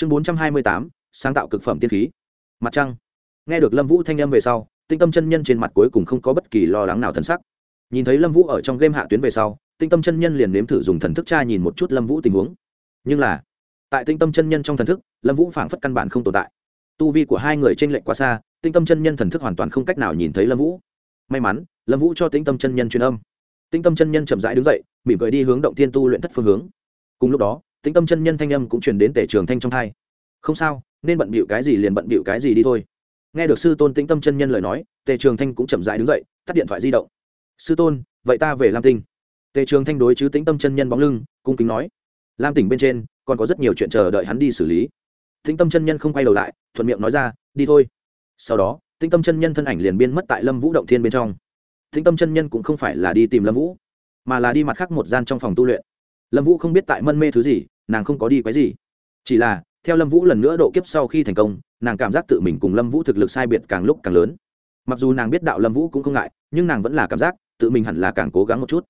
chương bốn trăm hai mươi tám, sáng tạo cực phẩm tiên khí. Mặt trăng. Nghe được lâm vũ thanh âm về sau, tinh tâm chân nhân trên mặt cuối cùng không có bất kỳ lo lắng nào thân sắc. Nhìn thấy lâm vũ ở trong game hạ tuyến về sau, tinh tâm chân nhân liền nếm thử dùng thần thức tra nhìn một chút lâm vũ tình huống. Nhưng là, tại tinh tâm chân nhân trong thần thức, lâm vũ phảng phất căn bản không tồn tại. Tu vi của hai người t r ê n lệch quá xa, tinh tâm chân nhân thần thức hoàn toàn không cách nào nhìn thấy lâm vũ. May mắn, lâm vũ cho tinh tâm chân nhân truyền âm. Tinh tâm chân nhân chậm rãi đứng dậy, mỉm cười đi hướng động tiên tu luyện thất phương hướng. Cùng lúc đó tinh tâm chân nhân thanh âm cũng truyền đến tể trường thanh trong thai. Không sao, nên bận bịu cái gì liền bận bịu cái gì đi thôi. Nghe được sư tôn tĩnh tâm chân nhân lời nói tề trường thanh cũng chậm rãi đứng dậy, tắt điện thoại di động. Sư tôn, vậy ta về lam tinh. Tề trường thanh đối chứ tĩnh tâm chân nhân bóng lưng, cung kính nói. Lam tỉnh bên trên, còn có rất nhiều chuyện chờ đợi hắn đi xử lý. Tĩnh tâm chân nhân không quay đầu lại, thuận miệng nói ra, đi thôi. Sau đó, tĩnh tâm chân nhân thân ảnh liền biên mất tại lâm vũ động thiên bên trong. Tĩnh tâm chân nhân cũng không phải là đi tìm lâm vũ, mà là đi mặt khác một gian trong phòng tu luyện. Lâm vũ không biết tại mân mê thứ gì nàng không có đi quái gì. Chỉ là, theo lâm vũ lần nữa độ kiếp sau khi thành công, nàng cảm giác tự mình cùng lâm vũ thực lực sai biệt càng lúc càng lớn. Mặc dù nàng biết đạo lâm vũ cũng không ngại, nhưng nàng vẫn là cảm giác tự mình hẳn là càng cố gắng một chút.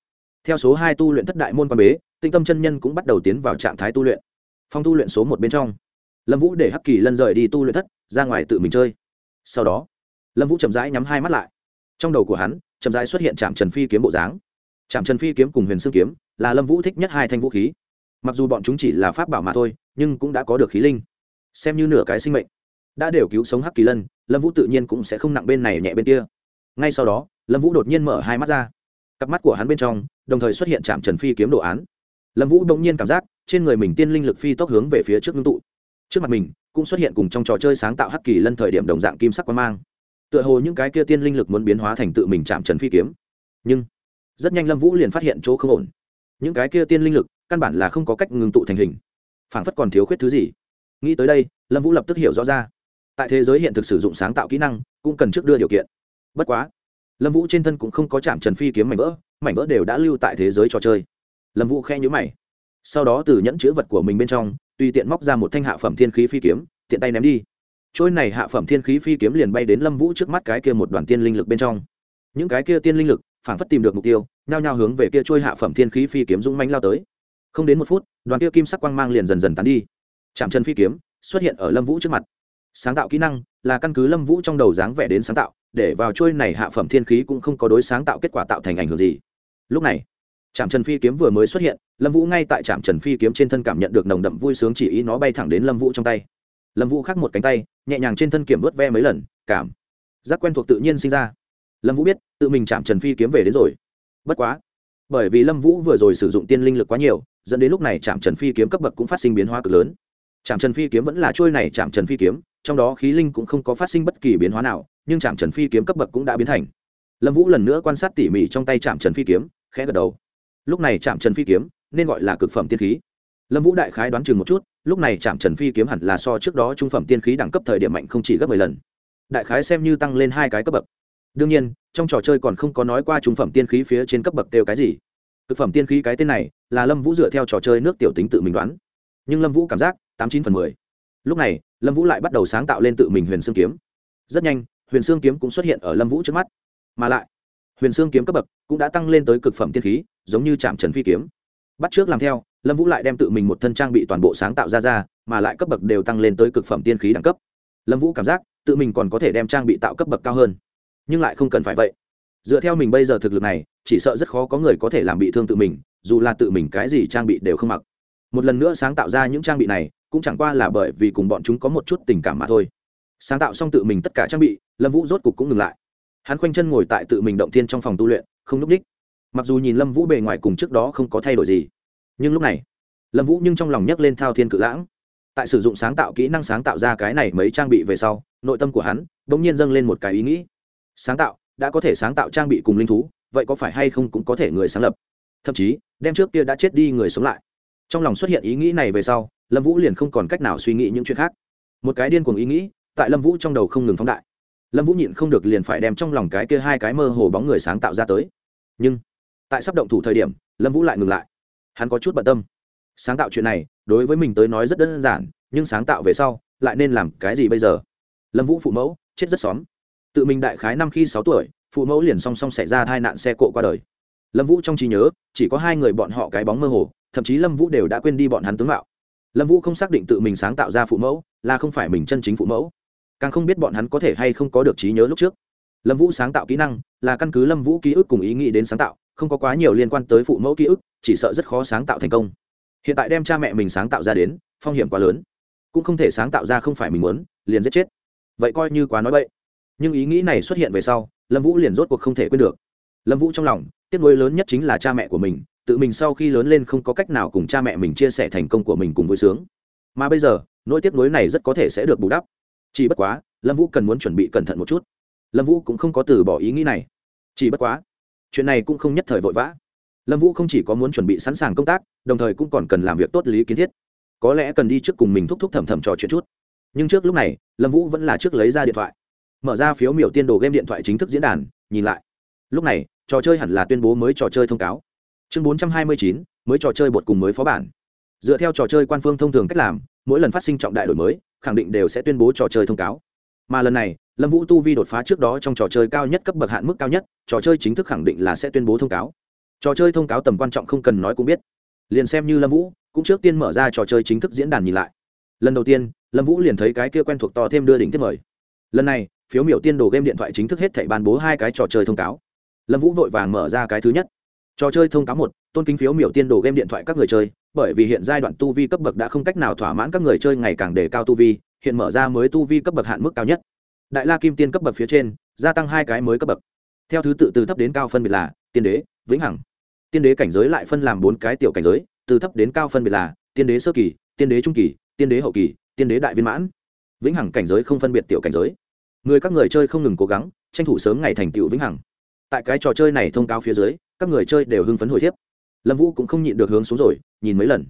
Theo số hai tu luyện thất đại môn quan bế, tinh tâm chân nhân cũng bắt đầu tiến vào trạng thái tu luyện. Phong tu luyện số một bên trong. Lâm vũ để hắc kỳ lân rời đi tu luyện thất, ra ngoài tự mình chơi. Sau đó, lâm vũ chậm rãi nhắm hai mắt lại. Trong đầu của hắn, chậm rãi xuất hiện trạm trần phi kiếm bộ dáng. Trạm trần phi kiếm cùng huyền xương kiếm là lâm vũ thích nhất hai thanh vũ khí mặc dù bọn chúng chỉ là pháp bảo mà thôi, nhưng cũng đã có được khí linh. Xem như nửa cái sinh mệnh. Đã đều cứu sống hắc kỳ lân, lâm vũ tự nhiên cũng sẽ không nặng bên này nhẹ bên kia. Ngay sau đó, lâm vũ đột nhiên mở hai mắt ra. Cặp mắt của hắn bên trong, đồng thời xuất hiện trạm trần phi kiếm đồ án. Lâm vũ bỗng nhiên cảm giác, trên người mình tiên linh lực phi tốc hướng về phía trước ngưng tụ. Trước mặt mình, cũng xuất hiện cùng trong trò chơi sáng tạo hắc kỳ lân thời điểm đồng dạng kim sắc quan mang. Tựa hồ những cái kia tiên linh lực muốn biến hóa thành tự mình chạm trần phi kiếm. Nhưng, rất nhanh lâm vũ liền phát hiện chỗ không ổn. Những cái kia tiên linh lực căn bản là không có cách ngưng tụ thành hình. Phảng phất còn thiếu khuyết thứ gì. Nghĩ tới đây, lâm vũ lập tức hiểu rõ ra. Tại thế giới hiện thực sử dụng sáng tạo kỹ năng, cũng cần trước đưa điều kiện. Bất quá, lâm vũ trên thân cũng không có chạm trần phi kiếm mảnh vỡ mảnh vỡ đều đã lưu tại thế giới trò chơi. Lâm vũ khe nhữ mày. Sau đó từ nhẫn chữ vật của mình bên trong, tùy tiện móc ra một thanh hạ phẩm thiên khí phi kiếm, tiện tay ném đi. Trôi này hạ phẩm thiên khí phi kiếm liền bay đến lâm vũ trước mắt cái kia một đoàn tiên linh lực bên trong. Những cái kia tiên linh lực phản phất tìm được mục tiêu, nhao nhao hướng về kia trôi hạ phẩm thiên khí phi kiếm dũng manh lao tới không đến một phút, đoàn kia kim sắc quang mang liền dần dần tán đi. Chạm chân phi kiếm xuất hiện ở lâm vũ trước mặt. Sáng tạo kỹ năng là căn cứ lâm vũ trong đầu dáng vẻ đến sáng tạo, để vào trôi này hạ phẩm thiên khí cũng không có đối sáng tạo kết quả tạo thành ảnh hưởng gì. Lúc này, trạm trần phi kiếm vừa mới xuất hiện, lâm vũ ngay tại trạm trần phi kiếm trên thân cảm nhận được nồng đậm vui sướng chỉ ý nó bay thẳng đến lâm vũ trong tay. Lâm vũ khắc một cánh tay, nhẹ nhàng trên thân kiểm vớt ve mấy lần, cảm giác quen thuộc tự nhiên sinh ra. Lâm vũ biết, tự mình chạm trần phi kiếm về đến rồi. Bất quá, bởi vì lâm vũ vừa rồi sử dụng tiên linh lực quá nhiều dẫn đến lúc này chạm trần phi kiếm cấp bậc cũng phát sinh biến hóa cực lớn. Chạm trần phi kiếm vẫn là trôi này chạm trần phi kiếm, trong đó khí linh cũng không có phát sinh bất kỳ biến hóa nào, nhưng chạm trần phi kiếm cấp bậc cũng đã biến thành. Lâm vũ lần nữa quan sát tỉ mỉ trong tay chạm trần phi kiếm, khẽ gật đầu. Lúc này chạm trần phi kiếm nên gọi là cực phẩm tiên khí. Lâm vũ đại khái đoán chừng một chút, lúc này chạm trần phi kiếm hẳn là so trước đó trung phẩm tiên khí đẳng cấp thời điểm mạnh không chỉ gấp mười lần. Đại khái xem như tăng lên hai cái cấp bậc. Đương nhiên, trong trò chơi còn không có nói qua trung phẩm tiên khí phía trên cấp bậc đều cái gì. Cực phẩm tiên khí cái tên này là lâm vũ dựa theo trò chơi nước tiểu tính tự mình đoán. Nhưng lâm vũ cảm giác tám chín phần mười. Lúc này, lâm vũ lại bắt đầu sáng tạo lên tự mình huyền xương kiếm. Rất nhanh, huyền xương kiếm cũng xuất hiện ở lâm vũ trước mắt. Mà lại, huyền xương kiếm cấp bậc cũng đã tăng lên tới cực phẩm tiên khí, giống như trạm trần phi kiếm. Bắt trước làm theo, lâm vũ lại đem tự mình một thân trang bị toàn bộ sáng tạo ra ra, mà lại cấp bậc đều tăng lên tới cực phẩm tiên khí đẳng cấp. Lâm vũ cảm giác tự mình còn có thể đem trang bị tạo cấp bậc cao hơn. Nhưng lại không cần phải vậy dựa theo mình bây giờ thực lực này, chỉ sợ rất khó có người có thể làm bị thương tự mình, dù là tự mình cái gì trang bị đều không mặc. Một lần nữa sáng tạo ra những trang bị này, cũng chẳng qua là bởi vì cùng bọn chúng có một chút tình cảm mà thôi. Sáng tạo xong tự mình tất cả trang bị, lâm vũ rốt cục cũng ngừng lại. Hắn khoanh chân ngồi tại tự mình động thiên trong phòng tu luyện, không núp đ í c h mặc dù nhìn lâm vũ bề ngoài cùng trước đó không có thay đổi gì, nhưng lúc này, lâm vũ nhưng trong lòng nhấc lên thao thiên cự lãng. Tại sử dụng sáng tạo kỹ năng sáng tạo ra cái này mấy trang bị về sau, nội tâm của hắn đ ỗ n g nhiên dâng lên một cái ý nghĩ. Sáng tạo đã có thể sáng tạo trang bị cùng linh thú, vậy có phải hay không cũng có thể người sáng lập? Thậm chí, đem trước kia đã chết đi người sống lại. Trong lòng xuất hiện ý nghĩ này về sau, lâm vũ liền không còn cách nào suy nghĩ những chuyện khác. Một cái điên cuồng ý nghĩ, tại lâm vũ trong đầu không ngừng phóng đại. Lâm vũ nhịn không được liền phải đem trong lòng cái kia hai cái mơ hồ bóng người sáng tạo ra tới. Nhưng, tại sắp động thủ thời điểm, lâm vũ lại ngừng lại. Hắn có chút bận tâm. Sáng tạo chuyện này, đối với mình tới nói rất đơn giản, nhưng sáng tạo về sau, lại nên làm cái gì bây giờ? Lâm vũ phụ mẫu, chết rất xóm tự mình đại khái năm khi sáu tuổi, phụ mẫu liền song song xảy ra tai nạn xe cộ qua đời. Lâm vũ trong trí nhớ, chỉ có hai người bọn họ cái bóng mơ hồ, thậm chí lâm vũ đều đã quên đi bọn hắn tướng mạo. Lâm vũ không xác định tự mình sáng tạo ra phụ mẫu, là không phải mình chân chính phụ mẫu. Càng không biết bọn hắn có thể hay không có được trí nhớ lúc trước. Lâm vũ sáng tạo kỹ năng, là căn cứ lâm vũ ký ức cùng ý nghĩ đến sáng tạo, không có quá nhiều liên quan tới phụ mẫu ký ức, chỉ sợ rất khó sáng tạo thành công. Hiện tại đem cha mẹ mình sáng tạo ra đến, phong hiểm quá lớn. Cũng không thể sáng tạo ra không phải mình muốn, liền giết chết. Vậy coi như quá nói vậy nhưng ý nghĩ này xuất hiện về sau, lâm vũ liền rốt cuộc không thể quên được. Lâm vũ trong lòng, tiếc nuối lớn nhất chính là cha mẹ của mình, tự mình sau khi lớn lên không có cách nào cùng cha mẹ mình chia sẻ thành công của mình cùng vui sướng. Mà bây giờ, nỗi tiếc nuối này rất có thể sẽ được bù đắp. Chỉ bất quá, lâm vũ cần muốn chuẩn bị cẩn thận một chút. Lâm vũ cũng không có từ bỏ ý nghĩ này. Chỉ bất quá, chuyện này cũng không nhất thời vội vã. Lâm vũ không chỉ có muốn chuẩn bị sẵn sàng công tác, đồng thời cũng còn cần làm việc tốt lý kiến thiết. Có lẽ cần đi trước cùng mình thúc thúc thầm thầm trò chuyện chút. Nhưng trước lúc này, lâm vũ vẫn là trước lấy ra điện thoại mở ra phiếu miểu tiên đồ game điện thoại chính thức diễn đàn, nhìn lại. Lúc này, trò chơi hẳn là tuyên bố mới trò chơi thông cáo. Chương bốn trăm hai mươi chín, mới trò chơi bột cùng mới phó bản. Dựa theo trò chơi quan phương thông thường cách làm, mỗi lần phát sinh trọng đại đổi mới, khẳng định đều sẽ tuyên bố trò chơi thông cáo. Mà lần này, lâm vũ tu vi đột phá trước đó trong trò chơi cao nhất cấp bậc hạn mức cao nhất, trò chơi chính thức khẳng định là sẽ tuyên bố thông cáo. Trò chơi thông cáo tầm quan trọng không cần nói cũng biết. Liền xem như lâm vũ, cũng trước tiên mở ra trò chơi chính thức diễn đàn nhìn lại. Lần đầu tiên, lâm vũ liền thấy cái kia quen thuộc to thêm đưa đỉnh tiếp mời. Lần này phiếu miểu tiên đồ game điện thoại chính thức hết thảy ban bố hai cái trò chơi thông cáo. Lâm vũ vội vàng mở ra cái thứ nhất. Trò chơi thông cáo một, tôn kính phiếu miểu tiên đồ game điện thoại các người chơi, bởi vì hiện giai đoạn tu vi cấp bậc đã không cách nào thỏa mãn các người chơi ngày càng đề cao tu vi, hiện mở ra mới tu vi cấp bậc hạn mức cao nhất. Đại la kim tiên cấp bậc phía trên, gia tăng hai cái mới cấp bậc. Theo thứ tự từ thấp đến cao phân biệt là tiên đế, vĩnh hằng. Tiên đế cảnh giới lại phân làm bốn cái tiểu cảnh giới, từ thấp đến cao phân biệt là tiên đế sơ kỳ, tiên đế trung kỳ, tiên đế hậu kỳ, tiên đế đại viên mãn. Vĩnh hằng cảnh giới không phân biệt tiểu cảnh giới người các người chơi không ngừng cố gắng, tranh thủ sớm ngày thành tựu vĩnh hằng. Tại cái trò chơi này thông cáo phía dưới, các người chơi đều hưng phấn hồi thiếp lâm vũ cũng không nhịn được hướng xuống rồi, nhìn mấy lần.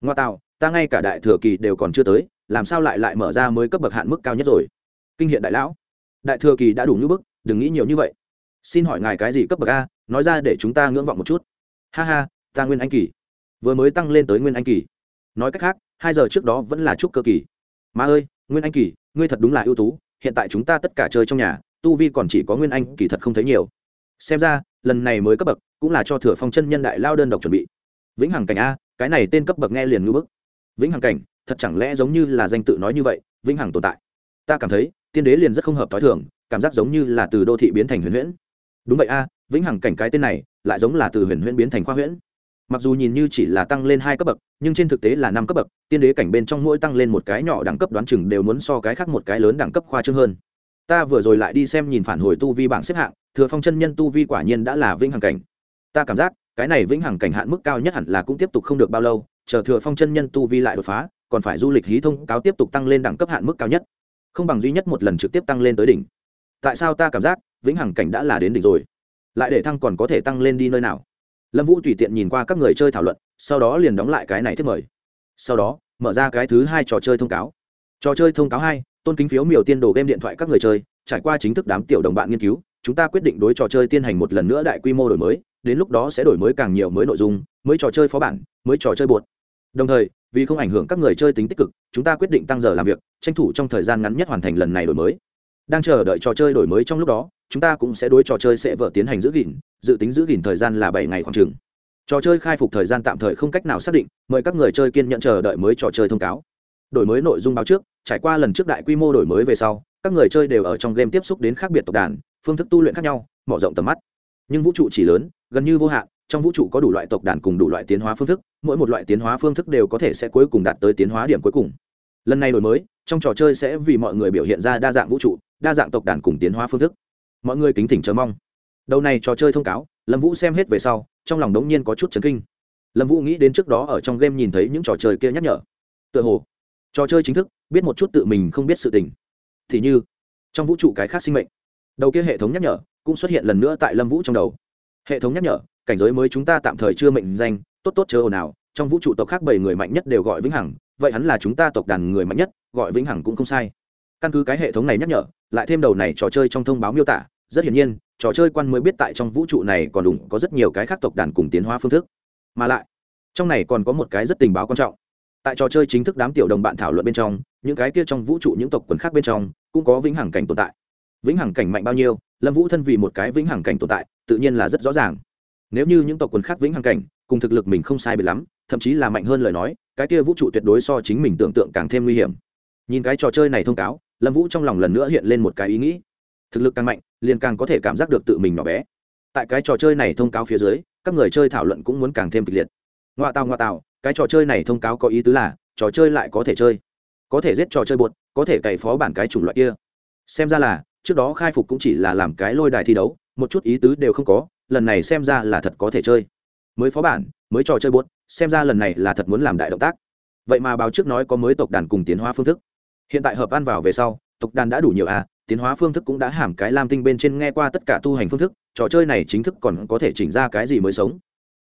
Ngoa tạo, ta ngay cả đại thừa kỳ đều còn chưa tới, làm sao lại lại mở ra mới cấp bậc hạn mức cao nhất rồi? Kinh hiện đại lão. Đại thừa kỳ đã đủ như bức, đừng nghĩ nhiều như vậy. Xin hỏi ngài cái gì cấp bậc a, nói ra để chúng ta ngưỡng vọng một chút. Ha ha, ta nguyên anh kỳ. Vừa mới tăng lên tới nguyên anh kỳ. Nói cách khác, hai giờ trước đó vẫn là trúc cơ kỳ. Mà ơi, nguyên anh kỳ, ngươi thật đúng là ưu tú hiện tại chúng ta tất cả chơi trong nhà, tu vi còn chỉ có nguyên anh, kỳ thật không thấy nhiều. Xem ra, lần này mới cấp bậc, cũng là cho thừa phong chân nhân đại lao đơn độc chuẩn bị. Vĩnh hằng cảnh a, cái này tên cấp bậc nghe liền ngưỡng bức. Vĩnh hằng cảnh, thật chẳng lẽ giống như là danh tự nói như vậy, vĩnh hằng tồn tại? Ta cảm thấy, tiên đế liền rất không hợp t h o i thường, cảm giác giống như là từ đô thị biến thành huyền huyễn. Đúng vậy a, vĩnh hằng cảnh cái tên này, lại giống là từ huyền huyễn biến thành khoa huyễn mặc dù nhìn như chỉ là tăng lên hai cấp bậc, nhưng trên thực tế là năm cấp bậc, tiên đế cảnh bên trong mỗi tăng lên một cái nhỏ đẳng cấp đoán chừng đều muốn so cái khác một cái lớn đẳng cấp khoa trương hơn. Ta vừa rồi lại đi xem nhìn phản hồi tu vi bảng xếp hạng, thừa phong chân nhân tu vi quả nhiên đã là vĩnh hằng cảnh. Ta cảm giác, cái này vĩnh hằng cảnh hạn mức cao nhất hẳn là cũng tiếp tục không được bao lâu, chờ thừa phong chân nhân tu vi lại đột phá, còn phải du lịch hí thông cáo tiếp tục tăng lên đẳng cấp hạn mức cao nhất. Không bằng duy nhất một lần trực tiếp tăng lên tới đỉnh. Tại sao ta cảm giác, vĩnh hằng cảnh đã là đến đỉnh rồi? Lại để thăng còn có thể tăng lên đi nơi nào? Lâm vũ tùy tiện nhìn qua các người chơi thảo luận, sau đó liền đóng lại cái này thiết mời. Sau đó, mở ra cái thứ hai trò chơi thông cáo. Trò chơi thông cáo hai, tôn kính phiếu miểu tiên đồ game điện thoại các người chơi, trải qua chính thức đám tiểu đồng bạn nghiên cứu, chúng ta quyết định đối trò chơi tiến hành một lần nữa đại quy mô đổi mới, đến lúc đó sẽ đổi mới càng nhiều mới nội dung, mới trò chơi phó bản, mới trò chơi bột. Đồng thời, vì không ảnh hưởng các người chơi tính tích cực, chúng ta quyết định tăng giờ làm việc, tranh thủ trong thời gian ngắn nhất hoàn thành lần này đổi mới đang chờ đợi trò chơi đổi mới trong lúc đó, chúng ta cũng sẽ đối trò chơi sẽ vợ tiến hành giữ gìn, dự tính giữ gìn thời gian là bảy ngày khoảng chừng. Trò chơi khai phục thời gian tạm thời không cách nào xác định, mời các người chơi kiên nhận chờ đợi mới trò chơi thông cáo. Đổi mới nội dung báo trước, trải qua lần trước đại quy mô đổi mới về sau, các người chơi đều ở trong game tiếp xúc đến khác biệt tộc đàn, phương thức tu luyện khác nhau, mở rộng tầm mắt. Nhưng vũ trụ chỉ lớn, gần như vô hạn, trong vũ trụ có đủ loại tộc đàn cùng đủ loại tiến hóa phương thức, mỗi một loại tiến hóa phương thức đều có thể sẽ cuối cùng đạt tới tiến hóa điểm cuối cùng. Lần này đổi mới, trong trò chơi sẽ vì mọi người biểu hiện ra đa dạng vũ trụ đa dạng tộc đàn cùng tiến hóa phương thức. Mọi người kính thỉnh chờ mong. Đầu này trò chơi thông cáo, lâm vũ xem hết về sau, trong lòng đống nhiên có chút chấn kinh. Lâm vũ nghĩ đến trước đó ở trong game nhìn thấy những trò chơi kia nhắc nhở. Tựa hồ, trò chơi chính thức, biết một chút tự mình không biết sự tình. Thì như, trong vũ trụ cái khác sinh mệnh. Đầu kia hệ thống nhắc nhở, cũng xuất hiện lần nữa tại lâm vũ trong đầu. Hệ thống nhắc nhở, cảnh giới mới chúng ta tạm thời chưa mệnh danh, tốt tốt chớ ồn nào trong vũ trụ tộc khác bảy người mạnh nhất đều gọi vĩnh hằng, vậy hắn là chúng ta tộc đàn người mạnh nhất, gọi vĩnh hằng cũng không sai căn cứ cái hệ thống này nhắc nhở, lại thêm đầu này trò chơi trong thông báo miêu tả, rất hiển nhiên, trò chơi quan mới biết tại trong vũ trụ này còn đủ có rất nhiều cái khác tộc đàn cùng tiến hóa phương thức. Mà lại, trong này còn có một cái rất tình báo quan trọng. Tại trò chơi chính thức đám tiểu đồng bạn thảo luận bên trong, những cái kia trong vũ trụ những tộc quần khác bên trong, cũng có vĩnh hằng cảnh tồn tại. Vĩnh hằng cảnh mạnh bao nhiêu, lâm vũ thân vì một cái vĩnh hằng cảnh tồn tại, tự nhiên là rất rõ ràng. Nếu như những tộc quần khác vĩnh hằng cảnh, cùng thực lực mình không sai biệt lắm, thậm chí là mạnh hơn lời nói, cái kia vũ trụ tuyệt đối so chính mình tưởng tượng càng thêm nguy hiểm. Nhìn cái trò chơi này thông cáo lâm vũ trong lòng lần nữa hiện lên một cái ý nghĩ. Thực lực càng mạnh, liền càng có thể cảm giác được tự mình nhỏ bé. Tại cái trò chơi này thông cáo phía dưới, các người chơi thảo luận cũng muốn càng thêm kịch liệt. Ngoại tàu ngoại tàu cái trò chơi này thông cáo có ý tứ là, trò chơi lại có thể chơi. Có thể giết trò chơi bột có thể cày phó bản cái chủng loại kia. Xem ra là, trước đó khai phục cũng chỉ là làm cái lôi đài thi đấu, một chút ý tứ đều không có, lần này xem ra là thật có thể chơi. Mới phó bản, mới trò chơi bột xem ra lần này là thật muốn làm đại động tác. Vậy mà báo trước nói có mới tộc đàn cùng tiến hóa phương thức hiện tại hợp ăn vào về sau, tộc đàn đã đủ nhiều à tiến hóa phương thức cũng đã hàm cái lam tinh bên trên nghe qua tất cả tu hành phương thức, trò chơi này chính thức còn có thể chỉnh ra cái gì mới sống.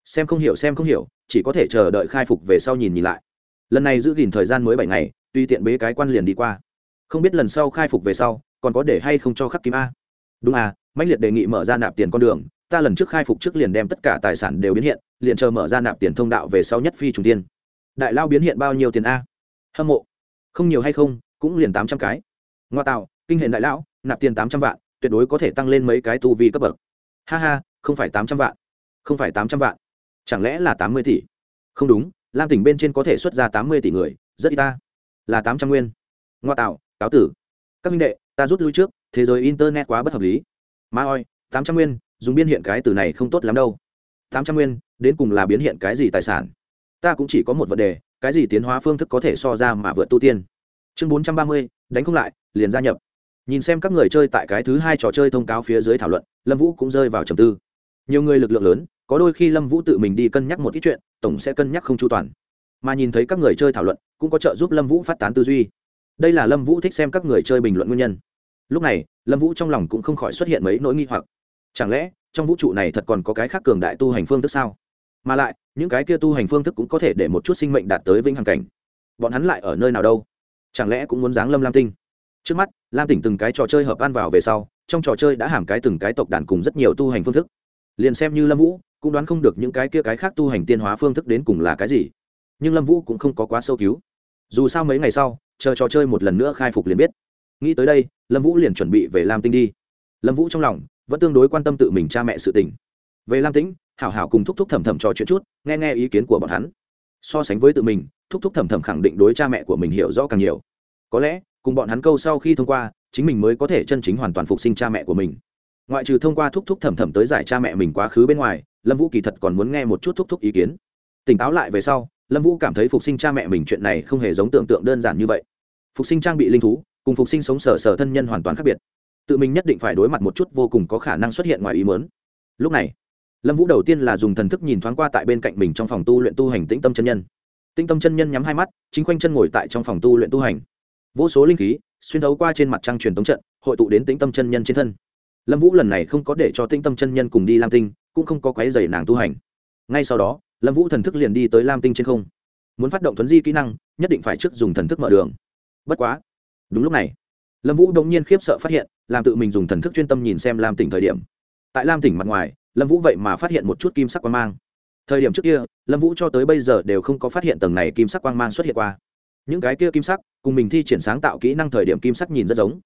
Xem không hiểu, xem không hiểu, chỉ có thể chờ đợi khai phục về sau nhìn nhìn lại. Lần này giữ gìn thời gian mới bảy ngày, tuy tiện bế cái quan liền đi qua. Không biết lần sau khai phục về sau, còn có để hay không cho khắc kim a. Đúng à mạnh liệt đề nghị mở ra nạp tiền con đường, ta lần trước khai phục trước liền đem tất cả tài sản đều biến hiện, liền chờ mở ra nạp tiền thông đạo về sau nhất phi trùng tiên. Đại lao biến hiện bao nhiêu tiền a? Hâm mộ. Không nhiều hay không cũng liền tám trăm cái. Ngoa tạo, kinh hệ đại lão, nạp tiền tám trăm vạn, tuyệt đối có thể tăng lên mấy cái tu vi cấp bậc. Ha ha, không phải tám trăm vạn. Không phải tám trăm vạn. Chẳng lẽ là tám mươi tỷ? Không đúng, lam tỉnh bên trên có thể xuất ra tám mươi tỷ người, rất ít ta. Là tám trăm nguyên. Ngoa tạo, cáo tử. Các minh đệ, ta rút lui trước, thế giới internet quá bất hợp lý. Ma oi, tám trăm nguyên, dùng biên hiện cái từ này không tốt lắm đâu. Tám trăm nguyên, đến cùng là biến hiện cái gì tài sản? Ta cũng chỉ có một vấn đề, cái gì tiến hóa phương thức có thể so ra mà vượt tu tiên? Chương bốn trăm ba mươi, đánh không lại, liền gia nhập. Nhìn xem các người chơi tại cái thứ hai trò chơi thông cáo phía dưới thảo luận, lâm vũ cũng rơi vào trầm tư. Nhiều người lực lượng lớn, có đôi khi lâm vũ tự mình đi cân nhắc một ít chuyện, tổng sẽ cân nhắc không chu toàn. Mà nhìn thấy các người chơi thảo luận, cũng có trợ giúp lâm vũ phát tán tư duy. Đây là lâm vũ thích xem các người chơi bình luận nguyên nhân. Lúc này, lâm vũ trong lòng cũng không khỏi xuất hiện mấy nỗi nghi hoặc. Chẳng lẽ, trong vũ trụ này thật còn có cái khác cường đại tu hành phương thức sao? Mà lại, những cái kia tu hành phương thức cũng có thể để một chút sinh mệnh đạt tới vĩnh hằng cảnh. Bọn hắn lại ở nơi nào đâu? Chẳng lẽ cũng muốn giáng lâm lam tinh? Trước mắt, lam tỉnh từng cái trò chơi hợp ăn vào về sau, trong trò chơi đã hàm cái từng cái tộc đàn cùng rất nhiều tu hành phương thức. Liền xem như lâm vũ, cũng đoán không được những cái kia cái khác tu hành tiên hóa phương thức đến cùng là cái gì. Nhưng lâm vũ cũng không có quá sâu cứu. Dù sao mấy ngày sau, chờ trò chơi một lần nữa khai phục liền biết. Nghĩ tới đây, lâm vũ liền chuẩn bị về lam tinh đi. Lâm vũ trong lòng vẫn tương đối quan tâm tự mình cha mẹ sự tình. Về lam tĩnh hảo hảo cùng thúc thúc thầm thầm trò chuyện chút, nghe nghe ý kiến của bọn hắn. So sánh với tự mình thúc thúc thầm thầm khẳng định đối cha mẹ của mình hiểu rõ càng nhiều. Có lẽ, cùng bọn hắn câu sau khi thông qua, chính mình mới có thể chân chính hoàn toàn phục sinh cha mẹ của mình. Ngoại trừ thông qua thúc thúc thầm thầm tới giải cha mẹ mình quá khứ bên ngoài, lâm vũ kỳ thật còn muốn nghe một chút thúc thúc ý kiến. Tỉnh táo lại về sau, lâm vũ cảm thấy phục sinh cha mẹ mình chuyện này không hề giống tưởng tượng đơn giản như vậy. Phục sinh trang bị linh thú, cùng phục sinh sống sở sở thân nhân hoàn toàn khác biệt. Tự mình nhất định phải đối mặt một chút vô cùng có khả năng xuất hiện ngoài ý mớn lúc này, lâm vũ đầu tiên là dùng thần thức nhìn thoáng qua tại bên cạnh mình trong phòng tu luyện tu hành tĩnh tâm chân nhân. Tinh tâm chân nhân nhắm hai mắt, chính quanh chân ngồi tại trong phòng tu luyện tu hành. Vô số linh khí, xuyên thấu qua trên mặt trăng truyền tống trận, hội tụ đến tĩnh tâm chân nhân trên thân. Lâm vũ lần này không có để cho tĩnh tâm chân nhân cùng đi lam tinh, cũng không có quái dày nàng tu hành. Ngay sau đó, lâm vũ thần thức liền đi tới lam tinh trên không. Muốn phát động thuấn di kỹ năng, nhất định phải trước dùng thần thức mở đường. Bất quá, đúng lúc này, lâm vũ đột nhiên khiếp sợ phát hiện, làm tự mình dùng thần thức chuyên tâm nhìn xem lam tỉnh thời điểm. Tại lam tỉnh mặt ngoài, lâm vũ vậy mà phát hiện một chút kim sắc quang mang thời điểm trước kia, lâm vũ cho tới bây giờ đều không có phát hiện tầng này kim sắc quang mang xuất hiện qua. Những cái kia kim sắc, cùng mình thi triển sáng tạo kỹ năng thời điểm kim sắc nhìn rất giống.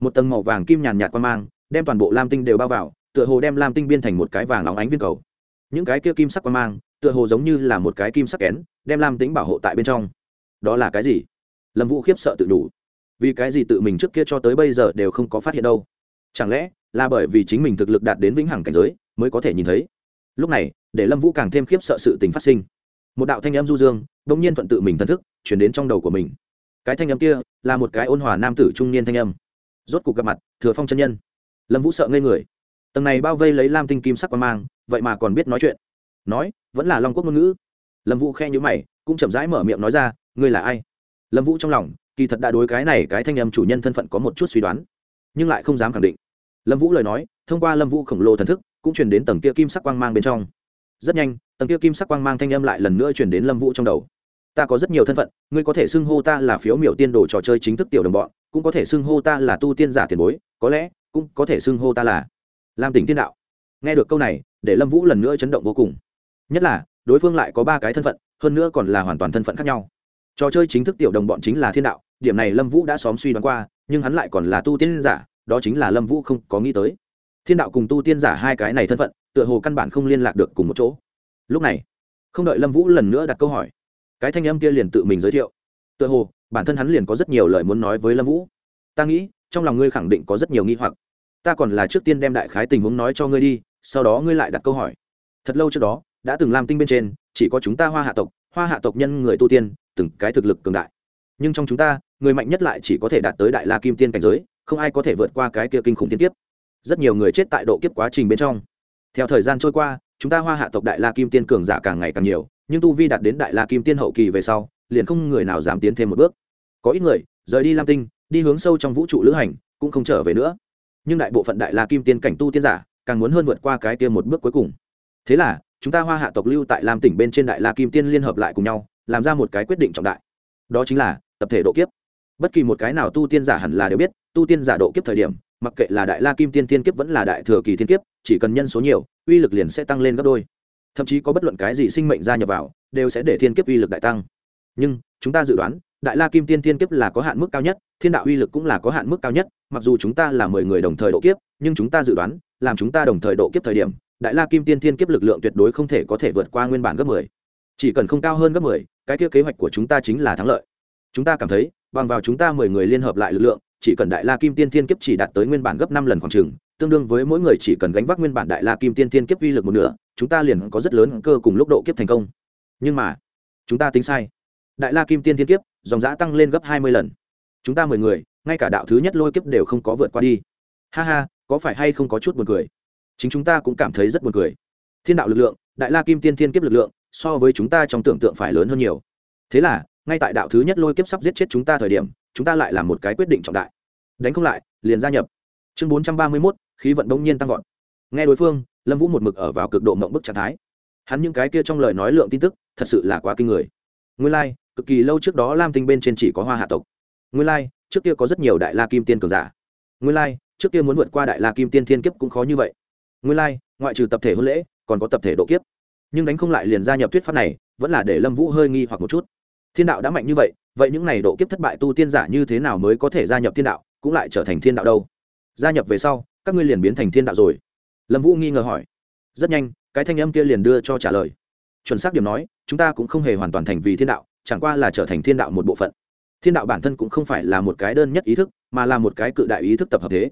Một tầng màu vàng kim nhàn nhạt quang mang, đem toàn bộ lam tinh đều bao vào, tựa hồ đem lam tinh biên thành một cái vàng óng ánh viên cầu. Những cái kia kim sắc quang mang, tựa hồ giống như là một cái kim sắc kén, đem lam tính bảo hộ tại bên trong. Đó là cái gì? Lâm vũ khiếp sợ tự đủ. Vì cái gì tự mình trước kia cho tới bây giờ đều không có phát hiện đâu? Chẳng lẽ là bởi vì chính mình thực lực đạt đến vĩnh hằng cảnh giới, mới có thể nhìn thấy? Lúc này, để lâm vũ càng thêm khiếp sợ sự tình phát sinh. Một đạo thanh âm du dương đ ỗ n g nhiên thuận tự mình thân thức, chuyển đến trong đầu của mình. Cái thanh âm kia là một cái ôn hòa nam tử trung niên thanh âm. Rốt cuộc gặp mặt, thừa phong chân nhân. Lâm vũ sợ ngây người. Tầng này bao vây lấy lam tinh kim sắc qua mang, vậy mà còn biết nói chuyện. Nói, vẫn là long quốc ngôn ngữ. Lâm vũ khe nhữ mày, cũng chậm rãi mở miệng nói ra, ngươi là ai? Lâm vũ trong lòng, kỳ thật đã đối cái này cái thanh âm chủ nhân thân phận có một chút suy đoán, nhưng lại không dám khẳng định. Lâm vũ lời nói thông qua lâm vũ khổng lồ thần thức, cũng truyền đến tầng kia kim sắc quang mang bên trong. Rất nhanh, tầng kia kim sắc quang mang thanh âm lại lần nữa truyền đến lâm vũ trong đầu. Ta có rất nhiều thân phận, ngươi có thể xưng hô ta là phiếu miểu tiên đồ trò chơi chính thức tiểu đồng bọn, cũng có thể xưng hô ta là tu tiên giả tiền bối, có lẽ, cũng có thể xưng hô ta là lam tỉnh tiên đạo. Nghe được câu này, để lâm vũ lần nữa chấn động vô cùng. Nhất là, đối phương lại có ba cái thân phận, hơn nữa còn là hoàn toàn thân phận khác nhau. Trò chơi chính thức tiểu đồng bọn chính là thiên đạo, điểm này lâm vũ đã xóm suy đoán qua, nhưng hắn lại còn là tu tiên giả, đó chính là lâm vũ không có nghĩ tới thiên đạo cùng tu tiên giả hai cái này thân phận, tựa hồ căn bản không liên lạc được cùng một chỗ. Lúc này, không đợi lâm vũ lần nữa đặt câu hỏi, cái thanh âm kia liền tự mình giới thiệu. Tựa hồ, bản thân hắn liền có rất nhiều lời muốn nói với lâm vũ. Ta nghĩ, trong lòng ngươi khẳng định có rất nhiều nghi hoặc. Ta còn là trước tiên đem đại khái tình huống nói cho ngươi đi, sau đó ngươi lại đặt câu hỏi. Thật lâu trước đó, đã từng làm tinh bên trên, chỉ có chúng ta hoa hạ tộc, hoa hạ tộc nhân người tu tiên, từng cái thực lực cường đại. Nhưng trong chúng ta, người mạnh nhất lại chỉ có thể đạt tới đại la kim tiên cảnh giới, không ai có thể vượt qua cái kia kinh khủng tiên tiếp rất nhiều người chết tại độ kiếp quá trình bên trong. Theo thời gian trôi qua, chúng ta hoa hạ tộc đại la kim tiên cường giả càng ngày càng nhiều, nhưng tu vi đạt đến đại la kim tiên hậu kỳ về sau, liền không người nào dám tiến thêm một bước. Có ít người rời đi lam tinh, đi hướng sâu trong vũ trụ lữ hành, cũng không trở về nữa. Nhưng đại bộ phận đại la kim tiên cảnh tu tiên giả càng muốn hơn vượt qua cái kia một bước cuối cùng. Thế là, chúng ta hoa hạ tộc lưu tại lam tỉnh bên trên đại la kim tiên liên hợp lại cùng nhau, làm ra một cái quyết định trọng đại. Đó chính là tập thể độ kiếp. Bất kỳ một cái nào tu tiên giả hẳn là đều biết, tu tiên giả độ kiếp thời điểm mặc kệ là đại la kim tiên tiên kiếp vẫn là đại thừa kỳ thiên kiếp, chỉ cần nhân số nhiều, uy lực liền sẽ tăng lên gấp đôi. Thậm chí có bất luận cái gì sinh mệnh gia nhập vào, đều sẽ để thiên kiếp uy lực đại tăng. Nhưng, chúng ta dự đoán, đại la kim tiên thiên kiếp là có hạn mức cao nhất, thiên đạo uy lực cũng là có hạn mức cao nhất, mặc dù chúng ta là mười người đồng thời độ kiếp, nhưng chúng ta dự đoán, làm chúng ta đồng thời độ kiếp thời điểm, đại la kim tiên thiên kiếp lực lượng tuyệt đối không thể có thể vượt qua nguyên bản gấp mười. Chỉ cần không cao hơn gấp mười, cái kia kế hoạch của chúng ta chính là thắng lợi. Chúng ta cảm thấy, bằng vào chúng ta mười người liên hợp lại lực lượng chỉ cần đại la kim tiên thiên kiếp chỉ đạt tới nguyên bản gấp năm lần khoảng trường, tương đương với mỗi người chỉ cần gánh vác nguyên bản đại la kim tiên thiên kiếp uy lực một nửa, chúng ta liền có rất lớn cơ cùng lúc độ kiếp thành công. Nhưng mà, chúng ta tính sai. Đại la kim tiên thiên kiếp, dòng giã tăng lên gấp hai mươi lần. Chúng ta mười người, ngay cả đạo thứ nhất lôi kiếp đều không có vượt qua đi. Ha ha, có phải hay không có chút buồn cười? Chính chúng ta cũng cảm thấy rất buồn cười. Thiên đạo lực lượng, đại la kim tiên thiên kiếp lực lượng, so với chúng ta trong tưởng tượng phải lớn hơn nhiều. Thế là, ngay tại đạo thứ nhất lôi kiếp sắp giết chết chúng ta thời điểm chúng ta lại làm một cái quyết định trọng đại. Đánh không lại liền gia nhập. Chương bốn trăm ba mươi mốt khí vận bỗng nhiên tăng vọt. Nghe đối phương lâm vũ một mực ở vào cực độ mộng bức trạng thái. Hắn những cái kia trong lời nói lượng tin tức thật sự là quá kinh người. Nguyên lai、like, cực kỳ lâu trước đó lam tinh bên trên chỉ có hoa hạ tộc. Nguyên lai、like, trước kia có rất nhiều đại la kim tiên cường giả. Nguyên lai、like, trước kia muốn vượt qua đại la kim tiên thiên kiếp cũng khó như vậy. Nguyên lai、like, ngoại trừ tập thể hôn lễ còn có tập thể độ kiếp. Nhưng đánh không lại liền gia nhập thuyết pháp này vẫn là để lâm vũ hơi nghi hoặc một chút. Thiên đạo đã mạnh như vậy vậy những này độ kiếp thất bại tu tiên giả như thế nào mới có thể gia nhập thiên đạo, cũng lại trở thành thiên đạo đâu? Gia nhập về sau, các ngươi liền biến thành thiên đạo rồi. Lâm vũ nghi ngờ hỏi. Rất nhanh, cái thanh âm kia liền đưa cho trả lời. Chuẩn xác điểm nói, chúng ta cũng không hề hoàn toàn thành vì thiên đạo, chẳng qua là trở thành thiên đạo một bộ phận. Thiên đạo bản thân cũng không phải là một cái đơn nhất ý thức, mà là một cái cự đại ý thức tập hợp thế.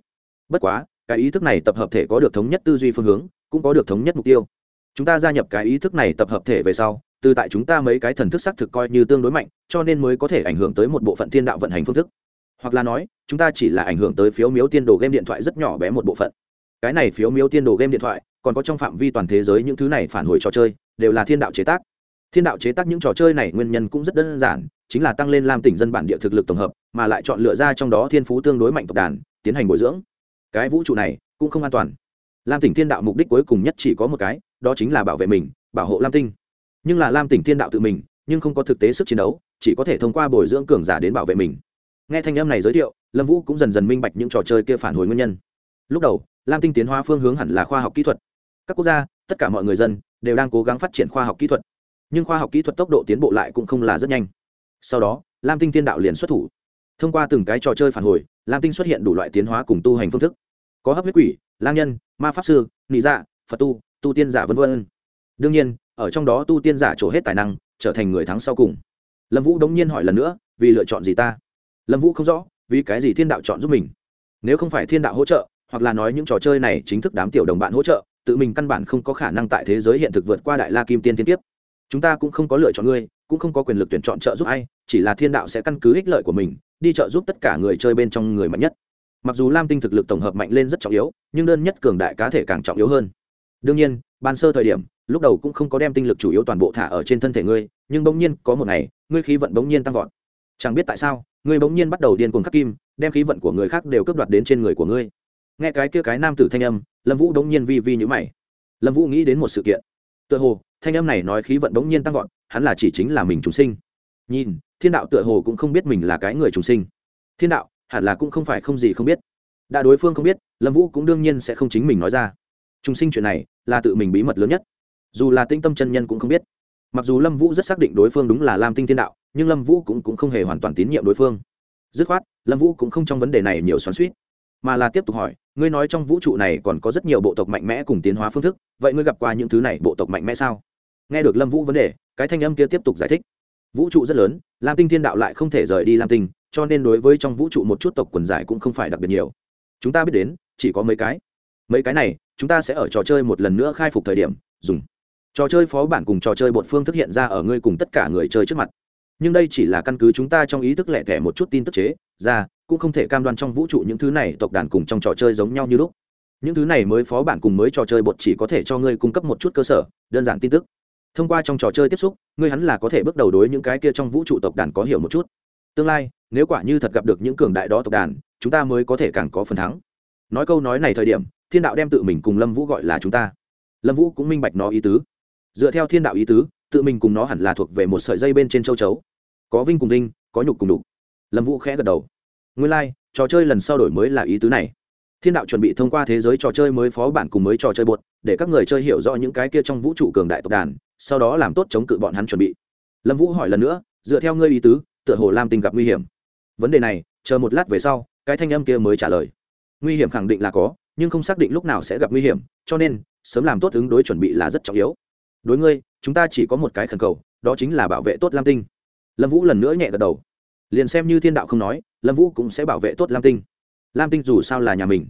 Bất quá, cái ý thức này tập hợp thể có được thống nhất tư duy phương hướng, cũng có được thống nhất mục tiêu. Chúng ta gia nhập cái ý thức này tập hợp thể về sau từ tại chúng ta mấy cái thần thức xác thực coi như tương đối mạnh, cho nên mới có thể ảnh hưởng tới một bộ phận thiên đạo vận hành phương thức. Hoặc là nói, chúng ta chỉ là ảnh hưởng tới phiếu miếu tiên đồ game điện thoại rất nhỏ bé một bộ phận. Cái này phiếu miếu tiên đồ game điện thoại, còn có trong phạm vi toàn thế giới những thứ này phản hồi trò chơi, đều là thiên đạo chế tác. Thiên đạo chế tác những trò chơi này nguyên nhân cũng rất đơn giản, chính là tăng lên lam tỉnh dân bản địa thực lực tổng hợp, mà lại chọn lựa ra trong đó thiên phú tương đối mạnh tộc đàn, tiến hành bồi dưỡng. Cái vũ trụ này cũng không an toàn. Lam tỉnh thiên đạo mục đích cuối cùng nhất chỉ có một cái, đó chính là bảo vệ mình, bảo hộ lam tinh nhưng là lam tỉnh thiên đạo tự mình, nhưng không có thực tế sức chiến đấu, chỉ có thể thông qua bồi dưỡng cường giả đến bảo vệ mình. Nghe thanh âm này giới thiệu, lâm vũ cũng dần dần minh bạch những trò chơi kia phản hồi nguyên nhân. Lúc đầu, lam tinh tiến hóa phương hướng hẳn là khoa học kỹ thuật. Các quốc gia, tất cả mọi người dân, đều đang cố gắng phát triển khoa học kỹ thuật. Nhưng khoa học kỹ thuật tốc độ tiến bộ lại cũng không là rất nhanh. Sau đó, lam tinh thiên đạo liền xuất thủ. Thông qua từng cái trò chơi phản hồi, lam tinh xuất hiện đủ loại tiến hóa cùng tu hành phương thức. Có hấp huyết quỷ, lang nhân, ma pháp sư, nị dạ phật tu tu tiên giả v v đương nhiên ở trong đó tu tiên giả trổ hết tài năng, trở thành người thắng sau cùng. Lâm vũ đống nhiên hỏi lần nữa, vì lựa chọn gì ta? Lâm vũ không rõ, vì cái gì thiên đạo chọn giúp mình? Nếu không phải thiên đạo hỗ trợ, hoặc là nói những trò chơi này chính thức đám tiểu đồng bạn hỗ trợ, tự mình căn bản không có khả năng tại thế giới hiện thực vượt qua đại la kim tiên thiên tiếp chúng ta cũng không có lựa chọn ngươi, cũng không có quyền lực tuyển chọn trợ giúp ai, chỉ là thiên đạo sẽ căn cứ ích lợi của mình, đi trợ giúp tất cả người chơi bên trong người mạnh nhất. Mặc dù lam tinh thực lực tổng hợp mạnh lên rất trọng yếu, nhưng đơn nhất cường đại cá thể càng trọng yếu hơn. Đương nhiên, ban sơ thời điểm lúc đầu cũng không có đem tinh lực chủ yếu toàn bộ thả ở trên thân thể ngươi, nhưng bỗng nhiên có một ngày, ngươi khí vận bỗng nhiên tăng vọt. Chẳng biết tại sao, ngươi bỗng nhiên bắt đầu điên cuồng khắc kim, đem khí vận của người khác đều cướp đoạt đến trên người của ngươi. Nghe cái kia cái nam tử thanh âm, lâm vũ bỗng nhiên vi vi nhữ mày. Lâm vũ nghĩ đến một sự kiện. Tựa hồ, thanh âm này nói khí vận bỗng nhiên tăng vọt, hắn là chỉ chính là mình trùng sinh. Nhìn, thiên đạo tựa hồ cũng không biết mình là cái người trùng sinh. Thiên đạo, hẳn là cũng không phải không gì không biết. Đã đối phương không biết, lâm vũ cũng đương nhiên sẽ không chính mình nói ra. Trùng sinh chuyện này, là tự mình bí mật lớn nhất dù là tinh tâm chân nhân cũng không biết. Mặc dù lâm vũ rất xác định đối phương đúng là lam tinh thiên đạo nhưng lâm vũ cũng, cũng không hề hoàn toàn tín nhiệm đối phương. Dứt khoát lâm vũ cũng không trong vấn đề này nhiều xoắn suýt mà là tiếp tục hỏi ngươi nói trong vũ trụ này còn có rất nhiều bộ tộc mạnh mẽ cùng tiến hóa phương thức vậy ngươi gặp qua những thứ này bộ tộc mạnh mẽ sao? Nghe được lâm vũ vấn đề cái thanh âm kia tiếp tục giải thích. Vũ trụ rất lớn lam tinh thiên đạo lại không thể rời đi lam tinh cho nên đối với trong vũ trụ một chút tộc quần giải cũng không phải đặc biệt nhiều. Chúng ta biết đến chỉ có mấy cái. Mấy cái này chúng ta sẽ ở trò chơi một lần nữa khai phục thời điểm dùng trò chơi phó bản cùng trò chơi bột phương thức hiện ra ở ngươi cùng tất cả người chơi trước mặt. Nhưng đây chỉ là căn cứ chúng ta trong ý thức lẻ thẻ một chút tin tức chế, ra, cũng không thể cam đoan trong vũ trụ những thứ này tộc đàn cùng trong trò chơi giống nhau như lúc. Những thứ này mới phó bản cùng mới trò chơi bột chỉ có thể cho ngươi cung cấp một chút cơ sở, đơn giản tin tức. Thông qua trong trò chơi tiếp xúc, ngươi hắn là có thể bước đầu đối những cái kia trong vũ trụ tộc đàn có hiểu một chút. Tương lai, nếu quả như thật gặp được những cường đại đó tộc đàn, chúng ta mới có thể càng có phần thắng. Nói câu nói này thời điểm, thiên đạo đem tự mình cùng lâm vũ gọi là chúng ta. Lâm vũ cũng minh bạch nó ý tứ dựa theo thiên đạo ý tứ tự mình cùng nó hẳn là thuộc về một sợi dây bên trên châu chấu. Có vinh cùng vinh có nhục cùng đục lâm vũ khẽ gật đầu. Nguyên lai、like, trò chơi lần sau đổi mới là ý tứ này. Thiên đạo chuẩn bị thông qua thế giới trò chơi mới phó bản cùng mới trò chơi bột để các người chơi hiểu rõ những cái kia trong vũ trụ cường đại tộc đàn sau đó làm tốt chống cự bọn hắn chuẩn bị. Lâm vũ hỏi lần nữa dựa theo ngươi ý tứ tựa hồ lam tình gặp nguy hiểm. Vấn đề này chờ một lát về sau cái thanh âm kia mới trả lời. Nguy hiểm khẳng định là có nhưng không xác định lúc nào sẽ gặp nguy hiểm cho nên sớm làm tốt ứng đối chuẩn bị là rất trọng yếu đối ngươi, chúng ta chỉ có một cái khẩn cầu, đó chính là bảo vệ tốt lam tinh. Lâm vũ lần nữa nhẹ gật đầu. Liền xem như thiên đạo không nói, lâm vũ cũng sẽ bảo vệ tốt lam tinh. Lam tinh dù sao là nhà mình.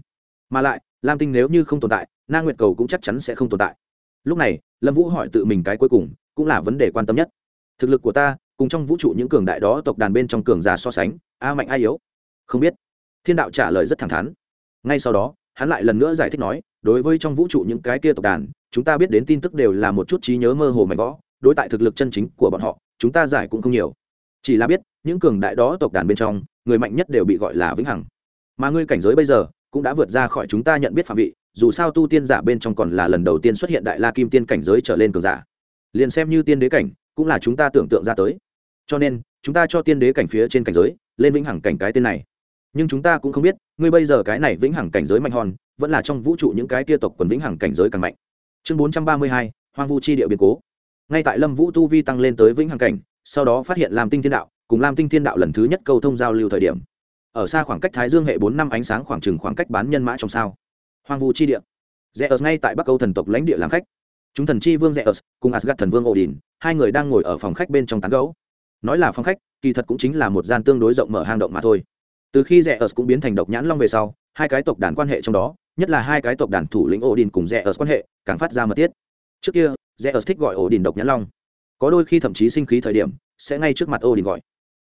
Mà lại, lam tinh nếu như không tồn tại, na nguyệt cầu cũng chắc chắn sẽ không tồn tại. Lúc này, lâm vũ hỏi tự mình cái cuối cùng, cũng là vấn đề quan tâm nhất. Thực lực của ta, cùng trong vũ trụ những cường đại đó tộc đàn bên trong cường già so sánh, a mạnh ai yếu. Không biết. Thiên đạo trả lời rất thẳng thắn. Ngay sau đó, hắn lại lần nữa giải thích nói, đối với trong vũ trụ những cái kia tộc đàn chúng ta biết đến tin tức đều là một chút trí nhớ mơ hồ mạnh võ đối tại thực lực chân chính của bọn họ, chúng ta giải cũng không nhiều. Chỉ là biết, những cường đại đó tộc đàn bên trong, người mạnh nhất đều bị gọi là vĩnh hằng. Mà ngươi cảnh giới bây giờ, cũng đã vượt ra khỏi chúng ta nhận biết phạm vị, dù sao tu tiên giả bên trong còn là lần đầu tiên xuất hiện đại la kim tiên cảnh giới trở lên cường giả. Liền xem như tiên đế cảnh, cũng là chúng ta tưởng tượng ra tới. Cho nên, chúng ta cho tiên đế cảnh phía trên cảnh giới, lên vĩnh hằng cảnh cái tên này. Nhưng chúng ta cũng không biết, ngươi bây giờ cái này vĩnh hằng cảnh giới mạnh hòn vẫn là trong vũ trụ những cái tia tộc quần vĩnh hằng cảnh giới càng mạnh chương bốn trăm ba mươi hai, hoang vu chi địa biến cố. Ngay tại lâm vũ tu vi tăng lên tới vĩnh hằng cảnh, sau đó phát hiện Lam tinh thiên đạo, cùng lam tinh thiên đạo lần thứ nhất câu thông giao lưu thời điểm. Ở xa khoảng cách thái dương hệ bốn năm ánh sáng khoảng chừng khoảng cách bán nhân mã trong sao. Hoang vu chi địa. Rẽ ngay tại bắc âu thần tộc lãnh địa làm khách. Chúng thần chi vương rẽ cùng asgad thần vương ổ đình hai người đang ngồi ở phòng khách bên trong tán gấu nói là phòng khách, kỳ thật cũng chính là một gian tương đối rộng mở hang động mà thôi. Từ khi rẽ cũng biến thành độc nhãn long về sau hai cái tộc đàn quan hệ trong đó, nhất là hai cái tộc đàn thủ lĩnh ổ đình cùng rẽ ở quan hệ, càng phát ra mật thiết. Trước kia rẽ ở thích gọi ổ đình độc nhãn long. Có đôi khi thậm chí sinh khí thời điểm, sẽ ngay trước mặt ổ đình gọi.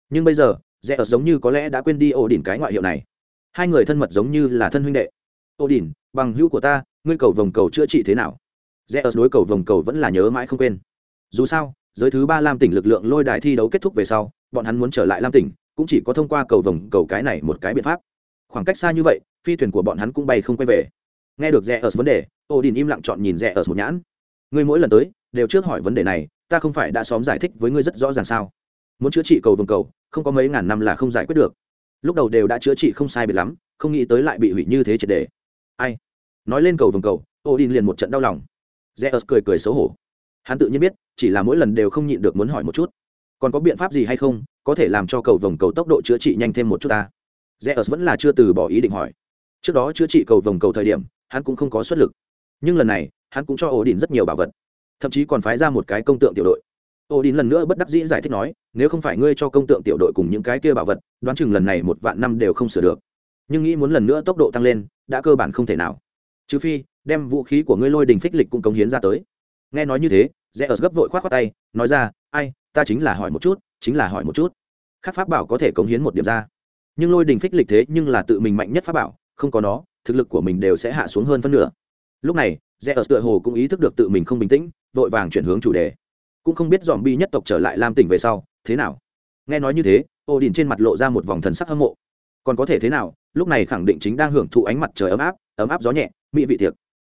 Nhưng bây giờ rẽ ở giống như có lẽ đã quên đi ổ đình cái ngoại hiệu này. Hai người thân mật giống như là thân huynh đệ. Ổ đình bằng hữu của ta, ngươi cầu vòng cầu chữa trị thế nào? Rẽ ở đối cầu vòng cầu vẫn là nhớ mãi không quên. Dù sao, giới thứ ba lam tỉnh lực lượng lôi đài thi đấu kết thúc về sau, bọn hắn muốn trở lại lam tỉnh, cũng chỉ có thông qua cầu vòng cầu cái này một cái biện pháp khoảng cách xa như vậy, phi thuyền của bọn hắn cũng bay không quay về. Nghe được rẽ ở vấn đề ô đình im lặng chọn nhìn rẽ ở một nhãn. Ngươi mỗi lần tới, đều trước hỏi vấn đề này, ta không phải đã xóm giải thích với ngươi rất rõ ràng sao? Muốn chữa trị cầu vồng cầu, không có mấy ngàn năm là không giải quyết được. Lúc đầu đều đã chữa trị không sai biệt lắm, không nghĩ tới lại bị hủy như thế triệt đề. Ai? Nói lên cầu vồng cầu ô đình liền một trận đau lòng. Rẽ ở cười cười xấu hổ. Hắn tự nhiên biết, chỉ là mỗi lần đều không nhịn được muốn hỏi một chút. Còn có biện pháp gì hay không, có thể làm cho cầu vồng cầu tốc độ chữa trị nhanh thêm một chút ta? Rẽ ớt vẫn là chưa từ bỏ ý định hỏi. Trước đó chữa trị cầu vòng cầu thời điểm, hắn cũng không có xuất lực. Nhưng lần này, hắn cũng cho ổ đình rất nhiều bảo vật. Thậm chí còn phái ra một cái công tượng tiểu đội. Ổ đình lần nữa bất đắc dĩ giải thích nói, nếu không phải ngươi cho công tượng tiểu đội cùng những cái kia bảo vật, đoán chừng lần này một vạn năm đều không sửa được. Nhưng nghĩ muốn lần nữa tốc độ tăng lên, đã cơ bản không thể nào. Trừ phi, đem vũ khí của ngươi lôi đình phích lịch cũng cống hiến ra tới. Nghe nói như thế rẽ ở gấp vội khoát h khoác tay, nói ra, ai, ta chính là hỏi một chút, chính là hỏi một chút. Khác pháp bảo có thể cống hiến một điểm ra nhưng lôi đình phích lịch thế nhưng là tự mình mạnh nhất pháp bảo, không có nó, thực lực của mình đều sẽ hạ xuống hơn phân nửa. Lúc này rẽ ở tựa hồ cũng ý thức được tự mình không bình tĩnh, vội vàng chuyển hướng chủ đề. Cũng không biết dòm bi nhất tộc trở lại lam tỉnh về sau, thế nào? Nghe nói như thế ô đình trên mặt lộ ra một vòng thần sắc hâm mộ. Còn có thể thế nào? Lúc này khẳng định chính đang hưởng thụ ánh mặt trời ấm áp ấm áp gió nhẹ, mỹ vị tiệc.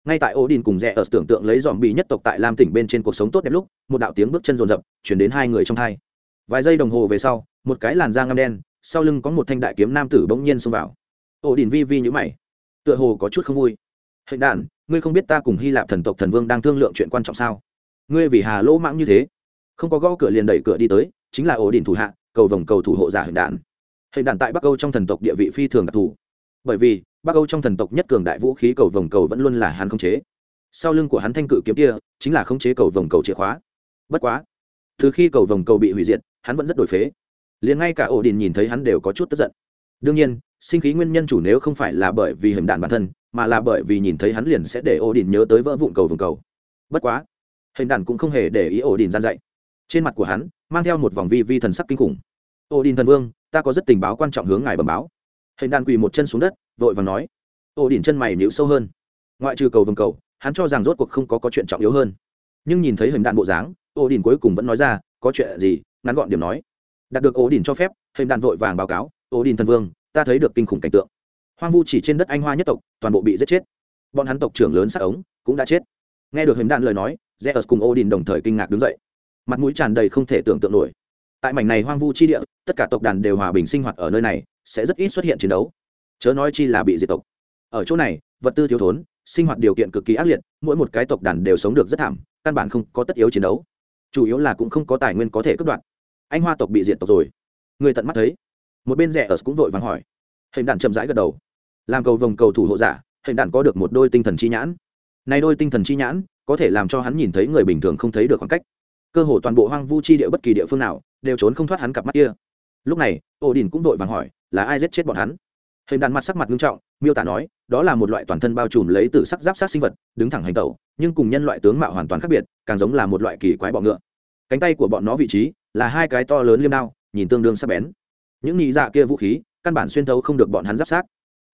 Ngay tại odin cùng rẽ ở tưởng tượng lấy dòm bi nhất tộc tại lam tỉnh bên trên cuộc sống tốt đẹp lúc, một đạo tiếng bước chân rồn rập, chuyển đến hai người trong hai. Vài giây đồng hồ về sau, một cái làn da ngâm đen sau lưng có một thanh đại kiếm nam tử bỗng nhiên xông vào. Ổ Đỉnh vi vi nhữ mày, tựa hồ có chút không vui. Hạnh đản ngươi không biết ta cùng hy lạp thần tộc thần vương đang thương lượng chuyện quan trọng sao? Ngươi vì hà lỗ mãng như thế, không có gõ cửa liền đẩy cửa đi tới, chính là ổ đỉnh thủ hạ, cầu vòng cầu thủ hộ giả hạnh đản hạnh đản tại bắc âu trong thần tộc địa vị phi thường đặc thù. Bởi vì, bắc âu trong thần tộc nhất cường đại vũ khí cầu vòng cầu vẫn luôn là hắn khống chế. Sau lưng của hắn thanh cự kiếm kia, chính là khống chế cầu vòng cầu chìa khóa. Bất quá, từ khi cầu vồng cầu bị hủy diệt, hắn vẫn rất đổi phế liền ngay cả ổ đình nhìn thấy hắn đều có chút tức giận. Đương nhiên sinh khí nguyên nhân chủ nếu không phải là bởi vì hiểm đạn bản thân mà là bởi vì nhìn thấy hắn liền sẽ để ổ đình nhớ tới vỡ vụn cầu vồng cầu. Bất quá hình đạn cũng không hề để ý ổ đình gian dạy. Trên mặt của hắn mang theo một vòng vi vi thần sắc kinh khủng. Ổ đình thần vương ta có rất tình báo quan trọng hướng ngài bẩm báo. Hình đạn quỳ một chân xuống đất vội và nói. Ổ đình chân mày nhíu sâu hơn. Ngoại trừ cầu vồng cầu hắn cho rằng rốt cuộc không có, có chuyện trọng yếu hơn. Nhưng nhìn thấy hình đạn bộ dáng ổ đình cuối cùng vẫn nói ra có chuyện gì? Ngắn gọn điểm nói đạt được ổ đình cho phép hình đạn vội vàng báo cáo ổ đình thần vương, ta thấy được kinh khủng cảnh tượng. Hoang vu chỉ trên đất anh hoa nhất tộc, toàn bộ bị giết chết. Bọn hắn tộc trưởng lớn sắc ống, cũng đã chết. Nghe được hình đạn lời nói rẽ ở cùng ổ đình đồng thời kinh ngạc đứng dậy. Mặt mũi tràn đầy không thể tưởng tượng nổi. Tại mảnh này hoang vu chi địa, tất cả tộc đàn đều hòa bình sinh hoạt ở nơi này, sẽ rất ít xuất hiện chiến đấu. Chớ nói chi là bị diệt tộc. Ở chỗ này, vật tư thiếu thốn, sinh hoạt điều kiện cực kỳ ác liệt, mỗi một cái tộc đàn đều sống được rất thảm, căn bản không có tất yếu chiến đấu. Chủ yếu là cũng không có tài nguyên có thể cướp đoạt anh hoa tộc bị diệt tộc rồi. Người tận mắt thấy. Một bên rẻ ở cũng vội vàng hỏi. Hình đàn chậm rãi gật đầu. Làm cầu vòng cầu thủ hộ giả, hình đàn có được một đôi tinh thần chi nhãn. Này đôi tinh thần chi nhãn, có thể làm cho hắn nhìn thấy người bình thường không thấy được khoảng cách. Cơ hồ toàn bộ hoang vu chi địa bất kỳ địa phương nào, đều trốn không thoát hắn cặp mắt kia. Lúc này ổ đình cũng vội vàng hỏi, là ai giết chết bọn hắn? Hình đàn mặt sắc mặt nghiêm trọng, miêu tả nói, đó là một loại toàn thân bao trùm lấy từ sắc giáp sát sinh vật, đứng thẳng hành tẩu, nhưng cùng nhân loại tướng mạo hoàn toàn khác biệt, càng giống là một loại kỳ quái bọ ngựa cánh tay của bọn nó vị trí là hai cái to lớn liêm đao, nhìn tương đương sắc bén. Những nhị dạ kia vũ khí, căn bản xuyên thấu không được bọn hắn giáp sát.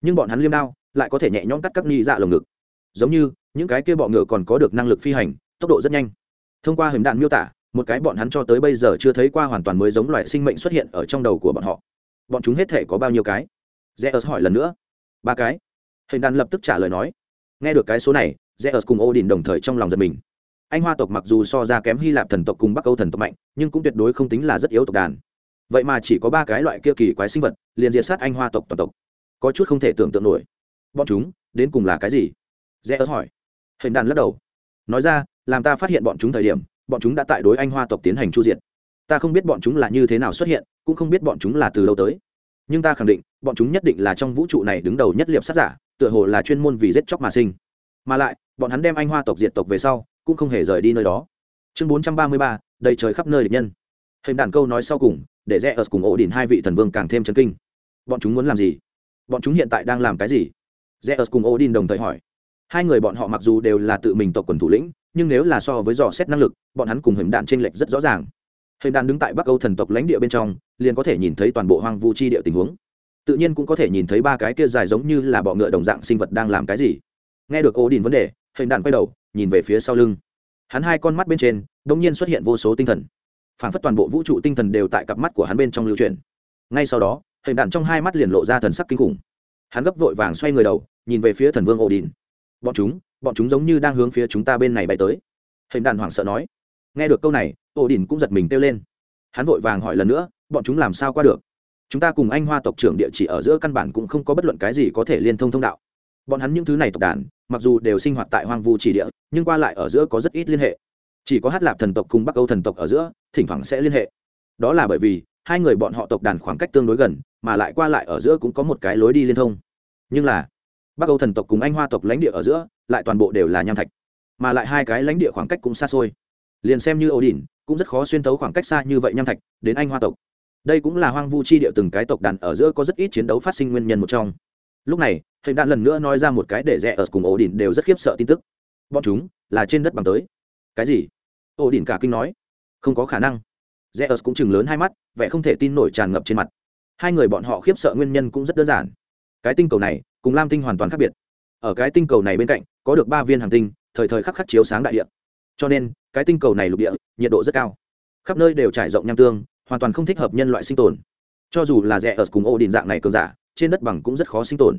Nhưng bọn hắn liêm đao lại có thể nhẹ nhõm cắt các nhị dạ lồng ngực. Giống như, những cái kia bọ ngựa còn có được năng lực phi hành, tốc độ rất nhanh. Thông qua hình đạn miêu tả, một cái bọn hắn cho tới bây giờ chưa thấy qua hoàn toàn mới giống loại sinh mệnh xuất hiện ở trong đầu của bọn họ. Bọn chúng hết thể có bao nhiêu cái? Zeus hỏi lần nữa. Ba cái. Hình đạn lập tức trả lời nói. Nghe được cái số này, zeus cùng odin đồng thời trong lòng giật mình anh hoa tộc mặc dù so ra kém hy lạp thần tộc cùng bắc âu thần tộc mạnh nhưng cũng tuyệt đối không tính là rất yếu tộc đàn vậy mà chỉ có ba cái loại kia kỳ quái sinh vật liền diệt sát anh hoa tộc toàn tộc có chút không thể tưởng tượng nổi bọn chúng đến cùng là cái gì dễ ớt hỏi hình đàn lắc đầu nói ra làm ta phát hiện bọn chúng thời điểm bọn chúng đã tại đối anh hoa tộc tiến hành chu diện ta không biết bọn chúng là như thế nào xuất hiện cũng không biết bọn chúng là từ lâu tới nhưng ta khẳng định bọn chúng nhất định là trong vũ trụ này đứng đầu nhất liệp sát giả tựa hồ là chuyên môn vì giết chóc mà sinh mà lại bọn hắn đem anh hoa tộc diệt tộc về sau cũng không hề rời đi nơi đó. Chương bốn trăm ba mươi ba, đầy trời khắp nơi địch nhân. Hình đàn câu nói sau cùng, để rẽ ở cùng ổ đỉnh hai vị thần vương càng thêm chấn kinh. Bọn chúng muốn làm gì? Bọn chúng hiện tại đang làm cái gì? Rẽ ở cùng ổ đỉnh đồng thời hỏi. Hai người bọn họ mặc dù đều là tự mình tộc quần thủ lĩnh, nhưng nếu là so với dò xét năng lực, bọn hắn cùng hình đạn t r ê n lệch rất rõ ràng. Hình đạn đứng tại bắc âu thần tộc lãnh địa bên trong, liền có thể nhìn thấy toàn bộ hoang vu chi địa tình huống. Tự nhiên cũng có thể nhìn thấy ba cái kia dài giống như là bọ ngựa đồng dạng sinh vật đang làm cái gì. Nghe được ổ đỉnh vấn đề, hình đạn quay đầu nhìn về phía sau lưng. Hắn hai con mắt bên trên đ ỗ n g nhiên xuất hiện vô số tinh thần. Phản phất toàn bộ vũ trụ tinh thần đều tại cặp mắt của hắn bên trong lưu truyền ngay sau đó, hình đạn trong hai mắt liền lộ ra thần sắc kinh khủng. Hắn gấp vội vàng xoay người đầu, nhìn về phía thần vương ổ đình bọn chúng bọn chúng giống như đang hướng phía chúng ta bên này bay tới. Hình đạn hoảng sợ nói. Nghe được câu này ổ đình cũng giật mình kêu lên. Hắn vội vàng hỏi lần nữa, bọn chúng làm sao qua được? Chúng ta cùng anh hoa tộc trưởng địa chỉ ở giữa căn bản cũng không có bất luận cái gì có thể liên thông thông đạo. Bọn hắn những thứ này tộc đàn mặc dù đều sinh hoạt tại hoang vu chỉ địa, nhưng qua lại ở giữa có rất ít liên hệ. Chỉ có hát lạp thần tộc cùng bắc âu thần tộc ở giữa, thỉnh thoảng sẽ liên hệ. Đó là bởi vì, hai người bọn họ tộc đàn khoảng cách tương đối gần, mà lại qua lại ở giữa cũng có một cái lối đi liên thông. Nhưng là, bắc âu thần tộc cùng anh hoa tộc lãnh địa ở giữa, lại toàn bộ đều là nham thạch. Mà lại hai cái lãnh địa khoảng cách cũng xa xôi. Liền xem như ổ đỉnh cũng rất khó xuyên tấu khoảng cách xa như vậy nham thạch, đến anh hoa tộc. Đây cũng là hoang vu chi địa từng cái tộc đàn ở giữa có rất ít chiến đấu phát sinh nguyên nhân một trong. Lúc này hình đạn lần nữa nói ra một cái để rẽ ở cùng ổ đỉnh đều rất khiếp sợ tin tức. Bọn chúng là trên đất bằng tới. Cái gì? Ổ đỉnh cả kinh nói. Không có khả năng. Rẽ ở cũng chừng lớn hai mắt, vẻ không thể tin nổi tràn ngập trên mặt. Hai người bọn họ khiếp sợ nguyên nhân cũng rất đơn giản. Cái tinh cầu này cùng lam tinh hoàn toàn khác biệt. Ở cái tinh cầu này bên cạnh, có được ba viên hàng tinh, thời thời khắc khắc chiếu sáng đại địa. Cho nên, cái tinh cầu này lục địa, nhiệt độ rất cao. Khắp nơi đều trải rộng nham tương, hoàn toàn không thích hợp nhân loại sinh tồn. Cho dù là rẽ ở cùng ô đình dạng này cường giả, trên đất bằng cũng rất khó sinh tồn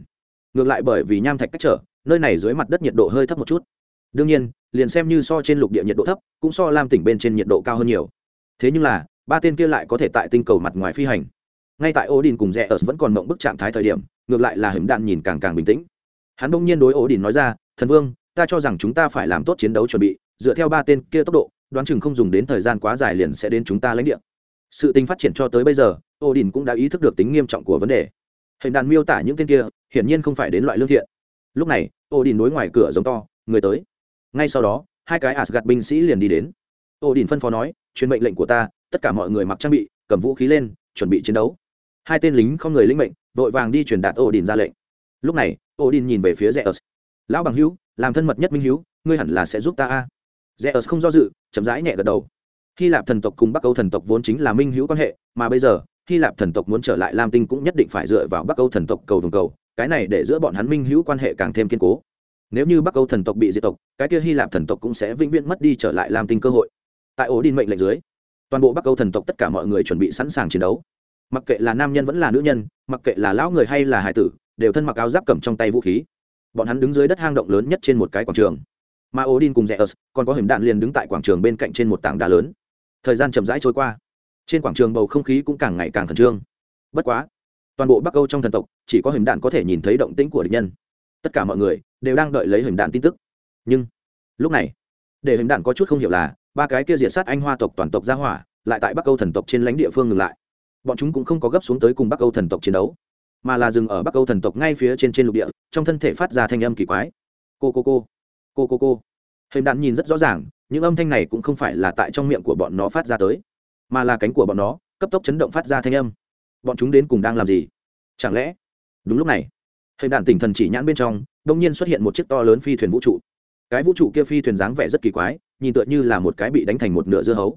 ngược lại bởi vì nham thạch cách trở, nơi này dưới mặt đất nhiệt độ hơi thấp một chút. Đương nhiên, liền xem như so trên lục địa nhiệt độ thấp, cũng so lam tỉnh bên trên nhiệt độ cao hơn nhiều. Thế nhưng là, ba tên kia lại có thể tại tinh cầu mặt ngoài phi hành. Ngay tại Odin cùng rẽ ở vẫn còn mộng bức trạng thái thời điểm, ngược lại là hứng đạn nhìn càng càng bình tĩnh. Hắn bỗng nhiên đối Odin nói ra, thần vương, ta cho rằng chúng ta phải làm tốt chiến đấu chuẩn bị, dựa theo ba tên kia tốc độ, đoán chừng không dùng đến thời gian quá dài liền sẽ đến chúng ta lãnh địa. Sự tình phát triển cho tới bây giờ, Odin cũng đã ý thức được tính nghiêm trọng của vấn đề. Hình đàn miêu tả những tên kia hiển nhiên không phải đến loại lương thiện. Lúc này, Odin đối ngoài cửa giống to, người tới. Ngay sau đó, hai cái asgad binh sĩ liền đi đến. Ô đình phân phó nói, truyền mệnh lệnh của ta, tất cả mọi người mặc trang bị, cầm vũ khí lên, chuẩn bị chiến đấu. Hai tên lính không người linh mệnh, vội vàng đi truyền đạt ô đình ra lệnh. Lúc này ô đình nhìn về phía rẽ ớt lão bằng hữu, làm thân mật nhất minh hữu, ngươi hẳn là sẽ giúp ta a. Rẽ ớt không do dự, chậm rãi nhẹ gật đầu. Hy lạp thần tộc cùng bắc âu thần tộc vốn chính là minh hữu quan hệ, mà bây giờ, hy lạp thần tộc muốn trở lại lam tinh cũng nhất định phải dựa vào bắc âu thần tộc cầu vồng cầu cái này để giữa bọn hắn minh hữu quan hệ càng thêm kiên cố. Nếu như bắc âu thần tộc bị diệt tộc, cái kia hy lạp thần tộc cũng sẽ vĩnh viễn mất đi trở lại làm tinh cơ hội. Tại ổ đin mệnh lệnh dưới, toàn bộ bắc âu thần tộc tất cả mọi người chuẩn bị sẵn sàng chiến đấu. Mặc kệ là nam nhân vẫn là nữ nhân, mặc kệ là lão người hay là hải tử, đều thân mặc áo giáp cầm trong tay vũ khí. Bọn hắn đứng dưới đất hang động lớn nhất trên một cái quảng trường. Mà ổ đin cùng rẽ ớt còn có hiểm đạn liền đứng tại quảng trường bên cạnh trên một tảng đá lớn. Thời gian chậm rãi trôi qua. Trên quảng trường bầu không khí cũng càng ngày càng khẩn trương. Bất quá toàn bộ bắc âu trong thần tộc, chỉ có hình đạn có thể nhìn thấy động tĩnh của địch nhân. Tất cả mọi người đều đang đợi lấy hình đạn tin tức. Nhưng, lúc này, để hình đạn có chút không hiểu là, ba cái kia diệt sát anh hoa tộc toàn tộc ra hỏa lại tại bắc âu thần tộc trên lãnh địa phương ngừng lại. Bọn chúng cũng không có gấp xuống tới cùng bắc âu thần tộc chiến đấu, mà là dừng ở bắc âu thần tộc ngay phía trên trên lục địa, trong thân thể phát ra thanh âm kỳ quái. Cô cô cô cô cô cô. Hình đạn nhìn rất rõ ràng, những âm thanh này cũng không phải là tại trong miệng của bọn nó phát ra tới, mà là cánh của bọn nó, cấp tốc chấn động phát ra thanh âm bọn chúng đến cùng đang làm gì? Chẳng lẽ, đúng lúc này, hình đạn tỉnh thần chỉ nhãn bên trong đông nhiên xuất hiện một chiếc to lớn phi thuyền vũ trụ. Cái vũ trụ kia phi thuyền dáng vẻ rất kỳ quái, nhìn tựa như là một cái bị đánh thành một nửa dưa hấu.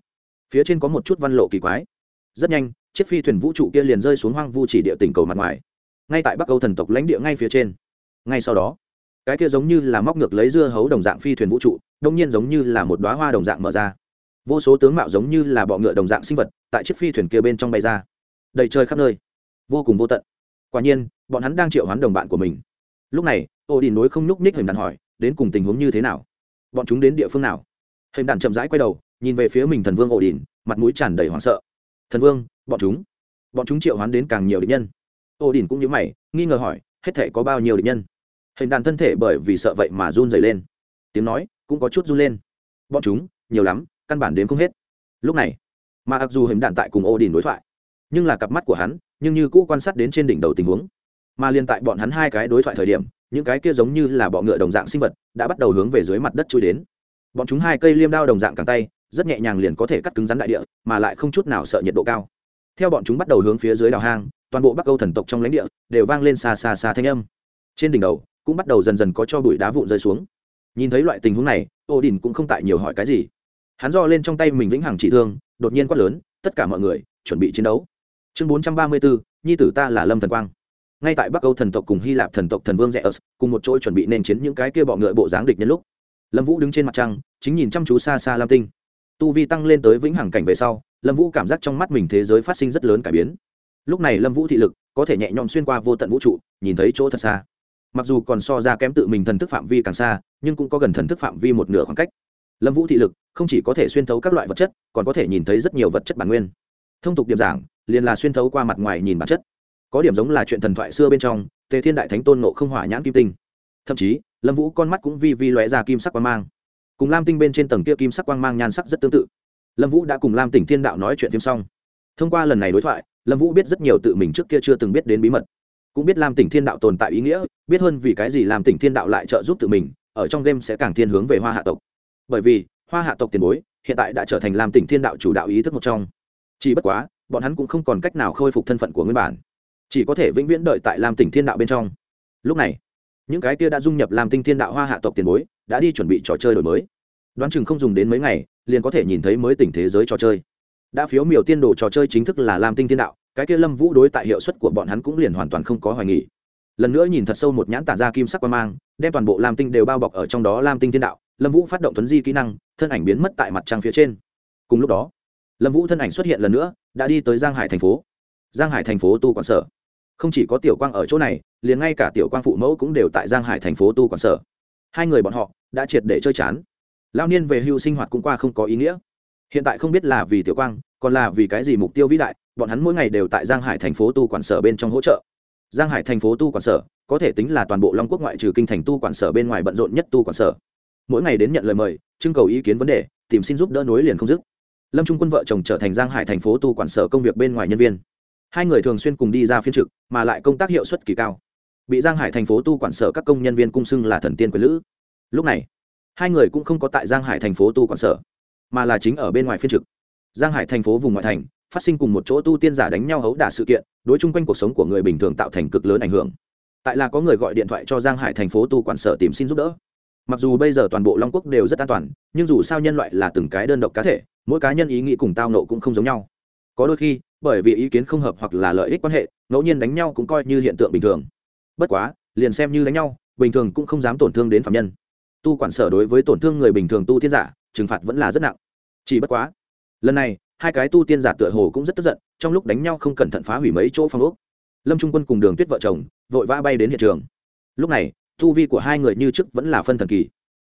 Phía trên có một chút văn lộ kỳ quái. Rất nhanh, chiếc phi thuyền vũ trụ kia liền rơi xuống hoang vu chỉ địa tỉnh cầu mặt ngoài. Ngay tại bắc âu thần tộc lãnh địa ngay phía trên. Ngay sau đó, cái kia giống như là móc ngược lấy dưa hấu đồng dạng phi thuyền vũ trụ đông nhiên giống như là một đoá hoa đồng dạng mở ra. Vô số tướng mạo giống như là bọ ngựa đồng dạng sinh vật tại chiếc phi thuyền kia bên trong bay ra đầy trời khắp nơi. Vô cùng vô tận. Quả nhiên, bọn hắn đang triệu hoán đồng bạn của mình. Lúc này, ô đi nối không nhúc nhích hình đàn hỏi, đến cùng tình huống như thế nào? Bọn chúng đến địa phương nào? Hình đàn chậm rãi quay đầu, nhìn về phía mình thần vương ô đỉnh mặt mũi tràn đầy hoảng sợ. Thần vương, bọn chúng. Bọn chúng triệu hoán đến càng nhiều địch nhân. Ô đỉnh cũng như mày, nghi ngờ hỏi, hết thể có bao nhiêu địch nhân? Hình đàn thân thể bởi vì sợ vậy mà run dày lên. Tiếng nói cũng có chút run lên. Bọn chúng, nhiều lắm, căn bản đến không hết. Lúc này, mà mặc dù hình đạn tại cùng ô đình đối thoại nhưng là cặp mắt của hắn nhưng như cũ quan sát đến trên đỉnh đầu tình huống. Mà liên tại bọn hắn hai cái đối thoại thời điểm, những cái kia giống như là bọ ngựa đồng dạng sinh vật đã bắt đầu hướng về dưới mặt đất chui đến. Bọn chúng hai cây liêm đao đồng dạng càng tay, rất nhẹ nhàng liền có thể cắt cứng rắn đại địa, mà lại không chút nào sợ nhiệt độ cao. Theo bọn chúng bắt đầu hướng phía dưới đào hang, toàn bộ bắc âu thần tộc trong lãnh địa đều vang lên xa xa xa thanh âm. Trên đỉnh đầu cũng bắt đầu dần dần có cho bụi đá vụn rơi xuống. Nhìn thấy loại tình huống này ô đình cũng không tại nhiều hỏi cái gì. Hắn do lên trong tay mình vĩnh hằng chỉ thương, đột nhiên quát lớn, tất cả mọi người, chuẩn bị chiến đấu chương bốn trăm ba mươi bốn nhi tử ta là lâm thần quang. Ngay tại bắc âu thần tộc cùng hy lạp thần tộc thần vương rẽ ớt cùng một chỗ chuẩn bị nên chiến những cái kia bọ ngựa bộ dáng địch nhân lúc, lâm vũ đứng trên mặt trăng, chính nhìn chăm chú xa xa lam tinh. Tu vi tăng lên tới vĩnh hằng cảnh về sau, lâm vũ cảm giác trong mắt mình thế giới phát sinh rất lớn cải biến. Lúc này lâm vũ thị lực có thể nhẹ nhõm xuyên qua vô tận vũ trụ, nhìn thấy chỗ thật xa. Mặc dù còn so ra kém tự mình thần thức phạm vi càng xa, nhưng cũng có gần thần thức phạm vi một nửa khoảng cách. Lâm vũ thị lực không chỉ có thể xuyên thấu các loại vật chất, còn có thể nhìn thấy rất nhiều vật chất bản nguyên. Thông tục điểm giảng liền là xuyên thấu qua mặt ngoài nhìn bản chất. Có điểm giống là chuyện thần thoại xưa bên trong, tề thiên đại thánh tôn nộ không hỏa nhãn kim tinh. Thậm chí, lâm vũ con mắt cũng vi vi lóe ra kim sắc quang mang. Cùng lam tinh bên trên tầng kia kim sắc quang mang nhan sắc rất tương tự. Lâm vũ đã cùng lam tỉnh thiên đạo nói chuyện phim xong. Thông qua lần này đối thoại, lâm vũ biết rất nhiều tự mình trước kia chưa từng biết đến bí mật. Cũng biết lam tỉnh thiên đạo tồn tại ý nghĩa, biết hơn vì cái gì làm tỉnh thiên đạo lại trợ giúp tự mình, ở trong game sẽ càng thiên hướng về hoa hạ tộc. Bởi vì, hoa hạ tộc tiền bối hiện tại đã trở thành làm tỉnh thiên đạo chủ đạo ý thức một trong. Chỉ bất quá bọn hắn cũng không còn cách nào khôi phục thân phận của nguyên bản, chỉ có thể vĩnh viễn đợi tại Lam tỉnh thiên đạo bên trong. Lúc này, những cái kia đã dung nhập làm tinh thiên đạo hoa hạ tộc tiền bối đã đi chuẩn bị trò chơi đổi mới. Đoán chừng không dùng đến mấy ngày, liền có thể nhìn thấy mới tỉnh thế giới trò chơi. Đã phiếu miểu tiên đồ trò chơi chính thức là làm tinh thiên đạo, cái kia lâm vũ đối tại hiệu suất của bọn hắn cũng liền hoàn toàn không có hoài nghỉ lần nữa nhìn thật sâu một nhãn tản ra kim sắc qua mang, đem toàn bộ lam tinh đều bao bọc ở trong đó lam tinh thiên đạo, lâm vũ phát động thuấn di kỹ năng, thân ảnh biến mất tại mặt trăng phía trên. Cùng lúc đó, lâm vũ thân ảnh xuất hiện lần nữa đã đi tới giang hải thành phố. Giang hải thành phố tu quản sở. Không chỉ có tiểu quang ở chỗ này, liền ngay cả tiểu quang phụ mẫu cũng đều tại giang hải thành phố tu quản sở. Hai người bọn họ đã triệt để chơi chán. Lao niên về hưu sinh hoạt cũng qua không có ý nghĩa. Hiện tại không biết là vì tiểu quang, còn là vì cái gì mục tiêu vĩ đại, bọn hắn mỗi ngày đều tại giang hải thành phố tu quản sở bên trong hỗ trợ. Giang hải thành phố tu quản sở, có thể tính là toàn bộ long quốc ngoại trừ kinh thành tu quản sở bên ngoài bận rộn nhất tu quản sở. Mỗi ngày đến nhận lời mời, trưng cầu ý kiến vấn đề, tìm xin giúp đỡ nối liền không dứt lâm trung quân vợ chồng trở thành giang hải thành phố tu quản sở công việc bên ngoài nhân viên. Hai người thường xuyên cùng đi ra phiên trực, mà lại công tác hiệu suất kỳ cao. Bị giang hải thành phố tu quản sở các công nhân viên cung xưng là thần tiên quyền lữ. Lúc này, hai người cũng không có tại giang hải thành phố tu quản sở, mà là chính ở bên ngoài phiên trực. Giang hải thành phố vùng ngoại thành, phát sinh cùng một chỗ tu tiên giả đánh nhau hấu đả sự kiện, đối chung quanh cuộc sống của người bình thường tạo thành cực lớn ảnh hưởng. Tại là có người gọi điện thoại cho giang hải thành phố tu quản sở tìm xin giúp đỡ mặc dù bây giờ toàn bộ long quốc đều rất an toàn, nhưng dù sao nhân loại là từng cái đơn độc cá thể, mỗi cá nhân ý nghĩ cùng tao nộ cũng không giống nhau. Có đôi khi, bởi vì ý kiến không hợp hoặc là lợi ích quan hệ, ngẫu nhiên đánh nhau cũng coi như hiện tượng bình thường. Bất quá, liền xem như đánh nhau, bình thường cũng không dám tổn thương đến phạm nhân. Tu quản sở đối với tổn thương người bình thường tu tiên giả, trừng phạt vẫn là rất nặng. Chỉ bất quá, lần này, hai cái tu tiên giả tựa hồ cũng rất tức giận, trong lúc đánh nhau không cẩn thận phá hủy mấy chỗ phong ốc. Lâm trung quân cùng đường tuyết vợ chồng vội vã bay đến hiện trường. Lúc này tu vi của hai người như trước vẫn là phân thần kỳ.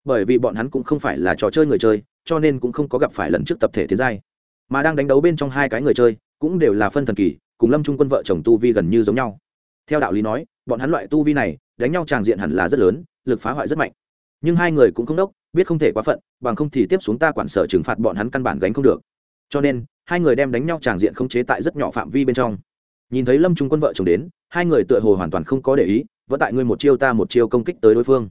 Bởi vì bọn hắn cũng không phải là trò chơi người chơi, cho nên cũng không có gặp phải lần trước tập thể tiến giai. Mà đang đánh đấu bên trong hai cái người chơi cũng đều là phân thần kỳ, cùng lâm trung quân vợ chồng tu vi gần như giống nhau. Theo đạo lý nói, bọn hắn loại tu vi này đánh nhau tràng diện hẳn là rất lớn, lực phá hoại rất mạnh. Nhưng hai người cũng không đốc, biết không thể quá phận, bằng không thì tiếp xuống ta quản sở trừng phạt bọn hắn căn bản gánh không được. Cho nên, hai người đem đánh nhau tràng diện không chế tại rất nhỏ phạm vi bên trong. Nhìn thấy lâm trung quân vợ chồng đến, hai người tựa hồ hoàn toàn không có để ý vẫn tại ngươi một chiêu ta một chiêu công kích tới đối phương.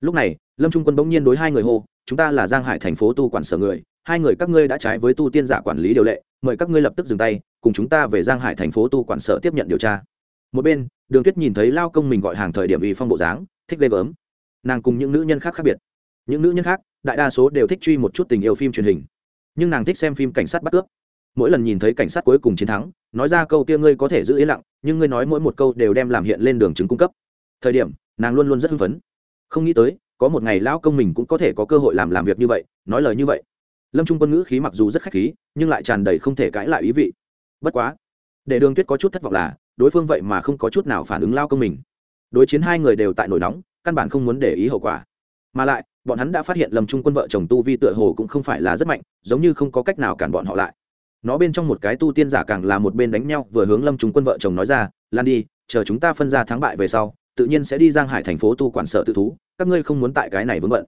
Lúc này, lâm trung quân bỗng nhiên đối hai người hô, chúng ta là giang hải thành phố tu quản sở người, hai người các ngươi đã trái với tu tiên giả quản lý điều lệ, mời các ngươi lập tức dừng tay, cùng chúng ta về giang hải thành phố tu quản sở tiếp nhận điều tra. Một bên, đường tuyết nhìn thấy lao công mình gọi hàng thời điểm vì phong bộ dáng, thích ghê gớm. Nàng cùng những nữ nhân khác khác biệt. Những nữ nhân khác, đại đa số đều thích truy một chút tình yêu phim truyền hình. Nhưng nàng thích xem phim cảnh sát bắt cướp. Mỗi lần nhìn thấy cảnh sát cuối cùng chiến thắng, nói ra câu kia ngươi có thể giữ yên lặng, nhưng ngươi nói mỗi một câu đều đem làm hiện lên đường chứng cung cấp thời điểm, nàng luôn luôn rất hưng phấn. Không nghĩ tới, có một ngày lão công mình cũng có thể có cơ hội làm làm việc như vậy, nói lời như vậy. Lâm trung quân ngữ khí mặc dù rất khách khí, nhưng lại tràn đầy không thể cãi lại ý vị. Bất quá, để đường tuyết có chút thất vọng là, đối phương vậy mà không có chút nào phản ứng lao công mình. Đối chiến hai người đều tại nổi nóng, căn bản không muốn để ý hậu quả. Mà lại, bọn hắn đã phát hiện lâm trung quân vợ chồng tu vi tựa hồ cũng không phải là rất mạnh, giống như không có cách nào cản bọn họ lại. Nó bên trong một cái tu tiên giả càng là một bên đánh nhau, vừa hướng lâm trung quân vợ chồng nói ra, lan đi, chờ chúng ta phân ra thắng bại về sau tự nhiên sẽ đi giang hải thành phố tu quản sở tự thú, các ngươi không muốn tại cái này vướng bận.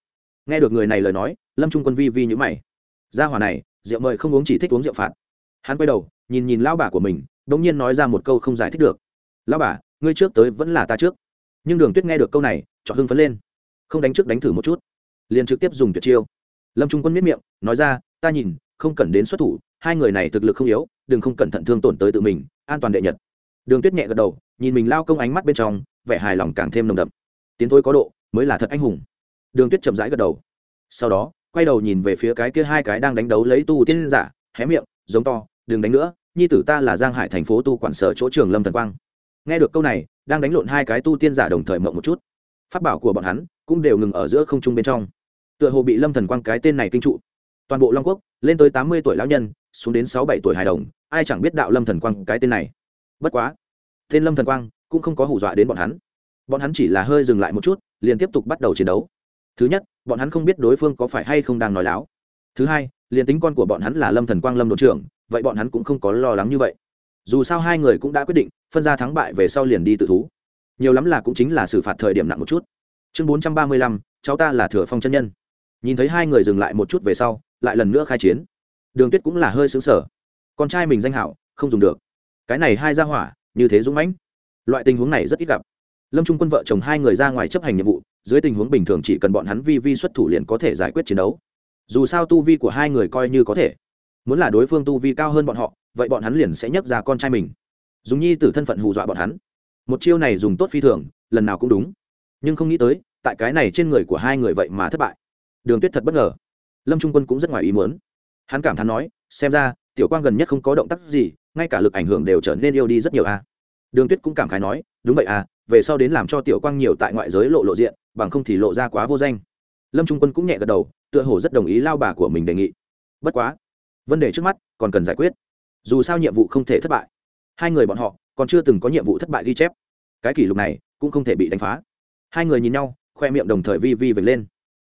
Nghe được người này lời nói, lâm trung quân vi vi nhữ mày. Ra hòa này, rượu mời không uống chỉ thích uống rượu phạt. Hắn quay đầu, nhìn nhìn lao bà của mình đ ỗ n g nhiên nói ra một câu không giải thích được. Lao bà, ngươi trước tới vẫn là ta trước. Nhưng đường tuyết nghe được câu này chọn hưng phấn lên. Không đánh trước đánh thử một chút. Liền trực tiếp dùng tuyệt chiêu. Lâm trung quân miết miệng, nói ra, ta nhìn, không cần đến xuất thủ, hai người này thực lực không yếu, đừng không cẩn thận thương tổn tới tự mình, an toàn đệ nhật đường tuyết nhẹ gật đầu, nhìn mình lao công ánh mắt bên trong, vẻ hài lòng càng thêm nồng đậm. Tiến thôi có độ, mới là thật anh hùng. Đường tuyết chậm rãi gật đầu. Sau đó, quay đầu nhìn về phía cái kia hai cái đang đánh đấu lấy tu tiên giả, hé miệng, giống to, đừng đánh nữa, nhi tử ta là giang hải thành phố tu quản sở chỗ trường lâm thần quang. Nghe được câu này, đang đánh lộn hai cái tu tiên giả đồng thời mộng một chút. Phát bảo của bọn hắn cũng đều ngừng ở giữa không trung bên trong. Tựa hồ bị lâm thần quang cái tên này kinh trụ. Toàn bộ long quốc, lên tới tám mươi tuổi lão nhân, xuống đến sáu bảy tuổi hài đồng, ai chẳng biết đạo lâm thần quang cái tên này bất quá tên lâm thần quang cũng không có hù dọa đến bọn hắn. Bọn hắn chỉ là hơi dừng lại một chút, liền tiếp tục bắt đầu chiến đấu. Thứ nhất, bọn hắn không biết đối phương có phải hay không đang nói láo. Thứ hai, liền tính con của bọn hắn là lâm thần quang lâm đội trưởng, vậy bọn hắn cũng không có lo lắng như vậy. Dù sao hai người cũng đã quyết định phân ra thắng bại về sau liền đi tự thú. Nhiều lắm là cũng chính là xử phạt thời điểm nặng một chút. Chương bốn trăm ba mươi lăm, cháu ta là thừa phong chân nhân. Nhìn thấy hai người dừng lại một chút về sau, lại lần nữa khai chiến. Đường tuyết cũng là hơi xứng sở con trai mình danh hảo, không dùng được cái này hai ra hỏa, như thế dũng mãnh. Loại tình huống này rất ít gặp. Lâm trung quân vợ chồng hai người ra ngoài chấp hành nhiệm vụ, dưới tình huống bình thường chỉ cần bọn hắn vi vi xuất thủ liền có thể giải quyết chiến đấu. Dù sao tu vi của hai người coi như có thể. Muốn là đối phương tu vi cao hơn bọn họ, vậy bọn hắn liền sẽ nhấc ra con trai mình. Dùng nhi t thân phận hù dọa bọn hắn. Một chiêu này dùng tốt phi thường, lần nào cũng đúng. Nhưng không nghĩ tới, tại cái này trên người của hai người vậy mà thất bại. Đường tuyết thật bất ngờ. Lâm trung quân cũng rất ngoài ý muốn. Hắn cảm thán nói, xem ra, tiểu quang gần nhất không có động tác gì ngay cả lực ảnh hưởng đều trở nên yêu đi rất nhiều a. Đường tuyết cũng cảm khái nói, đúng vậy à về sau đến làm cho tiểu quang nhiều tại ngoại giới lộ lộ diện, bằng không thì lộ ra quá vô danh. Lâm trung quân cũng nhẹ gật đầu, tựa hồ rất đồng ý lao bà của mình đề nghị. Bất quá, vấn đề trước mắt còn cần giải quyết. Dù sao nhiệm vụ không thể thất bại. Hai người bọn họ còn chưa từng có nhiệm vụ thất bại ghi chép. Cái kỷ lục này cũng không thể bị đánh phá. Hai người nhìn nhau, khoe miệng đồng thời vi vi vệt lên.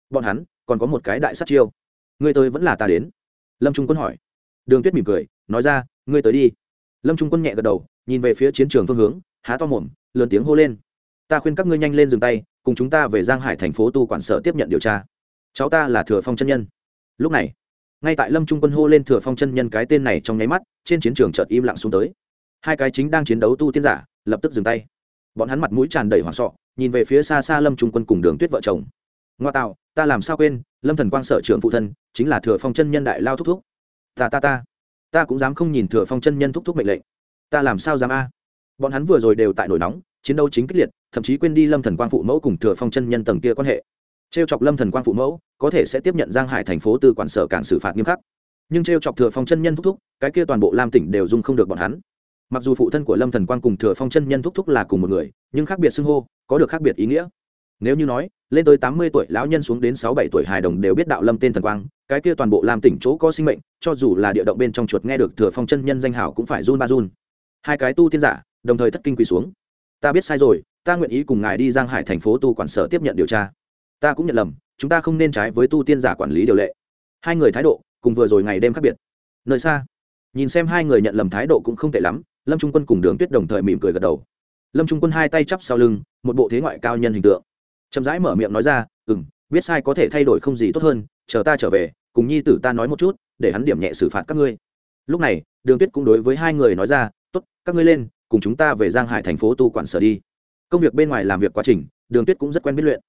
Bọn hắn còn có một cái đại sát chiêu. Người tới vẫn là ta đến. Lâm trung quân hỏi. Đường tuyết mỉm cười, nói ra ngươi tới đi. Lâm trung quân nhẹ gật đầu, nhìn về phía chiến trường phương hướng, há to mồm, lớn tiếng hô lên. Ta khuyên các ngươi nhanh lên dừng tay, cùng chúng ta về giang hải thành phố tu quản sở tiếp nhận điều tra. Cháu ta là thừa phong chân nhân. Lúc này, ngay tại lâm trung quân hô lên thừa phong chân nhân cái tên này trong nháy mắt, trên chiến trường chợt im lặng xuống tới. Hai cái chính đang chiến đấu tu tiên giả, lập tức dừng tay. Bọn hắn mặt mũi tràn đầy hoảng sọ, nhìn về phía xa xa lâm trung quân cùng đường tuyết vợ chồng. Ngoa tạo, ta làm sao quên, lâm thần quang sở trưởng phụ thân, chính là thừa phong chân nhân đại lao thúc thúc. Ta ta ta ta cũng dám không nhìn thừa phong chân nhân thúc thúc mệnh lệnh. Ta làm sao dám a? Bọn hắn vừa rồi đều tại nổi nóng, chiến đấu chính kích liệt, thậm chí quên đi lâm thần quang phụ mẫu cùng thừa phong chân nhân tầng kia quan hệ. Trêu chọc lâm thần quang phụ mẫu, có thể sẽ tiếp nhận giang hải thành phố từ quản sở cảng xử phạt nghiêm khắc. Nhưng trêu chọc thừa phong chân nhân thúc thúc, cái kia toàn bộ lam tỉnh đều dung không được bọn hắn. Mặc dù phụ thân của lâm thần quang cùng thừa phong chân nhân thúc thúc là cùng một người, nhưng khác biệt xưng hô, có được khác biệt ý nghĩa nếu như nói, lên tới tám mươi tuổi lão nhân xuống đến sáu bảy tuổi hài đồng đều biết đạo lâm tên thần quang, cái kia toàn bộ làm tỉnh chỗ có sinh mệnh, cho dù là địa động bên trong chuột nghe được thừa phong chân nhân danh hảo cũng phải run ba run. Hai cái tu tiên giả, đồng thời thất kinh quỳ xuống. Ta biết sai rồi, ta nguyện ý cùng ngài đi giang hải thành phố tu quản sở tiếp nhận điều tra. Ta cũng nhận lầm, chúng ta không nên trái với tu tiên giả quản lý điều lệ. Hai người thái độ, cùng vừa rồi ngày đêm khác biệt. Nơi xa, nhìn xem hai người nhận lầm thái độ cũng không tệ lắm, lâm trung quân cùng đường tuyết đồng thời mỉm cười gật đầu. Lâm trung quân hai tay chắp sau lưng, một bộ thế ngoại cao nhân hình tượng chậm rãi mở miệng nói ra ừ m biết sai có thể thay đổi không gì tốt hơn, chờ ta trở về, cùng nhi tử ta nói một chút, để hắn điểm nhẹ xử phạt các ngươi. Lúc này, đường tuyết cũng đối với hai người nói ra t ố t các ngươi lên, cùng chúng ta về giang hải thành phố tu quản sở đi. Công việc bên ngoài làm việc quá trình, đường tuyết cũng rất quen biết luyện.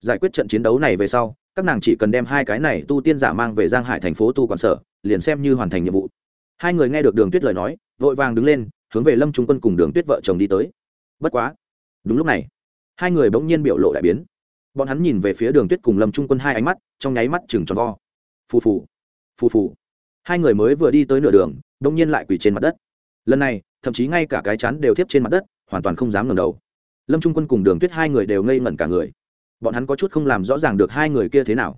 Giải quyết trận chiến đấu này về sau, các nàng chỉ cần đem hai cái này tu tiên giả mang về giang hải thành phố tu quản sở, liền xem như hoàn thành nhiệm vụ. Hai người nghe được đường tuyết lời nói, vội vàng đứng lên, hướng về lâm trung quân cùng đường tuyết vợ chồng đi tới. Bất quá, đúng lúc này, hai người bỗng nhiên biểu lộ đại biến bọn hắn nhìn về phía đường tuyết cùng lâm trung quân hai ánh mắt, trong nháy mắt chừng tròn vo. Phù phù phù phù. Hai người mới vừa đi tới nửa đường bỗng nhiên lại quỳ trên mặt đất. Lần này, thậm chí ngay cả cái chắn đều thiếp trên mặt đất, hoàn toàn không dám ngẩng đầu. Lâm trung quân cùng đường tuyết hai người đều ngây ngẩn cả người. Bọn hắn có chút không làm rõ ràng được hai người kia thế nào.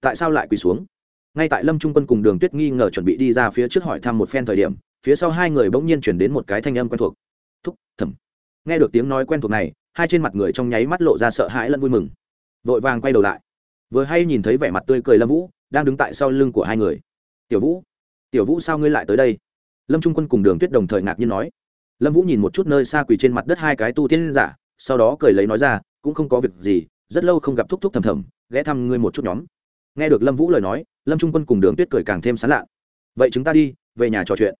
Tại sao lại quỳ xuống? Ngay tại lâm trung quân cùng đường tuyết nghi ngờ chuẩn bị đi ra phía trước hỏi thăm một phen thời điểm, phía sau hai người bỗng nhiên chuyển đến một cái thanh âm quen thuộc. Thúc, thầm. Nghe được tiếng nói quen thuộc này, hai trên mặt người trong nháy mắt lộ ra sợ hãi lẫn vui mừng vội vàng quay đầu lại. Vừa hay nhìn thấy vẻ mặt tươi cười lâm vũ, đang đứng tại sau lưng của hai người. Tiểu vũ tiểu vũ sao ngươi lại tới đây? Lâm trung quân cùng đường tuyết đồng thời ngạc nhiên nói. Lâm vũ nhìn một chút nơi xa quỳ trên mặt đất hai cái tu tiên giả, sau đó cười lấy nói ra, cũng không có việc gì, rất lâu không gặp thúc thúc thầm thầm, ghé thăm ngươi một chút nhóm. Nghe được lâm vũ lời nói, lâm trung quân cùng đường tuyết cười càng thêm sán lạ vậy chúng ta đi, về nhà trò chuyện.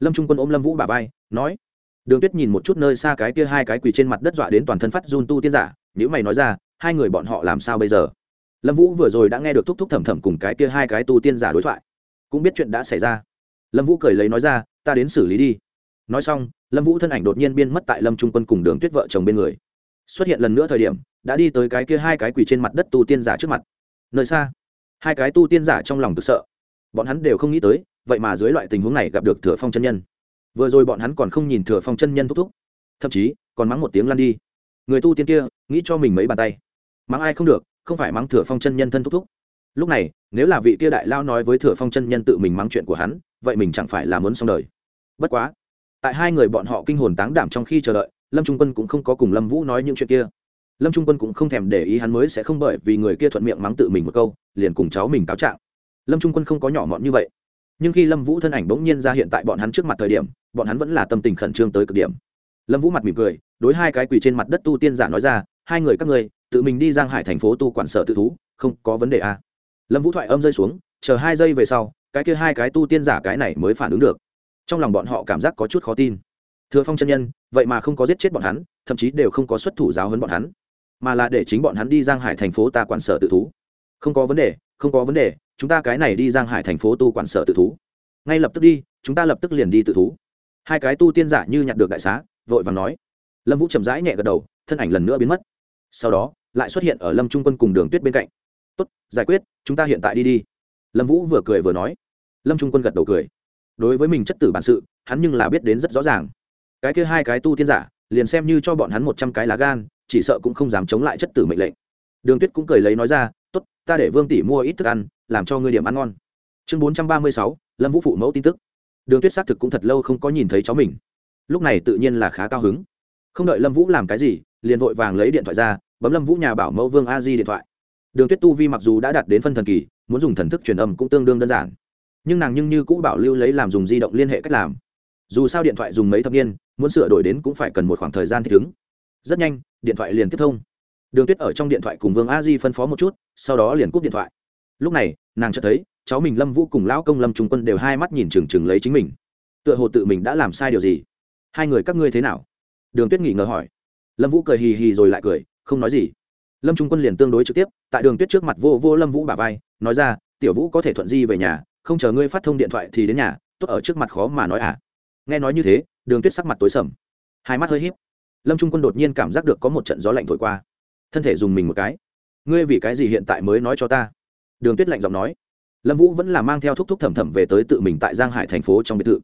Lâm trung quân ôm lâm vũ bà vai, nói. Đường tuyết nhìn một chút nơi xa cái kia hai cái quỳ trên mặt đất dọa đến toàn thân phát run tu tiên giả nếu mày nói ra hai người bọn họ làm sao bây giờ? Lâm vũ vừa rồi đã nghe được thúc thúc thầm thầm cùng cái kia hai cái tu tiên giả đối thoại. Cũng biết chuyện đã xảy ra. Lâm vũ cười lấy nói ra, ta đến xử lý đi. Nói xong, lâm vũ thân ảnh đột nhiên biên mất tại lâm trung quân cùng đường tuyết vợ chồng bên người. Xuất hiện lần nữa thời điểm, đã đi tới cái kia hai cái quỳ trên mặt đất tu tiên giả trước mặt. Nơi xa, hai cái tu tiên giả trong lòng thực sợ. Bọn hắn đều không nghĩ tới, vậy mà dưới loại tình huống này gặp được thừa phong chân nhân. Vừa rồi bọn hắn còn không nhìn thừa phong chân nhân thúc thúc. Thậm chí, còn mắng một tiếng lăn đi. Người tu tiên kia, nghĩ cho mình mấy bàn tay mắng ai không được, không phải mắng thừa phong chân nhân thân thúc thúc. Lúc này, nếu là vị tia đại lao nói với thừa phong chân nhân tự mình mắng chuyện của hắn, vậy mình chẳng phải là muốn xong đời. Bất quá, tại hai người bọn họ kinh hồn táng đảm trong khi chờ đợi, lâm trung quân cũng không có cùng lâm vũ nói những chuyện kia. Lâm trung quân cũng không thèm để ý hắn mới sẽ không bởi vì người kia thuận miệng mắng tự mình một câu, liền cùng cháu mình cáo trạng. Lâm trung quân không có nhỏ mọn như vậy. Nhưng khi lâm vũ thân ảnh bỗng nhiên ra hiện tại bọn hắn trước mặt thời điểm, bọn hắn vẫn là tâm tình khẩn trương tới cực điểm. Lâm vũ mặt mỉm cười, đối hai cái quỳ trên mặt đất tu tiên giả nói ra, hai người các ngươi tự mình đi giang hải thành phố tu quản sở tự thú, không có vấn đề à. lâm vũ thoại âm rơi xuống, chờ hai giây về sau, cái kia hai cái tu tiên giả cái này mới phản ứng được. Trong lòng bọn họ cảm giác có chút khó tin. Thừa phong chân nhân, vậy mà không có giết chết bọn hắn, thậm chí đều không có xuất thủ giáo hơn bọn hắn, mà là để chính bọn hắn đi giang hải thành phố ta quản sở tự thú. Không có vấn đề, không có vấn đề, chúng ta cái này đi giang hải thành phố tu quản sở tự thú. Ngay lập tức đi, chúng ta lập tức liền đi tự thú. Hai cái tu tiên giả như nhặt được đại xá, vội vàng nói. Lâm vũ chậm rãi nhẹ gật đầu, thân ảnh lần nữa biến mất. Sau đó lại xuất hiện ở lâm trung quân cùng đường tuyết bên cạnh. Tốt, giải quyết, chúng ta hiện tại đi đi. Lâm vũ vừa cười vừa nói. Lâm trung quân gật đầu cười. Đối với mình chất tử bản sự, hắn nhưng là biết đến rất rõ ràng. Cái kia hai cái tu tiên giả, liền xem như cho bọn hắn một trăm cái lá gan, chỉ sợ cũng không dám chống lại chất tử mệnh lệnh. Đường tuyết cũng cười lấy nói ra, tốt, ta để vương tỷ mua ít thức ăn, làm cho ngươi điểm ăn ngon. Chương bốn trăm ba mươi sáu, lâm vũ phụ mẫu tin tức. Đường tuyết xác thực cũng thật lâu không có nhìn thấy cháu mình. Lúc này tự nhiên là khá cao hứng. Không đợi lâm vũ làm cái gì, liền vội vàng lấy điện thoại ra bấm lâm vũ nhà bảo mẫu vương a di điện thoại. Đường tuyết tu vi mặc dù đã đạt đến phân thần kỳ, muốn dùng thần thức truyền âm cũng tương đương đơn giản. Nhưng nàng nhưng như cũ bảo lưu lấy làm dùng di động liên hệ cách làm. Dù sao điện thoại dùng mấy thập niên, muốn sửa đổi đến cũng phải cần một khoảng thời gian thích ứng. Rất nhanh, điện thoại liền tiếp thông. Đường tuyết ở trong điện thoại cùng vương a di phân phó một chút, sau đó liền cúp điện thoại. Lúc này, nàng chợt thấy, cháu mình lâm vũ cùng lão công lâm trung quân đều hai mắt nhìn trừng trừng lấy chính mình. Tựa hồ tự mình đã làm sai điều gì? Hai người các ngươi thế nào? Đường tuyết nghỉ ngờ hỏi. Lâm vũ cười hì hì rồi lại cười không nói gì. Lâm trung quân liền tương đối trực tiếp, tại đường tuyết trước mặt vô vô lâm vũ bà vai, nói ra, tiểu vũ có thể thuận di về nhà, không chờ ngươi phát thông điện thoại thì đến nhà, tốt ở trước mặt khó mà nói à. Nghe nói như thế, đường tuyết sắc mặt tối sầm. Hai mắt hơi h í p lâm trung quân đột nhiên cảm giác được có một trận gió lạnh thổi qua. Thân thể dùng mình một cái. Ngươi vì cái gì hiện tại mới nói cho ta? Đường tuyết lạnh giọng nói. Lâm vũ vẫn là mang theo thúc thúc thẩm thẩm về tới tự mình tại giang hải thành phố trong biệt thự.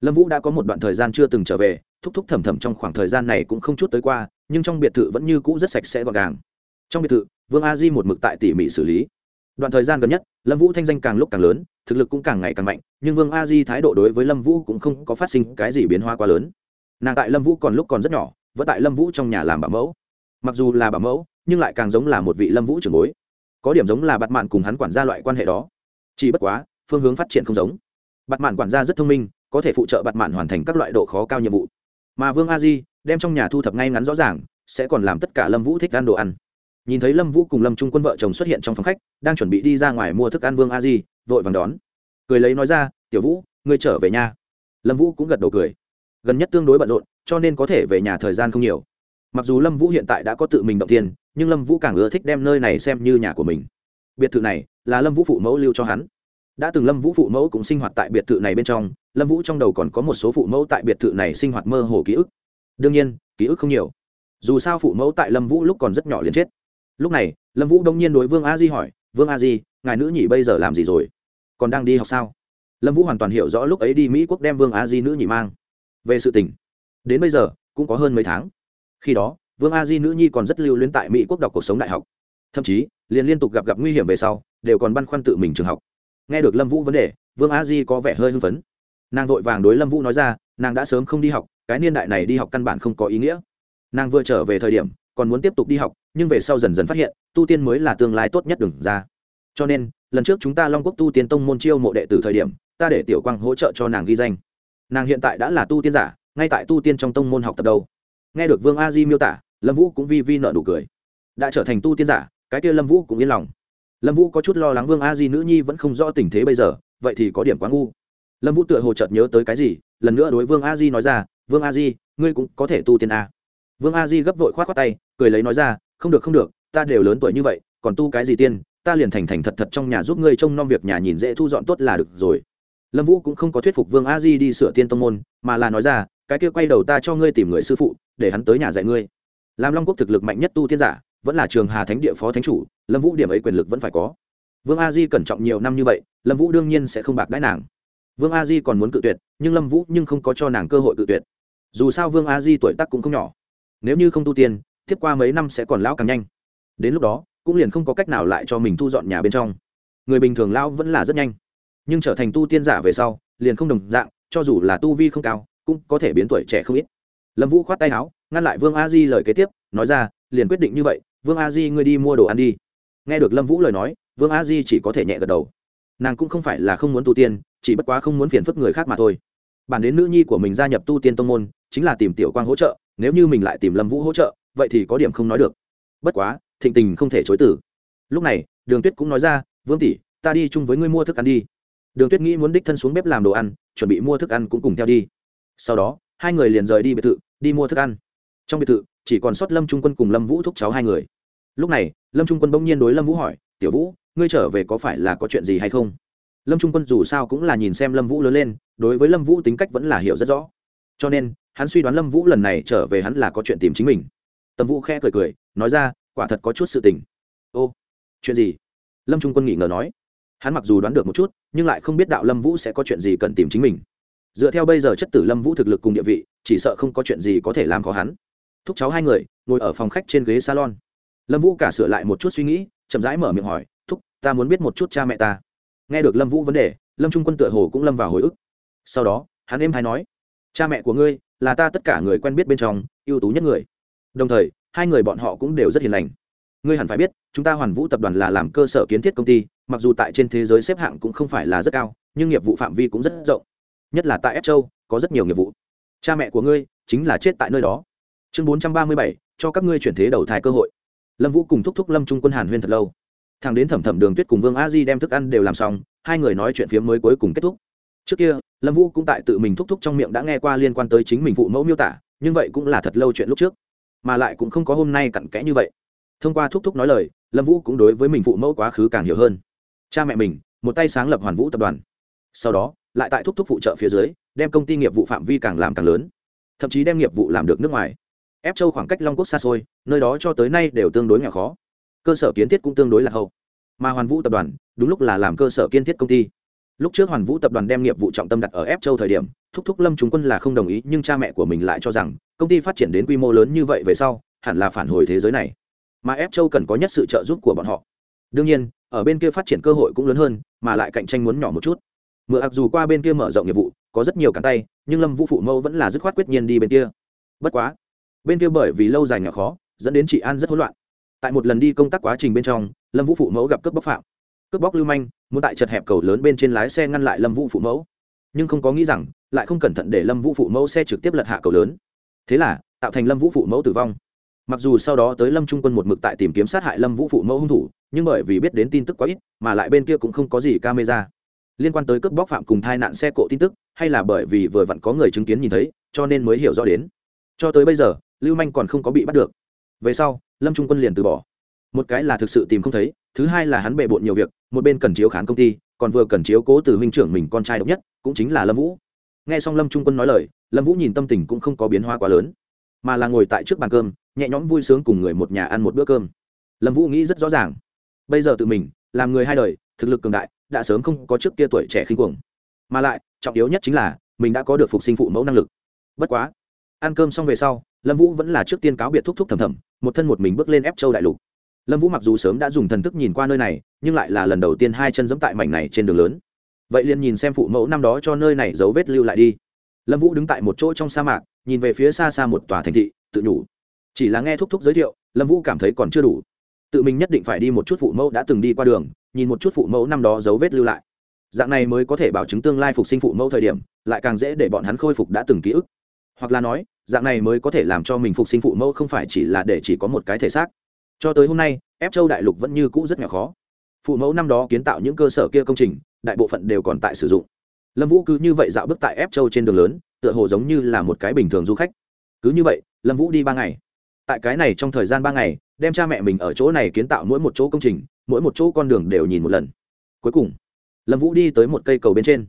Lâm vũ đã có một đoạn thời gian chưa từng trở về thúc thúc thầm thầm trong khoảng thời gian này cũng không chút tới qua, nhưng trong biệt thự vẫn như cũ rất sạch sẽ gọn gàng. Trong biệt thự, vương a di một mực tại tỉ mỉ xử lý. Đoạn thời gian gần nhất, lâm vũ thanh danh càng lúc càng lớn, thực lực cũng càng ngày càng mạnh, nhưng vương a di thái độ đối với lâm vũ cũng không có phát sinh cái gì biến hóa quá lớn. Nàng tại lâm vũ còn lúc còn rất nhỏ, vẫn tại lâm vũ trong nhà làm bảo mẫu. Mặc dù là bảo mẫu, nhưng lại càng giống là một vị lâm vũ trưởng bối. Có điểm giống là bặt mạn cùng hắn quản gia loại quan hệ đó. Chỉ bất quá, phương hướng phát triển không giống. Bặt mạn quản gia rất thông minh, có thể phụ trợ bặt mạn hoàn thành các loại độ khó cao nhiệm vụ mà vương a di đem trong nhà thu thập ngay ngắn rõ ràng, sẽ còn làm tất cả lâm vũ thích ăn đồ ăn. Nhìn thấy lâm vũ cùng lâm trung quân vợ chồng xuất hiện trong phòng khách, đang chuẩn bị đi ra ngoài mua thức ăn vương a di, vội vàng đón. Cười lấy nói ra, tiểu vũ, ngươi trở về nhà lâm vũ cũng gật đầu cười. Gần nhất tương đối bận rộn, cho nên có thể về nhà thời gian không nhiều. Mặc dù lâm vũ hiện tại đã có tự mình động tiền, nhưng lâm vũ càng ưa thích đem nơi này xem như nhà của mình. Biệt thự này là lâm vũ phụ mẫu lưu cho hắn đã từng lâm vũ phụ mẫu cũng sinh hoạt tại biệt thự này bên trong, lâm vũ trong đầu còn có một số phụ mẫu tại biệt thự này sinh hoạt mơ hồ ký ức. Đương nhiên, ký ức không nhiều. Dù sao phụ mẫu tại lâm vũ lúc còn rất nhỏ liền chết. Lúc này, lâm vũ đông nhiên đối vương a di hỏi, vương a di, ngài nữ nhị bây giờ làm gì rồi? Còn đang đi học sao? Lâm vũ hoàn toàn hiểu rõ lúc ấy đi mỹ quốc đem vương a di nữ nhị mang. Về sự tình. Đến bây giờ, cũng có hơn mấy tháng. Khi đó, vương a di nữ nhi còn rất lưu luyến tại mỹ quốc đọc cuộc sống đại học. Thậm chí, liền liên tục gặp gặp nguy hiểm về sau, đều còn băn khoăn tự mình trường học nghe được lâm vũ vấn đề, vương a di có vẻ hơi hưng phấn. Nàng vội vàng đối lâm vũ nói ra, nàng đã sớm không đi học, cái niên đại này đi học căn bản không có ý nghĩa. Nàng vừa trở về thời điểm, còn muốn tiếp tục đi học, nhưng về sau dần dần phát hiện, tu tiên mới là tương lai tốt nhất đừng ra. Cho nên, lần trước chúng ta long quốc tu tiên tông môn chiêu mộ đệ tử thời điểm, ta để tiểu quang hỗ trợ cho nàng ghi danh. Nàng hiện tại đã là tu tiên giả, ngay tại tu tiên trong tông môn học tập đâu. Nghe được vương a di miêu tả, lâm vũ cũng vi vi nợ nụ cười. Đã trở thành tu tiên giả, cái kia lâm vũ cũng yên lòng lâm vũ có chút lo lắng vương a di nữ nhi vẫn không rõ tình thế bây giờ, vậy thì có điểm quá ngu. Lâm vũ tựa hồ chợt nhớ tới cái gì, lần nữa đối vương a di nói ra, vương a di, ngươi cũng có thể tu tiên a. Vương a di gấp vội k h o á t k tay, cười lấy nói ra, không được không được, ta đều lớn tuổi như vậy, còn tu cái gì tiên, ta liền thành thành thật thật trong nhà giúp ngươi trông nom việc nhà nhìn dễ thu dọn tốt là được rồi. Lâm vũ cũng không có thuyết phục vương a di đi sửa tiên tông môn, mà là nói ra, cái kia quay đầu ta cho ngươi tìm người sư phụ, để hắn tới nhà dạy ngươi. Làm long quốc thực lực mạnh nhất tu tiên giả vẫn là trường hà thánh địa phó thánh chủ, lâm vũ điểm ấy quyền lực vẫn phải có. Vương a di cẩn trọng nhiều năm như vậy, lâm vũ đương nhiên sẽ không bạc đãi nàng. Vương a di còn muốn cự tuyệt, nhưng lâm vũ nhưng không có cho nàng cơ hội cự tuyệt. Dù sao vương a di tuổi tác cũng không nhỏ. Nếu như không tu tiên, tiếp qua mấy năm sẽ còn lão càng nhanh. Đến lúc đó, cũng liền không có cách nào lại cho mình thu dọn nhà bên trong. Người bình thường lão vẫn là rất nhanh. Nhưng trở thành tu tiên giả về sau, liền không đồng dạng, cho dù là tu vi không cao, cũng có thể biến tuổi trẻ không ít. Lâm vũ khoát tay áo, ngăn lại vương a di lời kế tiếp, nói ra, liền quyết định như vậy vương a di, ngươi đi mua đồ ăn đi. Nghe được lâm vũ lời nói, vương a di chỉ có thể nhẹ gật đầu. Nàng cũng không phải là không muốn tu tiên, chỉ bất quá không muốn phiền phức người khác mà thôi. Bản đến nữ nhi của mình gia nhập tu tiên tông môn, chính là tìm tiểu quang hỗ trợ, nếu như mình lại tìm lâm vũ hỗ trợ, vậy thì có điểm không nói được. Bất quá, thịnh tình không thể chối tử lúc này, đường tuyết cũng nói ra, vương tỷ, ta đi chung với ngươi mua thức ăn đi. Đường tuyết nghĩ muốn đích thân xuống bếp làm đồ ăn, chuẩn bị mua thức ăn cũng cùng theo đi. Sau đó, hai người liền rời đi biệt thự, đi mua thức ăn. Trong biệt thự chỉ còn sót lâm trung quân cùng lâm vũ thúc cháu hai người. Lúc này, lâm trung quân bỗng nhiên đối lâm vũ hỏi, tiểu vũ, ngươi trở về có phải là có chuyện gì hay không? Lâm trung quân dù sao cũng là nhìn xem lâm vũ lớn lên, đối với lâm vũ tính cách vẫn là hiểu rất rõ. Cho nên, hắn suy đoán lâm vũ lần này trở về hắn là có chuyện tìm chính mình. Tầm vũ khẽ cười cười, nói ra, quả thật có chút sự tình. Ô, chuyện gì? Lâm trung quân nghĩ ngờ nói. Hắn mặc dù đoán được một chút, nhưng lại không biết đạo lâm vũ sẽ có chuyện gì cần tìm chính mình. Dựa theo bây giờ chất tử lâm vũ thực lực cùng địa vị, chỉ sợ không có chuyện gì có thể làm khó hắn thúc cháu hai người, ngồi ở phòng khách trên ghế salon. Lâm vũ cả sửa lại một chút suy nghĩ, chậm rãi mở miệng hỏi, thúc, ta muốn biết một chút cha mẹ ta. Nghe được lâm vũ vấn đề, lâm trung quân tựa hồ cũng lâm vào hồi ức. Sau đó, hắn êm hay nói, cha mẹ của ngươi là ta tất cả người quen biết bên trong ưu tú nhất người. Đồng thời, hai người bọn họ cũng đều rất hiền lành. Ngươi hẳn phải biết, chúng ta hoàn vũ tập đoàn là làm cơ sở kiến thiết công ty, mặc dù tại trên thế giới xếp hạng cũng không phải là rất cao, nhưng nghiệp vụ phạm vi cũng rất rộng. Nhất là tại ép châu, có rất nhiều nghiệp vụ. Cha mẹ của ngươi chính là chết tại nơi đó chương bốn trăm ba mươi bảy, cho các ngươi chuyển thế đầu thai cơ hội. Lâm vũ cùng thúc thúc lâm trung quân hàn huyên thật lâu. Thằng đến thẩm thẩm đường tuyết cùng vương a di đem thức ăn đều làm xong, hai người nói chuyện phía mới cuối cùng kết thúc. Trước kia, lâm vũ cũng tại tự mình thúc thúc trong miệng đã nghe qua liên quan tới chính mình phụ mẫu miêu tả, nhưng vậy cũng là thật lâu chuyện lúc trước. Mà lại cũng không có hôm nay cặn kẽ như vậy. Thông qua thúc thúc nói lời, lâm vũ cũng đối với mình phụ mẫu quá khứ càng hiểu hơn. Cha mẹ mình, một tay sáng lập hoàn vũ tập đoàn. Sau đó, lại tại thúc thúc phụ trợ phía dưới, đem công ty nghiệp vụ phạm vi càng làm càng lớn. Thậm chí đem nghiệp vụ làm được nước ngoài ép châu khoảng cách long quốc xa xôi, nơi đó cho tới nay đều tương đối nghèo khó. Cơ sở kiến thiết cũng tương đối là hậu. Mà hoàn vũ tập đoàn, đúng lúc là làm cơ sở kiên thiết công ty. Lúc trước hoàn vũ tập đoàn đem nghiệp vụ trọng tâm đặt ở ép châu thời điểm, thúc thúc lâm chúng quân là không đồng ý, nhưng cha mẹ của mình lại cho rằng, công ty phát triển đến quy mô lớn như vậy về sau, hẳn là phản hồi thế giới này. Mà ép châu cần có nhất sự trợ giúp của bọn họ. Đương nhiên, ở bên kia phát triển cơ hội cũng lớn hơn, mà lại cạnh tranh muốn nhỏ một chút. Mượn ặc dù qua bên kia mở rộng nghiệp vụ, có rất nhiều cản tay, nhưng lâm vũ phụ mẫu vẫn là dứt khoát quyết nhiên đi bên kia. Bất quá bên kia bởi vì lâu dài nhỏ khó, dẫn đến chị an rất hỗn loạn. Tại một lần đi công tác quá trình bên trong, lâm vũ phụ mẫu gặp cướp bóc phạm. Cướp bóc lưu manh, muốn tại chật hẹp cầu lớn bên trên lái xe ngăn lại lâm vũ phụ mẫu. Nhưng không có nghĩ rằng, lại không cẩn thận để lâm vũ phụ mẫu xe trực tiếp lật hạ cầu lớn. Thế là, tạo thành lâm vũ phụ mẫu tử vong. Mặc dù sau đó tới lâm trung quân một mực tại tìm kiếm sát hại lâm vũ phụ mẫu hung thủ, nhưng bởi vì biết đến tin tức quá ít, mà lại bên kia cũng không có gì camera. Liên quan tới cướp bóc phạm cùng tai nạn xe cộ tin tức, hay là bởi vì vừa vặn có người chứng kiến nhìn thấy, cho nên mới hiểu rõ đến. Cho tới bây giờ lưu manh còn không có bị bắt được. Về sau, lâm trung quân liền từ bỏ. Một cái là thực sự tìm không thấy, thứ hai là hắn bề bộn nhiều việc, một bên cần chiếu khán công ty, còn vừa cần chiếu cố từ huynh trưởng mình con trai độc nhất, cũng chính là lâm vũ. Nghe xong lâm trung quân nói lời, lâm vũ nhìn tâm tình cũng không có biến hóa quá lớn, mà là ngồi tại trước bàn cơm, nhẹ nhõm vui sướng cùng người một nhà ăn một bữa cơm. Lâm vũ nghĩ rất rõ ràng, bây giờ tự mình, làm người hai đời, thực lực cường đại, đã sớm không có trước kia tuổi trẻ khinh cuồng. Mà lại, trọng yếu nhất chính là, mình đã có được phục sinh phụ mẫu năng lực. Bất quá ăn cơm xong về sau, lâm vũ vẫn là trước tiên cáo biệt thúc thúc thầm thầm, một thân một mình bước lên ép châu đại lục. Lâm vũ mặc dù sớm đã dùng thần thức nhìn qua nơi này, nhưng lại là lần đầu tiên hai chân giẫm tại mảnh này trên đường lớn. Vậy liền nhìn xem phụ mẫu năm đó cho nơi này dấu vết lưu lại đi. Lâm vũ đứng tại một chỗ trong sa mạc, nhìn về phía xa xa một tòa thành thị, tự nhủ. Chỉ là nghe thúc thúc giới thiệu, lâm vũ cảm thấy còn chưa đủ. Tự mình nhất định phải đi một chút phụ mẫu đã từng đi qua đường, nhìn một chút phụ mẫu năm đó dấu vết lưu lại. Dạng này mới có thể bảo chứng tương lai phục sinh phụ mẫu thời điểm, lại càng dễ để bọn hắn khôi phục đã từng ký ức hoặc là nói, dạng này mới có thể làm cho mình phục sinh phụ mẫu không phải chỉ là để chỉ có một cái thể xác. Cho tới hôm nay, ép châu đại lục vẫn như cũ rất nhỏ khó. Phụ mẫu năm đó kiến tạo những cơ sở kia công trình, đại bộ phận đều còn tại sử dụng. Lâm vũ cứ như vậy dạo bước tại ép châu trên đường lớn, tựa hồ giống như là một cái bình thường du khách. Cứ như vậy, lâm vũ đi ba ngày. Tại cái này trong thời gian ba ngày, đem cha mẹ mình ở chỗ này kiến tạo mỗi một chỗ công trình, mỗi một chỗ con đường đều nhìn một lần. Cuối cùng, lâm vũ đi tới một cây cầu bên trên.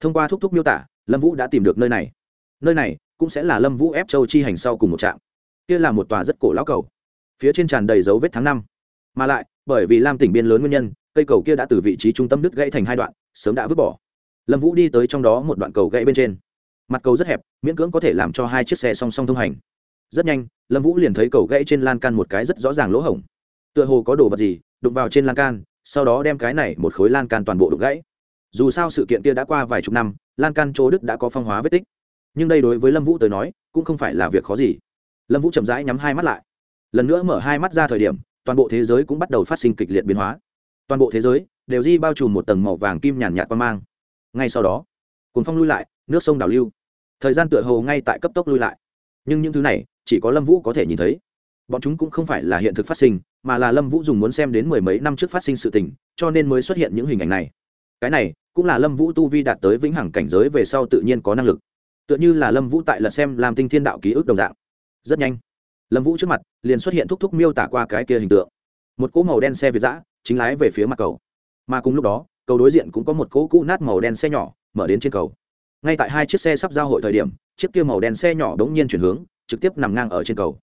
Thông qua thúc thúc miêu tả, lâm vũ đã tìm được nơi này. Nơi này cũng sẽ là lâm vũ ép châu chi hành sau cùng một trạm. Kia là một tòa rất cổ lão cầu. Phía trên tràn đầy dấu vết tháng năm. Mà lại, bởi vì lam tỉnh biên lớn nguyên nhân, cây cầu kia đã từ vị trí trung tâm đứt gãy thành hai đoạn, sớm đã vứt bỏ. Lâm vũ đi tới trong đó một đoạn cầu gãy bên trên. Mặt cầu rất hẹp, miễn cưỡng có thể làm cho hai chiếc xe song song thông hành. Rất nhanh, lâm vũ liền thấy cầu gãy trên lan can một cái rất rõ ràng lỗ hổng. Tựa hồ có đồ vật gì, đụng vào trên lan can, sau đó đem cái này một khối lan can toàn bộ đục gãy. Dù sao sự kiện kia đã qua vài chục năm, lan can chỗ đức đã có phong hóa vết tích nhưng đây đối với lâm vũ tới nói, cũng không phải là việc khó gì. Lâm vũ chậm rãi nhắm hai mắt lại. Lần nữa mở hai mắt ra thời điểm, toàn bộ thế giới cũng bắt đầu phát sinh kịch liệt biến hóa. Toàn bộ thế giới đều di bao trùm một tầng màu vàng kim nhàn nhạt qua mang. Ngay sau đó cuốn phong lui lại, nước sông đảo lưu. Thời gian tựa hồ ngay tại cấp tốc lui lại. Nhưng những thứ này, chỉ có lâm vũ có thể nhìn thấy. Bọn chúng cũng không phải là hiện thực phát sinh, mà là lâm vũ dùng muốn xem đến mười mấy năm trước phát sinh sự tình, cho nên mới xuất hiện những hình ảnh này. Cái này cũng là lâm vũ tu vi đạt tới vĩnh hằng cảnh giới về sau tự nhiên có năng lực tựa như là lâm vũ tại lật xem làm tinh thiên đạo ký ức đồng dạng. Rất nhanh, lâm vũ trước mặt liền xuất hiện thúc thúc miêu tả qua cái kia hình tượng. Một cỗ màu đen xe việt giã chính lái về phía mặt cầu. Mà cùng lúc đó, cầu đối diện cũng có một cỗ cũ nát màu đen xe nhỏ mở đến trên cầu. Ngay tại hai chiếc xe sắp giao hội thời điểm, chiếc kia màu đen xe nhỏ đ ố n g nhiên chuyển hướng, trực tiếp nằm ngang ở trên cầu.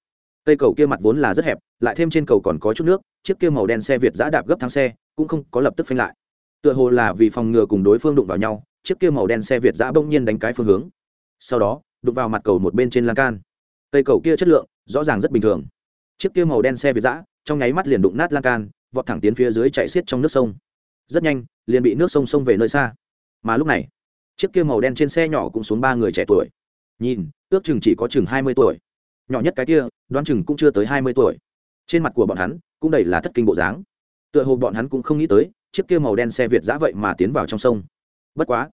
Cây cầu kia mặt vốn là rất hẹp, lại thêm trên cầu còn có chút nước, chiếc kia màu đen xe việt giã đạp gấp thắng xe, cũng không có lập tức phanh lại. Tựa hồ là vì phòng ngừa cùng đối phương đụng vào nhau, chiếc kia màu đen xe việt giã bỗng nhiên đánh cái phương hướng sau đó, đụng vào mặt cầu một bên trên lan can. Cây cầu kia chất lượng, rõ ràng rất bình thường. Chiếc kia màu đen xe việt giã trong nháy mắt liền đụng nát lan can, vọt thẳng tiến phía dưới chạy xiết trong nước sông. Rất nhanh, liền bị nước sông sông về nơi xa. Mà lúc này, chiếc kia màu đen trên xe nhỏ cũng xuống ba người trẻ tuổi. Nhìn, ước chừng chỉ có chừng hai mươi tuổi. Nhỏ nhất cái kia, đoán chừng cũng chưa tới hai mươi tuổi. Trên mặt của bọn hắn, cũng đầy là thất kinh bộ dáng. Tựa hồ bọn hắn cũng không nghĩ tới, chiếc kia màu đen xe việt giã vậy mà tiến vào trong sông. Bất quá,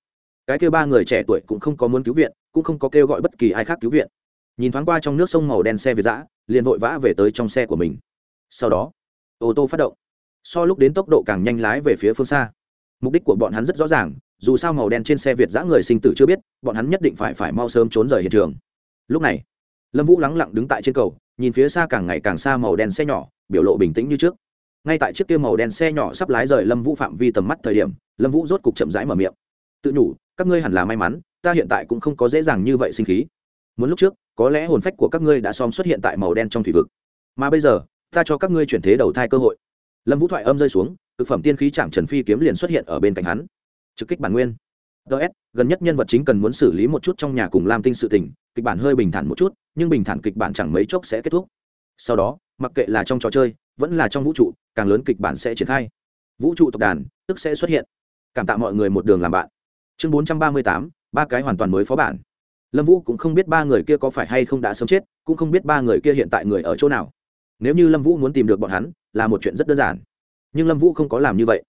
cái kia ba người trẻ tuổi cũng không có muốn cứu viện cũng không có kêu gọi bất kỳ ai khác cứu viện. Nhìn thoáng qua trong nước sông màu đen xe việt giã liền vội vã về tới trong xe của mình. Sau đó, ô tô phát động. So lúc đến tốc độ càng nhanh lái về phía phương xa. Mục đích của bọn hắn rất rõ ràng, dù sao màu đen trên xe việt giã người sinh tử chưa biết, bọn hắn nhất định phải phải mau sớm trốn rời hiện trường. Lúc này, lâm vũ lắng lặng đứng tại trên cầu, nhìn phía xa càng ngày càng xa màu đen xe nhỏ, biểu lộ bình tĩnh như trước. Ngay tại chiếc kia màu đen xe nhỏ sắp lái rời lâm vũ phạm vi tầm mắt thời điểm, lâm vũ rốt cục chậm rãi mở miệng. Tự nhủ, các ngươi hẳn là may mắn ta hiện tại cũng không có dễ dàng như vậy sinh khí. Muốn lúc trước, có lẽ hồn phách của các ngươi đã xóm xuất hiện tại màu đen trong thủy vực. Mà bây giờ, ta cho các ngươi chuyển thế đầu thai cơ hội. Lâm vũ thoại âm rơi xuống thực phẩm tiên khí chạm trần phi kiếm liền xuất hiện ở bên cạnh hắn. Trực kích bản nguyên. Ts gần nhất nhân vật chính cần muốn xử lý một chút trong nhà cùng lam tinh sự tình, kịch bản hơi bình thản một chút, nhưng bình thản kịch bản chẳng mấy chốc sẽ kết thúc. Sau đó, mặc kệ là trong trò chơi, vẫn là trong vũ trụ, càng lớn kịch bản sẽ triển khai. Vũ trụ tộc đàn, tức sẽ xuất hiện. Cảm tạ mọi người một đường làm bạn. Chương bốn trăm ba mươi tám ba cái hoàn toàn mới phó bản. Lâm vũ cũng không biết ba người kia có phải hay không đã sớm chết, cũng không biết ba người kia hiện tại người ở chỗ nào. Nếu như lâm vũ muốn tìm được bọn hắn, là một chuyện rất đơn giản. Nhưng lâm vũ không có làm như vậy.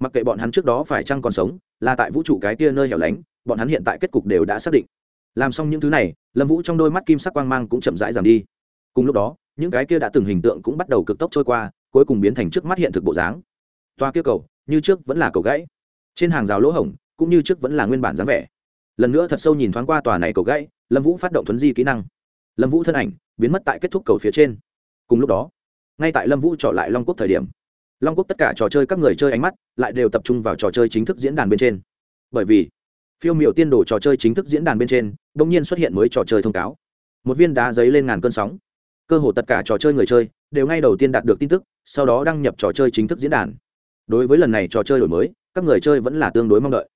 Mặc kệ bọn hắn trước đó phải chăng còn sống, là tại vũ trụ cái kia nơi hẻo lánh, bọn hắn hiện tại kết cục đều đã xác định. Làm xong những thứ này, lâm vũ trong đôi mắt kim sắc quang mang cũng chậm rãi giảm đi. Cùng lúc đó, những cái kia đã từng hình tượng cũng bắt đầu cực tốc trôi qua, cuối cùng biến thành trước mắt hiện thực bộ dáng. Toa kia cầu, như trước vẫn là cầu gãy. Trên hàng rào lỗ hổng, cũng như trước vẫn là nguyên bản dáng vẻ lần nữa thật sâu nhìn thoáng qua tòa này cầu gãy, lâm vũ phát động thuấn di kỹ năng. Lâm vũ thân ảnh biến mất tại kết thúc cầu phía trên. Cùng lúc đó, ngay tại lâm vũ trọ lại long quốc thời điểm, long quốc tất cả trò chơi các người chơi ánh mắt lại đều tập trung vào trò chơi chính thức diễn đàn bên trên. Bởi vì, phiêu m i ệ u tiên đồ trò chơi chính thức diễn đàn bên trên đ ỗ n g nhiên xuất hiện mới trò chơi thông cáo. Một viên đá giấy lên ngàn cơn sóng. Cơ hồ tất cả trò chơi người chơi đều ngay đầu tiên đạt được tin tức, sau đó đăng nhập trò chơi chính thức diễn đàn. Đối với lần này trò chơi đổi mới, các người chơi vẫn là tương đối mong đợi.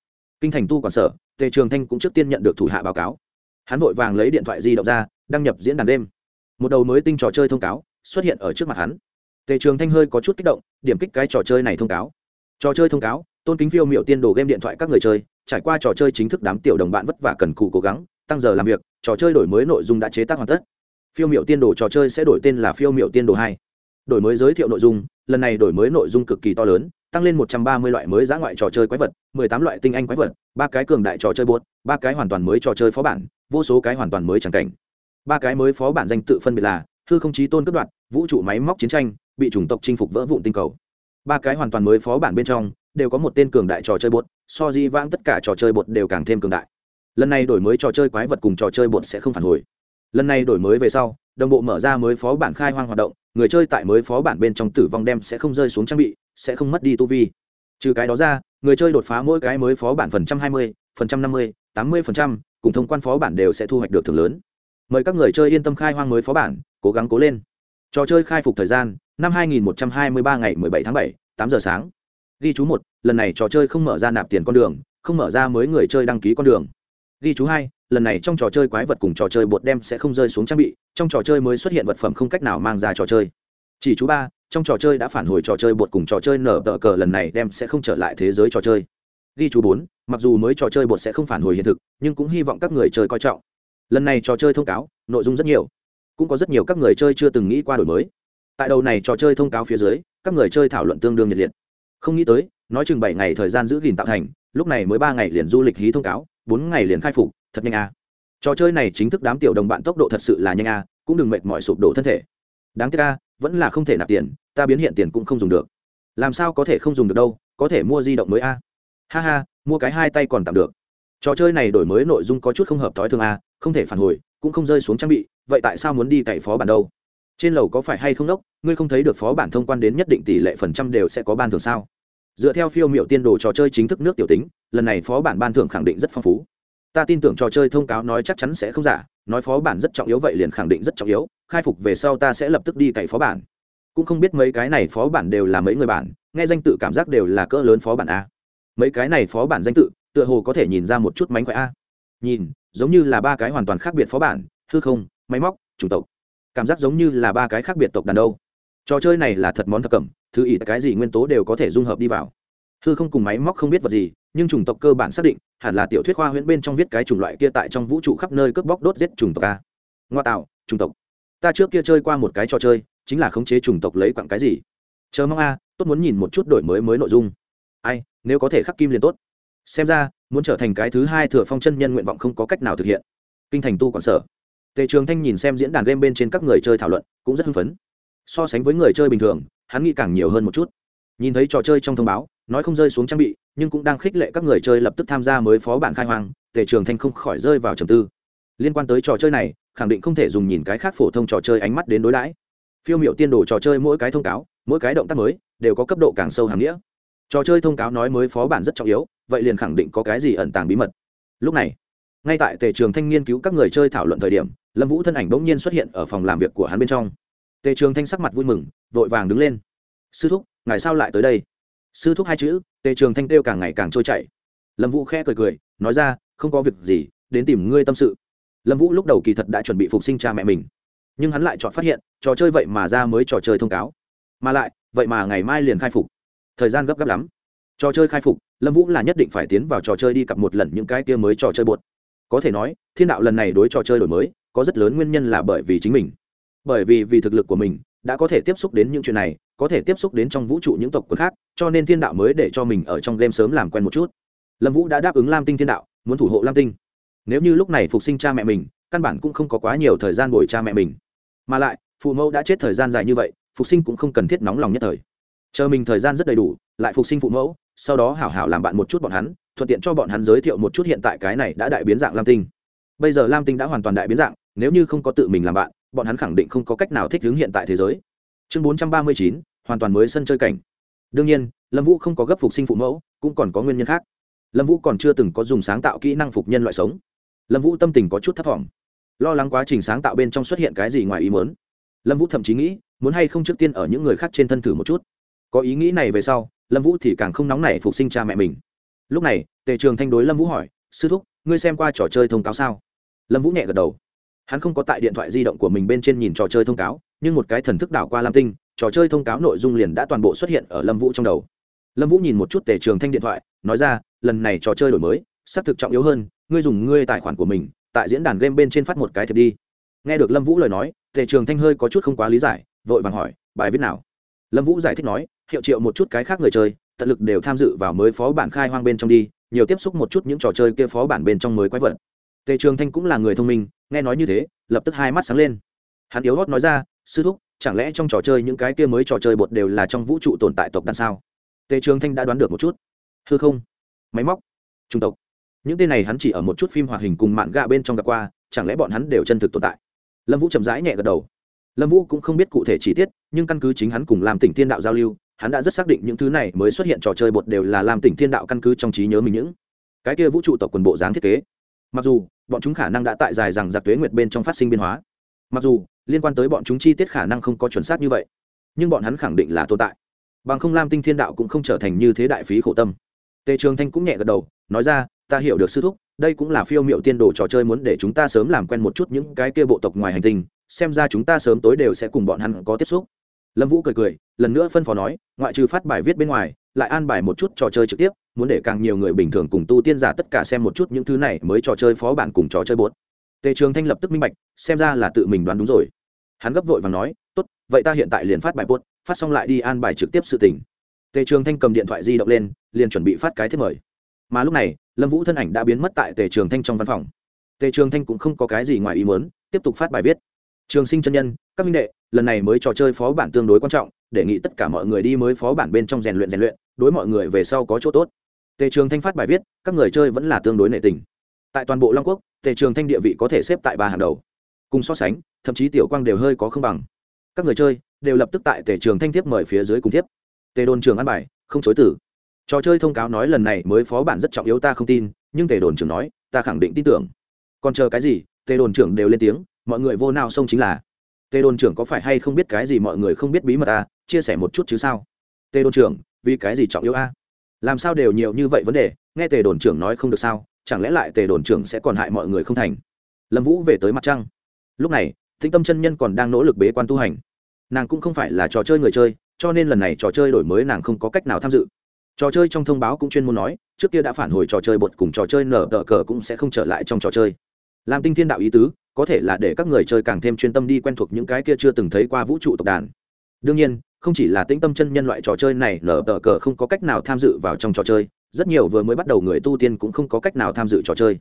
Kinh thành tu quản sở tề trường thanh cũng trước tiên nhận được thủ hạ báo cáo. Hắn vội vàng lấy điện thoại di động ra, đăng nhập diễn đàn đêm. Một đầu mới tinh trò chơi thông cáo xuất hiện ở trước mặt hắn. Tề trường thanh hơi có chút kích động, điểm kích cái trò chơi này thông cáo. Trò chơi thông cáo, tôn kính phiêu m i ệ u tiên đồ game điện thoại các người chơi, trải qua trò chơi chính thức đám tiểu đồng bạn vất vả cần cù cố gắng, tăng giờ làm việc, trò chơi đổi mới nội dung đã chế tác hoàn tất. Phiêu m i ệ u tiên đồ trò chơi sẽ đổi tên là phiêu m i ệ u tiên đồ hai. Đổi mới giới thiệu nội dung, lần này đổi mới nội dung cực kỳ to lớn tăng lên một trăm ba mươi loại mới giã ngoại trò chơi quái vật mười tám loại tinh anh quái vật ba cái cường đại trò chơi buốt ba cái hoàn toàn mới trò chơi phó bản vô số cái hoàn toàn mới chẳng cảnh. Ba cái mới phó bản danh tự phân biệt là hư không chí tôn cướp đoạt vũ trụ máy móc chiến tranh bị chủng tộc chinh phục vỡ vụn tinh cầu. Ba cái hoàn toàn mới phó bản bên trong đều có một tên cường đại trò chơi buốt, so di vãng tất cả trò chơi buốt đều càng thêm cường đại. Lần này đổi mới trò chơi quái vật cùng trò chơi buốt sẽ không phản hồi. Lần này đổi mới về sau đồng bộ mở ra mới phó bản khai hoang hoạt động người chơi tại mới phó bản bên trong tử vong đem sẽ không rơi xuống trang bị sẽ không mất đi tu vi. Trừ cái đó ra người chơi đột phá mỗi cái mới phó bản phần trăm hai mươi phần trăm năm mươi tám mươi phần trăm cùng thông quan phó bản đều sẽ thu hoạch được thưởng lớn. Mời các người chơi yên tâm khai hoang mới phó bản cố gắng cố lên. Trò chơi khai phục thời gian năm 2123 ngày 17 tháng 7, 8 giờ sáng. Ghi chú một lần này trò chơi không mở ra nạp tiền con đường không mở ra mới người chơi đăng ký con đường. Ghi chú hai lần này trong trò chơi quái vật cùng trò chơi bột đem sẽ không rơi xuống trang bị trong trò chơi mới xuất hiện vật phẩm không cách nào mang ra trò chơi. Chỉ chú ba trong trò chơi đã phản hồi trò chơi bột cùng trò chơi nở tờ cờ lần này đem sẽ không trở lại thế giới trò chơi. Ghi chú bốn, mặc dù mới trò chơi bột sẽ không phản hồi hiện thực, nhưng cũng hy vọng các người chơi coi trọng. Lần này trò chơi thông cáo, nội dung rất nhiều. Cũng có rất nhiều các người chơi chưa từng nghĩ qua đổi mới. Tại đầu này trò chơi thông cáo phía dưới, các người chơi thảo luận tương đương nhiệt liệt. Không nghĩ tới, nói chừng bảy ngày thời gian giữ gìn tạo thành, lúc này mới ba ngày liền du lịch hí thông cáo, bốn ngày liền khai phục, thật nhanh a. Trò chơi này chính thức đám tiểu đồng bạn tốc độ thật sự là nhanh a, cũng đừng mệt mỏi sụp đổ thân thể. Đáng tiếc a vẫn là không thể nạp tiền, ta biến hiện tiền cũng không dùng được. Làm sao có thể không dùng được đâu, có thể mua di động mới a. Ha ha, mua cái hai tay còn tạm được. Trò chơi này đổi mới nội dung có chút không hợp thói thường a, không thể phản hồi, cũng không rơi xuống trang bị, vậy tại sao muốn đi cậy phó bản đâu? Trên lầu có phải hay không đốc, ngươi không thấy được phó bản thông quan đến nhất định tỷ lệ phần trăm đều sẽ có ban thưởng sao? Dựa theo phiêu m i ệ u tiên đồ trò chơi chính thức nước tiểu tính, lần này phó bản ban thưởng khẳng định rất phong phú ta tin tưởng trò chơi thông cáo nói chắc chắn sẽ không giả, nói phó bản rất trọng yếu vậy liền khẳng định rất trọng yếu, khai phục về sau ta sẽ lập tức đi cậy phó bản. Cũng không biết mấy cái này phó bản đều là mấy người bản, nghe danh tự cảm giác đều là cỡ lớn phó bản a. Mấy cái này phó bản danh tự, tựa hồ có thể nhìn ra một chút mánh khỏe a. Nhìn, giống như là ba cái hoàn toàn khác biệt phó bản, hư không, máy móc, chủng tộc. Cảm giác giống như là ba cái khác biệt tộc đàn đâu. Trò chơi này là thật món thập cẩm, thứ ý cái gì nguyên tố đều có thể dung hợp đi vào. Hư không cùng máy móc không biết vật gì nhưng chủng tộc cơ bản xác định, hẳn là tiểu thuyết khoa huyễn bên trong viết cái chủng loại kia tại trong vũ trụ khắp nơi cướp bóc đốt giết chủng tộc a. Ngoa tạo, chủng tộc. Ta trước kia chơi qua một cái trò chơi, chính là khống chế chủng tộc lấy quặng cái gì. Chờ mong a, tốt muốn nhìn một chút đổi mới mới nội dung. Ai, nếu có thể khắc kim liền tốt. Xem ra, muốn trở thành cái thứ hai thừa phong chân nhân nguyện vọng không có cách nào thực hiện. Kinh thành tu quản sở. Tề trường thanh nhìn xem diễn đàn game bên trên các người chơi thảo luận, cũng rất hưng phấn. So sánh với người chơi bình thường, hắn nghĩ càng nhiều hơn một chút. Nhìn thấy trò chơi trong thông báo nói không rơi xuống trang bị, nhưng cũng đang khích lệ các người chơi lập tức tham gia mới phó bản khai hoang, tề trường thanh không khỏi rơi vào trầm tư. Liên quan tới trò chơi này, khẳng định không thể dùng nhìn cái khác phổ thông trò chơi ánh mắt đến đối đãi. Phiêu m i ệ u tiên đồ trò chơi mỗi cái thông cáo, mỗi cái động tác mới, đều có cấp độ càng sâu hàm nghĩa. Trò chơi thông cáo nói mới phó bản rất trọng yếu, vậy liền khẳng định có cái gì ẩn tàng bí mật. Lúc này, ngay tại tề trường thanh nghiên cứu các người chơi thảo luận thời điểm, lâm vũ thân ảnh bỗng nhiên xuất hiện ở phòng làm việc của hắn bên trong. Tề trường thanh sắc mặt vui mừng, vội vàng đứng lên. Sư thúc ngày sao lại tới đây? Sư thúc hai chữ, tề trường thanh kêu càng ngày càng trôi chảy. Lâm vũ khẽ cười cười, nói ra, không có việc gì, đến tìm ngươi tâm sự. Lâm vũ lúc đầu kỳ thật đã chuẩn bị phục sinh cha mẹ mình, nhưng hắn lại chọn phát hiện, trò chơi vậy mà ra mới trò chơi thông cáo. Mà lại, vậy mà ngày mai liền khai phục. Thời gian gấp gáp lắm. Trò chơi khai phục, lâm vũ là nhất định phải tiến vào trò chơi đi cặp một lần những cái kia mới trò chơi bột có thể nói, thiên đạo lần này đối trò chơi đổi mới, có rất lớn nguyên nhân là bởi vì chính mình. Bởi vì vì thực lực của mình đã có thể tiếp xúc đến những chuyện này có thể tiếp xúc đến trong vũ trụ những tộc quần khác, cho nên thiên đạo mới để cho mình ở trong game sớm làm quen một chút. Lâm vũ đã đáp ứng lam tinh thiên đạo, muốn thủ hộ lam tinh. Nếu như lúc này phục sinh cha mẹ mình, căn bản cũng không có quá nhiều thời gian bồi cha mẹ mình. Mà lại, phụ mẫu đã chết thời gian dài như vậy, phục sinh cũng không cần thiết nóng lòng nhất thời. Chờ mình thời gian rất đầy đủ, lại phục sinh phụ mẫu, sau đó hảo hảo làm bạn một chút bọn hắn, thuận tiện cho bọn hắn giới thiệu một chút hiện tại cái này đã đại biến dạng lam tinh. Bây giờ lam tinh đã hoàn toàn đại biến dạng, nếu như không có tự mình làm bạn, bọn hắn khẳng định không có cách nào thích ứng hiện tại thế giới chương bốn trăm ba mươi chín, hoàn toàn mới sân chơi cảnh. Đương nhiên, lâm vũ không có gấp phục sinh phụ mẫu, cũng còn có nguyên nhân khác. Lâm vũ còn chưa từng có dùng sáng tạo kỹ năng phục nhân loại sống. Lâm vũ tâm tình có chút thấp t lo lắng quá trình sáng tạo bên trong xuất hiện cái gì ngoài ý muốn. Lâm vũ thậm chí nghĩ, muốn hay không trước tiên ở những người khác trên thân thử một chút. Có ý nghĩ này về sau, lâm vũ thì càng không nóng nảy phục sinh cha mẹ mình. Lúc này, tề trường thanh đối lâm vũ hỏi, sư thúc, ngươi xem qua trò chơi thông cáo sao? Lâm vũ nhẹ gật đầu hắn không có tại điện thoại di động của mình bên trên nhìn trò chơi thông cáo, nhưng một cái thần thức đảo qua lam tinh, trò chơi thông cáo nội dung liền đã toàn bộ xuất hiện ở lâm vũ trong đầu. Lâm vũ nhìn một chút tề trường thanh điện thoại, nói ra, lần này trò chơi đổi mới xác thực trọng yếu hơn, ngươi dùng ngươi tài khoản của mình, tại diễn đàn game bên trên phát một cái thiệp đi. Nghe được lâm vũ lời nói, tề trường thanh hơi có chút không quá lý giải, vội vàng hỏi, bài viết nào? Lâm vũ giải thích nói, hiệu triệu một chút cái khác người chơi, tận lực đều tham dự vào mới phó bản khai hoang bên trong đi, nhiều tiếp xúc một chút những trò chơi kia phó bản bên trong mới quái vật. Tề trường thanh cũng là người thông minh nghe nói như thế, lập tức hai mắt sáng lên. Hắn yếu hót nói ra, sư thúc, chẳng lẽ trong trò chơi những cái kia mới trò chơi bột đều là trong vũ trụ tồn tại tộc đằng sao? Tề trường thanh đã đoán được một chút. Hư không? Máy móc? Trung tộc? Những tên này hắn chỉ ở một chút phim hoạt hình cùng mạng gạ bên trong gặp qua, chẳng lẽ bọn hắn đều chân thực tồn tại? Lâm vũ chậm rãi nhẹ gật đầu. Lâm vũ cũng không biết cụ thể chi tiết, nhưng căn cứ chính hắn cùng làm tỉnh thiên đạo giao lưu, hắn đã rất xác định những thứ này mới xuất hiện trò chơi bột đều là làm tỉnh thiên đạo căn cứ trong trí nhớ mình những cái kia vũ trụ tộc quần bộ dáng thiết kế. Mặc dù bọn chúng khả năng đã tại dài rằng giặc tuế nguyệt bên trong phát sinh biến hóa. Mặc dù, liên quan tới bọn chúng chi tiết khả năng không có chuẩn xác như vậy, nhưng bọn hắn khẳng định là tồn tại. Bằng không lam tinh thiên đạo cũng không trở thành như thế đại phí khổ tâm. Tề trường thanh cũng nhẹ gật đầu, nói ra, ta hiểu được sư thúc, đây cũng là phiêu m i ệ u tiên đồ trò chơi muốn để chúng ta sớm làm quen một chút những cái kia bộ tộc ngoài hành tinh, xem ra chúng ta sớm tối đều sẽ cùng bọn hắn có tiếp xúc. Lâm vũ cười cười, lần nữa phân phó nói, ngoại trừ phát bài viết bên ngoài lại an bài một chút trò chơi trực tiếp, muốn để càng nhiều người bình thường cùng tu tiên giả tất cả xem một chút những thứ này mới trò chơi phó bản cùng trò chơi bốt tề trường thanh lập tức minh bạch, xem ra là tự mình đoán đúng rồi. Hắn gấp vội và nói, tốt, vậy ta hiện tại liền phát bài bốt phát xong lại đi an bài trực tiếp sự tình. Tề trường thanh cầm điện thoại di động lên, liền chuẩn bị phát cái thiết mời. Mà lúc này, lâm vũ thân ảnh đã biến mất tại tề trường thanh trong văn phòng. Tề trường thanh cũng không có cái gì ngoài ý muốn, tiếp tục phát bài viết. Trường sinh chân nhân, các minh đệ, lần này mới trò chơi phó bản tương đối quan trọng đề nghị tất cả mọi người đi mới phó bản bên trong rèn luyện rèn luyện, đối mọi người về sau có chỗ tốt. Tề trường thanh phát bài viết, các người chơi vẫn là tương đối nệ tình. Tại toàn bộ long quốc, tề trường thanh địa vị có thể xếp tại ba hàng đầu. Cùng so sánh, thậm chí tiểu quang đều hơi có không bằng. Các người chơi đều lập tức tại tề trường thanh tiếp mời phía dưới cùng tiếp. Tề đồn trường ăn bài, không chối tử trò chơi thông cáo nói lần này mới phó bản rất trọng yếu ta không tin, nhưng tề đồn trưởng nói, ta khẳng định tin tưởng. Còn chờ cái gì, tề đồn trưởng đều lên tiếng, mọi người vô nào xông chính là. Tề đồn trưởng có phải hay không biết cái gì mọi người không biết bí mật à chia sẻ một chút chứ sao? Tề đồn trưởng, vì cái gì trọng yếu a? À? làm sao đều nhiều như vậy vấn đề, nghe tề đồn trưởng nói không được sao? Chẳng lẽ lại tề đồn trưởng sẽ còn hại mọi người không thành? Lâm vũ về tới mặt trăng. Lúc này thính tâm chân nhân còn đang nỗ lực bế quan tu hành. Nàng cũng không phải là trò chơi người chơi, cho nên lần này trò chơi đổi mới nàng không có cách nào tham dự. Trò chơi trong thông báo cũng chuyên môn nói, trước kia đã phản hồi trò chơi bột cùng trò chơi nở tờ cờ cũng sẽ không trở lại trong trò chơi. Làm tinh thiên đạo ý tứ, có thể là để các người chơi càng thêm chuyên tâm đi quen thuộc những cái kia chưa từng thấy qua vũ trụ tộc đàn. Đương nhiên không chỉ là tĩnh tâm chân nhân loại trò chơi này, nở tờ cờ không có cách nào tham dự vào trong trò chơi. Rất nhiều vừa mới bắt đầu người tu tiên cũng không có cách nào tham dự trò chơi.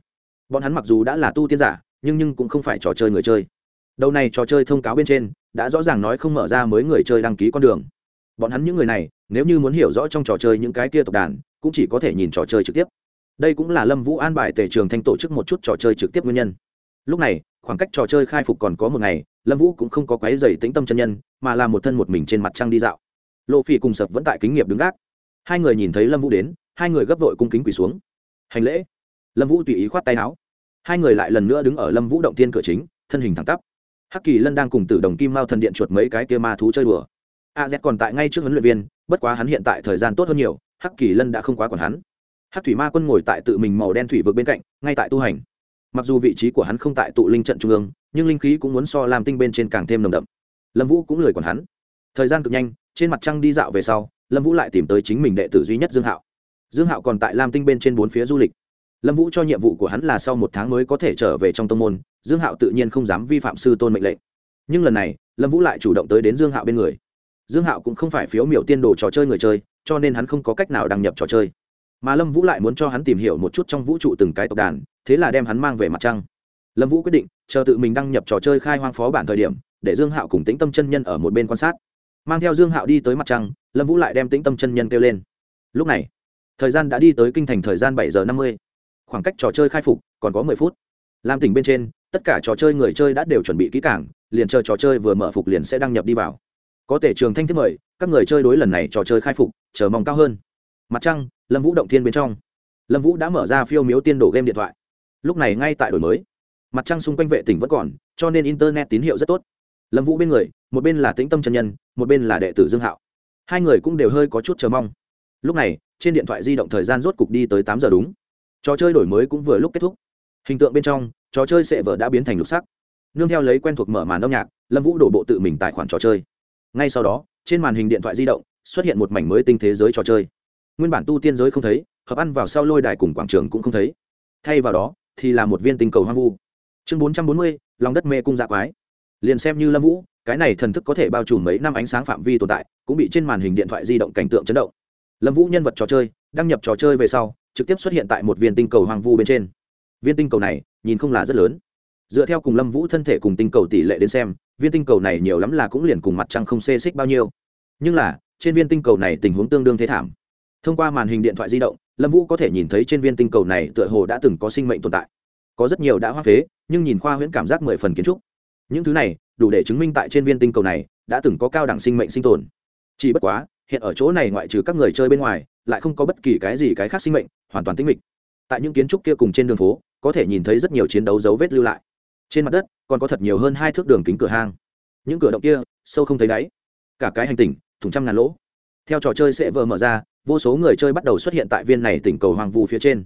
Bọn hắn mặc dù đã là tu tiên giả, nhưng nhưng cũng không phải trò chơi người chơi. Đầu này trò chơi thông cáo bên trên, đã rõ ràng nói không mở ra mới người chơi đăng ký con đường. Bọn hắn những người này, nếu như muốn hiểu rõ trong trò chơi những cái kia tộc đàn, cũng chỉ có thể nhìn trò chơi trực tiếp. Đây cũng là lâm vũ an bài tề trường thanh tổ chức một chút trò chơi trực tiếp nguyên nhân. Lúc này, khoảng cách trò chơi khai phục còn có một ngày lâm vũ cũng không có quái dày tĩnh tâm chân nhân, mà là một thân một mình trên mặt trăng đi dạo. Lộ Phi cùng sập vẫn tại kính nghiệp đứng gác. Hai người nhìn thấy lâm vũ đến, hai người gấp vội cung kính quỳ xuống. Hành lễ. Lâm vũ tùy ý khoát tay áo. Hai người lại lần nữa đứng ở lâm vũ động tiên cửa chính, thân hình thẳng tắp. Hắc kỳ lân đang cùng tử đồng kim mao thần điện chuột mấy cái kia ma thú chơi đùa. A z còn tại ngay trước huấn luyện viên, bất quá hắn hiện tại thời gian tốt hơn nhiều, hắc kỳ lân đã không quá còn hắn. Hắc thủy ma quân ngồi tại tự mình màu đen thủy vực bên cạnh, ngay tại tu hành. Mặc dù vị trí của hắn không tại tụ linh trận trung ương nhưng linh khí cũng muốn so làm tinh bên trên càng thêm nồng đậm. Lâm vũ cũng lười còn hắn. Thời gian cực nhanh, trên mặt trăng đi dạo về sau, lâm vũ lại tìm tới chính mình đệ tử duy nhất dương hạo. Dương hạo còn tại lam tinh bên trên bốn phía du lịch. Lâm vũ cho nhiệm vụ của hắn là sau một tháng mới có thể trở về trong tông môn, dương hạo tự nhiên không dám vi phạm sư tôn mệnh lệnh. Nhưng lần này, lâm vũ lại chủ động tới đến dương hạo bên người. Dương hạo cũng không phải phiếu miểu tiên đồ trò chơi người chơi, cho nên hắn không có cách nào đăng nhập trò chơi. Mà lâm vũ lại muốn cho hắn tìm hiểu một chút trong vũ trụ từng cái tộc đàn, thế là đem hắn mang về mặt trăng lâm vũ quyết định, chờ tự mình đăng nhập trò chơi khai hoang phó bản thời điểm, để dương hạo cùng tĩnh tâm chân nhân ở một bên quan sát. Mang theo dương hạo đi tới mặt trăng, lâm vũ lại đem tĩnh tâm chân nhân kêu lên. Lúc này, thời gian đã đi tới kinh thành thời gian bảy giờ năm mươi. Khoảng cách trò chơi khai phục còn có mười phút. Làm tỉnh bên trên, tất cả trò chơi người chơi đã đều chuẩn bị kỹ cảng liền chờ trò chơi vừa mở phục liền sẽ đăng nhập đi vào. Có thể trường thanh thiết mời, các người chơi đối lần này trò chơi khai phục, chờ mong cao hơn. Mặt trăng, lâm vũ động thiên bên trong. Lâm vũ đã mở ra phiêu miếu tiên đồ game điện thoại. Lúc này ngay tại đổi mới mặt trăng xung quanh vệ tỉnh vẫn còn, cho nên internet tín hiệu rất tốt. Lâm vũ bên người, một bên là tĩnh tâm chân nhân, một bên là đệ tử dương hạo. Hai người cũng đều hơi có chút chờ mong. Lúc này, trên điện thoại di động thời gian rốt cục đi tới tám giờ đúng. Trò chơi đổi mới cũng vừa lúc kết thúc. Hình tượng bên trong, trò chơi sệ vở đã biến thành lục sắc. Nương theo lấy quen thuộc mở màn âm nhạc, lâm vũ đổ bộ tự mình tài khoản trò chơi. Ngay sau đó, trên màn hình điện thoại di động, xuất hiện một mảnh mới tinh thế giới trò chơi. Nguyên bản tu tiên giới không thấy, hợp ăn vào sau lôi đài cùng quảng trường cũng không thấy. Thay vào đó, thì là một viên tinh cầu hoang vu chương bốn trăm bốn mươi, lòng đất mê cung dạ quái. Liền xem như lâm vũ, cái này thần thức có thể bao trùm mấy năm ánh sáng phạm vi tồn tại, cũng bị trên màn hình điện thoại di động cảnh tượng chấn động. Lâm vũ nhân vật trò chơi, đăng nhập trò chơi về sau, trực tiếp xuất hiện tại một viên tinh cầu hoang vu bên trên. Viên tinh cầu này, nhìn không là rất lớn. Dựa theo cùng lâm vũ thân thể cùng tinh cầu tỷ lệ đến xem, viên tinh cầu này nhiều lắm là cũng liền cùng mặt trăng không xê xích bao nhiêu. Nhưng là, trên viên tinh cầu này tình huống tương đương thế thảm. Thông qua màn hình điện thoại di động, lâm vũ có thể nhìn thấy trên viên tinh cầu này tựa hồ đã từng có sinh mệnh tồn tại. Có rất nhiều đã hoa phế nhưng nhìn khoa huyễn cảm giác mười phần kiến trúc. Những thứ này, đủ để chứng minh tại trên viên tinh cầu này, đã từng có cao đẳng sinh mệnh sinh tồn. Chỉ bất quá, hiện ở chỗ này ngoại trừ các người chơi bên ngoài, lại không có bất kỳ cái gì cái khác sinh mệnh, hoàn toàn tinh mịch. Tại những kiến trúc kia cùng trên đường phố, có thể nhìn thấy rất nhiều chiến đấu dấu vết lưu lại. Trên mặt đất, còn có thật nhiều hơn hai thước đường kính cửa hang. Những cửa động kia, sâu không thấy đáy. Cả cái hành tinh thùng trăm ngàn lỗ. Theo trò chơi sẽ vờ mở ra, vô số người chơi bắt đầu xuất hiện tại viên này tỉnh cầu hoàng vu phía trên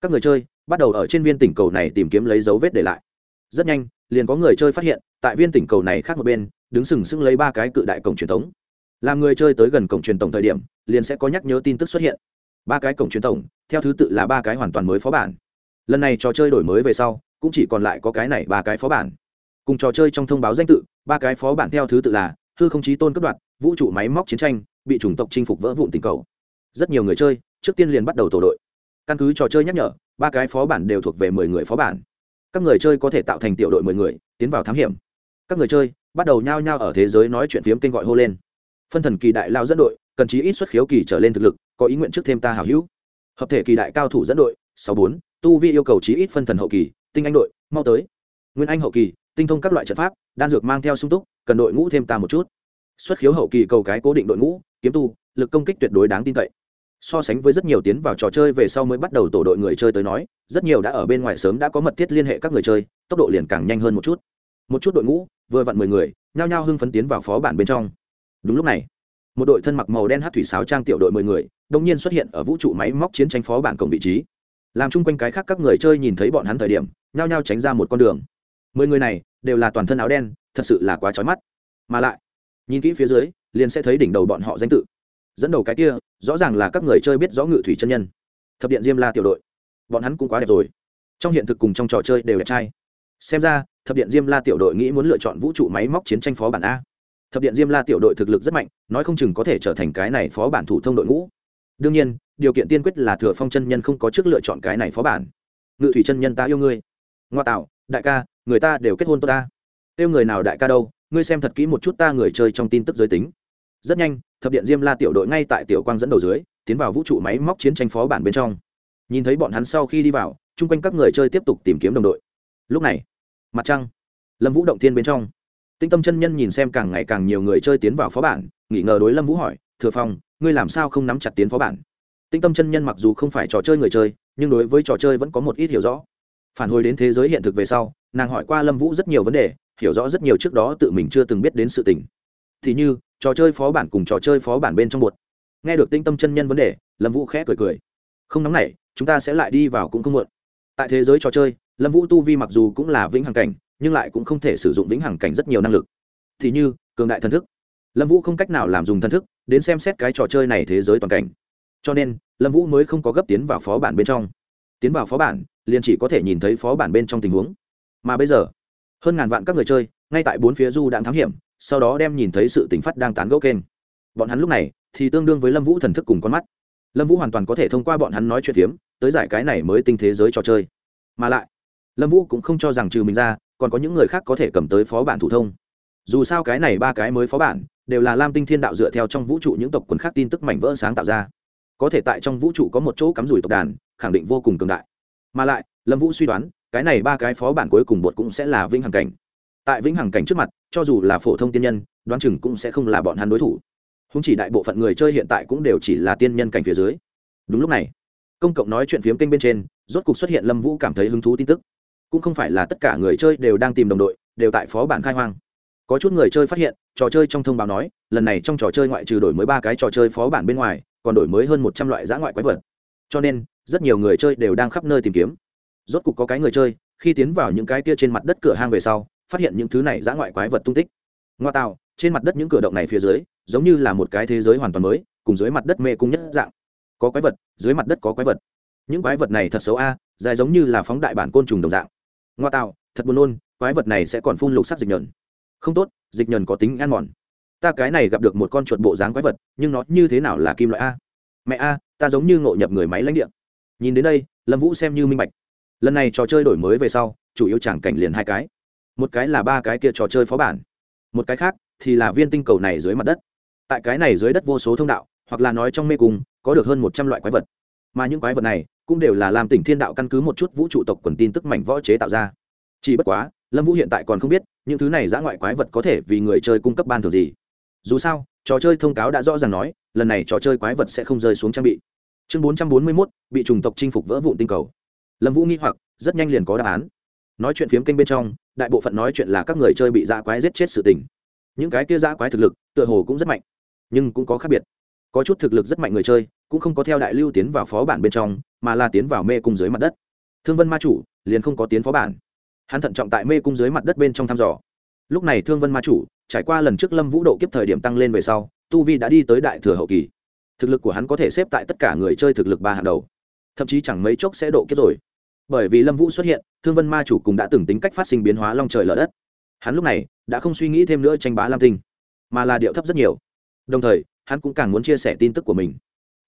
các người chơi, bắt đầu ở trên viên tỉnh cầu này tìm kiếm lấy dấu vết để lại. Rất nhanh, liền có người chơi phát hiện, tại viên tỉnh cầu này khác một bên, đứng sừng sững lấy ba cái cự đại cổng truyền thống. Làm người chơi tới gần cổng truyền tổng thời điểm, liền sẽ có nhắc nhớ tin tức xuất hiện. Ba cái cổng truyền tổng, theo thứ tự là ba cái hoàn toàn mới phó bản. Lần này trò chơi đổi mới về sau, cũng chỉ còn lại có cái này ba cái phó bản. Cùng trò chơi trong thông báo danh tự, ba cái phó bản theo thứ tự là hư không chí tôn cấp đoạt, vũ trụ máy móc chiến tranh, bị chủng tộc chinh phục vỡ vụn tình cầu. Rất nhiều người chơi, trước tiên liền bắt đầu tổ đội căn cứ trò chơi nhắc nhở, ba cái phó bản đều thuộc về mười người phó bản. Các người chơi có thể tạo thành tiểu đội mười người, tiến vào thám hiểm. Các người chơi bắt đầu nhao nhao ở thế giới nói chuyện phiếm kênh gọi hô lên. Phân thần kỳ đại lao dẫn đội, cần chí ít xuất khiếu kỳ trở lên thực lực, có ý nguyện trước thêm ta hảo hữu. Hợp thể kỳ đại cao thủ dẫn đội, sáu bốn, tu vi yêu cầu chí ít phân thần hậu kỳ, tinh anh đội, mau tới. Nguyên anh hậu kỳ, tinh thông các loại trận pháp, đan dược mang theo sung túc, cần đội ngũ thêm ta một chút. Xuất khiếu hậu kỳ cầu cái cố định đội ngũ, kiếm tu, lực công kích tuyệt đối đáng tin cậy so sánh với rất nhiều tiến vào trò chơi về sau mới bắt đầu tổ đội người chơi tới nói, rất nhiều đã ở bên ngoài sớm đã có mật thiết liên hệ các người chơi, tốc độ liền càng nhanh hơn một chút. Một chút đội ngũ, vừa vặn mười người, nhao nhao hưng phấn tiến vào phó bản bên trong. Đúng lúc này, một đội thân mặc màu đen hát thủy sáo trang tiểu đội mười người đông nhiên xuất hiện ở vũ trụ máy móc chiến tranh phó bản cổng vị trí. Làm chung quanh cái khác các người chơi nhìn thấy bọn hắn thời điểm, nhao nhao tránh ra một con đường. Mười người này đều là toàn thân áo đen, thật sự là quá trói mắt. Mà lại, nhìn kỹ phía dưới, liền sẽ thấy đỉnh đầu bọn họ danh tự dẫn đầu cái kia, rõ ràng là các người chơi biết rõ ngự thủy chân nhân. Thập điện diêm la tiểu đội. Bọn hắn cũng quá đẹp rồi. Trong hiện thực cùng trong trò chơi đều đẹp trai. Xem ra, thập điện diêm la tiểu đội nghĩ muốn lựa chọn vũ trụ máy móc chiến tranh phó bản a. Thập điện diêm la tiểu đội thực lực rất mạnh, nói không chừng có thể trở thành cái này phó bản thủ thông đội ngũ. Đương nhiên, điều kiện tiên quyết là thừa phong chân nhân không có trước lựa chọn cái này phó bản. Ngự thủy chân nhân ta yêu ngươi. Ngoa tạo, đại ca, người ta đều kết hôn tôi ta. Kêu người nào đại ca đâu, ngươi xem thật kỹ một chút ta người chơi trong tin tức giới tính rất nhanh, thập điện diêm la tiểu đội ngay tại tiểu quang dẫn đầu dưới, tiến vào vũ trụ máy móc chiến tranh phó bản bên trong. Nhìn thấy bọn hắn sau khi đi vào, chung quanh các người chơi tiếp tục tìm kiếm đồng đội. Lúc này, mặt trăng, lâm vũ động thiên bên trong. Tinh tâm chân nhân nhìn xem càng ngày càng nhiều người chơi tiến vào phó bản nghỉ ngờ đối lâm vũ hỏi, thừa phong, ngươi làm sao không nắm chặt tiến phó bản? Tinh tâm chân nhân mặc dù không phải trò chơi người chơi, nhưng đối với trò chơi vẫn có một ít hiểu rõ. Phản hồi đến thế giới hiện thực về sau, nàng hỏi qua lâm vũ rất nhiều vấn đề, hiểu rõ rất nhiều trước đó tự mình chưa từng biết đến sự tình. Thì như trò chơi phó bản cùng trò chơi phó bản bên trong bột. Nghe được tinh tâm chân nhân vấn đề, lâm vũ khẽ cười cười. Không nóng nảy, chúng ta sẽ lại đi vào cũng không muộn. Tại thế giới trò chơi, lâm vũ tu vi mặc dù cũng là vĩnh hằng cảnh, nhưng lại cũng không thể sử dụng vĩnh hằng cảnh rất nhiều năng lực. Thì như, cường đại thần thức. Lâm vũ không cách nào làm dùng thần thức, đến xem xét cái trò chơi này thế giới toàn cảnh. Cho nên, lâm vũ mới không có gấp tiến vào phó bản bên trong. Tiến vào phó bản, liền chỉ có thể nhìn thấy phó bản bên trong tình huống. Mà bây giờ, hơn ngàn vạn các người chơi, ngay tại bốn phía du đang thám hiểm sau đó đem nhìn thấy sự tỉnh phát đang tán gẫu kênh. Bọn hắn lúc này thì tương đương với lâm vũ thần thức cùng con mắt. Lâm vũ hoàn toàn có thể thông qua bọn hắn nói chuyện phiếm tới giải cái này mới tinh thế giới trò chơi. Mà lại, lâm vũ cũng không cho rằng trừ mình ra, còn có những người khác có thể cầm tới phó bản thủ thông. Dù sao cái này ba cái mới phó bản đều là lam tinh thiên đạo dựa theo trong vũ trụ những tộc quần khác tin tức mảnh vỡ sáng tạo ra. Có thể tại trong vũ trụ có một chỗ cắm rủi tộc đàn, khẳng định vô cùng cường đại. Mà lại, lâm vũ suy đoán, cái này ba cái phó bản cuối cùng bột cũng sẽ là vĩnh hằng cảnh tại vĩnh hằng cảnh trước mặt, cho dù là phổ thông tiên nhân, đoán chừng cũng sẽ không là bọn hắn đối thủ. Không chỉ đại bộ phận người chơi hiện tại cũng đều chỉ là tiên nhân cảnh phía dưới. Đúng lúc này, công cộng nói chuyện phiếm kênh bên trên, rốt cục xuất hiện lâm vũ cảm thấy hứng thú tin tức. Cũng không phải là tất cả người chơi đều đang tìm đồng đội, đều tại phó bản khai hoang. Có chút người chơi phát hiện, trò chơi trong thông báo nói, lần này trong trò chơi ngoại trừ đổi mới ba cái trò chơi phó bản bên ngoài, còn đổi mới hơn một trăm loại giã ngoại quái vật. Cho nên, rất nhiều người chơi đều đang khắp nơi tìm kiếm. Rốt cục có cái người chơi, khi tiến vào những cái kia trên mặt đất cửa hang về sau phát hiện những thứ này dã ngoại quái vật tung tích. Ngoa tạo trên mặt đất những cửa động này phía dưới, giống như là một cái thế giới hoàn toàn mới, cùng dưới mặt đất mê cung nhất dạng. Có quái vật, dưới mặt đất có quái vật. Những quái vật này thật xấu a, dài giống như là phóng đại bản côn trùng đồng dạng. Ngoa tạo thật buồn nôn, quái vật này sẽ còn phun lục sắc dịch nhờn. Không tốt, dịch nhờn có tính ăn mòn. Ta cái này gặp được một con chuột bộ dáng quái vật, nhưng nó như thế nào là kim loại a? Mẹ a, ta giống như ngộ nhập người máy lãnh địa. Nhìn đến đây, lâm vũ xem như minh bạch. Lần này trò chơi đổi mới về sau, chủ yếu chẳng cảnh liền hai cái một cái là ba cái kia trò chơi phó bản, một cái khác thì là viên tinh cầu này dưới mặt đất. Tại cái này dưới đất vô số thông đạo, hoặc là nói trong mê cung, có được hơn một trăm loại quái vật. Mà những quái vật này cũng đều là làm tỉnh thiên đạo căn cứ một chút vũ trụ tộc quần tin tức mảnh võ chế tạo ra. Chỉ bất quá, lâm vũ hiện tại còn không biết những thứ này giã ngoại quái vật có thể vì người chơi cung cấp ban thường gì. Dù sao, trò chơi thông cáo đã rõ ràng nói, lần này trò chơi quái vật sẽ không rơi xuống trang bị. Chương bốn trăm bốn mươi mốt, bị chủng tộc chinh phục vỡ vụn tinh cầu. Lâm vũ nghi hoặc, rất nhanh liền có đáp án nói chuyện phiếm kênh bên trong, đại bộ phận nói chuyện là các người chơi bị dã quái giết chết sự tình. Những cái kia dã quái thực lực, tựa hồ cũng rất mạnh, nhưng cũng có khác biệt. Có chút thực lực rất mạnh người chơi, cũng không có theo đại lưu tiến vào phó bản bên trong, mà là tiến vào mê cung dưới mặt đất. Thương vân ma chủ liền không có tiến phó bản. Hắn thận trọng tại mê cung dưới mặt đất bên trong thăm dò. Lúc này thương vân ma chủ trải qua lần trước lâm vũ độ kiếp thời điểm tăng lên về sau, tu vi đã đi tới đại thừa hậu kỳ. Thực lực của hắn có thể xếp tại tất cả người chơi thực lực ba hàng đầu. Thậm chí chẳng mấy chốc sẽ độ kiếp rồi bởi vì lâm vũ xuất hiện, thương vân ma chủ cùng đã từng tính cách phát sinh biến hóa long trời lở đất. Hắn lúc này đã không suy nghĩ thêm nữa tranh bá lam tinh, mà là điệu thấp rất nhiều. Đồng thời, hắn cũng càng muốn chia sẻ tin tức của mình.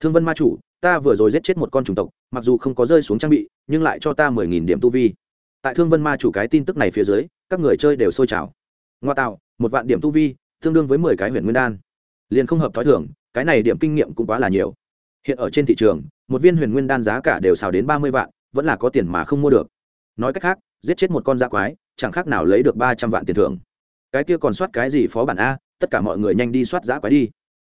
Thương vân ma chủ, ta vừa rồi giết chết một con chủng tộc, mặc dù không có rơi xuống trang bị, nhưng lại cho ta mười nghìn điểm tu vi. Tại thương vân ma chủ cái tin tức này phía dưới, các người chơi đều sôi trào. Ngoa tạo, một vạn điểm tu vi, tương đương với mười cái huyện nguyên đan. Liền không hợp t h ó i thưởng cái này điểm kinh nghiệm cũng quá là nhiều. Hiện ở trên thị trường, một viên huyền nguyên đan giá cả đều xào đến ba mươi vạn vẫn là có tiền mà không mua được. Nói cách khác, giết chết một con da quái, chẳng khác nào lấy được ba trăm vạn tiền thưởng. Cái kia còn soát cái gì phó bản a, tất cả mọi người nhanh đi soát giã quái đi.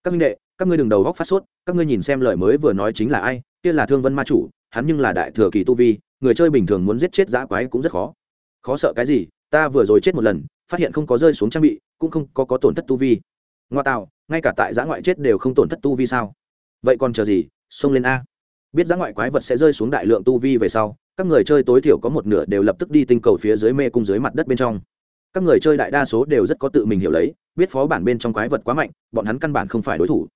Các minh đệ, các ngươi đừng đầu góc phát sốt, các ngươi nhìn xem lời mới vừa nói chính là ai, kia là thương vân ma chủ, hắn nhưng là đại thừa kỳ tu vi, người chơi bình thường muốn giết chết giã quái cũng rất khó. Khó sợ cái gì, ta vừa rồi chết một lần, phát hiện không có rơi xuống trang bị, cũng không có có tổn thất tu vi. Ngoa tạo, ngay cả tại giã ngoại chết đều không tổn thất tu vi sao? Vậy còn chờ gì, xông lên a biết giá ngoại quái vật sẽ rơi xuống đại lượng tu vi về sau, các người chơi tối thiểu có một nửa đều lập tức đi tinh cầu phía dưới mê cung dưới mặt đất bên trong. Các người chơi đại đa số đều rất có tự mình hiểu lấy, biết phó bản bên trong quái vật quá mạnh, bọn hắn căn bản không phải đối thủ.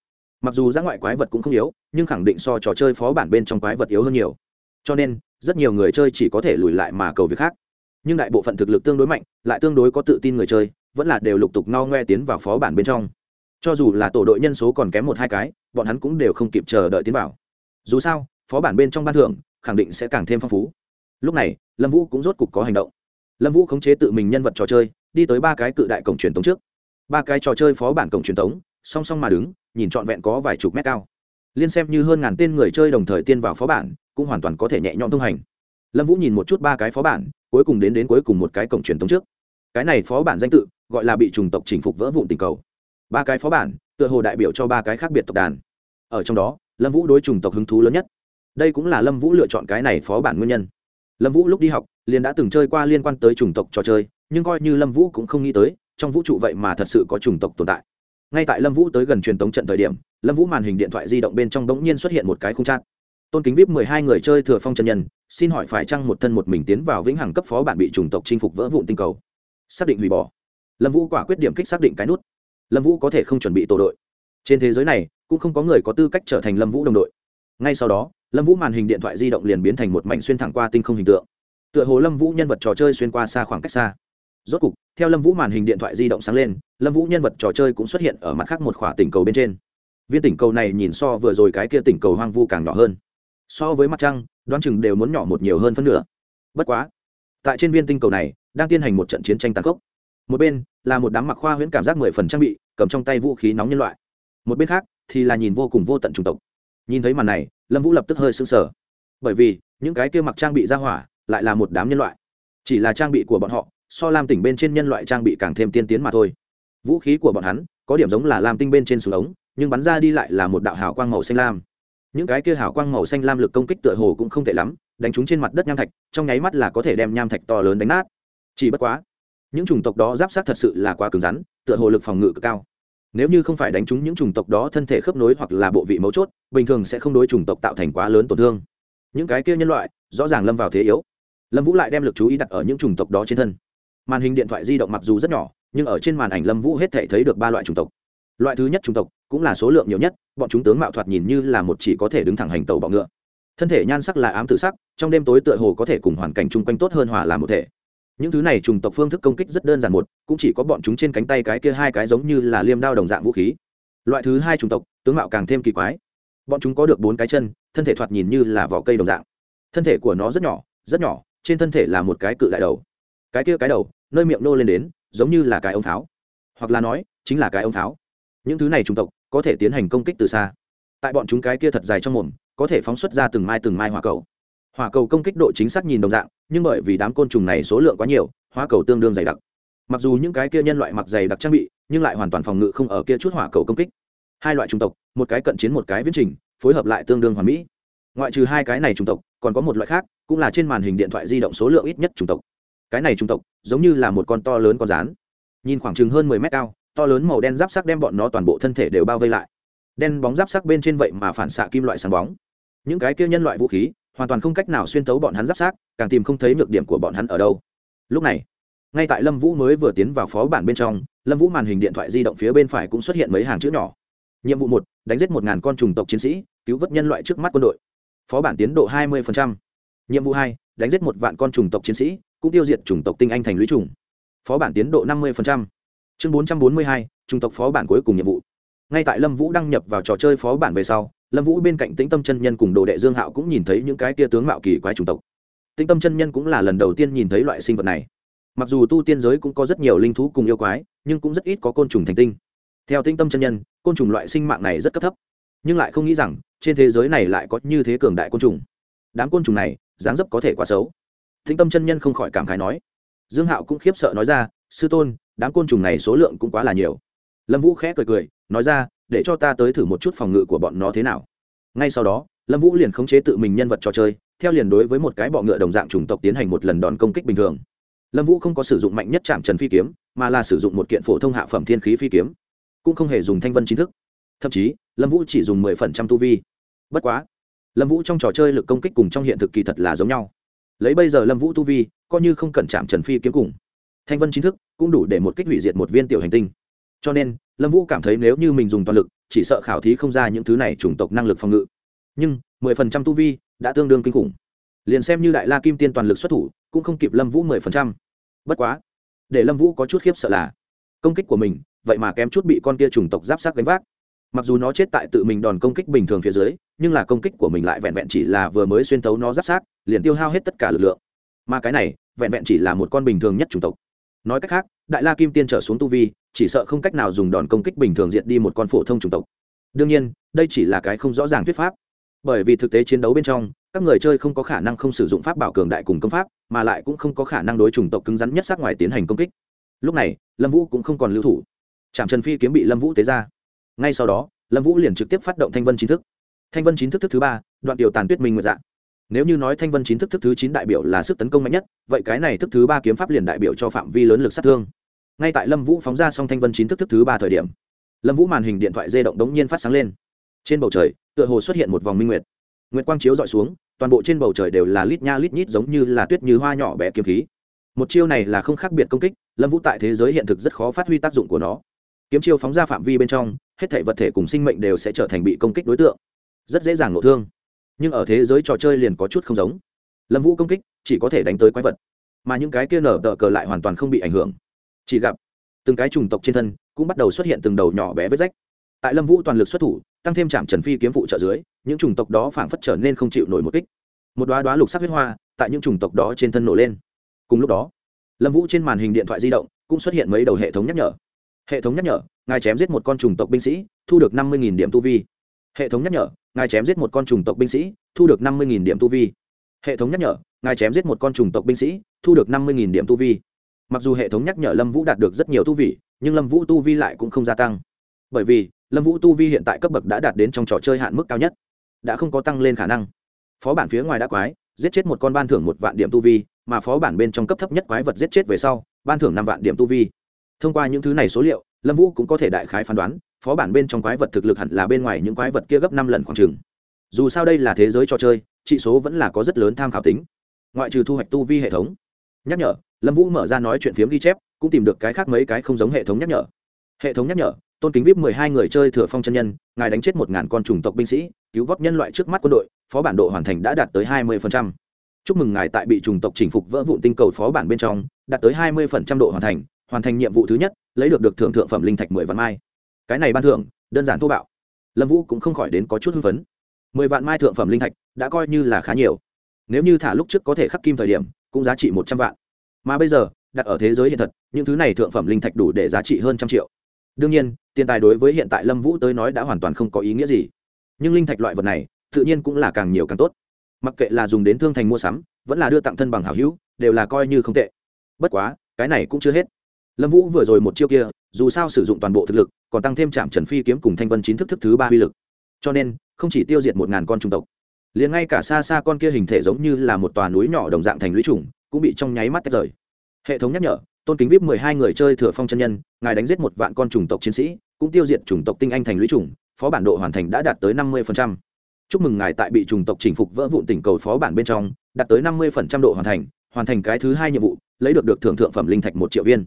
Mặc dù giá ngoại quái vật cũng không yếu, nhưng khẳng định so trò chơi phó bản bên trong quái vật yếu hơn nhiều. Cho nên, rất nhiều người chơi chỉ có thể lùi lại mà cầu việc khác. Nhưng đại bộ phận thực lực tương đối mạnh, lại tương đối có tự tin người chơi, vẫn là đều lục tục no ngoe tiến vào phó bản bên trong. Cho dù là tổ đội nhân số còn kém một hai cái, bọn hắn cũng đều không kịp chờ đợi tiến vào dù sao, phó bản bên trong ban thưởng khẳng định sẽ càng thêm phong phú. Lúc này, lâm vũ cũng rốt cục có hành động. Lâm vũ khống chế tự mình nhân vật trò chơi, đi tới ba cái cự đại cổng truyền thống trước. Ba cái trò chơi phó bản cổng truyền thống song song mà đứng, nhìn trọn vẹn có vài chục mét cao. Liên xem như hơn ngàn tên người chơi đồng thời tiên vào phó bản, cũng hoàn toàn có thể nhẹ nhõm thông hành. Lâm vũ nhìn một chút ba cái phó bản, cuối cùng đến đến cuối cùng một cái cổng truyền thống trước. Cái này phó bản danh tự, gọi là bị trùng tộc chinh phục vỡ vụn tình cầu. Ba cái phó bản, tựa hồ đại biểu cho ba cái khác biệt tộc đàn. Ở trong đó lâm vũ đối chủng tộc hứng thú lớn nhất. Đây cũng là lâm vũ lựa chọn cái này phó bản nguyên nhân. Lâm vũ lúc đi học, liền đã từng chơi qua liên quan tới chủng tộc trò chơi, nhưng coi như lâm vũ cũng không nghĩ tới, trong vũ trụ vậy mà thật sự có chủng tộc tồn tại. Ngay tại lâm vũ tới gần truyền tống trận thời điểm, lâm vũ màn hình điện thoại di động bên trong bỗng nhiên xuất hiện một cái khung trát tôn kính vip mười hai người chơi thừa phong chân nhân, xin hỏi phải chăng một thân một mình tiến vào vĩnh hằng cấp phó bản bị chủng tộc chinh phục vỡ vụn tinh cầu? Xác định hủy bỏ. Lâm vũ quả quyết điểm kích xác định cái nút. Lâm vũ có thể không chuẩn bị tổ đội trên thế giới này, cũng không có người có tư cách trở thành lâm vũ đồng đội. Ngay sau đó, lâm vũ màn hình điện thoại di động liền biến thành một mảnh xuyên thẳng qua tinh không hình tượng. Tựa hồ lâm vũ nhân vật trò chơi xuyên qua xa khoảng cách xa. Rốt cục, theo lâm vũ màn hình điện thoại di động sáng lên, lâm vũ nhân vật trò chơi cũng xuất hiện ở mặt khác một khỏa tỉnh cầu bên trên. Viên tỉnh cầu này nhìn so vừa rồi cái kia tỉnh cầu hoang vu càng nhỏ hơn. So với mặt trăng, đoán chừng đều muốn nhỏ một nhiều hơn phân nửa. Bất quá, tại trên viên tinh cầu này, đang tiến hành một trận chiến tranh tàn khốc. Một bên, là một đám mặc khoa huyễn cảm giác mười phần trang bị, cầm trong tay vũ khí nóng nhân loại một bên khác thì là nhìn vô cùng vô tận chủng tộc. Nhìn thấy màn này, lâm vũ lập tức hơi sững sờ. Bởi vì, những cái kia mặc trang bị ra hỏa lại là một đám nhân loại. Chỉ là trang bị của bọn họ, so lam tỉnh bên trên nhân loại trang bị càng thêm tiên tiến mà thôi. Vũ khí của bọn hắn có điểm giống là lam tinh bên trên súng ống, nhưng bắn ra đi lại là một đạo hào quang màu xanh lam. Những cái kia hào quang màu xanh lam lực công kích tựa hồ cũng không tệ lắm, đánh chúng trên mặt đất nham thạch, trong nháy mắt là có thể đem nham thạch to lớn đánh nát. Chỉ bất quá, những chủng tộc đó giáp sát thật sự là quá cứng rắn, tựa hồ lực phòng ngự cực cao nếu như không phải đánh trúng những chủng tộc đó thân thể khớp nối hoặc là bộ vị mấu chốt, bình thường sẽ không đối chủng tộc tạo thành quá lớn tổn thương. Những cái kia nhân loại, rõ ràng lâm vào thế yếu. Lâm vũ lại đem lực chú ý đặt ở những chủng tộc đó trên thân. Màn hình điện thoại di động mặc dù rất nhỏ, nhưng ở trên màn ảnh lâm vũ hết thể thấy được ba loại chủng tộc. Loại thứ nhất chủng tộc cũng là số lượng nhiều nhất, bọn chúng tướng mạo thoạt nhìn như là một chỉ có thể đứng thẳng hành tàu bọ ngựa. Thân thể nhan sắc là ám tự sắc, trong đêm tối tựa hồ có thể cùng hoàn cảnh chung quanh tốt hơn hòa làm một thể những thứ này chủng tộc phương thức công kích rất đơn giản một, cũng chỉ có bọn chúng trên cánh tay cái kia hai cái giống như là liêm đao đồng dạng vũ khí. Loại thứ hai chủng tộc, tướng mạo càng thêm kỳ quái. Bọn chúng có được bốn cái chân, thân thể thoạt nhìn như là vỏ cây đồng dạng. Thân thể của nó rất nhỏ rất nhỏ, trên thân thể là một cái cự đại đầu. Cái kia cái đầu, nơi miệng nô lên đến, giống như là cái ống pháo. Hoặc là nói, chính là cái ống pháo. Những thứ này chủng tộc, có thể tiến hành công kích từ xa. Tại bọn chúng cái kia thật dài trong mồm, có thể phóng xuất ra từng mai từng mai hỏa cầu hỏa cầu công kích độ chính xác nhìn đồng dạng, nhưng bởi vì đám côn trùng này số lượng quá nhiều hỏa cầu tương đương dày đặc. Mặc dù những cái kia nhân loại mặc dày đặc trang bị, nhưng lại hoàn toàn phòng ngự không ở kia chút hỏa cầu công kích. Hai loại chủng tộc, một cái cận chiến một cái viễn trình, phối hợp lại tương đương hoàn mỹ. Ngoại trừ hai cái này chủng tộc, còn có một loại khác, cũng là trên màn hình điện thoại di động số lượng ít nhất chủng tộc. Cái này chủng tộc, giống như là một con to lớn con rán. Nhìn khoảng chừng hơn mười mét cao, to lớn màu đen giáp sắc đem bọn nó toàn bộ thân thể đều bao vây lại. Đen bóng giáp sắc bên trên vậy mà phản xạ kim loại sáng bóng. Những cái kia nhân loại vũ khí hoàn toàn không cách nào xuyên tấu bọn hắn giáp sát càng tìm không thấy nhược điểm của bọn hắn ở đâu. Lúc này, ngay tại lâm vũ mới vừa tiến vào phó bản bên trong, lâm vũ màn hình điện thoại di động phía bên phải cũng xuất hiện mấy hàng chữ nhỏ. Nhiệm vụ một, đánh giết một ngàn con trùng tộc chiến sĩ, cứu vớt nhân loại trước mắt quân đội. Phó bản tiến độ hai mươi nhiệm vụ hai, đánh giết một vạn con trùng tộc chiến sĩ, cũng tiêu diệt chủng tộc tinh anh thành lũy trùng. Phó bản tiến độ năm mươi chương bốn trăm bốn mươi hai chủng tộc phó bản cuối cùng nhiệm vụ. Ngay tại lâm vũ đăng nhập vào trò chơi phó bản về sau lâm vũ bên cạnh tĩnh tâm chân nhân cùng đồ đệ dương hạo cũng nhìn thấy những cái tia tướng mạo kỳ quái chủng tộc. Tĩnh tâm chân nhân cũng là lần đầu tiên nhìn thấy loại sinh vật này. Mặc dù tu tiên giới cũng có rất nhiều linh thú cùng yêu quái, nhưng cũng rất ít có côn trùng thành tinh. Theo tĩnh tâm chân nhân, côn trùng loại sinh mạng này rất cấp thấp. Nhưng lại không nghĩ rằng, trên thế giới này lại có như thế cường đại côn trùng. Đám côn trùng này, dáng dấp có thể quá xấu. Tĩnh tâm chân nhân không khỏi cảm khái nói. Dương hạo cũng khiếp sợ nói ra, sư tôn, đám côn trùng này số lượng cũng quá là nhiều. Lâm vũ khẽ cười cười, nói ra để cho ta tới thử một chút phòng ngự của bọn nó thế nào. Ngay sau đó, lâm vũ liền khống chế tự mình nhân vật trò chơi, theo liền đối với một cái bọ ngựa đồng dạng chủng tộc tiến hành một lần đòn công kích bình thường. Lâm vũ không có sử dụng mạnh nhất chạm trần phi kiếm, mà là sử dụng một kiện phổ thông hạ phẩm thiên khí phi kiếm, cũng không hề dùng thanh vân chính thức. Thậm chí, lâm vũ chỉ dùng mười phần trăm tu vi. Bất quá, lâm vũ trong trò chơi lực công kích cùng trong hiện thực kỳ thật là giống nhau. Lấy bây giờ lâm vũ tu vi, coi như không cần chạm trần phi kiếm cùng thanh vân chính thức, cũng đủ để một kích hủy diệt một viên tiểu hành tinh. Cho nên lâm vũ cảm thấy nếu như mình dùng toàn lực, chỉ sợ khảo thí không ra những thứ này chủng tộc năng lực phòng ngự. Nhưng, mười phần trăm tu vi đã tương đương kinh khủng. Liền xem như đại la kim tiên toàn lực xuất thủ, cũng không kịp lâm vũ mười phần trăm. Bất quá, để lâm vũ có chút khiếp sợ là, công kích của mình, vậy mà kém chút bị con kia chủng tộc giáp sắc gánh vác. Mặc dù nó chết tại tự mình đòn công kích bình thường phía dưới, nhưng là công kích của mình lại vẹn vẹn chỉ là vừa mới xuyên tấu nó giáp sát, liền tiêu hao hết tất cả lực lượng. Mà cái này, vẹn vẹn chỉ là một con bình thường nhất chủng tộc. Nói cách khác đại la kim tiên trở xuống tu vi, chỉ sợ không cách nào dùng đòn công kích bình thường diệt đi một con phổ thông chủng tộc. Đương nhiên, đây chỉ là cái không rõ ràng thuyết pháp. Bởi vì thực tế chiến đấu bên trong, các người chơi không có khả năng không sử dụng pháp bảo cường đại cùng công pháp, mà lại cũng không có khả năng đối chủng tộc cứng rắn nhất sát ngoài tiến hành công kích. Lúc này, lâm vũ cũng không còn lưu thủ. Trạm trần phi kiếm bị lâm vũ tế ra. Ngay sau đó, lâm vũ liền trực tiếp phát động thanh vân chính thức. Thanh vân chính thức thức thứ ba, đoạn tiểu tàn tuyết minh nguyệt dạng nếu như nói thanh vân chính thức thức thứ chín đại biểu là sức tấn công mạnh nhất, vậy cái này thức thứ ba kiếm pháp liền đại biểu cho phạm vi lớn lực sát thương ngay tại lâm vũ phóng ra xong thanh vân chín thức thức thứ ba thời điểm, lâm vũ màn hình điện thoại dê động đống nhiên phát sáng lên. Trên bầu trời, tựa hồ xuất hiện một vòng minh nguyệt. Nguyệt quang chiếu dọi xuống, toàn bộ trên bầu trời đều là lít nha lít nhít giống như là tuyết như hoa nhỏ bé kiếm khí. Một chiêu này là không khác biệt công kích, lâm vũ tại thế giới hiện thực rất khó phát huy tác dụng của nó. Kiếm chiêu phóng ra phạm vi bên trong, hết thể vật thể cùng sinh mệnh đều sẽ trở thành bị công kích đối tượng. Rất dễ dàng nộ thương. Nhưng ở thế giới trò chơi liền có chút không giống. Lâm vũ công kích chỉ có thể đánh tới quái vật, mà những cái kia nở tờ cờ lại hoàn toàn không bị ảnh hưởng chỉ gặp từng cái trùng tộc trên thân cũng bắt đầu xuất hiện từng đầu nhỏ bé vết rách. Tại lâm vũ toàn lực xuất thủ, tăng thêm trạm trần phi kiếm vụ trợ dưới, những chủng tộc đó phảng phất trở nên không chịu nổi một kích. Một đoá đoá lục sắc huyết hoa tại những chủng tộc đó trên thân nổ lên. Cùng lúc đó, lâm vũ trên màn hình điện thoại di động cũng xuất hiện mấy đầu hệ thống nhắc nhở. Hệ thống nhắc nhở, ngài chém giết một con chủng tộc binh sĩ, thu được năm mươi điểm tu vi. Hệ thống nhắc nhở, ngài chém giết một con chủng tộc binh sĩ, thu được năm mươi điểm tu vi. Hệ thống nhắc nhở, ngài chém giết một con chủng tộc binh sĩ, thu được năm mươi điểm tu vi mặc dù hệ thống nhắc nhở lâm vũ đạt được rất nhiều tu vi, nhưng lâm vũ tu vi lại cũng không gia tăng. Bởi vì, lâm vũ tu vi hiện tại cấp bậc đã đạt đến trong trò chơi hạn mức cao nhất, đã không có tăng lên khả năng. Phó bản phía ngoài đã quái, giết chết một con ban thưởng một vạn điểm tu vi, mà phó bản bên trong cấp thấp nhất quái vật giết chết về sau, ban thưởng năm vạn điểm tu vi. Thông qua những thứ này số liệu, lâm vũ cũng có thể đại khái phán đoán, phó bản bên trong quái vật thực lực hẳn là bên ngoài những quái vật kia gấp năm lần khoảng t dù sao đây là thế giới trò chơi trị số vẫn là có rất lớn tham khảo tính. Ngoại trừ thu hoạch tu vi hệ thống. Nhắc nhở lâm vũ mở ra nói chuyện phiếm ghi chép, cũng tìm được cái khác mấy cái không giống hệ thống nhắc nhở. Hệ thống nhắc nhở, tôn kính vip mười hai người chơi thừa phong chân nhân, ngài đánh chết một ngàn con chủng tộc binh sĩ, cứu vớt nhân loại trước mắt quân đội, phó bản độ hoàn thành đã đạt tới hai mươi phần trăm. chúc mừng ngài tại bị chủng tộc chinh phục vỡ vụn tinh cầu phó bản bên trong, đạt tới hai mươi phần trăm độ hoàn thành hoàn thành nhiệm vụ thứ nhất, lấy được được thưởng thượng phẩm linh thạch mười vạn mai. Cái này ban thưởng, đơn giản thô bạo. Lâm vũ cũng không khỏi đến có chút hưng phấn. mười vạn mai thượng phẩm linh thạch đã coi như là khá nhiều. Nếu như thả lúc trước có thể khắc kim thời điểm, cũng giá trị một trăm vạn mà bây giờ, đặt ở thế giới hiện thật, những thứ này thượng phẩm linh thạch đủ để giá trị hơn trăm triệu. Đương nhiên, tiền tài đối với hiện tại lâm vũ tới nói đã hoàn toàn không có ý nghĩa gì. Nhưng linh thạch loại vật này, tự nhiên cũng là càng nhiều càng tốt. Mặc kệ là dùng đến thương thành mua sắm, vẫn là đưa tặng thân bằng hảo hữu, đều là coi như không tệ. Bất quá, cái này cũng chưa hết. Lâm vũ vừa rồi một chiêu kia, dù sao sử dụng toàn bộ thực lực, còn tăng thêm trạm trần phi kiếm cùng thanh vân chín thức thức thứ ba uy lực. Cho nên, không chỉ tiêu diệt một ngàn con trung tộc, liền ngay cả xa xa con kia hình thể giống như là một tòa núi nhỏ đồng dạng thành lũy trùng cũng bị trong nháy mắt tách rời. Hệ thống nhắc nhở, tôn kính vip mười hai người chơi thừa phong chân nhân, ngài đánh giết một vạn con chủng tộc chiến sĩ, cũng tiêu diệt chủng tộc tinh anh thành lũy chủng, phó bản độ hoàn thành đã đạt tới năm mươi chúc mừng ngài tại bị chủng tộc chinh phục vỡ vụn tỉnh cầu phó bản bên trong, đạt tới năm mươi độ hoàn thành hoàn thành cái thứ hai nhiệm vụ, lấy được được thưởng thượng phẩm linh thạch một triệu viên.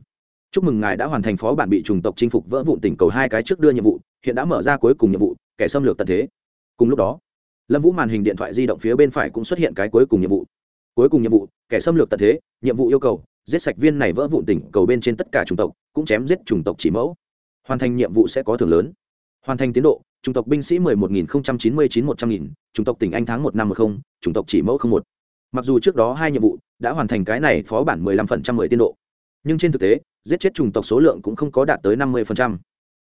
Chúc mừng ngài đã hoàn thành phó bản bị chủng tộc chinh phục vỡ vụn tỉnh cầu hai cái trước đưa nhiệm vụ, hiện đã mở ra cuối cùng nhiệm vụ, kẻ xâm lược tận thế. Cùng lúc đó, lâm vũ màn hình điện thoại di động phía bên phải cũng xuất hiện cái cuối cùng nhiệm vụ cuối cùng nhiệm vụ, kẻ xâm lược tận thế, nhiệm vụ yêu cầu, giết sạch viên này vỡ vụn tỉnh cầu bên trên tất cả chủng tộc, cũng chém giết chủng tộc chỉ mẫu. Hoàn thành nhiệm vụ sẽ có thưởng lớn. Hoàn thành tiến độ, chủng tộc binh sĩ mười một nghìn chín mươi chín một trăm nghìn, chủng tộc tỉnh anh tháng một năm một không, chủng tộc chỉ mẫu không một. Mặc dù trước đó hai nhiệm vụ đã hoàn thành cái này phó bản mười lăm phần trăm mười tiến độ, nhưng trên thực tế, giết chết chủng tộc số lượng cũng không có đạt tới năm mươi phần trăm,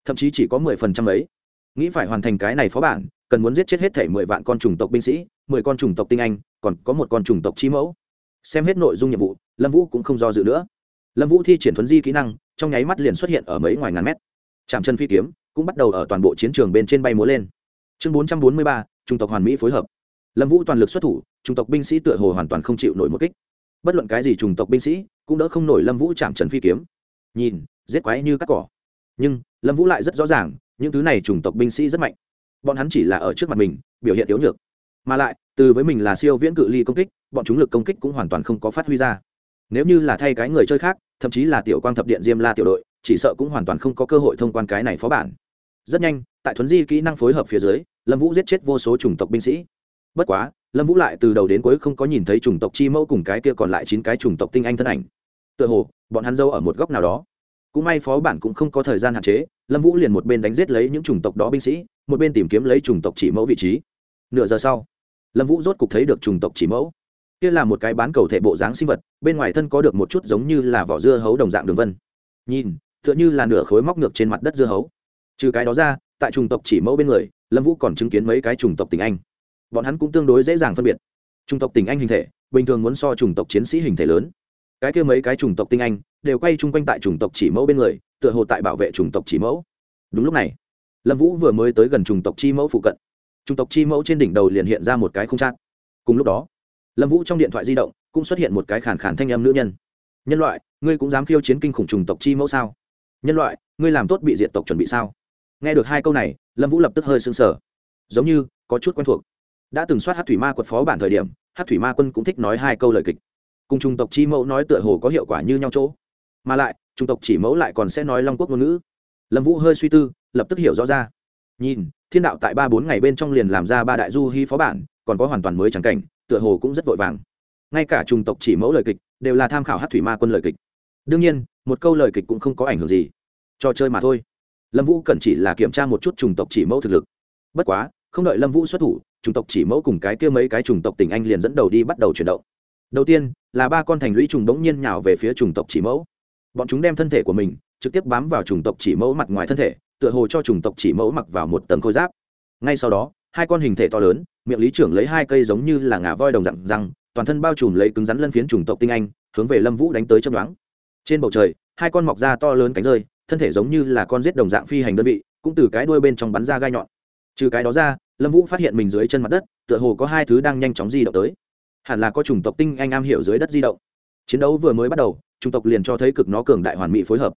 thậm chí chỉ có mười phần trăm ấy. Nghĩ phải hoàn thành cái này phó bản, cần muốn giết chết hết thể mười vạn con chủng tộc binh sĩ, mười con chủng tộc tinh anh còn có một con chủng tộc chi mẫu. Xem hết nội dung nhiệm vụ, lâm vũ cũng không do dự nữa. Lâm vũ thi triển thuấn di kỹ năng, trong nháy mắt liền xuất hiện ở mấy ngoài ngàn mét. Chạm chân phi kiếm, cũng bắt đầu ở toàn bộ chiến trường bên trên bay múa lên. Chương bốn trăm bốn mươi ba trung tộc hoàn mỹ phối hợp. Lâm vũ toàn lực xuất thủ trung tộc binh sĩ tựa hồ hoàn toàn không chịu nổi một kích. Bất luận cái gì trùng tộc binh sĩ, cũng đỡ không nổi lâm vũ chạm trần phi kiếm. Nhìn, giết quái như cắt cỏ. Nhưng, lâm vũ lại rất rõ ràng, những thứ này trùng tộc binh sĩ rất mạnh. Bọn hắn chỉ là ở trước mặt mình, biểu hiện yếu nhược mà lại, từ với mình là siêu viễn cự ly công kích, bọn chúng lực công kích cũng hoàn toàn không có phát huy ra. Nếu như là thay cái người chơi khác, thậm chí là tiểu quang thập điện diêm la tiểu đội, chỉ sợ cũng hoàn toàn không có cơ hội thông quan cái này phó bản. Rất nhanh, tại thuấn di kỹ năng phối hợp phía dưới, lâm vũ giết chết vô số chủng tộc binh sĩ. Bất quá, lâm vũ lại từ đầu đến cuối không có nhìn thấy chủng tộc chi mẫu cùng cái kia còn lại chín cái chủng tộc tinh anh thân ảnh. Tựa hồ, bọn hắn dâu ở một góc nào đó. Cũng may phó bản cũng không có thời gian hạn chế, lâm vũ liền một bên đánh giết lấy những chủng tộc đó binh sĩ, một bên tìm kiếm lấy chủng tộc chỉ mẫu vị trí. Nửa giờ sau lâm vũ rốt cục thấy được trùng tộc chỉ mẫu. Kia là một cái bán cầu thể bộ dáng sinh vật, bên ngoài thân có được một chút giống như là vỏ dưa hấu đồng dạng đường vân. Nhìn, tựa như là nửa khối móc ngược trên mặt đất dưa hấu. Trừ cái đó ra, tại trùng tộc chỉ mẫu bên người, lâm vũ còn chứng kiến mấy cái trùng tộc tình anh. Bọn hắn cũng tương đối dễ dàng phân biệt. Trùng tộc tình anh hình thể, bình thường muốn so trùng tộc chiến sĩ hình thể lớn. Cái kia mấy cái trùng tộc tinh anh, đều quay chung quanh tại trùng tộc chỉ mẫu bên người, tựa hồ tại bảo vệ trùng tộc chỉ mẫu. Đúng lúc này, lâm vũ vừa mới tới gần trùng tộc chi mẫu phụ cận chủng tộc chi mẫu trên đỉnh đầu liền hiện ra một cái không chát. Cùng lúc đó, lâm vũ trong điện thoại di động cũng xuất hiện một cái khàn khàn thanh âm nữ nhân. Nhân loại, ngươi cũng dám khiêu chiến kinh khủng trùng tộc chi mẫu sao? Nhân loại, ngươi làm tốt bị diệt tộc chuẩn bị sao? Nghe được hai câu này, lâm vũ lập tức hơi sưng sờ. Giống như có chút quen thuộc. Đã từng soát hát thủy ma quật phó bản thời điểm hát thủy ma quân cũng thích nói hai câu lời kịch. Cùng trùng tộc chi mẫu nói tựa hồ có hiệu quả như nhau chỗ. Mà lại trùng tộc chỉ mẫu lại còn sẽ nói long quốc ngôn ngữ. Lâm vũ hơi suy tư, lập tức hiểu rõ ra. Nhìn thiên đạo tại ba bốn ngày bên trong liền làm ra ba đại du hy phó bản, còn có hoàn toàn mới trắng cảnh, tựa hồ cũng rất vội vàng. Ngay cả trùng tộc chỉ mẫu lời kịch, đều là tham khảo hát thủy ma quân lời kịch. Đương nhiên, một câu lời kịch cũng không có ảnh hưởng gì. Trò chơi mà thôi. Lâm vũ cần chỉ là kiểm tra một chút trùng tộc chỉ mẫu thực lực. Bất quá, không đợi lâm vũ xuất thủ, trùng tộc chỉ mẫu cùng cái kia mấy cái trùng tộc tỉnh anh liền dẫn đầu đi bắt đầu chuyển động. Đầu tiên, là ba con thành lũy trùng bỗng nhiên nhào về phía trùng tộc chỉ mẫu. Bọn chúng đem thân thể của mình trực tiếp bám vào trùng tộc chỉ mẫu mặt ngoài thân thể tựa hồ cho chủng tộc chỉ mẫu mặc vào một tầng khôi giáp. Ngay sau đó, hai con hình thể to lớn, miệng lý trưởng lấy hai cây giống như là ngà voi đồng dạng răng, toàn thân bao trùm lấy cứng rắn lân phiến chủng tộc tinh anh, hướng về lâm vũ đánh tới chấm đoán trên bầu trời, hai con mọc da to lớn cánh rơi, thân thể giống như là con giết đồng dạng phi hành đơn vị, cũng từ cái đuôi bên trong bắn ra gai nhọn. Trừ cái đó ra, lâm vũ phát hiện mình dưới chân mặt đất, tựa hồ có hai thứ đang nhanh chóng di động tới. Hẳn là có chủng tộc tinh anh am hiểu dưới đất di động. Chiến đấu vừa mới bắt đầu, chủng tộc liền cho thấy cực nó cường đại hoàn mỹ phối hợp.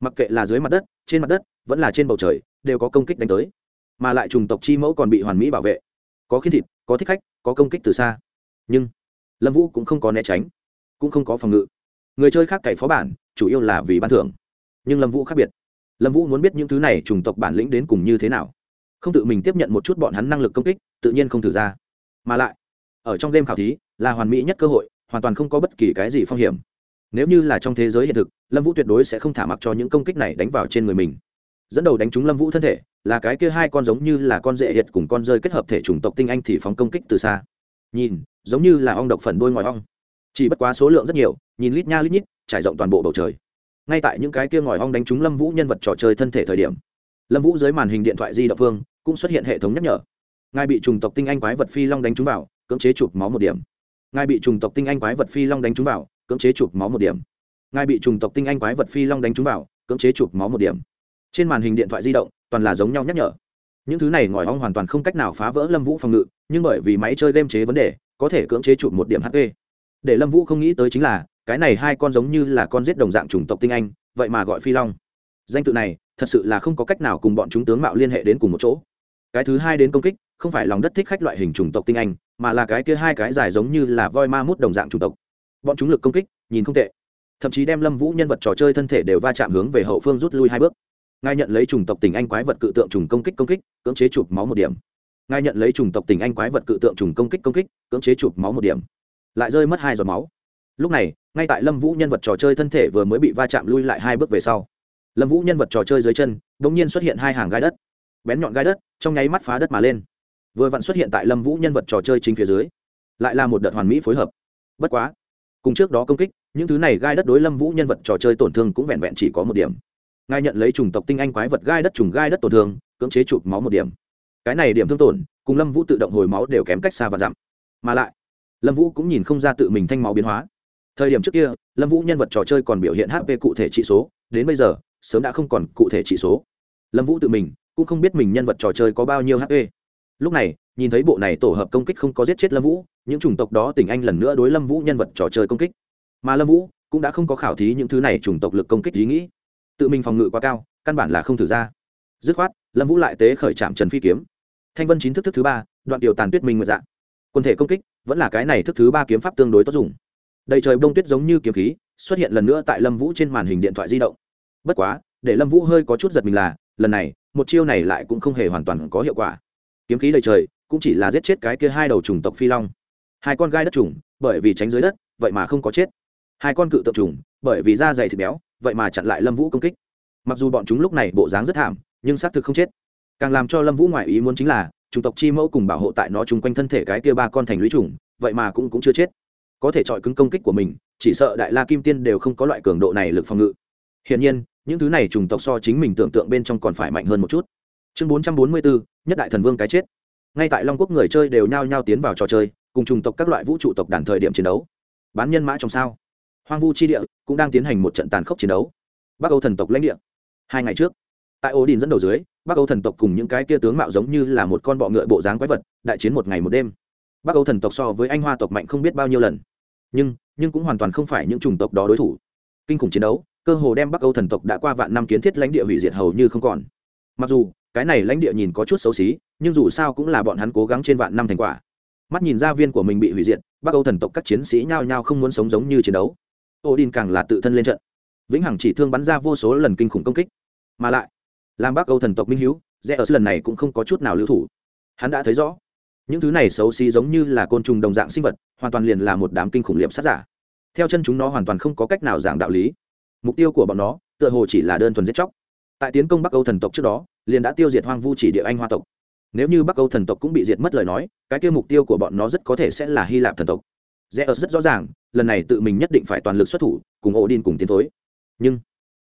Mặc kệ là dưới mặt đất trên mặt đất, vẫn là trên bầu trời, đều có công kích đánh tới. Mà lại chủng tộc chi mẫu còn bị hoàn mỹ bảo vệ. Có khi thịt, có thích khách, có công kích từ xa. Nhưng, lâm vũ cũng không có né tránh, cũng không có phòng ngự. Người chơi khác cày phó bản, chủ yếu là vì ban thưởng. Nhưng lâm vũ khác biệt. Lâm vũ muốn biết những thứ này chủng tộc bản lĩnh đến cùng như thế nào. Không tự mình tiếp nhận một chút bọn hắn năng lực công kích, tự nhiên không thử ra. Mà lại, ở trong game khảo thí, là hoàn mỹ nhất cơ hội, hoàn toàn không có bất kỳ cái gì phong hiểm nếu như là trong thế giới hiện thực, lâm vũ tuyệt đối sẽ không thả mặc cho những công kích này đánh vào trên người mình. Dẫn đầu đánh trúng lâm vũ thân thể, là cái kia hai con giống như là con rễ hiệt cùng con rơi kết hợp thể chủng tộc tinh anh thì phóng công kích từ xa. Nhìn, giống như là ong độc phần đôi ngòi ong. Chỉ bất quá số lượng rất nhiều, nhìn lít nha lít nhít, trải rộng toàn bộ bầu trời. Ngay tại những cái kia ngòi ong đánh trúng lâm vũ nhân vật trò chơi thân thể thời điểm, lâm vũ dưới màn hình điện thoại di động phương, cũng xuất hiện hệ thống nhắc nhở. Ngài bị trùng tộc tinh anh quái vật phi long đánh trúng vào, cưỡng chế chụp máu một điểm. Ngài bị trùng tộc tinh anh quái vật phi long đánh trúng vào cưỡng chế chụp máu một điểm. Ngài bị trùng tộc tinh anh quái vật phi long đánh trúng vào, cưỡng chế chụp máu một điểm. Trên màn hình điện thoại di động, toàn là giống nhau nhắc nhở. Những thứ này ngòi ong hoàn toàn không cách nào phá vỡ lâm vũ phòng ngự, nhưng bởi vì máy chơi game chế vấn đề, có thể cưỡng chế chụp một điểm hp để lâm vũ không nghĩ tới chính là, cái này hai con giống như là con giết đồng dạng chủng tộc tinh anh, vậy mà gọi phi long. Danh tự này, thật sự là không có cách nào cùng bọn chúng tướng mạo liên hệ đến cùng một chỗ. Cái thứ hai đến công kích, không phải lòng đất thích khách loại hình chủng tộc tinh anh, mà là cái kia hai cái dài giống như là voi ma mút đồng dạng chủng tộc bọn chúng lực công kích, nhìn không tệ. Thậm chí đem lâm vũ nhân vật trò chơi thân thể đều va chạm hướng về hậu phương rút lui hai bước. Ngài nhận lấy chủng tộc tình anh quái vật cự tượng trùng công kích công kích, cưỡng chế chụp máu một điểm. Ngài nhận lấy chủng tộc tình anh quái vật cự tượng trùng công kích công kích, cưỡng chế chụp máu một điểm. Lại rơi mất hai giọt máu. Lúc này, ngay tại lâm vũ nhân vật trò chơi thân thể vừa mới bị va chạm lui lại hai bước về sau, lâm vũ nhân vật trò chơi dưới chân đ ỗ n g nhiên xuất hiện hai hàng gai đất. Bén nhọn gai đất, trong nháy mắt phá đất mà lên. Vừa vặn xuất hiện tại lâm vũ nhân vật trò chơi chính phía dưới, lại là một đợt hoàn mỹ phối hợp. Bất quá cùng trước đó công kích, những thứ này gai đất đối lâm vũ nhân vật trò chơi tổn thương cũng vẹn vẹn chỉ có một điểm. Ngài nhận lấy chủng tộc tinh anh quái vật gai đất trùng gai đất tổn thương, cưỡng chế chụp máu một điểm. Cái này điểm thương tổn, cùng lâm vũ tự động hồi máu đều kém cách xa và dặm. Mà lại, lâm vũ cũng nhìn không ra tự mình thanh máu biến hóa. Thời điểm trước kia, lâm vũ nhân vật trò chơi còn biểu hiện hp cụ thể trị số, đến bây giờ, sớm đã không còn cụ thể trị số. Lâm vũ tự mình cũng không biết mình nhân vật trò chơi có bao nhiêu hp lúc này, nhìn thấy bộ này tổ hợp công kích không có giết chết lâm vũ, những chủng tộc đó tỉnh anh lần nữa đối lâm vũ nhân vật trò chơi công kích. Mà lâm vũ cũng đã không có khảo thí những thứ này chủng tộc lực công kích ý nghĩ. Tự mình phòng ngự quá cao, căn bản là không thử ra. Dứt khoát, lâm vũ lại tế khởi trạm trần phi kiếm. Thanh vân chín thức thức thứ ba, đoạn tiểu tàn tuyết minh nguyện dạng quân thể công kích vẫn là cái này thức thứ ba kiếm pháp tương đối tốt dùng. Đầy trời bông tuyết giống như kiếm khí, xuất hiện lần nữa tại lâm vũ trên màn hình điện thoại di động. Bất quá, để lâm vũ hơi có chút giật mình là, lần này, một chiêu này lại cũng không hề hoàn toàn có hiệu quả kiếm khí đầy trời, cũng chỉ là giết chết cái kia hai đầu trùng tộc phi long. Hai con gai đất trùng, bởi vì tránh dưới đất, vậy mà không có chết. Hai con cự tượng trùng, bởi vì da dày thịt béo, vậy mà chặn lại lâm vũ công kích. Mặc dù bọn chúng lúc này bộ dáng rất thảm, nhưng xác thực không chết. Càng làm cho lâm vũ ngoại ý muốn chính là, chủng tộc chi mẫu cùng bảo hộ tại nó chung quanh thân thể cái kia ba con thành lũy trùng, vậy mà cũng cũng chưa chết. Có thể chọi cứng công kích của mình, chỉ sợ đại la kim tiên đều không có loại cường độ này lực phòng ngự. Hiển nhiên, những thứ này chủng tộc so chính mình tưởng tượng bên trong còn phải mạnh hơn một chút chương bốn trăm bốn mươi bốn, nhất đại thần vương cái chết. Ngay tại long quốc người chơi đều nhao nhao tiến vào trò chơi, cùng chủng tộc các loại vũ trụ tộc đàn thời điểm chiến đấu. Bán nhân mã trong sao. Hoang vu chi địa cũng đang tiến hành một trận tàn khốc chiến đấu. Bắc âu thần tộc lãnh địa. Hai ngày trước, tại ô đình dẫn đầu dưới, bắc âu thần tộc cùng những cái kia tướng mạo giống như là một con bọ ngựa bộ dáng quái vật, đại chiến một ngày một đêm. Bắc âu thần tộc so với anh hoa tộc mạnh không biết bao nhiêu lần. Nhưng nhưng cũng hoàn toàn không phải những chủng tộc đó đối thủ. Kinh khủng chiến đấu, cơ hồ đem bắc âu thần tộc đã qua vạn năm kiến thiết lãnh địa hủy diệt hầu như không còn. Mặc dù cái này lãnh địa nhìn có chút xấu xí, nhưng dù sao cũng là bọn hắn cố gắng trên vạn năm thành quả. Mắt nhìn gia viên của mình bị hủy diệt, bắc âu thần tộc các chiến sĩ nhao nhao không muốn sống giống như chiến đấu. Odin càng là tự thân lên trận. Vĩnh hằng chỉ thương bắn ra vô số lần kinh khủng công kích. Mà lại, làm bắc âu thần tộc minh hữu rẽ ở lần này cũng không có chút nào lưu thủ. Hắn đã thấy rõ, những thứ này xấu xí giống như là côn trùng đồng dạng sinh vật, hoàn toàn liền là một đám kinh khủng liệm sát giả. Theo chân chúng nó hoàn toàn không có cách nào giảng đạo lý. Mục tiêu của bọn nó, tựa hồ chỉ là đơn thuần giết chóc. Tại tiến công bắc âu thần tộc trước đó liền đã tiêu diệt hoang vu chỉ địa anh hoa tộc. Nếu như bắc âu thần tộc cũng bị diệt mất lời nói, cái kia mục tiêu của bọn nó rất có thể sẽ là hy lạp thần tộc. Rẽ ớt rất rõ ràng, lần này tự mình nhất định phải toàn lực xuất thủ, cùng ổ đin cùng tiến thối. Nhưng,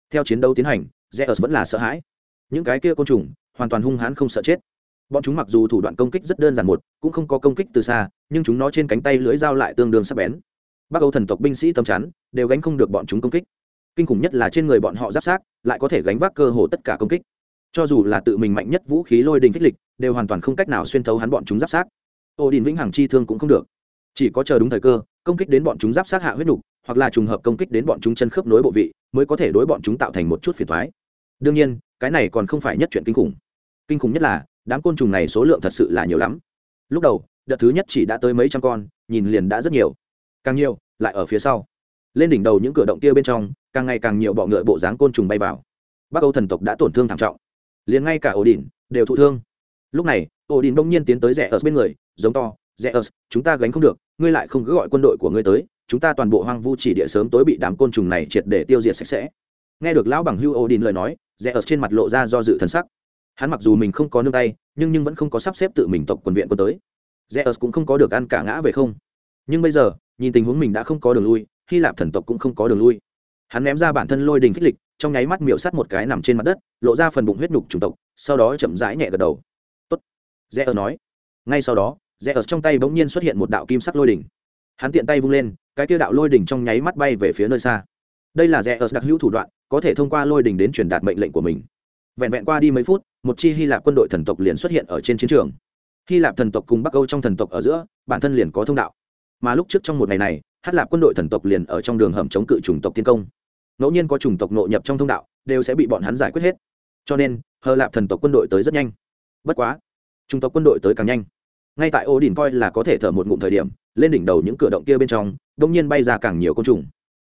theo chiến đấu tiến hành rẽ ớt vẫn là sợ hãi. Những cái kia côn trùng, hoàn toàn hung hãn không sợ chết. Bọn chúng mặc dù thủ đoạn công kích rất đơn giản một, cũng không có công kích từ xa, nhưng chúng nó trên cánh tay lưới dao lại tương đương sắc bén. Bắc âu thần tộc binh sĩ tâm chắn, đều gánh không được bọn chúng công kích. Kinh khủng nhất là trên người bọn họ giáp sát, lại có thể gánh vác cơ hồ tất cả công kích cho dù là tự mình mạnh nhất vũ khí lôi đình phích lịch, đều hoàn toàn không cách nào xuyên thấu hắn bọn chúng giáp sát. Ô đình vĩnh hằng chi thương cũng không được. Chỉ có chờ đúng thời cơ, công kích đến bọn chúng giáp sát hạ huyết nục, hoặc là trùng hợp công kích đến bọn chúng chân khớp nối bộ vị, mới có thể đối bọn chúng tạo thành một chút phiền thoái đương nhiên, cái này còn không phải nhất chuyện kinh khủng. Kinh khủng nhất là, đám côn trùng này số lượng thật sự là nhiều lắm. Lúc đầu, đợt thứ nhất chỉ đã tới mấy trăm con, nhìn liền đã rất nhiều. Càng nhiều, lại ở phía sau. Lên đỉnh đầu những cửa động kia bên trong, càng ngày càng nhiều bọ ngựa bộ dáng côn trùng bay vào. Bắc âu thần tộc đã tổn thương thảm trọng liền ngay cả ổ đỉnh đều thụ thương. Lúc này ổ đỉnh đông nhiên tiến tới rẽ ở bên người giống to rẽ ở, chúng ta gánh không được ngươi lại không cứ gọi quân đội của ngươi tới chúng ta toàn bộ hoang vu chỉ địa sớm tối bị đám côn trùng này triệt để tiêu diệt sạch sẽ. Nghe được lão bằng hưu odin lời nói rẽ ở trên mặt lộ ra do dự thần sắc. Hắn mặc dù mình không có nương tay nhưng nhưng vẫn không có sắp xếp tự mình tộc quân viện quân tới. Rẽ ở cũng không có được ăn cả ngã về không. Nhưng bây giờ nhìn tình huống mình đã không có đường lui hy lạp thần tộc cũng không có đường lui. Hắn ném ra bản thân lôi đình phích lịch trong nháy mắt miệu sắt một cái nằm trên mặt đất, lộ ra phần bụng huyết nhục chủng tộc, sau đó chậm rãi nhẹ gật đầu. Tốt. Rẽ ớt nói. Ngay sau đó, rẽ ở trong tay bỗng nhiên xuất hiện một đạo kim sắc lôi đỉnh. Hắn tiện tay vung lên, cái tiêu đạo lôi đỉnh trong nháy mắt bay về phía nơi xa. Đây là rẽ ở đặc hữu thủ đoạn, có thể thông qua lôi đỉnh đến truyền đạt mệnh lệnh của mình. Vẹn vẹn qua đi mấy phút, một chi hy lạp quân đội thần tộc liền xuất hiện ở trên chiến trường. Hy lạp thần tộc cùng bắc âu trong thần tộc ở giữa, bản thân liền có thông đạo. Mà lúc trước trong một ngày này, hát lạp quân đội thần tộc liền ở trong đường hầm chống cự chủng tộc tiên công ngẫu nhiên có chủng tộc nội nhập trong thông đạo, đều sẽ bị bọn hắn giải quyết hết. Cho nên, hờ lạp thần tộc quân đội tới rất nhanh. Bất quá, chủng tộc quân đội tới càng nhanh. Ngay tại ô đình coi là có thể thở một ngụm thời điểm, lên đỉnh đầu những cửa động kia bên trong đông nhiên bay ra càng nhiều côn trùng.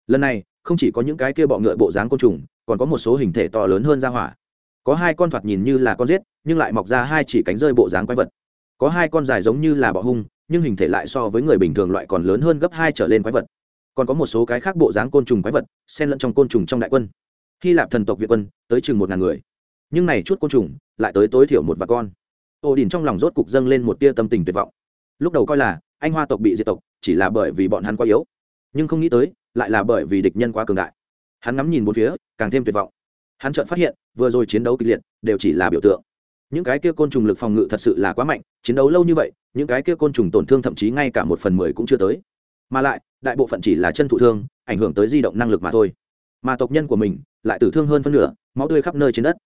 Lần này, không chỉ có những cái kia bọ ngựa bộ dáng côn trùng, còn có một số hình thể to lớn hơn ra hỏa. Có hai con thoạt nhìn như là con rết nhưng lại mọc ra hai chỉ cánh rơi bộ dáng quái vật. Có hai con dài giống như là bọ hung, nhưng hình thể lại so với người bình thường loại còn lớn hơn gấp hai trở lên quái vật còn có một số cái khác bộ dáng côn trùng quái vật, xen lẫn trong côn trùng trong đại quân. Hy lạp thần tộc việt quân, tới chừng một ngàn người. Nhưng này chút côn trùng, lại tới tối thiểu một vạn con. Ô đình trong lòng rốt cục dâng lên một tia tâm tình tuyệt vọng. Lúc đầu coi là, anh hoa tộc bị diệt tộc, chỉ là bởi vì bọn hắn quá yếu. Nhưng không nghĩ tới, lại là bởi vì địch nhân quá cường đại. Hắn ngắm nhìn bốn phía, càng thêm tuyệt vọng. Hắn chợt phát hiện, vừa rồi chiến đấu kịch liệt, đều chỉ là biểu tượng. Những cái kia côn trùng lực phòng ngự thật sự là quá mạnh, chiến đấu lâu như vậy, những cái kia côn trùng tổn thương thậm chí ngay cả một phần mười cũng chưa tới mà lại đại bộ phận chỉ là chân thụ thương ảnh hưởng tới di động năng lực mà thôi mà tộc nhân của mình lại tử thương hơn phân nửa máu tươi khắp nơi trên đất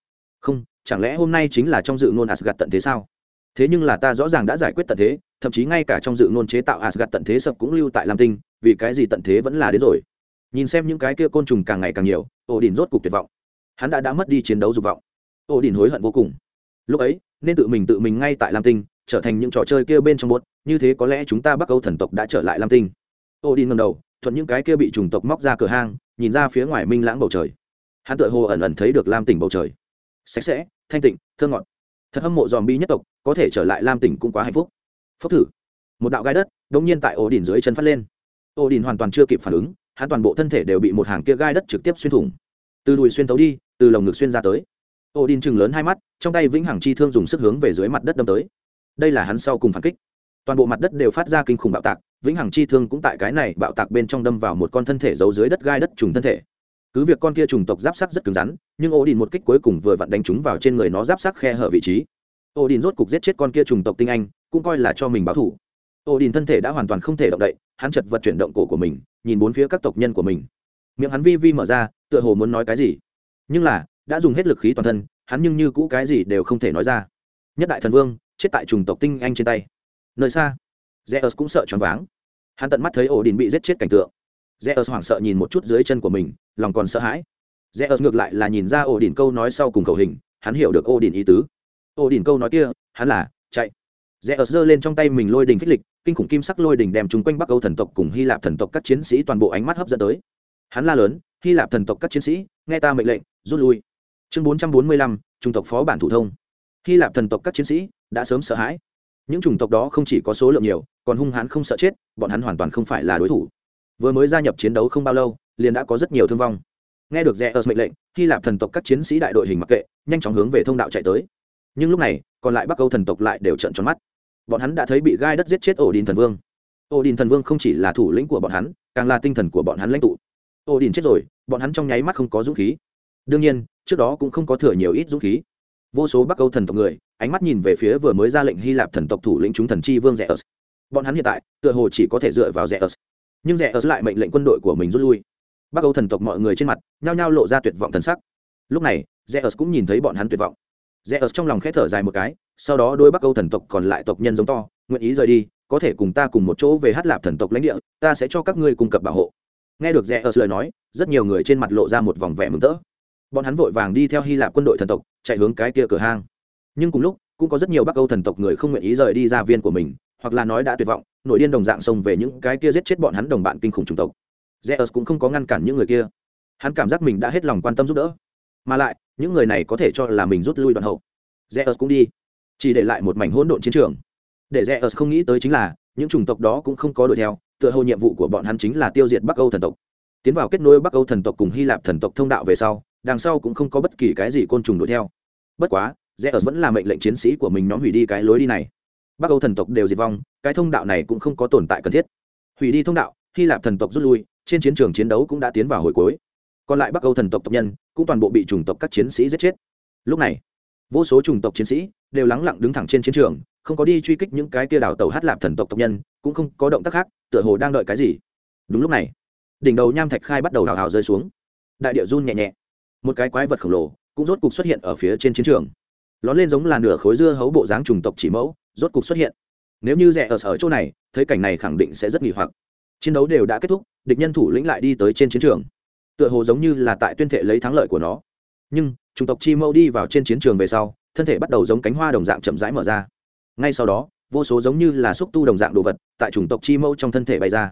không chẳng lẽ hôm nay chính là trong dự ngôn asgad tận thế sao? Thế nhưng là ta rõ ràng đã giải quyết tận thế, thậm chí ngay cả trong dự ngôn chế tạo asgad tận thế sập cũng lưu tại Lam Tinh, vì cái gì tận thế vẫn là đến rồi. Nhìn xem những cái kia côn trùng càng ngày càng nhiều, Odin rốt cục tuyệt vọng. Hắn đã đã mất đi chiến đấu dục vọng. Odin hối hận vô cùng. Lúc ấy, nên tự mình tự mình ngay tại Lam Tinh, trở thành những trò chơi kia bên trong bột, như thế có lẽ chúng ta Bắc Âu thần tộc đã trở lại Lam Tinh. Odin ngẩng đầu, thuận những cái kia bị trùng tộc móc ra cửa hang, nhìn ra phía ngoài minh lãng bầu trời. Hắn tựa hồ ẩn ẩn thấy được Lam Tỉnh bầu trời. Sạch sẽ thanh tịnh thơ ngọt. Thật hâm mộ dòm bi nhất tộc có thể trở lại lam tỉnh cũng quá hạnh phúc. Phốc thử. Một đạo gai đất đ ỗ n g nhiên tại ổ đỉnh dưới chân phát lên. Ổ đỉnh hoàn toàn chưa kịp phản ứng hắn toàn bộ thân thể đều bị một hàng kia gai đất trực tiếp xuyên thủng. Từ đùi xuyên tấu đi từ lồng ngực xuyên ra tới. Ổ đỉnh chừng lớn hai mắt trong tay vĩnh hằng chi thương dùng sức hướng về dưới mặt đất đâm tới. Đây là hắn sau cùng phản kích. Toàn bộ mặt đất đều phát ra kinh khủng bạo tạc vĩnh hằng chi thương cũng tại cái này bạo tạc bên trong đâm vào một con thân thể giấu dưới đất gai đất trùng thân thể. Cứ việc con kia trùng tộc giáp sắc rất cứng rắn, nhưng ổ đình một kích cuối cùng vừa vặn đánh trúng vào trên người nó giáp sắc khe hở vị trí. Ổ đình rốt cục giết chết con kia trùng tộc tinh anh, cũng coi là cho mình báo thủ ổ đình thân thể đã hoàn toàn không thể động đậy, hắn chật vật chuyển động cổ của mình, nhìn bốn phía các tộc nhân của mình. Miệng hắn vi vi mở ra, tựa hồ muốn nói cái gì. Nhưng là, đã dùng hết lực khí toàn thân, hắn nhưng như cũ cái gì đều không thể nói ra. Nhất đại thần vương, chết tại trùng tộc tinh anh trên tay. Nơi xa, zeus cũng sợ choáng váng hắn tận mắt thấy ổ đình bị giết chết cảnh tượng zeus hoảng sợ nhìn một chút dưới chân của mình lòng còn sợ hãi zeus ngược lại là nhìn ra ổ đình câu nói sau cùng khẩu hình hắn hiểu được ổ đình ý tứ ổ đình câu nói kia hắn là chạy Zeus giơ lên trong tay mình lôi đình phích lịch, kinh khủng kim sắc lôi đình đem chúng quanh Bắc Âu thần tộc cùng Hy Lạp thần tộc các chiến sĩ toàn bộ ánh mắt hấp dẫn tới. Hắn la lớn, Hy Lạp thần tộc các chiến sĩ, nghe ta mệnh lệnh, rút lui. Chương 445, trung tộc phó bản thủ thông. Hy Lạp thần tộc các chiến sĩ đã sớm sợ hãi. Những chủng tộc đó không chỉ có số lượng nhiều, còn hung hãn không sợ chết, bọn hắn hoàn toàn không phải là đối thủ. Vừa mới gia nhập chiến đấu không bao lâu, liền đã có rất nhiều thương vong. Nghe được Zeus mệnh lệnh, Hy Lạp thần tộc các chiến sĩ đại đội hình mặc kệ, nhanh chóng hướng về thông đạo chạy tới. Nhưng lúc này, còn lại Bắc Âu thần tộc lại đều trợn tròn mắt bọn hắn đã thấy bị gai đất giết chết ổ đình thần vương ổ đình thần vương không chỉ là thủ lĩnh của bọn hắn càng là tinh thần của bọn hắn lãnh tụ ổ đình chết rồi bọn hắn trong nháy mắt không có dũng khí đương nhiên trước đó cũng không có thừa nhiều ít dũng khí vô số bắc âu thần tộc người, ánh mắt nhìn về phía vừa mới ra lệnh hy lạp thần tộc thủ lĩnh chúng thần chi vương rẽ ớt bọn hắn hiện tại, tựa hồ chỉ có thể dựa vào rẽ ớt nhưng rẽ ớt lại mệnh lệnh quân đội của mình rút lui. Bắc âu thần tộc mọi người trên mặt, nhao nhao lộ ra tuyệt vọng thần sắc. Lúc này rẽ ớt cũng nhìn thấy bọn hắn tuyệt vọng. Rẽ ớt trong lòng khẽ thở dài một cái, sau đó đôi bắc âu thần tộc còn lại tộc nhân giống to, nguyện ý rời đi, có thể cùng ta cùng một chỗ về hát lạp thần tộc lãnh địa, ta sẽ cho các ngươi cung cấp bảo hộ. Nghe được rẽ ớt lời nói, rất nhiều người trên mặt lộ ra một vòng vẻ mừng tỡ bọn hắn vội vàng đi theo hy lạp quân đội thần tộc, chạy hướng cái kia cửa hang. Nhưng cùng lúc, cũng có rất nhiều bắc âu thần tộc người không nguyện ý rời đi ra viên của mình, hoặc là nói đã tuyệt vọng nội điên đồng dạng xông về những cái kia giết chết bọn hắn đồng bạn kinh khủng chủng tộc. Zeus cũng không có ngăn cản những người kia. Hắn cảm giác mình đã hết lòng quan tâm giúp đỡ. Mà lại, những người này có thể cho là mình rút lui đoạn hậu. Zeus cũng đi. Chỉ để lại một mảnh hỗn độn chiến trường. Để Zeus không nghĩ tới chính là, những chủng tộc đó cũng không có đuổi theo, tựa hồ nhiệm vụ của bọn hắn chính là tiêu diệt bắc âu thần tộc. Tiến vào kết nối bắc âu thần tộc cùng hy lạp thần tộc thông đạo về sau đằng sau cũng không có bất kỳ cái gì côn trùng đuổi theo. Bất quá, Zeus vẫn là mệnh lệnh chiến sĩ của mình nhóm hủy đi cái lối đi này. Bắc âu thần tộc đều diệt vong, cái thông đạo này cũng không có tồn tại cần thiết. Hủy đi thông đạo, hy lạp thần tộc rút lui, trên chiến trường chiến đấu cũng đã tiến vào hồi cuối. Còn lại bắc âu thần tộc tộc nhân, cũng toàn bộ bị chủng tộc các chiến sĩ giết chết. Lúc này, vô số chủng tộc chiến sĩ đều lắng lặng đứng thẳng trên chiến trường, không có đi truy kích những cái kia đảo tàu hát lạp thần tộc tộc nhân, cũng không có động tác khác, tựa hồ đang đợi cái gì. Đúng lúc này, đỉnh đầu nham thạch khai bắt đầu hào hào rơi xuống. Đại địa run nhẹ nhẹ một cái quái vật khổng lồ cũng rốt cục xuất hiện ở phía trên chiến trường. Lón lên giống là nửa khối dưa hấu bộ dáng trùng tộc chỉ mẫu, rốt cục xuất hiện. Nếu như rẻ ở ở chỗ này, thấy cảnh này khẳng định sẽ rất nghỉ hoặc. Chiến đấu đều đã kết thúc, địch nhân thủ lĩnh lại đi tới trên chiến trường. Tựa hồ giống như là tại tuyên thệ lấy thắng lợi của nó. Nhưng chủng tộc chi mẫu đi vào trên chiến trường về sau, thân thể bắt đầu giống cánh hoa đồng dạng chậm rãi mở ra. Ngay sau đó, vô số giống như là xúc tu đồng dạng đồ vật tại chủng tộc chi mẫu trong thân thể bày ra.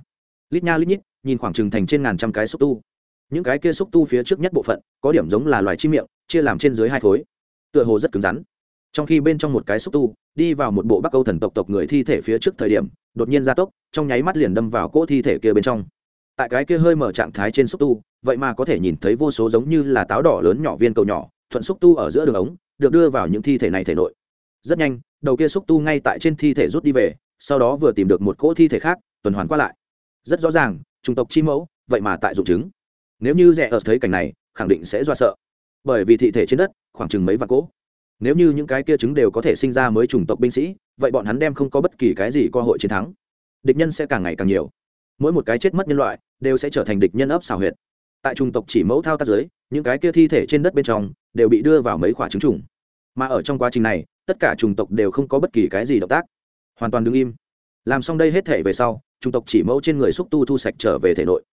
Lít nha lít nhít, nhìn khoảng trừng thành trên ngàn trăm cái xúc tu những cái kia xúc tu phía trước nhất bộ phận, có điểm giống là loài chi miệng, chia làm trên dưới hai khối. Tựa hồ rất cứng rắn. Trong khi bên trong một cái xúc tu, đi vào một bộ bắc âu thần tộc tộc người thi thể phía trước thời điểm, đột nhiên gia tốc, trong nháy mắt liền đâm vào cỗ thi thể kia bên trong. Tại cái kia hơi mở trạng thái trên xúc tu, vậy mà có thể nhìn thấy vô số giống như là táo đỏ lớn nhỏ viên cầu nhỏ, thuận xúc tu ở giữa đường ống, được đưa vào những thi thể này thể nội. Rất nhanh, đầu kia xúc tu ngay tại trên thi thể rút đi về, sau đó vừa tìm được một cỗ thi thể khác, tuần hoàn qua lại. Rất rõ ràng, chủng tộc chi mẫu, vậy mà tại dụng chứng nếu như rẻ ở thấy cảnh này, khẳng định sẽ do sợ. Bởi vì thị thể trên đất, khoảng chừng mấy vạn cỗ. Nếu như những cái kia trứng đều có thể sinh ra mới chủng tộc binh sĩ, vậy bọn hắn đem không có bất kỳ cái gì cơ hội chiến thắng. Địch nhân sẽ càng ngày càng nhiều. Mỗi một cái chết mất nhân loại, đều sẽ trở thành địch nhân ấp xào huyệt. Tại chủng tộc chỉ mẫu thao tác giới những cái kia thi thể trên đất bên trong, đều bị đưa vào mấy quả trứng trùng. Mà ở trong quá trình này, tất cả chủng tộc đều không có bất kỳ cái gì động tác. Hoàn toàn đứng im. Làm xong đây hết thể về sau, chủng tộc chỉ mẫu trên người xúc tu thu sạch trở về thể nội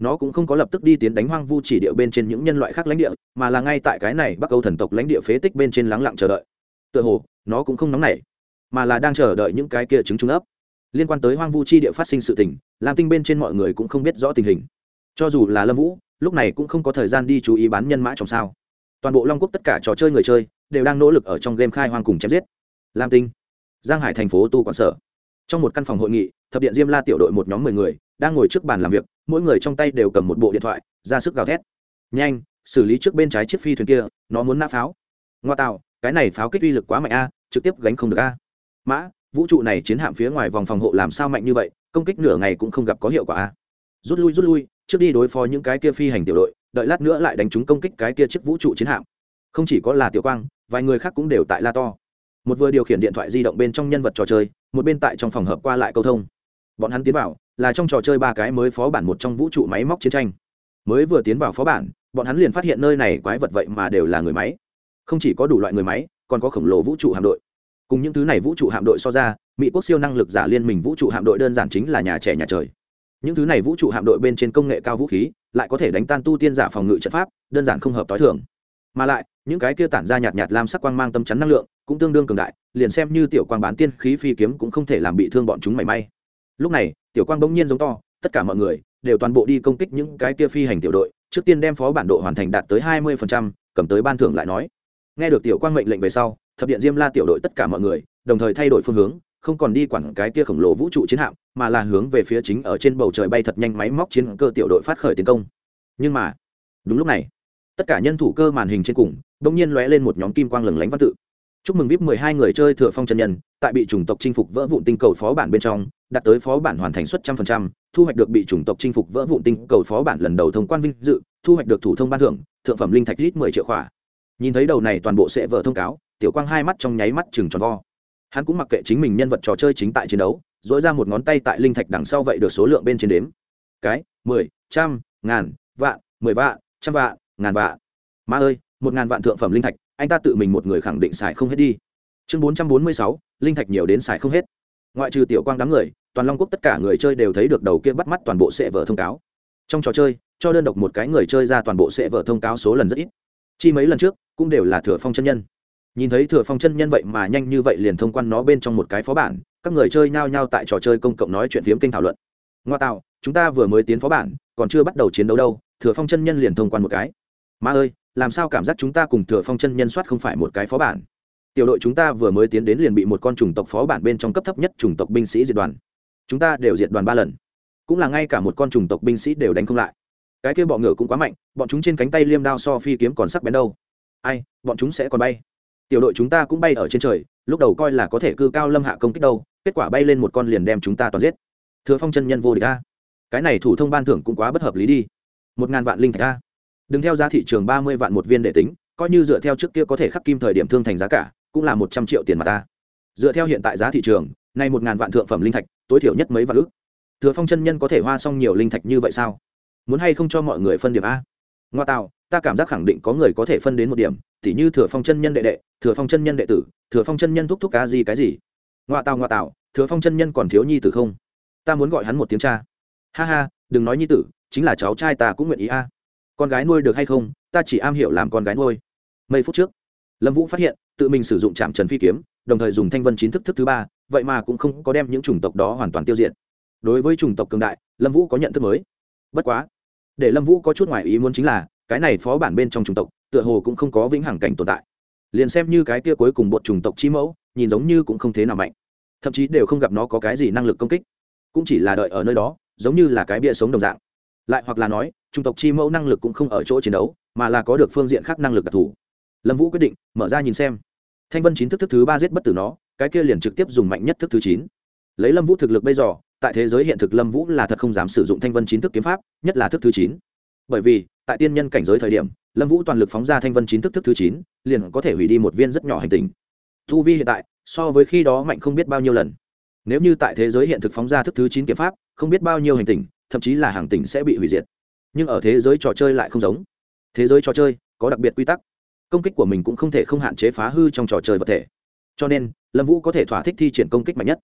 nó cũng không có lập tức đi tiến đánh hoang vu chỉ địa bên trên những nhân loại khác lãnh địa, mà là ngay tại cái này bắc âu thần tộc lãnh địa phế tích bên trên lắng lặng chờ đợi. Tựa hồ, nó cũng không nóng nảy, mà là đang chờ đợi những cái kia trứng trúng ấp. Liên quan tới hoang vu chi địa phát sinh sự tình làm tinh bên trên mọi người cũng không biết rõ tình hình. Cho dù là lâm vũ, lúc này cũng không có thời gian đi chú ý bán nhân mã trong sao. Toàn bộ long quốc tất cả trò chơi người chơi, đều đang nỗ lực ở trong game khai hoang cùng chém giết. Lam tinh, giang hải thành phố tu quản sở trong một căn phòng hội nghị, thập điện diêm la tiểu đội một nhóm mười người đang ngồi trước bàn làm việc, mỗi người trong tay đều cầm một bộ điện thoại, ra sức gào thét. Nhanh, xử lý trước bên trái chiếc phi thuyền kia, nó muốn nã pháo. Ngoa tạo, cái này pháo kích uy lực quá mạnh a, trực tiếp gánh không được a. Mã, vũ trụ này chiến hạm phía ngoài vòng phòng hộ làm sao mạnh như vậy, công kích nửa ngày cũng không gặp có hiệu quả a. Rút lui rút lui, trước đi đối phó những cái kia phi hành tiểu đội, đợi lát nữa lại đánh chúng công kích cái kia chiếc vũ trụ chiến hạm. Không chỉ có là tiểu quang, vài người khác cũng đều tại la to. Một vừa điều khiển điện thoại di động bên trong nhân vật trò chơi một bên tại trong phòng hợp qua lại câu thông. Bọn hắn tiến vào, là trong trò chơi ba cái mới phó bản một trong vũ trụ máy móc chiến tranh. Mới vừa tiến vào phó bản, bọn hắn liền phát hiện nơi này quái vật vậy mà đều là người máy. Không chỉ có đủ loại người máy, còn có khổng lồ vũ trụ hạm đội. Cùng những thứ này vũ trụ hạm đội so ra, mỹ quốc siêu năng lực giả liên minh vũ trụ hạm đội đơn giản chính là nhà trẻ nhà trời. Những thứ này vũ trụ hạm đội bên trên công nghệ cao vũ khí, lại có thể đánh tan tu tiên giả phòng ngự trận pháp, đơn giản không hợp t h i thường mà lại, những cái kia tản ra nhạt nhạt lam sắc quang mang tâm chắn năng lượng cũng tương đương cường đại, liền xem như tiểu quang bán tiên khí phi kiếm cũng không thể làm bị thương bọn chúng mảy may. Lúc này, tiểu quang bỗng nhiên giống to, tất cả mọi người đều toàn bộ đi công kích những cái kia phi hành tiểu đội, trước tiên đem phó bản độ hoàn thành đạt tới hai mươi cầm tới ban thưởng lại nói. Nghe được tiểu quang mệnh lệnh về sau, thập điện diêm la tiểu đội tất cả mọi người đồng thời thay đổi phương hướng, không còn đi quản cái kia khổng lồ vũ trụ chiến hạm, mà là hướng về phía chính ở trên bầu trời bay thật nhanh máy móc chiến cơ tiểu đội phát khởi tiến công. Nhưng mà, đúng lúc này tất cả nhân thủ cơ màn hình trên cùng, bỗng nhiên lóe lên một nhóm kim quang lừng lánh văn tự. Chúc mừng vip mười hai người chơi thừa phong chân nhân, tại bị chủng tộc chinh phục vỡ vụn tinh cầu phó bản bên trong, đạt tới phó bản hoàn thành suất trăm phần trăm, thu hoạch được bị chủng tộc chinh phục vỡ vụn tinh cầu phó bản lần đầu thông quan vinh dự, thu hoạch được thủ thông ban thưởng, thượng phẩm linh thạch rít mười triệu khỏa. Nhìn thấy đầu này toàn bộ sẽ vỡ thông cáo, tiểu quang hai mắt trong nháy mắt chừng tròn vo. Hắn cũng mặc kệ chính mình nhân vật trò chơi chính tại chiến đấu dỗi ra một ngón tay tại linh thạch đằng sau vậy được số lượng bên trên đếm. Cái, mười, trăm, ngàn, vạn, mười vạn, trăm vạn ngàn vạn. Má ơi, một ngàn vạn thượng phẩm linh thạch, anh ta tự mình một người khẳng định xài không hết đi. Chương bốn trăm bốn mươi sáu, linh thạch nhiều đến xài không hết. Ngoại trừ tiểu quang đám người, toàn long quốc tất cả người chơi đều thấy được đầu kia bắt mắt toàn bộ sẽ vở thông cáo. Trong trò chơi, cho đơn độc một cái người chơi ra toàn bộ sẽ vở thông cáo số lần rất ít. Chi mấy lần trước, cũng đều là thừa phong chân nhân. Nhìn thấy thừa phong chân nhân vậy mà nhanh như vậy liền thông quan nó bên trong một cái phó bản, các người chơi nhao nhao tại trò chơi công cộng nói chuyện phiếm kênh thảo luận. Ngoa tạo, chúng ta vừa mới tiến phó bản, còn chưa bắt đầu chiến đấu đâu, thừa phong chân nhân liền thông quan một cái ma ơi, làm sao cảm giác chúng ta cùng thừa phong chân nhân soát không phải một cái phó bản? Tiểu đội chúng ta vừa mới tiến đến liền bị một con chủng tộc phó bản bên trong cấp thấp nhất chủng tộc binh sĩ diệt đoàn. Chúng ta đều diệt đoàn ba lần. Cũng là ngay cả một con chủng tộc binh sĩ đều đánh không lại. Cái kia bọn ngựa cũng quá mạnh, bọn chúng trên cánh tay liêm đao so phi kiếm còn sắc bén đâu. Ai, bọn chúng sẽ còn bay. Tiểu đội chúng ta cũng bay ở trên trời, lúc đầu coi là có thể cư cao lâm hạ công kích đâu, kết quả bay lên một con liền đem chúng ta toàn giết. Thừa phong chân nhân vô địch a. Cái này thủ thông ban thưởng cũng quá bất hợp lý đi. Một ngàn vạn linh thạch a đừng theo giá thị trường ba mươi vạn một viên để tính, coi như dựa theo trước kia có thể khắc kim thời điểm thương thành giá cả, cũng là một trăm triệu tiền mà ta. Dựa theo hiện tại giá thị trường, nay một ngàn vạn thượng phẩm linh thạch, tối thiểu nhất mấy vạn ước thừa phong chân nhân có thể hoa xong nhiều linh thạch như vậy sao? Muốn hay không cho mọi người phân điểm a? Ngoa tạo, ta cảm giác khẳng định có người có thể phân đến một điểm, tỉ như thừa phong chân nhân đệ đệ, thừa phong chân nhân đệ tử, thừa phong chân nhân thúc thúc cá gì cái gì. Ngoa tạo ngoa tạo, thừa phong chân nhân còn thiếu nhi tử không? Ta muốn gọi hắn một tiếng cha. Ha ha, đừng nói nhi tử, chính là cháu trai ta cũng nguyện ý a con gái nuôi được hay không, ta chỉ am hiểu làm con gái nuôi. Mấy phút trước, lâm vũ phát hiện, tự mình sử dụng trạm trần phi kiếm, đồng thời dùng thanh vân chín thức thức thứ ba, vậy mà cũng không có đem những chủng tộc đó hoàn toàn tiêu diệt. Đối với chủng tộc cường đại, lâm vũ có nhận thức mới. Bất quá, để lâm vũ có chút ngoài ý muốn chính là, cái này phó bản bên trong chủng tộc, tựa hồ cũng không có vĩnh hằng cảnh tồn tại. Liền xem như cái kia cuối cùng bột chủng tộc chi mẫu, nhìn giống như cũng không thế nào mạnh. Thậm chí đều không gặp nó có cái gì năng lực công kích. Cũng chỉ là đợi ở nơi đó, giống như là cái bia sống đồng dạng lại hoặc là nói, chủng tộc chi mẫu năng lực cũng không ở chỗ chiến đấu, mà là có được phương diện khác năng lực đặc thù. Lâm vũ quyết định, mở ra nhìn xem. Thanh vân chín thức thức thứ ba giết bất tử nó, cái kia liền trực tiếp dùng mạnh nhất thức thứ chín. Lấy lâm vũ thực lực bây giờ, tại thế giới hiện thực lâm vũ là thật không dám sử dụng thanh vân chín thức kiếm pháp, nhất là thức thứ chín. Bởi vì, tại tiên nhân cảnh giới thời điểm, lâm vũ toàn lực phóng ra thanh vân chín thức thức thứ chín, liền có thể hủy đi một viên rất nhỏ hành tình. Thu vi hiện tại, so với khi đó mạnh không biết bao nhiêu lần. Nếu như tại thế giới hiện thực phóng ra thức thứ chín kiếm pháp, không biết bao nhiêu hành tình thậm chí là hàng tỉnh sẽ bị hủy diệt. Nhưng ở thế giới trò chơi lại không giống. Thế giới trò chơi có đặc biệt quy tắc. Công kích của mình cũng không thể không hạn chế phá hư trong trò chơi vật thể. Cho nên, lâm vũ có thể thỏa thích thi triển công kích mạnh nhất.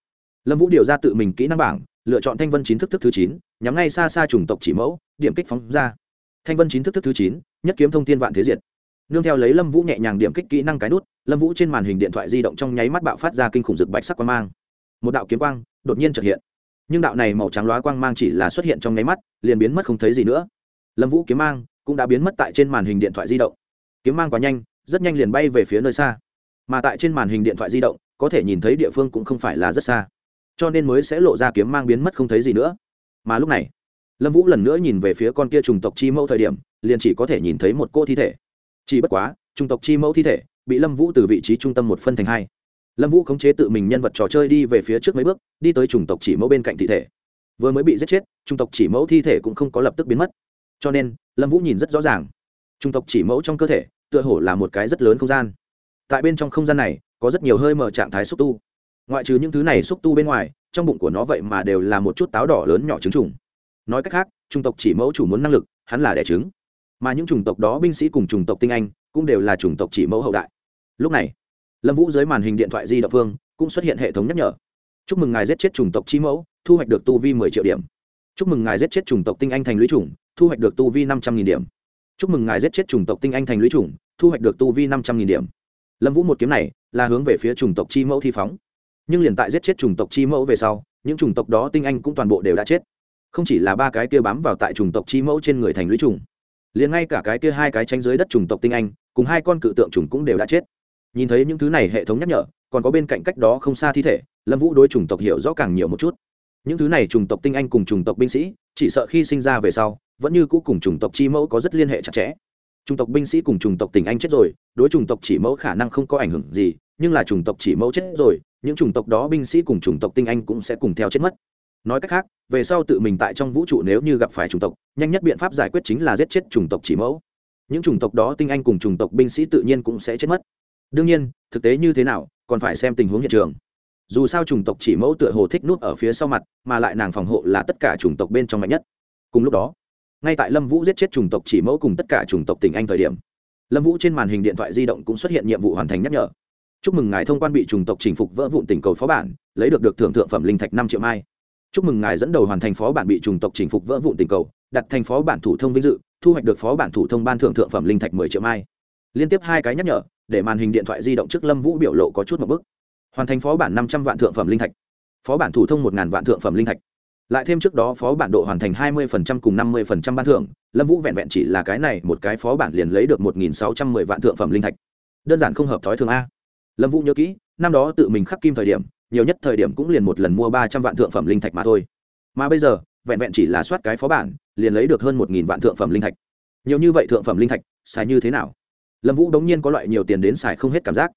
Lâm vũ điều ra tự mình kỹ năng bảng, lựa chọn thanh vân chín thức thức thứ chín, nhắm ngay xa xa chủng tộc chỉ mẫu, điểm kích phóng ra. Thanh vân chín thức thức thứ chín, nhất kiếm thông tin vạn thế diệt. Nương theo lấy lâm vũ nhẹ nhàng điểm kích kỹ năng cái nút, lâm vũ trên màn hình điện thoại di động trong nháy mắt bạo phát ra kinh khủng rực bạch sắc quang mang. Một đạo kiếm quang đột nhiên trật hiện nhưng đạo này màu trắng loá quang mang chỉ là xuất hiện trong nháy mắt, liền biến mất không thấy gì nữa. Lâm vũ kiếm mang cũng đã biến mất tại trên màn hình điện thoại di động. Kiếm mang quá nhanh, rất nhanh liền bay về phía nơi xa. Mà tại trên màn hình điện thoại di động, có thể nhìn thấy địa phương cũng không phải là rất xa. Cho nên mới sẽ lộ ra kiếm mang biến mất không thấy gì nữa. Mà lúc này, lâm vũ lần nữa nhìn về phía con kia trùng tộc chi mẫu thời điểm, liền chỉ có thể nhìn thấy một cô thi thể. Chỉ bất quá, trùng tộc chi mẫu thi thể bị lâm vũ từ vị trí trung tâm một phân thành hai lâm vũ khống chế tự mình nhân vật trò chơi đi về phía trước mấy bước, đi tới chủng tộc chỉ mẫu bên cạnh thi thể. Vừa mới bị giết chết, chủng tộc chỉ mẫu thi thể cũng không có lập tức biến mất. Cho nên, lâm vũ nhìn rất rõ ràng. Chủng tộc chỉ mẫu trong cơ thể, tựa hồ là một cái rất lớn không gian. Tại bên trong không gian này, có rất nhiều hơi mở trạng thái xúc tu. Ngoại trừ những thứ này xúc tu bên ngoài, trong bụng của nó vậy mà đều là một chút táo đỏ lớn nhỏ trứng trùng. Nói cách khác, chủng tộc chỉ mẫu chủ muốn năng lực, hắn là đẻ trứng. Mà những chủng tộc đó binh sĩ cùng chủng tộc tinh anh, cũng đều là chủng tộc chỉ mẫu hậu đại. Lúc này lâm vũ dưới màn hình điện thoại di động phương cũng xuất hiện hệ thống nhắc nhở. Chúc mừng ngài giết chết chủng tộc chi mẫu, thu hoạch được tu vi mười triệu điểm. Chúc mừng ngài giết chết chủng tộc tinh anh thành lũy chủng, thu hoạch được tu vi năm trăm nghìn điểm. Chúc mừng ngài giết chết chủng tộc tinh anh thành lũy chủng, thu hoạch được tu vi năm trăm nghìn điểm. Lâm vũ một kiếm này là hướng về phía chủng tộc chi mẫu thi phóng. Nhưng liền tại giết chết chủng tộc chi mẫu về sau, những chủng tộc đó tinh anh cũng toàn bộ đều đã chết. Không chỉ là ba cái kia bám vào tại chủng tộc chi mẫu trên người thành lũy trùng liền ngay cả cái kia hai cái tranh dưới đất chủng tộc tinh anh, cùng hai con cự tượng trùng cũng đều đã chết nhìn thấy những thứ này hệ thống nhắc nhở còn có bên cạnh cách đó không xa thi thể lâm vũ đối chủng tộc hiểu rõ càng nhiều một chút những thứ này chủng tộc tinh anh cùng chủng tộc binh sĩ chỉ sợ khi sinh ra về sau vẫn như cũ cùng chủng tộc chi mẫu có rất liên hệ chặt chẽ chủng tộc binh sĩ cùng chủng tộc tình anh chết rồi đối chủng tộc chỉ mẫu khả năng không có ảnh hưởng gì nhưng là chủng tộc chỉ mẫu chết rồi những chủng tộc đó binh sĩ cùng chủng tộc tinh anh cũng sẽ cùng theo chết mất nói cách khác về sau tự mình tại trong vũ trụ nếu như gặp phải chủng tộc nhanh nhất biện pháp giải quyết chính là giết chết chủng tộc chỉ mẫu những chủng tộc đó tinh anh cùng chủng tộc binh sĩ tự nhiên cũng sẽ chết mất đương nhiên, thực tế như thế nào, còn phải xem tình huống hiện trường. Dù sao chủng tộc chỉ mẫu tựa hồ thích nút ở phía sau mặt, mà lại nàng phòng hộ là tất cả chủng tộc bên trong mạnh nhất. Cùng lúc đó, ngay tại lâm vũ giết chết chủng tộc chỉ mẫu cùng tất cả chủng tộc tình anh thời điểm, lâm vũ trên màn hình điện thoại di động cũng xuất hiện nhiệm vụ hoàn thành nhắc nhở. Chúc mừng ngài thông quan bị chủng tộc chinh phục vỡ vụn tỉnh cầu phó bản, lấy được được thưởng thượng phẩm linh thạch năm triệu mai. Chúc mừng ngài dẫn đầu hoàn thành phó bản bị chủng tộc chinh phục vỡ vụn tỉnh cầu, đặt thành phó bản thủ thông vinh dự, thu hoạch được phó bản thủ thông ban thưởng thượng phẩm linh thạch mười triệu mai. Liên tiếp hai cái nhắc nhở để màn hình điện thoại di động trước lâm vũ biểu lộ có chút một bức. Hoàn thành phó bản năm trăm vạn thượng phẩm linh thạch. Phó bản thủ thông một ngàn vạn thượng phẩm linh thạch. Lại thêm trước đó phó bản độ hoàn thành hai mươi cùng năm mươi ban thưởng, lâm vũ vẹn vẹn chỉ là cái này một cái phó bản liền lấy được một sáu trăm mười vạn thượng phẩm linh thạch. Đơn giản không hợp thói thường a. Lâm vũ nhớ kỹ, năm đó tự mình khắc kim thời điểm, nhiều nhất thời điểm cũng liền một lần mua ba trăm vạn thượng phẩm linh thạch mà thôi. Mà bây giờ, vẹn vẹn chỉ là soát cái phó bản, liền lấy được hơn một nghìn vạn thượng phẩm linh thạch. Nhiều như vậy thượng phẩm linh thạch, xài như thế nào? Lâm vũ đống nhiên có loại nhiều tiền đến xài không hết cảm giác.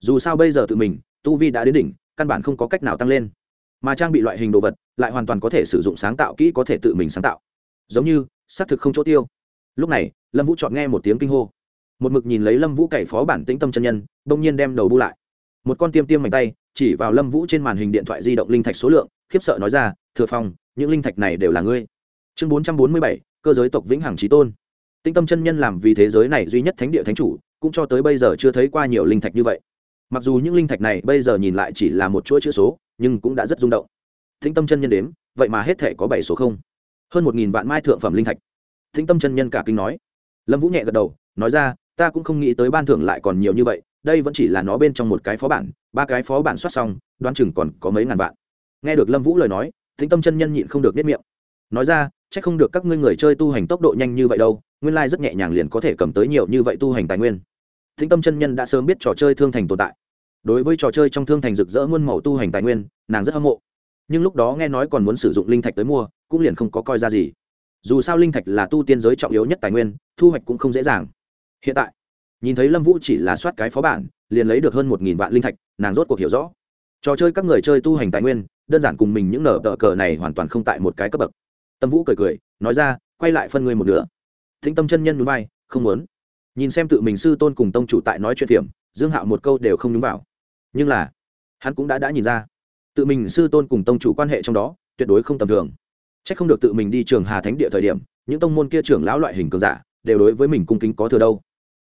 Dù sao bây giờ tự mình, tu vi đã đến đỉnh, căn bản không có cách nào tăng lên. Mà trang bị loại hình đồ vật, lại hoàn toàn có thể sử dụng sáng tạo kỹ có thể tự mình sáng tạo. Giống như, xác thực không chỗ tiêu. Lúc này, lâm vũ chọn nghe một tiếng kinh hô. Một mực nhìn lấy lâm vũ cày phó bản tĩnh tâm chân nhân bỗng nhiên đem đầu bu lại. Một con tiêm tiêm mạnh tay, chỉ vào lâm vũ trên màn hình điện thoại di động linh thạch số lượng, khiếp sợ nói ra, thừa phong, những linh thạch này đều là ngươi. Chương bốn trăm bốn mươi bảy, cơ giới tộc vĩnh hằng trí tôn. Tinh tâm chân nhân làm vì thế giới này duy nhất thánh địa thánh chủ, cũng cho tới bây giờ chưa thấy qua nhiều linh thạch như vậy. Mặc dù những linh thạch này bây giờ nhìn lại chỉ là một chuỗi chữ số, nhưng cũng đã rất rung động. Tinh tâm chân nhân đếm, vậy mà hết thể có bảy số không? Hơn một nghìn vạn mai thượng phẩm linh thạch. Tinh tâm chân nhân cả kinh nói. Lâm vũ nhẹ gật đầu, nói ra, ta cũng không nghĩ tới ban thưởng lại còn nhiều như vậy, đây vẫn chỉ là nó bên trong một cái phó bản, ba cái phó bản soát xong, đoán chừng còn có mấy ngàn vạn. Nghe được lâm vũ lời nói thính tâm chân nhân nhịn không được niết miệng. Nói ra, chắc không được các ngươi người chơi tu hành tốc độ nhanh như vậy đâu nguyên lai rất nhẹ nhàng liền có thể cầm tới nhiều như vậy tu hành tài nguyên. Thính tâm chân nhân đã sớm biết trò chơi thương thành tồn tại. Đối với trò chơi trong thương thành rực rỡ muôn màu tu hành tài nguyên, nàng rất hâm mộ. Nhưng lúc đó nghe nói còn muốn sử dụng linh thạch tới mua, cũng liền không có coi ra gì. Dù sao linh thạch là tu tiên giới trọng yếu nhất tài nguyên, thu hoạch cũng không dễ dàng. Hiện tại, nhìn thấy lâm vũ chỉ là soát cái phó bản, liền lấy được hơn một nghìn vạn linh thạch, nàng rốt cuộc hiểu rõ. Trò chơi các người chơi tu hành tài nguyên, đơn giản cùng mình những nở tờ cờ này hoàn toàn không tại một cái cấp bậc. Tâm vũ cười cười, nói ra, quay lại phân ngươi một nửa thính tâm chân nhân núi bay không muốn. Nhìn xem tự mình sư tôn cùng tông chủ tại nói chuyện phiểm dương hạo một câu đều không nhúng vào. Nhưng là hắn cũng đã đã nhìn ra tự mình sư tôn cùng tông chủ quan hệ trong đó tuyệt đối không tầm thường. C h ắ c không được tự mình đi trường hà thánh địa thời điểm những tông môn kia trưởng lão loại hình cường giả đều đối với mình cung kính có thừa đâu.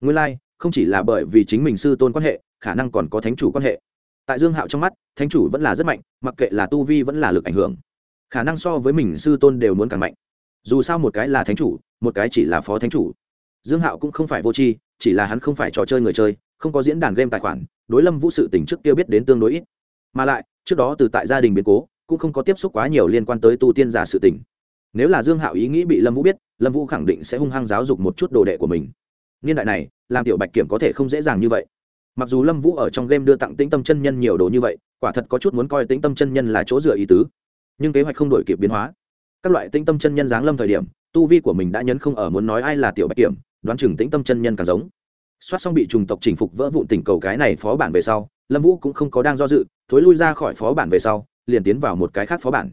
Nguyên lai、like, không chỉ là bởi vì chính mình sư tôn quan hệ khả năng còn có thánh chủ quan hệ. Tại dương hạo trong mắt thánh chủ vẫn là rất mạnh mặc kệ là tu vi vẫn là lực ảnh hưởng. Khả năng so với mình sư tôn đều muốn càng mạnh dù sao một cái là thánh chủ, một cái chỉ là phó thánh chủ. Dương hạo cũng không phải vô tri, chỉ là hắn không phải trò chơi người chơi, không có diễn đàn game tài khoản, đối lâm vũ sự tỉnh trước tiêu biết đến tương đối ít. Mà lại, trước đó từ tại gia đình biến cố, cũng không có tiếp xúc quá nhiều liên quan tới tu tiên giả sự tỉnh nếu là dương hạo ý nghĩ bị lâm vũ biết, lâm vũ khẳng định sẽ hung hăng giáo dục một chút đồ đệ của mình. Niên đại này, làm tiểu bạch kiểm có thể không dễ dàng như vậy. Mặc dù lâm vũ ở trong game đưa tặng tĩnh tâm chân nhân nhiều đồ như vậy, quả thật có chút muốn coi tĩnh tâm chân nhân là chỗ dựa ý tứ. Nhưng kế hoạch không đổi kịp biến hóa các loại tĩnh tâm chân nhân giáng lâm thời điểm, tu vi của mình đã nhấn không ở muốn nói ai là tiểu bạch kiểm, đoán chừng tĩnh tâm chân nhân càng giống. Soát xong bị trùng tộc chỉnh phục vỡ vụn tỉnh cầu cái này phó bản về sau, lâm vũ cũng không có đang do dự, thối lui ra khỏi phó bản về sau, liền tiến vào một cái khác phó bản.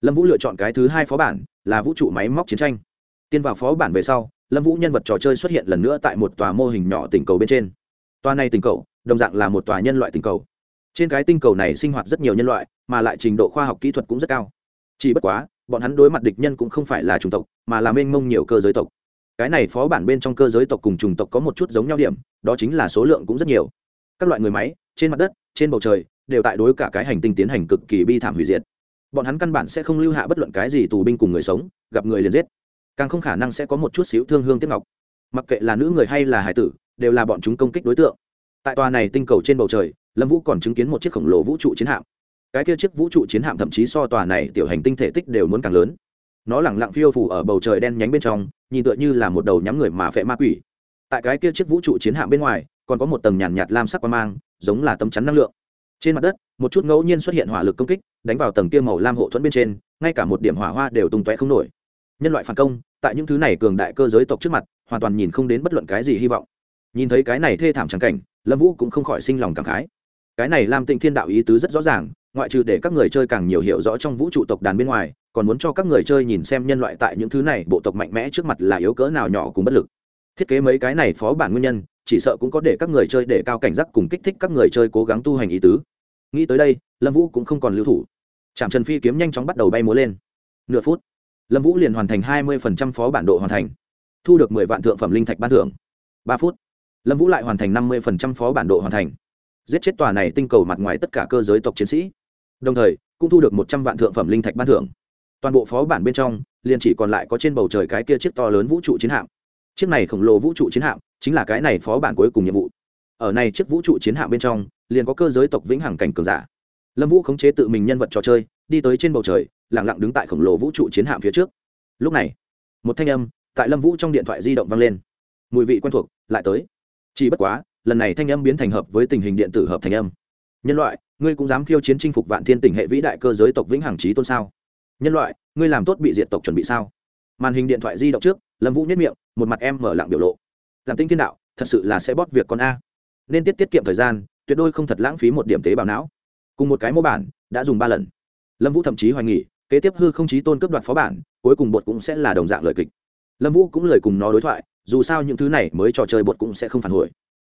Lâm vũ lựa chọn cái thứ hai phó bản, là vũ trụ máy móc chiến tranh. Tiên vào phó bản về sau, lâm vũ nhân vật trò chơi xuất hiện lần nữa tại một tòa mô hình nhỏ tỉnh cầu bên trên. Tòa này tỉnh cầu, đồng dạng là một tòa nhân loại tỉnh cầu. Trên cái tinh cầu này sinh hoạt rất nhiều nhân loại, mà lại trình độ khoa học kỹ thuật cũng rất cao chỉ bất quá, bọn hắn đối mặt địch nhân cũng không phải là chủng tộc, mà là mênh mông nhiều cơ giới tộc. Cái này phó bản bên trong cơ giới tộc cùng chủng tộc có một chút giống nhau điểm, đó chính là số lượng cũng rất nhiều. Các loại người máy, trên mặt đất, trên bầu trời, đều tại đối cả cái hành tinh tiến hành cực kỳ bi thảm hủy diệt. Bọn hắn căn bản sẽ không lưu hạ bất luận cái gì tù binh cùng người sống, gặp người liền giết. Càng không khả năng sẽ có một chút xíu thương hương tiếc ngọc. Mặc kệ là nữ người hay là hải tử, đều là bọn chúng công kích đối tượng. Tại tòa này tinh cầu trên bầu trời, lâm vũ còn chứng kiến một chiếc khổng lồ vũ trụ chiến hạm cái kia chiếc vũ trụ chiến hạm thậm chí so tòa này tiểu hành tinh thể tích đều muốn càng lớn. Nó lẳng lặng phiêu phủ ở bầu trời đen nhánh bên trong nhìn tựa như là một đầu nhắm người mà phệ ma quỷ. Tại cái kia chiếc vũ trụ chiến hạm bên ngoài còn có một tầng nhàn nhạt, lam sắc qua mang giống là tấm chắn năng lượng. Trên mặt đất một chút ngẫu nhiên xuất hiện hỏa lực công kích đánh vào tầng kia màu lam hộ thuẫn bên trên ngay cả một điểm hỏa hoa đều tung tóe không nổi. Nhân loại phản công tại những thứ này cường đại cơ giới tộc trước mặt hoàn toàn nhìn không đến bất luận cái gì hy vọng. Nhìn thấy cái này thê thảm trắng cảnh lâm vũ cũng không khỏi sinh lòng cảm khái. Cái này làm tịnh thiên đạo ý tứ rất rõ ràng ngoại trừ để các người chơi càng nhiều hiểu rõ trong vũ trụ tộc đàn bên ngoài, còn muốn cho các người chơi nhìn xem nhân loại tại những thứ này, bộ tộc mạnh mẽ trước mặt là yếu cỡ nào nhỏ cùng bất lực. Thiết kế mấy cái này phó bản nguyên nhân, chỉ sợ cũng có để các người chơi để cao cảnh giác cùng kích thích các người chơi cố gắng tu hành ý tứ. Nghĩ tới đây, lâm vũ cũng không còn lưu thủ. Trạm trần phi kiếm nhanh chóng bắt đầu bay múa lên. Nửa phút, lâm vũ liền hoàn thành hai mươi phó bản độ hoàn thành, thu được mười vạn thượng phẩm linh thạch ban thưởng. Ba phút, lâm vũ lại hoàn thành năm mươi phó bản độ hoàn thành. Giết chết tòa này tinh cầu mặt ngoài tất cả cơ giới tộc chiến sĩ đồng thời, cũng thu được một trăm vạn thượng phẩm linh thạch ban thưởng. Toàn bộ phó bản bên trong, liền chỉ còn lại có trên bầu trời cái kia chiếc to lớn vũ trụ chiến hạm. Chiếc này khổng lồ vũ trụ chiến hạm chính là cái này phó bản cuối cùng nhiệm vụ. Ở này chiếc vũ trụ chiến hạm bên trong, liền có cơ giới tộc vĩnh hằng cảnh cường giả. Lâm vũ khống chế tự mình nhân vật trò chơi, đi tới trên bầu trời lẳng lặng đứng tại khổng lồ vũ trụ chiến hạm phía trước. Lúc này, một thanh âm tại lâm vũ trong điện thoại di động vang lên. Mùi vị quen thuộc, lại tới. Chỉ bất quá, lần này thanh âm biến thành hợp với tình hình điện tử hợp thành âm. Nhân loại ngươi cũng dám khiêu chiến chinh phục vạn thiên tỉnh hệ vĩ đại cơ giới tộc vĩnh hằng trí tôn sao? Nhân loại, ngươi làm tốt bị diệt tộc chuẩn bị sao? Màn hình điện thoại di động trước, lâm vũ nhất miệng, một mặt em mở lặng biểu lộ. Làm tinh thiên đạo, thật sự là sẽ bóp việc con a. Nên tiết tiết kiệm thời gian, tuyệt đối không thật lãng phí một điểm tế bào não. Cùng một cái mô bản, đã dùng ba lần. Lâm vũ thậm chí hoài nghỉ kế tiếp hư không chí tôn cấp đoạt phó bản, cuối cùng bột cũng sẽ là đồng dạng lời kịch. Lâm vũ cũng lời cùng nó đối thoại, dù sao những thứ này mới trò chơi bột cũng sẽ không phản hồi.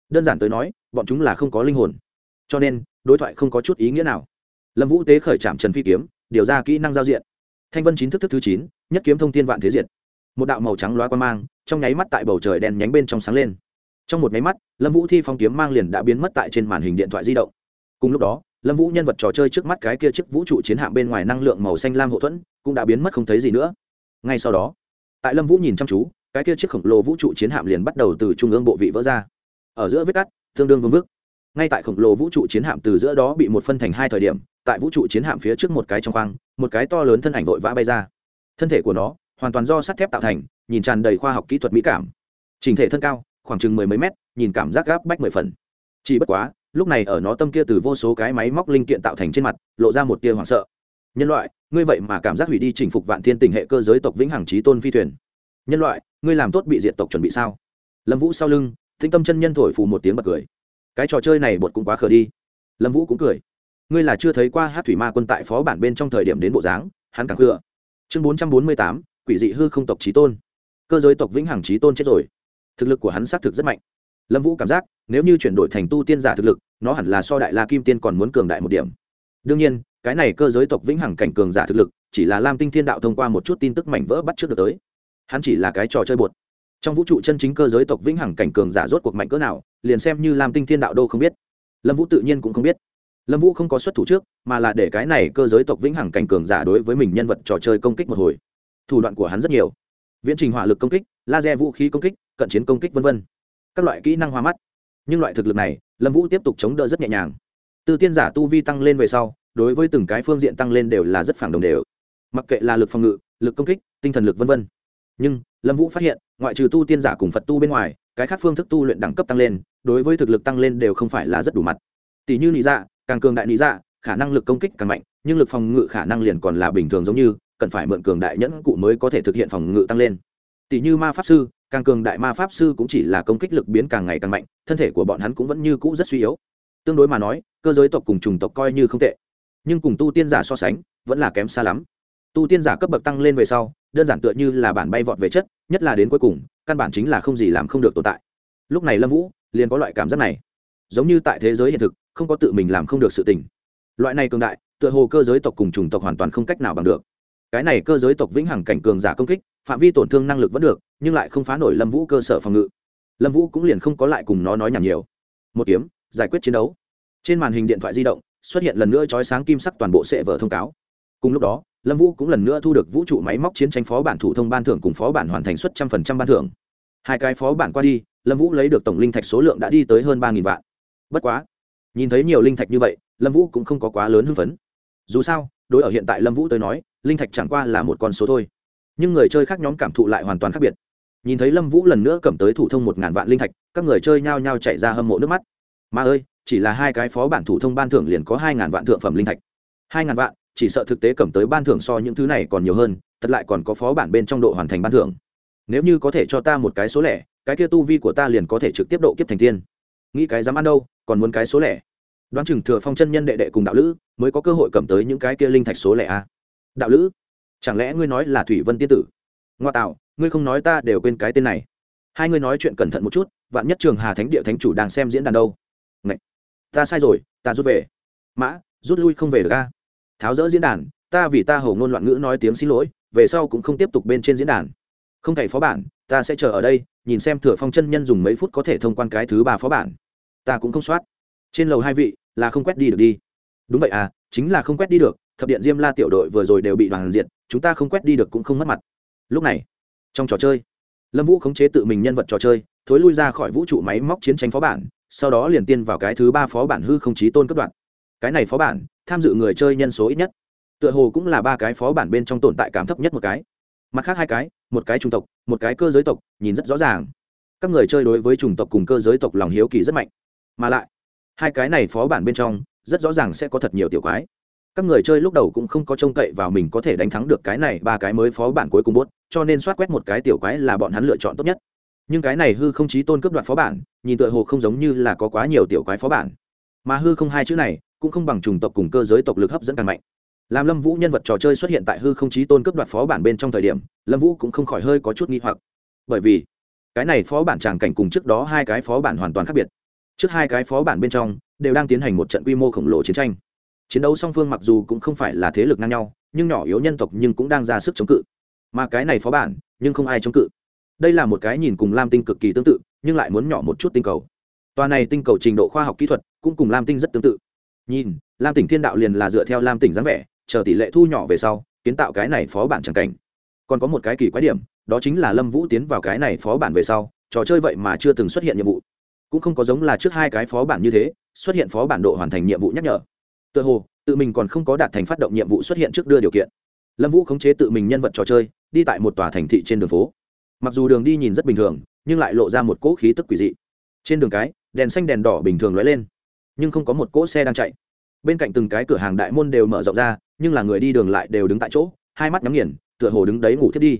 Đơn giản tới nói, bọn chúng là không có linh hồn. Cho nên đối thoại không có chút ý nghĩa nào. Lâm vũ tế khởi trạm trần phi kiếm, điều ra kỹ năng giao diện. Thanh vân chín thức thức thứ chín, nhất kiếm thông thiên vạn thế diệt. Một đạo màu trắng loa quan mang, trong nháy mắt tại bầu trời đen nhánh bên trong sáng lên. Trong một nháy mắt, lâm vũ thi phong kiếm mang liền đã biến mất tại trên màn hình điện thoại di động. Cùng lúc đó, lâm vũ nhân vật trò chơi trước mắt cái kia chiếc vũ trụ chiến hạm bên ngoài năng lượng màu xanh lam hậu thuẫn, cũng đã biến mất không thấy gì nữa. Ngay sau đó, tại lâm vũ nhìn chăm chú, cái kia chiếc khổng lồ vũ trụ chiến hạm liền bắt đầu từ trung ương bộ vị vỡ ra. Ở giữa vết cắt, tương đương vương vức ngay tại khổng lồ vũ trụ chiến hạm từ giữa đó bị một phân thành hai thời điểm, tại vũ trụ chiến hạm phía trước một cái trong khoang, một cái to lớn thân ảnh vội vã bay ra. Thân thể của nó hoàn toàn do sắt thép tạo thành, nhìn tràn đầy khoa học kỹ thuật mỹ cảm. Trình thể thân cao, khoảng chừng mười mấy mét, nhìn cảm giác gáp bách mười phần. Chỉ bất quá, lúc này ở nó tâm kia từ vô số cái máy móc linh kiện tạo thành trên mặt, lộ ra một tia hoảng sợ. Nhân loại, ngươi vậy mà cảm giác hủy đi chinh phục vạn thiên tình hệ cơ giới tộc vĩnh hằng trí tôn phi thuyền. Nhân loại, ngươi làm tốt bị diệt tộc chuẩn bị sao? Lâm vũ sau lưng thinh tâm chân nhân thổi phù một tiếng bật cười cái trò chơi này bột cũng quá khờ đi. Lâm vũ cũng cười. Ngươi là chưa thấy qua hát thủy ma quân tại phó bản bên trong thời điểm đến bộ dáng, hắn càng khựa chương bốn trăm bốn mươi tám, quỷ dị hư không tộc trí tôn. Cơ giới tộc vĩnh hằng trí tôn chết rồi. Thực lực của hắn xác thực rất mạnh. Lâm vũ cảm giác, nếu như chuyển đổi thành tu tiên giả thực lực, nó hẳn là so đại la kim tiên còn muốn cường đại một điểm. Đương nhiên, cái này cơ giới tộc vĩnh hằng cảnh cường giả thực lực, chỉ là lam tinh thiên đạo thông qua một chút tin tức mảnh vỡ bắt trước được tới. Hắn chỉ là cái trò chơi bột. Trong vũ trụ chân chính cơ giới tộc vĩnh hằng cảnh cường giả rốt cuộc mạnh cỡ nào liền xem như lam tinh thiên đạo đô không biết. Lâm vũ tự nhiên cũng không biết. Lâm vũ không có xuất thủ trước, mà là để cái này cơ giới tộc vĩnh hằng cảnh cường giả đối với mình nhân vật trò chơi công kích một hồi. Thủ đoạn của hắn rất nhiều. Viễn trình hỏa lực công kích, laser vũ khí công kích, cận chiến công kích v v các loại kỹ năng hoa mắt. Nhưng loại thực lực này, lâm vũ tiếp tục chống đỡ rất nhẹ nhàng. Từ tiên giả tu vi tăng lên về sau, đối với từng cái phương diện tăng lên đều là rất phản đồng đều. Mặc kệ là lực phòng ngự, lực công kích, tinh thần lực v v nhưng, lâm vũ phát hiện, ngoại trừ tu tiên giả cùng phật tu bên ngoài cái khác phương thức tu luyện đẳng cấp tăng lên, đối với thực lực tăng lên đều không phải là rất đủ mặt. Tỷ như nị dạ càng cường đại nị dạ khả năng lực công kích càng mạnh, nhưng lực phòng ngự khả năng liền còn là bình thường giống như, cần phải mượn cường đại nhẫn cụ mới có thể thực hiện phòng ngự tăng lên. Tỷ như ma pháp sư, càng cường đại ma pháp sư cũng chỉ là công kích lực biến càng ngày càng mạnh, thân thể của bọn hắn cũng vẫn như cũ rất suy yếu. Tương đối mà nói, cơ giới tộc cùng chủng tộc coi như không tệ, nhưng cùng tu tiên giả so sánh, vẫn là kém xa lắm tu tiên giả cấp bậc tăng lên về sau, đơn giản tựa như là bản bay vọt về chất, nhất là đến cuối cùng, căn bản chính là không gì làm không được tồn tại. Lúc này lâm vũ liền có loại cảm giác này. Giống như tại thế giới hiện thực, không có tự mình làm không được sự tình. Loại này cường đại, tựa hồ cơ giới tộc cùng chủng tộc hoàn toàn không cách nào bằng được. Cái này cơ giới tộc vĩnh hằng cảnh cường giả công kích, phạm vi tổn thương năng lực vẫn được, nhưng lại không phá nổi lâm vũ cơ sở phòng ngự. Lâm vũ cũng liền không có lại cùng nó nói nhảm nhiều. Một kiếm, giải quyết chiến đấu. Trên màn hình điện thoại di động, xuất hiện lần nữa trói sáng kim sắc toàn bộ sệ vở thông cáo. Cùng lúc đó lâm vũ cũng lần nữa thu được vũ trụ máy móc chiến tranh phó bản thủ thông ban thưởng cùng phó bản hoàn thành suất trăm phần trăm ban thưởng. Hai cái phó bản qua đi, lâm vũ lấy được tổng linh thạch số lượng đã đi tới hơn ba nghìn vạn. Bất quá, nhìn thấy nhiều linh thạch như vậy, lâm vũ cũng không có quá lớn hưng phấn. Dù sao, đối ở hiện tại lâm vũ tới nói, linh thạch chẳng qua là một con số thôi. Nhưng người chơi khác nhóm cảm thụ lại hoàn toàn khác biệt. Nhìn thấy lâm vũ lần nữa cầm tới thủ thông một ngàn vạn linh thạch, các người chơi nhao nhao chạy ra hâm mộ nước mắt. Mà ơi, chỉ là hai cái phó bản thủ thông ban thưởng liền có hai ngàn vạn thượng phẩm linh thạch. Hai ngàn vạn chỉ sợ thực tế cầm tới ban thưởng so những thứ này còn nhiều hơn, thật lại còn có phó bản bên trong độ hoàn thành ban thưởng. Nếu như có thể cho ta một cái số lẻ, cái kia tu vi của ta liền có thể trực tiếp độ kiếp thành tiên. Nghĩ cái dám ăn đâu, còn muốn cái số lẻ. Đoán chừng thừa phong chân nhân đệ đệ cùng đạo lữ mới có cơ hội cầm tới những cái kia linh thạch số lẻ a. À? đạo lữ, chẳng lẽ ngươi nói là thủy vân tiên tử? Ngoa tạo, ngươi không nói ta đều quên cái tên này. Hai ngươi nói chuyện cẩn thận một chút, vạn nhất trường hà thánh địa thánh chủ đang xem diễn đàn đâu. Ngậy! ta sai rồi, ta rút về. Mã, rút lui không về được a tháo rỡ diễn đàn, ta vì ta hầu ngôn loạn ngữ nói tiếng xin lỗi, về sau cũng không tiếp tục bên trên diễn đàn. Không cày phó bản, ta sẽ chờ ở đây, nhìn xem thừa phong chân nhân dùng mấy phút có thể thông quan cái thứ ba phó bản. Ta cũng không soát. Trên lầu hai vị, là không quét đi được đi. Đúng vậy à chính là không quét đi được, thập điện diêm la tiểu đội vừa rồi đều bị đoàn diệt, chúng ta không quét đi được cũng không mất mặt. Lúc này, trong trò chơi, lâm vũ khống chế tự mình nhân vật trò chơi, thối lui ra khỏi vũ trụ máy móc chiến tranh phó bản, sau đó liền tiên vào cái thứ ba phó bản hư không chí tôn cấp đoạn cái này phó bản, tham dự người chơi nhân số ít nhất. Tựa hồ cũng là ba cái phó bản bên trong tồn tại cảm thấp nhất một cái. Mặt khác hai cái, một cái chủng tộc, một cái cơ giới tộc, nhìn rất rõ ràng. Các người chơi đối với chủng tộc cùng cơ giới tộc lòng hiếu kỳ rất mạnh. Mà lại, hai cái này phó bản bên trong, rất rõ ràng sẽ có thật nhiều tiểu quái. Các người chơi lúc đầu cũng không có trông cậy vào mình có thể đánh thắng được cái này ba cái mới phó bản cuối cùng bốt, cho nên soát quét một cái tiểu quái là bọn hắn lựa chọn tốt nhất. Nhưng cái này hư không chí tôn cướp đoạt phó bản, nhìn tựa hồ không giống như là có quá nhiều tiểu quái phó bản. Mà hư không hai chữ này cũng không bằng chủng tộc cùng cơ giới tộc lực hấp dẫn càng mạnh. Làm lâm vũ nhân vật trò chơi xuất hiện tại hư không chí tôn cướp đoạt phó bản bên trong thời điểm, lâm vũ cũng không khỏi hơi có chút nghi hoặc. Bởi vì, cái này phó bản tràng cảnh cùng trước đó hai cái phó bản hoàn toàn khác biệt. Trước hai cái phó bản bên trong, đều đang tiến hành một trận quy mô khổng lồ chiến tranh. Chiến đấu song phương mặc dù cũng không phải là thế lực ngang nhau, nhưng nhỏ yếu nhân tộc nhưng cũng đang ra sức chống cự. Mà cái này phó bản, nhưng không ai chống cự. Đây là một cái nhìn cùng lam tinh cực kỳ tương tự, nhưng lại muốn nhỏ một chút tinh cầu. Tòa này tinh cầu trình độ khoa học kỹ thuật cũng cùng lam tinh rất tương tự nhìn, lam tỉnh thiên đạo liền là dựa theo lam tỉnh dáng vẻ, chờ tỷ lệ thu nhỏ về sau, kiến tạo cái này phó bản c cảnh. Còn có một cái kỳ quái điểm, đó chính là lâm vũ tiến vào cái này phó bản về sau, trò chơi vậy mà chưa từng xuất hiện nhiệm vụ. Cũng không có giống là trước hai cái phó bản như thế, xuất hiện phó bản độ hoàn thành nhiệm vụ nhắc nhở. Tự hồ, tự mình còn không có đạt thành phát động nhiệm vụ xuất hiện trước đưa điều kiện. Lâm vũ khống chế tự mình nhân vật trò chơi, đi tại một tòa thành thị trên đường phố. Mặc dù đường đi nhìn rất bình thường, nhưng lại lộ ra một cỗ khí tức quỷ dị. Trên đường cái, đèn xanh đèn đỏ bình thường lóe lên nhưng không có một cỗ xe đang chạy. Bên cạnh từng cái cửa hàng đại môn đều mở rộng ra, nhưng là người đi đường lại đều đứng tại chỗ, hai mắt nhắm nghiền, tựa hồ đứng đấy ngủ thiết đi.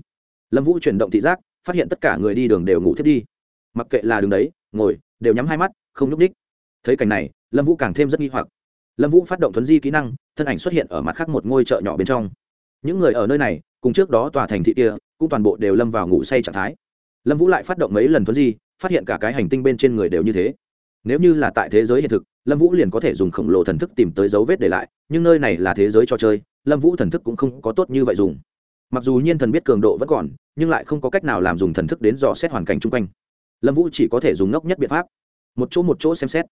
Lâm vũ chuyển động thị giác, phát hiện tất cả người đi đường đều ngủ thiết đi. Mặc kệ là đứng đấy, ngồi, đều nhắm hai mắt, không nhúc ních thấy cảnh này, lâm vũ càng thêm rất nghi hoặc. Lâm vũ phát động thuấn di kỹ năng, thân ảnh xuất hiện ở mặt khác một ngôi chợ nhỏ bên trong. Những người ở nơi này, cùng trước đó tòa thành thị kia, cũng toàn bộ đều lâm vào ngủ say trạng thái. Lâm vũ lại phát động mấy lần thuấn di, phát hiện cả cái hành tinh bên trên người đều như thế. Nếu như là tại thế giới hiện thực lâm vũ liền có thể dùng khổng lồ thần thức tìm tới dấu vết để lại, nhưng nơi này là thế giới cho chơi, lâm vũ thần thức cũng không có tốt như vậy dùng. Mặc dù nhiên thần biết cường độ vẫn còn, nhưng lại không có cách nào làm dùng thần thức đến dò xét hoàn cảnh chung quanh. Lâm vũ chỉ có thể dùng ngốc nhất biện pháp. Một chỗ một chỗ xem xét.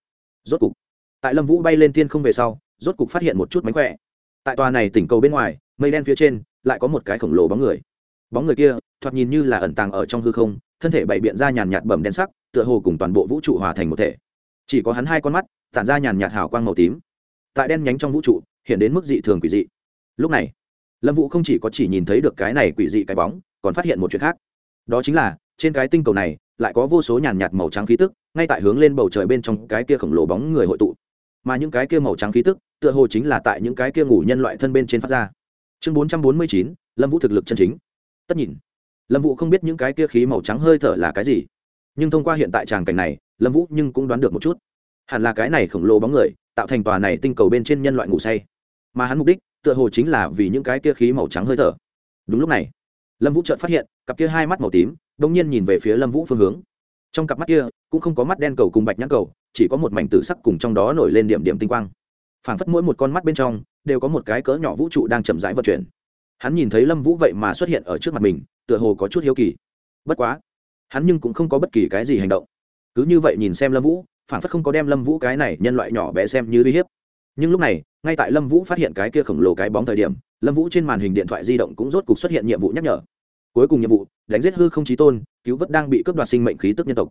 Rốt cục, tại lâm vũ bay lên thiên không về sau, rốt cục phát hiện một chút mánh khỏe. Tại tòa này tỉnh cầu bên ngoài, mây đen phía trên, lại có một cái khổng lồ bóng người. Bóng người kia, thoạt nhìn như là ẩn tàng ở trong hư không, thân thể bày biện ra nhàn nhạt bẩm đen sắc, tựa hồ cùng toàn bộ vũ trụ hòa thành một thể. Chỉ có hắn hai con mắt tản ra nhàn nhạt hào quang màu tím. Tại đen nhánh trong vũ trụ, hiện đến mức dị thường quỷ dị. Lúc này, lâm vũ không chỉ có chỉ nhìn thấy được cái này quỷ dị cái bóng, còn phát hiện một chuyện khác. Đó chính là, trên cái tinh cầu này, lại có vô số nhàn nhạt màu trắng khí tức, ngay tại hướng lên bầu trời bên trong cái kia khổng lồ bóng người hội tụ. Mà những cái kia màu trắng khí tức, tựa hồ chính là tại những cái kia ngủ nhân loại thân bên trên phát ra. Chương bốn trăm bốn mươi chín, lâm vũ thực lực chân chính. Tất nhìn, lâm vũ không biết những cái kia khí màu trắng hơi thở là cái gì. Nhưng thông qua hiện tại tràng cảnh này, lâm vũ nhưng cũng đoán được một chút hẳn là cái này khổng lồ bóng người, tạo thành tòa này tinh cầu bên trên nhân loại ngủ say. Mà hắn mục đích, tựa hồ chính là vì những cái kia khí màu trắng hơi thở. Đúng lúc này, lâm vũ chợt phát hiện, cặp kia hai mắt màu tím đ ỗ n g nhiên nhìn về phía lâm vũ phương hướng. Trong cặp mắt kia, cũng không có mắt đen cầu cùng bạch nhãn cầu, chỉ có một mảnh tử sắc cùng trong đó nổi lên điểm điểm tinh quang. Phảng phất mỗi một con mắt bên trong, đều có một cái cỡ nhỏ vũ trụ đang chậm rãi vận chuyển. Hắn nhìn thấy lâm vũ vậy mà xuất hiện ở trước mặt mình, tựa hồ có chút hiếu kỳ. Bất quá, hắn nhưng cũng không có bất kỳ cái gì hành động. Cứ như vậy nhìn xem lâm vũ phản phất không có đem lâm vũ cái này nhân loại nhỏ bé xem như uy hiếp. Nhưng lúc này, ngay tại lâm vũ phát hiện cái kia khổng lồ cái bóng thời điểm, lâm vũ trên màn hình điện thoại di động cũng rốt cục xuất hiện nhiệm vụ nhắc nhở. Cuối cùng nhiệm vụ, đánh giết hư không trí tôn, cứu vớt đang bị cướp đoạt sinh mệnh khí tức nhân tộc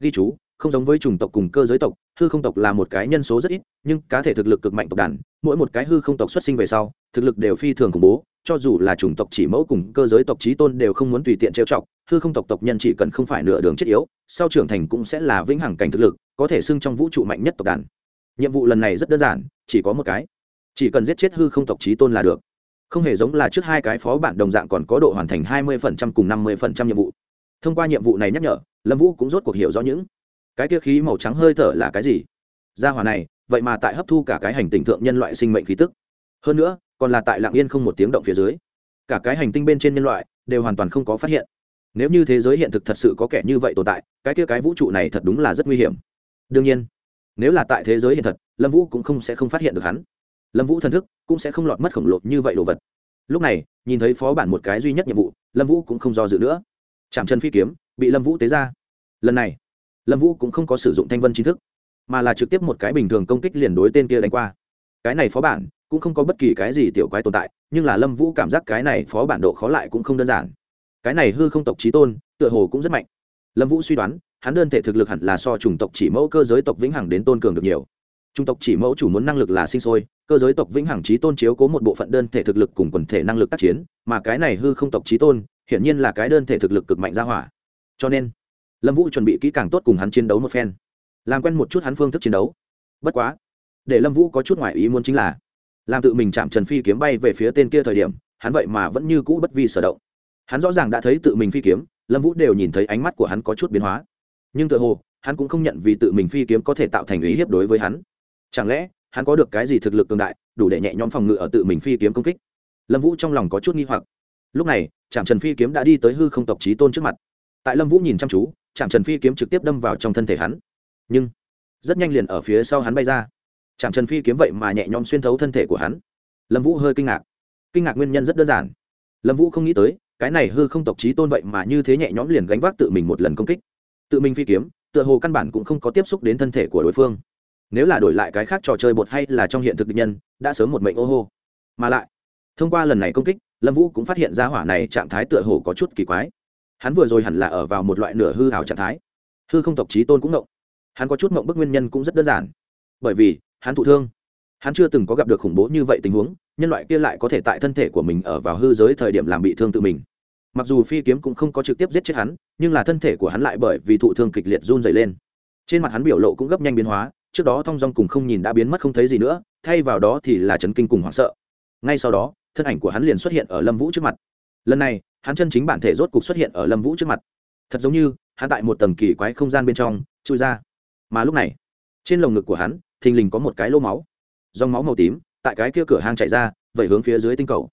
ghi chú, không giống với chủng tộc cùng cơ giới tộc, hư không tộc là một cái nhân số rất ít, nhưng cá thể thực lực cực mạnh tộc đàn, mỗi một cái hư không tộc xuất sinh về sau, thực lực đều phi thường khủng bố, cho dù là chủng tộc chỉ mẫu cùng cơ giới tộc trí tôn đều không muốn tùy tiện trêu chọc, hư không tộc tộc nhân chỉ cần không phải nửa đường chết yếu, sau trưởng thành cũng sẽ là vĩnh hằng cảnh thực lực, có thể xưng trong vũ trụ mạnh nhất tộc đàn. Nhiệm vụ lần này rất đơn giản, chỉ có một cái. Chỉ cần giết chết hư không tộc trí tôn là được. Không hề giống là trước hai cái phó bản đồng dạng còn có độ hoàn thành hai mươi phần trăm cùng năm mươi phần trăm nhiệm vụ. Thông qua nhiệm vụ này nhắc nhở lâm vũ cũng rốt cuộc hiểu rõ những cái kia khí màu trắng hơi thở là cái gì ra hỏa này vậy mà tại hấp thu cả cái hành tinh thượng nhân loại sinh mệnh khí tức hơn nữa còn là tại lạng yên không một tiếng động phía dưới cả cái hành tinh bên trên nhân loại đều hoàn toàn không có phát hiện nếu như thế giới hiện thực thật sự có kẻ như vậy tồn tại cái kia cái vũ trụ này thật đúng là rất nguy hiểm đương nhiên nếu là tại thế giới hiện thật lâm vũ cũng không sẽ không phát hiện được hắn lâm vũ thần thức cũng sẽ không lọt mất khổng lồ như vậy đồ vật lúc này nhìn thấy phó bản một cái duy nhất nhiệm vụ lâm vũ cũng không do dự nữa chạm chân phi kiếm bị lâm vũ tế ra. Lần này, lâm vũ cũng không có sử dụng thanh vân chính thức, mà là trực tiếp một cái bình thường công kích liền đối tên kia đánh qua. Cái này phó bản cũng không có bất kỳ cái gì tiểu quái tồn tại, nhưng là lâm vũ cảm giác cái này phó bản độ khó lại cũng không đơn giản. Cái này hư không tộc trí tôn, tựa hồ cũng rất mạnh. Lâm vũ suy đoán, hắn đơn thể thực lực hẳn là so chủng tộc chỉ mẫu cơ giới tộc vĩnh hằng đến tôn cường được nhiều. Chủng tộc chỉ mẫu chủ muốn năng lực là sinh sôi, cơ giới tộc vĩnh hằng trí tôn chiếu cố một bộ phận đơn thể thực lực cùng quần thể năng lực tác chiến, mà cái này hư không tộc trí tôn, hiển nhiên là cái đơn thể thực lực cực mạnh ra hỏa cho nên lâm vũ chuẩn bị kỹ càng tốt cùng hắn chiến đấu một phen làm quen một chút hắn phương thức chiến đấu bất quá để lâm vũ có chút ngoại ý muốn chính là làm tự mình chạm trần phi kiếm bay về phía tên kia thời điểm hắn vậy mà vẫn như cũ bất vi sở động hắn rõ ràng đã thấy tự mình phi kiếm lâm vũ đều nhìn thấy ánh mắt của hắn có chút biến hóa nhưng tự hồ hắn cũng không nhận vì tự mình phi kiếm có thể tạo thành ý hiếp đối với hắn chẳng lẽ hắn có được cái gì thực lực cường đại đủ để nhẹ nhõm phòng ngự ở tự mình phi kiếm công kích lâm vũ trong lòng có chút nghi hoặc lúc này trạm trần phi kiếm đã đi tới hư không tộc trí tôn trước mặt tại lâm vũ nhìn chăm chú chạm trần phi kiếm trực tiếp đâm vào trong thân thể hắn. Nhưng, rất nhanh liền ở phía sau hắn bay ra. Chạm trần phi kiếm vậy mà nhẹ nhõm xuyên thấu thân thể của hắn. Lâm vũ hơi kinh ngạc. Kinh ngạc nguyên nhân rất đơn giản. Lâm vũ không nghĩ tới, cái này hư không tộc trí tôn vậy mà như thế nhẹ nhõm liền gánh vác tự mình một lần công kích. Tự mình phi kiếm, tựa hồ căn bản cũng không có tiếp xúc đến thân thể của đối phương. Nếu là đổi lại cái khác trò chơi bột hay là trong hiện thực định nhân, đã sớm một mệnh ô hô. Mà lại, thông qua lần này công kích, lâm vũ cũng phát hiện ra hỏa này trạng thái tựa hồ có chút kỳ quái hắn vừa rồi hẳn là ở vào một loại nửa hư hào trạng thái. Hư không tộc trí tôn cũng ngộng. Hắn có chút ngộng bức nguyên nhân cũng rất đơn giản. Bởi vì, hắn thụ thương. Hắn chưa từng có gặp được khủng bố như vậy tình huống, nhân loại kia lại có thể tại thân thể của mình ở vào hư giới thời điểm làm bị thương tự mình. Mặc dù phi kiếm cũng không có trực tiếp giết chết hắn, nhưng là thân thể của hắn lại bởi vì thụ thương kịch liệt run dày lên. Trên mặt hắn biểu lộ cũng gấp nhanh biến hóa, trước đó thong dong cùng không nhìn đã biến mất không thấy gì nữa, thay vào đó thì là chấn kinh cùng hoảng sợ. Ngay sau đó, thân ảnh của hắn liền xuất hiện ở lâm vũ trước mặt lần này, hắn chân chính bản thể rốt cục xuất hiện ở lâm vũ trước mặt. Thật giống như, hắn tại một tầng kỳ quái không gian bên trong, chui ra. Mà lúc này, trên lồng ngực của hắn, thình lình có một cái lô máu. Dòng máu màu tím, tại cái kia cửa hang chạy ra vậy hướng phía dưới tinh cầu.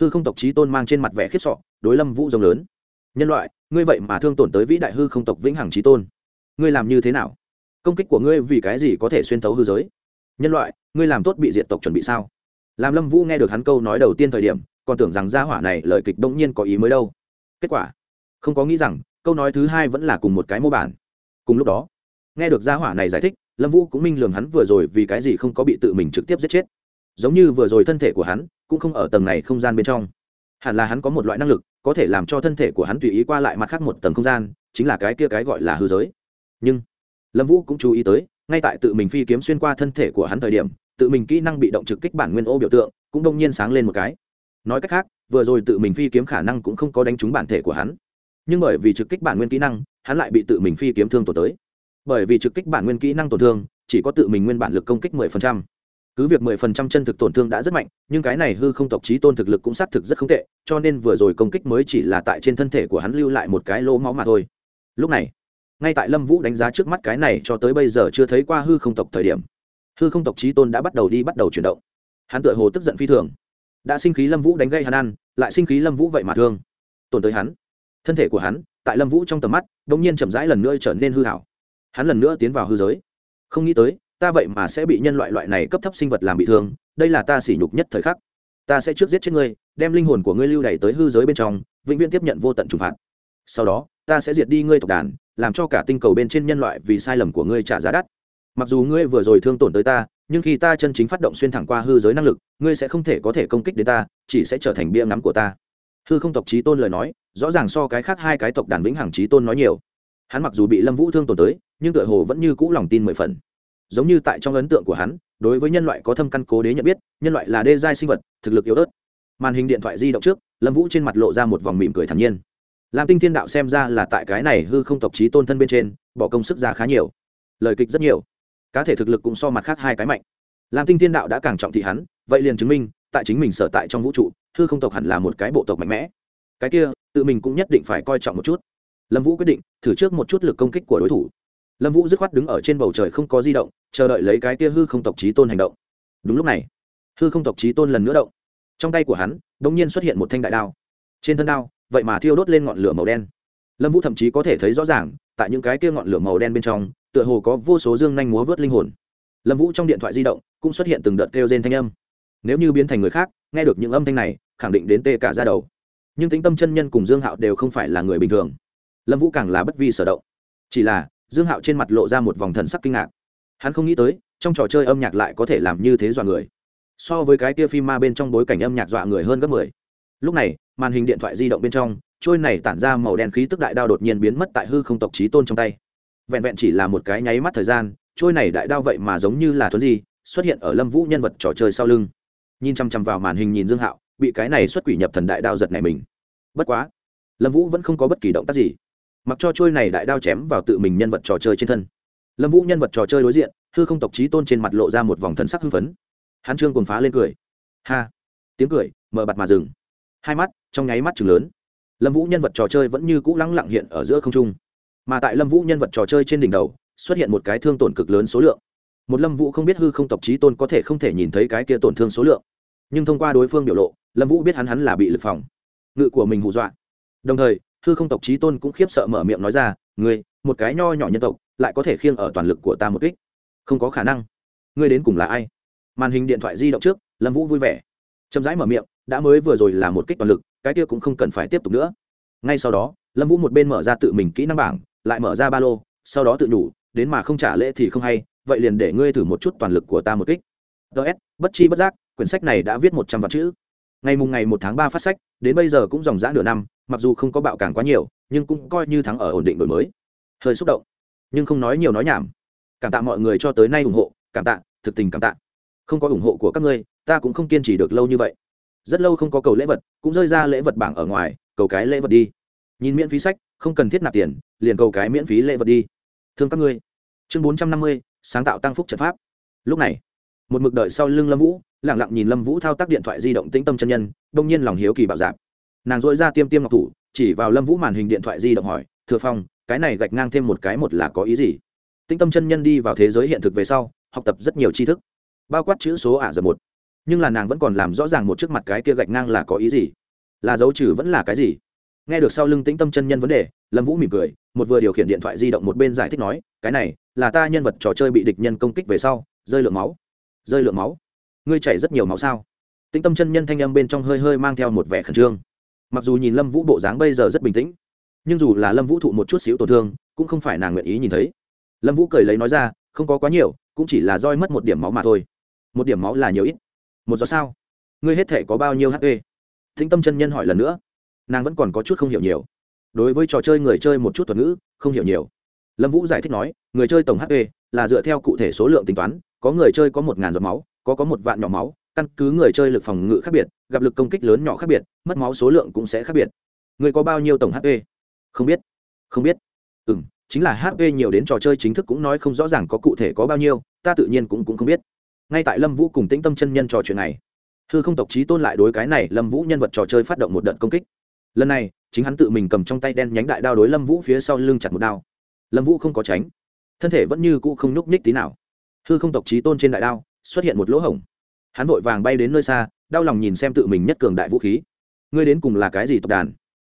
Hư không tộc trí tôn mang trên mặt vẻ khiếp sọ đối lâm vũ rồng lớn. Nhân loại, ngươi vậy mà thương tổn tới vĩ đại hư không tộc vĩnh hằng trí tôn. Ngươi làm như thế nào? Công kích của ngươi vì cái gì có thể xuyên tấu hư giới? Nhân loại, ngươi làm tốt bị diện tộc chuẩn bị sao? Làm lâm vũ nghe được hắn câu nói đầu tiên thời điểm còn tưởng rằng gia hỏa này lời kịch bỗng nhiên có ý mới đâu. Kết quả, không có nghĩ rằng, câu nói thứ hai vẫn là cùng một cái mô bản. Cùng lúc đó, nghe được gia hỏa này giải thích, lâm vũ cũng minh lường hắn vừa rồi vì cái gì không có bị tự mình trực tiếp giết chết. Giống như vừa rồi thân thể của hắn cũng không ở tầng này không gian bên trong. Hẳn là hắn có một loại năng lực, có thể làm cho thân thể của hắn tùy ý qua lại mặt khác một tầng không gian, chính là cái kia cái gọi là hư giới. Nhưng, lâm vũ cũng chú ý tới, ngay tại tự mình phi kiếm xuyên qua thân thể của hắn thời điểm, tự mình kỹ năng bị động trực kích bản nguyên ô biểu tượng cũng đông nhiên sáng lên một cái nói cách khác, vừa rồi tự mình phi kiếm khả năng cũng không có đánh trúng bản thể của hắn. Nhưng bởi vì trực kích bản nguyên kỹ năng, hắn lại bị tự mình phi kiếm thương tổn tới. Bởi vì trực kích bản nguyên kỹ năng tổn thương, chỉ có tự mình nguyên bản lực công kích 10%. cứ việc 10% chân thực tổn thương đã rất mạnh, nhưng cái này hư không tộc trí tôn thực lực cũng xác thực rất không tệ, cho nên vừa rồi công kích mới chỉ là tại trên thân thể của hắn lưu lại một cái lỗ máu mà thôi. Lúc này, ngay tại lâm vũ đánh giá trước mắt cái này cho tới bây giờ chưa thấy qua hư không tộc thời điểm, hư không tộc trí tôn đã bắt đầu đi bắt đầu chuyển động. Hắn tự hồ tức giận phi thường đã sinh khí lâm vũ đánh gây hắn ăn, lại sinh khí lâm vũ vậy mà thương. Tổn tới hắn. Thân thể của hắn, tại lâm vũ trong tầm mắt đ ỗ n g nhiên chậm rãi lần nữa trở nên hư hảo. Hắn lần nữa tiến vào hư giới. Không nghĩ tới, ta vậy mà sẽ bị nhân loại loại này cấp thấp sinh vật làm bị thương, đây là ta sỉ nhục nhất thời khắc. Ta sẽ trước giết chết ngươi, đem linh hồn của ngươi lưu đày tới hư giới bên trong, vĩnh viễn tiếp nhận vô tận trừng phạt. Sau đó, ta sẽ diệt đi ngươi tộc đàn, làm cho cả tinh cầu bên trên nhân loại vì sai lầm của ngươi trả giá đắt mặc dù ngươi vừa rồi thương tổn tới ta, nhưng khi ta chân chính phát động xuyên thẳng qua hư giới năng lực, ngươi sẽ không thể có thể công kích đến ta, chỉ sẽ trở thành bia ngắm của ta. Hư không tộc trí tôn lời nói, rõ ràng so cái khác hai cái tộc đàn vĩnh hằng trí tôn nói nhiều. Hắn mặc dù bị lâm vũ thương tổn tới, nhưng tựa hồ vẫn như cũ lòng tin mười phần. Giống như tại trong ấn tượng của hắn, đối với nhân loại có thâm căn cố đế nhận biết, nhân loại là đê giai sinh vật, thực lực yếu ớt. Màn hình điện thoại di động trước, lâm vũ trên mặt lộ ra một vòng mỉm cười thản nhiên. Lam tinh thiên đạo xem ra là tại cái này hư không tộc trí tôn thân bên trên, bỏ công sức ra khá nhiều. Lời kịch rất nhiều cá thể thực lực cũng so mặt khác hai cái mạnh. Làm tinh thiên đạo đã càng trọng thị hắn, vậy liền chứng minh, tại chính mình sở tại trong vũ trụ, hư không tộc hẳn là một cái bộ tộc mạnh mẽ. Cái kia, tự mình cũng nhất định phải coi trọng một chút. Lâm vũ quyết định, thử trước một chút lực công kích của đối thủ. Lâm vũ dứt khoát đứng ở trên bầu trời không có di động, chờ đợi lấy cái kia hư không tộc trí tôn hành động. Đúng lúc này, hư không tộc trí tôn lần nữa động. Trong tay của hắn đ ỗ n g nhiên xuất hiện một thanh đại đao. Trên thân đao, vậy mà thiêu đốt lên ngọn lửa màu đen. Lâm vũ thậm chí có thể thấy rõ ràng, tại những cái kia ngọn lửa màu đen bên trong tựa hồ có vô số dương nhanh múa vớt linh hồn. Lâm vũ trong điện thoại di động cũng xuất hiện từng đợt kêu trên thanh âm. Nếu như biến thành người khác, nghe được những âm thanh này, khẳng định đến tê cả ra đầu. Nhưng tính tâm chân nhân cùng dương hạo đều không phải là người bình thường. Lâm vũ càng là bất vi sở động. Chỉ là, dương hạo trên mặt lộ ra một vòng thần sắc kinh ngạc. Hắn không nghĩ tới, trong trò chơi âm nhạc lại có thể làm như thế dọa người. So với cái kia phim ma bên trong bối cảnh âm nhạc dọa người hơn gấp mười. Lúc này, màn hình điện thoại di động bên trong, trôi này tản ra màu đen khí tức đại đao đột nhiên biến mất tại hư không tộc trí tôn trong tay vẹn vẹn chỉ là một cái nháy mắt thời gian, trôi này đại đao vậy mà giống như là thuấn gì xuất hiện ở lâm vũ nhân vật trò chơi sau lưng. Nhìn chăm chăm vào màn hình nhìn dương hạo, bị cái này xuất quỷ nhập thần đại đao giật này mình. Bất quá, lâm vũ vẫn không có bất kỳ động tác gì. Mặc cho trôi này đại đao chém vào tự mình nhân vật trò chơi trên thân. Lâm vũ nhân vật trò chơi đối diện, hư không tộc trí tôn trên mặt lộ ra một vòng thần sắc hưng phấn. Hắn trương cồn phá lên cười. Ha! Tiếng cười, mở bặt mà dừng. Hai mắt, trong nháy mắt chừng lớn. Lâm vũ nhân vật trò chơi vẫn như cũ lắng lặng hiện ở giữa không trung mà tại lâm vũ nhân vật trò chơi trên đỉnh đầu, xuất hiện một cái thương tổn cực lớn số lượng. Một lâm vũ không biết hư không tộc trí tôn có thể không thể nhìn thấy cái kia tổn thương số lượng. Nhưng thông qua đối phương biểu lộ, lâm vũ biết hắn hắn là bị lực phòng. Ngự của mình hù dọa. Đồng thời, hư không tộc trí tôn cũng khiếp sợ mở miệng nói ra, ngươi, một cái nho nhỏ nhân tộc, lại có thể khiêng ở toàn lực của ta một kích. Không có khả năng. Ngươi đến cùng là ai? Màn hình điện thoại di động trước, lâm vũ vui vẻ. Chậm rãi mở miệng, đã mới vừa rồi là một kích toàn lực, cái kia cũng không cần phải tiếp tục nữa. Ngay sau đó, lâm vũ một bên mở ra tự mình kỹ năng bảng lại mở ra ba lô, sau đó tự nhủ, đến mà không trả lễ thì không hay, vậy liền để ngươi thử một chút toàn lực của ta một kích. Ts bất chi bất giác, quyển sách này đã viết một trăm vạn chữ. Ngày mùng ngày một tháng ba phát sách, đến bây giờ cũng dòng dã nửa năm, mặc dù không có bạo càng quá nhiều, nhưng cũng coi như thắng ở ổn định đổi mới. Hơi xúc động, nhưng không nói nhiều nói nhảm. Cảm tạ mọi người cho tới nay ủng hộ, cảm tạ, thực tình cảm tạ. Không có ủng hộ của các ngươi, ta cũng không kiên trì được lâu như vậy. Rất lâu không có cầu lễ vật, cũng rơi ra lễ vật bảng ở ngoài, cầu cái lễ vật đi. Nhìn miễn phí sách, không cần thiết nạp tiền liền cầu cái miễn phí lễ vật đi. Thương các ngươi. Chương bốn trăm năm mươi, sáng tạo tăng phúc trận pháp. Lúc này, một mực đợi sau lưng lâm vũ lẳng lặng nhìn lâm vũ thao tác điện thoại di động tĩnh tâm chân nhân, đông nhiên lòng hiếu kỳ bạo dạp nàng dội ra tiêm tiêm ngọc thủ, chỉ vào lâm vũ màn hình điện thoại di động hỏi, thừa phong, cái này gạch ngang thêm một cái một là có ý gì? Tĩnh tâm chân nhân đi vào thế giới hiện thực về sau, học tập rất nhiều tri thức, bao quát chữ số ả giờ một. Nhưng là nàng vẫn còn làm rõ ràng một trước mặt cái kia gạch ngang là có ý gì? Là dấu trừ vẫn là cái gì? Nghe được sau lưng tĩnh tâm chân nhân vấn đề, lâm vũ mỉm cười, một vừa điều khiển điện thoại di động một bên giải thích nói, cái này, là ta nhân vật trò chơi bị địch nhân công kích về sau, rơi lượng máu, rơi lượng máu. Ngươi chảy rất nhiều máu sao? Tĩnh tâm chân nhân thanh âm bên trong hơi hơi mang theo một vẻ khẩn trương. Mặc dù nhìn lâm vũ bộ dáng bây giờ rất bình tĩnh, nhưng dù là lâm vũ thụ một chút xíu tổn thương, cũng không phải nàng nguyện ý nhìn thấy. Lâm vũ cười lấy nói ra, không có quá nhiều, cũng chỉ là roi mất một điểm máu mà thôi. Một điểm máu là nhiều ít. Một giọt sao? Ngươi hết thể có bao nhiêu hp thính tâm chân nhân hỏi lần nữa nàng vẫn còn có chút không hiểu nhiều. Đối với trò chơi người chơi một chút thuật ngữ, không hiểu nhiều. Lâm vũ giải thích nói, người chơi tổng hp là dựa theo cụ thể số lượng tính toán, có người chơi có một ngàn giọt máu, có có một vạn nhỏ máu, căn cứ người chơi lực phòng ngự khác biệt, gặp lực công kích lớn nhỏ khác biệt, mất máu số lượng cũng sẽ khác biệt. Người có bao nhiêu tổng hp không biết. Không biết. Ừ m chính là hp nhiều đến trò chơi chính thức cũng nói không rõ ràng có cụ thể có bao nhiêu, ta tự nhiên cũng cũng không biết. Ngay tại lâm vũ cùng tĩnh tâm chân nhân trò chuyện này, hư không tộc trí tôn lại đối cái này lâm vũ nhân vật trò chơi phát động một đợt công kích lần này, chính hắn tự mình cầm trong tay đen nhánh đại đao đối lâm vũ phía sau lưng chặt một đao. Lâm vũ không có tránh, thân thể vẫn như cũ không nhúc nhích tí nào. Hư không tộc trí tôn trên đại đao xuất hiện một lỗ hổng. Hắn vội vàng bay đến nơi xa, đau lòng nhìn xem tự mình nhất cường đại vũ khí. Ngươi đến cùng là cái gì tộc đàn?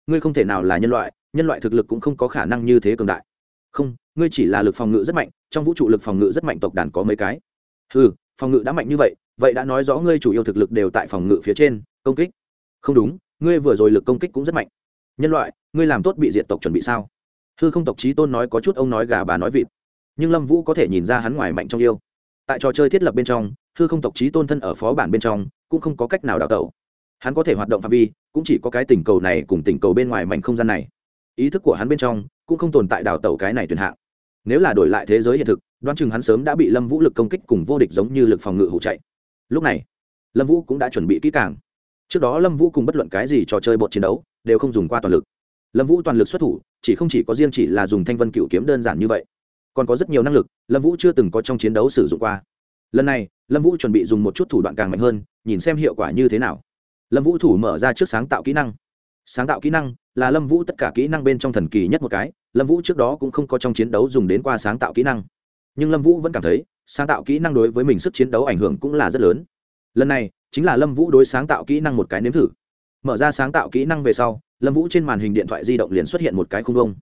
Ngươi không thể nào là nhân loại nhân loại thực lực cũng không có khả năng như thế cường đại. Không, ngươi chỉ là lực phòng ngự rất mạnh, trong vũ trụ lực phòng ngự rất mạnh tộc đàn có mấy cái? Ừ phòng ngự đã mạnh như vậy vậy đã nói rõ ngươi chủ yếu thực lực đều tại phòng ngự phía trên, công kích. Không đúng ngươi vừa rồi lực công kích cũng rất mạnh. Nhân loại, ngươi làm tốt bị diệt tộc chuẩn bị sao? Hư không tộc trí tôn nói có chút ông nói gà bà nói vịt, nhưng lâm vũ có thể nhìn ra hắn ngoài mạnh trong yêu. Tại trò chơi thiết lập bên trong, hư không tộc trí tôn thân ở phó bản bên trong, cũng không có cách nào đào tẩu. Hắn có thể hoạt động phạm vi, cũng chỉ có cái tình cầu này cùng tình cầu bên ngoài mảnh không gian này. Ý thức của hắn bên trong, cũng không tồn tại đào tẩu cái này tuyệt hạng. Nếu là đổi lại thế giới hiện thực, đoán chừng hắn sớm đã bị lâm vũ lực công kích cùng vô địch giống như lực phòng ngự hụ chạy. Lúc này, lâm vũ cũng đã chuẩn bị kỹ càng trước đó lâm vũ cùng bất luận cái gì trò chơi bột chiến đấu, đều không dùng qua toàn lực. Lâm vũ toàn lực xuất thủ, chỉ không chỉ có riêng chỉ là dùng thanh vân cựu kiếm đơn giản như vậy. Còn có rất nhiều năng lực, lâm vũ chưa từng có trong chiến đấu sử dụng qua. Lần này, lâm vũ chuẩn bị dùng một chút thủ đoạn càng mạnh hơn, nhìn xem hiệu quả như thế nào. Lâm vũ thủ mở ra trước sáng tạo kỹ năng. Sáng tạo kỹ năng là lâm vũ tất cả kỹ năng bên trong thần kỳ nhất một cái, lâm vũ trước đó cũng không có trong chiến đấu dùng đến qua sáng tạo kỹ năng. Nhưng lâm vũ vẫn cảm thấy, sáng tạo kỹ năng đối với mình sức chiến đấu ảnh hưởng cũng là rất lớn. Lần này chính là lâm vũ đối sáng tạo kỹ năng một cái nếm thử. Mở ra sáng tạo kỹ năng về sau, lâm vũ trên màn hình điện thoại di động liền xuất hiện một cái khung vông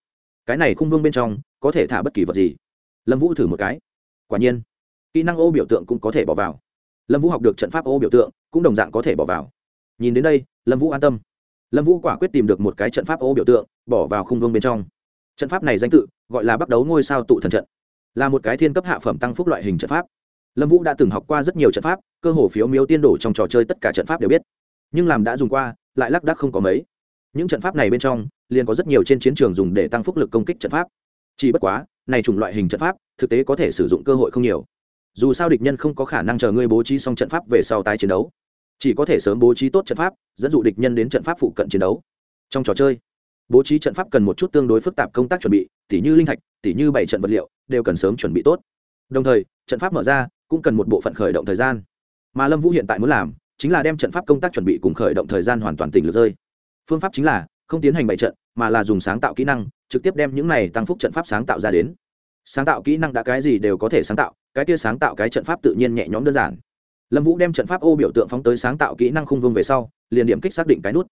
cái này khung vông bên trong, có thể thả bất kỳ vật gì? Lâm vũ thử một cái. Quả nhiên, kỹ năng ô biểu tượng cũng có thể bỏ vào. Lâm vũ học được trận pháp ô biểu tượng, cũng đồng dạng có thể bỏ vào. Nhìn đến đây, lâm vũ an tâm. Lâm vũ quả quyết tìm được một cái trận pháp ô biểu tượng, bỏ vào khung vương bên trong. Trận pháp này danh tự, gọi là bắt đầu ngôi sao tụ thần trận. Là một cái thiên cấp hạ phẩm tăng phúc loại hình trận pháp lâm vũ đã từng học qua rất nhiều trận pháp, cơ hồ phiếu miếu tiên đổ trong trò chơi tất cả trận pháp đều biết. Nhưng làm đã dùng qua, lại lác đác không có mấy. Những trận pháp này bên trong, liền có rất nhiều trên chiến trường dùng để tăng phúc lực công kích trận pháp. Chỉ bất quá, này chủng loại hình trận pháp, thực tế có thể sử dụng cơ hội không nhiều. Dù sao địch nhân không có khả năng chờ ngươi bố trí xong trận pháp về sau tái chiến đấu. Chỉ có thể sớm bố trí tốt trận pháp, dẫn dụ địch nhân đến trận pháp phụ cận chiến đấu. Trong trò chơi, bố trí trận pháp cần một chút tương đối phức tạp công tác chuẩn bị, tỉ như linh thạch, tỉ như bảy trận vật liệu, đều cần sớm chuẩn bị tốt. Đồng thời, trận pháp mở ra cũng cần một bộ phận khởi động thời gian. Mà lâm vũ hiện tại muốn làm chính là đem trận pháp công tác chuẩn bị cùng khởi động thời gian hoàn toàn tỉnh lược rơi. Phương pháp chính là không tiến hành bày trận, mà là dùng sáng tạo kỹ năng, trực tiếp đem những này tăng phúc trận pháp sáng tạo ra đến. Sáng tạo kỹ năng đã cái gì đều có thể sáng tạo, cái kia sáng tạo cái trận pháp tự nhiên nhẹ nhõm đơn giản. Lâm vũ đem trận pháp ô biểu tượng phóng tới sáng tạo kỹ năng khung vương về sau, liền điểm kích xác định cái nút.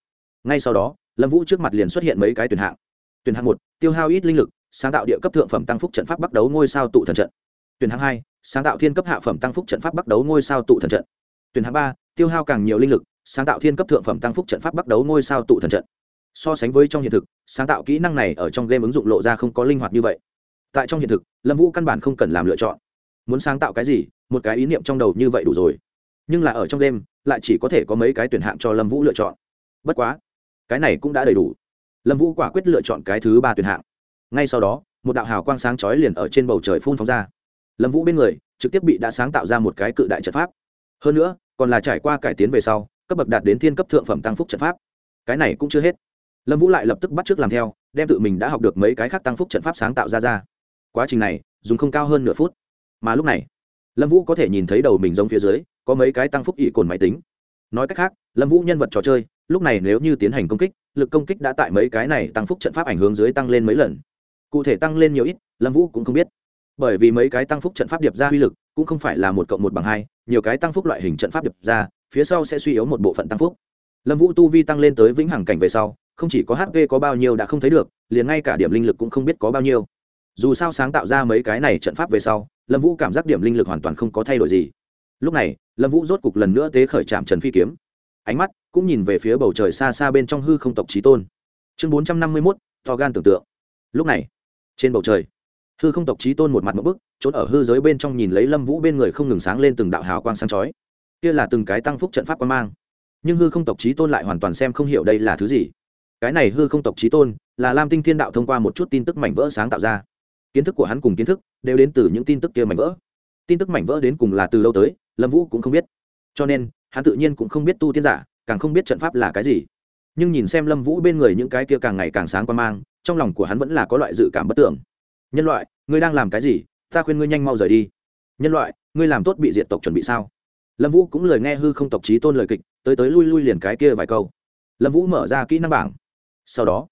Ngay sau đó, lâm vũ trước mặt liền xuất hiện mấy cái tuyển hạng. Tuyển hạng một, tiêu hao ít linh lực, sáng tạo địa cấp thượng phẩm tăng phúc trận pháp bắt đấu ngôi sao tụ thần trận. Tuyển hạng hai sáng tạo thiên cấp hạ phẩm tăng phúc trận pháp bắt đấu ngôi sao tụ thần trận. Tuyển hạng ba, tiêu hao càng nhiều linh lực, sáng tạo thiên cấp thượng phẩm tăng phúc trận pháp bắt đấu ngôi sao tụ thần trận. So sánh với trong hiện thực, sáng tạo kỹ năng này ở trong game ứng dụng lộ ra không có linh hoạt như vậy. Tại trong hiện thực, lâm vũ căn bản không cần làm lựa chọn. Muốn sáng tạo cái gì, một cái ý niệm trong đầu như vậy đủ rồi. Nhưng là ở trong game, lại chỉ có thể có mấy cái tuyển hạng cho lâm vũ lựa chọn. Bất quá, cái này cũng đã đầy đủ. Lâm vũ quả quyết lựa chọn cái thứ ba tuyển hạng. Ngay sau đó, một đạo hào quang sáng chói liền ở trên bầu trời phun phóng ra lâm vũ bên người, trực tiếp bị đã sáng tạo ra một cái cự đại trận pháp. Hơn nữa, còn là trải qua cải tiến về sau, cấp bậc đạt đến thiên cấp thượng phẩm tăng phúc trận pháp. Cái này cũng chưa hết. Lâm vũ lại lập tức bắt t r ư ớ c làm theo, đem tự mình đã học được mấy cái khác tăng phúc trận pháp sáng tạo ra ra. Quá trình này, dùng không cao hơn nửa phút. Mà lúc này, lâm vũ có thể nhìn thấy đầu mình giống phía dưới, có mấy cái tăng phúc ỷ cồn máy tính. Nói cách khác, lâm vũ nhân vật trò chơi, lúc này nếu như tiến hành công kích, lực công kích đã tại mấy cái này tăng phúc trận pháp ảnh hướng dưới tăng lên mấy lần. Cụ thể tăng lên nhiều ít, lâm vũ cũng không biết bởi vì mấy cái tăng phúc trận pháp điệp ra uy lực cũng không phải là một cộng một bằng hai, nhiều cái tăng phúc loại hình trận pháp điệp ra, phía sau sẽ suy yếu một bộ phận tăng phúc. Lâm vũ tu vi tăng lên tới vĩnh hằng cảnh về sau, không chỉ có hp có bao nhiêu đã không thấy được, liền ngay cả điểm linh lực cũng không biết có bao nhiêu. Dù sao sáng tạo ra mấy cái này trận pháp về sau, lâm vũ cảm giác điểm linh lực hoàn toàn không có thay đổi gì. Lúc này, lâm vũ rốt cục lần nữa tế khởi trạm trần phi kiếm. Ánh mắt cũng nhìn về phía bầu trời xa xa bên trong hư không tộc trí tôn. Chương bốn trăm năm mươi mốt, to gan tưởng tượng. Lúc này, trên bầu trời hư không tộc trí tôn một mặt một bức trốn ở hư giới bên trong nhìn lấy lâm vũ bên người không ngừng sáng lên từng đạo hào quang sáng chói. Kia là từng cái tăng phúc trận pháp quan mang. Nhưng hư không tộc trí tôn lại hoàn toàn xem không hiểu đây là thứ gì. Cái này hư không tộc trí tôn là lam tinh thiên đạo thông qua một chút tin tức mảnh vỡ sáng tạo ra. Kiến thức của hắn cùng kiến thức đều đến từ những tin tức kia mảnh vỡ. Tin tức mảnh vỡ đến cùng là từ lâu tới, lâm vũ cũng không biết. Cho nên, hắn tự nhiên cũng không biết tu tiên giả, càng không biết trận pháp là cái gì. Nhưng nhìn xem lâm vũ bên người những cái kia càng ngày càng sáng quan mang, trong lòng của hắn vẫn là có loại dự cảm bất tưởng nhân loại, ngươi đang làm cái gì? Ta khuyên ngươi nhanh mau rời đi. Nhân loại, ngươi làm tốt bị diệt tộc chuẩn bị sao? Lâm vũ cũng lời nghe hư không tộc trí tôn lời kịch, tới tới lui lui liền cái kia vài câu. Lâm vũ mở ra kỹ năng bảng. Sau đó,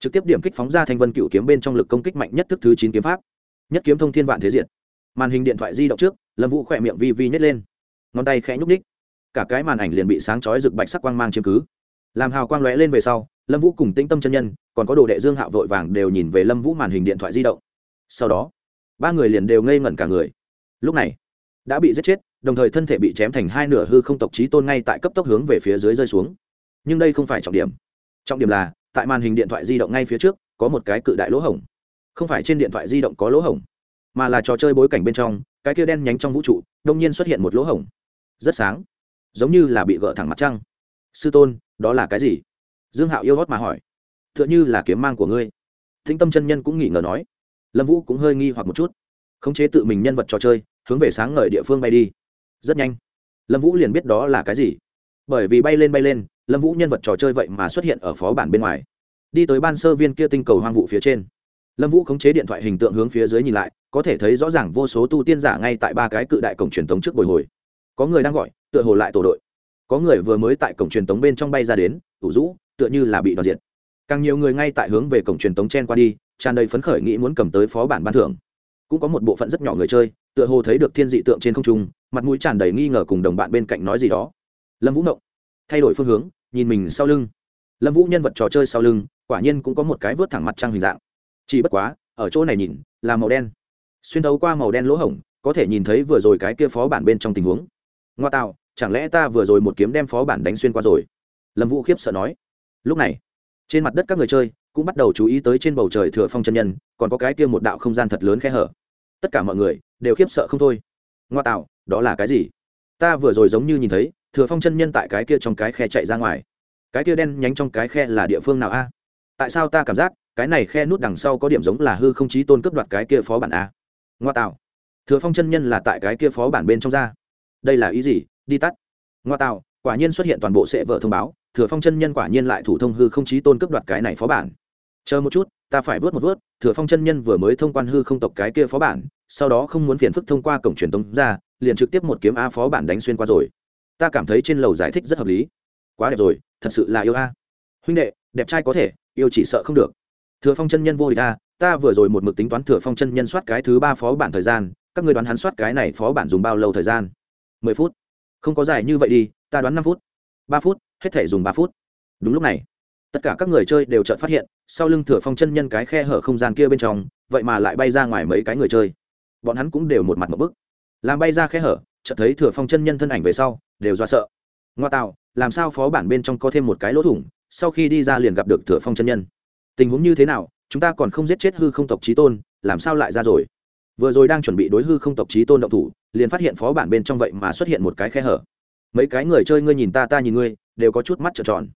trực tiếp điểm kích phóng ra thanh vân cựu kiếm bên trong lực công kích mạnh nhất thức thứ chín kiếm pháp. Nhất kiếm thông thiên vạn thế diện màn hình điện thoại di động trước, lâm vũ khỏe miệng vi vi nhét lên. Ngón tay khẽ nhúc ních cả cái màn ảnh liền bị sáng chói rực bạch sắc quang mang chiếm cứ. Làm hào quang lóe lên về sau, lâm vũ cùng tĩnh tâm chân nhân, còn có đồ đệ dương hạo vội vàng đều nhìn về lâm vũ màn hình điện thoại di động sau đó, ba người liền đều ngây ngẩn cả người. Lúc này, đã bị giết chết, đồng thời thân thể bị chém thành hai nửa hư không tộc trí tôn ngay tại cấp tốc hướng về phía dưới rơi xuống. Nhưng đây không phải trọng điểm. Trọng điểm là, tại màn hình điện thoại di động ngay phía trước, có một cái cự đại lỗ hổng. Không phải trên điện thoại di động có lỗ hổng, mà là trò chơi bối cảnh bên trong, cái kia đen nhánh trong vũ trụ, đông nhiên xuất hiện một lỗ hổng. Rất sáng, giống như là bị gỡ thẳng mặt trăng. Sư tôn, đó là cái gì? Dương hạo yêu hót mà hỏi. T h ư ợ n h ư là kiếm mang của ngươi. Thính tâm chân nhân cũng nghỉ ngờ nói lâm vũ cũng hơi nghi hoặc một chút. Khống chế tự mình nhân vật trò chơi, hướng về sáng ngời địa phương bay đi. Rất nhanh, lâm vũ liền biết đó là cái gì. Bởi vì bay lên bay lên, lâm vũ nhân vật trò chơi vậy mà xuất hiện ở phó bản bên ngoài. Đi tới ban sơ viên kia tinh cầu hoang vụ phía trên, lâm vũ khống chế điện thoại hình tượng hướng phía dưới nhìn lại, có thể thấy rõ ràng vô số tu tiên giả ngay tại ba cái cự đại cổng truyền thống trước bồi hồi. Có người đang gọi, tựa hồ lại tổ đội. Có người vừa mới tại cổng truyền thống bên trong bay ra đến, ủ rũ, tựa như là bị đoạt diện càng nhiều người ngay tại hướng về cổng truyền thống chen qua đi tràn đầy phấn khởi nghĩ muốn cầm tới phó bản ban thưởng. Cũng có một bộ phận rất nhỏ người chơi, tựa hồ thấy được thiên dị tượng trên không trung, mặt mũi tràn đầy nghi ngờ cùng đồng bạn bên cạnh nói gì đó. Lâm vũ ngộng thay đổi phương hướng, nhìn mình sau lưng. Lâm vũ nhân vật trò chơi sau lưng, quả nhiên cũng có một cái vớt thẳng mặt trăng hình dạng. Chỉ bất quá, ở chỗ này nhìn, là màu đen. Xuyên thấu qua màu đen lỗ hổng, có thể nhìn thấy vừa rồi cái kia phó bản bên trong tình huống. Ngoa tạo, chẳng lẽ ta vừa rồi một kiếm đem phó bản đánh xuyên qua rồi? Lâm vũ khiếp sợ nói. Lúc này, trên mặt đất các người chơi cũng bắt đầu chú ý tới trên bầu trời thừa phong chân nhân, còn có cái kia một đạo không gian thật lớn khe hở. Tất cả mọi người đều khiếp sợ không thôi. Ngoa tạo, đó là cái gì? Ta vừa rồi giống như nhìn thấy, thừa phong chân nhân tại cái kia trong cái khe chạy ra ngoài. Cái kia đen nhánh trong cái khe là địa phương nào a? Tại sao ta cảm giác, cái này khe nút đằng sau có điểm giống là hư không chí tôn cướp đoạt cái kia phó bản a? Ngoa tạo. Thừa phong chân nhân là tại cái kia phó bản bên trong ra. Đây là ý gì? Đi tắt. Ngoa tạo, quả nhiên xuất hiện toàn bộ sệ vợ thông báo, thừa phong chân nhân quả nhiên lại thủ thông hư không chí tôn cướp đoạt cái này phó bản chờ một chút, ta phải vớt một vớt, thừa phong chân nhân vừa mới thông quan hư không tộc cái kia phó bản, sau đó không muốn phiền phức thông qua cổng truyền tống ra, liền trực tiếp một kiếm a phó bản đánh xuyên qua rồi. Ta cảm thấy trên lầu giải thích rất hợp lý. Quá đẹp rồi, thật sự là yêu a. Huynh đệ, đẹp trai có thể, yêu chỉ sợ không được. Thừa phong chân nhân vô địch a, ta vừa rồi một mực tính toán thừa phong chân nhân soát cái thứ ba phó bản thời gian, các người đoán hắn soát cái này phó bản dùng bao lâu thời gian? Mười phút. Không có dài như vậy đi, ta đoán năm phút. Ba phút, hết thể dùng ba phút. Đúng lúc này tất cả các người chơi đều chợt phát hiện, sau lưng thừa phong chân nhân cái khe hở không gian kia bên trong, vậy mà lại bay ra ngoài mấy cái người chơi. Bọn hắn cũng đều một mặt một bức. Làm bay ra khe hở, chợt thấy thừa phong chân nhân thân ảnh về sau, đều do sợ. Ngoa tạo, làm sao phó bản bên trong có thêm một cái lỗ thủng, sau khi đi ra liền gặp được thừa phong chân nhân. Tình huống như thế nào, chúng ta còn không giết chết hư không tộc trí tôn, làm sao lại ra rồi? Vừa rồi đang chuẩn bị đối hư không tộc trí tôn động thủ, liền phát hiện phó bản bên trong vậy mà xuất hiện một cái khe hở. Mấy cái người chơi ngươi nhìn ta ta nhìn ngươi, đều có chút mắt trợn tròn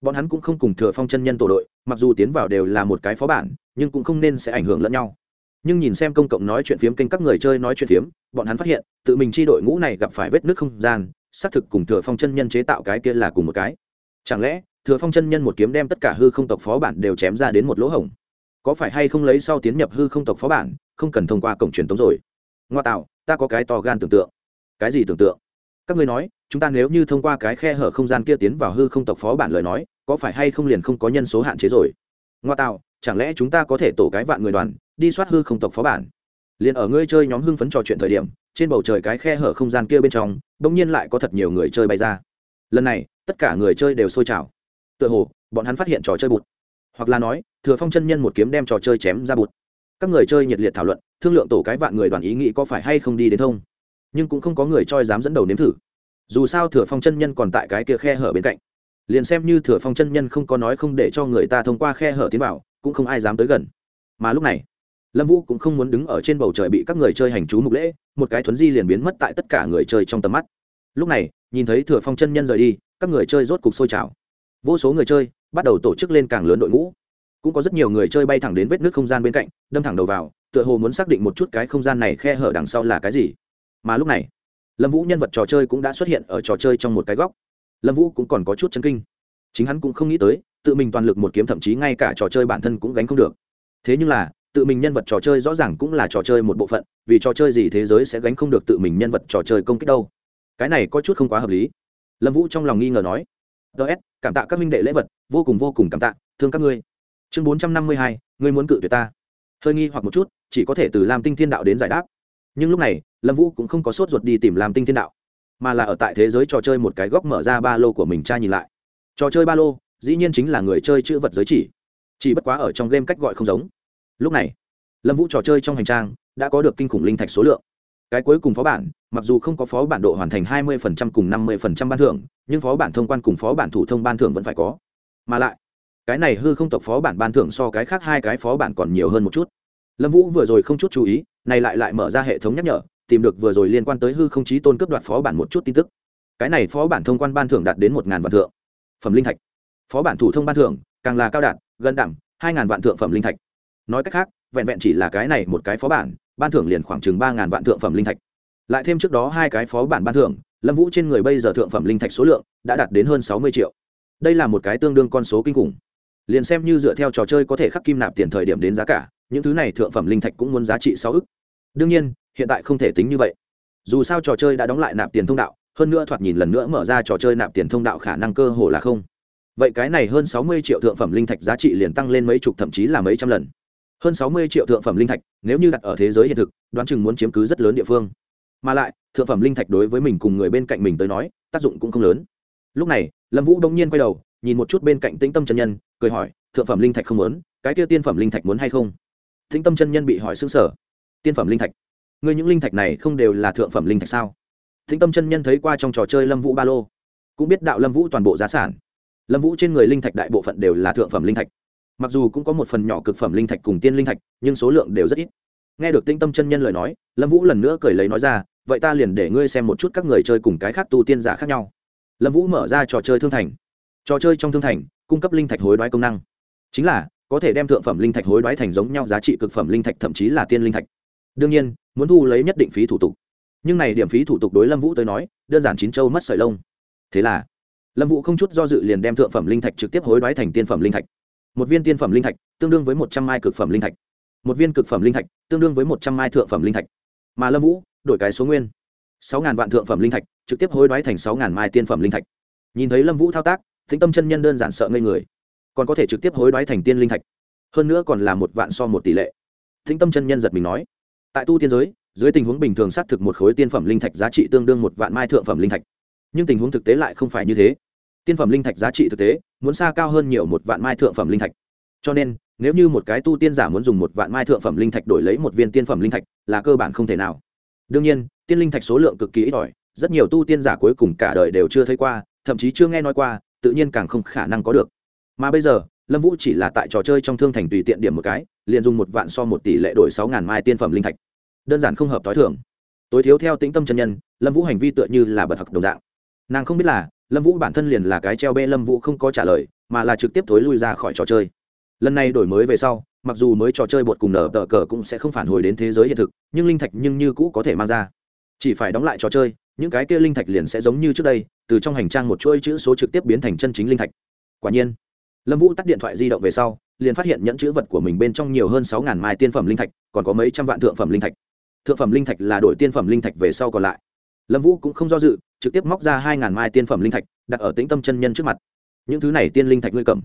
bọn hắn cũng không cùng thừa phong chân nhân tổ đội, mặc dù tiến vào đều là một cái phó bản, nhưng cũng không nên sẽ ảnh hưởng lẫn nhau. Nhưng nhìn xem công cộng nói chuyện phiếm kênh các người chơi nói chuyện phiếm, bọn hắn phát hiện, tự mình chi đội ngũ này gặp phải vết nước không gian, xác thực cùng thừa phong chân nhân chế tạo cái kia là cùng một cái. Chẳng lẽ, thừa phong chân nhân một kiếm đem tất cả hư không tộc phó bản đều chém ra đến một lỗ hổng? Có phải hay không lấy sau tiến nhập hư không tộc phó bản, không cần thông qua cổng truyền tống rồi? Ngoa tạo, ta có cái to gan tưởng tượng. Cái gì tưởng tượng? Các ngươi nói chúng ta nếu như thông qua cái khe hở không gian kia tiến vào hư không tộc phó bản lời nói, có phải hay không liền không có nhân số hạn chế rồi? Ngoa tạo, chẳng lẽ chúng ta có thể tổ cái vạn người đoàn, đi soát hư không tộc phó bản? Liền ở ngươi chơi nhóm hưng phấn trò chuyện thời điểm, trên bầu trời cái khe hở không gian kia bên trong, bỗng nhiên lại có thật nhiều người chơi bay ra. Lần này, tất cả người chơi đều sôi trào. Tựa hồ, bọn hắn phát hiện trò chơi bụt. Hoặc là nói, thừa phong chân nhân một kiếm đem trò chơi chém ra bụt. Các người chơi nhiệt liệt thảo luận, thương lượng tổ cái vạn người đoàn ý nghĩ có phải hay không đi đến thông. Nhưng cũng không có người choi dám dẫn đầu nếm thử dù sao thừa phong chân nhân còn tại cái kia khe hở bên cạnh. Liền xem như thừa phong chân nhân không có nói không để cho người ta thông qua khe hở tiến vào, cũng không ai dám tới gần. Mà lúc này, lâm vũ cũng không muốn đứng ở trên bầu trời bị các người chơi hành chú mục lễ, một cái thuấn di liền biến mất tại tất cả người chơi trong tầm mắt. Lúc này, nhìn thấy thừa phong chân nhân rời đi, các người chơi rốt cục sôi trào. Vô số người chơi bắt đầu tổ chức lên càng lớn đội ngũ. Cũng có rất nhiều người chơi bay thẳng đến vết nước không gian bên cạnh, đâm thẳng đầu vào, tựa hồ muốn xác định một chút cái không gian này khe hở đằng sau là cái gì. Mà lúc này lâm vũ nhân vật trò chơi cũng đã xuất hiện ở trò chơi trong một cái góc. Lâm vũ cũng còn có chút chân kinh. Chính hắn cũng không nghĩ tới, tự mình toàn lực một kiếm thậm chí ngay cả trò chơi bản thân cũng gánh không được. Thế nhưng là, tự mình nhân vật trò chơi rõ ràng cũng là trò chơi một bộ phận, vì trò chơi gì thế giới sẽ gánh không được tự mình nhân vật trò chơi công kích đâu. Cái này có chút không quá hợp lý. Lâm vũ trong lòng nghi ngờ nói ts cảm tạ các minh đệ lễ vật, vô cùng vô cùng cảm tạ, thương các ngươi. Chương bốn trăm năm mươi hai, ngươi muốn cự tuyệt ta. Hơi nghi hoặc một chút, chỉ có thể từ làm tinh thiên đạo đến giải đáp nhưng lúc này, lâm vũ cũng không có sốt ruột đi tìm làm tinh thiên đạo, mà là ở tại thế giới trò chơi một cái góc mở ra ba lô của mình tra nhìn lại. Trò chơi ba lô, dĩ nhiên chính là người chơi chữ vật giới chỉ chỉ bất quá ở trong game cách gọi không giống. Lúc này, lâm vũ trò chơi trong hành trang đã có được kinh khủng linh thạch số lượng. Cái cuối cùng phó bản, mặc dù không có phó bản độ hoàn thành hai mươi cùng năm mươi ban thưởng, nhưng phó bản thông quan cùng phó bản thủ thông ban thưởng vẫn phải có. Mà lại, cái này hư không tộc phó bản ban thưởng so cái khác hai cái phó bản còn nhiều hơn một chút lâm vũ vừa rồi không chút chú ý, này lại lại mở ra hệ thống nhắc nhở, tìm được vừa rồi liên quan tới hư không chí tôn cấp đoạt phó bản một chút tin tức. Cái này phó bản thông quan ban thưởng đạt đến một ngàn vạn thượng. Phẩm linh thạch. Phó bản thủ thông ban thưởng, càng là cao đạt, gần đảm hai ngàn vạn thượng phẩm linh thạch. Nói cách khác, vẹn vẹn chỉ là cái này một cái phó bản, ban thưởng liền khoảng chừng ba ngàn vạn thượng phẩm linh thạch. Lại thêm trước đó hai cái phó bản ban thưởng, lâm vũ trên người bây giờ thượng phẩm linh thạch số lượng đã đạt đến hơn sáu mươi triệu. Đây là một cái tương đương con số kinh khủng. Liền xem như dựa theo trò chơi có thể khắc kim nạp tiền thời điểm đến giá cả những thứ này thượng phẩm linh thạch cũng muốn giá trị sáu ức. Đương nhiên, hiện tại không thể tính như vậy. Dù sao trò chơi đã đóng lại nạp tiền thông đạo, hơn nữa thoạt nhìn lần nữa mở ra trò chơi nạp tiền thông đạo khả năng cơ hồ là không. Vậy cái này hơn sáu mươi triệu thượng phẩm linh thạch giá trị liền tăng lên mấy chục thậm chí là mấy trăm lần. Hơn sáu mươi triệu thượng phẩm linh thạch, nếu như đặt ở thế giới hiện thực, đoán chừng muốn chiếm cứ rất lớn địa phương. Mà lại, thượng phẩm linh thạch đối với mình cùng người bên cạnh mình tới nói, tác dụng cũng không lớn. Lúc này, lâm vũ đông nhiên quay đầu, nhìn một chút bên cạnh tĩnh tâm chân nhân, cười hỏi, thượng phẩm linh thạch không muốn, cái kia tiên phẩm linh thạch muốn hay không? Thính tâm chân nhân bị hỏi xương sở. Tiên phẩm linh thạch. Người những linh thạch này không đều là thượng phẩm linh thạch sao? Thính tâm chân nhân thấy qua trong trò chơi lâm vũ ba lô, cũng biết đạo lâm vũ toàn bộ giá sản. Lâm vũ trên người linh thạch đại bộ phận đều là thượng phẩm linh thạch. Mặc dù cũng có một phần nhỏ cực phẩm linh thạch cùng tiên linh thạch, nhưng số lượng đều rất ít. Nghe được tinh tâm chân nhân lời nói, lâm vũ lần nữa cười lấy nói ra, vậy ta liền để ngươi xem một chút các người chơi cùng cái khác tu tiên giả khác nhau. Lâm vũ mở ra trò chơi thương thành. Trò chơi trong thương thành, cung cấp linh thạch hối đoái công năng. Chính là có thể đem thượng phẩm linh thạch hối đoái thành giống nhau giá trị cực phẩm linh thạch thậm chí là tiên linh thạch đương nhiên muốn thu lấy nhất định phí thủ tục nhưng này điểm phí thủ tục đối lâm vũ tới nói đơn giản chín châu mất sợi lông thế là lâm vũ không chút do dự liền đem thượng phẩm linh thạch trực tiếp hối đoái thành tiên phẩm linh thạch một viên tiên phẩm linh thạch tương đương với một trăm mai cực phẩm linh thạch một viên cực phẩm linh thạch tương đương với một trăm mai thượng phẩm linh thạch mà lâm vũ đổi cái số nguyên sáu ngàn vạn thượng phẩm linh thạch trực tiếp hối đoái thành sáu ngàn mai tiên phẩm linh thạch nhìn thấy lâm vũ thao tác thính tâm chân nhân đơn giản sợ ngây người còn có thể trực tiếp hối đoái thành tiên linh thạch. Hơn nữa còn là một vạn so một tỷ lệ. Thính tâm chân nhân giật mình nói, tại tu tiên giới, dưới tình huống bình thường xác thực một khối tiên phẩm linh thạch giá trị tương đương một vạn mai thượng phẩm linh thạch. Nhưng tình huống thực tế lại không phải như thế. Tiên phẩm linh thạch giá trị thực tế, muốn xa cao hơn nhiều một vạn mai thượng phẩm linh thạch. Cho nên, nếu như một cái tu tiên giả muốn dùng một vạn mai thượng phẩm linh thạch đổi lấy một viên tiên phẩm linh thạch, là cơ bản không thể nào. Đương nhiên, tiên linh thạch số lượng cực kỳ ít ỏi, rất nhiều tu tiên giả cuối cùng cả đời đều chưa thấy qua, thậm chí chưa nghe nói qua, tự nhiên càng không khả năng có được mà bây giờ, lâm vũ chỉ là tại trò chơi trong thương thành tùy tiện điểm một cái, liền dùng một vạn so một tỷ lệ đổi sáu ngàn mai tiên phẩm linh thạch. Đơn giản không hợp t h o i thưởng tối thiếu theo tĩnh tâm chân nhân, lâm vũ hành vi tựa như là bật hặc đồng dạng. Nàng không biết là, lâm vũ bản thân liền là cái treo bê lâm vũ không có trả lời, mà là trực tiếp thối lui ra khỏi trò chơi. Lần này đổi mới về sau, mặc dù mới trò chơi bột cùng nở tờ cờ cũng sẽ không phản hồi đến thế giới hiện thực, nhưng linh thạch nhưng như cũ có thể mang ra. Chỉ phải đóng lại trò chơi, những cái kia linh thạch liền sẽ giống như trước đây, từ trong hành trang một chuỗi chữ số trực tiếp biến thành chân chính linh thạch. Quả nhiên lâm vũ tắt điện thoại di động về sau, liền phát hiện nhẫn chữ vật của mình bên trong nhiều hơn sáu mai tiên phẩm linh thạch, còn có mấy trăm vạn thượng phẩm linh thạch. Thượng phẩm linh thạch là đổi tiên phẩm linh thạch về sau còn lại. Lâm vũ cũng không do dự, trực tiếp móc ra hai ngàn mai tiên phẩm linh thạch, đặt ở tĩnh tâm chân nhân trước mặt. Những thứ này tiên linh thạch ngươi cầm.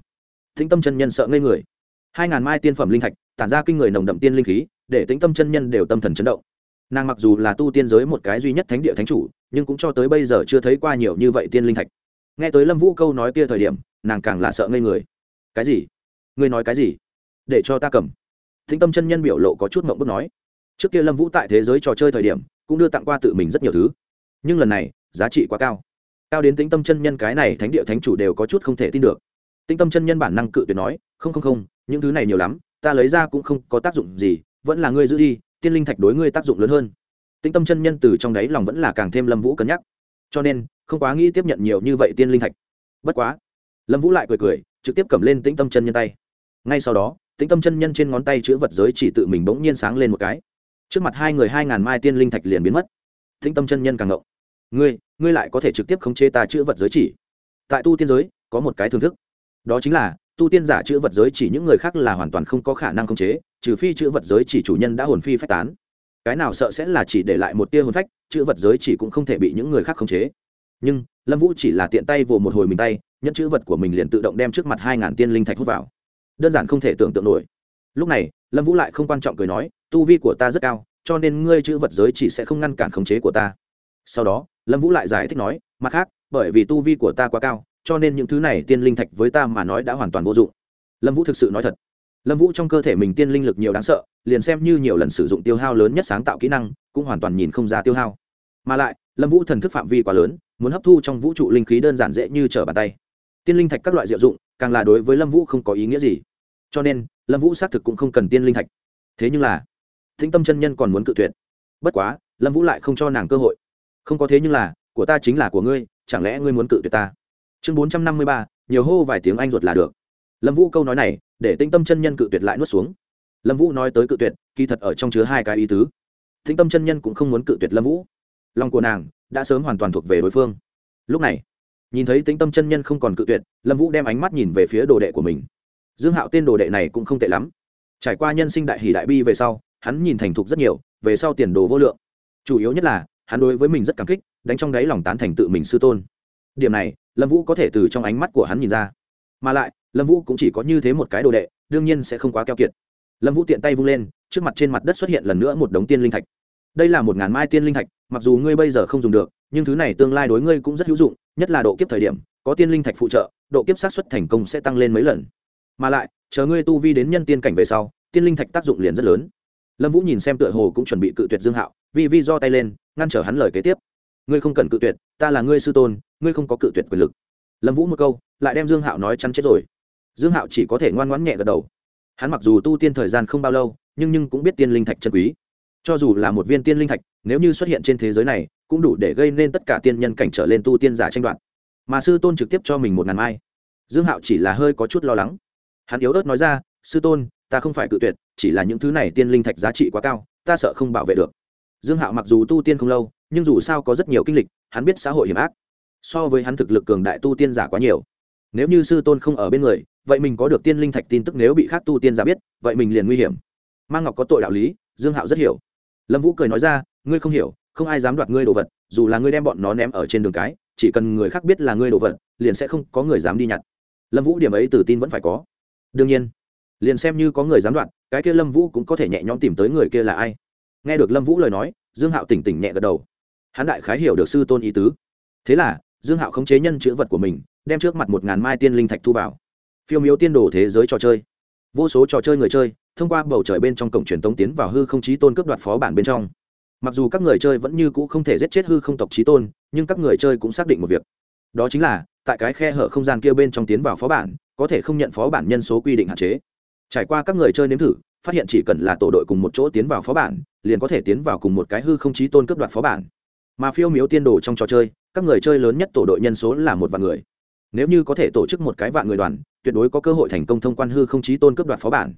Tĩnh tâm chân nhân sợ ngây người. Hai ngàn mai tiên phẩm linh thạch, tản ra kinh người nồng đậm tiên linh khí, để tĩnh tâm chân nhân đều tâm thần chấn động. Nàng mặc dù là tu tiên giới một cái duy nhất thánh địa thánh chủ, nhưng cũng cho tới bây giờ chưa thấy qua nhiều như vậy tiên linh thạch. Nghe tới lâm vũ câu nói kia thời điểm nàng càng là sợ ngây người. Cái gì? Ngươi nói cái gì? Để cho ta cầm. Thính tâm chân nhân biểu lộ có chút mộng bức nói. Trước kia lâm vũ tại thế giới trò chơi thời điểm, cũng đưa tặng qua tự mình rất nhiều thứ. Nhưng lần này, giá trị quá cao. Cao đến tính tâm chân nhân cái này thánh địa thánh chủ đều có chút không thể tin được. Tinh tâm chân nhân bản năng cự tuyệt nói, không không không, những thứ này nhiều lắm, ta lấy ra cũng không có tác dụng gì, vẫn là ngươi giữ đi, tiên linh thạch đối ngươi tác dụng lớn hơn. Tinh tâm chân nhân từ trong đáy lòng vẫn là càng thêm lâm vũ cân nhắc. Cho nên, không quá nghĩ tiếp nhận nhiều như vậy tiên linh thạch. Bất quá lâm vũ lại cười cười, trực tiếp cầm lên tĩnh tâm chân nhân tay. Ngay sau đó, tĩnh tâm chân nhân trên ngón tay chữ vật giới chỉ tự mình bỗng nhiên sáng lên một cái. Trước mặt hai người hai ngàn mai tiên linh thạch liền biến mất. Tĩnh tâm chân nhân càng ngộng. Ngươi ngươi lại có thể trực tiếp khống chế ta chữ vật giới chỉ? Tại tu tiên giới, có một cái thưởng thức. Đó chính là, tu tiên giả chữ vật giới chỉ những người khác là hoàn toàn không có khả năng khống chế, trừ phi chữ vật giới chỉ chủ nhân đã hồn phi phách tán. Cái nào sợ sẽ là chỉ để lại một tia hồn phách chữ vật giới chỉ cũng không thể bị những người khác khống chế. Nhưng, lâm vũ chỉ là tiện tay vồ một hồi mình tay nhẫn chữ vật của mình liền tự động đem trước mặt hai ngàn tiên linh thạch hút vào. Đơn giản không thể tưởng tượng nổi. Lúc này, lâm vũ lại không quan trọng cười nói, tu vi của ta rất cao, cho nên ngươi chữ vật giới chỉ sẽ không ngăn cản khống chế của ta. Sau đó, lâm vũ lại giải thích nói, mặt khác, bởi vì tu vi của ta quá cao, cho nên những thứ này tiên linh thạch với ta mà nói đã hoàn toàn vô dụng. Lâm vũ thực sự nói thật. Lâm vũ trong cơ thể mình tiên linh lực nhiều đáng sợ, liền xem như nhiều lần sử dụng tiêu hao lớn nhất sáng tạo kỹ năng, cũng hoàn toàn nhìn không ra tiêu hao. Mà lại, lâm vũ thần thức phạm vi quá lớn, muốn hấp thu trong vũ trụ linh khí đơn giản dễ như trở bàn tay tiên linh thạch các loại diệu dụng, càng là đối với lâm vũ không có ý nghĩa gì. Cho nên, lâm vũ xác thực cũng không cần tiên linh thạch. Thế nhưng là, thính tâm chân nhân còn muốn cự tuyệt. Bất quá, lâm vũ lại không cho nàng cơ hội. Không có thế nhưng là, của ta chính là của ngươi, chẳng lẽ ngươi muốn cự tuyệt ta? Chương bốn trăm năm mươi ba, nhiều hô vài tiếng anh ruột là được. Lâm vũ câu nói này, để tinh tâm chân nhân cự tuyệt lại nuốt xuống. Lâm vũ nói tới cự tuyệt, kỳ thật ở trong chứa hai cái ý tứ. Thính tâm chân nhân cũng không muốn cự tuyệt lâm vũ. Lòng của nàng đã sớm hoàn toàn thuộc về đối phương. Lúc này nhìn thấy tính tâm chân nhân không còn cự tuyệt, lâm vũ đem ánh mắt nhìn về phía đồ đệ của mình. Dương hạo tên đồ đệ này cũng không tệ lắm. Trải qua nhân sinh đại hỷ đại bi về sau, hắn nhìn thành thục rất nhiều, về sau tiền đồ vô lượng. Chủ yếu nhất là, hắn đối với mình rất cảm kích, đánh trong đáy lòng tán thành tự mình sư tôn. Điểm này, lâm vũ có thể từ trong ánh mắt của hắn nhìn ra. Mà lại, lâm vũ cũng chỉ có như thế một cái đồ đệ, đương nhiên sẽ không quá keo kiệt. Lâm vũ tiện tay vung lên, trước mặt trên mặt đất xuất hiện lần nữa một đống tiên linh thạch. Đây là một ngàn mai tiên linh thạch, mặc dù ngươi bây giờ không dùng được, nhưng thứ này tương lai đối ngươi cũng rất hữu dụng nhất là độ kiếp thời điểm, có tiên linh thạch phụ trợ, độ kiếp sát xuất thành công sẽ tăng lên mấy lần. Mà lại, chờ ngươi tu vi đến nhân tiên cảnh về sau, tiên linh thạch tác dụng liền rất lớn. Lâm vũ nhìn xem tựa hồ cũng chuẩn bị cự tuyệt dương hạo, vi vi do tay lên, ngăn trở hắn lời kế tiếp. Ngươi không cần cự tuyệt, ta là ngươi sư tôn, ngươi không có cự tuyệt quyền lực. Lâm vũ một câu, lại đem dương hạo nói chắn chết rồi. Dương hạo chỉ có thể ngoan ngoãn nhẹ gật đầu. Hắn mặc dù tu tiên thời gian không bao lâu, nhưng nhưng cũng biết tiên linh thạch chân quý. Cho dù là một viên tiên linh thạch, nếu như xuất hiện trên thế giới này cũng đủ để gây nên tất cả tiên nhân cảnh trở lên tu tiên giả tranh đoạt. Mà sư tôn trực tiếp cho mình một ngàn mai. Dương hạo chỉ là hơi có chút lo lắng. Hắn yếu ớt nói ra, sư tôn, ta không phải cự tuyệt, chỉ là những thứ này tiên linh thạch giá trị quá cao, ta sợ không bảo vệ được. Dương hạo mặc dù tu tiên không lâu, nhưng dù sao có rất nhiều kinh lịch, hắn biết xã hội hiểm ác. So với hắn thực lực cường đại tu tiên giả quá nhiều. Nếu như sư tôn không ở bên người, vậy mình có được tiên linh thạch tin tức nếu bị khác tu tiên giả biết, vậy mình liền nguy hiểm. Mang ngọc có tội đạo lý, dương hạo rất hiểu. Lâm vũ cười nói ra, ngươi không hiểu không ai dám đoạt ngươi đồ vật, dù là ngươi đem bọn nó ném ở trên đường cái, chỉ cần người khác biết là ngươi đồ vật, liền sẽ không có người dám đi nhặt. Lâm vũ điểm ấy tự tin vẫn phải có. Đương nhiên, liền xem như có người dám đoạt, cái kia lâm vũ cũng có thể nhẹ nhõm tìm tới người kia là ai. Nghe được lâm vũ lời nói, dương hạo tỉnh tỉnh nhẹ gật đầu. Hắn đại khái hiểu được sư tôn ý tứ. Thế là, dương hạo khống chế nhân chữ vật của mình, đem trước mặt một ngàn mai tiên linh thạch thu vào. Phiêu miếu tiên đồ thế giới trò chơi. Vô số trò chơi người chơi, thông qua bầu trời bên trong cổng truyền tống tiến vào hư không chí tôn cướp đoạt phó bản bên trong mặc dù các người chơi vẫn như cũ không thể giết chết hư không tộc trí tôn, nhưng các người chơi cũng xác định một việc. Đó chính là, tại cái khe hở không gian kia bên trong tiến vào phó bản, có thể không nhận phó bản nhân số quy định hạn chế. Trải qua các người chơi nếm thử, phát hiện chỉ cần là tổ đội cùng một chỗ tiến vào phó bản, liền có thể tiến vào cùng một cái hư không trí tôn cướp đoạt phó bản. Mà phiêu miếu tiên đồ trong trò chơi, các người chơi lớn nhất tổ đội nhân số là một vạn người. Nếu như có thể tổ chức một cái vạn người đoàn, tuyệt đối có cơ hội thành công thông quan hư không trí tôn cướp đoạt phó bản.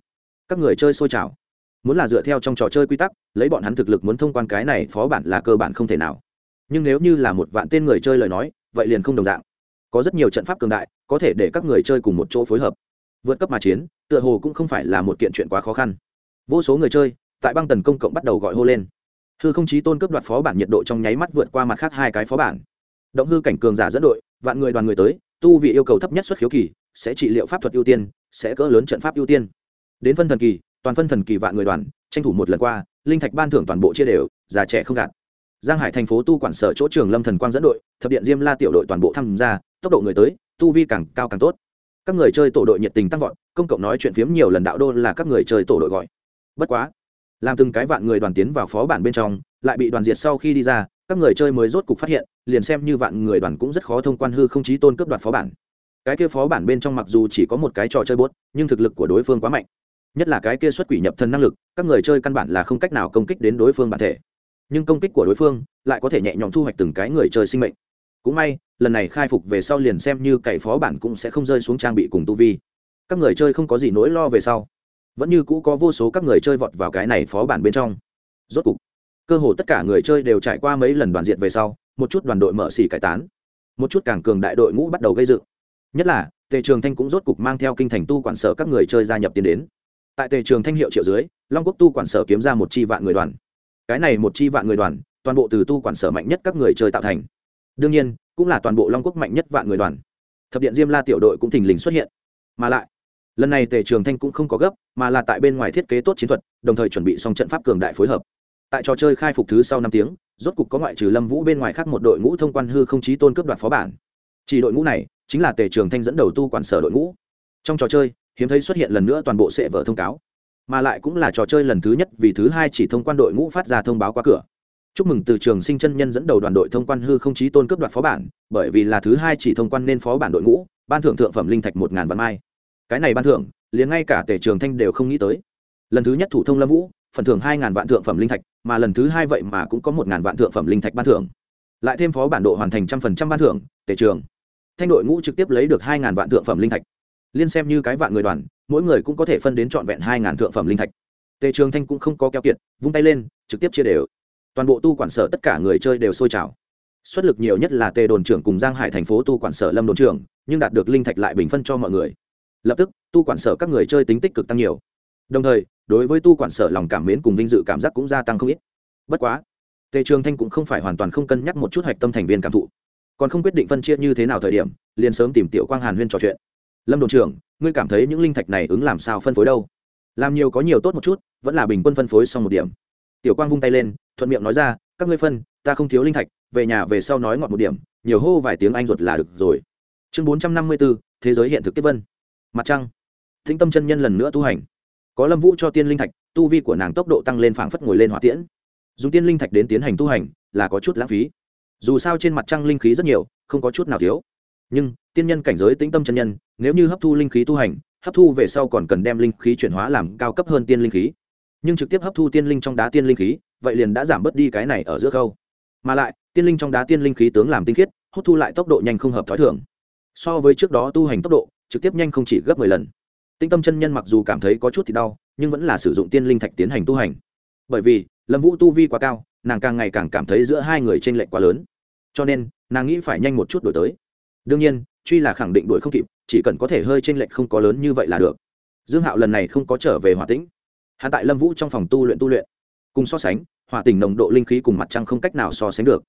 Các người chơi sôi trào muốn là dựa theo trong trò chơi quy tắc, lấy bọn hắn thực lực muốn thông quan cái này phó bản là cơ bản không thể nào. Nhưng nếu như là một vạn tên người chơi lời nói, vậy liền không đồng dạng. Có rất nhiều trận pháp cường đại, có thể để các người chơi cùng một chỗ phối hợp. Vượt cấp mà chiến, tựa hồ cũng không phải là một kiện chuyện quá khó khăn. Vô số người chơi, tại băng tần công cộng bắt đầu gọi hô lên. Hư không chí tôn cấp đoạt phó bản nhiệt độ trong nháy mắt vượt qua mặt khác hai cái phó bản. Động hư cảnh cường giả dẫn đội, vạn người đoàn người tới, tu vị yêu cầu thấp nhất xuất khiếu kỳ, sẽ trị liệu pháp thuật ưu tiên, sẽ cỡ lớn trận pháp ưu tiên. Đến phân thần kỳ toàn phân thần kỳ vạn người đoàn, tranh thủ một lần qua, linh thạch ban thưởng toàn bộ chia đều, già trẻ không gạt. Giang hải thành phố tu quản sở chỗ trường lâm thần quang dẫn đội, thập điện diêm la tiểu đội toàn bộ tham gia, tốc độ người tới, tu vi càng cao càng tốt. Các người chơi tổ đội nhiệt tình tăng vọt, công cộng nói chuyện phiếm nhiều lần đạo đô là các người chơi tổ đội gọi. Bất quá, làm từng cái vạn người đoàn tiến vào phó bản bên trong, lại bị đoàn diệt sau khi đi ra, các người chơi mới rốt cục phát hiện, liền xem như vạn người đoàn cũng rất khó thông quan hư không chí tôn cướp đoạt phó bản. Cái kia phó bản bên trong mặc dù chỉ có một cái trò chơi bốt, nhưng thực lực của đối phương quá mạnh nhất là cái kia xuất quỷ nhập thân năng lực, các người chơi căn bản là không cách nào công kích đến đối phương bản thể. Nhưng công kích của đối phương lại có thể nhẹ nhõm thu hoạch từng cái người chơi sinh mệnh. Cũng may, lần này khai phục về sau liền xem như cày phó bản cũng sẽ không rơi xuống trang bị cùng tu vi. Các người chơi không có gì nỗi lo về sau. Vẫn như cũ có vô số các người chơi vọt vào cái này phó bản bên trong. Rốt cục, cơ hồ tất cả người chơi đều trải qua mấy lần đoàn diện về sau, một chút đoàn đội mở xỉ cải tán. Một chút càng cường đại đội ngũ bắt đầu gây dựng. Nhất là, tề trường thanh cũng rốt cục mang theo kinh thành tu quản sở các người chơi gia nhập tiến đến tại tề trường thanh hiệu triệu dưới, long quốc tu quản sở kiếm ra một chi vạn người đoàn. Cái này một chi vạn người đoàn, toàn bộ từ tu quản sở mạnh nhất các người chơi tạo thành. Đương nhiên, cũng là toàn bộ long quốc mạnh nhất vạn người đoàn. Thập điện diêm la tiểu đội cũng thình lình xuất hiện. Mà lại, lần này tề trường thanh cũng không có gấp, mà là tại bên ngoài thiết kế tốt chiến thuật, đồng thời chuẩn bị xong trận pháp cường đại phối hợp. Tại trò chơi khai phục thứ sau năm tiếng, rốt cục có ngoại trừ lâm vũ bên ngoài khác một đội ngũ thông quan hư không chí tôn cướp đoạt phó bản. Chỉ đội ngũ này, chính là tề trường thanh dẫn đầu tu quản sở đội ngũ. Trong trò chơi hiếm thấy xuất hiện lần nữa toàn bộ sẽ vở thông cáo. Mà lại cũng là trò chơi lần thứ nhất vì thứ hai chỉ thông quan đội ngũ phát ra thông báo qua cửa. Chúc mừng từ trường sinh chân nhân dẫn đầu đoàn đội thông quan hư không chí tôn cướp đoạt phó bản, bởi vì là thứ hai chỉ thông quan nên phó bản đội ngũ, ban thưởng thượng phẩm linh thạch một ngàn vạn mai. Cái này ban thưởng, liền ngay cả tể trường thanh đều không nghĩ tới. Lần thứ nhất thủ thông lâm vũ, phần thưởng hai ngàn vạn thượng phẩm linh thạch, mà lần thứ hai vậy mà cũng có một ngàn vạn thượng phẩm linh thạch ban thưởng. Lại thêm phó bản độ hoàn thành trăm phần trăm ban thưởng, tể trường. Thanh đội ngũ trực tiếp lấy được hai ngàn vạn thượng phẩm linh thạch liên xem như cái vạn người đoàn, mỗi người cũng có thể phân đến trọn vẹn hai ngàn thượng phẩm linh thạch. Tề trường thanh cũng không có keo kiệt, vung tay lên, trực tiếp chia đều. Toàn bộ tu quản sở tất cả người chơi đều sôi trào. Xuất lực nhiều nhất là tề đồn trưởng cùng giang hải thành phố tu quản sở lâm đồn trưởng, nhưng đạt được linh thạch lại bình phân cho mọi người. Lập tức, tu quản sở các người chơi tính tích cực tăng nhiều. Đồng thời, đối với tu quản sở lòng cảm mến cùng vinh dự cảm giác cũng gia tăng không ít. Bất quá, tề trường thanh cũng không phải hoàn toàn không cân nhắc một chút hạch tâm thành viên cảm thụ. Còn không quyết định phân chia như thế nào thời điểm, liền sớm tìm tiểu quang hàn huyên trò chuyện lâm đồn trưởng, ngươi cảm thấy những linh thạch này ứng làm sao phân phối đâu? Làm nhiều có nhiều tốt một chút, vẫn là bình quân phân phối xong một điểm. Tiểu quang vung tay lên, thuận miệng nói ra, các ngươi phân, ta không thiếu linh thạch, về nhà về sau nói ngọt một điểm, nhiều hô vài tiếng anh ruột là được rồi. Chương bốn trăm năm mươi bốn thế giới hiện thực tiếp vân. Mặt trăng. Thính tâm chân nhân lần nữa tu hành. Có lâm vũ cho tiên linh thạch, tu vi của nàng tốc độ tăng lên phảng phất ngồi lên hỏa tiễn. Dùng tiên linh thạch đến tiến hành tu hành, là có chút lãng phí. Dù sao trên mặt trăng linh khí rất nhiều, không có chút nào thiếu. Nhưng tiên nhân cảnh giới tĩnh tâm chân nhân, nếu như hấp thu linh khí tu hành, hấp thu về sau còn cần đem linh khí chuyển hóa làm cao cấp hơn tiên linh khí. Nhưng trực tiếp hấp thu tiên linh trong đá tiên linh khí, vậy liền đã giảm bớt đi cái này ở giữa khâu. Mà lại, tiên linh trong đá tiên linh khí tướng làm tinh khiết, hút thu lại tốc độ nhanh không hợp t h ó i thường. So với trước đó tu hành tốc độ, trực tiếp nhanh không chỉ gấp mười lần. Tinh tâm chân nhân mặc dù cảm thấy có chút thì đau, nhưng vẫn là sử dụng tiên linh thạch tiến hành tu hành. Bởi vì, lâm vũ tu vi quá cao, nàng càng ngày càng cảm thấy giữa hai người t r ê n lệch quá lớn. Cho nên, nàng nghĩ phải nhanh một chút đổi tới. Đương nhiên truy là khẳng định đuổi không kịp, chỉ cần có thể hơi t r ê n lệch không có lớn như vậy là được. Dương hạo lần này không có trở về hòa tĩnh. Hạ tại lâm vũ trong phòng tu luyện tu luyện. Cùng so sánh, hỏa tỉnh nồng độ linh khí cùng mặt trăng không cách nào so sánh được.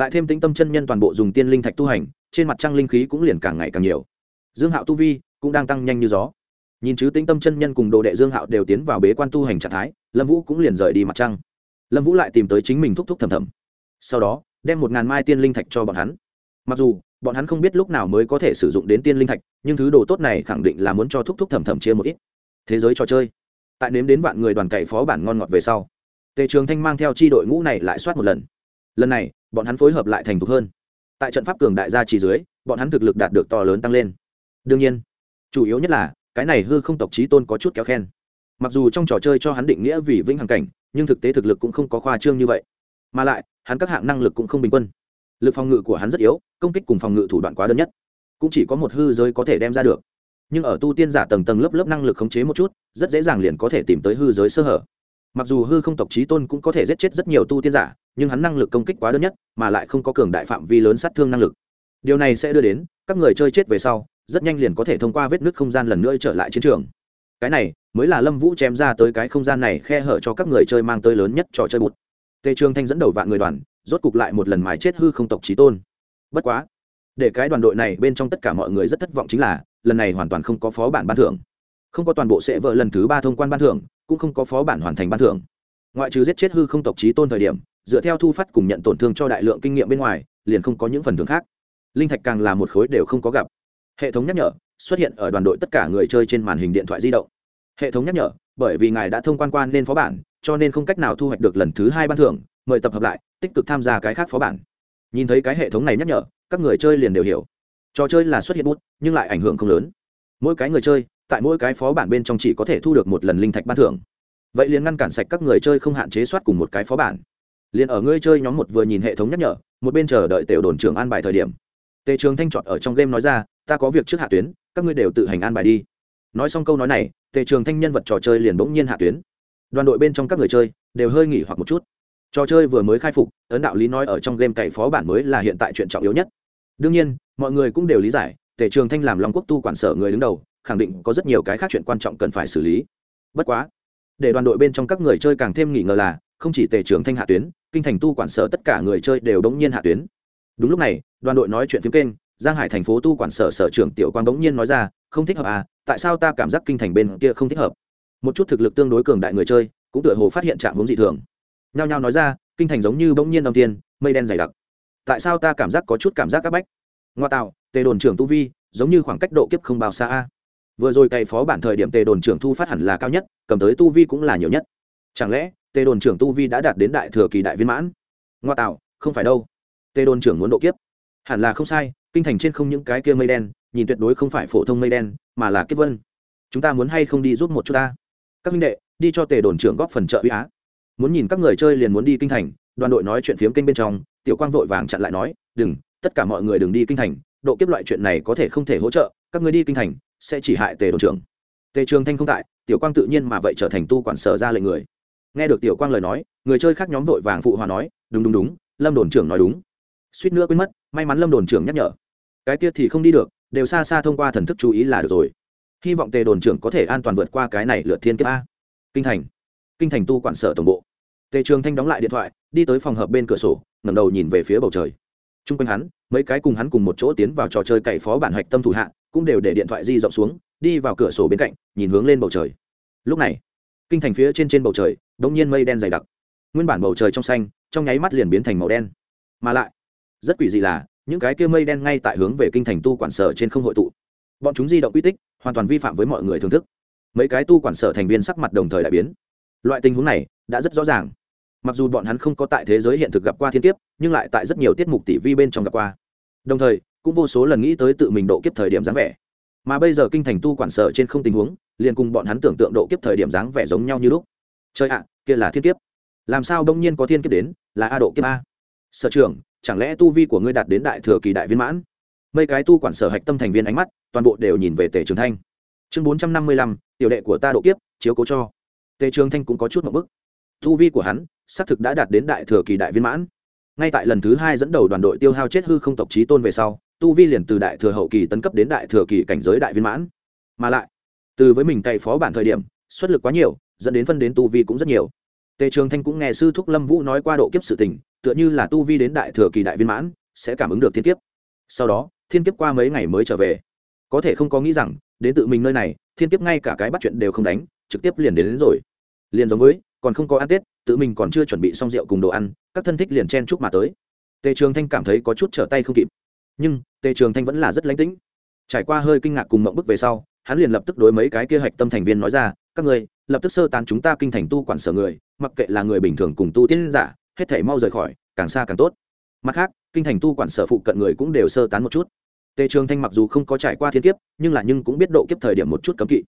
Lại thêm tính tâm chân nhân toàn bộ dùng tiên linh thạch tu hành, trên mặt trăng linh khí cũng liền càng ngày càng nhiều. Dương hạo tu vi cũng đang tăng nhanh như gió. Nhìn chứ tính tâm chân nhân cùng đồ đệ dương hạo đều tiến vào bế quan tu hành trạng thái, lâm vũ cũng liền rời đi mặt trăng. Lâm vũ lại tìm tới chính mình thúc thúc thầm thầm. Sau đó, đem một ngàn mai tiên linh thạch cho bọn hắn. Mặc dù bọn hắn không biết lúc nào mới có thể sử dụng đến tiên linh thạch, nhưng thứ đồ tốt này khẳng định là muốn cho thúc thúc thầm thầm chia một ít. Thế giới trò chơi. Tại nếm đến vạn người đoàn cậy phó bản ngon ngọt về sau, tề trường thanh mang theo chi đội ngũ này lại soát một lần. Lần này, bọn hắn phối hợp lại thành thục hơn. Tại trận pháp cường đại gia trì dưới, bọn hắn thực lực đạt được to lớn tăng lên. Đương nhiên, chủ yếu nhất là, cái này hư không tộc trí tôn có chút kéo khen. Mặc dù trong trò chơi cho hắn định nghĩa vì vĩnh hằng cảnh, nhưng thực tế thực lực cũng không có khoa trương như vậy. Mà lại, hắn các hạng năng lực cũng không bình quân lực phòng ngự của hắn rất yếu, công kích cùng phòng ngự thủ đoạn quá đơn nhất, cũng chỉ có một hư giới có thể đem ra được. Nhưng ở tu tiên giả tầng tầng lớp lớp năng lực khống chế một chút, rất dễ dàng liền có thể tìm tới hư giới sơ hở. Mặc dù hư không tộc trí tôn cũng có thể giết chết rất nhiều tu tiên giả, nhưng hắn năng lực công kích quá đơn nhất, mà lại không có cường đại phạm vi lớn sát thương năng lực. Điều này sẽ đưa đến, các người chơi chết về sau, rất nhanh liền có thể thông qua vết nứt không gian lần nữa trở lại chiến trường. Cái này, mới là lâm vũ chém ra tới cái không gian này khe hở cho các người chơi mang tới lớn nhất trò chơi bụt. Tề trường thanh dẫn đầu vạn người đoàn rốt cục lại một lần mái chết hư không tộc trí tôn. Bất quá, để cái đoàn đội này bên trong tất cả mọi người rất thất vọng chính là, lần này hoàn toàn không có phó bản ban thưởng. Không có toàn bộ sẽ vợ lần thứ ba thông quan ban thưởng, cũng không có phó bản hoàn thành ban thưởng. Ngoại trừ giết chết hư không tộc trí tôn thời điểm, dựa theo thu phát cùng nhận tổn thương cho đại lượng kinh nghiệm bên ngoài, liền không có những phần thưởng khác. Linh thạch càng là một khối đều không có gặp. Hệ thống nhắc nhở, xuất hiện ở đoàn đội tất cả người chơi trên màn hình điện thoại di động. Hệ thống nhắc nhở, bởi vì ngài đã thông quan quan nên phó bản, cho nên không cách nào thu hoạch được lần thứ hai ban thưởng, mời tập hợp lại tích cực tham gia cái khác phó bản. Nhìn thấy cái hệ thống này nhắc nhở, các người chơi liền đều hiểu. Trò chơi là xuất hiện bút, nhưng lại ảnh hưởng không lớn. Mỗi cái người chơi, tại mỗi cái phó bản bên trong chỉ có thể thu được một lần linh thạch ban thưởng. Vậy liền ngăn cản sạch các người chơi không hạn chế soát cùng một cái phó bản. Liền ở ngươi chơi nhóm một vừa nhìn hệ thống nhắc nhở, một bên chờ đợi tiểu đồn trưởng an bài thời điểm. Tề trường thanh trọt ở trong game nói ra, ta có việc trước hạ tuyến, các ngươi đều tự hành an bài đi. Nói xong câu nói này, tề trường thanh nhân vật trò chơi liền bỗng nhiên hạ tuyến. Đoàn đội bên trong các người chơi đều hơi nghỉ hoặc một chút trò chơi vừa mới khai phục, ấn đạo lý nói ở trong game cậy phó bản mới là hiện tại chuyện trọng yếu nhất. Đương nhiên, mọi người cũng đều lý giải Tể trường thanh làm long quốc tu quản sở người đứng đầu, khẳng định có rất nhiều cái khác chuyện quan trọng cần phải xử lý. Bất quá, để đoàn đội bên trong các người chơi càng thêm nghỉ ngờ là, không chỉ tề trường thanh hạ tuyến, kinh thành tu quản sở tất cả người chơi đều đống nhiên hạ tuyến. Đúng lúc này, đoàn đội nói chuyện phiếm kênh, giang hải thành phố tu quản sở sở trưởng tiểu quang đống nhiên nói ra, không thích hợp à tại sao ta cảm giác kinh thành bên kia không thích hợp? Một chút thực lực tương đối cường đại người chơi, cũng tựa hồ phát hiện trạng hướng dị thường nhao nhao nói ra kinh thành giống như bỗng nhiên đồng tiền, mây đen dày đặc. Tại sao ta cảm giác có chút cảm giác áp bách? Ngoa tạo tề đồn trưởng tu vi giống như khoảng cách độ kiếp không bao xa a. Vừa rồi cày phó bản thời điểm tề đồn trưởng thu phát hẳn là cao nhất cầm tới tu vi cũng là nhiều nhất. Chẳng lẽ tề đồn trưởng tu vi đã đạt đến đại thừa kỳ đại viên mãn? Ngoa tạo không phải đâu. Tề đồn trưởng muốn độ kiếp. Hẳn là không sai kinh thành trên không những cái kia mây đen nhìn tuyệt đối không phải phổ thông mây đen mà là kiếp vân. Chúng ta muốn hay không đi giúp một chút ta? Các minh đệ đi cho tề đồn trưởng góp phần trợ uy á muốn nhìn các người chơi liền muốn đi kinh thành, đoàn đội nói chuyện phiếm kênh bên trong, tiểu quang vội vàng chặn lại nói, đừng, tất cả mọi người đừng đi kinh thành, độ kiếp loại chuyện này có thể không thể hỗ trợ, các người đi kinh thành, sẽ chỉ hại tề đồn trưởng. Tề trường thanh không tại, tiểu quang tự nhiên mà vậy trở thành tu quản sở ra lệnh người. Nghe được tiểu quang lời nói, người chơi khác nhóm vội vàng phụ hòa nói, đúng đúng đúng, lâm đồn trưởng nói đúng. Suýt nữa quên mất, may mắn lâm đồn trưởng nhắc nhở. Cái kia thì không đi được, đều xa xa thông qua thần thức chú ý là được rồi. Hy vọng tề đồn trưởng có thể an toàn vượt qua cái này lượt thiên kiếp a. Kinh thành. Kinh thành tu quản sở tổng bộ tề trường thanh đóng lại điện thoại, đi tới phòng hợp bên cửa sổ, ngẩng đầu nhìn về phía bầu trời. T r u n g quanh hắn, mấy cái cùng hắn cùng một chỗ tiến vào trò chơi cày phó bản hạch tâm thủ hạ, cũng đều để điện thoại di rộng xuống, đi vào cửa sổ bên cạnh, nhìn hướng lên bầu trời. Lúc này, kinh thành phía trên trên bầu trời đ ỗ n g nhiên mây đen dày đặc. Nguyên bản bầu trời trong xanh, trong nháy mắt liền biến thành màu đen. Mà lại, rất quỷ dị là, những cái kia mây đen ngay tại hướng về kinh thành tu quản sở trên không hội tụ. Bọn chúng di động quy tích, hoàn toàn vi phạm với mọi người thưởng thức. Mấy cái tu quản sở thành viên sắc mặt đồng thời đại biến. Loại tình huống này, đã rất rõ ràng mặc dù bọn hắn không có tại thế giới hiện thực gặp qua thiên kiếp, nhưng lại tại rất nhiều tiết mục tỷ vi bên trong gặp qua. Đồng thời, cũng vô số lần nghĩ tới tự mình độ kiếp thời điểm dáng vẻ. Mà bây giờ kinh thành tu quản sở trên không tình huống, liền cùng bọn hắn tưởng tượng độ kiếp thời điểm dáng vẻ giống nhau như lúc. Chơi ạ, kia là thiên kiếp. Làm sao đông nhiên có thiên kiếp đến, là a độ kiếp a? Sở trưởng, chẳng lẽ tu vi của ngươi đạt đến đại thừa kỳ đại viên mãn? Mấy cái tu quản sở hạch tâm thành viên ánh mắt, toàn bộ đều nhìn về tề trường thanh. Chương bốn trăm năm mươi lăm, tiểu đệ của ta độ kiếp, chiếu cố cho. Tề trường thanh cũng có chút một bức. Tu vi của hắn xác thực đã đạt đến đại thừa kỳ đại viên mãn. Ngay tại lần thứ hai dẫn đầu đoàn đội tiêu hao chết hư không tộc trí tôn về sau tu vi liền từ đại thừa hậu kỳ tấn cấp đến đại thừa kỳ cảnh giới đại viên mãn. Mà lại từ với mình cày phó bản thời điểm xuất lực quá nhiều dẫn đến phân đến tu vi cũng rất nhiều. Tề trường thanh cũng nghe sư thúc lâm vũ nói qua độ kiếp sự tình tựa như là tu vi đến đại thừa kỳ đại viên mãn sẽ cảm ứng được thiên kiếp. Sau đó thiên kiếp qua mấy ngày mới trở về. Có thể không có nghĩ rằng đến tự mình nơi này thiên kiếp ngay cả cái bắt chuyện đều không đánh trực tiếp liền đến, đến rồi. Liền giống với còn không có ăn tết, tự mình còn chưa chuẩn bị xong rượu cùng đồ ăn, các thân thích liền chen chúc mà tới. Tề trường thanh cảm thấy có chút trở tay không kịp. Nhưng, tề trường thanh vẫn là rất lánh tĩnh. Trải qua hơi kinh ngạc cùng mộng bức về sau, hắn liền lập tức đối mấy cái kia hạch tâm thành viên nói ra, các người, lập tức sơ tán chúng ta kinh thành tu quản sở người, mặc kệ là người bình thường cùng tu tiên giả, hết thể mau rời khỏi, càng xa càng tốt. Mặt khác, kinh thành tu quản sở phụ cận người cũng đều sơ tán một chút. Tề trường thanh mặc dù không có trải qua thiên kiếp, nhưng là nhưng cũng biết độ kiếp thời điểm một chút cấm kỵ.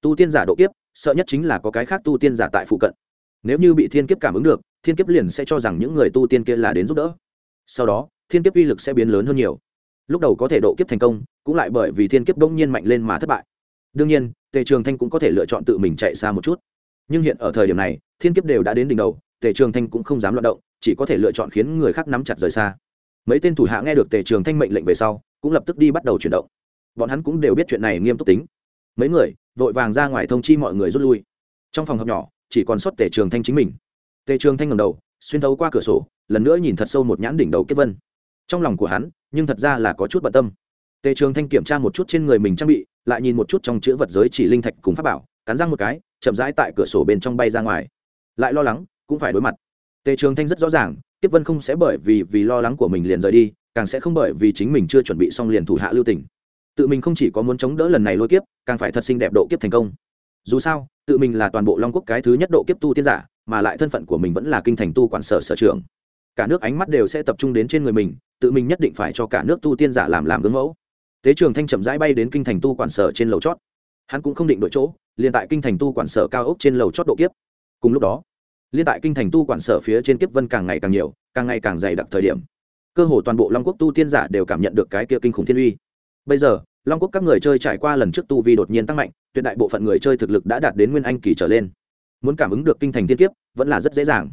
Tu tiên giả độ kiếp, sợ nhất chính là có cái khác tu tiên giả tại phụ cận nếu như bị thiên kiếp cảm ứng được, thiên kiếp liền sẽ cho rằng những người tu tiên kia là đến giúp đỡ. Sau đó, thiên kiếp uy lực sẽ biến lớn hơn nhiều. Lúc đầu có thể độ kiếp thành công, cũng lại bởi vì thiên kiếp đông nhiên mạnh lên mà thất bại. Đương nhiên, tề trường thanh cũng có thể lựa chọn tự mình chạy xa một chút. Nhưng hiện ở thời điểm này, thiên kiếp đều đã đến đỉnh đầu, tề trường thanh cũng không dám loạt động, chỉ có thể lựa chọn khiến người khác nắm chặt rời xa. Mấy tên thủ hạ nghe được tề trường thanh mệnh lệnh về sau, cũng lập tức đi bắt đầu chuyển động. Bọn hắn cũng đều biết chuyện này nghiêm túc tính. Mấy người vội vàng ra ngoài thông chi mọi người rút lui. Trong phòng học nhỏ chỉ còn sót tề trường thanh chính mình. Tề trường thanh ngầm đầu xuyên thấu qua cửa sổ lần nữa nhìn thật sâu một nhãn đỉnh đầu kết vân. Trong lòng của hắn nhưng thật ra là có chút bận tâm. Tề trường thanh kiểm tra một chút trên người mình trang bị lại nhìn một chút trong chữ vật giới chỉ linh thạch cùng pháp bảo cắn răng một cái chậm rãi tại cửa sổ bên trong bay ra ngoài. Lại lo lắng cũng phải đối mặt. Tề trường thanh rất rõ ràng tiếp vân không sẽ bởi vì vì lo lắng của mình liền rời đi càng sẽ không bởi vì chính mình chưa chuẩn bị xong liền thủ hạ lưu tỉnh, tự mình không chỉ có muốn chống đỡ lần này lôi kiếp càng phải thật xinh đẹp độ kiếp thành công dù sao, tự mình là toàn bộ long quốc cái thứ nhất độ kiếp tu tiên giả, mà lại thân phận của mình vẫn là kinh thành tu quản sở sở trưởng. Cả nước ánh mắt đều sẽ tập trung đến trên người mình, tự mình nhất định phải cho cả nước tu tiên giả làm làm gương mẫu. Tế trường thanh chậm rãi bay đến kinh thành tu quản sở trên lầu chót. Hắn cũng không định đổi chỗ, liền tại kinh thành tu quản sở cao ốc trên lầu chót độ kiếp. Cùng lúc đó, liên tại kinh thành tu quản sở phía trên kiếp vân càng ngày càng nhiều, càng ngày càng dày đặc thời điểm. Cơ hồ toàn bộ long quốc tu tiên giả đều cảm nhận được cái kia kinh khủng thiên uy. Bây giờ long quốc các người chơi trải qua lần trước tu vi đột nhiên tăng mạnh, tuyệt đại bộ phận người chơi thực lực đã đạt đến nguyên anh kỳ trở lên. Muốn cảm ứng được kinh thành thiên kiếp, vẫn là rất dễ dàng.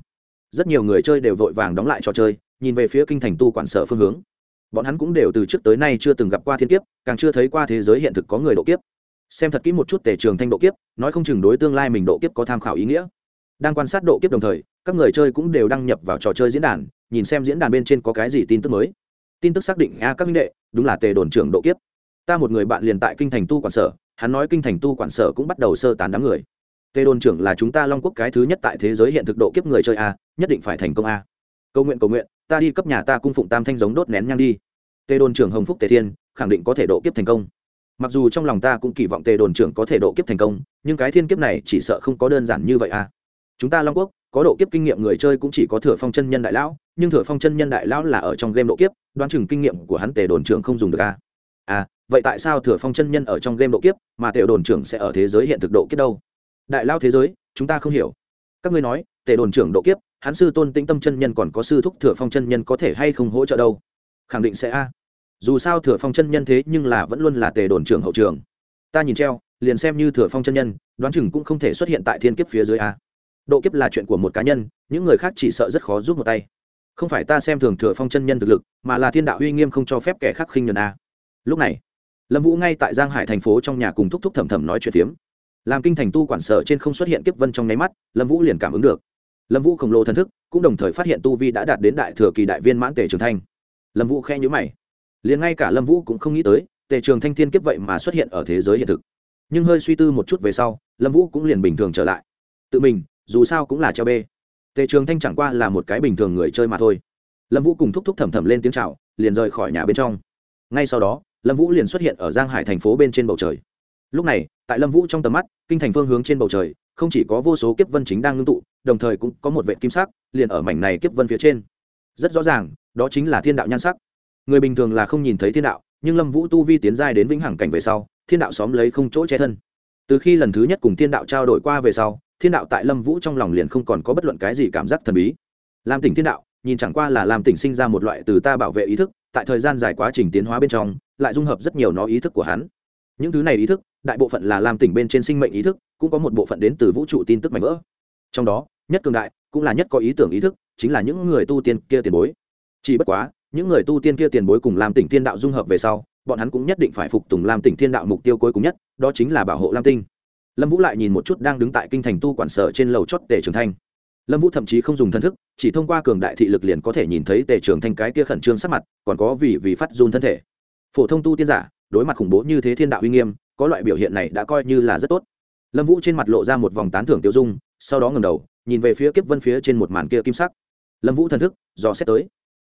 Rất nhiều người chơi đều vội vàng đóng lại trò chơi, nhìn về phía kinh thành tu quản sở phương hướng. Bọn hắn cũng đều từ trước tới nay chưa từng gặp qua thiên kiếp, càng chưa thấy qua thế giới hiện thực có người độ kiếp. Xem thật kỹ một chút tề trường thanh độ kiếp, nói không chừng đối tương lai mình độ kiếp có tham khảo ý nghĩa. Đang quan sát độ kiếp đồng thời, các người chơi cũng đều đăng nhập vào trò chơi diễn đàn, nhìn xem diễn đàn bên trên có cái gì tin tức mới. Tin tức xác định, a, các minh đệ, đúng là tề đồn trưởng độ kiếp ta một người bạn liền tại kinh thành tu quản sở, hắn nói kinh thành tu quản sở cũng bắt đầu sơ tán đám người. Tề đồn trưởng là chúng ta long quốc cái thứ nhất tại thế giới hiện thực độ kiếp người chơi a, nhất định phải thành công a. Cầu nguyện cầu nguyện, ta đi cấp nhà ta cung phụng tam thanh giống đốt nén nhang đi. Tề đồn trưởng hồng phúc tề thiên, khẳng định có thể độ kiếp thành công. Mặc dù trong lòng ta cũng kỳ vọng tề đồn trưởng có thể độ kiếp thành công, nhưng cái thiên kiếp này chỉ sợ không có đơn giản như vậy a. Chúng ta long quốc, có độ kiếp kinh nghiệm người chơi cũng chỉ có thừa phong chân nhân đại lão, nhưng thừa phong chân nhân đại lão là ở trong game độ kiếp, đoán chừng kinh nghiệm của hắn tề đồn trưởng không dùng được a. À vậy tại sao thừa phong chân nhân ở trong game độ kiếp mà tề đồn trưởng sẽ ở thế giới hiện thực độ kiếp đâu? Đại lao thế giới, chúng ta không hiểu. Các ngươi nói tề đồn trưởng độ kiếp, hắn sư tôn tĩnh tâm chân nhân còn có sư thúc thừa phong chân nhân có thể hay không hỗ trợ đâu? Khẳng định sẽ a. Dù sao thừa phong chân nhân thế nhưng là vẫn luôn là tề đồn trưởng hậu trường. Ta nhìn treo, liền xem như thừa phong chân nhân, đoán chừng cũng không thể xuất hiện tại thiên kiếp phía dưới a. Độ kiếp là chuyện của một cá nhân, những người khác chỉ sợ rất khó giúp một tay. Không phải ta xem thường thừa phong chân nhân thực lực, mà là thiên đạo uy nghiêm không cho phép kẻ khác khinh nhuần a. Lúc này lâm vũ ngay tại giang hải thành phố trong nhà cùng thúc thúc thầm thầm nói chuyện phiếm. Làm kinh thành tu quản sở trên không xuất hiện kiếp vân trong nháy mắt, lâm vũ liền cảm ứng được. Lâm vũ khổng lồ thần thức, cũng đồng thời phát hiện tu vi đã đạt đến đại thừa kỳ đại viên mãn tề trường thanh. Lâm vũ khe nhữ mày. Liền ngay cả lâm vũ cũng không nghĩ tới, tề trường thanh thiên kiếp vậy mà xuất hiện ở thế giới hiện thực. Nhưng hơi suy tư một chút về sau, lâm vũ cũng liền bình thường trở lại. Tự mình, dù sao cũng là treo bê. Tề trường thanh chẳng qua là một cái bình thường người chơi mà thôi. Lâm vũ cùng thúc thúc thầm thầm lên tiếng c h à o liền rời khỏi nhà bên trong. Ngay sau đó lâm vũ liền xuất hiện ở giang hải thành phố bên trên bầu trời. Lúc này, tại lâm vũ trong tầm mắt, kinh thành phương hướng trên bầu trời, không chỉ có vô số kiếp vân chính đang ngưng tụ, đồng thời cũng có một vệ kim sắc liền ở mảnh này kiếp vân phía trên. Rất rõ ràng, đó chính là thiên đạo nhan sắc. Người bình thường là không nhìn thấy thiên đạo, nhưng lâm vũ tu vi tiến giai đến vĩnh hằng cảnh về sau, thiên đạo xóm lấy không chỗ che thân. Từ khi lần thứ nhất cùng thiên đạo trao đổi qua về sau, thiên đạo tại lâm vũ trong lòng liền không còn có bất luận cái gì cảm giác thần bí. Làm tỉnh thiên đạo, nhìn chẳng qua là làm tỉnh sinh ra một loại từ ta bảo vệ ý thức tại thời gian dài quá trình tiến hóa bên trong, lại dung hợp rất nhiều nó ý thức của hắn. Những thứ này ý thức, đại bộ phận là làm tỉnh bên trên sinh mệnh ý thức, cũng có một bộ phận đến từ vũ trụ tin tức mạnh vỡ. Trong đó, nhất cường đại, cũng là nhất có ý tưởng ý thức, chính là những người tu tiên kia tiền bối. Chỉ bất quá, những người tu tiên kia tiền bối cùng làm tỉnh thiên đạo dung hợp về sau, bọn hắn cũng nhất định phải phục tùng làm tỉnh thiên đạo mục tiêu cuối cùng nhất, đó chính là bảo hộ lam tinh. Lâm vũ lại nhìn một chút đang đứng tại kinh thành tu quản sở trên lầu chót tề trường thanh lâm vũ thậm chí không dùng thân thức, chỉ thông qua cường đại thị lực liền có thể nhìn thấy tề trường thanh cái kia khẩn trương sắc mặt, còn có vì vì phát run thân thể. Phổ thông tu tiên giả, đối mặt khủng bố như thế thiên đạo uy nghiêm, có loại biểu hiện này đã coi như là rất tốt. Lâm vũ trên mặt lộ ra một vòng tán thưởng tiêu dung, sau đó ngầm đầu, nhìn về phía kiếp vân phía trên một màn kia kim sắc. Lâm vũ thần thức do xét tới.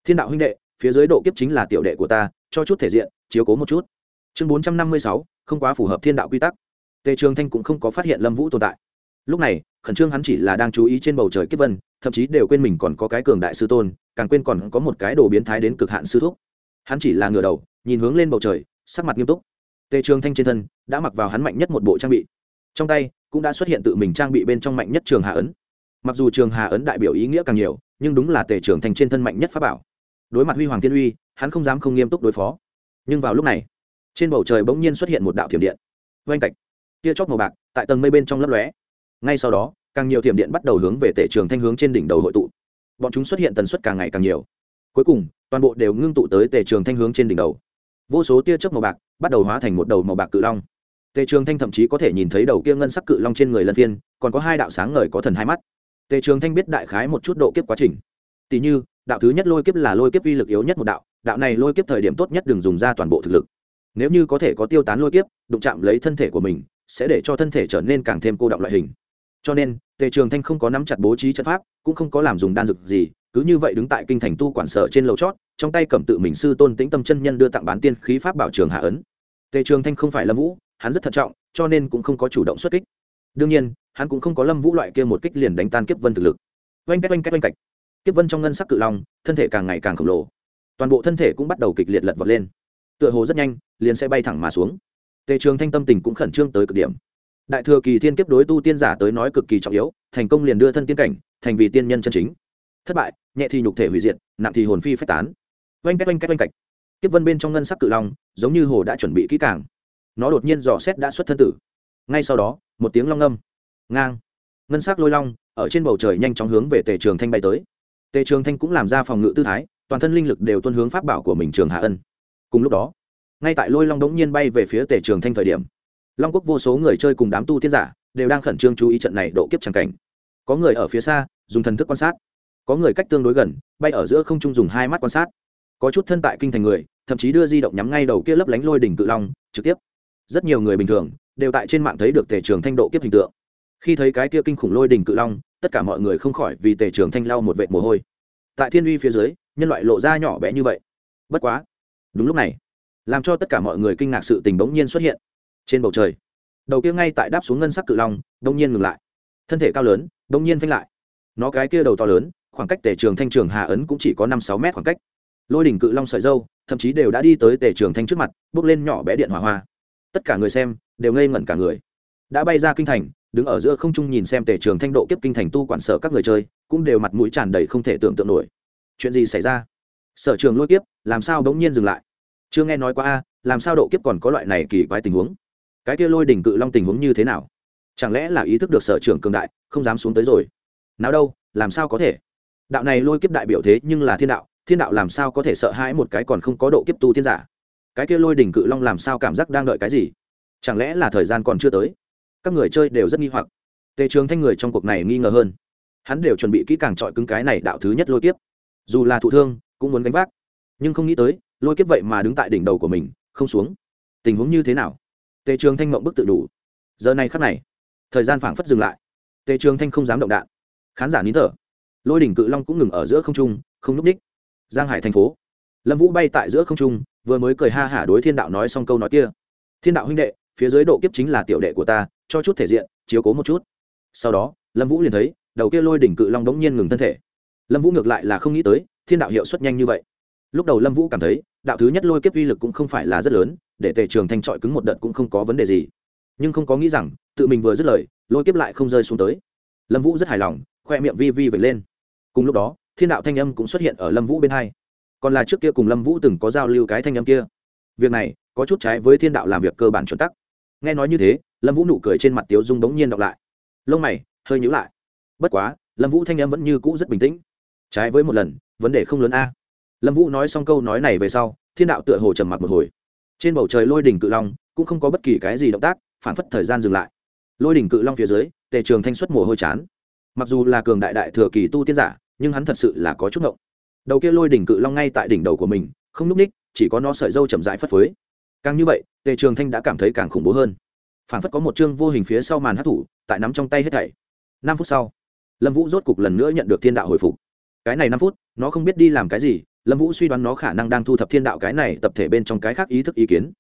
Thiên đạo huynh đệ, phía dưới độ kiếp chính là tiểu đệ của ta, cho chút thể diện, chiếu cố một chút. Chương bốn trăm năm mươi sáu, không quá phù hợp thiên đạo quy tắc. Tề trường thanh cũng không có phát hiện lâm vũ tồn tại lúc này, khẩn trương hắn chỉ là đang chú ý trên bầu trời kiếp vân, thậm chí đều quên mình còn có cái cường đại sư tôn, càng quên còn có một cái đồ biến thái đến cực hạn sư thúc. Hắn chỉ là ngửa đầu, nhìn hướng lên bầu trời, sắc mặt nghiêm túc. Tề trường thanh trên thân đã mặc vào hắn mạnh nhất một bộ trang bị. Trong tay cũng đã xuất hiện tự mình trang bị bên trong mạnh nhất trường hà ấn. Mặc dù trường hà ấn đại biểu ý nghĩa càng nhiều, nhưng đúng là tề trường thanh trên thân mạnh nhất pháp bảo. Đối mặt huy hoàng thiên uy, hắn không dám không nghiêm túc đối phó. Nhưng vào lúc này, trên bầu trời bỗng nhiên xuất hiện một đạo thiểm điện. Oanh cạch. Tia chót màu bạc tại tầng mây bên trong lấp lóe ngay sau đó, càng nhiều thiểm điện bắt đầu hướng về tể trường thanh hướng trên đỉnh đầu hội tụ. Bọn chúng xuất hiện tần suất càng ngày càng nhiều. Cuối cùng, toàn bộ đều ngưng tụ tới tề trường thanh hướng trên đỉnh đầu. Vô số tia chớp màu bạc bắt đầu hóa thành một đầu màu bạc cự long. Tề trường thanh thậm chí có thể nhìn thấy đầu kia ngân sắc cự long trên người lân phiên, còn có hai đạo sáng ngời có thần hai mắt. Tề trường thanh biết đại khái một chút độ kiếp quá trình. Tỷ như, đạo thứ nhất lôi kiếp là lôi kiếp uy lực yếu nhất một đạo đạo này lôi kiếp thời điểm tốt nhất đừng dùng ra toàn bộ thực lực. Nếu như có thể có tiêu tán lôi kiếp, đụng chạm lấy thân thể của mình, sẽ để cho thân thể trở nên càng thêm cô động loại hình cho nên, tề trường thanh không có nắm chặt bố trí trận pháp, cũng không có làm dùng đan dược gì, cứ như vậy đứng tại kinh thành tu quản sở trên lầu chót, trong tay cầm tự mình sư tôn tĩnh tâm chân nhân đưa tặng bán tiên khí pháp bảo trường hạ ấn. Tề trường thanh không phải lâm vũ, hắn rất thận trọng, cho nên cũng không có chủ động xuất kích. Đương nhiên, hắn cũng không có lâm vũ loại kia một kích liền đánh tan kiếp vân thực lực. Oanh cách oanh cách oanh cạch kiếp vân trong ngân sắc cự long, thân thể càng ngày càng khổng lồ. Toàn bộ thân thể cũng bắt đầu kịch liệt lật vật lên. Tựa hồ rất nhanh, liền sẽ bay thẳng mà xuống. Tề trường thanh tâm tình cũng khẩn trương tới cực điểm đại thừa kỳ thiên kiếp đối tu tiên giả tới nói cực kỳ trọng yếu, thành công liền đưa thân tiên cảnh, thành vì tiên nhân chân chính. Thất bại, nhẹ thì nhục thể hủy diệt, nặng thì hồn phi phách tán. Oanh cách oanh cách, oanh cạch kiếp vân bên trong ngân sắc cự long, giống như hồ đã chuẩn bị kỹ càng. Nó đột nhiên dò xét đã xuất thân tử. Ngay sau đó, một tiếng long ngâm. Ngang. Ngân sắc lôi long, ở trên bầu trời nhanh chóng hướng về tề trường thanh bay tới. Tề trường thanh cũng làm ra phòng ngự tư thái, toàn thân linh lực đều tuân hướng pháp bảo của mình trường hạ ân. Cùng lúc đó, ngay tại lôi long đống nhiên bay về phía tề trường thanh thời điểm long quốc vô số người chơi cùng đám tu tiên giả đều đang khẩn trương chú ý trận này độ kiếp tràng cảnh. Có người ở phía xa, dùng thần thức quan sát. Có người cách tương đối gần, bay ở giữa không trung dùng hai mắt quan sát. Có chút thân tại kinh thành người, thậm chí đưa di động nhắm ngay đầu kia lấp lánh lôi đỉnh cự long, trực tiếp. Rất nhiều người bình thường đều tại trên mạng thấy được tề trường thanh độ kiếp hình tượng. Khi thấy cái kia kinh khủng lôi đỉnh cự long, tất cả mọi người không khỏi vì tề trường thanh lau một vệt mồ hôi. Tại thiên uy phía dưới, nhân loại lộ ra nhỏ bé như vậy. Bất quá, đúng lúc này, làm cho tất cả mọi người kinh ngạc sự tình bỗng nhiên xuất hiện trên bầu trời, đầu kia ngay tại đáp xuống ngân sắc cự long, đông nhiên ngừng lại. Thân thể cao lớn, đông nhiên phanh lại. Nó cái kia đầu to lớn, khoảng cách tể trường thanh trường hà ấn cũng chỉ có năm sáu mét khoảng cách. Lôi đỉnh cự long sợi dâu, thậm chí đều đã đi tới tể trường thanh trước mặt, bước lên nhỏ bé điện hỏa hoa. Tất cả người xem đều ngây ngẩn cả người. Đã bay ra kinh thành, đứng ở giữa không trung nhìn xem tể trường thanh độ kiếp kinh thành tu quản sở các người chơi, cũng đều mặt mũi tràn đầy không thể tưởng tượng nổi. Chuyện gì xảy ra? Sở trường lôi kiếp, làm sao bỗng nhiên dừng lại? Chưa nghe nói qua a, làm sao độ kiếp còn có loại này kỳ quái tình huống? Cái kia lôi đỉnh cự long tình huống như thế nào? Chẳng lẽ là ý thức được sở trường cường đại, không dám xuống tới rồi? Nào đâu, làm sao có thể? Đạo này lôi kiếp đại biểu thế nhưng là thiên đạo thiên đạo làm sao có thể sợ hãi một cái còn không có độ kiếp tu thiên giả? Cái kia lôi đỉnh cự long làm sao cảm giác đang đợi cái gì? Chẳng lẽ là thời gian còn chưa tới? Các người chơi đều rất nghi hoặc. Tề trường thanh người trong cuộc này nghi ngờ hơn. Hắn đều chuẩn bị kỹ càng trọi cứng cái này đạo thứ nhất lôi kiếp. Dù là thụ thương, cũng muốn gánh vác. Nhưng không nghĩ tới, lôi kiếp vậy mà đứng tại đỉnh đầu của mình, không xuống. Tình huống như thế nào? Tề trường thanh mộng bức tự đủ. Giờ này khắc này, thời gian phảng phất dừng lại. Tề trường thanh không dám động đạn. Khán giả nín thở. Lôi đỉnh cự long cũng ngừng ở giữa không trung, không núp ních. Giang hải thành phố. Lâm vũ bay tại giữa không trung, vừa mới cười ha hả đối thiên đạo nói xong câu nói kia. Thiên đạo huynh đệ, phía dưới độ kiếp chính là tiểu đệ của ta, cho chút thể diện, chiếu cố một chút. Sau đó, lâm vũ liền thấy, đầu kia lôi đỉnh cự long đống nhiên ngừng thân thể. Lâm vũ ngược lại là không nghĩ tới, thiên đạo hiệu suất nhanh như vậy lúc đầu lâm vũ cảm thấy, đạo thứ nhất lôi kiếp uy lực cũng không phải là rất lớn, để tề trường thanh trọi cứng một đợt cũng không có vấn đề gì. Nhưng không có nghĩ rằng, tự mình vừa dứt lời, lôi kiếp lại không rơi xuống tới. Lâm vũ rất hài lòng, khoe miệng vi vi vệt lên. Cùng lúc đó, thiên đạo thanh âm cũng xuất hiện ở lâm vũ bên hai. Còn là trước kia cùng lâm vũ từng có giao lưu cái thanh âm kia. Việc này, có chút trái với thiên đạo làm việc cơ bản chuẩn tắc. Nghe nói như thế, lâm vũ nụ cười trên mặt tiếu dung đống nhiên đọc lại. Lông mày, hơi nhữ lại. Bất quá, lâm vũ thanh âm vẫn như cũ rất bình tĩnh. Trái với một lần, vấn đề không lớn a lâm vũ nói xong câu nói này về sau, thiên đạo tựa hồ trầm mặc một hồi. Trên bầu trời lôi đỉnh cự long cũng không có bất kỳ cái gì động tác, phản phất thời gian dừng lại. Lôi đỉnh cự long phía dưới, tề trường thanh xuất mồ hôi chán. Mặc dù là cường đại đại thừa kỳ tu tiên giả, nhưng hắn thật sự là có chút ngộng. Đầu kia lôi đỉnh cự long ngay tại đỉnh đầu của mình, không n ú c ních, chỉ có nó sợi dâu chậm rãi phất phới. Càng như vậy, tề trường thanh đã cảm thấy càng khủng bố hơn. Phản phất có một chương vô hình phía sau màn hát thủ tại nắm trong tay hết thảy. Năm phút sau, lâm vũ rốt cục lần nữa nhận được thiên đạo hồi phục. Cái này năm phút, nó không biết đi làm cái gì lâm vũ suy đoán nó khả năng đang thu thập thiên đạo cái này tập thể bên trong cái khác ý thức ý kiến.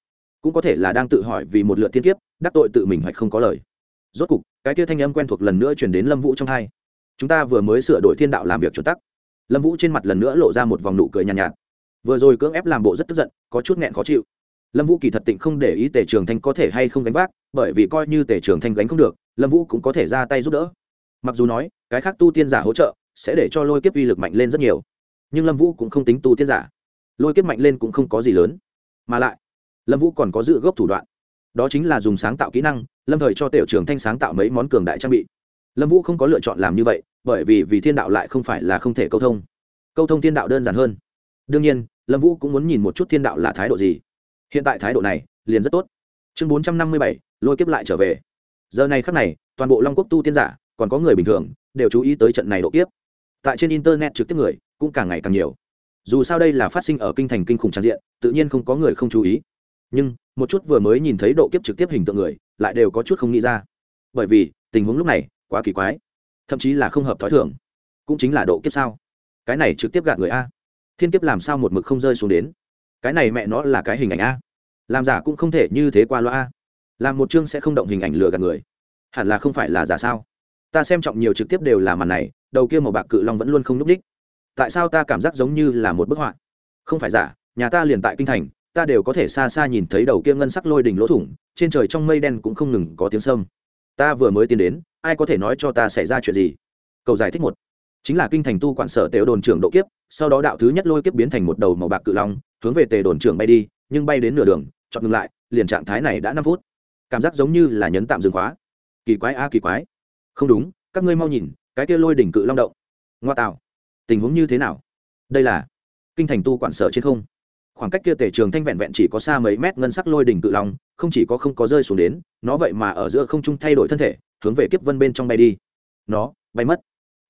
Cũng có thể là đang tự hỏi vì một lượt thiên kiếp đắc tội tự mình hoặc không có lời. Rốt cục cái kia thanh âm quen thuộc lần nữa chuyển đến lâm vũ trong hai. Chúng ta vừa mới sửa đổi thiên đạo làm việc chuẩn tắc. Lâm vũ trên mặt lần nữa lộ ra một vòng nụ cười nhàn nhạt, nhạt. Vừa rồi cưỡng ép làm bộ rất tức giận có chút nghẹn khó chịu. Lâm vũ kỳ thật tịnh không để ý tề trường thanh có thể hay không gánh vác bởi vì coi như tề trường thanh gánh không được lâm vũ cũng có thể ra tay giúp đỡ. Mặc dù nói cái khác tu tiên giả hỗ trợ sẽ để cho lôi kiếp uy lực mạnh lên rất nhiều nhưng lâm vũ cũng không tính tu tiên giả lôi kiếp mạnh lên cũng không có gì lớn mà lại lâm vũ còn có dự gốc thủ đoạn đó chính là dùng sáng tạo kỹ năng lâm thời cho tiểu trường thanh sáng tạo mấy món cường đại trang bị lâm vũ không có lựa chọn làm như vậy bởi vì vì thiên đạo lại không phải là không thể câu thông câu thông thiên đạo đơn giản hơn đương nhiên lâm vũ cũng muốn nhìn một chút thiên đạo là thái độ gì hiện tại thái độ này liền rất tốt chương bốn trăm năm mươi bảy lôi kiếp lại trở về giờ này khắc này toàn bộ long quốc tu tiên giả còn có người bình thường đều chú ý tới trận này độ kiếp tại trên internet trực tiếp người cũng càng ngày càng nhiều. Dù sao đây là phát sinh ở kinh thành kinh khủng tràn diện, tự nhiên không có người không chú ý. Nhưng, một chút vừa mới nhìn thấy độ kiếp trực tiếp hình tượng người, lại đều có chút không nghĩ ra. Bởi vì, tình huống lúc này, quá kỳ quái. Thậm chí là không hợp t h ó i thường. Cũng chính là độ kiếp sao? Cái này trực tiếp gạt người a. Thiên kiếp làm sao một mực không rơi xuống đến? Cái này mẹ nó là cái hình ảnh a. Làm giả cũng không thể như thế qua loa a. Làm một chương sẽ không động hình ảnh lừa gạt người. Hẳn là không phải là giả sao? Ta xem trọng nhiều trực tiếp đều là màn này, đầu kia màu bạc cự long vẫn luôn không n ú c đích tại sao ta cảm giác giống như là một bức họa? Không phải giả, nhà ta liền tại kinh thành, ta đều có thể xa xa nhìn thấy đầu kia ngân sắc lôi đỉnh lỗ thủng, trên trời trong mây đen cũng không ngừng có tiếng sâm. Ta vừa mới tiến đến, ai có thể nói cho ta xảy ra chuyện gì? Cầu giải thích một. Chính là kinh thành tu quản sở tề đồn trưởng độ kiếp, sau đó đạo thứ nhất lôi kiếp biến thành một đầu màu bạc cự long, hướng về tề đồn trưởng bay đi, nhưng bay đến nửa đường chọn ngừng lại, liền trạng thái này đã năm phút. Cảm giác giống như là nhấn tạm dừng khóa. Kỳ quái a kỳ quái. Không đúng, các ngươi mau nhìn, cái kia lôi đỉnh cự long động. Ngoa tạo tình huống như thế nào? Đây là kinh thành tu quản sở trên không. Khoảng cách kia tề trường thanh vẹn vẹn chỉ có xa mấy mét ngân sắc lôi đỉnh cự long, không chỉ có không có rơi xuống đến, nó vậy mà ở giữa không trung thay đổi thân thể, hướng về kiếp vân bên trong bay đi. Nó bay mất.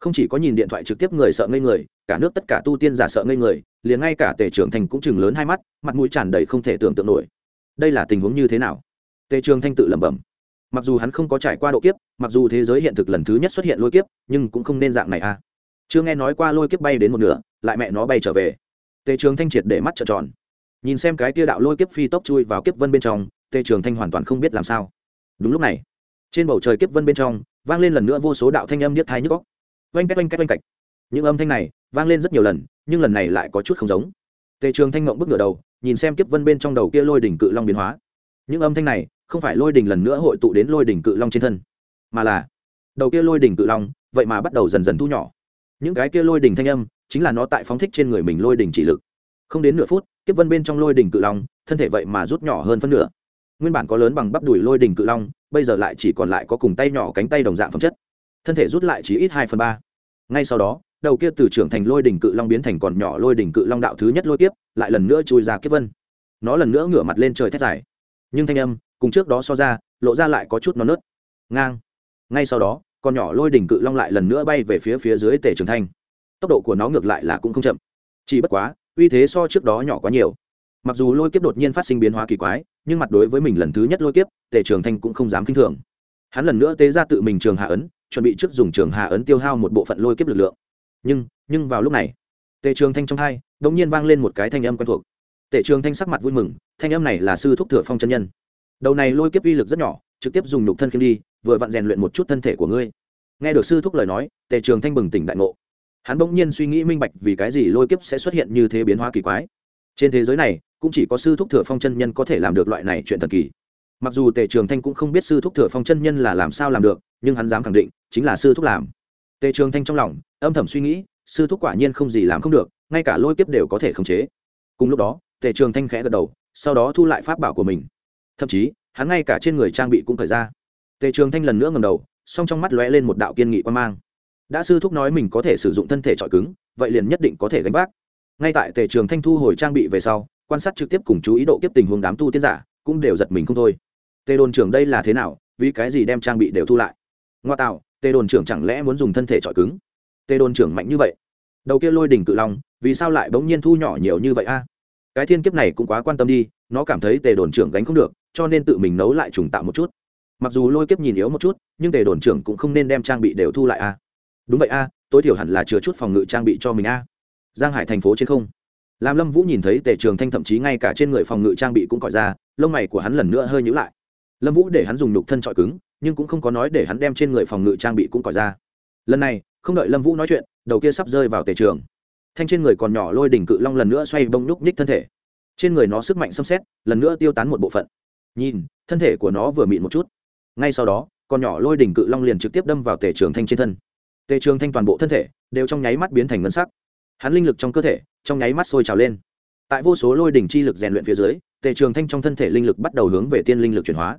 Không chỉ có nhìn điện thoại trực tiếp người sợ ngây người, cả nước tất cả tu tiên giả sợ ngây người, liền ngay cả tề trưởng thành cũng chừng lớn hai mắt, mặt mũi tràn đầy không thể tưởng tượng nổi. Đây là tình huống như thế nào? Tề trường thanh tự lẩm bẩm. Mặc dù hắn không có trải qua độ kiếp, mặc dù thế giới hiện thực lần thứ nhất xuất hiện lôi kiếp, nhưng cũng không nên dạng này à chưa nghe nói qua lôi kiếp bay đến một nửa, lại mẹ nó bay trở về. Tề trường thanh triệt để mắt trợn tròn. Nhìn xem cái tia đạo lôi kiếp phi tốc chui vào kiếp vân bên trong, tề trường thanh hoàn toàn không biết làm sao. Đúng lúc này, trên bầu trời kiếp vân bên trong, vang lên lần nữa vô số đạo thanh âm niết thái nhức góc oanh cách oanh cách, oanh cạch những âm thanh này vang lên rất nhiều lần, nhưng lần này lại có chút không giống. Tề trường thanh mộng bước ngửa đầu, nhìn xem kiếp vân bên trong đầu kia lôi đỉnh cự long biến hóa. Những âm thanh này không phải lôi đỉnh lần nữa hội tụ đến lôi đỉnh cự long trên thân, mà là đầu kia lôi đỉnh cự long vậy mà bắt đầu dần dần thu nhỏ những cái kia lôi đỉnh thanh âm, chính là nó tại phóng thích trên người mình lôi đỉnh chỉ lực. Không đến nửa phút, kiếp vân bên trong lôi đỉnh cự long, thân thể vậy mà rút nhỏ hơn phân nửa. Nguyên bản có lớn bằng bắp đùi lôi đỉnh cự long, bây giờ lại chỉ còn lại có cùng tay nhỏ cánh tay đồng dạng phẩm chất. Thân thể rút lại chỉ ít hai phần ba. Ngay sau đó, đầu kia từ trưởng thành lôi đỉnh cự long biến thành còn nhỏ lôi đỉnh cự long đạo thứ nhất lôi kiếp, lại lần nữa chui ra kiếp vân. Nó lần nữa ngửa mặt lên trời thét dài. Nhưng thanh âm, cùng trước đó so ra, lộ ra lại có chút nó nớt. Ngang. Ngay sau đó con nhỏ lôi đỉnh cự long lại lần nữa bay về phía phía dưới tề trường thanh. Tốc độ của nó ngược lại là cũng không chậm. Chỉ bất quá, uy thế so trước đó nhỏ quá nhiều. Mặc dù lôi kiếp đột nhiên phát sinh biến hóa kỳ quái, nhưng mặt đối với mình lần thứ nhất lôi kiếp, tề trường thanh cũng không dám k i n h thường. Hắn lần nữa tế ra tự mình trường hạ ấn, chuẩn bị trước dùng trường hạ ấn tiêu hao một bộ phận lôi kiếp lực lượng. Nhưng nhưng vào lúc này, tề trường thanh trong hai đ ỗ n g nhiên vang lên một cái thanh âm quen thuộc. Tề trường thanh sắc mặt vui mừng, thanh âm này là sư thúc thừa phong chân nhân. Đầu này lôi kiếp uy lực rất nhỏ, trực tiếp dùng nhục thân khiêm đi vừa vặn rèn luyện một chút thân thể của ngươi. Nghe được sư thúc lời nói, tề trường thanh bừng tỉnh đại ngộ. Hắn bỗng nhiên suy nghĩ minh bạch vì cái gì lôi kiếp sẽ xuất hiện như thế biến hóa kỳ quái. Trên thế giới này, cũng chỉ có sư thúc thừa phong chân nhân có thể làm được loại này chuyện thần kỳ. Mặc dù tề trường thanh cũng không biết sư thúc thừa phong chân nhân là làm sao làm được, nhưng hắn dám khẳng định, chính là sư thúc làm. Tề trường thanh trong lòng, âm thầm suy nghĩ, sư thúc quả nhiên không gì làm không được, ngay cả lôi kiếp đều có thể khống chế. Cùng lúc đó, tề trường thanh khẽ gật đầu, sau đó thu lại pháp bảo của mình. Thậm chí, hắn ngay cả trên người trang bị cũng thời ra tề trường thanh lần nữa ngầm đầu, song trong mắt lóe lên một đạo kiên nghị quan mang. Đã sư thúc nói mình có thể sử dụng thân thể trọi cứng, vậy liền nhất định có thể gánh vác. Ngay tại tề trường thanh thu hồi trang bị về sau, quan sát trực tiếp cùng chú ý độ kiếp tình huống đám tu tiên giả, cũng đều giật mình không thôi. Tề đồn trưởng đây là thế nào, vì cái gì đem trang bị đều thu lại? Ngoa tạo, tề đồn trưởng chẳng lẽ muốn dùng thân thể trọi cứng? Tề đồn trưởng mạnh như vậy. Đầu kia lôi đỉnh cự long, vì sao lại bỗng nhiên thu nhỏ nhiều như vậy a? Cái thiên kiếp này cũng quá quan tâm đi, nó cảm thấy tề đồn trưởng gánh không được, cho nên tự mình nấu lại trùng tạo một chút mặc dù lôi kiếp nhìn yếu một chút, nhưng tề đồn trưởng cũng không nên đem trang bị đều thu lại a đúng vậy a tối thiểu hẳn là chứa chút phòng ngự trang bị cho mình a giang hải thành phố trên không. Làm lâm vũ nhìn thấy tề trường thanh thậm chí ngay cả trên người phòng ngự trang bị cũng cỏi ra, lông mày của hắn lần nữa hơi nhữ lại. Lâm vũ để hắn dùng nhục thân trọi cứng, nhưng cũng không có nói để hắn đem trên người phòng ngự trang bị cũng cỏi ra. Lần này, không đợi lâm vũ nói chuyện, đầu kia sắp rơi vào tề trường. Thanh trên người còn nhỏ lôi đỉnh cự long lần nữa xoay bông nhúc nhích thân thể. Trên người nó sức mạnh xâm xét, lần nữa tiêu tán một bộ phận. Nhìn, thân thể của nó vừa mịn một chút ngay sau đó, con nhỏ lôi đỉnh cự long liền trực tiếp đâm vào tề trường thanh trên thân. Tề trường thanh toàn bộ thân thể đều trong nháy mắt biến thành ngân sắc. Hắn linh lực trong cơ thể trong nháy mắt sôi trào lên. Tại vô số lôi đỉnh chi lực rèn luyện phía dưới, tề trường thanh trong thân thể linh lực bắt đầu hướng về tiên linh lực chuyển hóa.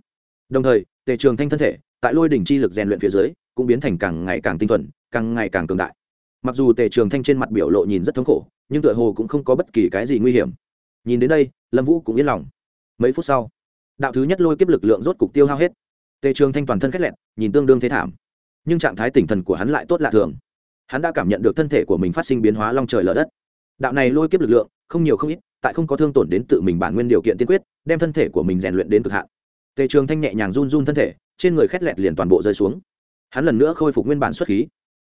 Đồng thời, tề trường thanh thân thể tại lôi đỉnh chi lực rèn luyện phía dưới cũng biến thành càng ngày càng tinh thuần, càng ngày càng cường đại. Mặc dù tề trường thanh trên mặt biểu lộ nhìn rất thống khổ, nhưng tựa hồ cũng không có bất kỳ cái gì nguy hiểm. Nhìn đến đây, lâm vũ cũng yên lòng. Mấy phút sau, đạo thứ nhất lôi kiếp lực lượng rốt cục tiêu hao hết tề trường thanh toàn thân khét lẹn nhìn tương đương thế thảm. Nhưng trạng thái tinh thần của hắn lại tốt lạ thường. Hắn đã cảm nhận được thân thể của mình phát sinh biến hóa long trời lở đất. Đạo này lôi kiếp lực lượng, không nhiều không ít, tại không có thương tổn đến tự mình bản nguyên điều kiện tiên quyết, đem thân thể của mình rèn luyện đến cực hạn. Tề trường thanh nhẹ nhàng run run thân thể, trên người khét lẹt liền toàn bộ rơi xuống. Hắn lần nữa khôi phục nguyên bản xuất khí.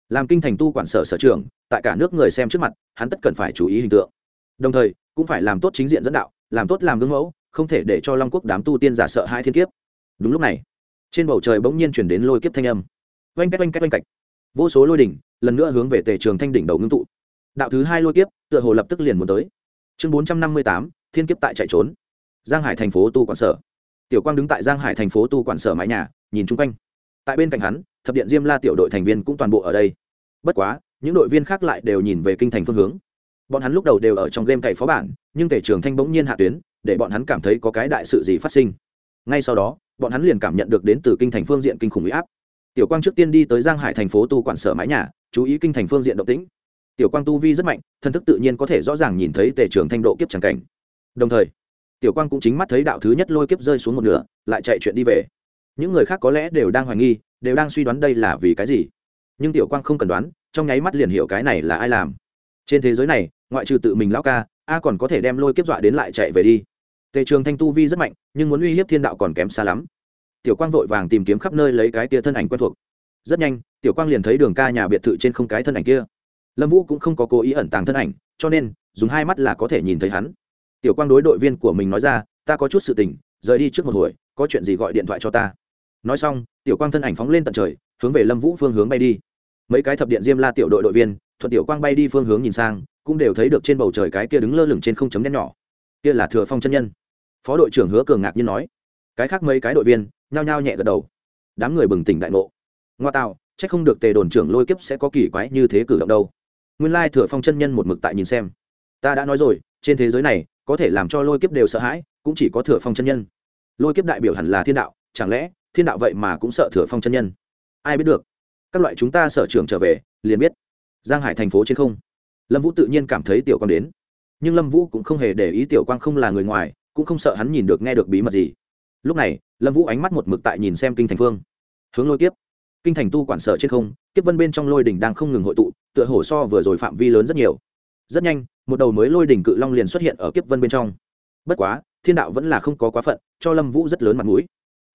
Làm kinh thành tu quản sở sở trường tại cả nước người xem trước mặt, hắn tất cần phải chú ý hình tượng. Đồng thời, cũng phải làm tốt chính diện dẫn đạo, làm tốt làm gương mẫu, không thể để cho long quốc đám tu tiên giả sợ hai thiên kiếp. Đúng lúc này trên bầu trời bỗng nhiên chuyển đến lôi kiếp thanh âm. Oanh cách oanh cách oanh cạch vô số lôi đỉnh lần nữa hướng về tề trường thanh đỉnh đầu ngưng tụ. Đạo thứ hai lôi kiếp, tựa hồ lập tức liền muốn tới. Chương bốn trăm năm mươi tám, thiên kiếp tại chạy trốn. Giang hải thành phố tu quản sở. Tiểu quang đứng tại giang hải thành phố tu quản sở mái nhà, nhìn chung quanh. Tại bên cạnh hắn, thập điện diêm la tiểu đội thành viên cũng toàn bộ ở đây. Bất quá, những đội viên khác lại đều nhìn về kinh thành phương hướng. Bọn hắn lúc đầu đều ở trong game cày phó bản, nhưng tể trường thanh bỗng nhiên hạ tuyến, để bọn hắn cảm thấy có cái đại sự gì phát sinh. Ngay sau đó bọn hắn liền cảm nhận được đến từ kinh thành phương diện kinh khủng huy áp. Tiểu quang trước tiên đi tới giang hải thành phố tu quản sở mái nhà, chú ý kinh thành phương diện động tĩnh. Tiểu quang tu vi rất mạnh, thân thức tự nhiên có thể rõ ràng nhìn thấy tề trường thanh độ kiếp tràng cảnh. Đồng thời, tiểu quang cũng chính mắt thấy đạo thứ nhất lôi kiếp rơi xuống một nửa, lại chạy chuyện đi về. Những người khác có lẽ đều đang hoài nghi, đều đang suy đoán đây là vì cái gì. Nhưng tiểu quang không cần đoán, trong nháy mắt liền hiểu cái này là ai làm. Trên thế giới này, ngoại trừ tự mình lão ca, a còn có thể đem lôi kiếp dọa đến lại chạy về đi tề trường thanh tu vi rất mạnh, nhưng muốn uy hiếp thiên đạo còn kém xa lắm. Tiểu quang vội vàng tìm kiếm khắp nơi lấy cái kia thân ảnh quen thuộc. Rất nhanh, tiểu quang liền thấy đường ca nhà biệt thự trên không cái thân ảnh kia. Lâm vũ cũng không có cố ý ẩn tàng thân ảnh, cho nên, dùng hai mắt là có thể nhìn thấy hắn. Tiểu quang đối đội viên của mình nói ra, ta có chút sự tình, rời đi trước một hồi, có chuyện gì gọi điện thoại cho ta. Nói xong, tiểu quang thân ảnh phóng lên tận trời, hướng về lâm vũ phương hướng bay đi. Mấy cái thập điện diêm la tiểu đội đội viên, thuận tiểu quang bay đi phương hướng nhìn sang, cũng đều thấy được trên bầu trời cái kia đứng lơ lửng trên không chấm đen nhỏ. Kia là thừa phong chân nhân phó đội trưởng hứa cường ngạc nhiên nói, cái khác mấy cái đội viên, nhao nhao nhẹ gật đầu. Đám người bừng tỉnh đại ngộ. Ngoa tạo c h ắ c không được tề đồn trưởng lôi kiếp sẽ có kỳ quái như thế cử động đâu. Nguyên lai thừa phong chân nhân một mực tại nhìn xem. Ta đã nói rồi, trên thế giới này, có thể làm cho lôi kiếp đều sợ hãi, cũng chỉ có thừa phong chân nhân. Lôi kiếp đại biểu hẳn là thiên đạo, chẳng lẽ thiên đạo vậy mà cũng sợ thừa phong chân nhân? Ai biết được. Các loại chúng ta sở trường trở về, liền biết. Giang hải thành phố trên không. Lâm vũ tự nhiên cảm thấy tiểu quang đến. Nhưng lâm vũ cũng không hề để ý tiểu quang không là người ngoài cũng không sợ hắn nhìn được nghe được bí mật gì. Lúc này, lâm vũ ánh mắt một mực tại nhìn xem kinh thành phương. Hướng lôi kiếp. Kinh thành tu quản sở trên không, kiếp vân bên trong lôi đỉnh đang không ngừng hội tụ, tựa hồ so vừa rồi phạm vi lớn rất nhiều. Rất nhanh, một đầu mới lôi đỉnh cự long liền xuất hiện ở kiếp vân bên trong. Bất quá, thiên đạo vẫn là không có quá phận, cho lâm vũ rất lớn mặt mũi.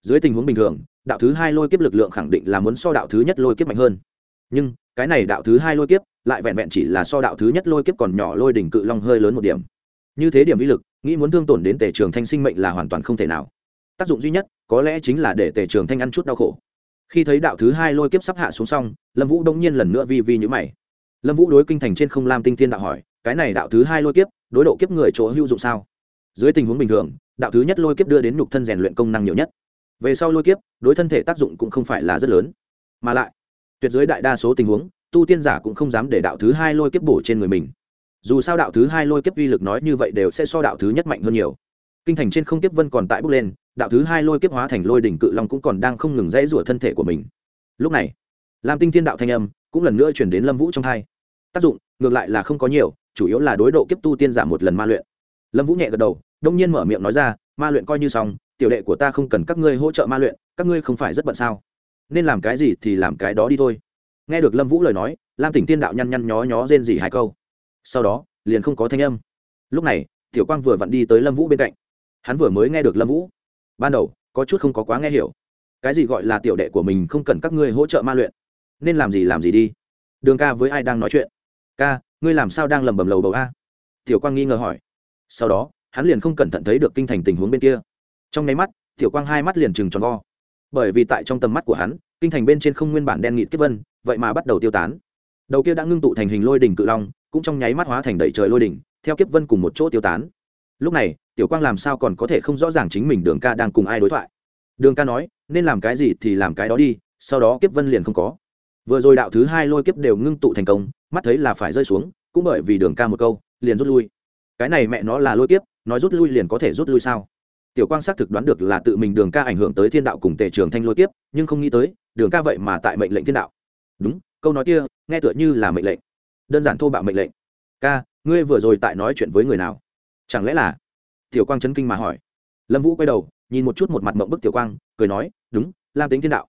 Dưới tình huống bình thường, đạo thứ hai lôi kiếp lực lượng khẳng định là muốn so đạo thứ nhất lôi kiếp mạnh hơn. Nhưng, cái này đạo thứ hai lôi kiếp, lại vẹn vẹn chỉ là so đạo thứ nhất lôi kiếp còn nhỏ lôi đỉnh cự long hơi lớn một điểm. Như thế điểm uy lực nghĩ muốn thương tổn đến tề trường thanh sinh mệnh là hoàn toàn không thể nào. Tác dụng duy nhất, có lẽ chính là để tề trường thanh ăn chút đau khổ. Khi thấy đạo thứ hai lôi kiếp sắp hạ xuống xong, lâm vũ đông nhiên lần nữa vi vi nhữ mày. Lâm vũ đối kinh thành trên không lam tinh thiên đạo hỏi, cái này đạo thứ hai lôi kiếp, đối độ kiếp người chỗ hữu dụng sao? Dưới tình huống bình thường, đạo thứ nhất lôi kiếp đưa đến nhục thân rèn luyện công năng nhiều nhất. Về sau lôi kiếp, đối thân thể tác dụng cũng không phải là rất lớn. Mà lại, tuyệt giới đại đa số tình huống, tu tiên giả cũng không dám để đạo thứ hai lôi kiếp bổ trên người mình dù sao đạo thứ hai lôi kiếp uy lực nói như vậy đều sẽ so đạo thứ nhất mạnh hơn nhiều. Kinh thành trên không kiếp vân còn tại bước lên, đạo thứ hai lôi kiếp hóa thành lôi đỉnh cự long cũng còn đang không ngừng dãy rủa thân thể của mình. Lúc này, lam tinh thiên đạo thanh âm cũng lần nữa chuyển đến lâm vũ trong thai tác dụng, ngược lại là không có nhiều, chủ yếu là đối độ kiếp tu tiên giả một lần ma luyện. Lâm vũ nhẹ gật đầu, đông nhiên mở miệng nói ra, ma luyện coi như xong, tiểu đệ của ta không cần các ngươi hỗ trợ ma luyện, các ngươi không phải rất bận sao? Nên làm cái gì thì làm cái đó đi thôi. Nghe được lâm vũ lời nói, lam tỉnh tiên đạo nhăn nhăn nhó nhó rên dỉ hai câu sau đó, liền không có thanh âm. Lúc này, tiểu quang vừa vặn đi tới lâm vũ bên cạnh. Hắn vừa mới nghe được lâm vũ. Ban đầu, có chút không có quá nghe hiểu. Cái gì gọi là tiểu đệ của mình không cần các ngươi hỗ trợ ma luyện? Nên làm gì làm gì đi. Đường ca với ai đang nói chuyện? Ca, ngươi làm sao đang lầm bầm lầu bầu a? Tiểu quang nghi ngờ hỏi. Sau đó, hắn liền không cẩn thận thấy được kinh thành tình huống bên kia. Trong nháy mắt, tiểu quang hai mắt liền trừng tròn vo. Bởi vì tại trong tầm mắt của hắn, kinh thành bên trên không nguyên bản đen nghịt kết vân, vậy mà bắt đầu tiêu tán. Đầu kia đã ngưng tụ thành hình lôi đỉnh cự long cũng trong nháy mắt hóa thành đầy trời lôi đỉnh, theo kiếp vân cùng một chỗ tiêu tán. Lúc này, tiểu quang làm sao còn có thể không rõ ràng chính mình đường ca đang cùng ai đối thoại? Đường ca nói, nên làm cái gì thì làm cái đó đi, sau đó kiếp vân liền không có. Vừa rồi đạo thứ hai lôi kiếp đều ngưng tụ thành công, mắt thấy là phải rơi xuống, cũng bởi vì đường ca một câu, liền rút lui. Cái này mẹ nó là lôi kiếp, nói rút lui liền có thể rút lui sao? Tiểu quang xác thực đoán được là tự mình đường ca ảnh hưởng tới thiên đạo cùng tề trường thanh lôi kiếp, nhưng không nghĩ tới, đường ca vậy mà tại mệnh lệnh thiên đạo. Đúng, câu nói kia, nghe tựa như là mệnh lệnh đơn giản thô bạo mệnh lệnh. Ca, ngươi vừa rồi tại nói chuyện với người nào? Chẳng lẽ là? Tiểu quang chấn kinh mà hỏi. Lâm vũ quay đầu, nhìn một chút một mặt mộng bức tiểu quang, cười nói, đúng, lam tính thiên đạo.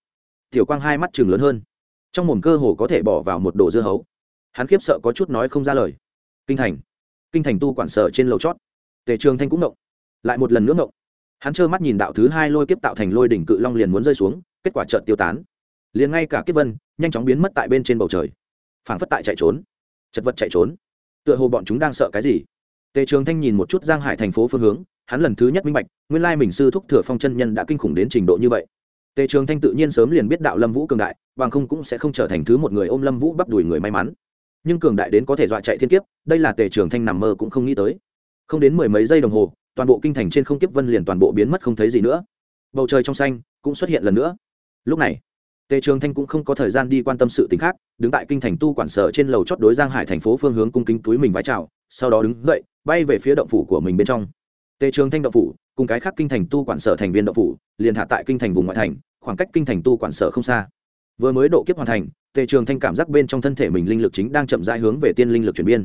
Tiểu quang hai mắt chừng lớn hơn. Trong mồm cơ hồ có thể bỏ vào một đồ dưa hấu. Hắn khiếp sợ có chút nói không ra lời. Kinh thành. Kinh thành tu quản sở trên lầu chót. Tề trường thanh cũng động. Lại một lần nữa động. Hắn trơ mắt nhìn đạo thứ hai lôi kiếp tạo thành lôi đỉnh cự long liền muốn rơi xuống, kết quả trợn tiêu tán. Liền ngay cả kiếp vân, nhanh chóng biến mất tại bên trên bầu trời. Phảng phất tại chạy trốn chật vật chạy trốn. Tựa hồ bọn chúng đang sợ cái gì? Tề trường thanh nhìn một chút giang hải thành phố phương hướng, hắn lần thứ nhất minh bạch, nguyên lai mình sư thúc thừa phong chân nhân đã kinh khủng đến trình độ như vậy. Tề trường thanh tự nhiên sớm liền biết đạo lâm vũ cường đại, bằng không cũng sẽ không trở thành thứ một người ôm lâm vũ bắp đùi người may mắn. Nhưng cường đại đến có thể dọa chạy thiên kiếp, đây là tề trường thanh nằm mơ cũng không nghĩ tới. Không đến mười mấy giây đồng hồ, toàn bộ kinh thành trên không kiếp vân liền toàn bộ biến mất không thấy gì nữa. Bầu trời trong xanh cũng xuất hiện lần nữa. Lúc này tề trường thanh cũng không có thời gian đi quan tâm sự t ì n h khác, đứng tại kinh thành tu quản sở trên lầu chót đối giang hải thành phố phương hướng cung kính túi mình vái chào, sau đó đứng dậy, bay về phía động phủ của mình bên trong. Tề trường thanh động phủ, cùng cái khác kinh thành tu quản sở thành viên động phủ, liền hạ tại kinh thành vùng ngoại thành, khoảng cách kinh thành tu quản sở không xa. Vừa mới độ kiếp hoàn thành, tề trường thanh cảm giác bên trong thân thể mình linh lực chính đang chậm rãi hướng về tiên linh lực chuyển biên.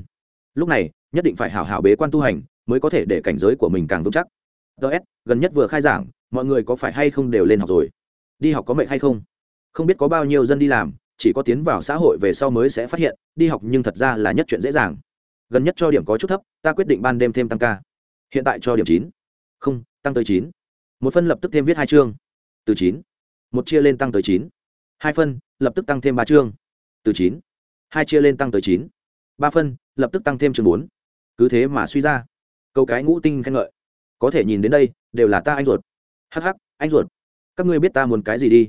Lúc này, nhất định phải hảo hảo bế quan tu hành, mới có thể để cảnh giới của mình càng vững chắc. Ts gần nhất vừa khai giảng, mọi người có phải hay không đều lên học rồi? Đi học có mệnh hay không? Không biết có bao nhiêu dân đi làm, chỉ có tiến vào xã hội về sau mới sẽ phát hiện, đi học nhưng thật ra là nhất chuyện dễ dàng. Gần nhất cho điểm có chút thấp, ta quyết định ban đêm thêm tăng ca. Hiện tại cho điểm chín. Không, tăng tới chín. Một phân lập tức thêm viết hai chương. Từ chín. Một chia lên tăng tới chín. Hai phân, lập tức tăng thêm ba chương. Từ chín. Hai chia lên tăng tới chín. Ba phân, lập tức tăng thêm chương bốn. Cứ thế mà suy ra. Câu cái ngũ tinh khen ngợi. Có thể nhìn đến đây, đều là ta anh ruột. Hh anh ruột. Các ngươi biết ta muốn cái gì đi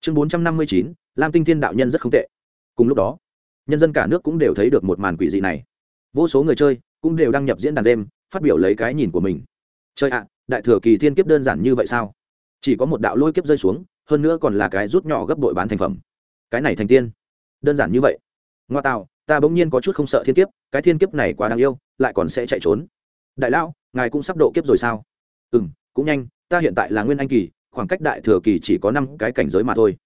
chương bốn trăm năm mươi chín, lam tinh thiên đạo nhân rất không tệ. Cùng lúc đó, nhân dân cả nước cũng đều thấy được một màn quỷ dị này. Vô số người chơi cũng đều đăng nhập diễn đàn đêm, phát biểu lấy cái nhìn của mình. Chơi ạ à, đại thừa kỳ thiên kiếp đơn giản như vậy sao? Chỉ có một đạo lôi kiếp rơi xuống, hơn nữa còn là cái rút nhỏ gấp đội bán thành phẩm. Cái này thành tiên. Đơn giản như vậy. Ngoa tạo ta bỗng nhiên có chút không sợ thiên kiếp, cái thiên kiếp này quá đáng yêu, lại còn sẽ chạy trốn. Đại lão, ngài cũng sắp độ kiếp rồi sao? Ừ m cũng nhanh, ta hiện tại là nguyên anh kỳ khoảng cách đại thừa kỳ chỉ có năm cái cảnh giới mà thôi.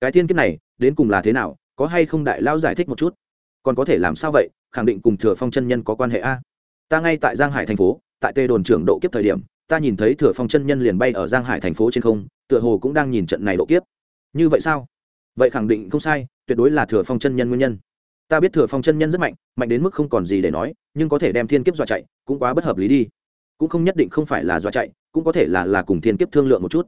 Cái thiên kiếp này, đến cùng là thế nào, có hay không đại lao giải thích một chút? Còn có thể làm sao vậy, khẳng định cùng thừa phong chân nhân có quan hệ a? Ta ngay tại giang hải thành phố, tại tê đồn trưởng độ kiếp thời điểm, ta nhìn thấy thừa phong chân nhân liền bay ở giang hải thành phố trên không, tựa hồ cũng đang nhìn trận này độ kiếp. Như vậy sao? Vậy khẳng định không sai, tuyệt đối là thừa phong chân nhân nguyên nhân. Ta biết thừa phong chân nhân rất mạnh mạnh đến mức không còn gì để nói, nhưng có thể đem thiên kiếp dọa chạy, cũng quá bất hợp lý đi. Cũng không nhất định không phải là dọa chạy, cũng có thể là là cùng thiên kiếp thương lượng một chút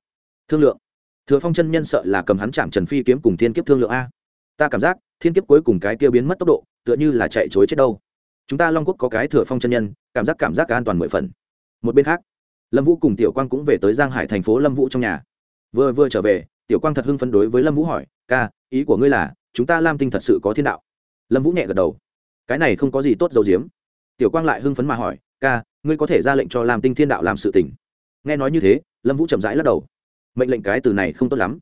thương lượng. Thừa phong chân nhân sợ là cầm hắn chạm trần phi kiếm cùng thiên kiếp thương lượng a. Ta cảm giác, thiên kiếp cuối cùng cái kia biến mất tốc độ, tựa như là chạy chối chết đâu. Chúng ta long quốc có cái thừa phong chân nhân, cảm giác cảm giác an toàn mười phần. Một bên khác, lâm vũ cùng tiểu quang cũng về tới giang hải thành phố lâm vũ trong nhà. Vừa vừa trở về, tiểu quang thật hưng phấn đối với lâm vũ hỏi, ca, ý của ngươi là, chúng ta lam tinh thật sự có thiên đạo? Lâm vũ nhẹ gật đầu. Cái này không có gì tốt dầu diếm tiểu quang lại hưng phấn mà hỏi, ca, ngươi có thể ra lệnh cho lam tinh thiên đạo làm sự tình? Nghe nói như thế, lâm vũ chậm rãi lắc đầu mệnh lệnh cái từ này không tốt lắm.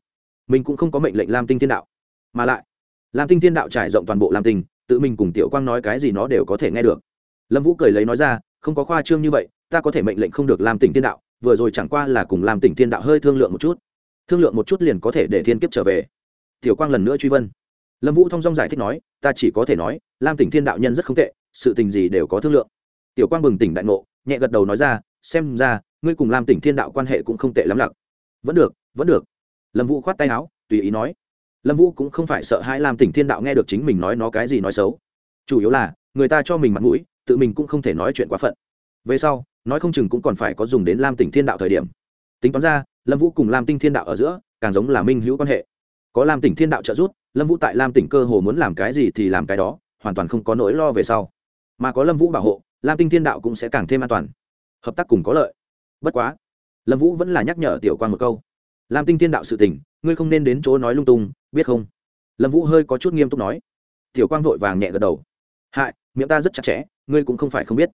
Mình cũng không có mệnh lệnh lam tinh thiên đạo. Mà lại, lam tinh thiên đạo trải rộng toàn bộ lam tinh, tự mình cùng tiểu quang nói cái gì nó đều có thể nghe được. Lâm vũ cười lấy nói ra, không có khoa trương như vậy, ta có thể mệnh lệnh không được làm tỉnh thiên đạo, vừa rồi chẳng qua là cùng làm tỉnh thiên đạo hơi thương lượng một chút. Thương lượng một chút liền có thể để thiên kiếp trở về. Tiểu quang lần nữa truy vân. Lâm vũ thông dong giải thích nói, ta chỉ có thể nói, lam tỉnh thiên đạo nhân rất không tệ, sự tình gì đều có thương lượng. Tiểu quang bừng tỉnh đại ngộ, nhẹ gật đầu nói ra, xem ra, ngươi cùng lam tỉnh thiên đạo quan hệ cũng không tệ lắm lặc vẫn được vẫn được. Lâm vũ khoát tay áo, tùy ý nói. Lâm vũ cũng không phải sợ hai lam tỉnh thiên đạo nghe được chính mình nói nó cái gì nói xấu. Chủ yếu là, người ta cho mình mặt mũi, tự mình cũng không thể nói chuyện quá phận. Về sau, nói không chừng cũng còn phải có dùng đến lam tỉnh thiên đạo thời điểm. Tính toán ra, lâm vũ cùng lam tinh thiên đạo ở giữa, càng giống là minh hữu quan hệ. Có lam tỉnh thiên đạo trợ giúp, lâm vũ tại lam tỉnh cơ hồ muốn làm cái gì thì làm cái đó, hoàn toàn không có nỗi lo về sau. Mà có lâm vũ bảo hộ, lam tinh thiên đạo cũng sẽ càng thêm an toàn. Hợp tác cùng có lợi. Bất quá lâm vũ vẫn là nhắc nhở tiểu Quang một câu làm tinh thiên đạo sự tình ngươi không nên đến chỗ nói lung tung biết không lâm vũ hơi có chút nghiêm túc nói tiểu quang vội vàng nhẹ gật đầu hại miệng ta rất chặt chẽ ngươi cũng không phải không biết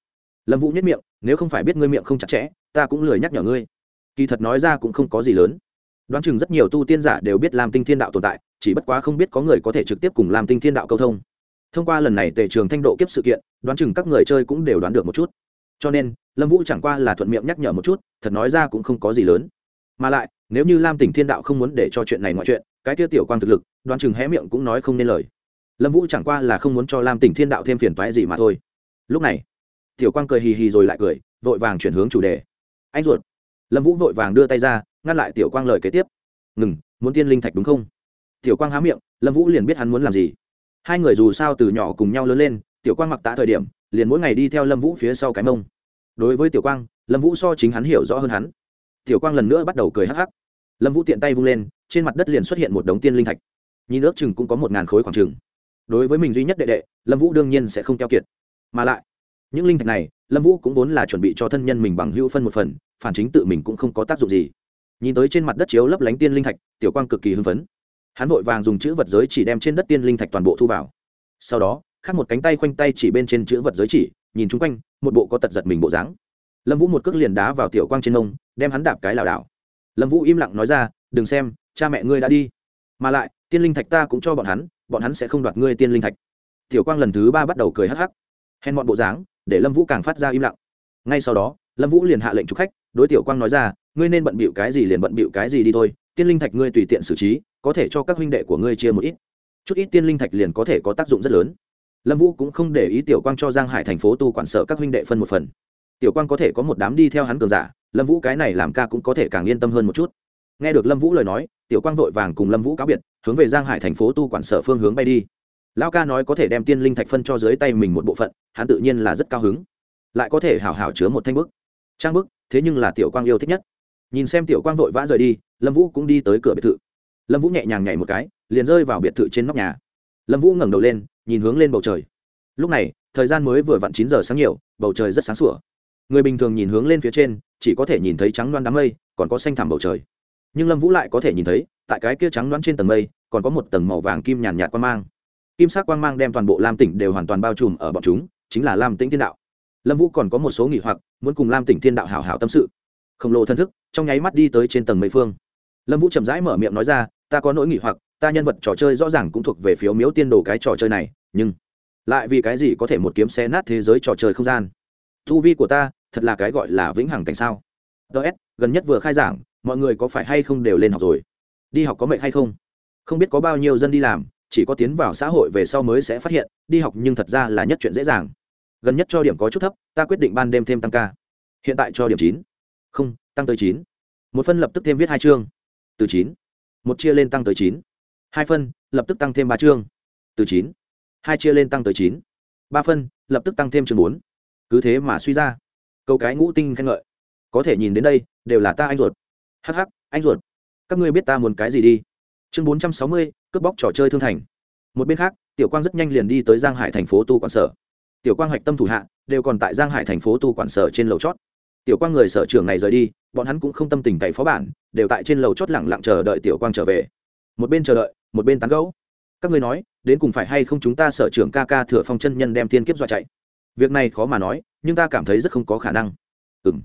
lâm vũ nhất miệng nếu không phải biết ngươi miệng không chặt chẽ ta cũng lười nhắc nhở ngươi kỳ thật nói ra cũng không có gì lớn đoán chừng rất nhiều tu tiên giả đều biết làm tinh thiên đạo tồn tại chỉ bất quá không biết có người có thể trực tiếp cùng làm tinh thiên đạo câu thông thông qua lần này tề trường thanh độ kiếp sự kiện đoán chừng các người chơi cũng đều đoán được một chút cho nên lâm vũ chẳng qua là thuận miệng nhắc nhở một chút, thật nói ra cũng không có gì lớn. Mà lại, nếu như lam tỉnh thiên đạo không muốn để cho chuyện này mọi chuyện, cái tiêu tiểu quang thực lực đoán chừng hé miệng cũng nói không nên lời. Lâm vũ chẳng qua là không muốn cho lam tỉnh thiên đạo thêm phiền toái gì mà thôi. Lúc này, tiểu quang cười hì hì rồi lại cười, vội vàng chuyển hướng chủ đề. Anh ruột. Lâm vũ vội vàng đưa tay ra, ngăn lại tiểu quang lời kế tiếp. Ngừng, muốn tiên linh thạch đúng không? Tiểu quang há miệng, lâm vũ liền biết hắn muốn làm gì. Hai người dù sao từ nhỏ cùng nhau lớn lên, tiểu quang mặc tạ thời điểm, liền mỗi ngày đi theo lâm vũ phía sau cái mông đối với tiểu quang, lâm vũ so chính hắn hiểu rõ hơn hắn. Tiểu quang lần nữa bắt đầu cười hắc hắc. Lâm vũ tiện tay vung lên, trên mặt đất liền xuất hiện một đống tiên linh thạch. Nhìn ước chừng cũng có một ngàn khối khoảng chừng. Đối với mình duy nhất đệ đệ, lâm vũ đương nhiên sẽ không keo kiệt. Mà lại, những linh thạch này, lâm vũ cũng vốn là chuẩn bị cho thân nhân mình bằng hữu phân một phần, phản chính tự mình cũng không có tác dụng gì. Nhìn tới trên mặt đất chiếu lấp lánh tiên linh thạch, tiểu quang cực kỳ hưng phấn. Hắn vội vàng dùng chữ vật giới chỉ đem trên đất tiên linh thạch toàn bộ thu vào. Sau đó, khắc một cánh tay khoanh tay chỉ bên trên chữ vật giới chỉ nhìn chung quanh, một bộ có tật giật mình bộ dáng. Lâm vũ một cước liền đá vào tiểu quang trên nông đem hắn đạp cái lảo đảo. Lâm vũ im lặng nói ra, đừng xem, cha mẹ ngươi đã đi. Mà lại, tiên linh thạch ta cũng cho bọn hắn bọn hắn sẽ không đoạt ngươi tiên linh thạch. Tiểu quang lần thứ ba bắt đầu cười hắc hắc. Hèn bọn bộ dáng, để lâm vũ càng phát ra im lặng. Ngay sau đó, lâm vũ liền hạ lệnh chụp khách, đối tiểu quang nói ra, ngươi nên bận bịu cái gì liền bận bịu cái gì đi thôi, tiên linh thạch ngươi tùy tiện xử trí, có thể cho các huynh đệ của ngươi chia một ít. Chút ít tiên linh thạch liền có thể có tác dụng rất lớn lâm vũ cũng không để ý tiểu quang cho giang hải thành phố tu quản sợ các huynh đệ phân một phần. Tiểu quang có thể có một đám đi theo hắn cường giả, lâm vũ cái này làm ca cũng có thể càng yên tâm hơn một chút. Nghe được lâm vũ lời nói, tiểu quang vội vàng cùng lâm vũ cáo biệt, hướng về giang hải thành phố tu quản sở phương hướng bay đi. Lão ca nói có thể đem tiên linh thạch phân cho dưới tay mình một bộ phận, hắn tự nhiên là rất cao hứng. Lại có thể hào hào chứa một thanh bức. Trang bức, thế nhưng là tiểu quang yêu thích nhất. Nhìn xem tiểu quang vội vã rời đi, lâm vũ cũng đi tới cửa biệt thự. Lâm vũ nhẹ nhàng nhảy một cái, liền rơi vào biệt thự trên nóc nhà. Lâm vũ ngẩng đầu lên nhìn hướng lên bầu trời. Lúc này, thời gian mới vừa vặn chín giờ sáng nhiều, bầu trời rất sáng sủa. Người bình thường nhìn hướng lên phía trên, chỉ có thể nhìn thấy trắng loan đám mây, còn có xanh thẳm bầu trời. Nhưng lâm vũ lại có thể nhìn thấy, tại cái kia trắng loan trên tầng mây, còn có một tầng màu vàng kim nhàn nhạt quang mang. Kim sắc quang mang đem toàn bộ lam tỉnh đều hoàn toàn bao trùm ở bọn chúng, chính là lam tĩnh thiên đạo. Lâm vũ còn có một số nghỉ hoặc, muốn cùng lam tỉnh thiên đạo hảo hảo tâm sự. Khổng lồ thân thức, trong nháy mắt đi tới trên tầng mây phương. Lâm vũ chậm rãi mở miệng nói ra, ta có nỗi nghỉ hoặc ta nhân vật trò chơi rõ ràng cũng thuộc về phiếu miếu tiên đồ cái trò chơi này, nhưng lại vì cái gì có thể một kiếm xé nát thế giới trò chơi không gian? Thu vi của ta thật là cái gọi là vĩnh hằng cảnh sao? Ts gần nhất vừa khai giảng, mọi người có phải hay không đều lên học rồi? Đi học có mệnh hay không? Không biết có bao nhiêu dân đi làm, chỉ có tiến vào xã hội về sau mới sẽ phát hiện, đi học nhưng thật ra là nhất chuyện dễ dàng. Gần nhất cho điểm có chút thấp, ta quyết định ban đêm thêm tăng ca. Hiện tại cho điểm chín. Không, tăng tới chín. Một phân lập tức thêm viết hai chương. Từ chín. Một chia lên tăng tới chín hai phân, lập tức tăng thêm ba chương. Từ chín. Hai chia lên tăng tới chín. Ba phân, lập tức tăng thêm chương bốn. Cứ thế mà suy ra. Câu cái ngũ tinh khen ngợi. Có thể nhìn đến đây, đều là ta anh ruột. Hh anh ruột. Các ngươi biết ta muốn cái gì đi. Chương bốn trăm sáu mươi, cướp bóc trò chơi thương thành. Một bên khác, tiểu quang rất nhanh liền đi tới giang hải thành phố tu quản sở. Tiểu quang hoạch tâm thủ hạ, đều còn tại giang hải thành phố tu quản sở trên lầu chót. Tiểu quang người sở trường này rời đi, bọn hắn cũng không tâm tình cày phó bản, đều tại trên lầu chót lẳng lặng chờ đợi tiểu quang trở về. Một bên chờ đợi một bên tán gẫu. Các ngươi nói, đến cùng phải hay không chúng ta sở trưởng ca ca thừa phong chân nhân đem thiên kiếp dọa chạy? Việc này khó mà nói, nhưng ta cảm thấy rất không có khả năng. Ừ m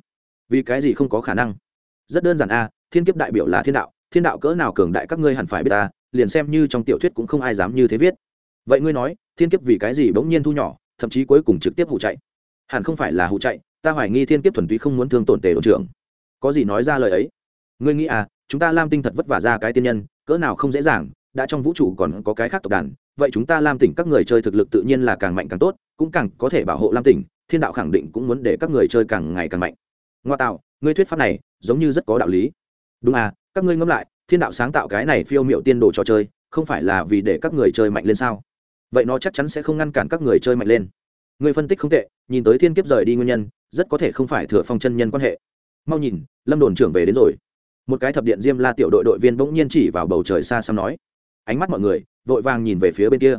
vì cái gì không có khả năng? Rất đơn giản a, thiên kiếp đại biểu là thiên đạo thiên đạo cỡ nào cường đại các ngươi hẳn phải biết ta, liền xem như trong tiểu thuyết cũng không ai dám như thế viết. Vậy ngươi nói, thiên kiếp vì cái gì bỗng nhiên thu nhỏ, thậm chí cuối cùng trực tiếp hụ chạy? Hẳn không phải là hụ chạy, ta hoài nghi thiên kiếp thuần túy không muốn thương tổn tề đội trưởng. Có gì nói ra lời ấy? Ngươi nghĩ à chúng ta lam tinh thật vất vả ra cái tiên nhân, cỡ nào không dễ dàng đã trong vũ trụ còn có cái khác tộc đàn, vậy chúng ta lam tỉnh các người chơi thực lực tự nhiên là càng mạnh càng tốt, cũng càng có thể bảo hộ lam tỉnh, thiên đạo khẳng định cũng muốn để các người chơi càng ngày càng mạnh. Ngoa tạo, ngươi thuyết pháp này giống như rất có đạo lý. Đúng à các ngươi ngẫm lại, thiên đạo sáng tạo cái này phiêu m i ệ u tiên đồ trò chơi, không phải là vì để các người chơi mạnh lên sao? Vậy nó chắc chắn sẽ không ngăn cản các người chơi mạnh lên. Người phân tích không tệ, nhìn tới thiên kiếp rời đi nguyên nhân, rất có thể không phải thừa phong chân nhân quan hệ. Mau nhìn, lâm đồn trưởng về đến rồi. Một cái thập điện diêm la tiểu đội đội viên bỗng nhiên chỉ vào bầu trời xa xăm nói ánh mắt mọi người, vội vàng nhìn về phía bên kia.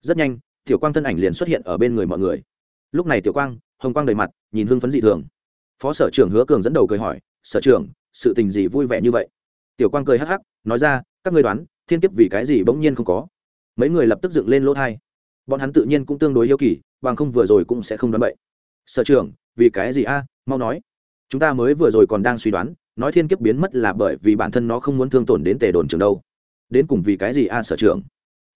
Rất nhanh, tiểu quang thân ảnh liền xuất hiện ở bên người mọi người. Lúc này tiểu quang, hồng quang đầy mặt, nhìn hưng phấn dị thường. Phó sở trưởng hứa cường dẫn đầu cười hỏi, sở trưởng, sự tình gì vui vẻ như vậy? Tiểu quang cười hắc hắc, nói ra, các ngươi đoán, thiên kiếp vì cái gì bỗng nhiên không có? Mấy người lập tức dựng lên lỗ thai. Bọn hắn tự nhiên cũng tương đối yêu kỳ, bằng không vừa rồi cũng sẽ không đoán bậy. Sở trưởng, vì cái gì a? Mau nói. Chúng ta mới vừa rồi còn đang suy đoán, nói thiên kiếp biến mất là bởi vì bản thân nó không muốn thương tổn đến tề đồn trường đâu đến cùng vì cái gì a, sở trưởng?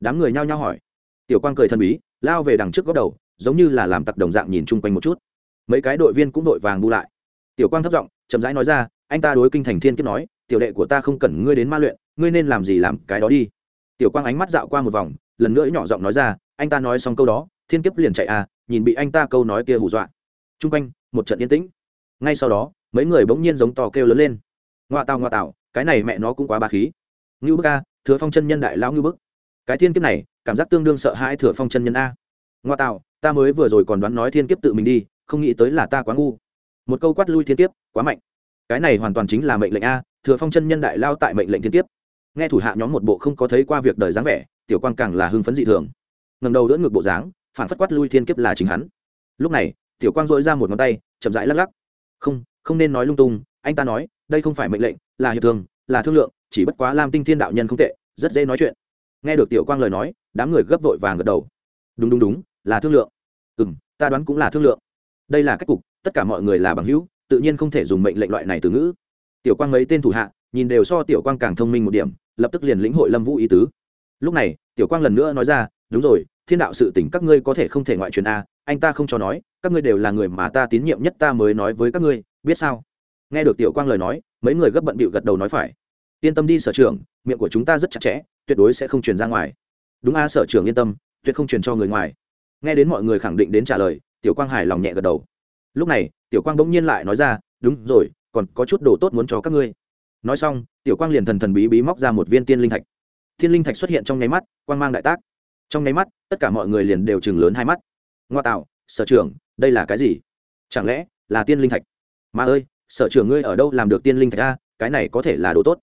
Đám người nhao nhao hỏi. Tiểu quang cười thân bí, lao về đằng trước góc đầu, giống như là làm tặc đồng dạng nhìn chung quanh một chút. Mấy cái đội viên cũng đội vàng bu lại. Tiểu quang thấp giọng, chậm rãi nói ra, anh ta đối kinh thành thiên kiếp nói, tiểu đệ của ta không cần ngươi đến ma luyện, ngươi nên làm gì làm cái đó đi. Tiểu quang ánh mắt dạo qua một vòng, lần nữa nhỏ giọng nói ra, anh ta nói xong câu đó, thiên kiếp liền chạy à nhìn bị anh ta câu nói kia hù dọa. T r u n g quanh, một trận yên tĩnh. Ngay sau đó, mấy người bỗng nhiên giống to kêu lớn lên. Ngoa tào ngoa tào, cái này mẹ nó cũng quá ba khí. Ngưu bức ca thừa phong chân nhân đại lão ngưu bức. Cái thiên kiếp này, cảm giác tương đương sợ hãi thừa phong chân nhân a. Ngoa tào ta mới vừa rồi còn đoán nói thiên kiếp tự mình đi, không nghĩ tới là ta quá ngu. Một câu quát lui thiên kiếp, quá mạnh. Cái này hoàn toàn chính là mệnh lệnh a, thừa phong chân nhân đại lao tại mệnh lệnh thiên kiếp. Nghe thủ hạ nhóm một bộ không có thấy qua việc đời dáng vẻ, tiểu quang càng là hưng phấn dị thường. Ngầm đầu đỡ ngược bộ dáng, phản phất quát lui thiên kiếp là chính hắn. Lúc này, tiểu quang dội ra một ngón tay, chậm rãi lắc lắc. Không không nên nói lung tung, anh ta nói, đây không phải mệnh lệnh, là hiệp thương, là thương lượng chỉ bất quá lam tinh thiên đạo nhân không tệ, rất dễ nói chuyện. Nghe được tiểu quang lời nói, đám người gấp vội vàng gật đầu. Đúng đúng đúng, là thương lượng. Ừ m ta đoán cũng là thương lượng. Đây là cách cục, tất cả mọi người là bằng hữu, tự nhiên không thể dùng mệnh lệnh loại này từ ngữ. Tiểu quang mấy tên thủ hạ, nhìn đều so tiểu quang càng thông minh một điểm, lập tức liền lĩnh hội lâm vũ ý tứ. Lúc này, tiểu quang lần nữa nói ra, đúng rồi, thiên đạo sự tỉnh các ngươi có thể không thể ngoại truyền a, anh ta không cho nói, các ngươi đều là người mà ta tín nhiệm nhất ta mới nói với các ngươi, biết sao? Nghe được tiểu quang lời nói, mấy người gấp bận bịu gật đầu nói phải yên tâm đi, sở trưởng. miệng của chúng ta rất chặt chẽ, tuyệt đối sẽ không truyền ra ngoài. Đúng a, sở trưởng yên tâm, tuyệt không truyền cho người ngoài. Nghe đến mọi người khẳng định đến trả lời, tiểu quang hài lòng nhẹ gật đầu. Lúc này, tiểu quang bỗng nhiên lại nói ra, đúng rồi, còn có chút đồ tốt muốn cho các ngươi. Nói xong, tiểu quang liền thần thần bí bí móc ra một viên tiên linh thạch. Thiên linh thạch xuất hiện trong nháy mắt, quang mang đại tác. Trong nháy mắt, tất cả mọi người liền đều chừng lớn hai mắt. Ngoa tạo, sở trưởng, đây là cái gì? Chẳng lẽ là tiên linh thạch? Mà ơi, sở trưởng ngươi ở đâu làm được tiên linh thạch a? Cái này có thể là đồ tốt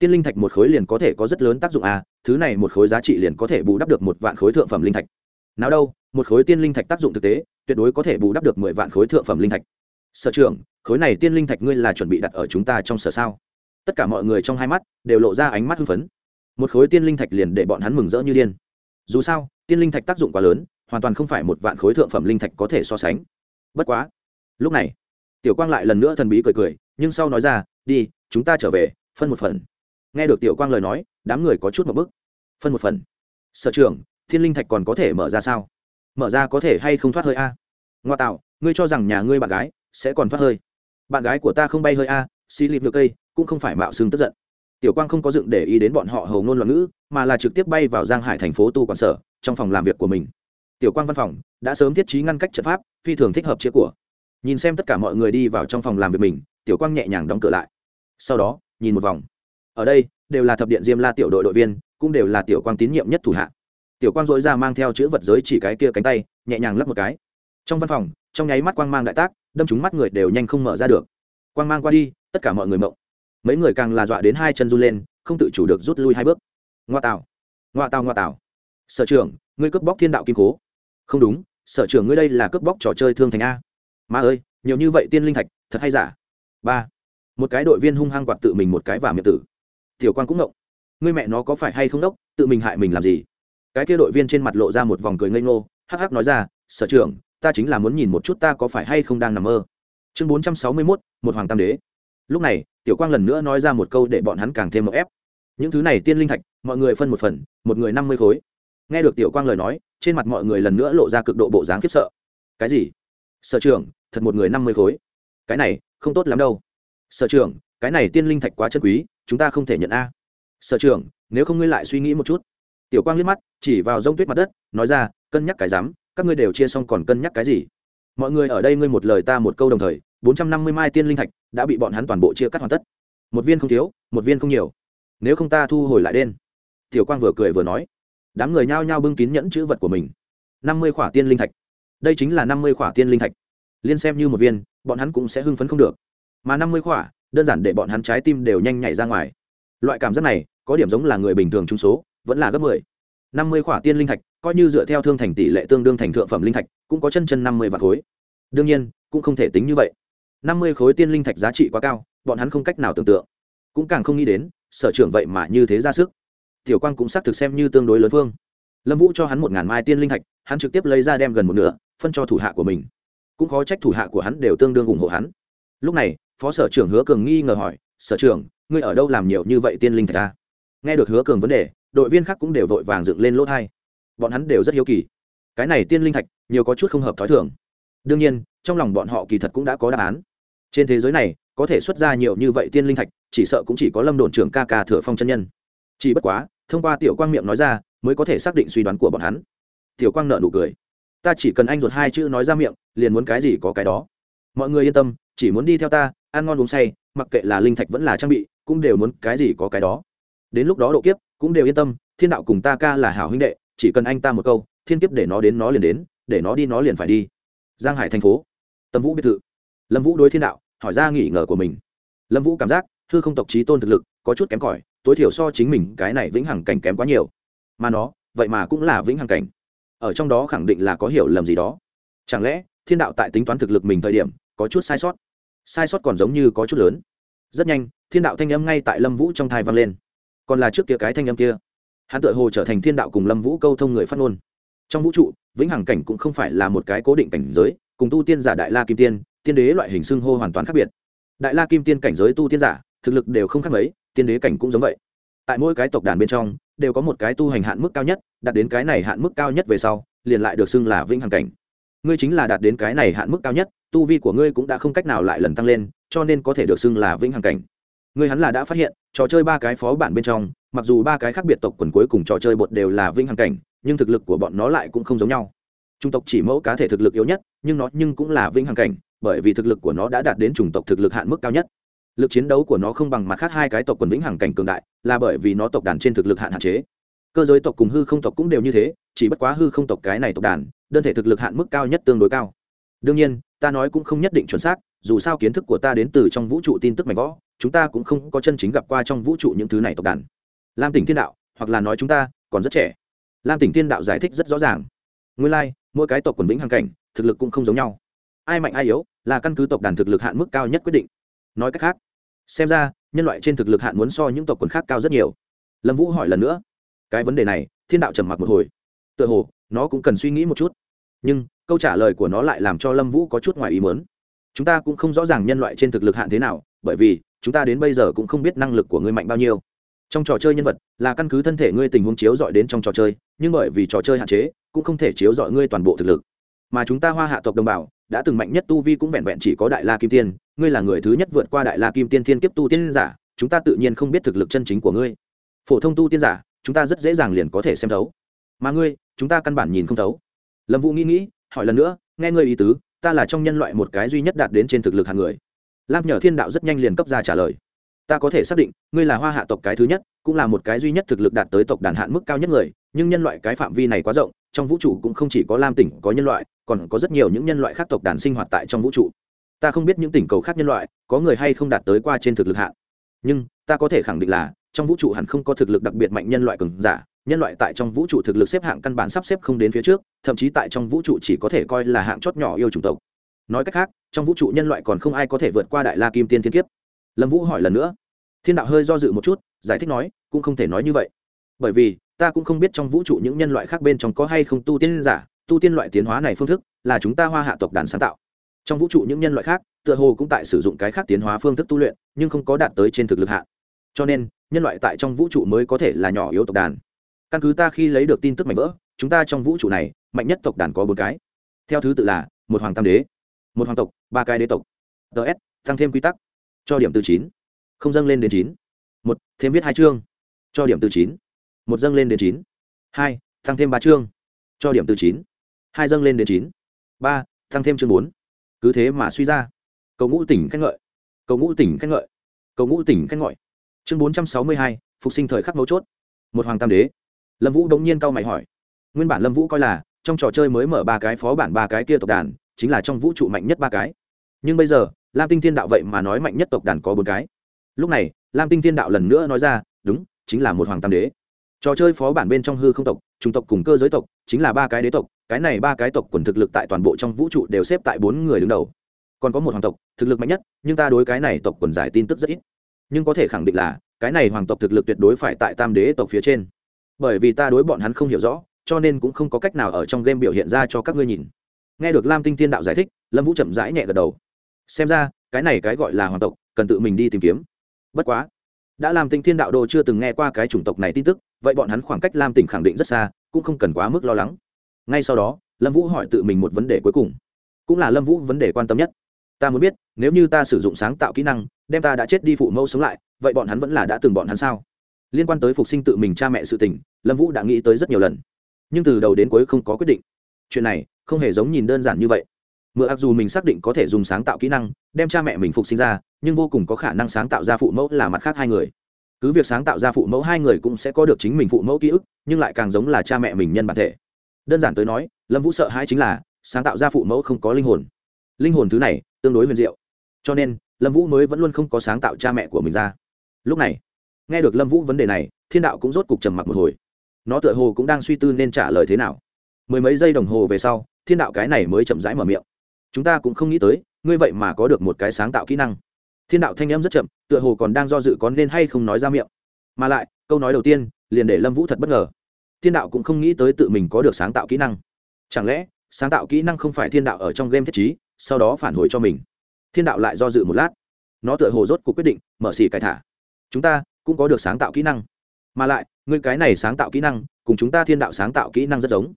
tiên linh thạch một khối liền có thể có rất lớn tác dụng à? thứ này một khối giá trị liền có thể bù đắp được một vạn khối thượng phẩm linh thạch. Nào đâu, một khối tiên linh thạch tác dụng thực tế, tuyệt đối có thể bù đắp được mười vạn khối thượng phẩm linh thạch. Sở trưởng, khối này tiên linh thạch ngươi là chuẩn bị đặt ở chúng ta trong sở sao? Tất cả mọi người trong hai mắt đều lộ ra ánh mắt hưng phấn. Một khối tiên linh thạch liền để bọn hắn mừng rỡ như điên. Dù sao, tiên linh thạch tác dụng quá lớn, hoàn toàn không phải một vạn khối thượng phẩm linh thạch có thể so sánh. Bất quá, lúc này, tiểu quang lại lần nữa thần bí cười cười, nhưng sau nói ra, đi, chúng ta trở về, phân một phần nghe được tiểu quang lời nói, đám người có chút một bức. Phân một phần. Sở trường thiên linh thạch còn có thể mở ra sao? Mở ra có thể hay không thoát hơi a? Ngoa tạo, ngươi cho rằng nhà ngươi bạn gái sẽ còn thoát hơi? Bạn gái của ta không bay hơi a xì lịp được cây, cũng không phải mạo xương tức giận. Tiểu quang không có dựng để ý đến bọn họ hầu ngôn loạn ngữ, mà là trực tiếp bay vào giang hải thành phố tu quản sở, trong phòng làm việc của mình. Tiểu quang văn phòng đã sớm thiết trí ngăn cách trận pháp, phi thường thích hợp chia của. Nhìn xem tất cả mọi người đi vào trong phòng làm việc mình, tiểu quang nhẹ nhàng đóng cửa lại. Sau đó, nhìn một vòng ở đây, đều là thập điện diêm la tiểu đội đội viên, cũng đều là tiểu quang tín nhiệm nhất thủ hạ. Tiểu quang dối ra mang theo chữ vật giới chỉ cái kia cánh tay, nhẹ nhàng lắp một cái. Trong văn phòng, trong nháy mắt quang mang đại tác, đâm chúng mắt người đều nhanh không mở ra được. Quang mang qua đi, tất cả mọi người mộng. Mấy người càng là dọa đến hai chân run lên, không tự chủ được rút lui hai bước. Ngoa tào. Ngoa tào ngoa tào. Sở trưởng, ngươi cướp bóc thiên đạo kim cố. Không đúng, sở trưởng ngươi đây là cướp bóc trò chơi thương thành a. Ma ơi, nhiều như vậy tiên linh thạch, thật hay giả? Ba. Một cái đội viên hung hăng quạt tự mình một cái vào miệng tử tiểu quan cũng ngộng. Người mẹ nó có phải hay không đốc, tự mình hại mình làm gì? Cái kia đội viên trên mặt lộ ra một vòng cười ngây ngô, hắc hắc nói ra, sở trưởng, ta chính là muốn nhìn một chút ta có phải hay không đang nằm mơ. Chương bốn trăm sáu mươi mốt, một hoàng tam đế. Lúc này, tiểu quang lần nữa nói ra một câu để bọn hắn càng thêm một ép. Những thứ này tiên linh thạch, mọi người phân một phần, một người năm mươi khối. Nghe được tiểu quang lời nói, trên mặt mọi người lần nữa lộ ra cực độ bộ dáng khiếp sợ. Cái gì? Sở trưởng, thật một người năm mươi khối? Cái này, không tốt lắm đâu. Sở trưởng cái này tiên linh thạch quá chân quý, chúng ta không thể nhận a. Sở trưởng, nếu không ngươi lại suy nghĩ một chút. Tiểu quang liếc mắt, chỉ vào rông tuyết mặt đất, nói ra, cân nhắc cái dám các ngươi đều chia xong còn cân nhắc cái gì? Mọi người ở đây ngươi một lời ta một câu đồng thời, bốn trăm năm mươi mai tiên linh thạch đã bị bọn hắn toàn bộ chia cắt hoàn tất. Một viên không thiếu, một viên không nhiều. Nếu không ta thu hồi lại đen. Tiểu quang vừa cười vừa nói. Đám người nhao nhao bưng kín nhẫn chữ vật của mình. năm mươi khỏa tiên linh thạch. Đây chính là năm mươi khỏa tiên linh thạch. Liên xem như một viên, bọn hắn cũng sẽ hưng phấn không được. Mà năm mươi khỏa đơn giản để bọn hắn trái tim đều nhanh nhảy ra ngoài. Loại cảm giác này, có điểm giống là người bình thường trung số, vẫn là gấp mười. Năm mươi khỏa tiên linh thạch, coi như dựa theo thương thành tỷ lệ tương đương thành thượng phẩm linh thạch, cũng có chân chân năm mươi vạn khối. Đương nhiên, cũng không thể tính như vậy. Năm mươi khối tiên linh thạch giá trị quá cao, bọn hắn không cách nào tưởng tượng. Cũng càng không nghĩ đến, sở trưởng vậy mà như thế ra sức. Tiểu quang cũng xác thực xem như tương đối lớn phương lâm vũ cho hắn một ngàn mai tiên linh thạch, hắn trực tiếp lấy ra đem gần một nửa, phân cho thủ hạ của mình. Cũng khó trách thủ hạ của hắn đều tương đương ủng hộ hắn. Lúc này phó sở trưởng hứa cường nghi ngờ hỏi, sở trưởng, ngươi ở đâu làm nhiều như vậy tiên linh thạch ta? Nghe được hứa cường vấn đề, đội viên khác cũng đều vội vàng dựng lên lỗ thai. Bọn hắn đều rất hiếu kỳ. Cái này tiên linh thạch, nhiều có chút không hợp t h ó i thường. Đương nhiên, trong lòng bọn họ kỳ thật cũng đã có đáp án. Trên thế giới này, có thể xuất ra nhiều như vậy tiên linh thạch, chỉ sợ cũng chỉ có lâm đồn trưởng ca ca thừa phong chân nhân. Chỉ bất quá, thông qua tiểu quang miệng nói ra, mới có thể xác định suy đoán của bọn hắn. Tiểu quang nợ nụ cười. Ta chỉ cần anh ruột hai chữ nói ra miệng, liền muốn cái gì có cái đó. Mọi người yên tâm, chỉ muốn đi theo ta ăn ngon uống say, mặc kệ là linh thạch vẫn là trang bị, cũng đều muốn cái gì có cái đó. Đến lúc đó độ kiếp, cũng đều yên tâm, thiên đạo cùng ta ca là hảo huynh đệ, chỉ cần anh ta một câu, thiên kiếp để nó đến nó liền đến, để nó đi nó liền phải đi. Giang hải thành phố. Tâm vũ biệt thự. Lâm vũ đối thiên đạo, hỏi ra nghỉ ngờ của mình. Lâm vũ cảm giác thư không tộc trí tôn thực lực, có chút kém cỏi, tối thiểu so chính mình cái này vĩnh hằng cảnh kém quá nhiều. Mà nó, vậy mà cũng là vĩnh hằng cảnh. Ở trong đó khẳng định là có hiểu lầm gì đó. Chẳng lẽ, thiên đạo tại tính toán thực lực mình thời điểm, có chút sai sót? Sai sót còn giống như có chút lớn. Rất nhanh, thiên đạo thanh âm ngay tại lâm vũ trong thai vang lên. Còn là trước kia cái thanh âm kia. Hắn tự hồ trở thành thiên đạo cùng lâm vũ câu thông người phát ngôn. Trong vũ trụ, vĩnh hằng cảnh cũng không phải là một cái cố định cảnh giới, cùng tu tiên giả đại la kim tiên tiên đế loại hình xưng hô hoàn toàn khác biệt. Đại la kim tiên cảnh giới tu tiên giả, thực lực đều không khác mấy, tiên đế cảnh cũng giống vậy. Tại mỗi cái tộc đàn bên trong, đều có một cái tu hành hạn mức cao nhất, đạt đến cái này hạn mức cao nhất về sau, liền lại được xưng là vĩnh hằng cảnh. Ngươi chính là đạt đến cái này hạn mức cao nhất tu vi của ngươi cũng đã không cách nào lại lần tăng lên, cho nên có thể được xưng là vĩnh hằng cảnh. Ngươi hắn là đã phát hiện, trò chơi ba cái phó bản bên trong, mặc dù ba cái khác biệt tộc quần cuối cùng trò chơi bột đều là vĩnh hằng cảnh, nhưng thực lực của bọn nó lại cũng không giống nhau. Chủng tộc chỉ mẫu cá thể thực lực yếu nhất, nhưng nó nhưng cũng là vĩnh hằng cảnh, bởi vì thực lực của nó đã đạt đến chủng tộc thực lực hạn mức cao nhất. Lực chiến đấu của nó không bằng mặt khác hai cái tộc quần vĩnh hằng cảnh cường đại, là bởi vì nó tộc đàn trên thực lực hạn hạn chế. Cơ giới tộc cùng hư không tộc cũng đều như thế, chỉ bất quá hư không tộc cái này tộc đàn, đơn thể thực lực hạn mức cao nhất tương đối cao. Đương nhiên ta nói cũng không nhất định chuẩn xác dù sao kiến thức của ta đến từ trong vũ trụ tin tức mạnh võ chúng ta cũng không có chân chính gặp qua trong vũ trụ những thứ này tộc đàn. Lam tỉnh thiên đạo hoặc là nói chúng ta còn rất trẻ. Lam tỉnh thiên đạo giải thích rất rõ ràng. Nguyên lai、like, mỗi cái tộc quần vĩnh hàng cảnh thực lực cũng không giống nhau. Ai mạnh ai yếu là căn cứ tộc đàn thực lực hạn mức cao nhất quyết định. Nói cách khác xem ra nhân loại trên thực lực hạn muốn so những tộc quần khác cao rất nhiều. Lâm vũ hỏi lần nữa. Cái vấn đề này thiên đạo trầm mặc một hồi. Tựa hồ nó cũng cần suy nghĩ một chút. Nhưng câu trả lời của nó lại làm cho lâm vũ có chút ngoài ý mớn chúng ta cũng không rõ ràng nhân loại trên thực lực hạn thế nào, bởi vì, chúng ta đến bây giờ cũng không biết năng lực của ngươi mạnh bao nhiêu. Trong trò chơi nhân vật, là căn cứ thân thể ngươi tình huống chiếu dọi đến trong trò chơi, nhưng bởi vì trò chơi hạn chế, cũng không thể chiếu dọi ngươi toàn bộ thực lực. Mà chúng ta hoa hạ tộc đồng bào, đã từng mạnh nhất tu vi cũng vẹn vẹn chỉ có đại la kim tiên, ngươi là người thứ nhất vượt qua đại la kim tiên thiên kiếp tu tiên giả, chúng ta tự nhiên không biết thực lực chân chính của ngươi. Phổ thông tu tiên giả, chúng ta rất dễ dàng liền có thể xem thấu. Mà ngươi, chúng ta căn bản nhìn không thấu. Lâm vũ nghĩ nghĩ hỏi lần nữa, nghe ngươi ý tứ, ta là trong nhân loại một cái duy nhất đạt đến trên thực lực hàng người. Lam nhờ thiên đạo rất nhanh liền cấp ra trả lời. Ta có thể xác định, ngươi là hoa hạ tộc cái thứ nhất, cũng là một cái duy nhất thực lực đạt tới tộc đàn hạn mức cao nhất người, nhưng nhân loại cái phạm vi này quá rộng, trong vũ trụ cũng không chỉ có lam tỉnh có nhân loại, còn có rất nhiều những nhân loại khác tộc đàn sinh hoạt tại trong vũ trụ. Ta không biết những tỉnh cầu khác nhân loại có người hay không đạt tới qua trên thực lực hạn. Nhưng, ta có thể khẳng định là trong vũ trụ hẳn không có thực lực đặc biệt mạnh nhân loại cường giả, nhân loại tại trong vũ trụ thực lực xếp hạng căn bản sắp xếp không đến phía trước, thậm chí tại trong vũ trụ chỉ có thể coi là hạng chót nhỏ yêu chủng tộc. Nói cách khác, trong vũ trụ nhân loại còn không ai có thể vượt qua đại la kim tiên thiên kiếp. Lâm vũ hỏi lần nữa. Thiên đạo hơi do dự một chút, giải thích nói, cũng không thể nói như vậy. Bởi vì, ta cũng không biết trong vũ trụ những nhân loại khác bên trong có hay không tu tiên giả, tu tiên loại tiến hóa này phương thức là chúng ta hoa hạ tộc đàn sáng tạo. Trong vũ trụ những nhân loại khác, tựa hồ cũng tại sử dụng cái khác tiến hóa phương thức tu luyện, nhưng không có đạt tới trên thực lực hạ. Cho nên nhân loại tại trong vũ trụ mới có thể là nhỏ yếu tộc đàn. Căn cứ ta khi lấy được tin tức mạnh vỡ, chúng ta trong vũ trụ này, mạnh nhất tộc đàn có bốn cái. Theo thứ tự là, một hoàng tam đế, một hoàng tộc, ba cái đế tộc. Ts tăng thêm quy tắc, cho điểm từ chín. Không dâng lên đến chín. Một, thêm viết hai chương, cho điểm từ chín. Một dâng lên đến chín. Hai, tăng thêm ba chương, cho điểm từ chín. Hai dâng lên đến chín. Ba, tăng thêm chương bốn. Cứ thế mà suy ra. Cầu ngũ tỉnh khen ngợi. Cầu ngũ tỉnh khen ngợi. Cầu ngũ tỉnh khen ngợi chương bốn trăm sáu mươi hai, phục sinh thời khắc mấu chốt. Một hoàng tam đế. Lâm vũ đống nhiên cau mày hỏi. Nguyên bản lâm vũ coi là, trong trò chơi mới mở ba cái phó bản, ba cái kia tộc đàn, chính là trong vũ trụ mạnh nhất ba cái. Nhưng bây giờ, lam tinh thiên đạo vậy mà nói mạnh nhất tộc đàn có bốn cái. Lúc này, lam tinh thiên đạo lần nữa nói ra, đúng, chính là một hoàng tam đế. Trò chơi phó bản bên trong hư không tộc trung tộc cùng cơ giới tộc, chính là ba cái đế tộc, cái này ba cái tộc quần thực lực tại toàn bộ trong vũ trụ đều xếp tại bốn người đứng đầu. Còn có một hoàng tộc, thực lực mạnh nhất, nhưng ta đối cái này tộc quần giải tin tức rất ít nhưng có thể khẳng định là, cái này hoàng tộc thực lực tuyệt đối phải tại tam đế tộc phía trên. Bởi vì ta đối bọn hắn không hiểu rõ, cho nên cũng không có cách nào ở trong game biểu hiện ra cho các ngươi nhìn. Nghe được lam tinh thiên đạo giải thích, lâm vũ chậm rãi nhẹ gật đầu. Xem ra, cái này cái gọi là hoàng tộc, cần tự mình đi tìm kiếm. Bất quá, đã làm tinh thiên đạo đồ chưa từng nghe qua cái chủng tộc này tin tức, vậy bọn hắn khoảng cách lam tỉnh khẳng định rất xa, cũng không cần quá mức lo lắng. Ngay sau đó, lâm vũ hỏi tự mình một vấn đề cuối cùng. Cũng là lâm vũ vấn đề quan tâm nhất ta muốn biết, nếu như ta sử dụng sáng tạo kỹ năng, đem ta đã chết đi phụ mẫu sống lại, vậy bọn hắn vẫn là đã từng bọn hắn sao? Liên quan tới phục sinh tự mình cha mẹ sự tình, lâm vũ đã nghĩ tới rất nhiều lần. Nhưng từ đầu đến cuối không có quyết định. Chuyện này, không hề giống nhìn đơn giản như vậy. Mượn ạc dù mình xác định có thể dùng sáng tạo kỹ năng, đem cha mẹ mình phục sinh ra, nhưng vô cùng có khả năng sáng tạo ra phụ mẫu là mặt khác hai người. Cứ việc sáng tạo ra phụ mẫu hai người cũng sẽ có được chính mình phụ mẫu ký ức, nhưng lại càng giống là cha mẹ mình nhân bản thể. Đơn giản tới nói, lâm vũ sợ hai chính là, sáng tạo ra phụ mẫu không có linh hồn linh hồn thứ này tương đối huyền diệu. Cho nên, lâm vũ mới vẫn luôn không có sáng tạo cha mẹ của mình ra. Lúc này, nghe được lâm vũ vấn đề này, thiên đạo cũng rốt cục trầm mặc một hồi. Nó tựa hồ cũng đang suy tư nên trả lời thế nào. Mười mấy giây đồng hồ về sau, thiên đạo cái này mới chậm rãi mở miệng. Chúng ta cũng không nghĩ tới, ngươi vậy mà có được một cái sáng tạo kỹ năng. Thiên đạo thanh em rất chậm, tựa hồ còn đang do dự có nên hay không nói ra miệng. Mà lại, câu nói đầu tiên, liền để lâm vũ thật bất ngờ. Thiên đạo cũng không nghĩ tới tự mình có được sáng tạo kỹ năng. Chẳng lẽ, sáng tạo kỹ năng không phải thiên đạo ở trong game thiết trí sau đó phản hồi cho mình. Thiên đạo lại do dự một lát. Nó tựa hồ rốt cuộc quyết định, mở xì cải thả. Chúng ta cũng có được sáng tạo kỹ năng. Mà lại người cái này sáng tạo kỹ năng, cùng chúng ta thiên đạo sáng tạo kỹ năng rất giống.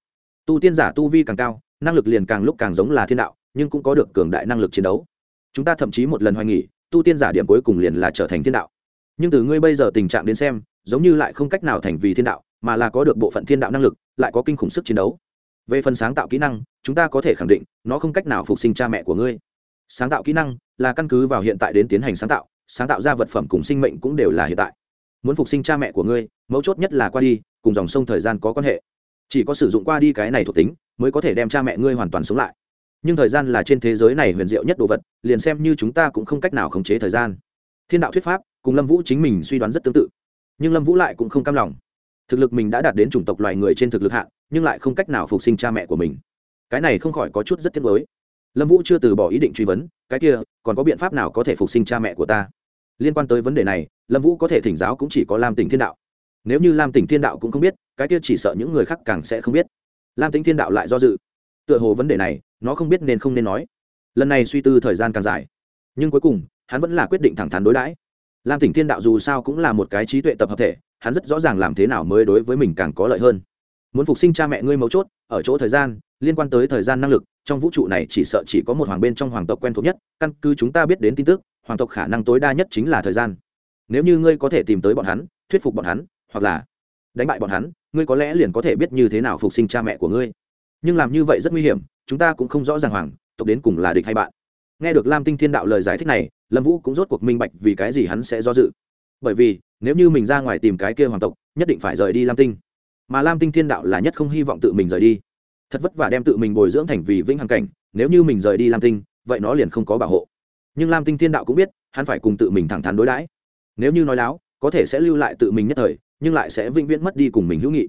Tu tiên giả tu vi càng cao, năng lực liền càng lúc càng giống là thiên đạo, nhưng cũng có được cường đại năng lực chiến đấu. Chúng ta thậm chí một lần hoài nghỉ, tu tiên giả điểm cuối cùng liền là trở thành thiên đạo. Nhưng từ ngươi bây giờ tình trạng đến xem, giống như lại không cách nào thành vì thiên đạo, mà là có được bộ phận thiên đạo năng lực, lại có kinh khủng sức chiến đấu. Về phần sáng tạo kỹ năng chúng ta có thể khẳng định, nó không cách nào phục sinh cha mẹ của ngươi. Sáng tạo kỹ năng là căn cứ vào hiện tại đến tiến hành sáng tạo sáng tạo ra vật phẩm cùng sinh mệnh cũng đều là hiện tại. Muốn phục sinh cha mẹ của ngươi, mấu chốt nhất là qua đi, cùng dòng sông thời gian có quan hệ. Chỉ có sử dụng qua đi cái này thuộc tính mới có thể đem cha mẹ ngươi hoàn toàn sống lại. Nhưng thời gian là trên thế giới này huyền diệu nhất đồ vật, liền xem như chúng ta cũng không cách nào khống chế thời gian. Thiên đạo thuyết pháp cùng lâm vũ chính mình suy đoán rất tương tự. Nhưng lâm vũ lại cũng không cam lòng. Thực lực mình đã đạt đến chủng tộc loài người trên thực lực hạn, nhưng lại không cách nào phục sinh cha mẹ của mình cái này không khỏi có chút rất tiếc mới lâm vũ chưa từ bỏ ý định truy vấn, cái kia, còn có biện pháp nào có thể phục sinh cha mẹ của ta? Liên quan tới vấn đề này, lâm vũ có thể thỉnh giáo cũng chỉ có lam tỉnh thiên đạo. Nếu như lam tỉnh thiên đạo cũng không biết, cái kia chỉ sợ những người khác càng sẽ không biết. Lam tỉnh thiên đạo lại do dự. Tựa hồ vấn đề này, nó không biết nên không nên nói. Lần này suy tư thời gian càng dài. Nhưng cuối cùng, hắn vẫn là quyết định thẳng thắn đối đãi. Lam tỉnh thiên đạo dù sao cũng là một cái trí tuệ tập hợp thể, hắn rất rõ ràng làm thế nào mới đối với mình càng có lợi hơn. Muốn phục sinh cha mẹ ngươi mấu chốt, ở chỗ thời gian liên quan tới thời gian năng lực, trong vũ trụ này chỉ sợ chỉ có một hoàng bên trong hoàng tộc quen thuộc nhất, căn cứ chúng ta biết đến tin tức, hoàng tộc khả năng tối đa nhất chính là thời gian. Nếu như ngươi có thể tìm tới bọn hắn, thuyết phục bọn hắn, hoặc là đánh bại bọn hắn, ngươi có lẽ liền có thể biết như thế nào phục sinh cha mẹ của ngươi. Nhưng làm như vậy rất nguy hiểm, chúng ta cũng không rõ ràng hoàng, tộc đến cùng là địch hay bạn. Nghe được lam tinh thiên đạo lời giải thích này, lâm vũ cũng rốt cuộc minh bạch vì cái gì hắn sẽ do dự. Bởi vì, nếu như mình ra ngoài tìm cái kia hoàng tộc, nhất định phải rời đi lam tinh. Mà lam tinh thiên đạo là nhất không hy vọng tự mình rời đi thật vất vả đem tự mình bồi dưỡng thành vì vĩnh hằng cảnh, nếu như mình rời đi lam tinh, vậy nó liền không có bảo hộ. Nhưng lam tinh thiên đạo cũng biết, hắn phải cùng tự mình thẳng thắn đối đãi. Nếu như nói láo, có thể sẽ lưu lại tự mình nhất thời, nhưng lại sẽ vĩnh viễn mất đi cùng mình hữu nghị.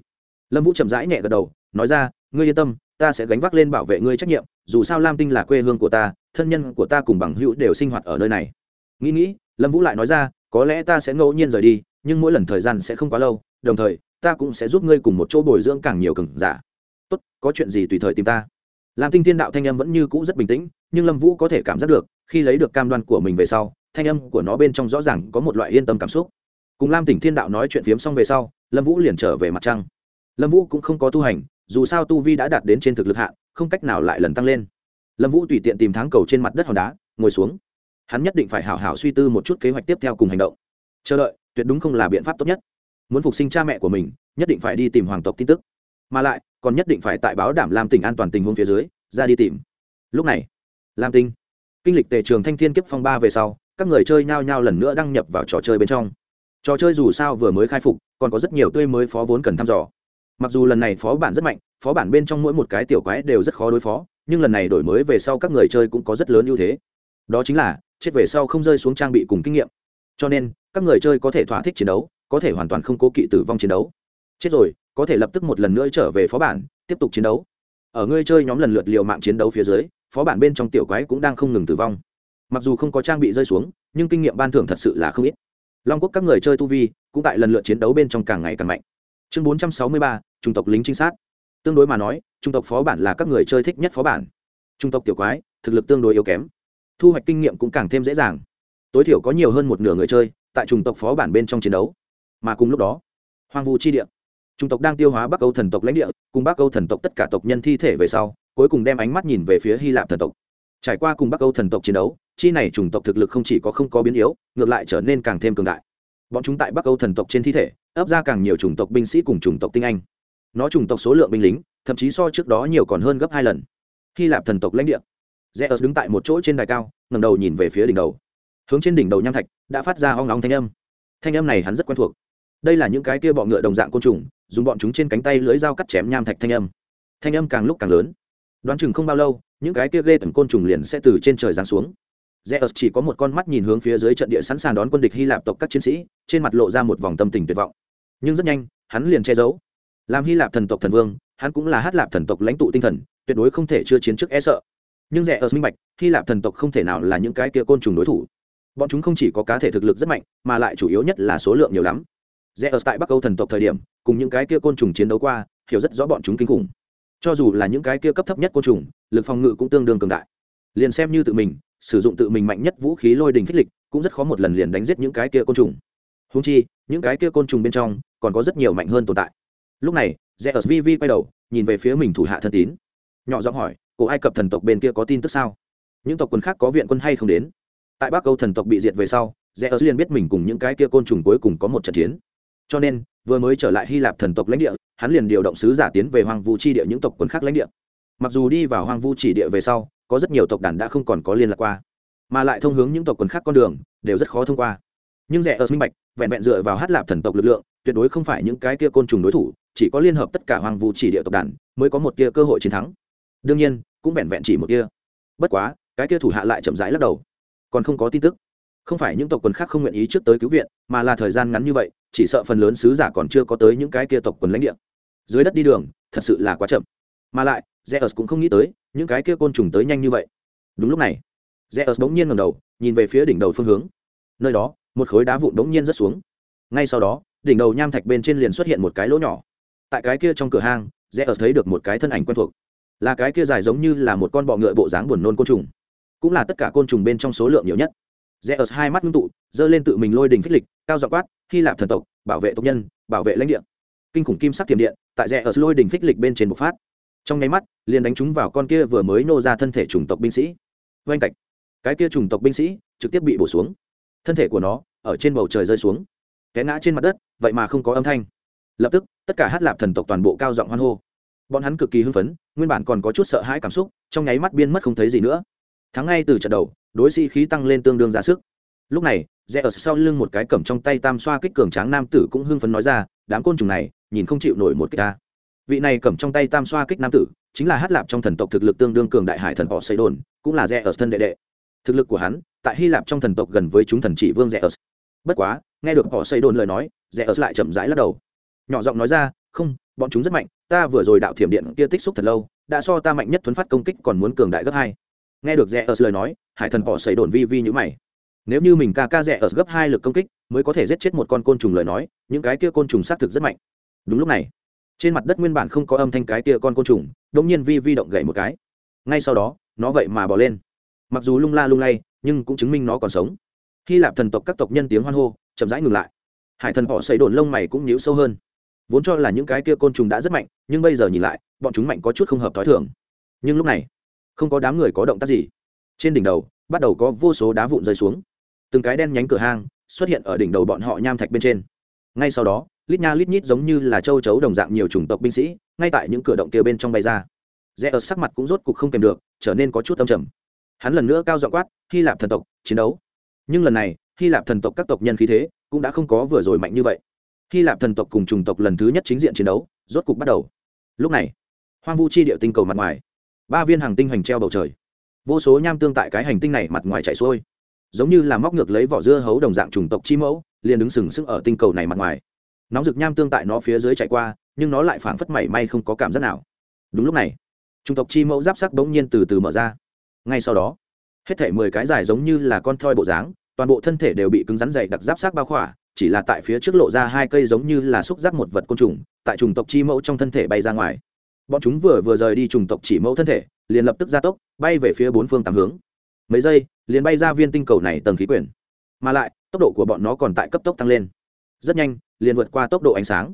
Lâm vũ chậm rãi nhẹ gật đầu, nói ra, ngươi yên tâm, ta sẽ gánh vác lên bảo vệ ngươi trách nhiệm, dù sao lam tinh là quê hương của ta, thân nhân của ta cùng bằng hữu đều sinh hoạt ở nơi này. Nghĩ nghĩ, lâm vũ lại nói ra, có lẽ ta sẽ ngẫu nhiên rời đi, nhưng mỗi lần thời gian sẽ không quá lâu, đồng thời, ta cũng sẽ giúp ngươi cùng một chỗ bồi dưỡng càng nhiều cừng giả tốt, có chuyện gì tùy thời tìm ta. Lam tinh thiên đạo thanh âm vẫn như cũ rất bình tĩnh, nhưng lâm vũ có thể cảm giác được, khi lấy được cam đoan của mình về sau, thanh âm của nó bên trong rõ ràng có một loại yên tâm cảm xúc. Cùng lam tỉnh thiên đạo nói chuyện phiếm xong về sau, lâm vũ liền trở về mặt trăng. Lâm vũ cũng không có tu hành, dù sao tu vi đã đạt đến trên thực lực hạ, không cách nào lại lần tăng lên. Lâm vũ tùy tiện tìm tháng cầu trên mặt đất hòn đá, ngồi xuống. Hắn nhất định phải hảo hảo suy tư một chút kế hoạch tiếp theo cùng hành động. Chờ đợi, tuyệt đúng không là biện pháp tốt nhất. Muốn phục sinh cha mẹ của mình, nhất định phải đi tìm hoàng tộc tin tức. Mà lại còn nhất định phải tại báo đảm lam tỉnh an toàn tình huống phía dưới, ra đi tìm. Lúc này, lam tinh, kinh lịch tề trường thanh thiên kiếp phong ba về sau, các người chơi nhao nhao lần nữa đăng nhập vào trò chơi bên trong. Trò chơi dù sao vừa mới khai phục, còn có rất nhiều tươi mới phó vốn cần thăm dò. Mặc dù lần này phó bản rất mạnh, phó bản bên trong mỗi một cái tiểu quái đều rất khó đối phó, nhưng lần này đổi mới về sau các người chơi cũng có rất lớn ưu thế. Đó chính là, chết về sau không rơi xuống trang bị cùng kinh nghiệm. Cho nên, các người chơi có thể thỏa thích chiến đấu, có thể hoàn toàn không cố kỵ tử vong chiến đấu. Chết rồi có thể lập tức một lần nữa trở về phó bản, tiếp tục chiến đấu. Ở ngươi chơi nhóm lần lượt liều mạng chiến đấu phía dưới, phó bản bên trong tiểu quái cũng đang không ngừng tử vong. Mặc dù không có trang bị rơi xuống, nhưng kinh nghiệm ban thưởng thật sự là không ít. Long quốc các người chơi tu vi cũng tại lần lượt chiến đấu bên trong càng ngày càng mạnh. Chương bốn trăm sáu mươi ba, chủng tộc lính trinh sát. Tương đối mà nói, chủng tộc phó bản là các người chơi thích nhất phó bản. Chủng tộc tiểu quái, thực lực tương đối yếu kém. Thu hoạch kinh nghiệm cũng càng thêm dễ dàng. Tối thiểu có nhiều hơn một nửa người chơi tại chủng tộc phó bản bên trong chiến đấu. Mà cùng lúc đó, hoang vu chi địa chủng tộc đang tiêu hóa bắc âu thần tộc lãnh địa, cùng bắc âu thần tộc tất cả tộc nhân thi thể về sau, cuối cùng đem ánh mắt nhìn về phía hy lạp thần tộc. Trải qua cùng bắc âu thần tộc chiến đấu, chi này chủng tộc thực lực không chỉ có không có biến yếu, ngược lại trở nên càng thêm cường đại. Bọn chúng tại bắc âu thần tộc trên thi thể, ấp ra càng nhiều chủng tộc binh sĩ cùng chủng tộc tinh anh. Nó chủng tộc số lượng binh lính, thậm chí so trước đó nhiều còn hơn gấp hai lần. Hy lạp thần tộc lãnh địa. Zeus đứng tại một chỗ trên đài cao ngầm đầu nhìn về phía đỉnh đầu. Hướng trên đỉnh đầu nham thạch, đã phát ra hoang nóng thanh âm. Thanh âm này hắn rất quen thuộc. Đây là những cái kia bọ ngựa đồng dạng côn trùng dùng bọn chúng trên cánh tay lưỡi dao cắt chém nham thạch thanh âm thanh âm càng lúc càng lớn đoán chừng không bao lâu những cái kia ghê tầm côn trùng liền sẽ từ trên trời giáng xuống Zeus chỉ có một con mắt nhìn hướng phía dưới trận địa sẵn sàng đón quân địch Hy Lạp tộc các chiến sĩ, trên mặt lộ ra một vòng tâm tình tuyệt vọng. Nhưng rất nhanh, hắn liền che giấu. Làm Hy Lạp thần tộc thần vương, hắn cũng là Hát Lạp thần tộc lãnh tụ tinh thần, tuyệt đối không thể chưa chiến trước e sợ. Nhưng Zeus minh bạch, Hy Lạp thần tộc không thể nào là những cái kia côn trùng đối thủ. Bọn chúng không chỉ có cá thể thực lực rất mạnh, mà lại chủ yếu nhất là số lượng nhiều lắm. Zeus tại Bắc Âu thần tộc thời điểm, cùng những cái kia côn trùng chiến đấu qua, hiểu rất rõ bọn chúng kinh khủng. Cho dù là những cái kia cấp thấp nhất côn trùng, lực phòng ngự cũng tương đương cường đại. Liền xem như tự mình, sử dụng tự mình mạnh nhất vũ khí lôi đình phích lịch cũng rất khó một lần liền đánh giết những cái kia côn trùng. Húng chi những cái kia côn trùng bên trong còn có rất nhiều mạnh hơn tồn tại. Lúc này rẽ ở vi vi quay đầu nhìn về phía mình thủ hạ thân tín. Nhỏ giọng hỏi cổ ai cập thần tộc bên kia có tin tức sao? Những tộc quân khác có viện quân hay không đến? Tại bắc câu thần tộc bị diệt về sau rẽ ở liền biết mình cùng những cái kia côn trùng cuối cùng có một trận chiến cho nên, vừa mới trở lại hy lạp thần tộc lãnh địa, hắn liền điều động sứ giả tiến về hoàng vu chi địa những tộc quân khác lãnh địa. Mặc dù đi vào hoàng vu chỉ địa về sau, có rất nhiều tộc đàn đã không còn có liên lạc qua, mà lại thông hướng những tộc quần khác con đường, đều rất khó thông qua. Nhưng rẻ ở minh bạch, vẹn vẹn dựa vào hát lạp thần tộc lực lượng, tuyệt đối không phải những cái kia côn trùng đối thủ, chỉ có liên hợp tất cả hoàng Vu chỉ địa tộc đàn mới có một kia cơ hội chiến thắng. Đương nhiên, cũng vẹn vẹn chỉ một kia bất quá, cái kia thủ hạ lại chậm rãi lắc đầu, còn không có tin tức không phải những tộc quần khác không nguyện ý trước tới cứu viện mà là thời gian ngắn như vậy chỉ sợ phần lớn sứ giả còn chưa có tới những cái kia tộc quần lãnh địa dưới đất đi đường thật sự là quá chậm mà lại Zeus cũng không nghĩ tới, những cái kia côn trùng tới nhanh như vậy. Đúng lúc này, Zeus bỗng nhiên ngẩng đầu, nhìn về phía đỉnh đầu phương hướng. Nơi đó, một khối đá vụn bỗng nhiên rớt xuống. Ngay sau đó, đỉnh đầu nham thạch bên trên liền xuất hiện một cái lỗ nhỏ. Tại cái kia trong cửa hang, Zeus thấy được một cái thân ảnh quen thuộc. Là cái kia dài giống như là một con bọ ngựa bộ dáng buồn nôn côn trùng, cũng là tất cả côn trùng bên trong số lượng nhiều nhất rẽ ở hai mắt ngưng tụ, giơ lên tự mình lôi đình phích lịch, cao dọ quát, hy lạp thần tộc, bảo vệ tộc nhân, bảo vệ lãnh địa. Kinh khủng kim sắc tiềm điện tại rẽ ở lôi đình phích lịch bên trên bộc phát. Trong nháy mắt, liền đánh trúng vào con kia vừa mới nô ra thân thể chủng tộc binh sĩ. Oanh cạch. Cái kia chủng tộc binh sĩ trực tiếp bị bổ xuống. Thân thể của nó ở trên bầu trời rơi xuống, té ngã trên mặt đất, vậy mà không có âm thanh. Lập tức, tất cả hát lạp thần tộc toàn bộ cao giọng hoan hô. Bọn hắn cực kỳ hưng phấn, nguyên bản còn có chút sợ hãi cảm xúc, trong nháy mắt biên mất không thấy gì nữa thắng ngay từ trận đầu, đối sĩ khí tăng lên tương đương ra sức. Lúc này, rẽ ở sau lưng một cái cầm trong tay tam xoa kích cường tráng nam tử cũng hưng phấn nói ra, đám côn trùng này, nhìn không chịu nổi một kích ta. Vị này cầm trong tay tam xoa kích nam tử, chính là hát lạp trong thần tộc thực lực tương đương cường đại hải thần họ xây đồn, cũng là rẽ ở thân đệ đệ. Thực lực của hắn, tại hy lạp trong thần tộc gần với chúng thần trị vương rẽ ở. Bất quá, nghe được họ xây đồn lời nói, rẽ ở lại chậm rãi lắc đầu. Nhỏ giọng nói ra, không, bọn chúng rất mạnh, ta vừa rồi đạo thiểm điện kia tích xúc thật lâu, đã so ta mạnh nhất thuấn phát công kích còn muốn cường đại gấp hai nghe được rẽ ở lời nói, hải thần bỏ xầy đồn vi vi như mày. Nếu như mình ca ca rẽ ở gấp hai lực công kích, mới có thể giết chết một con côn trùng lời nói, những cái kia côn trùng xác thực rất mạnh. Đúng lúc này, trên mặt đất nguyên bản không có âm thanh cái kia con côn trùng đông nhiên vi vi động gậy một cái. Ngay sau đó, nó vậy mà bỏ lên. Mặc dù lung la lung lay, nhưng cũng chứng minh nó còn sống. Hy lạp thần tộc các tộc nhân tiếng hoan hô, chậm rãi ngừng lại. Hải thần họ xây đồn lông mày cũng nhíu sâu hơn. Vốn cho là những cái kia côn trùng đã rất mạnh, nhưng bây giờ nhìn lại, bọn chúng mạnh có chút không hợp t h ó i thường. Nhưng lúc này không có đám người có động tác gì. Trên đỉnh đầu, bắt đầu có vô số đá vụn rơi xuống. Từng cái đen nhánh cửa hang xuất hiện ở đỉnh đầu bọn họ nham thạch bên trên. Ngay sau đó, lít nha lít nhít giống như là châu chấu đồng dạng nhiều chủng tộc binh sĩ, ngay tại những cửa động kia bên trong bay ra. Rẽ ở sắc mặt cũng rốt cục không kèm được, trở nên có chút âm trầm. Hắn lần nữa cao dọ quát, hy lạp thần tộc, chiến đấu. Nhưng lần này, hy lạp thần tộc các tộc nhân khí thế cũng đã không có vừa rồi mạnh như vậy. Hy lạp thần tộc cùng chủng tộc lần thứ nhất chính diện chiến đấu, rốt cục bắt đầu. Lúc này, hoang vu chi địa tinh cầu mặt ngoài ba viên hàng tinh hoành treo bầu trời. Vô số nham tương tại cái hành tinh này mặt ngoài chạy xuôi, giống như là móc ngược lấy vỏ dưa hấu đồng dạng chủng tộc chi mẫu, liền đứng sừng sững ở tinh cầu này mặt ngoài. Nóng rực nham tương tại nó phía dưới chạy qua, nhưng nó lại phảng phất mảy may không có cảm giác nào. Đúng lúc này, chủng tộc chi mẫu giáp sắc bỗng nhiên từ từ mở ra. Ngay sau đó, hết thể mười cái dài giống như là con thoi bộ dáng, toàn bộ thân thể đều bị cứng rắn dày đặc giáp sắc bao khỏa, chỉ là tại phía trước lộ ra hai cây giống như là xúc giác một vật côn trùng, tại trùng tộc chi mẫu trong thân thể bay ra ngoài bọn chúng vừa vừa rời đi trùng tộc chỉ mẫu thân thể, liền lập tức gia tốc, bay về phía bốn phương tám hướng. Mấy giây, liền bay ra viên tinh cầu này tầng khí quyển. Mà lại, tốc độ của bọn nó còn tại cấp tốc tăng lên. Rất nhanh, liền vượt qua tốc độ ánh sáng.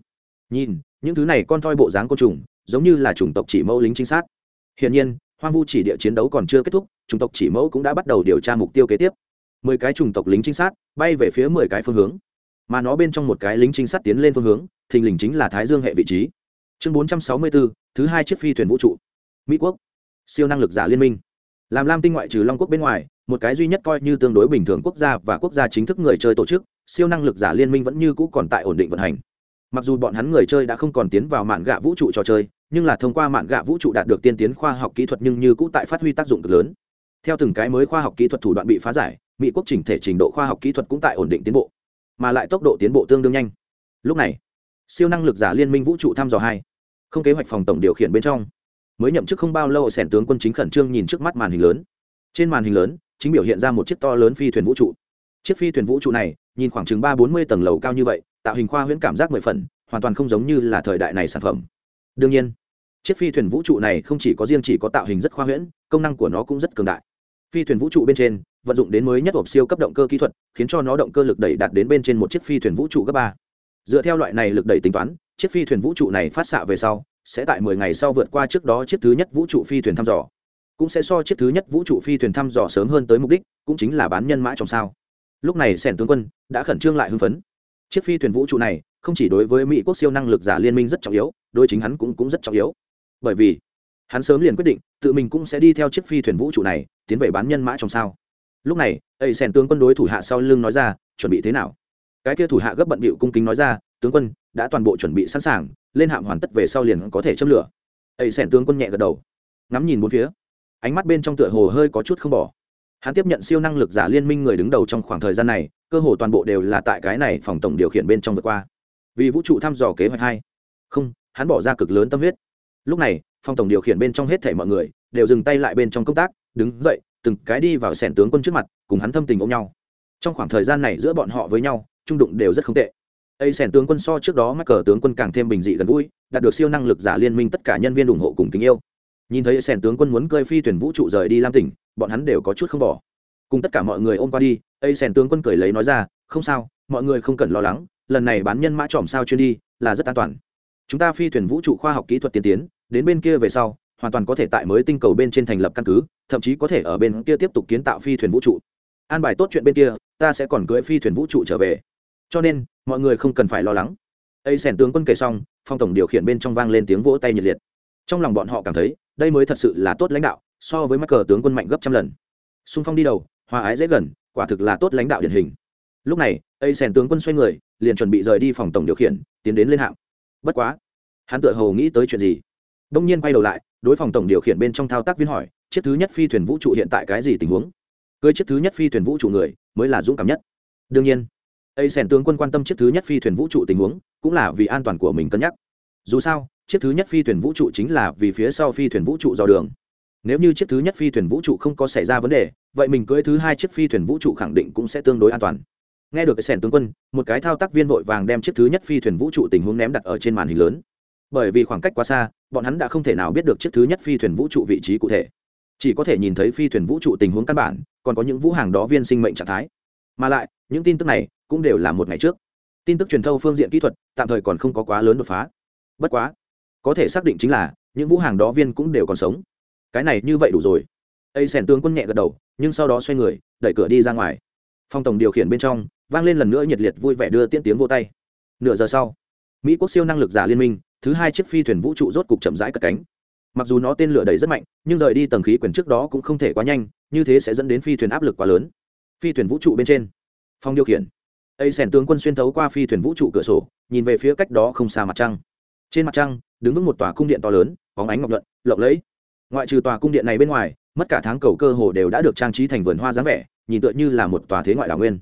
Nhìn, những thứ này con thoi bộ dáng côn trùng, giống như là chủng tộc chỉ mẫu lính trinh sát. Hiển nhiên, hoang vu chỉ địa chiến đấu còn chưa kết thúc, chủng tộc chỉ mẫu cũng đã bắt đầu điều tra mục tiêu kế tiếp. Mười cái chủng tộc lính trinh sát bay về phía mười cái phương hướng. Mà nó bên trong một cái lính trinh sát tiến lên phương hướng, thình lình chính là thái dương hệ vị trí chương bốn trăm sáu mươi bốn thứ hai chiếc phi thuyền vũ trụ. Mỹ quốc. Siêu năng lực giả liên minh. Làm lam tinh ngoại trừ long quốc bên ngoài, một cái duy nhất coi như tương đối bình thường quốc gia và quốc gia chính thức người chơi tổ chức, siêu năng lực giả liên minh vẫn như cũ còn tại ổn định vận hành. Mặc dù bọn hắn người chơi đã không còn tiến vào mạn gạ vũ trụ trò chơi, nhưng là thông qua mạn gạ vũ trụ đạt được tiên tiến khoa học kỹ thuật nhưng như cũ tại phát huy tác dụng cực lớn. Theo từng cái mới khoa học kỹ thuật thủ đoạn bị phá giải, mỹ quốc chỉnh thể trình độ khoa học kỹ thuật cũng tại ổn định tiến bộ, mà lại tốc độ tiến bộ tương đương nhanh. Lúc này, siêu năng lực giả liên minh vũ trụ thăm dò hai không kế hoạch phòng tổng điều khiển bên trong. Mới nhậm chức không bao lâu, sẻn tướng quân chính khẩn trương nhìn trước mắt màn hình lớn. Trên màn hình lớn, chính biểu hiện ra một chiếc to lớn phi thuyền vũ trụ. Chiếc phi thuyền vũ trụ này, nhìn khoảng chừng ba bốn mươi tầng lầu cao như vậy, tạo hình khoa huyễn cảm giác mười phần, hoàn toàn không giống như là thời đại này sản phẩm. Đương nhiên, chiếc phi thuyền vũ trụ này không chỉ có riêng chỉ có tạo hình rất khoa huyễn, công năng của nó cũng rất cường đại. Phi thuyền vũ trụ bên trên, vận dụng đến mới nhất hộp siêu cấp động cơ kỹ thuật, khiến cho nó động cơ lực đẩy đạt đến bên trên một chiếc phi thuyền vũ trụ cấp ba. Dựa theo loại này lực đẩy tính toán chiếc phi thuyền vũ trụ này phát xạ về sau, sẽ tại mười ngày sau vượt qua trước đó chiếc thứ nhất vũ trụ phi thuyền thăm dò. Cũng sẽ so chiếc thứ nhất vũ trụ phi thuyền thăm dò sớm hơn tới mục đích, cũng chính là bán nhân mã trong sao. Lúc này sẻn tướng quân đã khẩn trương lại hưng phấn. Chiếc phi thuyền vũ trụ này, không chỉ đối với mỹ quốc siêu năng lực giả liên minh rất trọng yếu, đối chính hắn cũng cũng rất trọng yếu. Bởi vì, hắn sớm liền quyết định, tự mình cũng sẽ đi theo chiếc phi thuyền vũ trụ này, tiến về bán nhân mã trong sao. Lúc này, ấy sẻn tướng quân đối thủ hạ sau lưng nói ra, chuẩn bị thế nào? Cái kia thủ hạ gấp bận bịu cung kính nói ra tướng quân đã toàn bộ chuẩn bị sẵn sàng, lên hạm hoàn tất về sau liền có thể châm lửa. Ấy sẻn tướng quân nhẹ gật đầu, ngắm nhìn bốn phía. Ánh mắt bên trong tựa hồ hơi có chút không bỏ. Hắn tiếp nhận siêu năng lực giả liên minh người đứng đầu trong khoảng thời gian này, cơ hồ toàn bộ đều là tại cái này phòng tổng điều khiển bên trong vượt qua. Vì vũ trụ thăm dò kế hoạch hai. Không, hắn bỏ ra cực lớn tâm huyết. Lúc này, phòng tổng điều khiển bên trong hết thể mọi người đều dừng tay lại bên trong công tác, đứng dậy, từng cái đi vào sẻn tướng quân trước mặt, cùng hắn thâm tình ôm nhau. Trong khoảng thời gian này giữa bọn họ với nhau, trung đụng đều rất không tệ ấy sẻn tướng quân so trước đó mắc cờ tướng quân càng thêm bình dị gần gũi, đạt được siêu năng lực giả liên minh tất cả nhân viên ủng hộ cùng kính yêu. Nhìn thấy sẻn tướng quân muốn cơi phi tuyển vũ trụ rời đi lam tỉnh, bọn hắn đều có chút không bỏ. Cùng tất cả mọi người ôm qua đi, ấy sẻn tướng quân cười lấy nói ra, không sao, mọi người không cần lo lắng, lần này bán nhân mã tròm sao chuyên đi, là rất an toàn. Chúng ta phi thuyền vũ trụ khoa học kỹ thuật tiên tiến, đến bên kia về sau, hoàn toàn có thể tại mới tinh cầu bên trên thành lập căn cứ, thậm chí có thể ở bên kia tiếp tục kiến tạo phi thuyền vũ trụ. An bài tốt chuyện bên kia, ta sẽ còn cưỡi phi thuyền vũ trụ trở về. Cho nên mọi người không cần phải lo lắng. Ây sèn tướng quân kể xong, phong tổng điều khiển bên trong vang lên tiếng vỗ tay nhiệt liệt. Trong lòng bọn họ cảm thấy, đây mới thật sự là tốt lãnh đạo, so với mắc cờ tướng quân mạnh gấp trăm lần. Xung phong đi đầu, hòa ái dễ gần, quả thực là tốt lãnh đạo điển hình. Lúc này, ây sèn tướng quân xoay người, liền chuẩn bị rời đi phòng tổng điều khiển, tiến đến lên hạng bất quá, hắn tự hồ nghĩ tới chuyện gì? Đông nhiên quay đầu lại, đối phòng tổng điều khiển bên trong thao tác viên hỏi, chiếc thứ nhất phi thuyền vũ trụ hiện tại cái gì tình huống? Cưới chiếc thứ nhất phi thuyền vũ trụ người, mới là dũng cảm nhất. Đương nhiên ấy sèn tướng quân quan tâm chiếc thứ nhất phi thuyền vũ trụ tình huống, cũng là vì an toàn của mình cân nhắc. Dù sao, chiếc thứ nhất phi thuyền vũ trụ chính là vì phía sau phi thuyền vũ trụ dò đường. Nếu như chiếc thứ nhất phi thuyền vũ trụ không có xảy ra vấn đề, vậy mình cưới thứ hai chiếc phi thuyền vũ trụ khẳng định cũng sẽ tương đối an toàn. Nghe được cái sẻn tướng quân, một cái thao tác viên vội vàng đem chiếc thứ nhất phi thuyền vũ trụ tình huống ném đặt ở trên màn hình lớn. Bởi vì khoảng cách quá xa, bọn hắn đã không thể nào biết được chiếc thứ nhất phi thuyền vũ trụ vị trí cụ thể. Chỉ có thể nhìn thấy phi thuyền vũ trụ tình huống căn bản, còn có những vũ hàng đó viên sinh mệnh trạng thái mà lại, những tin tức này cũng đều là một ngày trước. Tin tức truyền thâu phương diện kỹ thuật tạm thời còn không có quá lớn đột phá. Bất quá, có thể xác định chính là những vũ hàng đó viên cũng đều còn sống. Cái này như vậy đủ rồi. Ây sèn tướng quân nhẹ gật đầu, nhưng sau đó xoay người, đẩy cửa đi ra ngoài. Phòng tổng điều khiển bên trong, vang lên lần nữa nhiệt liệt vui vẻ đưa tiễn tiếng vô tay. Nửa giờ sau, mỹ quốc siêu năng lực giả liên minh, thứ hai chiếc phi thuyền vũ trụ rốt cục chậm rãi cất cánh. Mặc dù nó tên lửa đầy rất mạnh, nhưng rời đi tầng khí quyển trước đó cũng không thể quá nhanh, như thế sẽ dẫn đến phi thuyền áp lực quá lớn phi thuyền vũ trụ bên trên. Phòng điều khiển. Ây sẻn tướng quân xuyên thấu qua phi thuyền vũ trụ cửa sổ, nhìn về phía cách đó không xa mặt trăng. Trên mặt trăng, đứng vững một tòa cung điện to lớn, bóng ánh ngọc nhuận, lộng lẫy. Ngoại trừ tòa cung điện này bên ngoài, mất cả tháng cầu cơ hồ đều đã được trang trí thành vườn hoa dáng vẻ, nhìn tựa như là một tòa thế ngoại đảo nguyên.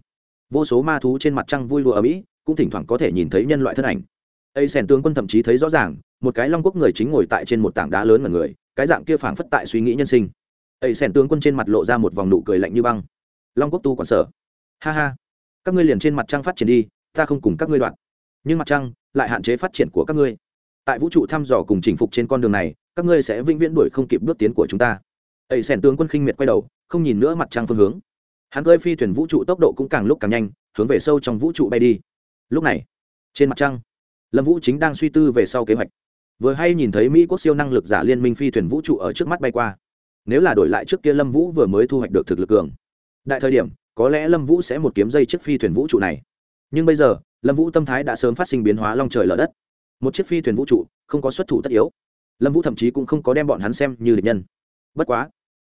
Vô số ma thú trên mặt trăng vui lụa ở mỹ, cũng thỉnh thoảng có thể nhìn thấy nhân loại thân ảnh. Ây sẻn tướng quân thậm chí thấy rõ ràng, một cái long quốc người chính ngồi tại trên một tảng đá lớn mà người, cái dạng kia phảng phất tại suy nghĩ nhân sinh. Ây sẻn tướng quân trên mặt lộ ra một vòng nụ cười lạnh như băng long quốc tu quản sở ha ha. Các ngươi liền trên mặt trăng phát triển đi, ta không cùng các ngươi đoạn. Nhưng mặt trăng lại hạn chế phát triển của các ngươi. Tại vũ trụ thăm dò cùng chinh phục trên con đường này, các ngươi sẽ vĩnh viễn đuổi không kịp bước tiến của chúng ta. Ấy sèn tướng quân khinh miệt quay đầu, không nhìn nữa mặt trăng phương hướng. Hắn cơi phi thuyền vũ trụ tốc độ cũng càng lúc càng nhanh, hướng về sâu trong vũ trụ bay đi. Lúc này, trên mặt trăng, lâm vũ chính đang suy tư về sau kế hoạch. Vừa hay nhìn thấy mỹ quốc siêu năng lực giả liên minh phi thuyền vũ trụ ở trước mắt bay qua. Nếu là đổi lại trước kia lâm vũ vừa mới thu hoạch được thực lực cường đại thời điểm, có lẽ lâm vũ sẽ một kiếm dây chiếc phi thuyền vũ trụ này. Nhưng bây giờ, lâm vũ tâm thái đã sớm phát sinh biến hóa long trời lở đất. Một chiếc phi thuyền vũ trụ, không có xuất thủ tất yếu. Lâm vũ thậm chí cũng không có đem bọn hắn xem như địch nhân. Bất quá,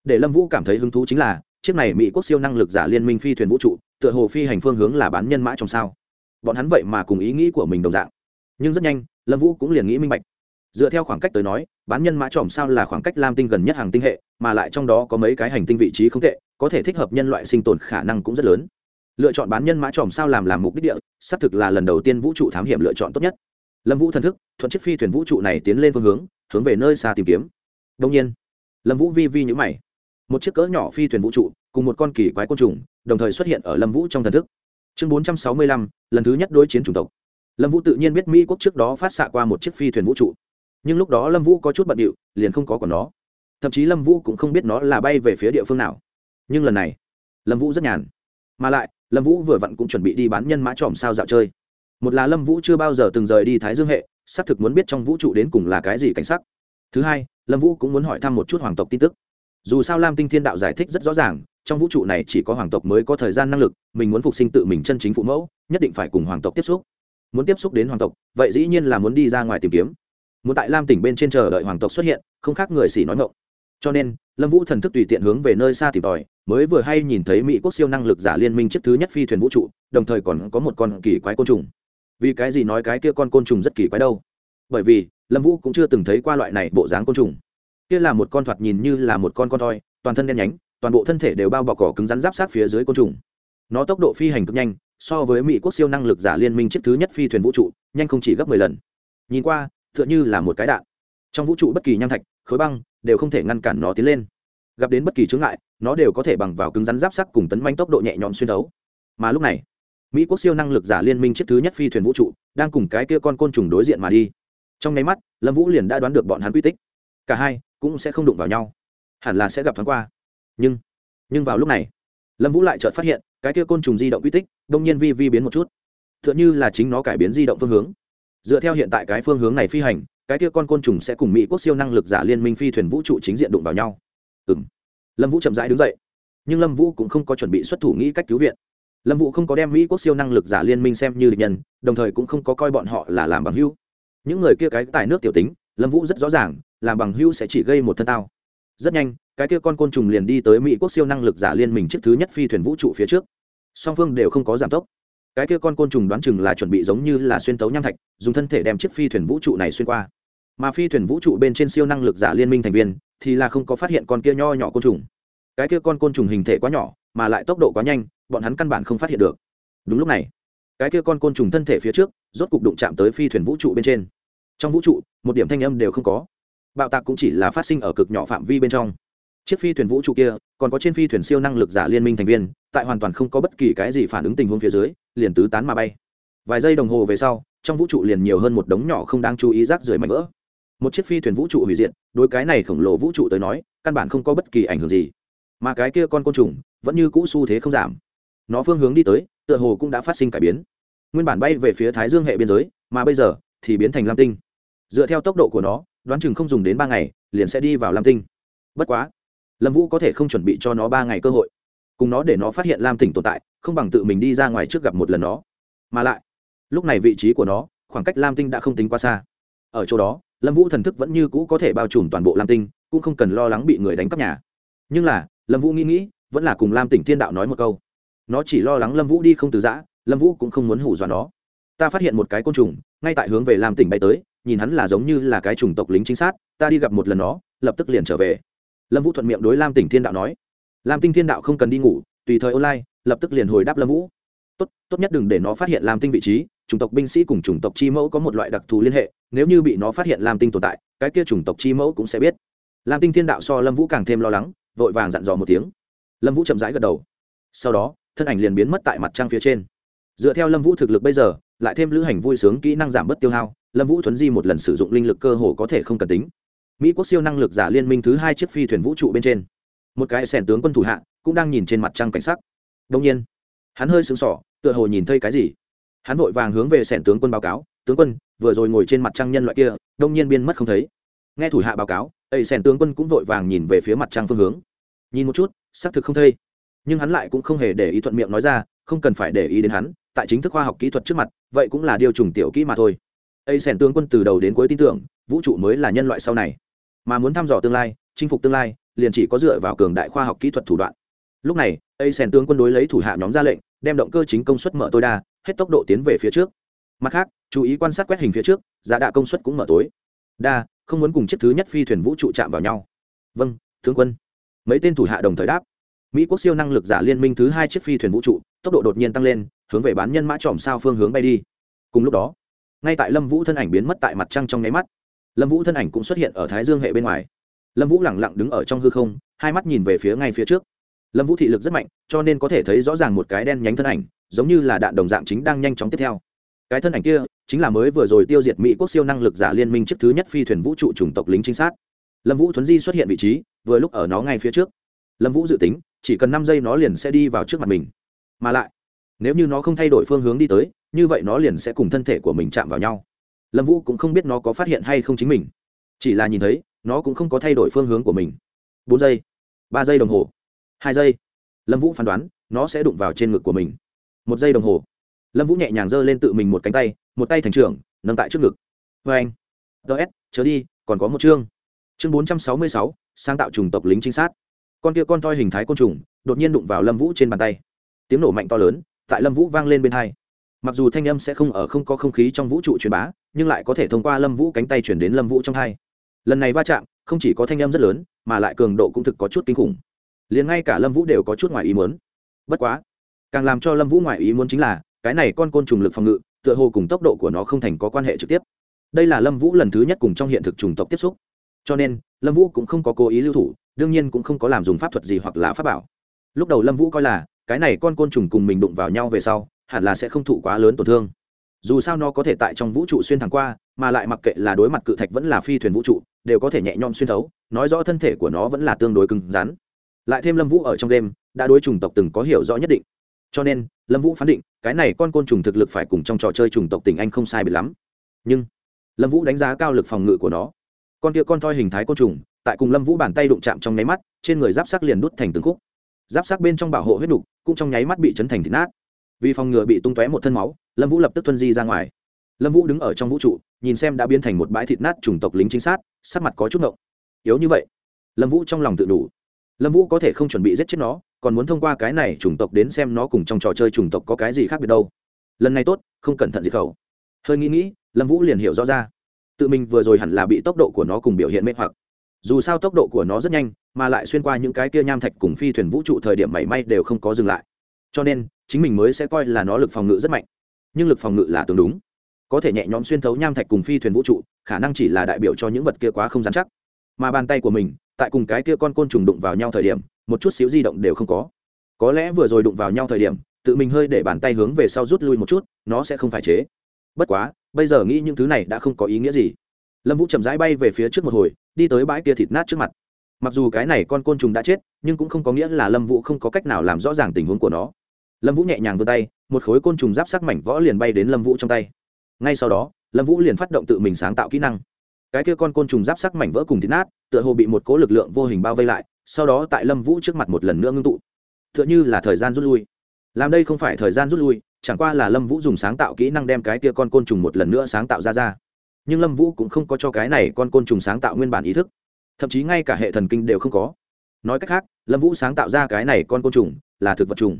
để lâm vũ cảm thấy hứng thú chính là, chiếc này mỹ quốc siêu năng lực giả liên minh phi thuyền vũ trụ, tựa hồ phi hành phương hướng là bán nhân mã trong sao. Bọn hắn vậy mà cùng ý nghĩ của mình đồng dạng. Nhưng rất nhanh, lâm vũ cũng liền nghĩ minh bạch. Dựa theo khoảng cách tới nói, bán nhân mã tròm sao là khoảng cách lam tinh gần nhất hàng tinh hệ mà lại trong đó có mấy cái hành tinh vị trí không tệ, có thể thích hợp nhân loại sinh tồn khả năng cũng rất lớn. Lựa chọn bán nhân mã tròm sao làm làm mục đích địa, xác thực là lần đầu tiên vũ trụ thám hiểm lựa chọn tốt nhất. Lâm vũ thần thức, thuận chiếc phi thuyền vũ trụ này tiến lên phương hướng hướng về nơi xa tìm kiếm. Đông nhiên, lâm vũ vi vi nhữ mày. Một chiếc cỡ nhỏ phi thuyền vũ trụ, cùng một con kỳ quái côn trùng, đồng thời xuất hiện ở lâm vũ trong thần thức. Chương bốn trăm sáu mươi lăm, lần thứ nhất đối chiến chủng tộc. Lâm vũ tự nhiên biết mỹ quốc trước đó phát xạ qua một chiếc phi thuyền vũ trụ. Nhưng lúc đó lâm vũ có chút bận điệu, liền không có còn nó thậm chí lâm vũ cũng không biết nó là bay về phía địa phương nào nhưng lần này lâm vũ rất nhàn mà lại lâm vũ vừa vặn cũng chuẩn bị đi bán nhân mã tròm sao dạo chơi một là lâm vũ chưa bao giờ từng rời đi thái dương hệ xác thực muốn biết trong vũ trụ đến cùng là cái gì cảnh sắc thứ hai lâm vũ cũng muốn hỏi thăm một chút hoàng tộc tin tức dù sao lam tinh thiên đạo giải thích rất rõ ràng trong vũ trụ này chỉ có hoàng tộc mới có thời gian năng lực mình muốn phục sinh tự mình chân chính phụ mẫu nhất định phải cùng hoàng tộc tiếp xúc muốn tiếp xúc đến hoàng tộc vậy dĩ nhiên là muốn đi ra ngoài tìm kiếm muốn tại lam tỉnh bên trên chờ đợi hoàng tộc xuất hiện không khác người xỉ nói ngộng cho nên, lâm vũ thần thức tùy tiện hướng về nơi xa tìm tòi, mới vừa hay nhìn thấy mỹ quốc siêu năng lực giả liên minh chiếc thứ nhất phi thuyền vũ trụ, đồng thời còn có một con kỳ quái côn trùng. Vì cái gì nói cái kia con côn trùng rất kỳ quái đâu? Bởi vì, lâm vũ cũng chưa từng thấy qua loại này bộ dáng côn trùng. Kia là một con thoạt nhìn như là một con con thoi, toàn thân đen nhánh, toàn bộ thân thể đều bao bọc cỏ cứng rắn giáp sát phía dưới côn trùng. Nó tốc độ phi hành cực nhanh, so với mỹ quốc siêu năng lực giả liên minh chiếc thứ nhất phi thuyền vũ trụ, nhanh không chỉ gấp mười lần. Nhìn qua t h ư ợ n h ư là một cái đạn. Trong vũ trụ bất kỳ nham thạch, khối băng đều không thể ngăn cản nó tiến lên. Gặp đến bất kỳ chướng ngại, nó đều có thể bằng vào cứng rắn giáp sắc cùng tấn manh tốc độ nhẹ nhõm xuyên đấu. Mà lúc này, mỹ quốc siêu năng lực giả liên minh chiếc thứ nhất phi thuyền vũ trụ đang cùng cái kia con côn trùng đối diện mà đi. Trong nháy mắt, lâm vũ liền đã đoán được bọn hắn quy tích. Cả hai cũng sẽ không đụng vào nhau, hẳn là sẽ gặp thoáng qua. Nhưng nhưng vào lúc này, lâm vũ lại chợt phát hiện, cái kia côn trùng di động quy tích đông nhiên vi vi biến một chút. T h ư ợ n h ư là chính nó cải biến di động phương hướng. Dựa theo hiện tại cái phương hướng này phi hành cái kia con côn trùng sẽ cùng mỹ quốc siêu năng lực giả liên minh phi thuyền vũ trụ chính diện đụng vào nhau. Ừ m lâm vũ chậm rãi đứng dậy, nhưng lâm vũ cũng không có chuẩn bị xuất thủ nghĩ cách cứu viện. Lâm vũ không có đem mỹ quốc siêu năng lực giả liên minh xem như địch nhân, đồng thời cũng không có coi bọn họ là làm bằng hưu những người kia cái tài nước tiểu tính, lâm vũ rất rõ ràng, làm bằng hưu sẽ chỉ gây một thân tao. Rất nhanh, cái kia con côn trùng liền đi tới mỹ quốc siêu năng lực giả liên minh chiếc thứ nhất phi thuyền vũ trụ phía trước. Song phương đều không có giảm tốc cái kia con côn trùng đoán chừng là chuẩn bị giống như là xuyên tấu nham thạch, dùng thân thể đem chiếc phi thuyền vũ trụ này xuyên qua. Mà phi thuyền vũ trụ bên trên siêu năng lực giả liên minh thành viên, thì là không có phát hiện con kia nho nhỏ côn trùng. Cái kia con côn trùng hình thể quá nhỏ, mà lại tốc độ quá nhanh, bọn hắn căn bản không phát hiện được. Đúng lúc này, cái kia con côn trùng thân thể phía trước, rốt cục đụng chạm tới phi thuyền vũ trụ bên trên. Trong vũ trụ, một điểm thanh âm đều không có. Bạo tạc cũng chỉ là phát sinh ở cực nhỏ phạm vi bên trong. Chiếc phi thuyền vũ trụ kia, còn có trên phi thuyền siêu năng lực giả liên minh thành viên, tại hoàn toàn không có bất kỳ cái gì phản ứng tình huống phía dưới liền tứ tán mà bay. Vài giây đồng hồ về sau, trong vũ trụ liền nhiều hơn một đống nhỏ không đáng chú ý rác rưởi mạnh vỡ. Một chiếc phi thuyền vũ trụ hủy diệt, đối cái này khổng lồ vũ trụ tới nói, căn bản không có bất kỳ ảnh hưởng gì. Mà cái kia con côn trùng vẫn như cũ xu thế không giảm. Nó phương hướng đi tới, tựa hồ cũng đã phát sinh cải biến. Nguyên bản bay về phía thái dương hệ biên giới, mà bây giờ thì biến thành lam tinh. Dựa theo tốc độ của nó, đoán chừng không dùng đến ba ngày, liền sẽ đi vào lam tinh. Bất quá, lâm vũ có thể không chuẩn bị cho nó ba ngày cơ hội cùng nó để nó phát hiện lam tỉnh tồn tại, không bằng tự mình đi ra ngoài trước gặp một lần nó. Mà lại, lúc này vị trí của nó, khoảng cách lam tinh đã không tính quá xa. Ở chỗ đó, lâm vũ thần thức vẫn như cũ có thể bao trùm toàn bộ lam tinh, cũng không cần lo lắng bị người đánh cắp nhà. Nhưng là, lâm vũ nghĩ nghĩ, vẫn là cùng lam tỉnh thiên đạo nói một câu. Nó chỉ lo lắng lâm vũ đi không từ giã, lâm vũ cũng không muốn hủ dọa nó. Ta phát hiện một cái côn trùng, ngay tại hướng về lam tỉnh bay tới, nhìn hắn là giống như là cái chủng tộc lính chính xác ta đi gặp một lần nó, lập tức liền trở về. Lâm vũ thuận miệng đối lam tỉnh thiên đạo nói lam tinh thiên đạo không cần đi ngủ, tùy thời online, lập tức liền hồi đáp lâm vũ. Tốt tốt nhất đừng để nó phát hiện lam tinh vị trí, chủng tộc binh sĩ cùng chủng tộc chi mẫu có một loại đặc thù liên hệ, nếu như bị nó phát hiện lam tinh tồn tại, cái kia chủng tộc chi mẫu cũng sẽ biết. Lam tinh thiên đạo so lâm vũ càng thêm lo lắng, vội vàng dặn dò một tiếng. Lâm vũ chậm rãi gật đầu. Sau đó, thân ảnh liền biến mất tại mặt trăng phía trên. Dựa theo lâm vũ thực lực bây giờ, lại thêm lữ hành vui sướng kỹ năng giảm bớt tiêu hao, lâm vũ thuấn di một lần sử dụng linh lực cơ hồ có thể không cần tính. Mỹ quốc siêu năng lực giả liên minh thứ hai chiếc phi thuyền vũ trụ bên trên một cái sẻn tướng quân thủ hạ, cũng đang nhìn trên mặt trăng cảnh sắc. Đông nhiên, hắn hơi sững sỏ tựa hồ nhìn thấy cái gì. Hắn vội vàng hướng về sẻn tướng quân báo cáo, tướng quân, vừa rồi ngồi trên mặt trăng nhân loại kia, đông nhiên biên mất không thấy. Nghe thủ hạ báo cáo, ấy sẻn tướng quân cũng vội vàng nhìn về phía mặt trăng phương hướng. Nhìn một chút, xác thực không thấy. Nhưng hắn lại cũng không hề để ý thuận miệng nói ra, không cần phải để ý đến hắn, tại chính thức khoa học kỹ thuật trước mặt, vậy cũng là điều trùng tiểu kỹ mà thôi. Ấy sẻn tướng quân từ đầu đến cuối tin tưởng, vũ trụ mới là nhân loại sau này. Mà muốn thăm dò tương lai, chinh phục tương lai liền chỉ có dựa vào cường đại khoa học kỹ thuật thủ đoạn. Lúc này a sen tướng quân đối lấy thủ hạ nhóm ra lệnh, đem động cơ chính công suất mở tối đa, hết tốc độ tiến về phía trước. Mặt khác, chú ý quan sát quét hình phía trước, giá đạ công suất cũng mở tối. Đa, không muốn cùng chiếc thứ nhất phi thuyền vũ trụ chạm vào nhau. Vâng tướng quân. Mấy tên thủ hạ đồng thời đáp. Mỹ quốc siêu năng lực giả liên minh thứ hai chiếc phi thuyền vũ trụ, tốc độ đột nhiên tăng lên, hướng về bán nhân mã tròm sao phương hướng bay đi. Cùng lúc đó, ngay tại lâm vũ thân ảnh biến mất tại mặt trăng trong nháy mắt. Lâm vũ thân ảnh cũng xuất hiện ở thái dương hệ bên ngoài lâm vũ lẳng lặng đứng ở trong hư không, hai mắt nhìn về phía ngay phía trước. Lâm vũ thị lực rất mạnh, cho nên có thể thấy rõ ràng một cái đen nhánh thân ảnh, giống như là đạn đồng dạng chính đang nhanh chóng tiếp theo. Cái thân ảnh kia chính là mới vừa rồi tiêu diệt mỹ quốc siêu năng lực giả liên minh chiếc thứ nhất phi thuyền vũ trụ chủng tộc lính trinh sát. Lâm vũ thuấn di xuất hiện vị trí, vừa lúc ở nó ngay phía trước. Lâm vũ dự tính, chỉ cần năm giây nó liền sẽ đi vào trước mặt mình. Mà lại, nếu như nó không thay đổi phương hướng đi tới, như vậy nó liền sẽ cùng thân thể của mình chạm vào nhau. Lâm vũ cũng không biết nó có phát hiện hay không chính mình. Chỉ là nhìn thấy nó cũng không có thay đổi phương hướng của mình. Bốn giây, ba giây đồng hồ, hai giây. Lâm vũ phán đoán, nó sẽ đụng vào trên ngực của mình. Một giây đồng hồ. Lâm vũ nhẹ nhàng giơ lên tự mình một cánh tay, một tay thành trưởng, nâng tại trước ngực. Vê anh. Ts chớ đi, còn có một chương. Chương bốn trăm sáu mươi sáu, sáng tạo trùng tộc lính trinh sát. Con kia con toi hình thái côn trùng, đột nhiên đụng vào lâm vũ trên bàn tay. Tiếng nổ mạnh to lớn, tại lâm vũ vang lên bên hai. Mặc dù thanh âm sẽ không ở không có không khí trong vũ trụ truyền bá, nhưng lại có thể thông qua lâm vũ cánh tay chuyển đến lâm vũ trong hai lần này va chạm, không chỉ có thanh âm rất lớn, mà lại cường độ cũng thực có chút kinh khủng. Liền ngay cả lâm vũ đều có chút ngoài ý muốn. Bất quá, càng làm cho lâm vũ ngoài ý muốn chính là, cái này con côn trùng lực phòng ngự, tựa hồ cùng tốc độ của nó không thành có quan hệ trực tiếp. Đây là lâm vũ lần thứ nhất cùng trong hiện thực trùng tộc tiếp xúc. Cho nên, lâm vũ cũng không có cố ý lưu thủ, đương nhiên cũng không có làm dùng pháp thuật gì hoặc là pháp bảo. Lúc đầu lâm vũ coi là, cái này con côn trùng cùng mình đụng vào nhau về sau, hẳn là sẽ không thụ quá lớn tổn thương dù sao nó có thể tại trong vũ trụ xuyên thẳng qua, mà lại mặc kệ là đối mặt cự thạch vẫn là phi thuyền vũ trụ, đều có thể nhẹ nhõm xuyên thấu, nói rõ thân thể của nó vẫn là tương đối cứng rắn. Lại thêm lâm vũ ở trong đêm đã đối chủng tộc từng có hiểu rõ nhất định. Cho nên, lâm vũ phán định, cái này con côn trùng thực lực phải cùng trong trò chơi chủng tộc tình anh không sai biệt lắm. Nhưng, lâm vũ đánh giá cao lực phòng ngự của nó. Con kia con thoi hình thái côn trùng, tại cùng lâm vũ bàn tay đụng chạm trong nháy mắt, trên người giáp sắc liền đút thành từng khúc. Giáp sắc bên trong bảo hộ huyết đục cũng trong nháy mắt bị chấn thành thịt nát vì phòng ngừa bị tung tóe một thân máu, lâm vũ lập tức tuân di ra ngoài. Lâm vũ đứng ở trong vũ trụ, nhìn xem đã biến thành một bãi thịt nát chủng tộc lính chính sát, sắc mặt có chút ngộng. Yếu như vậy? Lâm vũ trong lòng tự đủ. Lâm vũ có thể không chuẩn bị giết chết nó, còn muốn thông qua cái này chủng tộc đến xem nó cùng trong trò chơi chủng tộc có cái gì khác biệt đâu. Lần này tốt, không cẩn thận diệt khẩu. Hơi nghĩ nghĩ, lâm vũ liền hiểu rõ ra. Tự mình vừa rồi hẳn là bị tốc độ của nó cùng biểu hiện mê hoặc. Dù sao tốc độ của nó rất nhanh, mà lại xuyên qua những cái kia nham thạch cùng phi thuyền vũ trụ thời điểm mảy may đều không có dừng lại. Cho nên chính mình mới sẽ coi là nó lực phòng ngự rất mạnh. Nhưng lực phòng ngự là tương đúng. Có thể nhẹ nhõm xuyên thấu nham thạch cùng phi thuyền vũ trụ, khả năng chỉ là đại biểu cho những vật kia quá không dán chắc. Mà bàn tay của mình, tại cùng cái kia con côn trùng đụng vào nhau thời điểm, một chút xíu di động đều không có. Có lẽ vừa rồi đụng vào nhau thời điểm, tự mình hơi để bàn tay hướng về sau rút lui một chút, nó sẽ không phải chế. Bất quá, bây giờ nghĩ những thứ này đã không có ý nghĩa gì. Lâm vũ chậm rãi bay về phía trước một hồi, đi tới bãi kia thịt nát trước mặt. Mặc dù cái này con côn trùng đã chết, nhưng cũng không có nghĩa là lâm vũ không có cách nào làm rõ ràng tình huống của nó lâm vũ nhẹ nhàng vươn tay, một khối côn trùng giáp sắc mảnh võ liền bay đến lâm vũ trong tay. Ngay sau đó, lâm vũ liền phát động tự mình sáng tạo kỹ năng. Cái kia con côn trùng giáp sắc mảnh vỡ cùng thịt nát, tựa hồ bị một cố lực lượng vô hình bao vây lại, sau đó tại lâm vũ trước mặt một lần nữa ngưng tụ. T h ư ợ n h ư là thời gian rút lui. Làm đây không phải thời gian rút lui, chẳng qua là lâm vũ dùng sáng tạo kỹ năng đem cái kia con côn trùng một lần nữa sáng tạo ra ra. Nhưng lâm vũ cũng không có cho cái này con côn trùng sáng tạo nguyên bản ý thức. Thậm chí ngay cả hệ thần kinh đều không có. Nói cách khác, lâm vũ sáng tạo ra cái này con côn trùng là thực vật trùng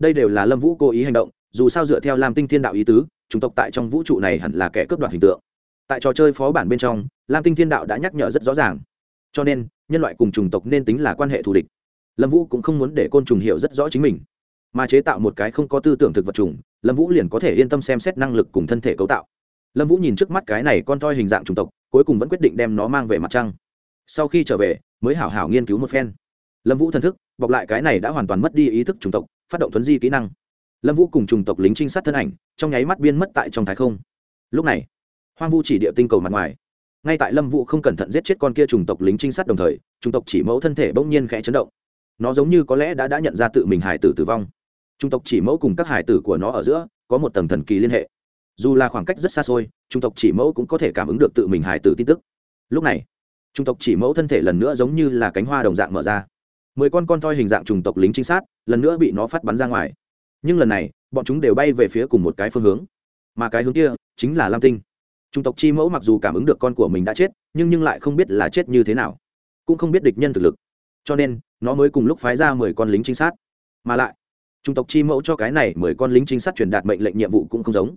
đây đều là lâm vũ cố ý hành động, dù sao dựa theo lam tinh thiên đạo ý tứ, chủng tộc tại trong vũ trụ này hẳn là kẻ cướp đoạt hình tượng. Tại trò chơi phó bản bên trong, lam tinh thiên đạo đã nhắc nhở rất rõ ràng. Cho nên, nhân loại cùng chủng tộc nên tính là quan hệ thù địch. Lâm vũ cũng không muốn để côn trùng hiểu rất rõ chính mình. Mà chế tạo một cái không có tư tưởng thực vật trùng lâm vũ liền có thể yên tâm xem xét năng lực cùng thân thể cấu tạo. Lâm vũ nhìn trước mắt cái này con toi hình dạng chủng tộc, cuối cùng vẫn quyết định đem nó mang về mặt trăng. Sau khi trở về, mới hảo hảo nghiên cứu một phen. Lâm vũ thân thức, bọc lại cái này đã hoàn toàn mất đi ý thức chủng tộc phát động thuấn di kỹ năng. Lâm vũ cùng chủng tộc lính trinh sát thân ảnh, trong nháy mắt biên mất tại trong thái không. Lúc này, hoang vu chỉ địa tinh cầu mặt ngoài. Ngay tại lâm vũ không cẩn thận giết chết con kia chủng tộc lính trinh sát đồng thời, chủng tộc chỉ mẫu thân thể bỗng nhiên khẽ chấn động. Nó giống như có lẽ đã đã nhận ra tự mình hải tử tử vong. Chủng tộc chỉ mẫu cùng các hải tử của nó ở giữa, có một tầng thần kỳ liên hệ. Dù là khoảng cách rất xa xôi, chủng tộc chỉ mẫu cũng có thể cảm ứng được tự mình hải tử tin tức. Lúc này, chủng tộc chỉ mẫu thân thể lần nữa giống như là cánh hoa đồng dạng mở ra mười con con toi hình dạng chủng tộc lính trinh sát, lần nữa bị nó phát bắn ra ngoài. Nhưng lần này, bọn chúng đều bay về phía cùng một cái phương hướng. Mà cái hướng kia chính là lam tinh. Chủng tộc chi mẫu mặc dù cảm ứng được con của mình đã chết, nhưng nhưng lại không biết là chết như thế nào. Cũng không biết địch nhân thực lực. Cho nên, nó mới cùng lúc phái ra mười con lính trinh sát. Mà lại, chủng tộc chi mẫu cho cái này mười con lính trinh sát truyền đạt mệnh lệnh nhiệm vụ cũng không giống.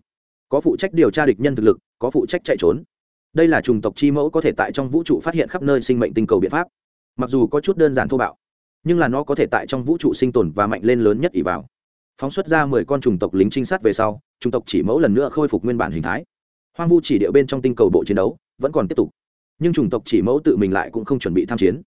Có phụ trách điều tra địch nhân thực lực, có phụ trách chạy trốn. Đây là chủng tộc chi mẫu có thể tại trong vũ trụ phát hiện khắp nơi sinh mệnh tinh cầu biện pháp. Mặc dù có chút đơn giản thô bạo nhưng là nó có thể tại trong vũ trụ sinh tồn và mạnh lên lớn nhất ỷ vào. Phóng xuất ra mười con chủng tộc lính trinh sát về sau, chủng tộc chỉ mẫu lần nữa khôi phục nguyên bản hình thái. Hoang vu chỉ địa bên trong tinh cầu bộ chiến đấu vẫn còn tiếp tục, nhưng chủng tộc chỉ mẫu tự mình lại cũng không chuẩn bị tham chiến.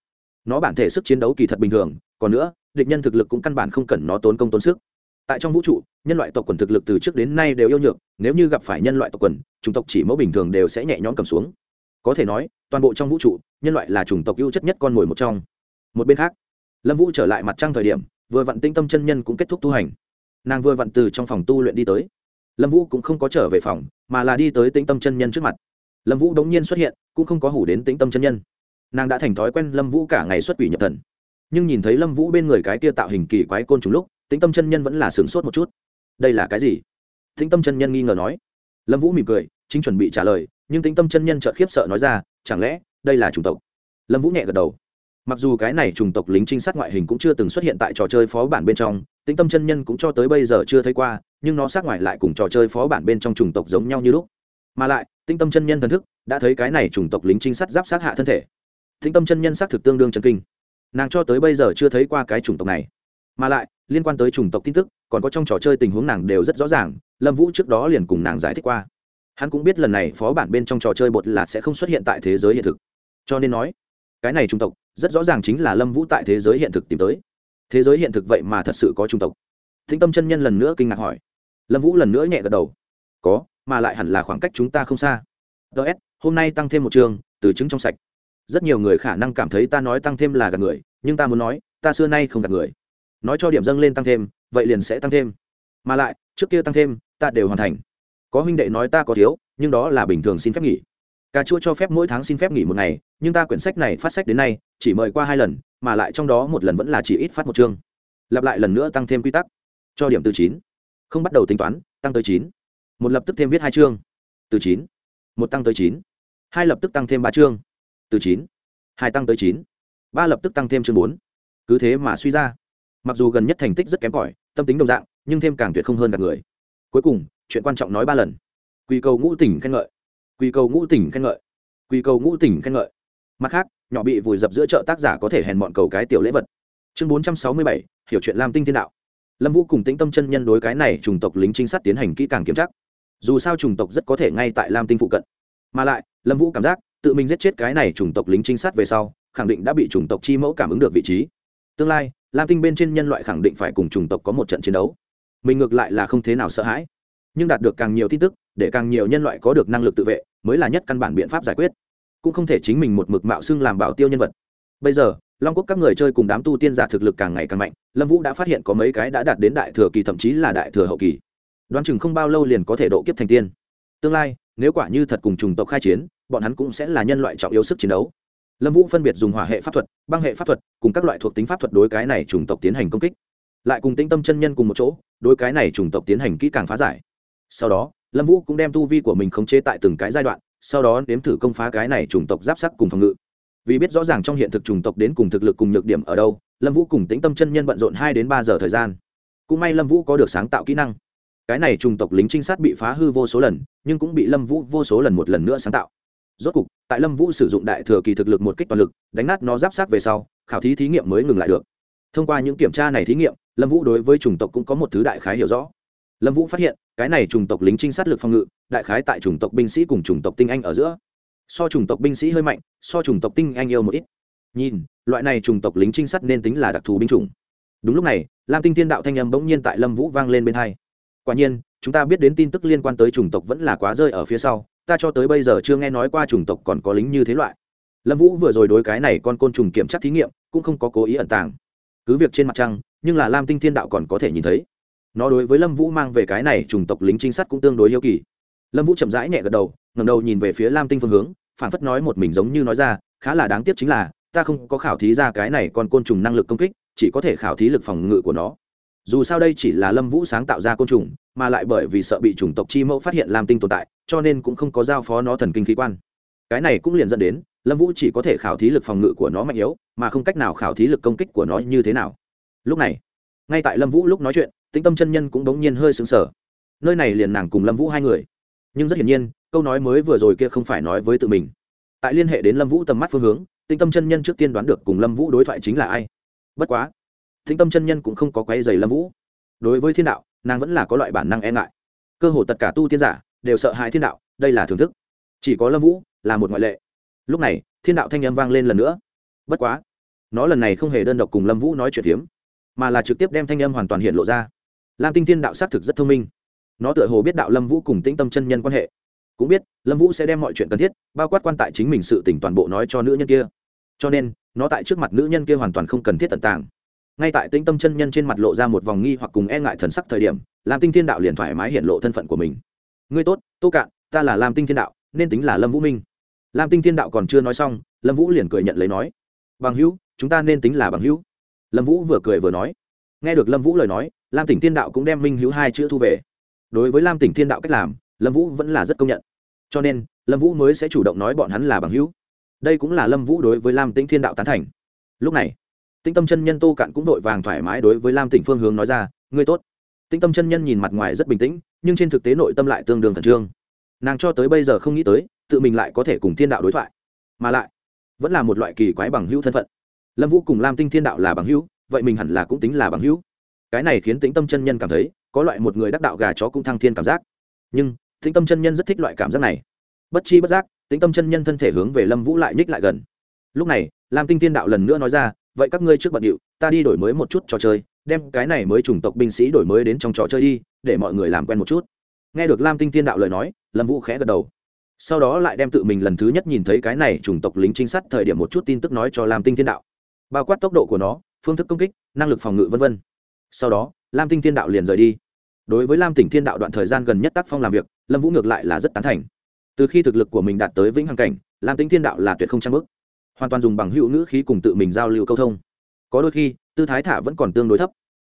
Nó bản thể sức chiến đấu kỳ thật bình thường, còn nữa, địch nhân thực lực cũng căn bản không cần nó tốn công tốn sức. Tại trong vũ trụ, nhân loại tộc quần thực lực từ trước đến nay đều yêu nhược, nếu như gặp phải nhân loại tộc quần, chủng tộc chỉ mẫu bình thường đều sẽ nhẹ nhõm cầm xuống. Có thể nói, toàn bộ trong vũ trụ, nhân loại là chủng tộc ưu chất nhất con mồi một trong. Một bên khác lâm vũ trở lại mặt trăng thời điểm, vừa vặn tinh tâm chân nhân cũng kết thúc tu hành. Nàng vừa vặn từ trong phòng tu luyện đi tới. Lâm vũ cũng không có trở về phòng, mà là đi tới tĩnh tâm chân nhân trước mặt. Lâm vũ đống nhiên xuất hiện, cũng không có hủ đến tĩnh tâm chân nhân. Nàng đã thành thói quen lâm vũ cả ngày xuất quỷ nhập thần. Nhưng nhìn thấy lâm vũ bên người cái kia tạo hình kỳ quái côn trùng lúc tĩnh tâm chân nhân vẫn là sửng sốt một chút. Đây là cái gì? Tĩnh tâm chân nhân nghi ngờ nói. Lâm vũ mỉm cười, chính chuẩn bị trả lời, nhưng tĩnh tâm chân nhân chợt khiếp sợ nói ra, chẳng lẽ đây là chủng tộc? Lâm vũ nhẹ gật đầu mặc dù cái này chủng tộc lính trinh sát ngoại hình cũng chưa từng xuất hiện tại trò chơi phó bản bên trong, tĩnh tâm chân nhân cũng cho tới bây giờ chưa thấy qua, nhưng nó sát ngoại lại cùng trò chơi phó bản bên trong chủng tộc giống nhau như lúc. Mà lại tinh tâm chân nhân thần thức đã thấy cái này chủng tộc lính trinh sát giáp sát hạ thân thể. Tinh tâm chân nhân xác thực tương đương chân kinh. Nàng cho tới bây giờ chưa thấy qua cái chủng tộc này. Mà lại, liên quan tới chủng tộc tin tức, còn có trong trò chơi tình huống nàng đều rất rõ ràng, lâm vũ trước đó liền cùng nàng giải thích qua. Hắn cũng biết lần này phó bản bên trong trò chơi bột là sẽ không xuất hiện tại thế giới hiện thực. Cho nên nói cái này trung tộc, rất rõ ràng chính là lâm vũ tại thế giới hiện thực tìm tới. Thế giới hiện thực vậy mà thật sự có trung tộc. Thính tâm chân nhân lần nữa kinh ngạc hỏi. Lâm vũ lần nữa nhẹ gật đầu. Có, mà lại hẳn là khoảng cách chúng ta không xa. Ts hôm nay tăng thêm một trường, từ chứng trong sạch. Rất nhiều người khả năng cảm thấy ta nói tăng thêm là gạt người, nhưng ta muốn nói, ta xưa nay không gạt người. Nói cho điểm dâng lên tăng thêm, vậy liền sẽ tăng thêm. Mà lại, trước kia tăng thêm, ta đều hoàn thành. Có huynh đệ nói ta có thiếu, nhưng đó là bình thường xin phép nghỉ cà chua cho phép mỗi tháng xin phép nghỉ một ngày, nhưng ta quyển sách này phát sách đến nay, chỉ mời qua hai lần, mà lại trong đó một lần vẫn là chỉ ít phát một chương. Lặp lại lần nữa tăng thêm quy tắc. Cho điểm từ chín. Không bắt đầu tính toán, tăng tới chín. Một lập tức thêm viết hai chương. Từ chín. Một tăng tới chín. Hai lập tức tăng thêm ba chương. Từ chín. Hai tăng tới chín. Ba lập tức tăng thêm chương bốn. Cứ thế mà suy ra. Mặc dù gần nhất thành tích rất kém cỏi, tâm tính đồng dạng, nhưng thêm càng tuyệt không hơn cả người. Cuối cùng, chuyện quan trọng nói ba lần. Quy cầu ngũ tỉnh khen ngợi quy cầu ngũ tỉnh khen ngợi. Quy cầu ngũ tỉnh khen ngợi. Mặt khác, nhỏ bị vùi dập giữa chợ tác giả có thể hèn bọn cầu cái tiểu lễ vật. Chương bốn trăm sáu mươi bảy, hiểu chuyện lam tinh thiên đạo. Lâm vũ cùng tĩnh tâm chân nhân đối cái này chủng tộc lính trinh sát tiến hành kỹ càng kiểm tra. Dù sao chủng tộc rất có thể ngay tại lam tinh phụ cận. Mà lại, lâm vũ cảm giác, tự mình giết chết cái này chủng tộc lính trinh sát về sau, khẳng định đã bị chủng tộc chi mẫu cảm ứng được vị trí. Tương lai, lam tinh bên trên nhân loại khẳng định phải cùng chủng tộc có một trận chiến đấu. Mình ngược lại là không thế nào sợ hãi nhưng đạt được càng nhiều tin tức, để càng nhiều nhân loại có được năng lực tự vệ, mới là nhất căn bản biện pháp giải quyết. Cũng không thể chính mình một mực mạo xưng làm bảo tiêu nhân vật. Bây giờ, long quốc các người chơi cùng đám tu tiên giả thực lực càng ngày càng mạnh, lâm vũ đã phát hiện có mấy cái đã đạt đến đại thừa kỳ, thậm chí là đại thừa hậu kỳ. Đoán chừng không bao lâu liền có thể độ kiếp thành tiên. Tương lai, nếu quả như thật cùng chủng tộc khai chiến, bọn hắn cũng sẽ là nhân loại trọng yếu sức chiến đấu. Lâm vũ phân biệt dùng hỏa hệ pháp thuật, băng hệ pháp thuật cùng các loại thuộc tính pháp thuật đối cái này chủng tộc tiến hành công kích. Lại cùng tĩnh tâm chân nhân cùng một chỗ, đối cái này chủng tộc tiến hành kỹ càng phá giải sau đó, lâm vũ cũng đem tu vi của mình khống chế tại từng cái giai đoạn, sau đó nếm thử công phá cái này chủng tộc giáp sắc cùng phòng ngự. Vì biết rõ ràng trong hiện thực chủng tộc đến cùng thực lực cùng nhược điểm ở đâu, lâm vũ cùng tĩnh tâm chân nhân bận rộn hai đến ba giờ thời gian. Cũng may lâm vũ có được sáng tạo kỹ năng. Cái này chủng tộc lính trinh sát bị phá hư vô số lần, nhưng cũng bị lâm vũ vô số lần một lần nữa sáng tạo. Rốt cục, tại lâm vũ sử dụng đại thừa kỳ thực lực một kích toàn lực, đánh nát nó giáp sát về sau, khảo thí thí nghiệm mới ngừng lại được. Thông qua những kiểm tra này thí nghiệm, lâm vũ đối với chủng tộc cũng có một thứ đại khái hiểu rõ lâm vũ phát hiện, cái này chủng tộc lính trinh sát lực phòng ngự, đại khái tại chủng tộc binh sĩ cùng chủng tộc tinh anh ở giữa. So chủng tộc binh sĩ hơi mạnh, so chủng tộc tinh anh yêu một ít. Nhìn, loại này chủng tộc lính trinh sát nên tính là đặc thù binh chủng. Đúng lúc này, lam tinh thiên đạo thanh âm bỗng nhiên tại lâm vũ vang lên bên hai. Quả nhiên, chúng ta biết đến tin tức liên quan tới chủng tộc vẫn là quá rơi ở phía sau, ta cho tới bây giờ chưa nghe nói qua chủng tộc còn có lính như thế loại. Lâm vũ vừa rồi đối cái này con côn trùng kiểm tra thí nghiệm, cũng không có cố ý ẩn tàng. Cứ việc trên mặt trăng, nhưng là lam tinh thiên đạo còn có thể nhìn thấy nó đối với lâm vũ mang về cái này chủng tộc lính trinh sát cũng tương đối yêu kỳ. Lâm vũ chậm rãi nhẹ gật đầu ngầm đầu nhìn về phía lam tinh phương hướng phản phất nói một mình giống như nói ra, khá là đáng tiếc chính là, ta không có khảo thí ra cái này còn côn trùng năng lực công kích, chỉ có thể khảo thí lực phòng ngự của nó. Dù sao đây chỉ là lâm vũ sáng tạo ra côn trùng, mà lại bởi vì sợ bị chủng tộc chi mẫu phát hiện lam tinh tồn tại, cho nên cũng không có giao phó nó thần kinh khí quan. Cái này cũng liền dẫn đến, lâm vũ chỉ có thể khảo thí lực phòng ngự của nó mạnh yếu, mà không cách nào khảo thí lực công kích của nó như thế nào. Lúc này, ngay tại lâm vũ lúc nói chuyện tĩnh tâm chân nhân cũng đống nhiên hơi xứng sở nơi này liền nàng cùng lâm vũ hai người. Nhưng rất hiển nhiên, câu nói mới vừa rồi kia không phải nói với tự mình. Tại liên hệ đến lâm vũ tầm mắt phương hướng, tĩnh tâm chân nhân trước tiên đoán được cùng lâm vũ đối thoại chính là ai. Bất quá, tĩnh tâm chân nhân cũng không có quấy dày lâm vũ. Đối với thiên đạo, nàng vẫn là có loại bản năng e ngại. Cơ hồ tất cả tu tiên giả đều sợ hãi thiên đạo, đây là thưởng thức. Chỉ có lâm vũ là một ngoại lệ. Lúc này, thiên đạo thanh â m vang lên lần nữa. Bất quá, nó lần này không hề đơn độc cùng lâm vũ nói chuyện phiếm, mà là trực tiếp đem thanh âm hoàn toàn hiện lộ ra lam tinh thiên đạo xác thực rất thông minh. Nó tựa hồ biết đạo lâm vũ cùng tĩnh tâm chân nhân quan hệ. Cũng biết, lâm vũ sẽ đem mọi chuyện cần thiết, bao quát quan tại chính mình sự tỉnh toàn bộ nói cho nữ nhân kia. Cho nên, nó tại trước mặt nữ nhân kia hoàn toàn không cần thiết tận tàng. Ngay tại tĩnh tâm chân nhân trên mặt lộ ra một vòng nghi hoặc cùng e ngại thần sắc thời điểm, lam tinh thiên đạo liền thoải mái hiện lộ thân phận của mình. Ngươi tốt, tô cạn, ta là lam tinh thiên đạo, nên tính là lâm vũ minh. Lam tinh thiên đạo còn chưa nói xong, lâm vũ liền cười nhận lấy nói, bằng hữu, chúng ta nên tính là bằng hữu. Lâm vũ vừa cười vừa nói nghe được lâm vũ lời nói, lam tỉnh thiên đạo cũng đem minh hữu hai chữ thu về. Đối với lam tỉnh thiên đạo cách làm, lâm vũ vẫn là rất công nhận. Cho nên, lâm vũ mới sẽ chủ động nói bọn hắn là bằng hữu. Đây cũng là lâm vũ đối với lam tĩnh thiên đạo tán thành. Lúc này, tĩnh tâm chân nhân tô cạn cũng vội vàng thoải mái đối với lam tỉnh phương hướng nói ra, ngươi tốt. Tĩnh tâm chân nhân nhìn mặt ngoài rất bình tĩnh, nhưng trên thực tế nội tâm lại tương đương khẩn trương. Nàng cho tới bây giờ không nghĩ tới, tự mình lại có thể cùng thiên đạo đối thoại. Mà lại, vẫn là một loại kỳ quái bằng hữu thân phận. Lâm vũ cùng lam tinh thiên đạo là bằng hữu vậy mình hẳn là cũng tính là bằng hữu. Cái này khiến tĩnh tâm chân nhân cảm thấy, có loại một người đắc đạo gà chó cũng thăng thiên cảm giác. Nhưng, tĩnh tâm chân nhân rất thích loại cảm giác này. Bất chi bất giác, tĩnh tâm chân nhân thân thể hướng về lâm vũ lại nhích lại gần. Lúc này, lam tinh thiên đạo lần nữa nói ra, vậy các ngươi trước bận điệu, ta đi đổi mới một chút trò chơi, đem cái này mới chủng tộc binh sĩ đổi mới đến trong trò chơi đi, để mọi người làm quen một chút. Nghe được lam tinh thiên đạo lời nói, lâm vũ khẽ gật đầu. Sau đó lại đem tự mình lần thứ nhất nhìn thấy cái này chủng tộc lính trinh sát thời điểm một chút tin tức nói cho lam tinh thiên đạo. Bao quát tốc độ của nó phương thức công kích, năng lực phòng ngự v v sau đó, lam tinh thiên đạo liền rời đi. Đối với lam tỉnh thiên đạo đoạn thời gian gần nhất tác phong làm việc, lâm vũ ngược lại là rất tán thành. Từ khi thực lực của mình đạt tới vĩnh hằng cảnh, lam tính thiên đạo là tuyệt không trang bức hoàn toàn dùng bằng hữu ngữ khí cùng tự mình giao lưu câu thông. Có đôi khi, tư thái thả vẫn còn tương đối thấp.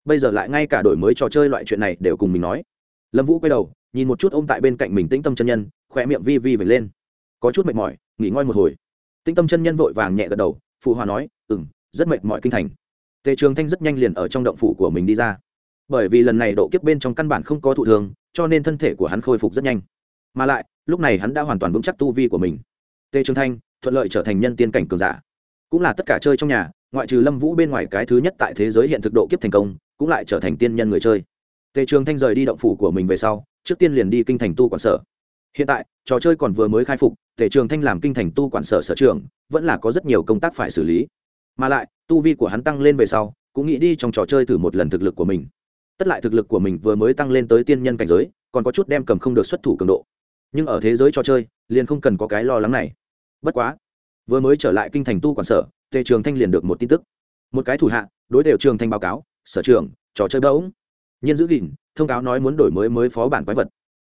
Bây giờ lại ngay cả đổi mới trò chơi loại chuyện này đều cùng mình nói. Lâm vũ quay đầu, nhìn một chút ô m tại bên cạnh mình tĩnh tâm chân nhân khỏe miệng vi vi vệt lên. Có chút mệt mỏi, nghỉ ngơi một hồi. Tĩnh tâm chân nhân vội vàng nhẹ gật đầu, phụ hòa nói ừ m rất mệt mỏi kinh thành tề trường thanh rất nhanh liền ở trong động phủ của mình đi ra. Bởi vì lần này độ kiếp bên trong căn bản không có thụ thường cho nên thân thể của hắn khôi phục rất nhanh. Mà lại, lúc này hắn đã hoàn toàn vững chắc tu vi của mình. Tề trường thanh, thuận lợi trở thành nhân tiên cảnh cường giả. Cũng là tất cả chơi trong nhà, ngoại trừ lâm vũ bên ngoài cái thứ nhất tại thế giới hiện thực độ kiếp thành công, cũng lại trở thành tiên nhân người chơi. Tề trường thanh rời đi động phủ của mình về sau, trước tiên liền đi kinh thành tu quản sở. Hiện tại, trò chơi còn vừa mới khai phục, tề trường thanh làm kinh thành tu quản sở sở trường vẫn là có rất nhiều công tác phải xử lý mà lại, tu vi của hắn tăng lên về sau, cũng nghĩ đi trong trò chơi thử một lần thực lực của mình. Tất lại thực lực của mình vừa mới tăng lên tới tiên nhân cảnh giới, còn có chút đem cầm không được xuất thủ cường độ. Nhưng ở thế giới trò chơi, liền không cần có cái lo lắng này. Bất quá, vừa mới trở lại kinh thành tu quản sở, tề trường thanh liền được một tin tức. Một cái thủ hạ, đối đều trường thanh báo cáo, sở trường trò chơi bỗng. Nhiên giữ gìn, thông cáo nói muốn đổi mới mới phó bản quái vật.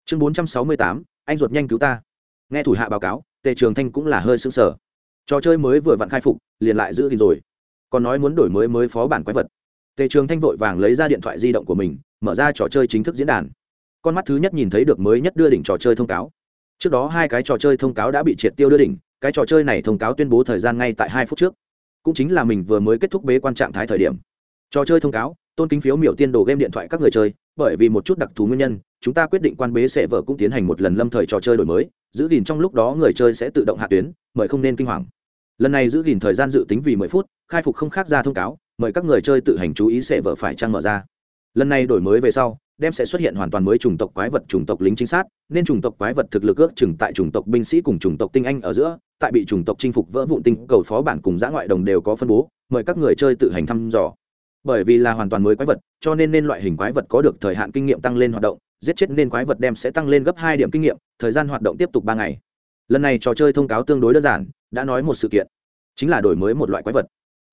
Chương bốn trăm sáu mươi tám, anh ruột nhanh cứu ta. Nghe thủ hạ báo cáo, tề trường thanh cũng là hơi sững sờ. Trò chơi mới vừa vặn khai phục liền lại giữ gìn rồi. Còn nói muốn đổi mới mới phó bản quái vật. Tề trường thanh vội vàng lấy ra điện thoại di động của mình, mở ra trò chơi chính thức diễn đàn. Con mắt thứ nhất nhìn thấy được mới nhất đưa đỉnh trò chơi thông cáo. Trước đó hai cái trò chơi thông cáo đã bị triệt tiêu đưa đỉnh, cái trò chơi này thông cáo tuyên bố thời gian ngay tại hai phút trước. Cũng chính là mình vừa mới kết thúc bế quan trạng thái thời điểm. Trò chơi thông cáo, tôn kính phiếu miểu tiên đồ game điện thoại các người chơi, bởi vì một chút đặc thù nguyên nhân, chúng ta quyết định quan bế sẽ vợ cũng tiến hành một lần lâm thời trò chơi đổi mới, giữ gìn trong lúc đó người chơi sẽ tự động hạ tuyến, mời không nên kinh hoàng lần này giữ gìn thời gian dự tính vì mười phút, khai phục không khác ra thông cáo, mời các người chơi tự hành chú ý sẽ vợ phải trang mở ra. Lần này đổi mới về sau, đem sẽ xuất hiện hoàn toàn mới chủng tộc quái vật chủng tộc lính chính xác nên chủng tộc quái vật thực lực ước chừng tại chủng tộc binh sĩ cùng chủng tộc tinh anh ở giữa, tại bị chủng tộc chinh phục vỡ vụn tinh cầu phó bản cùng giã ngoại đồng đều có phân bố, mời các người chơi tự hành thăm dò. Bởi vì là hoàn toàn mới quái vật, cho nên nên loại hình quái vật có được thời hạn kinh nghiệm tăng lên hoạt động, giết chết nên quái vật đem sẽ tăng lên gấp hai điểm kinh nghiệm, thời gian hoạt động tiếp tục ba ngày. Lần này trò chơi thông cáo tương đối đơn giản đã nói một sự kiện, chính là đổi mới một loại quái vật.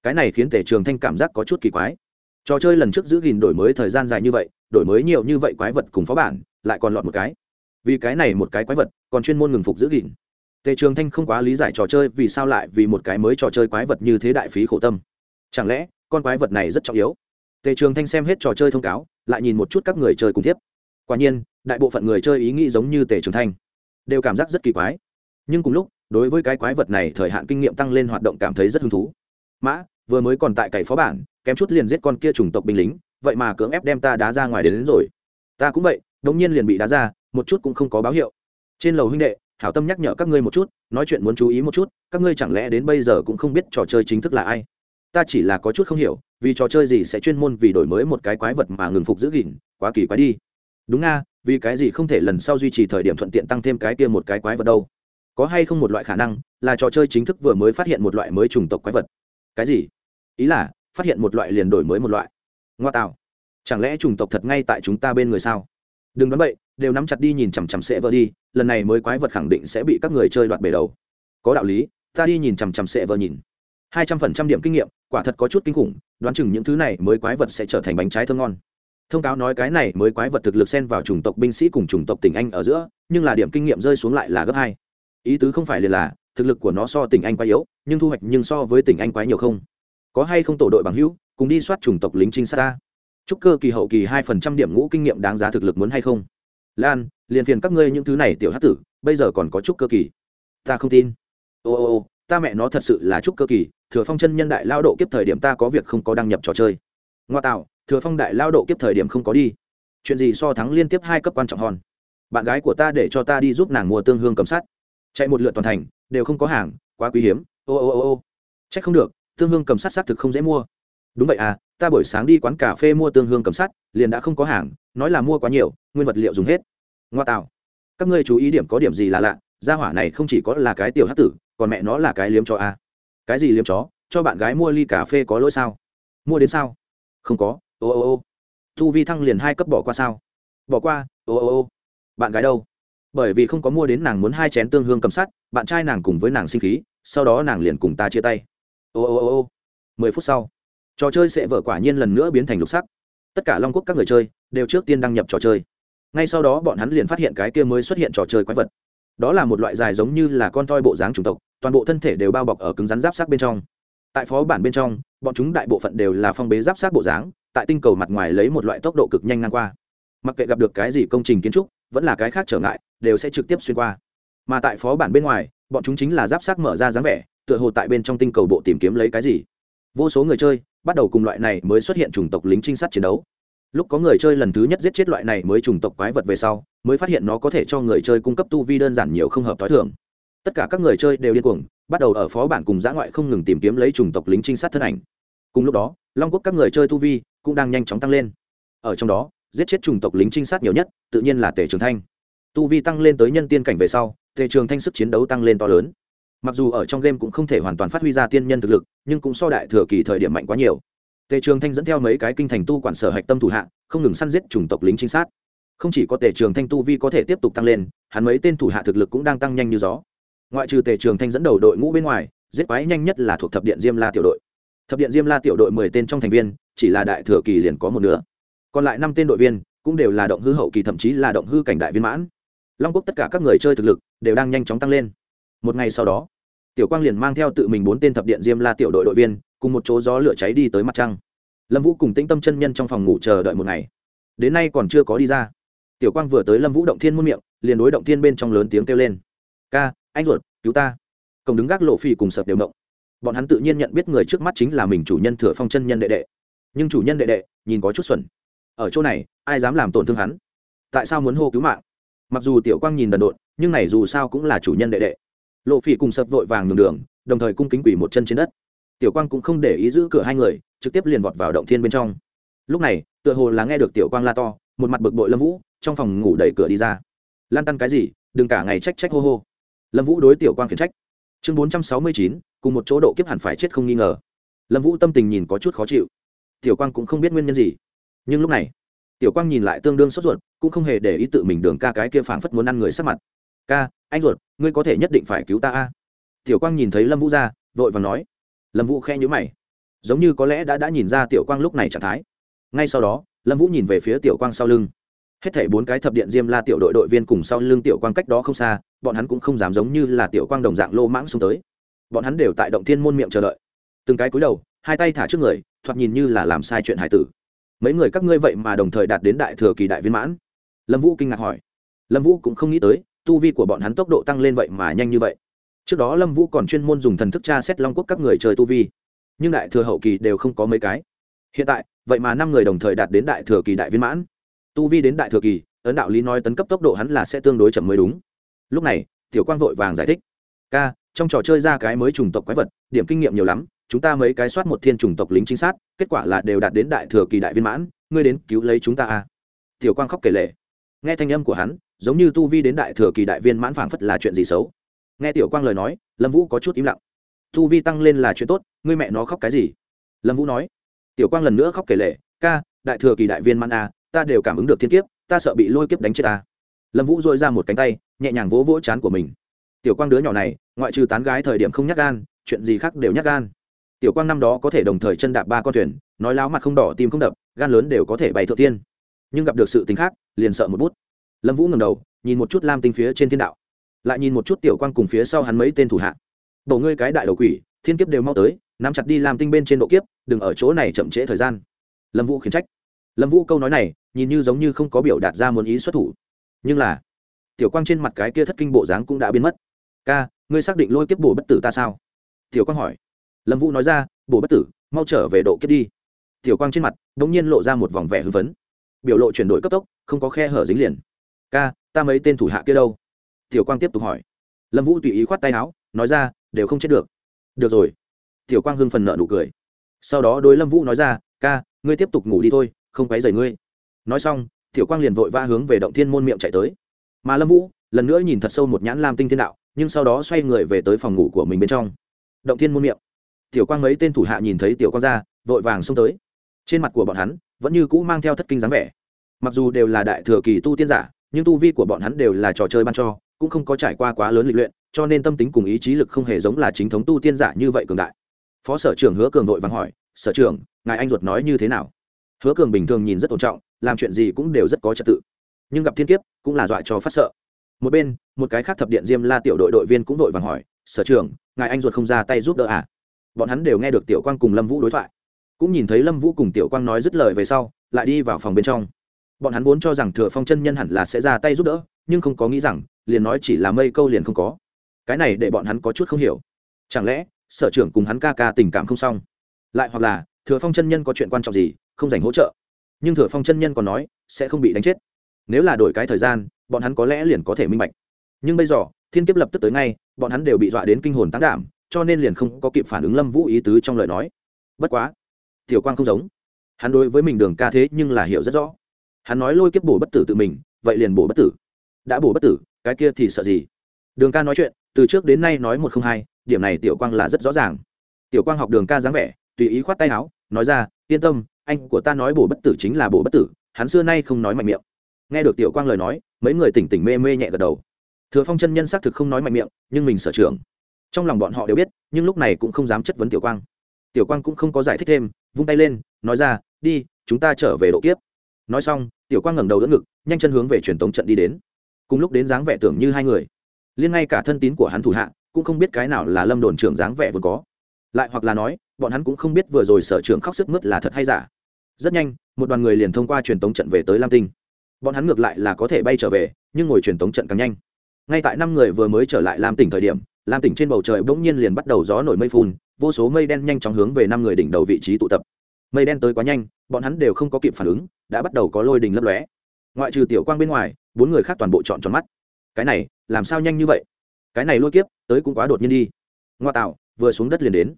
Cái này khiến tể trường thanh cảm giác có chút kỳ quái. Trò chơi lần trước giữ gìn đổi mới thời gian dài như vậy, đổi mới nhiều như vậy quái vật cùng phó bản, lại còn lọt một cái. Vì cái này một cái quái vật, còn chuyên môn ngừng phục giữ gìn. Tề trường thanh không quá lý giải trò chơi vì sao lại vì một cái mới trò chơi quái vật như thế đại phí khổ tâm. Chẳng lẽ, con quái vật này rất trọng yếu? Tề trường thanh xem hết trò chơi thông cáo, lại nhìn một chút các người chơi cùng tiếp. Quả nhiên, đại bộ phận người chơi ý nghĩ giống như tề trường thanh, đều cảm giác rất kỳ quái. Nhưng cùng lúc đối với cái quái vật này thời hạn kinh nghiệm tăng lên hoạt động cảm thấy rất hứng thú. Mã vừa mới còn tại cày phó bản kém chút liền giết con kia chủng tộc binh lính vậy mà cưỡng ép đem ta đá ra ngoài đến, đến rồi. Ta cũng vậy đống nhiên liền bị đá ra một chút cũng không có báo hiệu. Trên lầu huynh đệ hảo tâm nhắc nhở các ngươi một chút nói chuyện muốn chú ý một chút các ngươi chẳng lẽ đến bây giờ cũng không biết trò chơi chính thức là ai? Ta chỉ là có chút không hiểu vì trò chơi gì sẽ chuyên môn vì đổi mới một cái quái vật mà ngừng phục giữ gìn quá kỳ quái đi. Đúng nga vì cái gì không thể lần sau duy trì thời điểm thuận tiện tăng thêm cái kia một cái quái vật đâu? Có hay không một loại khả năng là trò chơi chính thức vừa mới phát hiện một loại mới chủng tộc quái vật? Cái gì? Ý là, phát hiện một loại liền đổi mới một loại. Ngoa tạo. Chẳng lẽ chủng tộc thật ngay tại chúng ta bên người sao? Đừng đoán bậy, đều nắm chặt đi nhìn chằm chằm sẽ vỡ đi, lần này mới quái vật khẳng định sẽ bị các người chơi đoạt bể đầu. Có đạo lý, ta đi nhìn chằm chằm sẽ vỡ nhìn. Hai trăm phần trăm điểm kinh nghiệm, quả thật có chút kinh khủng, đoán chừng những thứ này mới quái vật sẽ trở thành bánh trái thơm ngon. Thông cáo nói cái này mới quái vật thực lực xen vào chủng tộc binh sĩ cùng chủng tộc tỉnh anh ở giữa, nhưng là điểm kinh nghiệm rơi xuống lại là gấp hai ý tứ không phải liền là, thực lực của nó so tỉnh anh quá yếu, nhưng thu hoạch nhưng so với tỉnh anh quá nhiều không? Có hay không tổ đội bằng hữu, cùng đi soát chủng tộc lính trinh sát ta? Chúc cơ kỳ hậu kỳ hai phần trăm điểm ngũ kinh nghiệm đáng giá thực lực muốn hay không? Lan, liền phiền các ngươi những thứ này tiểu hát tử, bây giờ còn có chúc cơ kỳ. Ta không tin. Ô ô ô, ta mẹ nó thật sự là chúc cơ kỳ, thừa phong chân nhân đại lao độ kiếp thời điểm ta có việc không có đăng nhập trò chơi. Ngoa tạo, thừa phong đại lao độ kiếp thời điểm không có đi. Chuyện gì so thắng liên tiếp hai cấp quan trọng hòn bạn gái của ta để cho ta đi giúp nàng mua tương hương cầm sắt chạy một lượt toàn thành, đều không có hàng, quá quý hiếm. Ô ô ô ô. C h ắ c không được, tương hương cầm sắt xác thực không dễ mua. Đúng vậy à ta buổi sáng đi quán cà phê mua tương hương cầm sắt, liền đã không có hàng, nói là mua quá nhiều, nguyên vật liệu dùng hết. Ngoa tạo. Các ngươi chú ý điểm có điểm gì là lạ, gia hỏa này không chỉ có là cái tiểu hát tử, còn mẹ nó là cái liếm cho a à. cái gì liếm chó? Cho bạn gái mua ly cà phê có lỗi sao? Mua đến sao? Không có. Ô ô ô. Thu vi thăng liền hai cấp bỏ qua sao? Bỏ qua. Ô ô ô. Bạn gái đâu? Bởi vì không có mua đến nàng muốn hai chén tương hương cầm sắt, bạn trai nàng cùng với nàng sinh khí, sau đó nàng liền cùng ta chia tay. Ô ô ô ô. Mười phút sau, trò chơi sẽ vở quả nhiên lần nữa biến thành lục sắc. Tất cả long quốc các người chơi đều trước tiên đăng nhập trò chơi. Ngay sau đó bọn hắn liền phát hiện cái kia mới xuất hiện trò chơi quái vật. Đó là một loại dài giống như là con toi bộ dáng chủng tộc, toàn bộ thân thể đều bao bọc ở cứng rắn giáp sát bên trong. Tại phó bản bên trong, bọn chúng đại bộ phận đều là phong bế giáp sát bộ dáng, tại tinh cầu mặt ngoài lấy một loại tốc độ cực nhanh ngang qua mặc kệ gặp được cái gì công trình kiến trúc, vẫn là cái khác trở ngại, đều sẽ trực tiếp xuyên qua. Mà tại phó bản bên ngoài, bọn chúng chính là giáp sát mở ra dáng vẻ, tựa hồ tại bên trong tinh cầu bộ tìm kiếm lấy cái gì. Vô số người chơi, bắt đầu cùng loại này mới xuất hiện chủng tộc lính trinh sát chiến đấu. Lúc có người chơi lần thứ nhất giết chết loại này mới chủng tộc quái vật về sau, mới phát hiện nó có thể cho người chơi cung cấp tu vi đơn giản nhiều không hợp t h o i thường. Tất cả các người chơi đều điên cuồng, bắt đầu ở phó bản cùng giã ngoại không ngừng tìm kiếm lấy chủng tộc lính trinh sát thân ảnh. Cùng lúc đó, long quốc các người chơi tu vi cũng đang nhanh chóng tăng lên. Ở trong đó giết chết chủng tộc lính trinh sát nhiều nhất, tự nhiên là Tề trường thanh. Tu vi tăng lên tới nhân tiên cảnh về sau, tề trường thanh sức chiến đấu tăng lên to lớn. Mặc dù ở trong game cũng không thể hoàn toàn phát huy ra tiên nhân thực lực, nhưng cũng so đại thừa kỳ thời điểm mạnh quá nhiều. Tề trường thanh dẫn theo mấy cái kinh thành tu quản sở hạch tâm thủ hạ, không ngừng săn giết chủng tộc lính trinh sát. Không chỉ có tề trường thanh tu vi có thể tiếp tục tăng lên, hắn mấy tên thủ hạ thực lực cũng đang tăng nhanh như gió. Ngoại trừ tề trường thanh dẫn đầu đội ngũ bên ngoài, giết quái nhanh nhất là thuộc thập điện diêm la tiểu đội. Thập điện diêm la tiểu đội mười tên trong thành viên, chỉ là đại thừa kỳ liền có một nửa còn lại năm tên đội viên cũng đều là động hư hậu kỳ, thậm chí là động hư cảnh đại viên mãn. Long quốc tất cả các người chơi thực lực đều đang nhanh chóng tăng lên. Một ngày sau đó, tiểu quang liền mang theo tự mình bốn tên thập điện diêm la tiểu đội đội viên, cùng một chỗ gió lửa cháy đi tới mặt trăng. Lâm vũ cùng tĩnh tâm chân nhân trong phòng ngủ chờ đợi một ngày. Đến nay còn chưa có đi ra. Tiểu quang vừa tới lâm vũ động thiên muôn miệng, liền đối động thiên bên trong lớn tiếng kêu lên. Ca, anh ruột, cứu ta. Cổng đứng gác lộ phi cùng sập đều động. Bọn hắn tự nhiên nhận biết người trước mắt chính là mình chủ nhân thừa phong chân nhân đệ đệ. Nhưng chủ nhân đệ đệ nhìn có chút xuẩn ở chỗ này, ai dám làm tổn thương hắn? Tại sao muốn hô cứu mạng? Mặc dù tiểu quang nhìn đần độn, nhưng này dù sao cũng là chủ nhân đệ đệ. Lộ phỉ cùng sập vội vàng đường đường, đồng thời cung kính quỷ một chân trên đất. Tiểu quang cũng không để ý giữ cửa hai người, trực tiếp liền vọt vào động thiên bên trong. Lúc này, tựa hồ là nghe được tiểu quang la to, một mặt bực bội lâm vũ, trong phòng ngủ đẩy cửa đi ra. Lan tăn cái gì, đừng cả ngày trách trách hô hô. Lâm vũ đối tiểu quang khiển trách. Chương bốn trăm sáu mươi chín, cùng một chỗ độ kiếp hẳn phải chết không nghi ngờ. Lâm vũ tâm tình nhìn có chút khó chịu. Tiểu quang cũng không biết nguyên nhân gì nhưng lúc này, tiểu quang nhìn lại tương đương sốt ruột, cũng không hề để ý tự mình đường ca cái kia phảng phất muốn ăn người sắc mặt. Ca, anh ruột, ngươi có thể nhất định phải cứu ta a. Tiểu quang nhìn thấy lâm vũ ra, vội và nói. Lâm vũ khe nhữ mày. Giống như có lẽ đã đã nhìn ra tiểu quang lúc này trạng thái. Ngay sau đó, lâm vũ nhìn về phía tiểu quang sau lưng. Hết thảy bốn cái thập điện diêm la tiểu đội đội viên cùng sau lưng tiểu quang cách đó không xa, bọn hắn cũng không dám giống như là tiểu quang đồng dạng lô mãng xuống tới. Bọn hắn đều tại động thiên môn miệng chờ đợi. Từng cái cúi đầu, hai tay thả trước người, thoạt nhìn như là làm sai chuyện hải tử mấy người các ngươi vậy mà đồng thời đạt đến đại thừa kỳ đại viên mãn? Lâm vũ kinh ngạc hỏi. Lâm vũ cũng không nghĩ tới, tu vi của bọn hắn tốc độ tăng lên vậy mà nhanh như vậy. Trước đó lâm vũ còn chuyên môn dùng thần thức tra xét long quốc các người chơi tu vi. Nhưng đại thừa hậu kỳ đều không có mấy cái. Hiện tại, vậy mà năm người đồng thời đạt đến đại thừa kỳ đại viên mãn. Tu vi đến đại thừa kỳ, ấn đạo lý nói tấn cấp tốc độ hắn là sẽ tương đối chậm mới đúng. Lúc này, tiểu quang vội vàng giải thích. Ca, trong trò chơi ra cái mới trùng tộc quái vật, điểm kinh nghiệm nhiều lắm chúng ta mấy cái soát một thiên trùng tộc lính chính xác kết quả là đều đạt đến đại thừa kỳ đại viên mãn, ngươi đến cứu lấy chúng ta a à. tiểu quang khóc kể lệ nghe thanh âm của hắn, giống như tu vi đến đại thừa kỳ đại viên mãn phảng phất là chuyện gì xấu. Nghe tiểu quang lời nói, lâm vũ có chút im lặng. Tu vi tăng lên là chuyện tốt, ngươi mẹ nó khóc cái gì? Lâm vũ nói. Tiểu quang lần nữa khóc kể lệ ca, đại thừa kỳ đại viên mãn a ta đều cảm ứng được thiên kiếp, ta sợ bị lôi kiếp đánh chết ta. Lâm vũ dội ra một cánh tay, nhẹ nhàng vỗ vỗ chán của mình. Tiểu quang đứa nhỏ này, ngoại trừ tán gái thời điểm không nhắc gan, chuyện gì khác đều nhắc gan tiểu quang năm đó có thể đồng thời chân đạp ba con thuyền, nói láo mặt không đỏ, tim không đập, gan lớn đều có thể bày thượng tiên nhưng gặp được sự tính khác, liền sợ một bút. Lâm vũ ngầm đầu, nhìn một chút lam tinh phía trên thiên đạo. Lại nhìn một chút tiểu quang cùng phía sau hắn mấy tên thủ hạ. Bầu ngươi cái đại đầu quỷ, thiên kiếp đều mau tới, nắm chặt đi làm tinh bên trên độ kiếp, đừng ở chỗ này chậm trễ thời gian. Lâm vũ khiển trách. Lâm vũ câu nói này, nhìn như giống như không có biểu đạt ra muốn ý xuất thủ. Nhưng là, tiểu quang trên mặt cái kia thất kinh bộ dáng cũng đã biến mất. Ca, ngươi xác định lôi kiếp bổ bất tử ta sao? Tiểu quang hỏi lâm vũ nói ra, bổ bất tử, mau trở về độ kiếp đi. Tiểu quang trên mặt đ ỗ n g nhiên lộ ra một vòng vẻ hưng phấn. Biểu lộ chuyển đổi cấp tốc, không có khe hở dính liền. Ca, ta mấy tên thủ hạ kia đâu? Tiểu quang tiếp tục hỏi. Lâm vũ tùy ý khoát tay áo, nói ra, đều không chết được. Được rồi. Tiểu quang hưng phần nợ nụ cười. Sau đó đối lâm vũ nói ra, ca, ngươi tiếp tục ngủ đi thôi, không quấy dày ngươi. Nói xong, tiểu quang liền vội vã hướng về động thiên môn miệng chạy tới. Mà lâm vũ lần nữa nhìn thật sâu một nhãn lam tinh thiên đạo, nhưng sau đó xoay người về tới phòng ngủ của mình bên trong. Động thiên môn miệng tiểu quang mấy tên thủ hạ nhìn thấy tiểu quang ra, vội vàng xông tới. Trên mặt của bọn hắn, vẫn như cũ mang theo thất kinh dáng vẻ. Mặc dù đều là đại thừa kỳ tu tiên giả, nhưng tu vi của bọn hắn đều là trò chơi ban cho, cũng không có trải qua quá lớn lịch luyện, cho nên tâm tính cùng ý chí lực không hề giống là chính thống tu tiên giả như vậy cường đại. Phó sở trưởng hứa cường vội vàng hỏi, sở trưởng, ngài anh ruột nói như thế nào? Hứa cường bình thường nhìn rất tôn trọng, làm chuyện gì cũng đều rất có trật tự. Nhưng gặp thiên kiếp, cũng là dọa cho phát sợ. Một bên, một cái khác thập điện diêm la tiểu đội đội viên cũng vội vàng hỏi, sở trưởng, ngài anh ruột không ra tay giúp đỡ à? Bọn hắn đều nghe được tiểu quang cùng lâm vũ đối thoại. Cũng nhìn thấy lâm vũ cùng tiểu quang nói dứt lời về sau, lại đi vào phòng bên trong. Bọn hắn vốn cho rằng thừa phong chân nhân hẳn là sẽ ra tay giúp đỡ, nhưng không có nghĩ rằng, liền nói chỉ là mây câu liền không có. Cái này để bọn hắn có chút không hiểu. Chẳng lẽ, sở trưởng cùng hắn ca ca tình cảm không xong? Lại hoặc là, thừa phong chân nhân có chuyện quan trọng gì, không dành hỗ trợ? Nhưng thừa phong chân nhân còn nói, sẽ không bị đánh chết. Nếu là đổi cái thời gian, bọn hắn có lẽ liền có thể minh bạch. Nhưng bây giờ, thiên kiếp lập tức tới ngay, bọn hắn đều bị dọa đến kinh hồn tán đảm cho nên liền không có kịp phản ứng lâm vũ ý tứ trong lời nói. Bất quá, tiểu quang không giống. Hắn đối với mình đường ca thế nhưng là hiểu rất rõ. Hắn nói lôi kiếp bổ bất tử tự mình, vậy liền bổ bất tử. Đã bổ bất tử, cái kia thì sợ gì? Đường ca nói chuyện, từ trước đến nay nói một không hai, điểm này tiểu quang là rất rõ ràng. Tiểu quang học đường ca dáng vẻ, tùy ý khoát tay áo, nói ra, yên tâm, anh của ta nói bổ bất tử chính là bổ bất tử, hắn xưa nay không nói mạnh miệng. Nghe được tiểu quang lời nói, mấy người tỉnh tỉnh mê mê nhẹ gật đầu. Thừa phong chân nhân xác thực không nói mạnh miệng, nhưng mình sở trường trong lòng bọn họ đều biết, nhưng lúc này cũng không dám chất vấn tiểu quang. Tiểu quang cũng không có giải thích thêm, vung tay lên, nói ra, đi, chúng ta trở về độ kiếp. Nói xong, tiểu quang ngẩng đầu đỡ ngực, nhanh chân hướng về truyền tống trận đi đến. Cùng lúc đến dáng vẻ tưởng như hai người, liên ngay cả thân tín của hắn thủ hạ, cũng không biết cái nào là lâm đồn trưởng dáng vẻ vốn có. Lại hoặc là nói, bọn hắn cũng không biết vừa rồi sở trưởng khóc sức mướt là thật hay giả. Rất nhanh, một đoàn người liền thông qua truyền tống trận về tới lam tinh. Bọn hắn ngược lại là có thể bay trở về, nhưng ngồi truyền tống trận càng nhanh. Ngay tại năm người vừa mới trở lại lam tỉnh thời điểm lam tỉnh trên bầu trời bỗng nhiên liền bắt đầu gió nổi mây phun, vô số mây đen nhanh chóng hướng về năm người đỉnh đầu vị trí tụ tập. Mây đen tới quá nhanh, bọn hắn đều không có kịp phản ứng, đã bắt đầu có lôi đình lấp lóe. Ngoại trừ tiểu quang bên ngoài, bốn người khác toàn bộ chọn tròn mắt. Cái này, làm sao nhanh như vậy? Cái này lôi kiếp, tới cũng quá đột nhiên đi. Ngoa tạo, vừa xuống đất liền đến.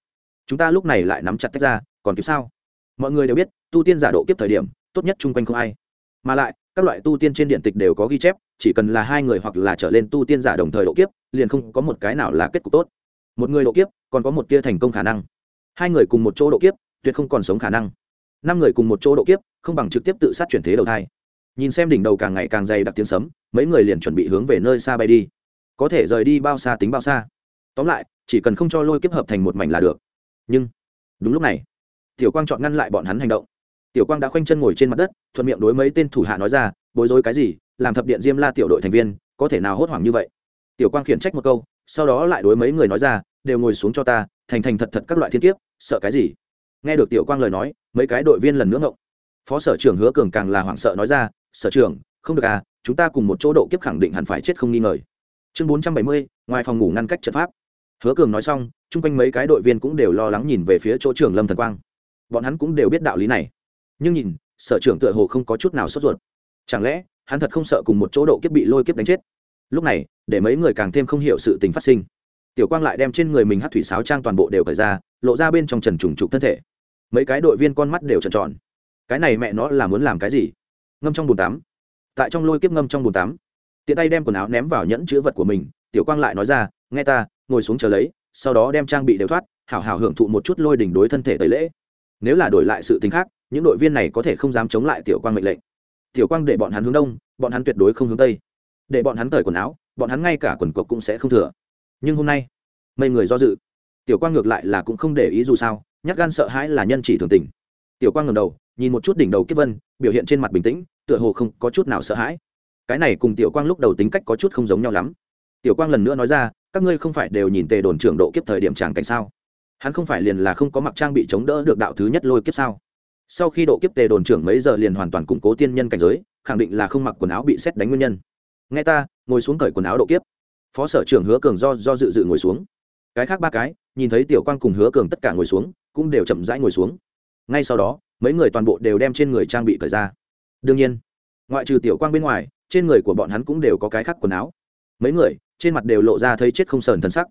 Chúng ta lúc này lại nắm chặt tách ra, còn kịp sao? Mọi người đều biết, tu tiên giả độ kiếp thời điểm, tốt nhất chung quanh không ai mà lại, các loại tu tiên trên điện tịch đều có ghi chép, chỉ cần là hai người hoặc là trở lên tu tiên giả đồng thời độ kiếp, liền không có một cái nào là kết cục tốt. Một người độ kiếp, còn có một tia thành công khả năng. Hai người cùng một chỗ độ kiếp, tuyệt không còn sống khả năng. Năm người cùng một chỗ độ kiếp, không bằng trực tiếp tự sát chuyển thế đầu thai. Nhìn xem đỉnh đầu càng ngày càng dày đặc tiếng sấm, mấy người liền chuẩn bị hướng về nơi xa bay đi. Có thể rời đi bao xa tính bao xa. Tóm lại, chỉ cần không cho lôi kiếp hợp thành một mảnh là được. Nhưng, đúng lúc này, tiểu quang chọn ngăn lại bọn hắn hành động tiểu quang đã khoanh chân ngồi trên mặt đất, thuận miệng đối mấy tên thủ hạ nói ra, bối rối cái gì, làm thập điện diêm la tiểu đội thành viên, có thể nào hốt hoảng như vậy? Tiểu quang khiển trách một câu, sau đó lại đối mấy người nói ra, đều ngồi xuống cho ta, thành thành thật thật các loại thiên kiếp, sợ cái gì? Nghe được tiểu quang lời nói, mấy cái đội viên lần nữa ngộng. Phó sở trưởng hứa cường càng là hoảng sợ nói ra, sở trưởng, không được à chúng ta cùng một chỗ độ kiếp khẳng định hẳn phải chết không nghi ngờ. Chương bốn trăm bảy mươi, ngoài phòng ngủ ngăn cách trận pháp. Hứa cường nói xong, chung quanh mấy cái đội viên cũng đều lo lắng nhìn về phía chỗ trưởng lâm thần quang. Bọn hắn cũng đều biết đạo lý này nhưng nhìn, sở trưởng tựa hồ không có chút nào sốt ruột. Chẳng lẽ, hắn thật không sợ cùng một chỗ độ kiếp bị lôi kiếp đánh chết? Lúc này, để mấy người càng thêm không hiểu sự tình phát sinh. Tiểu quang lại đem trên người mình hát thủy sáo trang toàn bộ đều cởi ra, lộ ra bên trong trần trùng trục thân thể. Mấy cái đội viên con mắt đều trần tròn. Cái này mẹ nó là muốn làm cái gì? Ngâm trong bùn tắm. Tại trong lôi kiếp ngâm trong bùn tắm. Tiện tay đem quần áo ném vào nhẫn chữ vật của mình, tiểu quang lại nói ra, nghe ta, ngồi xuống chờ lấy, sau đó đem trang bị đều thoát, hảo hảo hưởng thụ một chút lôi đỉnh đối thân thể tẩy lễ. Nếu là đổi lại sự tính khác những đội viên này có thể không dám chống lại tiểu quang mệnh lệnh. Tiểu quang để bọn hắn hướng đông, bọn hắn tuyệt đối không hướng tây. Để bọn hắn cởi quần áo, bọn hắn ngay cả quần cộc cũng sẽ không thừa. Nhưng hôm nay mây người do dự. Tiểu quang ngược lại là cũng không để ý dù sao, nhát gan sợ hãi là nhân chỉ thường tình. Tiểu quang ngầm đầu, nhìn một chút đỉnh đầu kiếp vân, biểu hiện trên mặt bình tĩnh, tựa hồ không có chút nào sợ hãi. Cái này cùng tiểu quang lúc đầu tính cách có chút không giống nhau lắm. Tiểu quang lần nữa nói ra, các ngươi không phải đều nhìn tề đồn trưởng độ kiếp thời điểm tràng cảnh sao? Hắn không phải liền là không có mặc trang bị chống đỡ được đạo thứ nhất lôi kiếp sao? Sau khi độ kiếp tề đồn trưởng mấy giờ liền hoàn toàn củng cố tiên nhân cảnh giới, khẳng định là không mặc quần áo bị xét đánh nguyên nhân. Nghe ta, ngồi xuống cởi quần áo độ kiếp. Phó sở trưởng hứa cường do do dự dự ngồi xuống. Cái khác ba cái, nhìn thấy tiểu quang cùng hứa cường tất cả ngồi xuống, cũng đều chậm rãi ngồi xuống. Ngay sau đó, mấy người toàn bộ đều đem trên người trang bị cởi ra. Đương nhiên, ngoại trừ tiểu quang bên ngoài, trên người của bọn hắn cũng đều có cái khác quần áo. Mấy người, trên mặt đều lộ ra thấy chết không sờn thân sắc.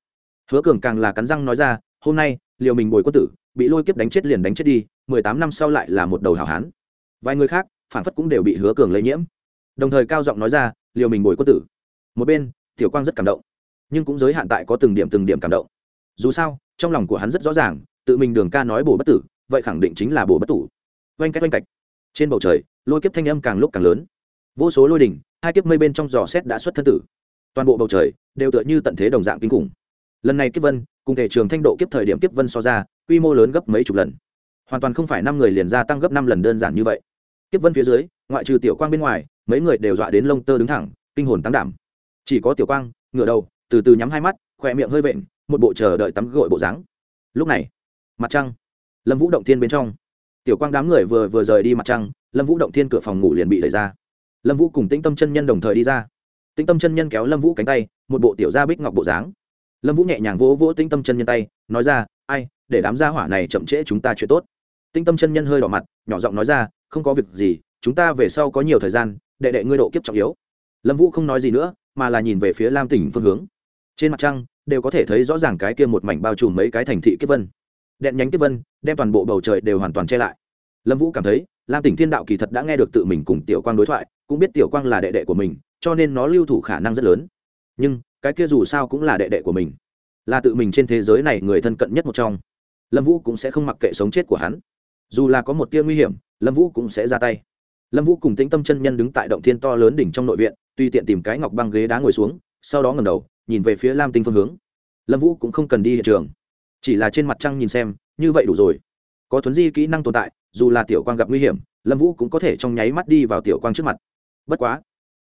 Hứa cường càng là cắn răng nói ra, hôm nay, liều mình bồi quân tử bị lôi kiếp đánh chết liền đánh chết đi, mười tám năm sau lại là một đầu hảo hán. Vài người khác phản phất cũng đều bị hứa cường lây nhiễm. Đồng thời cao giọng nói ra, liều mình bồi quân tử. Một bên, tiểu quang rất cảm động, nhưng cũng giới hạn tại có từng điểm từng điểm cảm động. Dù sao, trong lòng của hắn rất rõ ràng, tự mình đường ca nói bổ bất tử, vậy khẳng định chính là bổ bất tử. Oanh cách oanh cạch trên bầu trời, lôi kiếp thanh âm càng lúc càng lớn. Vô số lôi đỉnh, hai kiếp mây bên trong giò xét đã xuất thân tử. Toàn bộ bầu trời đều tựa như tận thế đồng dạng kinh khủng lần này kiếp vân, cùng thể trường thanh độ kiếp thời điểm kiếp vân so ra, quy mô lớn gấp mấy chục lần. Hoàn toàn không phải năm người liền gia tăng gấp năm lần đơn giản như vậy. Kiếp vân phía dưới, ngoại trừ tiểu quang bên ngoài, mấy người đều dọa đến lông tơ đứng thẳng, kinh hồn tăng đảm. Chỉ có tiểu quang, ngửa đầu, từ từ nhắm hai mắt, khỏe miệng hơi vện, một bộ chờ đợi tắm gội bộ dáng. Lúc này, mặt trăng, lâm vũ động thiên bên trong. Tiểu quang đám người vừa vừa rời đi mặt trăng, lâm vũ động thiên cửa phòng ngủ liền bị đẩy ra. Lâm vũ cùng tĩnh tâm chân nhân đồng thời đi ra. Tĩnh tâm chân nhân kéo lâm vũ cánh tay, một bộ tiểu gia bích ngọc bộ dáng lâm vũ nhẹ nhàng vỗ vỗ tĩnh tâm chân nhân tay, nói ra, ai, để đám gia hỏa này chậm trễ chúng ta chuyện tốt. Tĩnh tâm chân nhân hơi đỏ mặt, nhỏ giọng nói ra, không có việc gì, chúng ta về sau có nhiều thời gian, đệ đệ ngươi độ kiếp trọng yếu. Lâm vũ không nói gì nữa, mà là nhìn về phía lam tỉnh phương hướng. Trên mặt trăng, đều có thể thấy rõ ràng cái kia một mảnh bao trùm mấy cái thành thị kiếp vân. Đèn nhánh kiếp vân, đem toàn bộ bầu trời đều hoàn toàn che lại. Lâm vũ cảm thấy, lam tỉnh thiên đạo kỳ thật đã nghe được tự mình cùng tiểu quang đối thoại, cũng biết tiểu quang là đệ đệ của mình, cho nên nó lưu thủ khả năng rất lớn. Nhưng cái kia dù sao cũng là đệ đệ của mình. Là tự mình trên thế giới này người thân cận nhất một trong. Lâm vũ cũng sẽ không mặc kệ sống chết của hắn. Dù là có một tia nguy hiểm, lâm vũ cũng sẽ ra tay. Lâm vũ cùng tĩnh tâm chân nhân đứng tại động thiên to lớn đỉnh trong nội viện, tùy tiện tìm cái ngọc băng ghế đá ngồi xuống, sau đó ngầm đầu, nhìn về phía lam tinh phương hướng. Lâm vũ cũng không cần đi hiện trường. Chỉ là trên mặt trăng nhìn xem, như vậy đủ rồi. Có thuấn di kỹ năng tồn tại, dù là tiểu quang gặp nguy hiểm, lâm vũ cũng có thể trong nháy mắt đi vào tiểu quang trước mặt. Bất quá,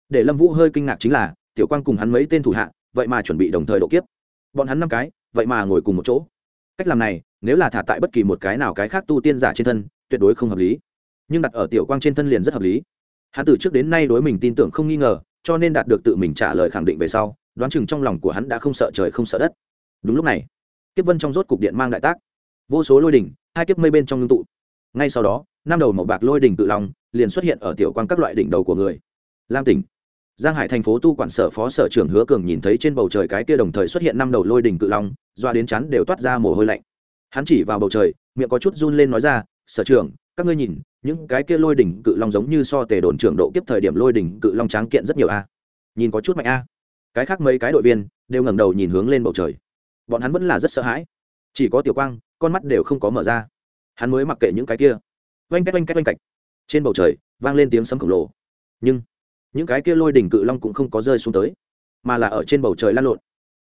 để lâm vũ hơi kinh ngạc chính là, tiểu quang cùng hắn mấy tên thủ hạ vậy mà chuẩn bị đồng thời độ kiếp. Bọn hắn năm cái, vậy mà ngồi cùng một chỗ. Cách làm này, nếu là thả tại bất kỳ một cái nào cái khác tu tiên giả trên thân, tuyệt đối không hợp lý. Nhưng đặt ở tiểu quang trên thân liền rất hợp lý. Hắn từ trước đến nay đối mình tin tưởng không nghi ngờ, cho nên đạt được tự mình trả lời khẳng định về sau, đoán chừng trong lòng của hắn đã không sợ trời không sợ đất. Đúng lúc này, kiếp vân trong rốt cục điện mang đại tác. Vô số lôi đỉnh, hai kiếp mây bên trong ngưng tụ. Ngay sau đó, năm đầu màu bạc lôi đỉnh tự lòng liền xuất hiện ở tiểu quang các loại đỉnh đầu của người. Lam tỉnh giang hải thành phố tu quản sở phó sở trưởng hứa cường nhìn thấy trên bầu trời cái kia đồng thời xuất hiện năm đầu lôi đỉnh cự long, doa đến chắn đều toát ra mồ hôi lạnh. Hắn chỉ vào bầu trời, miệng có chút run lên nói ra, sở trưởng, các ngươi nhìn, những cái kia lôi đỉnh cự long giống như so tề đồn trưởng độ kiếp thời điểm lôi đỉnh cự long tráng kiện rất nhiều a. Nhìn có chút mạnh a. Cái khác mấy cái đội viên đều ngẩng đầu nhìn hướng lên bầu trời. Bọn hắn vẫn là rất sợ hãi. Chỉ có tiểu quang, con mắt đều không có mở ra. Hắn mới mặc kệ những cái kia. Oanh cách oanh cách oanh cạch trên bầu trời vang lên tiếng sấm khổng lồ. Nhưng những cái kia lôi đỉnh cự long cũng không có rơi xuống tới, mà là ở trên bầu trời lan lộn.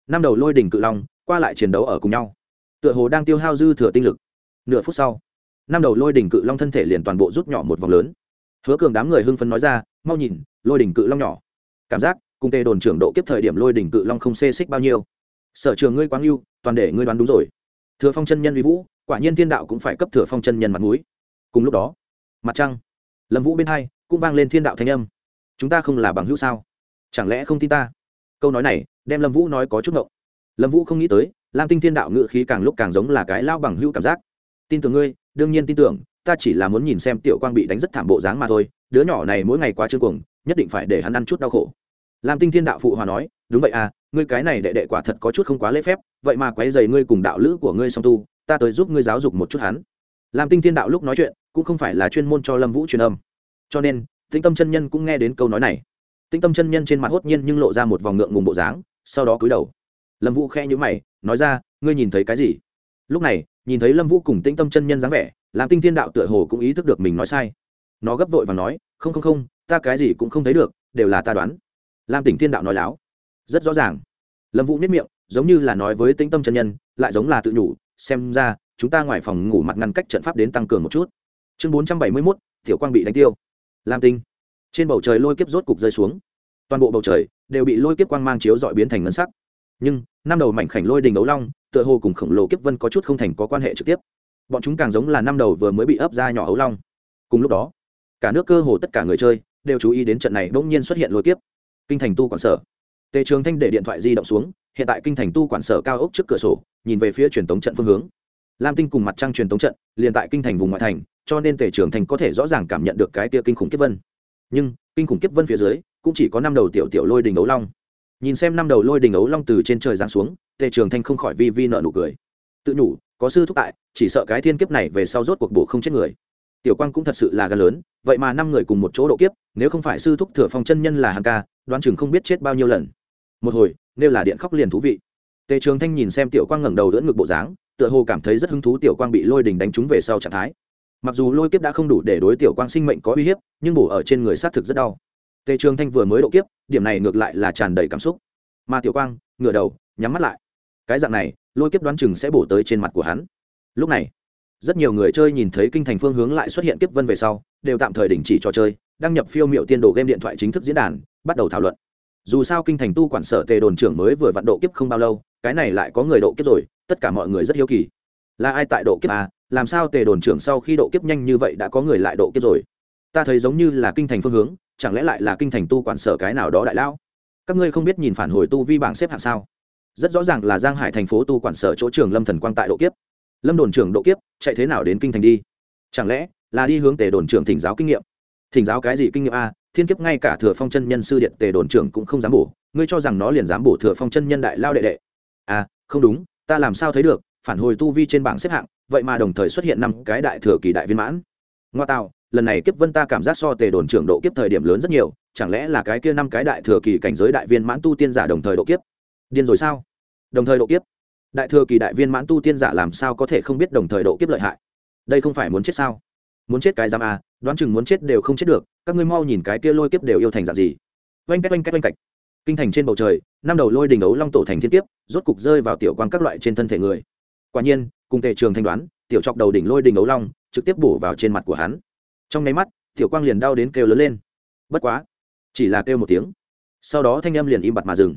Năm đầu lôi đỉnh cự long qua lại chiến đấu ở cùng nhau, tựa hồ đang tiêu hao dư thừa tinh lực. Nửa phút sau, năm đầu lôi đỉnh cự long thân thể liền toàn bộ rút nhỏ một vòng lớn. Hứa cường đám người hưng phấn nói ra, mau nhìn, lôi đỉnh cự long nhỏ. Cảm giác, cùng tề đồn trưởng độ kiếp thời điểm lôi đỉnh cự long không xê xích bao nhiêu. Sở trường ngươi quáng yêu toàn để ngươi đoán đúng rồi. Thừa phong chân nhân vi vũ, quả nhiên thiên đạo cũng phải cấp thừa phong chân nhân mặt mũi. Cùng lúc đó, mặt trăng, lâm vũ bên hai cũng vang lên thiên đạo thanh âm chúng ta không là bằng hữu sao? Chẳng lẽ không tin ta? Câu nói này đem lâm vũ nói có chút ngộng. Lâm vũ không nghĩ tới, lam tinh thiên đạo ngự khí càng lúc càng giống là cái lao bằng hữu cảm giác. Tin tưởng ngươi, đương nhiên tin tưởng, ta chỉ là muốn nhìn xem tiểu quang bị đánh rất thảm bộ dáng mà thôi, đứa nhỏ này mỗi ngày quá chương cuồng, nhất định phải để hắn ăn chút đau khổ. Lam tinh thiên đạo phụ hòa nói, đúng vậy à ngươi cái này đệ đệ quả thật có chút không quá lễ phép, vậy mà quấy dày ngươi cùng đạo lữ của ngươi song tu, ta tới giúp ngươi giáo dục một chút hắn. Lam tinh thiên đạo lúc nói chuyện, cũng không phải là chuyên môn cho lâm vũ truyền âm. Cho nên tĩnh tâm chân nhân cũng nghe đến câu nói này. Tĩnh tâm chân nhân trên mặt hốt nhiên nhưng lộ ra một vòng ngượng ngùng bộ dáng, sau đó cúi đầu. Lâm vũ khe nhữ mày, nói ra, ngươi nhìn thấy cái gì? Lúc này, nhìn thấy lâm vũ cùng tĩnh tâm chân nhân dáng vẻ làm tinh thiên đạo tựa hồ cũng ý thức được mình nói sai. Nó gấp vội và nói, không không không, ta cái gì cũng không thấy được, đều là ta đoán. Lam tỉnh thiên đạo nói láo. Rất rõ ràng. Lâm vũ nếp miệng, giống như là nói với tĩnh tâm chân nhân, lại giống là tự nhủ, xem ra, chúng ta ngoài phòng ngủ mặt ngăn cách trận pháp đến tăng cường một chút. Chương bốn trăm bảy mươi mốt, tiểu quang bị đánh tiêu lam tinh. Trên bầu trời lôi kiếp rốt cục rơi xuống. Toàn bộ bầu trời đều bị lôi kiếp quang mang chiếu dọi biến thành ngân sắc. Nhưng, năm đầu mảnh khảnh lôi đình ấu long, tựa hồ cùng khổng lồ kiếp vân có chút không thành có quan hệ trực tiếp. Bọn chúng càng giống là năm đầu vừa mới bị ấp ra nhỏ ấu long. Cùng lúc đó, cả nước cơ hồ tất cả người chơi đều chú ý đến trận này bỗng nhiên xuất hiện lôi kiếp. Kinh thành tu quản sở. Tề trường thanh để điện thoại di động xuống, hiện tại kinh thành tu quản sở cao ốc trước cửa sổ, nhìn về phía truyền tống trận phương hướng. Lam tinh cùng mặt trăng truyền tống trận, liền tại kinh thành vùng ngoại thành cho nên tề trường thành có thể rõ ràng cảm nhận được cái tia kinh khủng kiếp vân. Nhưng, kinh khủng kiếp vân phía dưới, cũng chỉ có năm đầu tiểu tiểu lôi đình ấu long. Nhìn xem năm đầu lôi đình ấu long từ trên trời giáng xuống, tề trường thanh không khỏi vi vi nợ nụ cười. Tự nhủ, có sư thúc tại, chỉ sợ cái thiên kiếp này về sau rốt cuộc bổ không chết người. Tiểu quang cũng thật sự là gan lớn, vậy mà năm người cùng một chỗ độ kiếp, nếu không phải sư thúc thừa phong chân nhân là hàng ca, đoán chừng không biết chết bao nhiêu lần. Một hồi nếu là điện khóc liền thú vị. Tề trường thanh nhìn xem tiểu quang ngẩng đầu đỡ ngực bộ dáng, tựa hồ cảm thấy rất hứng thú tiểu quang bị lôi đình đánh trúng về sau trạng thái mặc dù lôi kiếp đã không đủ để đối tiểu quang sinh mệnh có uy hiếp, nhưng bổ ở trên người xác thực rất đau. Tề trường thanh vừa mới độ kiếp, điểm này ngược lại là tràn đầy cảm xúc. Mà tiểu quang, ngửa đầu, nhắm mắt lại. Cái dạng này, lôi kiếp đoán chừng sẽ bổ tới trên mặt của hắn. Lúc này, rất nhiều người chơi nhìn thấy kinh thành phương hướng lại xuất hiện kiếp vân về sau, đều tạm thời đình chỉ trò chơi, đăng nhập phiêu m i ệ u tiên đồ game điện thoại chính thức diễn đàn, bắt đầu thảo luận. Dù sao kinh thành tu quản sở tề đồn trưởng mới vừa vặn độ kiếp không bao lâu, cái này lại có người độ kiếp rồi, tất cả mọi người rất hiếu kỳ. Là ai tại độ kiếp à? Làm sao tề đồn trưởng sau khi độ kiếp nhanh như vậy đã có người lại độ kiếp rồi? Ta thấy giống như là kinh thành phương hướng, chẳng lẽ lại là kinh thành tu quản sở cái nào đó đại lão? Các ngươi không biết nhìn phản hồi tu vi bảng xếp hạng sao? Rất rõ ràng là giang hải thành phố tu quản sở chỗ trường lâm thần quang tại độ kiếp. Lâm đồn trưởng độ kiếp, chạy thế nào đến kinh thành đi? Chẳng lẽ là đi hướng tề đồn trưởng thỉnh giáo kinh nghiệm? Thỉnh giáo cái gì kinh nghiệm a? Thiên kiếp ngay cả thừa phong chân nhân sư điện tề đồn trưởng cũng không dám bổ. Ngươi cho rằng nó liền dám bổ thừa phong chân nhân đại lao đệ đệ? À không đúng, ta làm sao thấy được? Phản hồi tu vi trên bảng xếp hạng, vậy mà đồng thời xuất hiện năm cái đại thừa kỳ đại viên mãn. Ngoa tạo, lần này kiếp vân ta cảm giác so tề đồn trưởng độ kiếp thời điểm lớn rất nhiều, chẳng lẽ là cái kia năm cái đại thừa kỳ cảnh giới đại viên mãn tu tiên giả đồng thời độ kiếp? Điên rồi sao? Đồng thời độ kiếp. Đại thừa kỳ đại viên mãn tu tiên giả làm sao có thể không biết đồng thời độ kiếp lợi hại? Đây không phải muốn chết sao? Muốn chết cái giam à đoán chừng muốn chết đều không chết được, các ngươi mau nhìn cái kia lôi kiếp đều yêu thành dạng gì. Oanh cách oanh cách oanh cạch kinh thành trên bầu trời, năm đầu lôi đình ấu long tổ thành thiên kiếp, rốt cục rơi vào tiểu quan các loại trên thân thể người quả nhiên, cùng tề trường thanh đoán, tiểu chọc đầu đỉnh lôi đình ấu long trực tiếp bổ vào trên mặt của hắn. Trong nháy mắt, tiểu quang liền đau đến kêu lớn lên. Bất quá, chỉ là kêu một tiếng. Sau đó thanh âm liền im bặt mà dừng.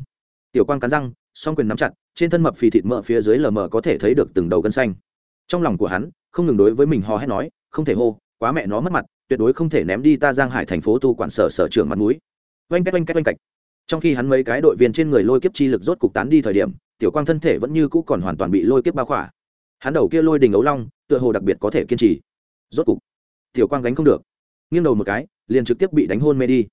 Tiểu quang cắn răng, song quyền nắm chặt, trên thân mập phì thịt mỡ phía dưới lờ mờ có thể thấy được từng đầu gân xanh. Trong lòng của hắn, không ngừng đối với mình hò hét nói, không thể hô, quá mẹ nó mất mặt, tuyệt đối không thể ném đi ta giang hải thành phố tu quản sở sở trưởng mặt mũi. Oanh cách oanh cách oanh cạch trong khi hắn mấy cái đội viên trên người lôi kiếp chi lực rốt cục tán đi thời điểm tiểu quang thân thể vẫn như cũ còn hoàn toàn bị lôi kiếp bao khỏa. Hắn đầu kia lôi đình ấu long, tựa hồ đặc biệt có thể kiên trì. Rốt cục, tiểu quang gánh không được. Nghiêng đầu một cái, liền trực tiếp bị đánh hôn mê đi.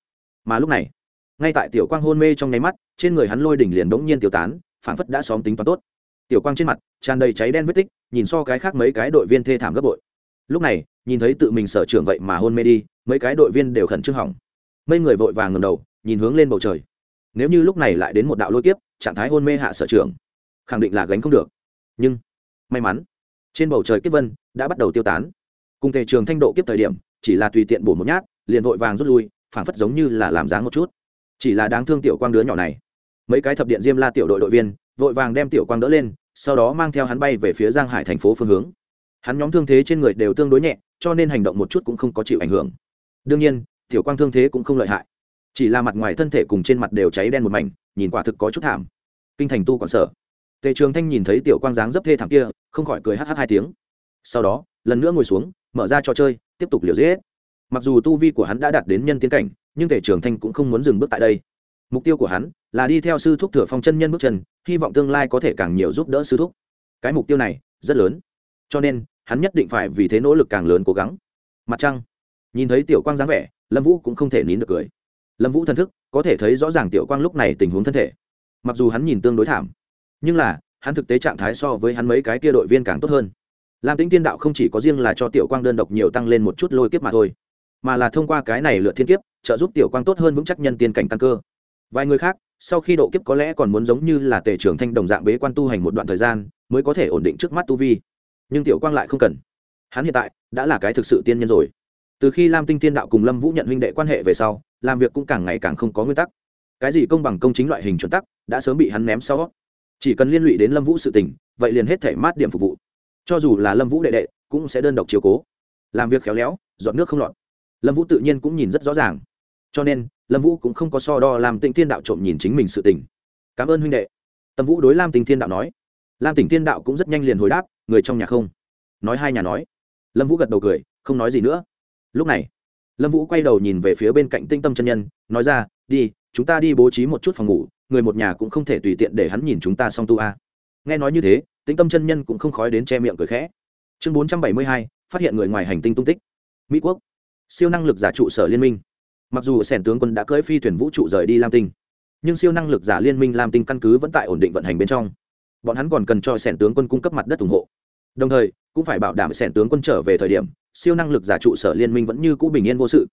Mà lúc này, ngay tại tiểu quang hôn mê trong nháy mắt, trên người hắn lôi đỉnh liền bỗng nhiên tiêu tán phản phất đã xóm tính toán tốt. Tiểu quang trên mặt, tràn đầy cháy đen vết tích, nhìn so cái khác mấy cái đội viên thê thảm gấp bội. Lúc này, nhìn thấy tự mình sở trưởng vậy mà hôn mê đi, mấy cái đội viên đều khẩn trương hỏng. Mấy người vội vàng ngầm đầu, nhìn hướng lên bầu trời. Nếu như lúc này lại đến một đạo lôi kiếp trạng thái hôn mê hạ sở trưởng khẳng định là gánh không được. Nhưng, may mắn, trên bầu trời kiếp vân đã bắt đầu tiêu tán. Cùng thể trường thanh độ kiếp thời điểm, chỉ là tùy tiện bổ một nhát, liền vội vàng rút lui, phảng phất giống như là làm dáng một chút. Chỉ là đáng thương tiểu quang đứa nhỏ này. Mấy cái thập điện diêm la tiểu đội đội viên, vội vàng đem tiểu quang đỡ lên, sau đó mang theo hắn bay về phía giang hải thành phố phương hướng. Hắn nhóm thương thế trên người đều tương đối nhẹ, cho nên hành động một chút cũng không có chịu ảnh hưởng. Đương nhiên, tiểu quang thương thế cũng không lợi hại. Chỉ là mặt ngoài thân thể cùng trên mặt đều cháy đen một mảnh nhìn quả thực có chút thảm. Kinh thành tu quản sở, tề trường thanh nhìn thấy tiểu quang dáng dấp thê thảm kia không khỏi cười hh hai tiếng. Sau đó lần nữa ngồi xuống mở ra trò chơi tiếp tục liều giết. Mặc dù tu vi của hắn đã đạt đến nhân tiến cảnh nhưng tề trường thanh cũng không muốn dừng bước tại đây. Mục tiêu của hắn là đi theo sư thúc thừa phong chân nhân bước chân hy vọng tương lai có thể càng nhiều giúp đỡ sư thúc. Cái mục tiêu này rất lớn. Cho nên hắn nhất định phải vì thế nỗ lực càng lớn cố gắng. Mặt trăng. Nhìn thấy tiểu quang dáng vẻ lâm vũ cũng không thể nín được cười lâm vũ thân thức có thể thấy rõ ràng tiểu quang lúc này tình huống thân thể. Mặc dù hắn nhìn tương đối thảm, nhưng là, hắn thực tế trạng thái so với hắn mấy cái kia đội viên càng tốt hơn. Lam tĩnh tiên đạo không chỉ có riêng là cho tiểu quang đơn độc nhiều tăng lên một chút lôi kiếp mà thôi, mà là thông qua cái này lựa thiên kiếp, trợ giúp tiểu quang tốt hơn vững chắc nhân tiên cảnh căn cơ. Vài người khác, sau khi độ kiếp có lẽ còn muốn giống như là tề trưởng thanh đồng dạng bế quan tu hành một đoạn thời gian, mới có thể ổn định trước mắt tu vi. Nhưng tiểu quang lại không cần. Hắn hiện tại đã là cái thực sự tiên nhân rồi từ khi lam tinh tiên đạo cùng lâm vũ nhận huynh đệ quan hệ về sau, làm việc cũng càng ngày càng không có nguyên tắc. Cái gì công bằng công chính loại hình chuẩn tắc, đã sớm bị hắn ném sau. Chỉ cần liên lụy đến lâm vũ sự tình, vậy liền hết thể mát điểm phục vụ. Cho dù là lâm vũ đệ đệ, cũng sẽ đơn độc chiều cố. Làm việc khéo léo, dọn nước không lọt. Lâm vũ tự nhiên cũng nhìn rất rõ ràng. Cho nên, lâm vũ cũng không có so đo làm tịnh thiên đạo trộm nhìn chính mình sự tình. Cảm ơn huynh đệ. Tâm vũ đối lam tình thiên đạo nói. Lam tỉnh thiên đạo cũng rất nhanh liền hồi đáp, người trong nhà không? Nói hai nhà nói. Lâm vũ gật đầu cười, không nói gì nữa lúc này, lâm vũ quay đầu nhìn về phía bên cạnh tinh tâm chân nhân, nói ra, đi, chúng ta đi bố trí một chút phòng ngủ, người một nhà cũng không thể tùy tiện để hắn nhìn chúng ta xong tu a. Nghe nói như thế tĩnh tâm chân nhân cũng không khói đến che miệng cười khẽ. Chương bốn trăm bảy mươi hai, phát hiện người ngoài hành tinh tung tích. Mỹ quốc, siêu năng lực giả trụ sở liên minh. Mặc dù sẻn tướng quân đã cưỡi phi thuyền vũ trụ rời đi lam tinh, nhưng siêu năng lực giả liên minh lam tinh căn cứ vẫn tại ổn định vận hành bên trong. Bọn hắn còn cần cho sẻn tướng quân cung cấp mặt đất ủng hộ. Đồng thời cũng phải bảo đảm sẻn tướng quân trở về thời điểm, siêu năng lực giả trụ sở liên minh vẫn như cũ bình yên vô sự.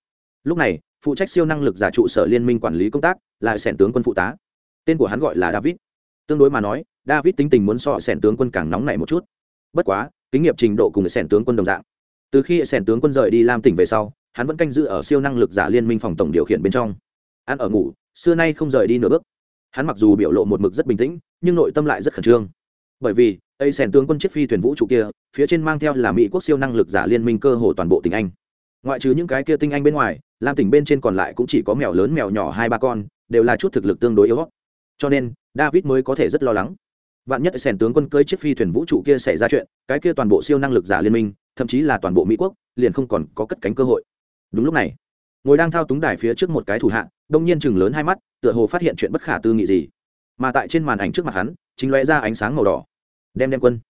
Lúc này, phụ trách siêu năng lực giả trụ sở liên minh quản lý công tác là sẻn tướng quân phụ tá. Tên của hắn gọi là david. Tương đối mà nói, david tính tình muốn so sẻn tướng quân càng nóng nảy một chút. Bất quá, kinh nghiệm trình độ cùng sẻn tướng quân đồng dạng. Từ khi sẻn tướng quân rời đi lam tỉnh về sau, hắn vẫn canh giữ ở siêu năng lực giả liên minh phòng tổng điều khiển bên trong. Ăn ở ngủ, xưa nay không rời đi nửa bước. Hắn mặc dù biểu lộ một mực rất bình tĩnh, nhưng nội tâm lại rất khẩn trương. Bởi vì ấy sèn tướng quân chiếc phi thuyền vũ trụ kia, phía trên mang theo là mỹ quốc siêu năng lực giả liên minh cơ hồ toàn bộ tỉnh anh. Ngoại trừ những cái kia tinh anh bên ngoài, lam tỉnh bên trên còn lại cũng chỉ có mèo lớn mèo nhỏ hai ba con, đều là chút thực lực tương đối yếu. Cho nên, david mới có thể rất lo lắng. Vạn nhất sèn tướng quân cưới chiếc phi thuyền vũ trụ kia xảy ra chuyện, cái kia toàn bộ siêu năng lực giả liên minh, thậm chí là toàn bộ mỹ quốc, liền không còn có cất cánh cơ hội. Đúng lúc này, ngồi đang thao túng đài phía trước một cái thủ hạ, đông nhiên chừng lớn hai mắt, tựa hồ phát hiện chuyện bất khả tư nghị gì. Mà tại trên màn ảnh trước mặt hắn, chính lóe ra ánh sáng màu đỏ đem đem quân.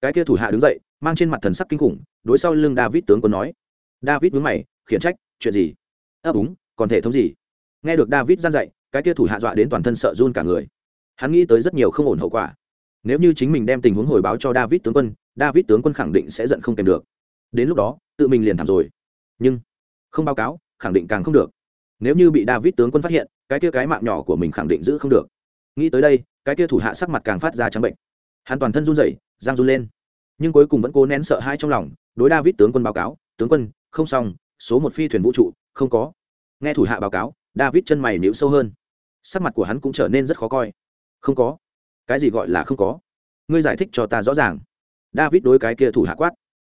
Cái kia thủ hạ đứng dậy, mang trên mặt thần sắc kinh khủng, đối sau lưng david tướng quân nói. David vướng mày, khiển trách, chuyện gì? Ấp úng còn thể thống gì? Nghe được david gian dạy, cái kia thủ hạ dọa đến toàn thân sợ run cả người. Hắn nghĩ tới rất nhiều không ổn hậu quả. Nếu như chính mình đem tình huống hồi báo cho david tướng quân, david tướng quân khẳng định sẽ giận không kèm được. Đến lúc đó, tự mình liền thảm rồi. Nhưng, không báo cáo, khẳng định càng không được. Nếu như bị david tướng quân phát hiện, cái kia cái mạng nhỏ của mình khẳng định giữ không được. Nghĩ tới đây, cái kia thủ hạ sắc mặt càng phát ra trắng bệnh hắn toàn thân run rẩy giang run lên. Nhưng cuối cùng vẫn cố nén sợ hãi trong lòng, đối david tướng quân báo cáo, tướng quân, không xong, số một phi thuyền vũ trụ, không có. Nghe thủ hạ báo cáo, david chân mày níu sâu hơn. Sắc mặt của hắn cũng trở nên rất khó coi. Không có. Cái gì gọi là không có? Ngươi giải thích cho ta rõ ràng. David đối cái kia thủ hạ quát.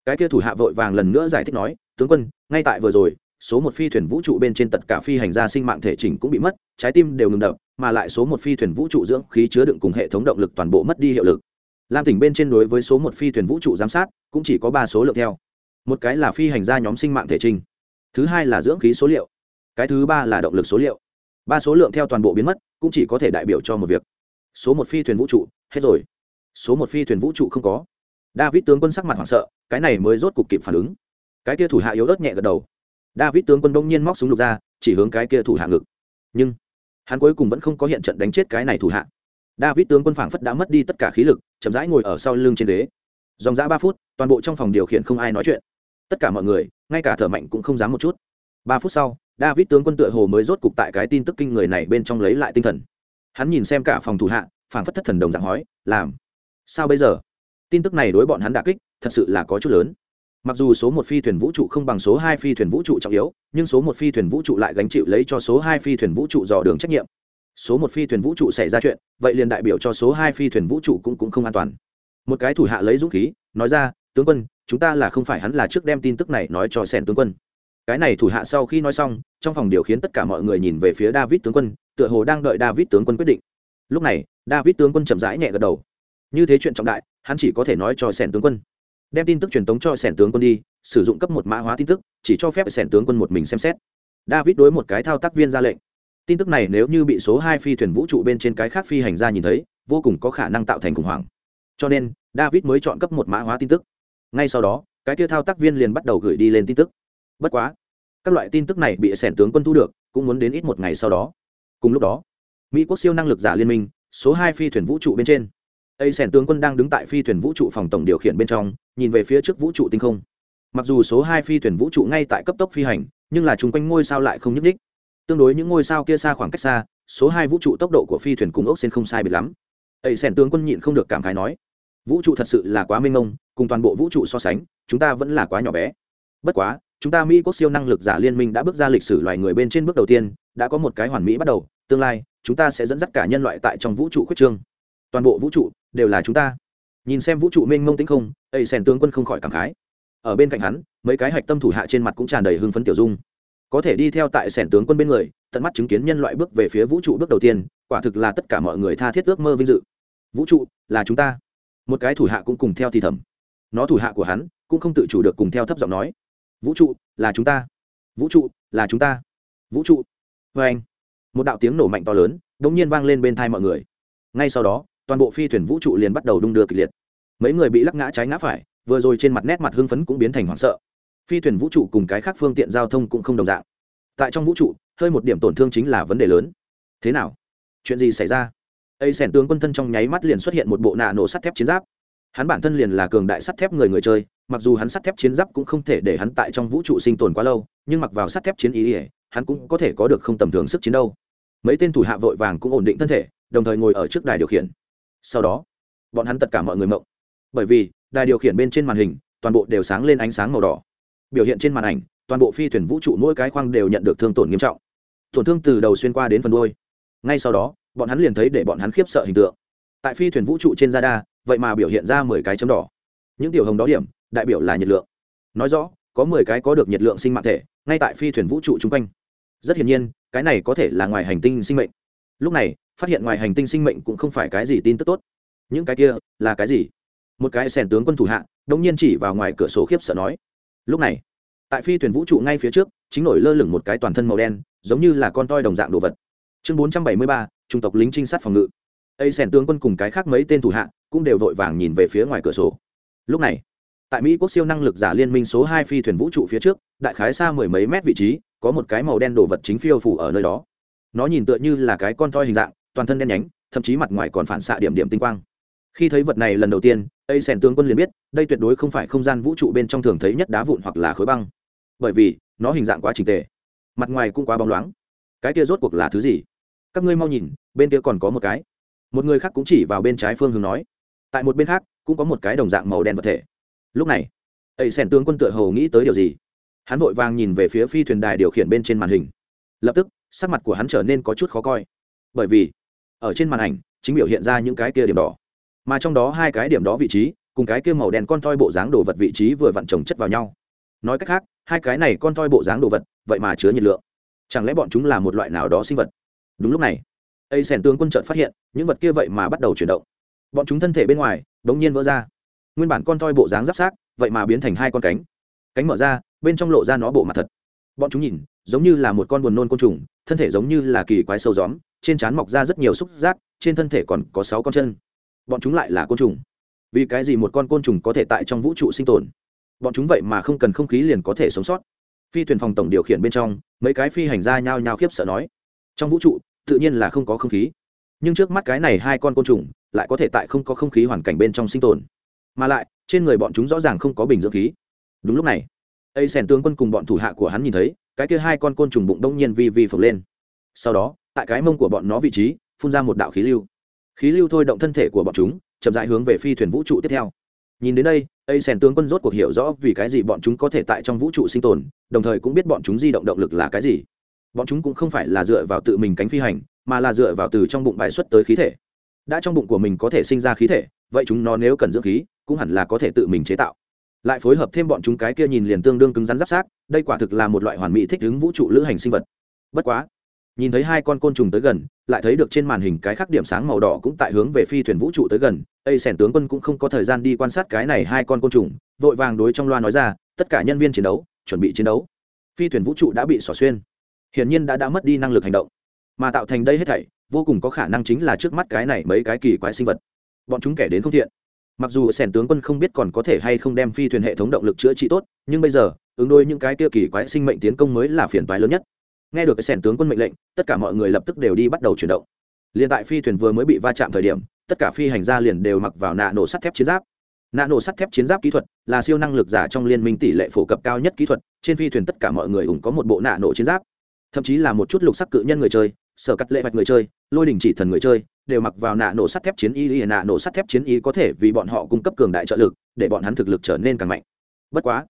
Cái kia thủ hạ vội vàng lần nữa giải thích nói, tướng quân, ngay tại vừa rồi, số một phi thuyền vũ trụ bên trên tất cả phi hành gia sinh mạng thể chỉnh cũng bị mất, trái tim đều ngừng đập, mà lại số một phi thuyền vũ trụ dưỡng khí chứa đựng cùng hệ thống động lực toàn bộ mất đi hiệu lực lam tỉnh bên trên đối với số một phi thuyền vũ trụ giám sát, cũng chỉ có ba số lượng theo. Một cái là phi hành gia nhóm sinh mạng thể trình. Thứ hai là dưỡng khí số liệu. Cái thứ ba là động lực số liệu. Ba số lượng theo toàn bộ biến mất, cũng chỉ có thể đại biểu cho một việc. Số một phi thuyền vũ trụ, hết rồi. Số một phi thuyền vũ trụ không có. David tướng quân sắc mặt hoảng sợ, cái này mới rốt cục kịp phản ứng. Cái kia thủ hạ yếu ớt nhẹ gật đầu. David tướng quân đông nhiên móc súng lục ra, chỉ hướng cái kia thủ hạ ngực. Nhưng, hắn cuối cùng vẫn không có hiện trận đánh chết cái này thủ hạ david tướng quân phảng phất đã mất đi tất cả khí lực, chậm rãi ngồi ở sau lưng trên ghế. Dòng dã ba phút, toàn bộ trong phòng điều khiển không ai nói chuyện. Tất cả mọi người, ngay cả thở mạnh cũng không dám một chút. Ba phút sau, david tướng quân tựa hồ mới rốt cục tại cái tin tức kinh người này bên trong lấy lại tinh thần. Hắn nhìn xem cả phòng thủ hạ, phảng phất thất thần đồng dạng hói làm? Sao bây giờ? Tin tức này đối bọn hắn đả kích, thật sự là có chút lớn. Mặc dù số một phi thuyền vũ trụ không bằng số hai phi thuyền vũ trụ trọng yếu, nhưng số một phi thuyền vũ trụ lại gánh chịu lấy cho số hai phi thuyền vũ trụ dò đường trách nhiệm số một phi thuyền vũ trụ xảy ra chuyện vậy liền đại biểu cho số hai phi thuyền vũ trụ cũng, cũng không an toàn. Một cái thủ hạ lấy dũng khí nói ra tướng quân chúng ta là không phải hắn là trước đem tin tức này nói cho sẻn tướng quân. Cái này thủ hạ sau khi nói xong trong phòng điều khiến tất cả mọi người nhìn về phía david tướng quân tựa hồ đang đợi david tướng quân quyết định. Lúc này david tướng quân chậm rãi nhẹ gật đầu. Như thế chuyện trọng đại hắn chỉ có thể nói cho sẻn tướng quân. Đem tin tức truyền tống cho sẻn tướng quân đi sử dụng cấp một mã hóa tin tức chỉ cho phép sẻn tướng quân một mình xem xét. David đối một cái thao tác viên ra lệnh tin tức này nếu như bị số hai phi thuyền vũ trụ bên trên cái khác phi hành gia nhìn thấy, vô cùng có khả năng tạo thành khủng hoảng. Cho nên, david mới chọn cấp một mã hóa tin tức. Ngay sau đó, cái kia thao tác viên liền bắt đầu gửi đi lên tin tức. Bất quá, các loại tin tức này bị sẻn tướng quân thu được, cũng muốn đến ít một ngày sau đó. Cùng lúc đó, mỹ quốc siêu năng lực giả liên minh, số hai phi thuyền vũ trụ bên trên. Ấy sẻn tướng quân đang đứng tại phi thuyền vũ trụ phòng tổng điều khiển bên trong, nhìn về phía trước vũ trụ tinh không. Mặc dù số hai phi thuyền vũ trụ ngay tại cấp tốc phi hành, nhưng là chung quanh ngôi sao lại không nhúc ních tương đối những ngôi sao kia xa khoảng cách xa, số hai vũ trụ tốc độ của phi thuyền cùng ốc xên không sai biệt lắm. Ấy sẻn tướng quân nhịn không được cảm khái nói, vũ trụ thật sự là quá mênh mông, cùng toàn bộ vũ trụ so sánh, chúng ta vẫn là quá nhỏ bé. Bất quá, chúng ta mỹ quốc siêu năng lực giả liên minh đã bước ra lịch sử loài người bên trên bước đầu tiên, đã có một cái hoàn mỹ bắt đầu, tương lai, chúng ta sẽ dẫn dắt cả nhân loại tại trong vũ trụ khuyết trương. Toàn bộ vũ trụ đều là chúng ta. Nhìn xem vũ trụ mênh mông tĩnh không, ấy sèn tướng quân không khỏi cảm khái. Ở bên cạnh hắn, mấy cái hạch tâm thủ hạ trên mặt cũng tràn đầy hưng phấn tiểu dung có thể đi theo tại sẻn tướng quân bên người, tận mắt chứng kiến nhân loại bước về phía vũ trụ bước đầu tiên, quả thực là tất cả mọi người tha thiết ước mơ vinh dự. Vũ trụ, là chúng ta. Một cái thủ hạ cũng cùng theo thì thầm. Nó thủ hạ của hắn, cũng không tự chủ được cùng theo thấp giọng nói. Vũ trụ, là chúng ta. Vũ trụ, là chúng ta. Vũ trụ. Vê anh, một đạo tiếng nổ mạnh to lớn đ ỗ n g nhiên vang lên bên thai mọi người. Ngay sau đó, toàn bộ phi thuyền vũ trụ liền bắt đầu đung đưa kịch liệt. Mấy người bị lắc ngã trái ngã phải, vừa rồi trên mặt nét mặt hưng phấn cũng biến thành hoảng sợ phi thuyền vũ trụ cùng cái khác phương tiện giao thông cũng không đồng dạng. Tại trong vũ trụ, hơi một điểm tổn thương chính là vấn đề lớn. Thế nào? Chuyện gì xảy ra? Ấy sẻn tướng quân thân trong nháy mắt liền xuất hiện một bộ nạ nổ sắt thép chiến giáp. Hắn bản thân liền là cường đại sắt thép người người chơi, mặc dù hắn sắt thép chiến giáp cũng không thể để hắn tại trong vũ trụ sinh tồn quá lâu, nhưng mặc vào sắt thép chiến ý ỉa hắn cũng có thể có được không tầm thường sức chiến đâu mấy tên thủ hạ vội vàng cũng ổn định thân thể, đồng thời ngồi ở trước đài điều khiển. Sau đó, bọn hắn tất cả mọi người mộng. Bởi vì, đài điều khiển bên trên màn hình, toàn bộ đều sáng lên ánh sáng màu đỏ biểu hiện trên màn ảnh, toàn bộ phi thuyền vũ trụ mỗi cái khoang đều nhận được thương tổn nghiêm trọng. Tổn thương từ đầu xuyên qua đến phần đôi ngay sau đó, bọn hắn liền thấy để bọn hắn khiếp sợ hình tượng. Tại phi thuyền vũ trụ trên radar, vậy mà biểu hiện ra mười cái chấm đỏ. Những tiểu hồng đó điểm, đại biểu là nhiệt lượng. Nói rõ, có mười cái có được nhiệt lượng sinh mạng thể, ngay tại phi thuyền vũ trụ chung quanh. Rất hiển nhiên, cái này có thể là ngoài hành tinh sinh mệnh. Lúc này, phát hiện ngoài hành tinh sinh mệnh cũng không phải cái gì tin tức tốt. Những cái kia là cái gì? Một cái sèn tướng quân thủ hạ đông nhiên chỉ vào ngoài cửa sổ khiếp sợ nói lúc này, tại phi thuyền vũ trụ ngay phía trước, chính nổi lơ lửng một cái toàn thân màu đen, giống như là con toi đồng dạng đồ vật. Chương bốn trăm bảy mươi ba, trung tộc lính trinh sát phòng ngự. Ây sẻn tướng quân cùng cái khác mấy tên thủ hạ cũng đều vội vàng nhìn về phía ngoài cửa sổ. Lúc này, tại mỹ quốc siêu năng lực giả liên minh số hai phi thuyền vũ trụ phía trước, đại khái xa mười mấy mét vị trí, có một cái màu đen đồ vật chính phiêu phủ ở nơi đó. Nó nhìn tựa như là cái con toi hình dạng, toàn thân đen nhánh, thậm chí mặt ngoài còn phản xạ điểm điểm tinh quang khi thấy vật này lần đầu tiên ây sèn tướng quân liền biết, đây tuyệt đối không phải không gian vũ trụ bên trong thường thấy nhất đá vụn hoặc là khối băng. Bởi vì, nó hình dạng quá trình tệ mặt ngoài cũng quá bóng loáng. Cái kia rốt cuộc là thứ gì? Các ngươi mau nhìn, bên kia còn có một cái. Một người khác cũng chỉ vào bên trái phương hướng nói. Tại một bên khác, cũng có một cái đồng dạng màu đen vật thể. Lúc này ây sèn tướng quân tựa hầu nghĩ tới điều gì? Hắn vội vàng nhìn về phía phi thuyền đài điều khiển bên trên màn hình. Lập tức, sắc mặt của hắn trở nên có chút khó coi. Bởi vì, ở trên màn ảnh, chính biểu hiện ra những cái kia điểm đỏ mà trong đó hai cái điểm đó vị trí, cùng cái kia màu đen con toi bộ dáng đồ vật vị trí vừa vặn trồng chất vào nhau. Nói cách khác, hai cái này con toi bộ dáng đồ vật, vậy mà chứa nhiệt lượng. Chẳng lẽ bọn chúng là một loại nào đó sinh vật? Đúng lúc này ây sèn tướng quân trợt phát hiện, những vật kia vậy mà bắt đầu chuyển động. Bọn chúng thân thể bên ngoài đ ố n nhiên vỡ ra. Nguyên bản con toi bộ dáng giáp sát vậy mà biến thành hai con cánh. Cánh mở ra, bên trong lộ ra nó bộ mặt thật. Bọn chúng nhìn, giống như là một con buồn nôn côn trùng, thân thể giống như là kỳ quái sâu gióm, trên trán mọc ra rất nhiều xúc giác, trên thân thể còn có sáu con chân bọn chúng lại là côn trùng. Vì cái gì một con côn trùng có thể tại trong vũ trụ sinh tồn? Bọn chúng vậy mà không cần không khí liền có thể sống sót. Phi thuyền phòng tổng điều khiển bên trong, mấy cái phi hành gia nhao nhao khiếp sợ nói, trong vũ trụ, tự nhiên là không có không khí. Nhưng trước mắt cái này hai con côn trùng, lại có thể tại không có không khí hoàn cảnh bên trong sinh tồn. Mà lại, trên người bọn chúng rõ ràng không có bình dưỡng khí. Đúng lúc này ây sèn tướng quân cùng bọn thủ hạ của hắn nhìn thấy, cái kia hai con côn trùng bụng đông nhiên vi vi phồng lên. Sau đó, tại cái mông của bọn nó vị trí, phun ra một đạo khí lưu khí lưu thôi động thân thể của bọn chúng, chậm dại hướng về phi thuyền vũ trụ tiếp theo. Nhìn đến đây, ây sèn tướng quân rốt cuộc hiểu rõ vì cái gì bọn chúng có thể tại trong vũ trụ sinh tồn, đồng thời cũng biết bọn chúng di động động lực là cái gì. Bọn chúng cũng không phải là dựa vào tự mình cánh phi hành, mà là dựa vào từ trong bụng bài xuất tới khí thể. Đã trong bụng của mình có thể sinh ra khí thể, vậy chúng nó nếu cần dưỡng khí, cũng hẳn là có thể tự mình chế tạo. Lại phối hợp thêm bọn chúng cái kia nhìn liền tương đương cứng rắn giáp sát, đây quả thực là một loại hoàn mỹ thích ứng vũ trụ lữ hành sinh vật. Bất quá, nhìn thấy hai con côn trùng tới gần lại thấy được trên màn hình cái khắc điểm sáng màu đỏ cũng tại hướng về phi thuyền vũ trụ tới gần. Ây sẻn tướng quân cũng không có thời gian đi quan sát cái này hai con côn trùng, vội vàng đối trong loa nói ra, tất cả nhân viên chiến đấu, chuẩn bị chiến đấu. Phi thuyền vũ trụ đã bị xỏ xuyên. Hiển nhiên đã đã mất đi năng lực hành động. Mà tạo thành đây hết thảy, vô cùng có khả năng chính là trước mắt cái này mấy cái kỳ quái sinh vật. Bọn chúng kẻ đến không thiện. Mặc dù sẻn tướng quân không biết còn có thể hay không đem phi thuyền hệ thống động lực chữa trị tốt, nhưng bây giờ, ứng đôi những cái kia kỳ quái sinh mệnh tiến công mới là phiền toái lớn nhất nghe được cái sẻn tướng quân mệnh lệnh, tất cả mọi người lập tức đều đi bắt đầu chuyển động. Liền tại phi thuyền vừa mới bị va chạm thời điểm, tất cả phi hành gia liền đều mặc vào nạ nổ sắt thép chiến giáp. Nạ nổ sắt thép chiến giáp kỹ thuật là siêu năng lực giả trong liên minh tỷ lệ phổ cập cao nhất kỹ thuật, trên phi thuyền tất cả mọi người ủng có một bộ nạ nổ chiến giáp. Thậm chí là một chút lục sắc cự nhân người chơi, sở cắt lệ mạch người chơi, lôi đình chỉ thần người chơi, đều mặc vào nạ nổ sắt thép chiến y y, nạ nổ sắt thép chiến y có thể vì bọn họ cung cấp cường đại trợ lực, để bọn hắn thực lực trở nên càng mạnh. Bất quá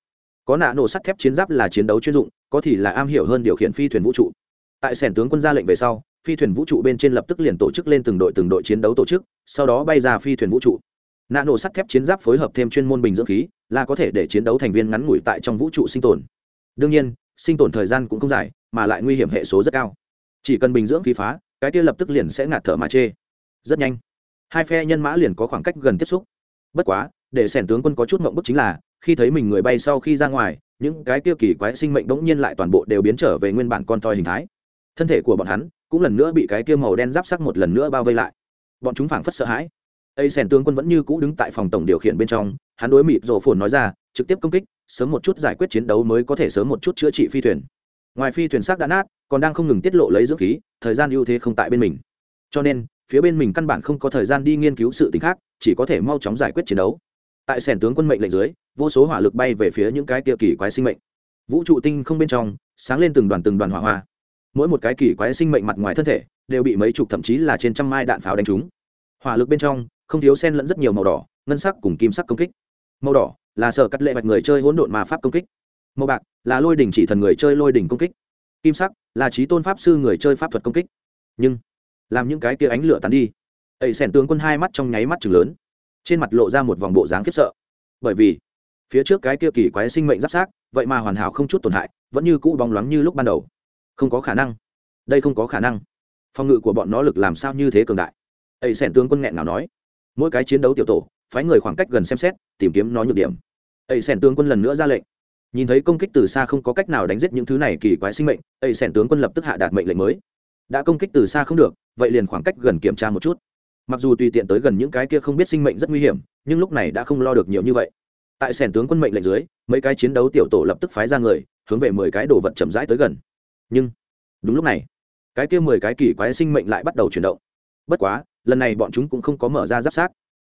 có nạ nổ sắt thép chiến giáp là chiến đấu chuyên dụng, có thì là am hiểu hơn điều khiển phi thuyền vũ trụ. Tại sẻn tướng quân ra lệnh về sau, phi thuyền vũ trụ bên trên lập tức liền tổ chức lên từng đội từng đội chiến đấu tổ chức, sau đó bay ra phi thuyền vũ trụ. Nạ nổ sắt thép chiến giáp phối hợp thêm chuyên môn bình dưỡng khí, là có thể để chiến đấu thành viên ngắn ngủi tại trong vũ trụ sinh tồn. Đương nhiên, sinh tồn thời gian cũng không dài, mà lại nguy hiểm hệ số rất cao. Chỉ cần bình dưỡng khí phá, cái kia lập tức liền sẽ ngạt thở mà chê. Rất nhanh, hai phe nhân mã liền có khoảng cách gần tiếp xúc. Bất quá để sẻn tướng quân có chút mộng bức chính là, khi thấy mình người bay sau khi ra ngoài, những cái kia kỳ quái sinh mệnh bỗng nhiên lại toàn bộ đều biến trở về nguyên bản con toi hình thái. Thân thể của bọn hắn cũng lần nữa bị cái kia màu đen giáp sắc một lần nữa bao vây lại. Bọn chúng phảng phất sợ hãi. Ây sẻn tướng quân vẫn như cũ đứng tại phòng tổng điều khiển bên trong, hắn đối mịt rổ phồn nói ra, trực tiếp công kích, sớm một chút giải quyết chiến đấu mới có thể sớm một chút chữa trị phi thuyền. Ngoài phi thuyền xác đã nát, còn đang không ngừng tiết lộ lấy dưỡng khí, thời gian ưu thế không tại bên mình. Cho nên, phía bên mình căn bản không có thời gian đi nghiên cứu sự t khác, chỉ có thể mau chóng giải quyết chiến đấu tại sẻn tướng quân mệnh lệnh dưới, vô số hỏa lực bay về phía những cái kia kỳ quái sinh mệnh. Vũ trụ tinh không bên trong, sáng lên từng đoàn từng đoàn hỏa hoa. Mỗi một cái kỳ quái sinh mệnh mặt ngoài thân thể, đều bị mấy chục thậm chí là trên trăm mai đạn pháo đánh trúng. Hỏa lực bên trong, không thiếu sen lẫn rất nhiều màu đỏ, ngân sắc cùng kim sắc công kích. Màu đỏ là sở cắt lệ mạch người chơi hỗn độn mà pháp công kích. Màu bạc là lôi đỉnh chỉ thần người chơi lôi đỉnh công kích. Kim sắc là trí tôn pháp sư người chơi pháp thuật công kích. Nhưng, làm những cái kia ánh lửa tán đi, ấy sẻn tướng quân hai mắt trong nháy mắt chừng lớn trên mặt lộ ra một vòng bộ dáng khiếp sợ. Bởi vì, phía trước cái kia kỳ quái sinh mệnh giáp sát vậy mà hoàn hảo không chút tổn hại, vẫn như cũ bóng loáng như lúc ban đầu. Không có khả năng. Đây không có khả năng. Phòng ngự của bọn nó lực làm sao như thế cường đại? Ấy sẻn tướng quân nghẹn nào nói. Mỗi cái chiến đấu tiểu tổ, phái người khoảng cách gần xem xét, tìm kiếm nó nhược điểm. Ấy sẻn tướng quân lần nữa ra lệnh. Nhìn thấy công kích từ xa không có cách nào đánh giết những thứ này kỳ quái sinh mệnh ấy sẻn tướng quân lập tức hạ đạt mệnh lệnh mới. Đã công kích từ xa không được, vậy liền khoảng cách gần kiểm tra một chút mặc dù tùy tiện tới gần những cái kia không biết sinh mệnh rất nguy hiểm, nhưng lúc này đã không lo được nhiều như vậy. Tại sẻn tướng quân mệnh lệnh dưới, mấy cái chiến đấu tiểu tổ lập tức phái ra người, hướng về mười cái đồ vật chậm rãi tới gần. Nhưng, đúng lúc này, cái kia mười cái kỳ quái sinh mệnh lại bắt đầu chuyển động. Bất quá, lần này bọn chúng cũng không có mở ra giáp sát,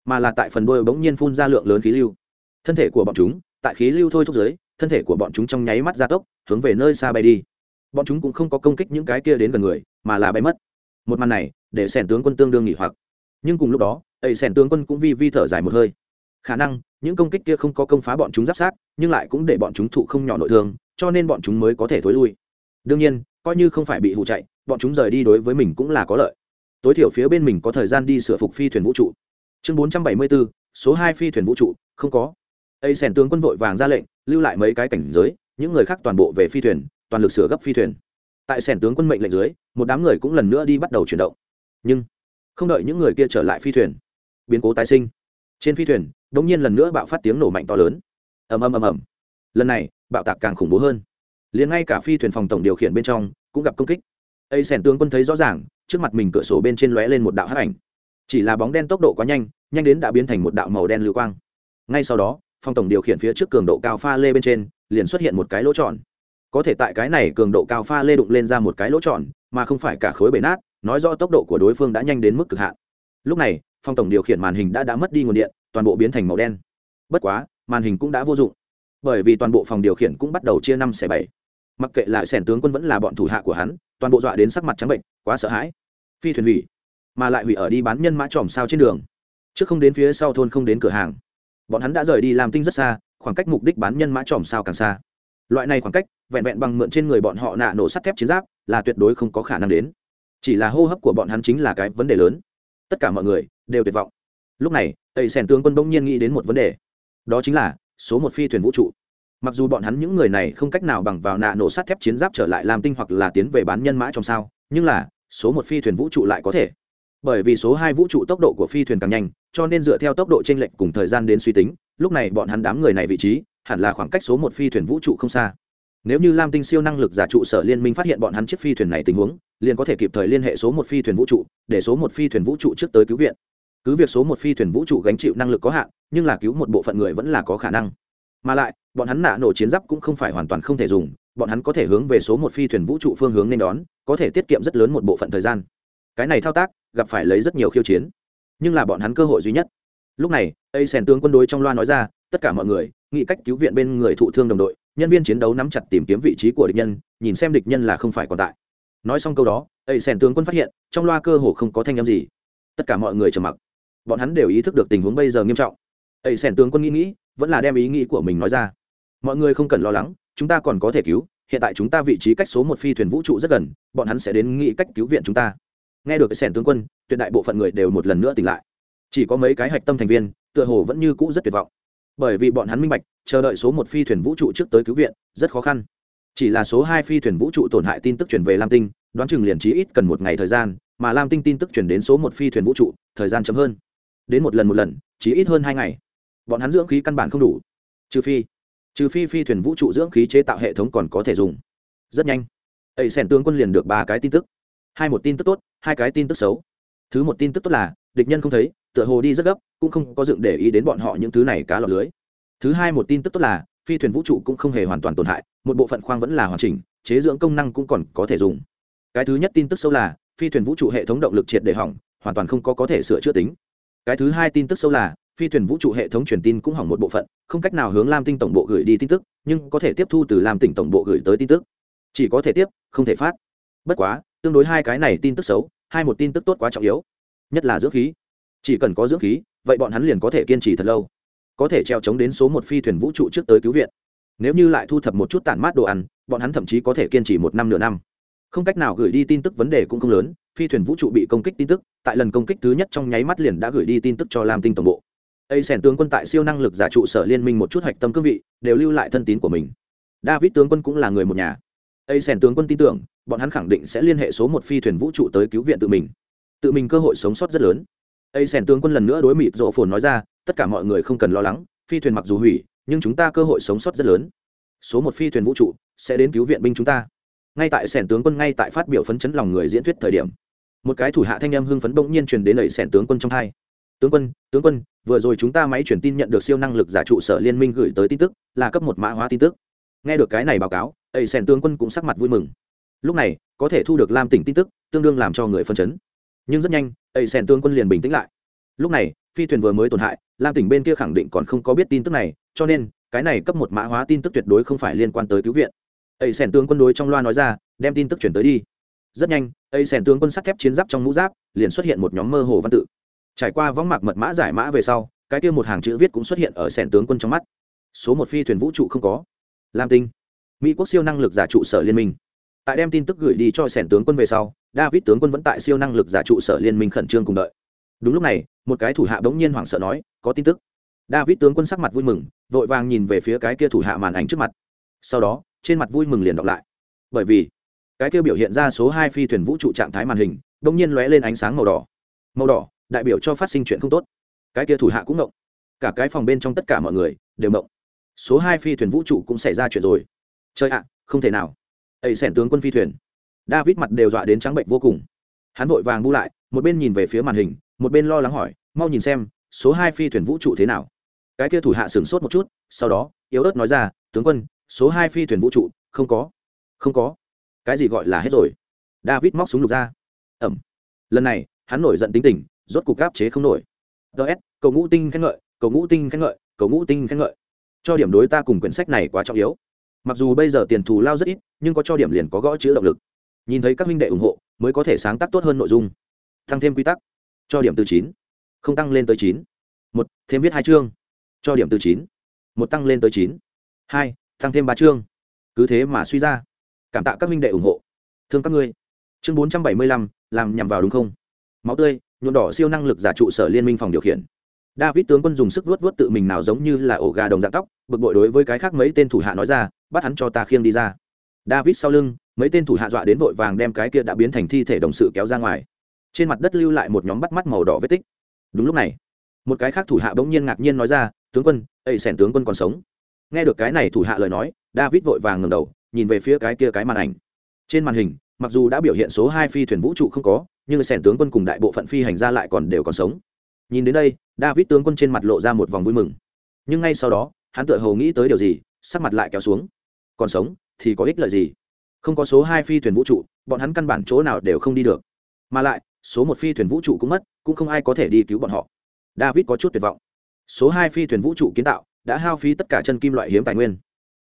mà là tại phần đuôi bỗng nhiên phun ra lượng lớn khí lưu. Thân thể của bọn chúng, tại khí lưu thôi thúc giới thân thể của bọn chúng trong nháy mắt gia tốc, hướng về nơi xa bay đi. Bọn chúng cũng không có công kích những cái kia đến gần người, mà là bay mất. Một màn này, để sẻn tướng quân tương đương nghỉ hoặc nhưng cùng lúc đó, ấy sẻn tướng quân cũng vi vi thở dài một hơi. Khả năng, những công kích kia không có công phá bọn chúng giáp sát, nhưng lại cũng để bọn chúng thụ không nhỏ nội thương, cho nên bọn chúng mới có thể thối lui. Đương nhiên, coi như không phải bị hụ chạy, bọn chúng rời đi đối với mình cũng là có lợi. Tối thiểu phía bên mình có thời gian đi sửa phục phi thuyền vũ trụ. Chương bốn trăm bảy mươi bốn số hai phi thuyền vũ trụ, không có. Ấy sẻn tướng quân vội vàng ra lệnh, lưu lại mấy cái cảnh giới, những người khác toàn bộ về phi thuyền, toàn lực sửa gấp phi thuyền. Tại sẻn tướng quân mệnh lệnh dưới, một đám người cũng lần nữa đi bắt đầu chuyển động. Nhưng không đợi những người kia trở lại phi thuyền. Biến cố tái sinh. Trên phi thuyền đ ỗ n g nhiên lần nữa bạo phát tiếng nổ mạnh to lớn. Ầm ầm ầm ầm. Lần này, bạo tạc càng khủng bố hơn. Liền ngay cả phi thuyền phòng tổng điều khiển bên trong cũng gặp công kích. Ây sẻn tướng quân thấy rõ ràng, trước mặt mình cửa sổ bên trên lóe lên một đạo hát ảnh. Chỉ là bóng đen tốc độ quá nhanh nhanh đến đã biến thành một đạo màu đen lưu quang. Ngay sau đó, phòng tổng điều khiển phía trước cường độ cao pha lê bên trên liền xuất hiện một cái lỗ tròn. Có thể tại cái này cường độ cao pha lê đụng lên ra một cái lỗ tròn, mà không phải cả khối bể nát nói rõ tốc độ của đối phương đã nhanh đến mức cực hạn. Lúc này phong tổng điều khiển màn hình đã đã mất đi nguồn điện, toàn bộ biến thành màu đen. Bất quá, màn hình cũng đã vô dụng. Bởi vì toàn bộ phòng điều khiển cũng bắt đầu chia năm xẻ bảy. Mặc kệ lại sẻn tướng quân vẫn là bọn thủ hạ của hắn, toàn bộ dọa đến sắc mặt trắng bệnh, quá sợ hãi. Phi thuyền hủy, mà lại hủy ở đi bán nhân mã tròm sao trên đường. Trước không đến phía sau thôn không đến cửa hàng. Bọn hắn đã rời đi làm tinh rất xa, khoảng cách mục đích bán nhân mã tròm sao càng xa. Loại này khoảng cách, vẹn vẹn bằng mượn trên người bọn họ nạ nổ sắt thép chiến giáp, là tuyệt đối không có khả năng đến chỉ là hô hấp của bọn hắn chính là cái vấn đề lớn. Tất cả mọi người đều tuyệt vọng. Lúc này ẩy sèn tướng quân bỗng nhiên nghĩ đến một vấn đề. Đó chính là số một phi thuyền vũ trụ. Mặc dù bọn hắn những người này không cách nào bằng vào nạ nổ sắt thép chiến giáp trở lại làm tinh hoặc là tiến về bán nhân mã trong sao, nhưng là số một phi thuyền vũ trụ lại có thể. Bởi vì số hai vũ trụ tốc độ của phi thuyền càng nhanh, cho nên dựa theo tốc độ t r ê n lệch cùng thời gian đến suy tính, lúc này bọn hắn đám người này vị trí hẳn là khoảng cách số một phi thuyền vũ trụ không xa nếu như lam tinh siêu năng lực giả trụ sở liên minh phát hiện bọn hắn chiếc phi thuyền này tình huống, liền có thể kịp thời liên hệ số một phi thuyền vũ trụ, để số một phi thuyền vũ trụ trước tới cứu viện. Cứ việc số một phi thuyền vũ trụ gánh chịu năng lực có hạn, nhưng là cứu một bộ phận người vẫn là có khả năng. Mà lại, bọn hắn nạ nổ chiến giáp cũng không phải hoàn toàn không thể dùng, bọn hắn có thể hướng về số một phi thuyền vũ trụ phương hướng nên đón, có thể tiết kiệm rất lớn một bộ phận thời gian. Cái này thao tác, gặp phải lấy rất nhiều khiêu chiến. Nhưng là bọn hắn cơ hội duy nhất. Lúc này a sèn tướng quân đối trong loa nói ra, tất cả mọi người, nghĩ cách cứu viện bên người thụ thương đồng đội nhân viên chiến đấu nắm chặt tìm kiếm vị trí của địch nhân, nhìn xem địch nhân là không phải còn tại. Nói xong câu đó, ấy sèn tướng quân phát hiện, trong loa cơ hồ không có thanh â m gì. Tất cả mọi người trầm mặc. Bọn hắn đều ý thức được tình huống bây giờ nghiêm trọng. Ấy sèn tướng quân nghĩ nghĩ, vẫn là đem ý nghĩ của mình nói ra. Mọi người không cần lo lắng, chúng ta còn có thể cứu, hiện tại chúng ta vị trí cách số một phi thuyền vũ trụ rất gần, bọn hắn sẽ đến nghĩ cách cứu viện chúng ta. Nghe được cái sèn tướng quân, tuyệt đại bộ phận người đều một lần nữa tỉnh lại. Chỉ có mấy cái hạch tâm thành viên, tựa hồ vẫn như cũ rất tuyệt vọng bởi vì bọn hắn minh bạch, chờ đợi số một phi thuyền vũ trụ trước tới cứu viện, rất khó khăn. Chỉ là số hai phi thuyền vũ trụ tổn hại tin tức chuyển về lam tinh, đoán chừng liền trí ít cần một ngày thời gian, mà lam tinh tin tức chuyển đến số một phi thuyền vũ trụ, thời gian chậm hơn. Đến một lần một lần chỉ ít hơn hai ngày. Bọn hắn dưỡng khí căn bản không đủ. Trừ phi trừ phi phi thuyền vũ trụ dưỡng khí chế tạo hệ thống còn có thể dùng. Rất nhanh ấy sẻn tướng quân liền được ba cái tin tức. Hai một tin tức tốt, hai cái tin tức xấu. Thứ một tin tức tốt là, địch nhân không thấy tựa hồ đi rất gấp, cũng không có dựng để ý đến bọn họ những thứ này cá lọc lưới. Thứ hai một tin tức tốt là, phi thuyền vũ trụ cũng không hề hoàn toàn tổn hại, một bộ phận khoang vẫn là hoàn chỉnh, chế dưỡng công năng cũng còn có thể dùng. Cái thứ nhất tin tức sâu là, phi thuyền vũ trụ hệ thống động lực triệt để hỏng, hoàn toàn không có có thể sửa chữa tính. Cái thứ hai tin tức sâu là, phi thuyền vũ trụ hệ thống truyền tin cũng hỏng một bộ phận, không cách nào hướng lam tinh tổng bộ gửi đi tin tức, nhưng có thể tiếp thu từ lam tỉnh tổng bộ gửi tới tin tức. Chỉ có thể tiếp, không thể phát. Bất quá, tương đối hai cái này tin tức xấu, hai một tin tức tốt quá trọng yếu. Nhất là dưỡng khí chỉ cần có dưỡng khí, vậy bọn hắn liền có thể kiên trì thật lâu. Có thể treo chống đến số một phi thuyền vũ trụ trước tới cứu viện. Nếu như lại thu thập một chút tản mát đồ ăn, bọn hắn thậm chí có thể kiên trì một năm nửa năm. Không cách nào gửi đi tin tức vấn đề cũng không lớn, phi thuyền vũ trụ bị công kích tin tức, tại lần công kích thứ nhất trong nháy mắt liền đã gửi đi tin tức cho lam tinh tổng bộ. Ây sẻn tướng quân tại siêu năng lực giả trụ sở liên minh một chút hạch tâm cương vị, đều lưu lại thân tín của mình. David tướng quân cũng là người một nhà. Ây sẻn tướng quân tin tưởng, bọn hắn khẳng định sẽ liên hệ số một phi thuyền vũ trụ tới cứu viện tự mình. Tự mình cơ hội sống sót rất lớn ấy sẻn tướng quân lần nữa đối mịt rộ phồn nói ra, tất cả mọi người không cần lo lắng, phi thuyền mặc dù hủy, nhưng chúng ta cơ hội sống sót rất lớn. Số một phi thuyền vũ trụ sẽ đến cứu viện binh chúng ta. Ngay tại sẻn tướng quân ngay tại phát biểu phấn chấn lòng người diễn thuyết thời điểm, một cái thủ hạ thanh âm hưng phấn bỗng nhiên truyền đến lầy sẻn tướng quân trong hai. Tướng quân tướng quân, vừa rồi chúng ta máy truyền tin nhận được siêu năng lực giả trụ sở liên minh gửi tới tin tức, là cấp một mã hóa tin tức. Nghe được cái này báo cáo, ấy sẻn tướng quân cũng sắc mặt vui mừng. Lúc này, có thể thu được lam tỉnh tin tức, tương đương làm cho người phân chấn nhưng rất nhanh, ấy sẻn tướng quân liền bình tĩnh lại. Lúc này, phi thuyền vừa mới tổn hại, lam tỉnh bên kia khẳng định còn không có biết tin tức này, cho nên, cái này cấp một mã hóa tin tức tuyệt đối không phải liên quan tới cứu viện. Ấy sẻn tướng quân đối trong loa nói ra, đem tin tức chuyển tới đi. Rất nhanh, ấy sẻn tướng quân sắt thép chiến giáp trong mũ giáp, liền xuất hiện một nhóm mơ hồ văn tự. Trải qua võng mạc mật mã giải mã về sau, cái kia một hàng chữ viết cũng xuất hiện ở sẻn tướng quân trong mắt. Số một phi thuyền vũ trụ không có. Lam tinh, mỹ quốc siêu năng lực giả trụ sở liên minh. Tại đem tin tức gửi đi cho sẻn tướng quân về sau david tướng quân vẫn tại siêu năng lực giả trụ sở liên minh khẩn trương cùng đợi. Đúng lúc này, một cái thủ hạ bỗng nhiên hoảng sợ nói, có tin tức. David tướng quân sắc mặt vui mừng, vội vàng nhìn về phía cái kia thủ hạ màn ảnh trước mặt. Sau đó, trên mặt vui mừng liền đọc lại. Bởi vì, cái kia biểu hiện ra số hai phi thuyền vũ trụ trạng thái màn hình, bỗng nhiên lóe lên ánh sáng màu đỏ. Màu đỏ, đại biểu cho phát sinh chuyện không tốt. Cái kia thủ hạ cũng ngộng. Cả cái phòng bên trong tất cả mọi người đều ngộng. Số hai phi thuyền vũ trụ cũng xảy ra chuyện rồi. Chơi ạ, không thể nào. Ấy sẻn tướng quân phi thuyền david mặt đều dọa đến trắng bệnh vô cùng. Hắn vội vàng bu lại, một bên nhìn về phía màn hình, một bên lo lắng hỏi, mau nhìn xem, số hai phi thuyền vũ trụ thế nào? Cái kia thủ hạ sửng sốt một chút, sau đó, yếu ớt nói ra, tướng quân, số hai phi thuyền vũ trụ, không có. Không có? Cái gì gọi là hết rồi? David móc súng lục ra. Ẩm. Lần này, hắn nổi giận tính tình, rốt cục áp chế không nổi. Ts cầu ngũ tinh khen ngợi, cầu ngũ tinh khen ngợi, cầu ngũ tinh khen ngợi. Cho điểm đối ta cùng quyển sách này quá trọng yếu. Mặc dù bây giờ tiền thù lao rất ít, nhưng có cho điểm liền có gõ chữ động lực nhìn thấy các huynh đệ ủng hộ, mới có thể sáng tác tốt hơn nội dung. Tăng thêm quy tắc. Cho điểm từ chín. Không tăng lên tới chín. Một, thêm viết hai chương. Cho điểm từ chín. Một tăng lên tới chín. Hai, tăng thêm ba chương. Cứ thế mà suy ra. Cảm tạ các huynh đệ ủng hộ. Thương các ngươi. Chương bốn trăm bảy mươi lăm, làm nhằm vào đúng không? Máu tươi, nhuộm đỏ siêu năng lực giả trụ sở liên minh phòng điều khiển. David tướng quân dùng sức vuốt vuốt tự mình nào giống như là ổ gà đồng dạng tóc, bực bội đối với cái khác mấy tên thủ hạ nói ra, bắt hắn cho ta khiêng đi ra. David sau lưng mấy tên thủ hạ dọa đến vội vàng đem cái kia đã biến thành thi thể đồng sự kéo ra ngoài. Trên mặt đất lưu lại một nhóm bắt mắt màu đỏ vết tích. Đúng lúc này, một cái khác thủ hạ bỗng nhiên ngạc nhiên nói ra, tướng quân, ấy sẻn tướng quân còn sống. Nghe được cái này thủ hạ lời nói, david vội vàng ngầm đầu, nhìn về phía cái kia cái màn ảnh. Trên màn hình, mặc dù đã biểu hiện số hai phi thuyền vũ trụ không có, nhưng sẻn tướng quân cùng đại bộ phận phi hành ra lại còn đều còn sống. Nhìn đến đây, david tướng quân trên mặt lộ ra một vòng vui mừng. Nhưng ngay sau đó, hắn tự hầu nghĩ tới điều gì, sắc mặt lại kéo xuống. Còn sống, thì có ích lợi gì? Không có số hai phi thuyền vũ trụ, bọn hắn căn bản chỗ nào đều không đi được. Mà lại, số một phi thuyền vũ trụ cũng mất, cũng không ai có thể đi cứu bọn họ. David có chút tuyệt vọng. Số hai phi thuyền vũ trụ kiến tạo đã hao phí tất cả chân kim loại hiếm tài nguyên.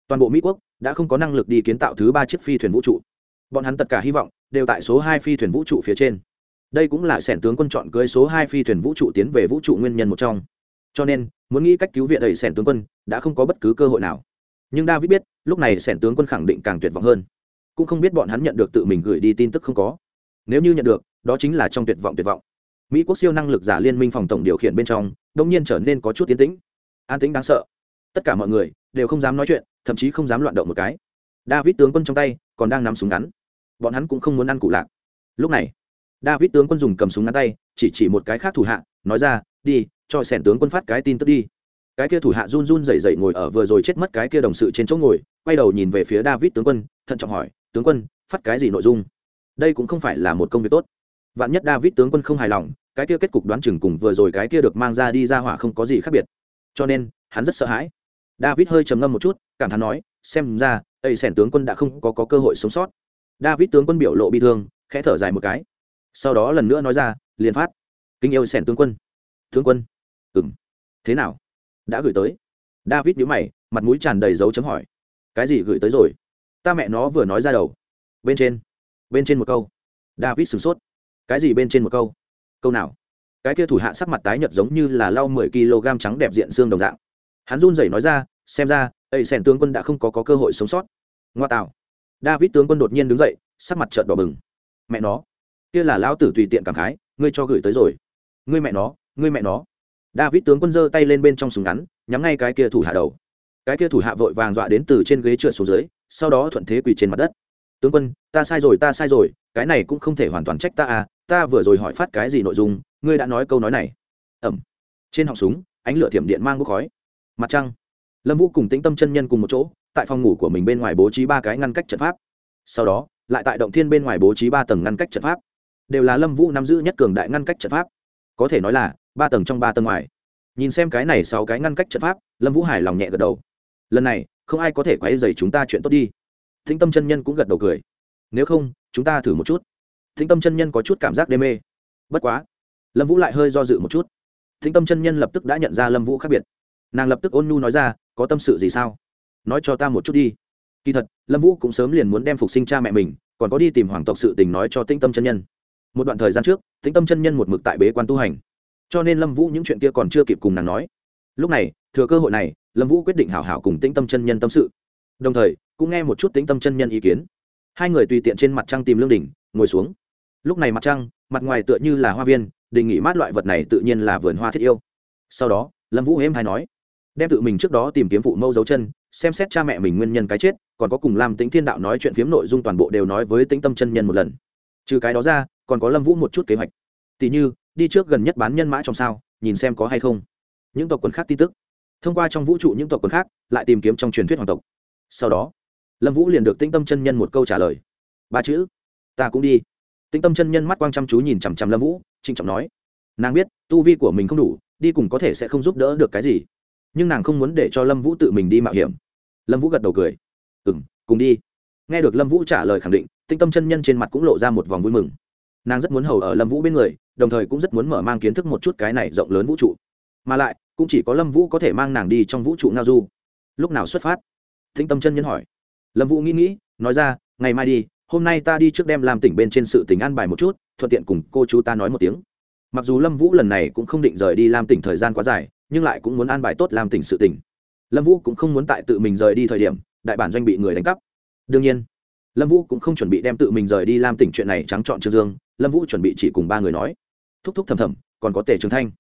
Toàn bộ mỹ quốc đã không có năng lực đi kiến tạo thứ ba chiếc phi thuyền vũ trụ. Bọn hắn tất cả hy vọng đều tại số hai phi thuyền vũ trụ phía trên. Đây cũng là sẻn tướng quân chọn cưới số hai phi thuyền vũ trụ tiến về vũ trụ nguyên nhân một trong. Cho nên, muốn nghĩ cách cứu viện đẩy sẻn tướng quân, đã không có bất cứ cơ hội nào. Nhưng david biết, lúc này sẻn tướng quân khẳng định càng tuyệt vọng hơn cũng không biết bọn hắn nhận được tự mình gửi đi tin tức không có. Nếu như nhận được, đó chính là trong tuyệt vọng tuyệt vọng. Mỹ quốc siêu năng lực giả liên minh phòng tổng điều khiển bên trong đông nhiên trở nên có chút tiến tĩnh. An tĩnh đáng sợ. Tất cả mọi người đều không dám nói chuyện, thậm chí không dám loạn động một cái. David tướng quân trong tay còn đang nắm súng ngắn. Bọn hắn cũng không muốn ăn cụ lạc. Lúc này, david tướng quân dùng cầm súng ngắn tay, chỉ chỉ một cái khác thủ hạ, nói ra, đi, cho sẻn tướng quân phát cái tin tức đi cái kia thủ hạ run run rẩy rẩy ngồi ở vừa rồi chết mất cái kia đồng sự trên chỗ ngồi quay đầu nhìn về phía david tướng quân thận trọng hỏi tướng quân phát cái gì nội dung? Đây cũng không phải là một công việc tốt. Vạn nhất david tướng quân không hài lòng cái kia kết cục đoán chừng cùng vừa rồi cái kia được mang ra đi ra hỏa không có gì khác biệt. Cho nên hắn rất sợ hãi. David hơi trầm ngâm một chút cảm thán nói xem ra ấy sẻn tướng quân đã không có, có cơ hội sống sót. David tướng quân biểu lộ bi thương khẽ thở dài một cái. Sau đó lần nữa nói ra liền phát. Kính yêu sẻn tướng quân. Tướng quân. Ừng thế nào? Đã gửi tới. David nhíu mày mặt mũi tràn đầy dấu chấm hỏi. Cái gì gửi tới rồi? Ta mẹ nó vừa nói ra đầu. Bên trên. Bên trên một câu. David sửng sốt. Cái gì bên trên một câu? Câu nào? Cái kia thủ hạ sắc mặt tái nhợt giống như là lau mười kg trắng đẹp diện xương đồng dạng. Hắn run rẩy nói ra xem ra ấy sẻn tướng quân đã không có, có cơ hội sống sót. Ngoa tạo. David tướng quân đột nhiên đứng dậy sắc mặt trợn đỏ bừng. Mẹ nó. Kia là lão tử tùy tiện cảm khái ngươi cho gửi tới rồi. Ngươi mẹ nó ngươi mẹ nó david tướng quân giơ tay lên bên trong súng ngắn, nhắm ngay cái kia thủ hạ đầu. Cái kia thủ hạ vội vàng dọa đến từ trên ghế trượt xuống dưới, sau đó thuận thế quỳ trên mặt đất. Tướng quân, ta sai rồi, ta sai rồi, cái này cũng không thể hoàn toàn trách ta à ta vừa rồi hỏi phát cái gì nội dung, ngươi đã nói câu nói này. Ẩm. Trên họng súng, ánh lửa thiểm điện mang bốc khói. Mặt trăng. Lâm vũ cùng tĩnh tâm chân nhân cùng một chỗ, tại phòng ngủ của mình bên ngoài bố trí ba cái ngăn cách trận pháp. Sau đó, lại tại động thiên bên ngoài bố trí ba tầng ngăn cách trận pháp. Đều là lâm vũ nắm giữ nhất cường đại ngăn cách trận pháp. Có thể nói là ba tầng trong ba tầng ngoài. Nhìn xem cái này sáu cái ngăn cách trận pháp, lâm vũ Hải lòng nhẹ gật đầu. Lần này, không ai có thể quấy dày chúng ta chuyện tốt đi. Thính tâm chân nhân cũng gật đầu cười. Nếu không, chúng ta thử một chút. Thính tâm chân nhân có chút cảm giác đê mê. Bất quá, lâm vũ lại hơi do dự một chút. Thính tâm chân nhân lập tức đã nhận ra lâm vũ khác biệt. Nàng lập tức ôn nhu nói ra, có tâm sự gì sao? Nói cho ta một chút đi. Kỳ thật, lâm vũ cũng sớm liền muốn đem phục sinh cha mẹ mình, còn có đi tìm hoàng tộc sự tình nói cho tĩnh tâm chân nhân. Một đoạn thời gian trước tĩnh tâm chân nhân một mực tại bế quan tu hành cho nên lâm vũ những chuyện kia còn chưa kịp cùng nàng nói lúc này thừa cơ hội này lâm vũ quyết định hảo hảo cùng tĩnh tâm chân nhân tâm sự đồng thời cũng nghe một chút tĩnh tâm chân nhân ý kiến hai người tùy tiện trên mặt trăng tìm lương đỉnh, ngồi xuống lúc này mặt trăng mặt ngoài tựa như là hoa viên đề nghị mát loại vật này tự nhiên là vườn hoa thiết yêu sau đó lâm vũ êm hay nói đem tự mình trước đó tìm kiếm phụ mâu dấu chân xem xét cha mẹ mình nguyên nhân cái chết còn có cùng làm tính thiên đạo nói chuyện phiếm nội dung toàn bộ đều nói với tính tâm chân nhân một lần trừ cái đó ra còn có lâm vũ một chút kế hoạch tỷ như đi trước gần nhất bán nhân mã trong sao, nhìn xem có hay không. Những tộc quần khác tin tức. Thông qua trong vũ trụ những tộc quần khác, lại tìm kiếm trong truyền thuyết hoàng tộc. Sau đó, lâm vũ liền được tinh tâm chân nhân một câu trả lời. Ba chữ, ta cũng đi. Tinh tâm chân nhân mắt quang chăm chú nhìn chằm chằm lâm vũ, trịnh trọng nói, nàng biết, tu vi của mình không đủ, đi cùng có thể sẽ không giúp đỡ được cái gì. Nhưng nàng không muốn để cho lâm vũ tự mình đi mạo hiểm. Lâm vũ gật đầu cười. Ừ m cùng đi. Nghe được lâm vũ trả lời khẳng định tinh tâm chân nhân trên mặt cũng lộ ra một vòng vui mừng nàng rất muốn hầu ở lâm vũ bên người, đồng thời cũng rất muốn mở mang kiến thức một chút cái này rộng lớn vũ trụ. Mà lại, cũng chỉ có lâm vũ có thể mang nàng đi trong vũ trụ ngao du. Lúc nào xuất phát? Tinh tâm chân nhân hỏi. Lâm vũ nghĩ nghĩ, nói ra, ngày mai đi, hôm nay ta đi trước đem làm tỉnh bên trên sự tỉnh an bài một chút, thuận tiện cùng cô chú ta nói một tiếng. Mặc dù lâm vũ lần này cũng không định rời đi làm tỉnh thời gian quá dài, nhưng lại cũng muốn an bài tốt làm tỉnh sự tỉnh. Lâm vũ cũng không muốn tại tự mình rời đi thời điểm, đại bản doanh bị người đánh cắp. Đương nhiên lâm vũ cũng không chuẩn bị đem tự mình rời đi làm tỉnh chuyện này trắng trọn trương dương, lâm vũ chuẩn bị chỉ cùng ba người nói. Thúc thúc thầm thầm, còn có tề trường thanh.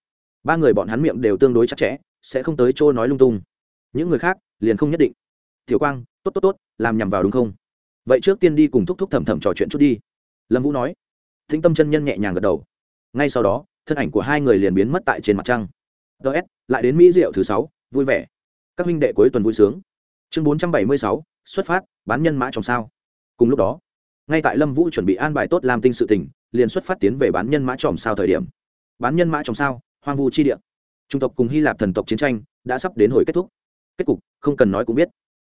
Ba người bọn hắn miệng đều tương đối chặt chẽ, sẽ không tới chỗ nói lung tung. Những người khác liền không nhất định. Tiểu quang, tốt tốt tốt, làm nhằm vào đúng không? Vậy trước tiên đi cùng thúc thúc thầm thầm trò chuyện chút đi. Lâm vũ nói. Thính tâm chân nhân nhẹ nhàng gật đầu. Ngay sau đó, thân ảnh của hai người liền biến mất tại trên mặt trăng. Ts lại đến mỹ diệu thứ sáu, vui vẻ. Các huynh đệ cuối tuần vui sướng. Chương bốn trăm bảy mươi sáu, xuất phát, bán nhân mã trong sao cùng lúc đó, ngay tại lâm vũ chuẩn bị an bài tốt làm tinh sự tình, liền xuất phát tiến về bán nhân mã tròm sao thời điểm. Bán nhân mã tròm sao? Hoang vu chi địa. Trung tộc cùng hy lạp thần tộc chiến tranh đã sắp đến hồi kết thúc. Kết cục, không cần nói cũng biết.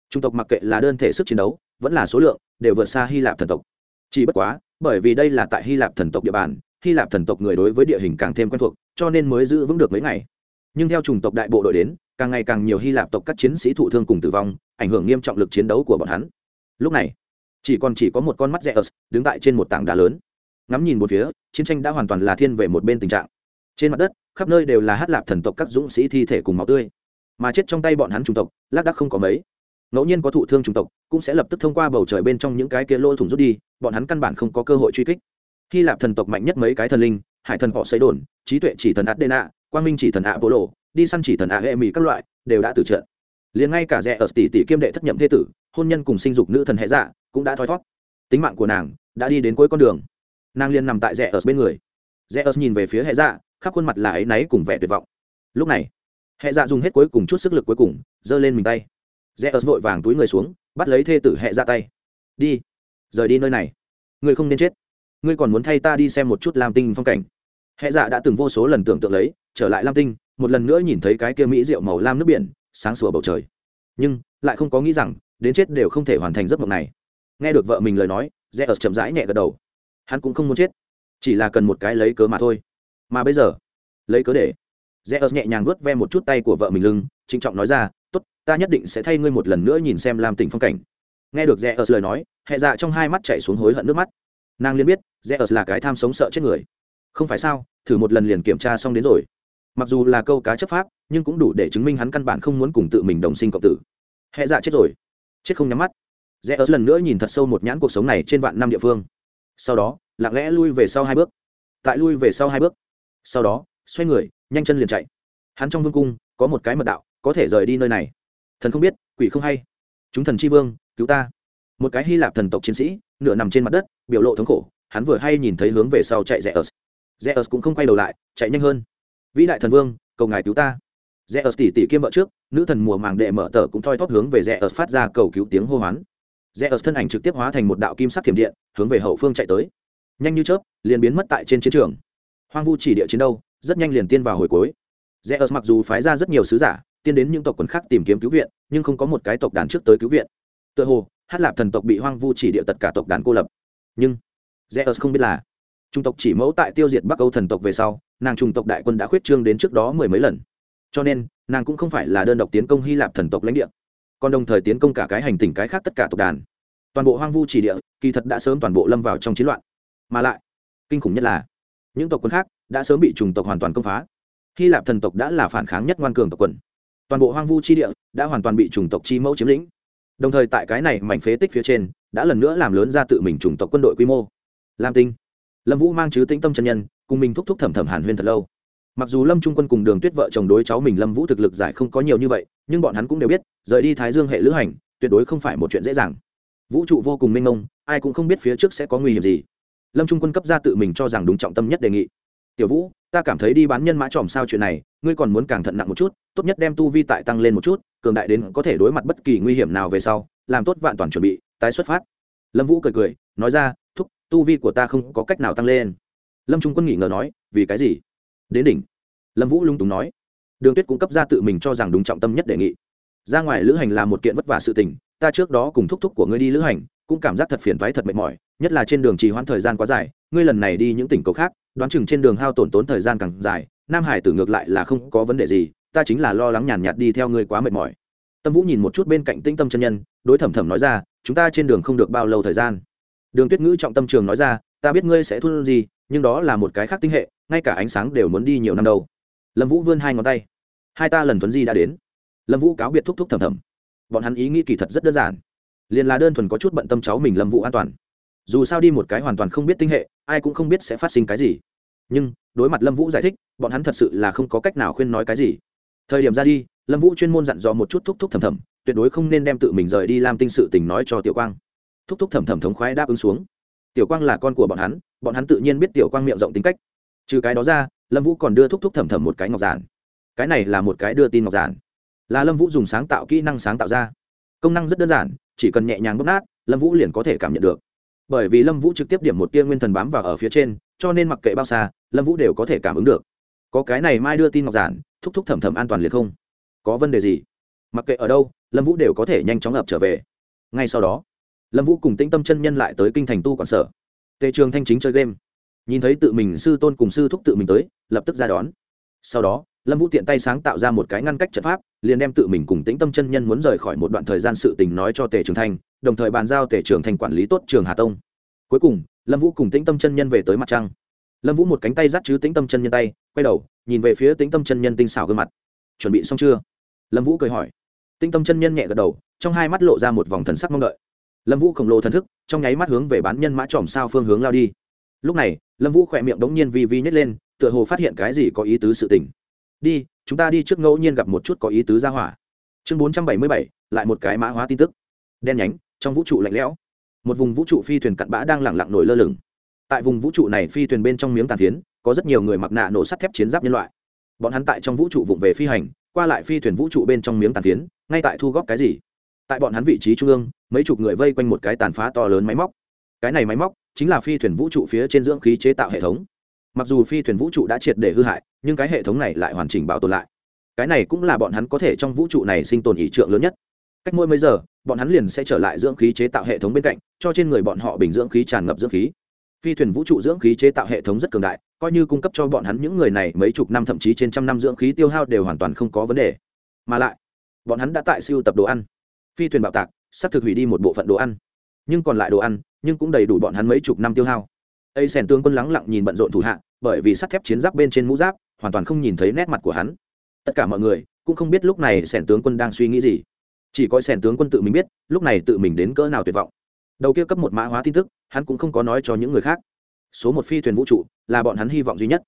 Trung tộc mặc kệ là đơn thể sức chiến đấu, vẫn là số lượng, đều vượt xa hy lạp thần tộc. Chỉ bất quá, bởi vì đây là tại hy lạp thần tộc địa bàn, hy lạp thần tộc người đối với địa hình càng thêm quen thuộc, cho nên mới giữ vững được mấy ngày. Nhưng theo chủng tộc đại bộ đội đến, càng ngày càng nhiều hy lạp tộc các chiến sĩ thụ thương cùng tử vong, ảnh hưởng nghiêm trọng lực chiến đấu của bọn hắn. Lúc này chỉ còn chỉ có một con mắt rẽ ớt, đứng tại trên một tảng đá lớn. Ngắm nhìn một phía, chiến tranh đã hoàn toàn là thiên về một bên tình trạng. Trên mặt đất, khắp nơi đều là hát lạp thần tộc các dũng sĩ thi thể cùng máu tươi. Mà chết trong tay bọn hắn chủng tộc, lác đắc không có mấy. Ngẫu nhiên có thụ thương chủng tộc, cũng sẽ lập tức thông qua bầu trời bên trong những cái kia lỗ thủng rút đi, bọn hắn căn bản không có cơ hội truy kích. Hy lạp thần tộc mạnh nhất mấy cái thần linh, hải thần họ xấy đồn, trí tuệ chỉ thần adena, quang minh chỉ thần ạ bộ lộ đi săn chỉ thần ạ hệ mỹ các loại, đều đã tử trận liền ngay cả rẽ ở tỷ tỷ kiêm đệ thất nhậm thế tử, hôn nhân cùng sinh dục nữ thần hệ dạ cũng đã thoi thót tính mạng của nàng đã đi đến cuối con đường. Nàng liền nằm tại rẽ ở bên người. Rẽ ở nhìn về phía hệ dạ khắp khuôn mặt là áy náy cùng vẻ tuyệt vọng. Lúc này, hệ dạ dùng hết cuối cùng chút sức lực cuối cùng, giơ lên mình tay. Rẽ ở vội vàng túi người xuống, bắt lấy thê tử hệ dạ tay. Đi, rời đi nơi này. Ngươi không nên chết. Ngươi còn muốn thay ta đi xem một chút lam tinh phong cảnh. Hệ dạ đã từng vô số lần tưởng tượng lấy, trở lại lam tinh, một lần nữa nhìn thấy cái kia mỹ rượu màu lam nước biển sáng sủa bầu trời. Nhưng, lại không có nghĩ rằng, đến chết đều không thể hoàn thành giấc mộng này. Nghe được vợ mình lời nói rẽ ở chậm rãi nhẹ gật đầu. Hắn cũng không muốn chết, chỉ là cần một cái lấy cớ mà thôi. Mà bây giờ, lấy cớ để rẽ ở nhẹ nhàng vuốt ve một chút tay của vợ mình lưng, trịnh trọng nói ra, tốt, ta nhất định sẽ thay ngươi một lần nữa nhìn xem làm tỉnh phong cảnh. Nghe được rẽ ở lời nói, hệ dạ trong hai mắt chạy xuống hối hận nước mắt. Nàng liền biết rẽ ở là cái tham sống sợ chết người. Không phải sao, thử một lần liền kiểm tra xong đến rồi mặc dù là câu cá chấp pháp, nhưng cũng đủ để chứng minh hắn căn bản không muốn cùng tự mình đồng sinh cộng tử. Hệ dạ chết rồi. Chết không nhắm mắt. Rẽ ớt lần nữa nhìn thật sâu một nhãn cuộc sống này trên vạn năm địa phương. Sau đó, lặng lẽ lui về sau hai bước. Tại lui về sau hai bước. Sau đó, xoay người, nhanh chân liền chạy. Hắn trong vương cung, có một cái mật đạo, có thể rời đi nơi này. Thần không biết, quỷ không hay. Chúng thần chi vương, cứu ta. Một cái hy lạp thần tộc chiến sĩ, nửa nằm trên mặt đất, biểu lộ thống khổ, hắn vừa hay nhìn thấy hướng về sau chạy rẽ ớt. Rẽ ớt cũng không quay đầu lại, chạy nhanh hơn vĩ đại thần vương, cầu ngài cứu ta. Rẽ ớt tỉ tỉ kiêm vợ trước, nữ thần mùa màng đệ mở tờ cũng thoi thóp hướng về rẽ ớt phát ra cầu cứu tiếng hô hoán. Rẽ ớt thân ảnh trực tiếp hóa thành một đạo kim sắc thiểm điện, hướng về hậu phương chạy tới. Nhanh như chớp, liền biến mất tại trên chiến trường. Hoang vu chỉ địa chiến đâu rất nhanh liền tiên vào hồi cuối. Rẽ ớt mặc dù phái ra rất nhiều sứ giả, tiên đến những tộc quần khác tìm kiếm cứu viện, nhưng không có một cái tộc đàn trước tới cứu viện. Tựa hồ hát lạp thần tộc bị hoang vu chỉ địa tất cả tộc đàn cô lập. Nhưng zeus không biết là, trung tộc chỉ mẫu tại tiêu diệt bắc âu thần tộc về sau nàng Trùng tộc đại quân đã khuyết trương đến trước đó mười mấy lần. Cho nên, nàng cũng không phải là đơn độc tiến công hy lạp thần tộc lãnh địa, còn đồng thời tiến công cả cái hành tinh cái khác tất cả tộc đàn. Toàn bộ hoang vu chỉ địa, kỳ thật đã sớm toàn bộ lâm vào trong chiến loạn. Mà lại, kinh khủng nhất là, những tộc quân khác đã sớm bị Trùng tộc hoàn toàn công phá. Hy lạp thần tộc đã là phản kháng nhất ngoan cường tộc quần. Toàn bộ hoang vu chi địa đã hoàn toàn bị chủng tộc chi mẫu chiếm lĩnh. Đồng thời tại cái này mảnh phế tích phía trên, đã lần nữa làm lớn ra tự mình chủng tộc quân đội quy mô. Lam tinh, lâm vũ mang chứ tĩnh tâm chân nhân cùng mình thúc thúc thẩm thẩm hàn huyên thật lâu. Mặc dù lâm trung quân cùng đường tuyết vợ chồng đối cháu mình lâm vũ thực lực giải không có nhiều như vậy, nhưng bọn hắn cũng đều biết, rời đi thái dương hệ lữ hành, tuyệt đối không phải một chuyện dễ dàng. Vũ trụ vô cùng mênh mông, ai cũng không biết phía trước sẽ có nguy hiểm gì. Lâm trung quân cấp ra tự mình cho rằng đúng trọng tâm nhất đề nghị. Tiểu vũ, ta cảm thấy đi bán nhân mã tròm sao chuyện này, ngươi còn muốn càng thận nặng một chút, tốt nhất đem tu vi tại tăng lên một chút, cường đại đến có thể đối mặt bất kỳ nguy hiểm nào về sau, làm tốt vạn toàn chuẩn bị, tái xuất phát. Lâm vũ cười cười, nói ra, thúc, tu vi của ta không có cách nào tăng lên lâm trung quân nghỉ ngờ nói, vì cái gì? Đến đỉnh. Lâm vũ lung túng nói, đường tuyết cũng cấp ra tự mình cho rằng đúng trọng tâm nhất đề nghị. Ra ngoài lữ hành là một kiện vất vả sự tình, ta trước đó cùng thúc thúc của ngươi đi lữ hành, cũng cảm giác thật phiền toái thật mệt mỏi, nhất là trên đường trì hoãn thời gian quá dài, ngươi lần này đi những tỉnh cầu khác, đoán chừng trên đường hao tổn tốn thời gian càng dài, nam hải tử ngược lại là không có vấn đề gì, ta chính là lo lắng nhàn nhạt đi theo ngươi quá mệt mỏi. Tâm vũ nhìn một chút bên cạnh tĩnh tâm chân nhân, đối thẩm thẩm nói ra, chúng ta trên đường không được bao lâu thời gian. Đường tuyết ngữ trọng tâm trường nói ra ta biết ngươi sẽ thu gì, nhưng đó là một cái khác tinh hệ, ngay cả ánh sáng đều muốn đi nhiều năm đâu. Lâm vũ vươn hai ngón tay. Hai ta lần thuấn di đã đến. Lâm vũ cáo biệt thúc thúc thầm thầm. Bọn hắn ý nghĩ kỳ thật rất đơn giản. Liền là đơn thuần có chút bận tâm cháu mình lâm vũ an toàn. Dù sao đi một cái hoàn toàn không biết tinh hệ, ai cũng không biết sẽ phát sinh cái gì. Nhưng, đối mặt lâm vũ giải thích, bọn hắn thật sự là không có cách nào khuyên nói cái gì. Thời điểm ra đi, lâm vũ chuyên môn dặn dò một chút thúc thúc thầm thầm, tuyệt đối không nên đem tự mình rời đi làm tinh sự tình nói cho tiểu quang. Thúc thúc thầm thầm thống khoái đáp ứng xuống tiểu quang là con của bọn hắn bọn hắn tự nhiên biết tiểu quang miệng rộng tính cách. Trừ cái đó ra, lâm vũ còn đưa thúc thúc thầm thầm một cái ngọc giản. Cái này là một cái đưa tin ngọc giản. Là lâm vũ dùng sáng tạo kỹ năng sáng tạo ra. Công năng rất đơn giản, chỉ cần nhẹ nhàng bóp nát, lâm vũ liền có thể cảm nhận được. Bởi vì lâm vũ trực tiếp điểm một tia nguyên thần bám vào ở phía trên, cho nên mặc kệ bao xa, lâm vũ đều có thể cảm ứng được. Có cái này mai đưa tin ngọc giản, thúc thúc thẩm thẩm an toàn liền không có vấn đề gì. Mặc kệ ở đâu, lâm vũ đều có thể nhanh chóng ập trở về. Ngay sau đó lâm vũ cùng tĩnh tâm chân nhân lại tới kinh thành tu quản sở. Tề trường thanh chính chơi game. Nhìn thấy tự mình sư tôn cùng sư thúc tự mình tới, lập tức ra đón. Sau đó, lâm vũ tiện tay sáng tạo ra một cái ngăn cách trận pháp, liền đem tự mình cùng tĩnh tâm chân nhân muốn rời khỏi một đoạn thời gian sự tình nói cho tề trường thanh, đồng thời bàn giao tề trường thanh quản lý tốt trường hà tông. Cuối cùng, lâm vũ cùng tĩnh tâm chân nhân về tới mặt trăng. Lâm vũ một cánh tay dắt chứ tĩnh tâm chân nhân tay, quay đầu, nhìn về phía tĩnh tâm chân nhân tinh xảo gương mặt. Chuẩn bị xong chưa? Lâm vũ cười hỏi. Tĩnh tâm chân nhân nhẹ gật đầu, trong hai mắt lộ ra một vòng thần sắc mong đợi lâm vũ khổng lồ thần thức, trong nháy mắt hướng về bán nhân mã tròm sao phương hướng lao đi. Lúc này, lâm vũ khỏe miệng đống nhiên vi vi nhét lên, tựa hồ phát hiện cái gì có ý tứ sự tình. Đi, chúng ta đi trước ngẫu nhiên gặp một chút có ý tứ ra hỏa. Chương bốn trăm bảy mươi bảy, lại một cái mã hóa tin tức. Đen nhánh, trong vũ trụ lạnh lẽo. Một vùng vũ trụ phi thuyền cặn bã đang lẳng lặng nổi lơ lửng. Tại vùng vũ trụ này phi thuyền bên trong miếng tàn phiến, có rất nhiều người mặc nạ nổ sắt thép chiến giáp nhân loại. Bọn hắn tại trong vũ trụ vụng về phi hành, qua lại phi thuyền vũ trụ bên trong miếng tàn phiến, ngay tại thu góp cái gì? Tại bọn hắn vị trí trung ương, mấy chục người vây quanh một cái tàn phá to lớn máy móc. Cái này máy móc chính là phi thuyền vũ trụ phía trên dưỡng khí chế tạo hệ thống. Mặc dù phi thuyền vũ trụ đã triệt để hư hại, nhưng cái hệ thống này lại hoàn chỉnh bảo tồn lại. Cái này cũng là bọn hắn có thể trong vũ trụ này sinh tồn ý trượng lớn nhất. Cách mỗi mấy giờ, bọn hắn liền sẽ trở lại dưỡng khí chế tạo hệ thống bên cạnh, cho trên người bọn họ bình dưỡng khí tràn ngập dưỡng khí. Phi thuyền vũ trụ dưỡng khí chế tạo hệ thống rất cường đại, coi như cung cấp cho bọn hắn những người này mấy chục năm thậm chí trên trăm năm dưỡng khí tiêu hao đều hoàn toàn không có vấn đề. Mà lại, bọn hắn đã tại siêu tập đồ ăn phi thuyền bạo tạc, sắp thực hủy đi một bộ phận đồ ăn. Nhưng còn lại đồ ăn, nhưng cũng đầy đủ bọn hắn mấy chục năm tiêu hao. Ây sèn tướng quân lắng lặng nhìn bận rộn thủ hạ, bởi vì sắt thép chiến giáp bên trên mũ giáp, hoàn toàn không nhìn thấy nét mặt của hắn. Tất cả mọi người cũng không biết lúc này sèn tướng quân đang suy nghĩ gì. Chỉ có sèn tướng quân tự mình biết, lúc này tự mình đến cỡ nào tuyệt vọng. Đầu kia cấp một mã hóa tin tức, hắn cũng không có nói cho những người khác. Số một phi thuyền vũ trụ là bọn hắn hy vọng duy nhất.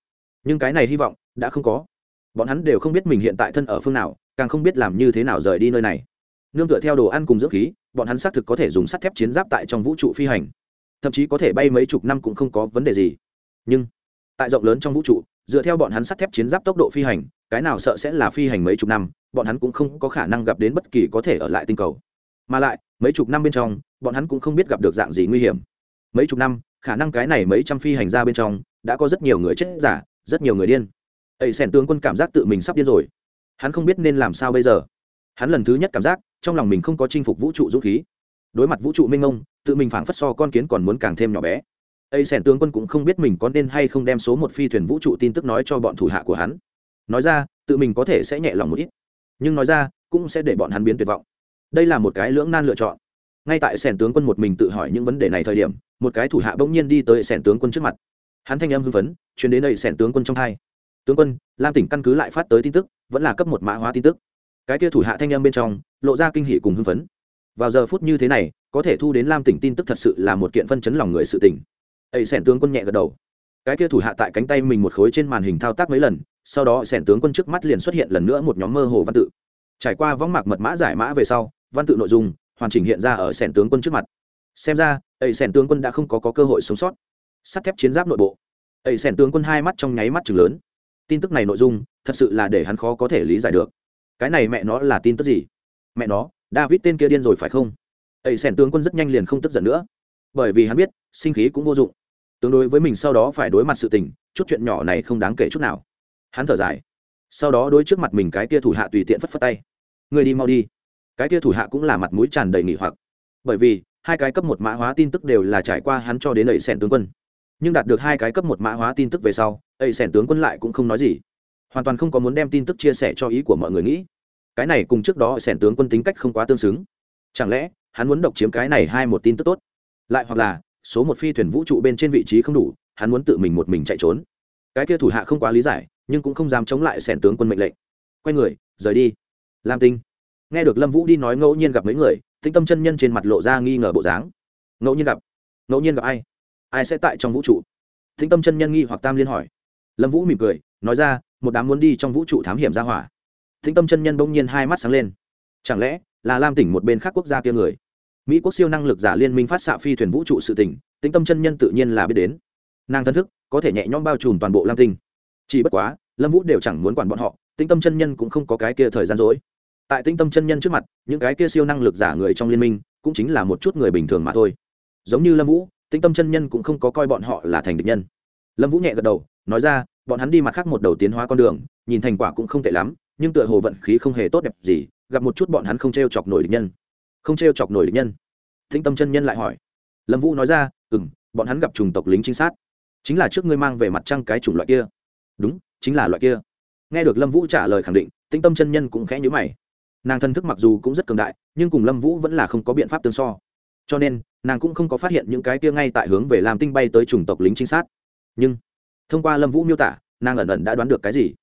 Nhưng cái này hy vọng đã không có. Bọn hắn đều không biết mình hiện tại thân ở phương nào, càng không biết làm như thế nào rời đi nơi này nương tựa theo đồ ăn cùng dưỡng khí, bọn hắn xác thực có thể dùng sắt thép chiến giáp tại trong vũ trụ phi hành. Thậm chí có thể bay mấy chục năm cũng không có vấn đề gì. Nhưng, tại rộng lớn trong vũ trụ, dựa theo bọn hắn sắt thép chiến giáp tốc độ phi hành, cái nào sợ sẽ là phi hành mấy chục năm, bọn hắn cũng không có khả năng gặp đến bất kỳ có thể ở lại tinh cầu. Mà lại, mấy chục năm bên trong, bọn hắn cũng không biết gặp được dạng gì nguy hiểm. Mấy chục năm, khả năng cái này mấy trăm phi hành ra bên trong, đã có rất nhiều người chết giả, rất nhiều người điên. Ấy sẻn tướng quân cảm giác tự mình sắp điên rồi. Hắn không biết nên làm sao bây giờ. Hắn lần thứ nhất cảm giác trong lòng mình không có chinh phục vũ trụ dũng khí. Đối mặt vũ trụ minh ông tự mình phảng phất so con kiến còn muốn càng thêm nhỏ bé. Ây sẻn tướng quân cũng không biết mình có nên hay không đem số một phi thuyền vũ trụ tin tức nói cho bọn thủ hạ của hắn. Nói ra, tự mình có thể sẽ nhẹ lòng một ít. Nhưng nói ra, cũng sẽ để bọn hắn biến tuyệt vọng. Đây là một cái lưỡng nan lựa chọn. Ngay tại sẻn tướng quân một mình tự hỏi những vấn đề này thời điểm, một cái thủ hạ bỗng nhiên đi tới sẻn tướng quân trước mặt. Hắn thanh âm hưng phấn chuyến đến đây sẻn tướng quân trong hai. Tướng quân, lam tỉnh căn cứ lại phát tới tin tức, vẫn là cấp một mã hóa tin tức. Cái kia thủ hạ thanh âm bên trong lộ ra kinh hỉ cùng hưng phấn. Vào giờ phút như thế này có thể thu đến lam tỉnh tin tức thật sự là một kiện phân chấn lòng người sự tỉnh ấy sẻn tướng quân nhẹ gật đầu. Cái kia thủ hạ tại cánh tay mình một khối trên màn hình thao tác mấy lần sau đó sẻn tướng quân trước mắt liền xuất hiện lần nữa một nhóm mơ hồ văn tự. Trải qua võng mạc mật mã giải mã về sau văn tự nội dung hoàn chỉnh hiện ra ở sẻn tướng quân trước mặt. Xem ra ấy sẻn tướng quân đã không có, có cơ hội sống sót. Sắt thép chiến giáp nội bộ. Ấy sẻn tướng quân hai mắt trong nháy mắt chừng lớn. Tin tức này nội dung thật sự là để hắn khó có thể lý giải được. Cái này mẹ nó là tin tức gì? Mẹ nó, david tên kia điên rồi phải không? Ấy, sẻn tướng quân rất nhanh liền không tức giận nữa. Bởi vì hắn biết, sinh khí cũng vô dụng. Tương đối với mình sau đó phải đối mặt sự tình, chút chuyện nhỏ này không đáng kể chút nào. Hắn thở dài. Sau đó đối trước mặt mình cái kia thủ hạ tùy tiện phất phất tay. Người đi mau đi. Cái kia thủ hạ cũng là mặt mũi tràn đầy nghỉ hoặc. Bởi vì, hai cái cấp một mã hóa tin tức đều là trải qua hắn cho đến ẩy sẻn tướng quân. Nhưng đạt được hai cái cấp một mã hóa tin tức về sau ẩy sẻn tướng quân lại cũng không nói gì. Hoàn toàn không có muốn đem tin tức chia sẻ cho ý của mọi người nghĩ cái này cùng trước đó sẻn tướng quân tính cách không quá tương xứng. Chẳng lẽ, hắn muốn độc chiếm cái này hai một tin tức tốt? Lại hoặc là, số một phi thuyền vũ trụ bên trên vị trí không đủ, hắn muốn tự mình một mình chạy trốn. Cái kia thủ hạ không quá lý giải, nhưng cũng không dám chống lại sẻn tướng quân mệnh lệnh. Quay người, rời đi. Lam tinh. Nghe được lâm vũ đi nói ngẫu nhiên gặp mấy người tinh tâm chân nhân trên mặt lộ ra nghi ngờ bộ dáng. Ngẫu nhiên gặp. Ngẫu nhiên gặp ai? Ai sẽ tại trong vũ trụ? Tinh tâm chân nhân nghi hoặc tam liên hỏi. Lâm vũ mỉm cười, nói ra, một đám muốn đi trong vũ trụ thám hiểm ra hỏa tinh tâm chân nhân bỗng nhiên hai mắt sáng lên. Chẳng lẽ là lam tỉnh một bên khác quốc gia kia người? Mỹ quốc siêu năng lực giả liên minh phát xạ phi thuyền vũ trụ sự tỉnh tinh tâm chân nhân tự nhiên là biết đến. Nàng thân thức có thể nhẹ nhõm bao trùm toàn bộ lam tinh. Chỉ bất quá, lâm vũ đều chẳng muốn quản bọn họ tinh tâm chân nhân cũng không có cái kia thời gian dối tại tinh tâm chân nhân trước mặt, những cái kia siêu năng lực giả người trong liên minh cũng chính là một chút người bình thường mà thôi. Giống như lâm vũ tinh tâm chân nhân cũng không có coi bọn họ là thành địch nhân. Lâm vũ nhẹ gật đầu, nói ra, bọn hắn đi mặt khác một đầu tiến hóa con đường, nhìn thành quả cũng không tệ lắm nhưng tựa hồ vận khí không hề tốt đẹp gì, gặp một chút bọn hắn không t r e o chọc nổi địch nhân. Không t r e o chọc nổi địch nhân. Thính tâm chân nhân lại hỏi. Lâm vũ nói ra ừ m bọn hắn gặp chủng tộc lính trinh sát. Chính là trước ngươi mang về mặt trăng cái chủng loại kia. Đúng, chính là loại kia. Nghe được lâm vũ trả lời khẳng định tinh tâm chân nhân cũng khẽ nhữ mày. Nàng thân thức mặc dù cũng rất cường đại, nhưng cùng lâm vũ vẫn là không có biện pháp tương so. Cho nên, nàng cũng không có phát hiện những cái kia ngay tại hướng về làm tinh bay tới chủng tộc lính trinh sát. Nhưng, thông qua lâm vũ miêu tả, nàng ẩn ẩn đã đoán được cái gì?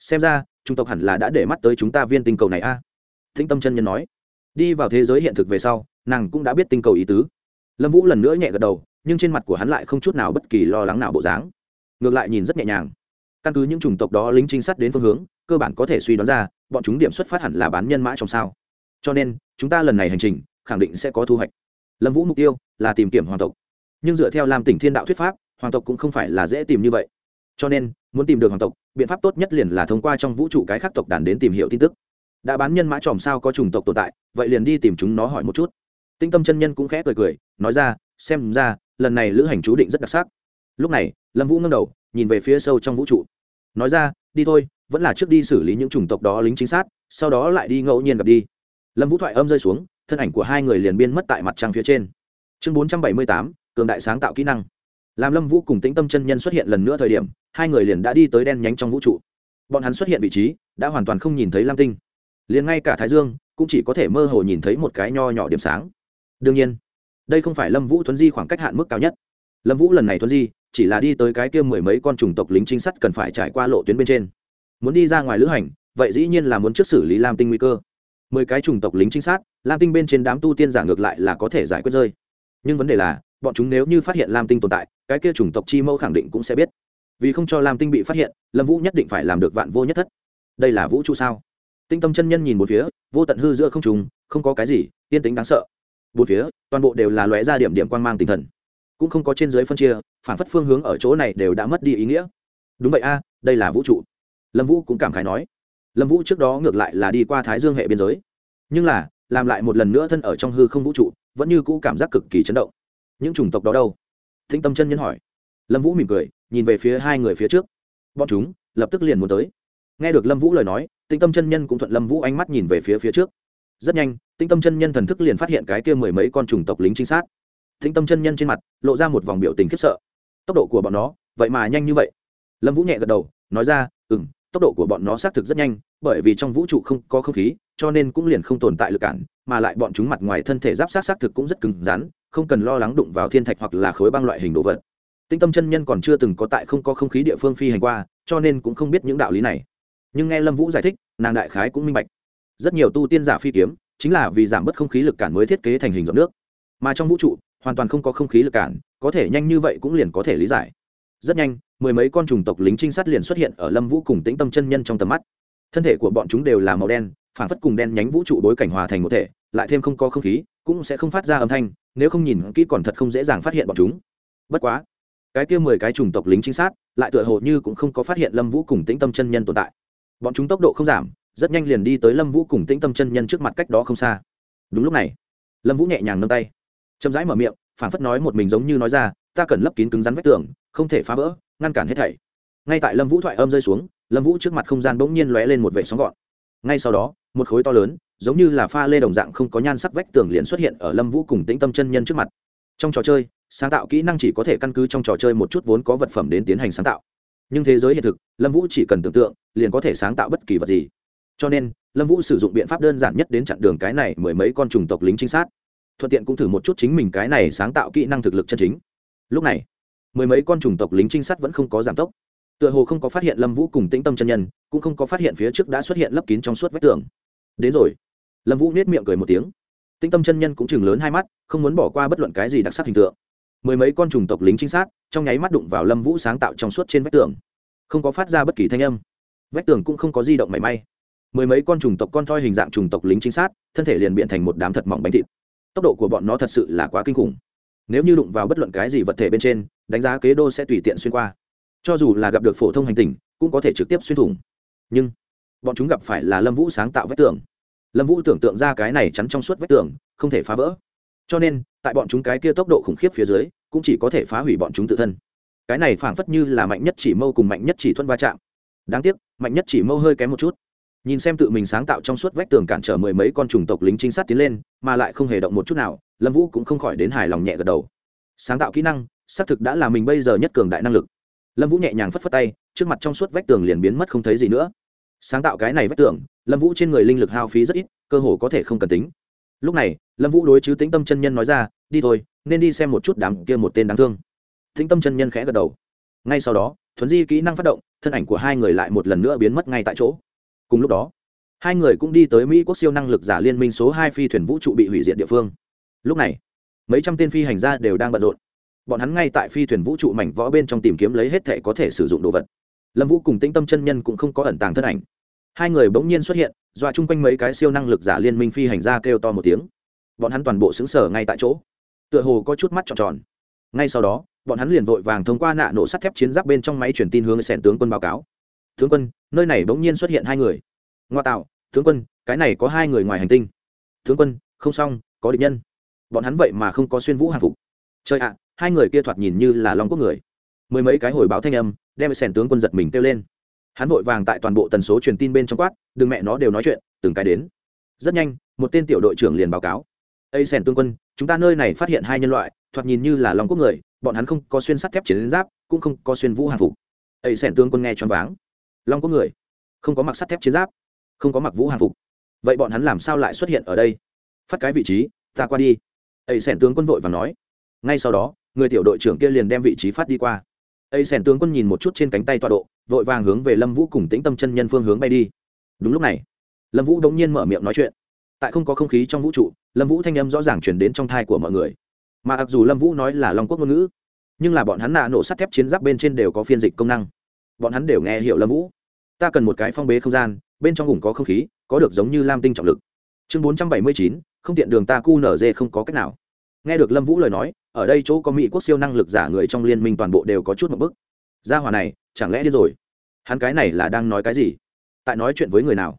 Xem ra trung tộc hẳn là đã để mắt tới chúng ta viên tinh cầu này a. À? thính tâm chân nhân nói. Đi vào thế giới hiện thực về sau, nàng cũng đã biết tinh cầu ý tứ. Lâm vũ lần nữa nhẹ gật đầu, nhưng trên mặt của hắn lại không chút nào bất kỳ lo lắng nào bộ dáng. Ngược lại nhìn rất nhẹ nhàng. Căn cứ những chủng tộc đó lính trinh sát đến phương hướng, cơ bản có thể suy đoán ra, bọn chúng điểm xuất phát hẳn là bán nhân mã trong sao. Cho nên, chúng ta lần này hành trình, khẳng định sẽ có thu hoạch. Lâm vũ mục tiêu là tìm kiếm hoàng tộc. Nhưng dựa theo làm tỉnh thiên đạo thuyết pháp, hoàng tộc cũng không phải là dễ tìm như vậy cho nên, muốn tìm được hoàng tộc, biện pháp tốt nhất liền là thông qua trong vũ trụ cái khác tộc đàn đến tìm hiểu tin tức. Đã bán nhân mã tròm sao có chủng tộc tồn tại, vậy liền đi tìm chúng nó hỏi một chút. Tinh tâm chân nhân cũng khẽ cười cười, nói ra, xem ra, lần này lữ hành chú định rất đặc sắc. Lúc này, lâm vũ ngâm đầu, nhìn về phía sâu trong vũ trụ. Nói ra, đi thôi, vẫn là trước đi xử lý những chủng tộc đó lính chính sát sau đó lại đi ngẫu nhiên gặp đi. Lâm vũ thoại âm rơi xuống, thân ảnh của hai người liền biên mất tại mặt trăng phía trên. Chương bốn trăm bảy mươi tám, cường đại sáng tạo kỹ năng làm lâm vũ cùng tĩnh tâm chân nhân xuất hiện lần nữa thời điểm, hai người liền đã đi tới đen nhánh trong vũ trụ. Bọn hắn xuất hiện vị trí, đã hoàn toàn không nhìn thấy lam tinh. Liền ngay cả thái dương, cũng chỉ có thể mơ hồ nhìn thấy một cái nho nhỏ điểm sáng. Đương nhiên, đây không phải lâm vũ thuấn di khoảng cách hạn mức cao nhất. Lâm vũ lần này thuấn di, chỉ là đi tới cái kia mười mấy con chủng tộc lính trinh sát cần phải trải qua lộ tuyến bên trên. Muốn đi ra ngoài lữ hành, vậy dĩ nhiên là muốn trước xử lý lam tinh nguy cơ. Mười cái chủng tộc lính trinh sát, lam tinh bên trên đám tu tiên giả ngược lại là có thể giải quyết rơi. Nhưng vấn đề là, bọn chúng nếu như phát hiện lam tinh tồn tại cái kia chủng tộc chi mâu khẳng định cũng sẽ biết. Vì không cho lam tinh bị phát hiện, lâm vũ nhất định phải làm được vạn vô nhất thất. Đây là vũ trụ sao? Tinh tâm chân nhân nhìn một phía, vô tận hư giữa không trùng không có cái gì, yên tính đáng sợ. Bốn phía, toàn bộ đều là lóe ra điểm điểm quan mang tinh thần. Cũng không có trên dưới phân chia, phản phất phương hướng ở chỗ này đều đã mất đi ý nghĩa. Đúng vậy a, đây là vũ trụ. Lâm vũ cũng cảm khái nói. Lâm vũ trước đó ngược lại là đi qua thái dương hệ biên giới. Nhưng là, làm lại một lần nữa thân ở trong hư không vũ trụ, vẫn như cũ cảm giác cực kỳ chấn động. Những chủng tộc đó đâu? Thinh tâm chân nhân hỏi. Lâm vũ mỉm cười, nhìn về phía hai người phía trước. Bọn chúng lập tức liền muốn tới. Nghe được lâm vũ lời nói tĩnh tâm chân nhân cũng thuận lâm vũ ánh mắt nhìn về phía phía trước. Rất nhanh tĩnh tâm chân nhân thần thức liền phát hiện cái kia mười mấy con trùng tộc lính trinh sát. Tĩnh tâm chân nhân trên mặt lộ ra một vòng biểu tình khiếp sợ. Tốc độ của bọn nó, vậy mà nhanh như vậy. Lâm vũ nhẹ gật đầu, nói ra ừ m tốc độ của bọn nó xác thực rất nhanh, bởi vì trong vũ trụ không có không khí, cho nên cũng liền không tồn tại lực cản, mà lại bọn chúng mặt ngoài thân thể giáp sát xác thực cũng rất cứng rắn không cần lo lắng đụng vào thiên thạch hoặc là khối băng loại hình đồ vật. Tinh tâm chân nhân còn chưa từng có tại không có không khí địa phương phi hành qua, cho nên cũng không biết những đạo lý này. Nhưng nghe lâm vũ giải thích, nàng đại khái cũng minh bạch. Rất nhiều tu tiên giả phi kiếm, chính là vì giảm bớt không khí lực cản mới thiết kế thành hình giọt nước. Mà trong vũ trụ, hoàn toàn không có không khí lực cản, có thể nhanh như vậy cũng liền có thể lý giải. Rất nhanh, mười mấy con trùng tộc lính trinh sát liền xuất hiện ở lâm vũ cùng tĩnh tâm chân nhân trong tầm mắt. Thân thể của bọn chúng đều là màu đen, phản phất cùng đen nhánh vũ trụ bối cảnh hòa thành một thể, lại thêm không có không khí, cũng sẽ không phát ra âm thanh nếu không nhìn kỹ còn thật không dễ dàng phát hiện bọn chúng. Bất quá, cái kia mười cái chủng tộc lính chính xác lại tựa hồ như cũng không có phát hiện lâm vũ cùng tĩnh tâm chân nhân tồn tại. Bọn chúng tốc độ không giảm, rất nhanh liền đi tới lâm vũ cùng tĩnh tâm chân nhân trước mặt cách đó không xa. Đúng lúc này, lâm vũ nhẹ nhàng nâng tay, chậm rãi mở miệng phản phất nói một mình giống như nói ra, ta cần lấp kín cứng rắn vách tường, không thể phá vỡ, ngăn cản hết thảy. Ngay tại lâm vũ thoại âm rơi xuống, lâm vũ trước mặt không gian bỗng nhiên lóe lên một vệ sóng gọn. Ngay sau đó, một khối to lớn giống như là pha lê đồng dạng không có nhan sắc vách tường liền xuất hiện ở lâm vũ cùng tĩnh tâm chân nhân trước mặt. Trong trò chơi, sáng tạo kỹ năng chỉ có thể căn cứ trong trò chơi một chút vốn có vật phẩm đến tiến hành sáng tạo. Nhưng thế giới hiện thực, lâm vũ chỉ cần tưởng tượng, liền có thể sáng tạo bất kỳ vật gì. Cho nên, lâm vũ sử dụng biện pháp đơn giản nhất đến chặn đường cái này mười mấy con trùng tộc lính trinh sát. Thuận tiện cũng thử một chút chính mình cái này sáng tạo kỹ năng thực lực chân chính. Lúc này, mười mấy con trùng tộc lính trinh sát vẫn không có giảm tốc. Tựa hồ không có phát hiện lâm vũ cùng tĩnh tâm chân nhân, cũng không có phát hiện phía trước đã xuất hiện lấp kín trong suốt vách tường đến rồi. Lâm vũ nết miệng cười một tiếng. Tĩnh tâm chân nhân cũng chừng lớn hai mắt, không muốn bỏ qua bất luận cái gì đặc sắc hình tượng. Mười mấy con trùng tộc lính trinh sát, trong nháy mắt đụng vào lâm vũ sáng tạo trong suốt trên vách tường. Không có phát ra bất kỳ thanh âm. Vách tường cũng không có di động mảy may. Mười mấy con trùng tộc con thoi hình dạng trùng tộc lính trinh sát, thân thể liền biện thành một đám thật mỏng bánh thịt. Tốc độ của bọn nó thật sự là quá kinh khủng. Nếu như đụng vào bất luận cái gì vật thể bên trên, đánh giá kế đô sẽ tùy tiện xuyên qua. Cho dù là gặp được phổ thông hành tình cũng có thể trực tiếp xuyên thủng. Nhưng bọn chúng gặp phải là lâm vũ sáng tạo vách tường. Lâm vũ tưởng tượng ra cái này chắn trong suốt vách tường, không thể phá vỡ. Cho nên, tại bọn chúng cái kia tốc độ khủng khiếp phía dưới, cũng chỉ có thể phá hủy bọn chúng tự thân. Cái này phảng phất như là mạnh nhất chỉ mâu cùng mạnh nhất chỉ thuận va chạm. Đáng tiếc, mạnh nhất chỉ mâu hơi kém một chút. Nhìn xem tự mình sáng tạo trong suốt vách tường cản trở mười mấy con trùng tộc lính trinh sát tiến lên, mà lại không hề động một chút nào, lâm vũ cũng không khỏi đến hài lòng nhẹ gật đầu. Sáng tạo kỹ năng, xác thực đã là mình bây giờ nhất cường đại năng lực. Lâm vũ nhẹ nhàng phất phất tay, trước mặt trong suốt vách tường liền biến mất không thấy gì nữa sáng tạo cái này vách tường, lâm vũ trên người linh lực hao phí rất ít, cơ hồ có thể không cần tính. Lúc này, lâm vũ đối chứ tĩnh tâm chân nhân nói ra, đi thôi, nên đi xem một chút đám kia một tên đáng thương. Tĩnh tâm chân nhân khẽ gật đầu. Ngay sau đó thuấn di kỹ năng phát động, thân ảnh của hai người lại một lần nữa biến mất ngay tại chỗ. Cùng lúc đó, hai người cũng đi tới mỹ quốc siêu năng lực giả liên minh số hai phi thuyền vũ trụ bị hủy diệt địa phương. Lúc này, mấy trăm tên phi hành gia đều đang bận rộn. Bọn hắn ngay tại phi thuyền vũ trụ mảnh võ bên trong tìm kiếm lấy hết thể có thể sử dụng đồ vật. Lâm vũ cùng tĩnh tâm chân nhân cũng không có ẩn tàng thân ảnh hai người bỗng nhiên xuất hiện, dọa chung quanh mấy cái siêu năng lực giả liên minh phi hành gia kêu to một tiếng. Bọn hắn toàn bộ xứng sở ngay tại chỗ. Tựa hồ có chút mắt tròn tròn. Ngay sau đó, bọn hắn liền vội vàng thông qua nạ nổ sắt thép chiến giáp bên trong máy truyền tin hướng sẻn tướng quân báo cáo. Tướng quân, nơi này bỗng nhiên xuất hiện hai người. Ngoa tạo, tướng quân, cái này có hai người ngoài hành tinh. Tướng quân, không xong, có địch nhân. Bọn hắn vậy mà không có xuyên vũ hàng phục. Trời ạ, hai người kia thoạt nhìn như là long quốc người. Mười mấy cái hồi báo thanh âm, đem sẻn tướng quân giật mình kêu lên hắn vội vàng tại toàn bộ tần số truyền tin bên trong quát, đừng mẹ nó đều nói chuyện, từng cái đến. Rất nhanh, một tên tiểu đội trưởng liền báo cáo. Ây sèn tướng quân, chúng ta nơi này phát hiện hai nhân loại, thoạt nhìn như là long quốc người, bọn hắn không có xuyên sắt thép chiến giáp, cũng không có xuyên vũ hàng phục. Ây sèn tướng quân nghe choáng váng. Long quốc người? Không có mặc sắt thép chiến giáp, không có mặc vũ hàng phục. Vậy bọn hắn làm sao lại xuất hiện ở đây? Phát cái vị trí, ta qua đi. Ây sèn tướng quân vội và nói. Ngay sau đó, người tiểu đội trưởng kia liền đem vị trí phát đi qua ây sẻn tướng quân nhìn một chút trên cánh tay tọa độ, vội vàng hướng về lâm vũ cùng tĩnh tâm chân nhân phương hướng bay đi. Đúng lúc này, lâm vũ đống nhiên mở miệng nói chuyện. Tại không có không khí trong vũ trụ, lâm vũ thanh âm rõ ràng chuyển đến trong thai của mọi người. Mà mặc dù lâm vũ nói là long quốc ngôn ngữ, nhưng là bọn hắn nạ nổ sắt thép chiến giáp bên trên đều có phiên dịch công năng. Bọn hắn đều nghe hiểu lâm vũ. Ta cần một cái phong bế không gian, bên trong vùng có không khí, có được giống như lam tinh trọng lực. Chương bốn trăm bảy mươi chín, không tiện đường ta cu nở dê không có cách nào. Nghe được lâm vũ lời nói ở đây chỗ có mỹ quốc siêu năng lực giả người trong liên minh toàn bộ đều có chút một bức. Gia hòa này, chẳng lẽ đi rồi? Hắn cái này là đang nói cái gì? Tại nói chuyện với người nào?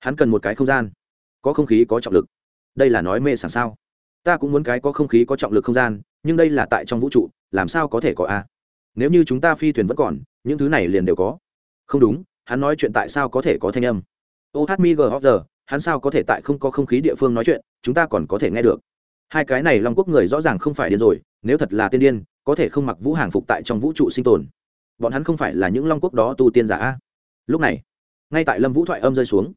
Hắn cần một cái không gian. Có không khí, có trọng lực. Đây là nói mê sảng sao? Ta cũng muốn cái có không khí, có trọng lực không gian, nhưng đây là tại trong vũ trụ, làm sao có thể có a? Nếu như chúng ta phi thuyền vẫn còn, những thứ này liền đều có. Không đúng, hắn nói chuyện tại sao có thể có thanh âm? Ô hát mi g giờ, hắn sao có thể tại không có không khí địa phương nói chuyện, chúng ta còn có thể nghe được hai cái này long quốc người rõ ràng không phải điên rồi, nếu thật là tiên điên, có thể không mặc vũ hàng phục tại trong vũ trụ sinh tồn. Bọn hắn không phải là những long quốc đó tu tiên giả lúc này, ngay tại lâm vũ thoại âm rơi xuống,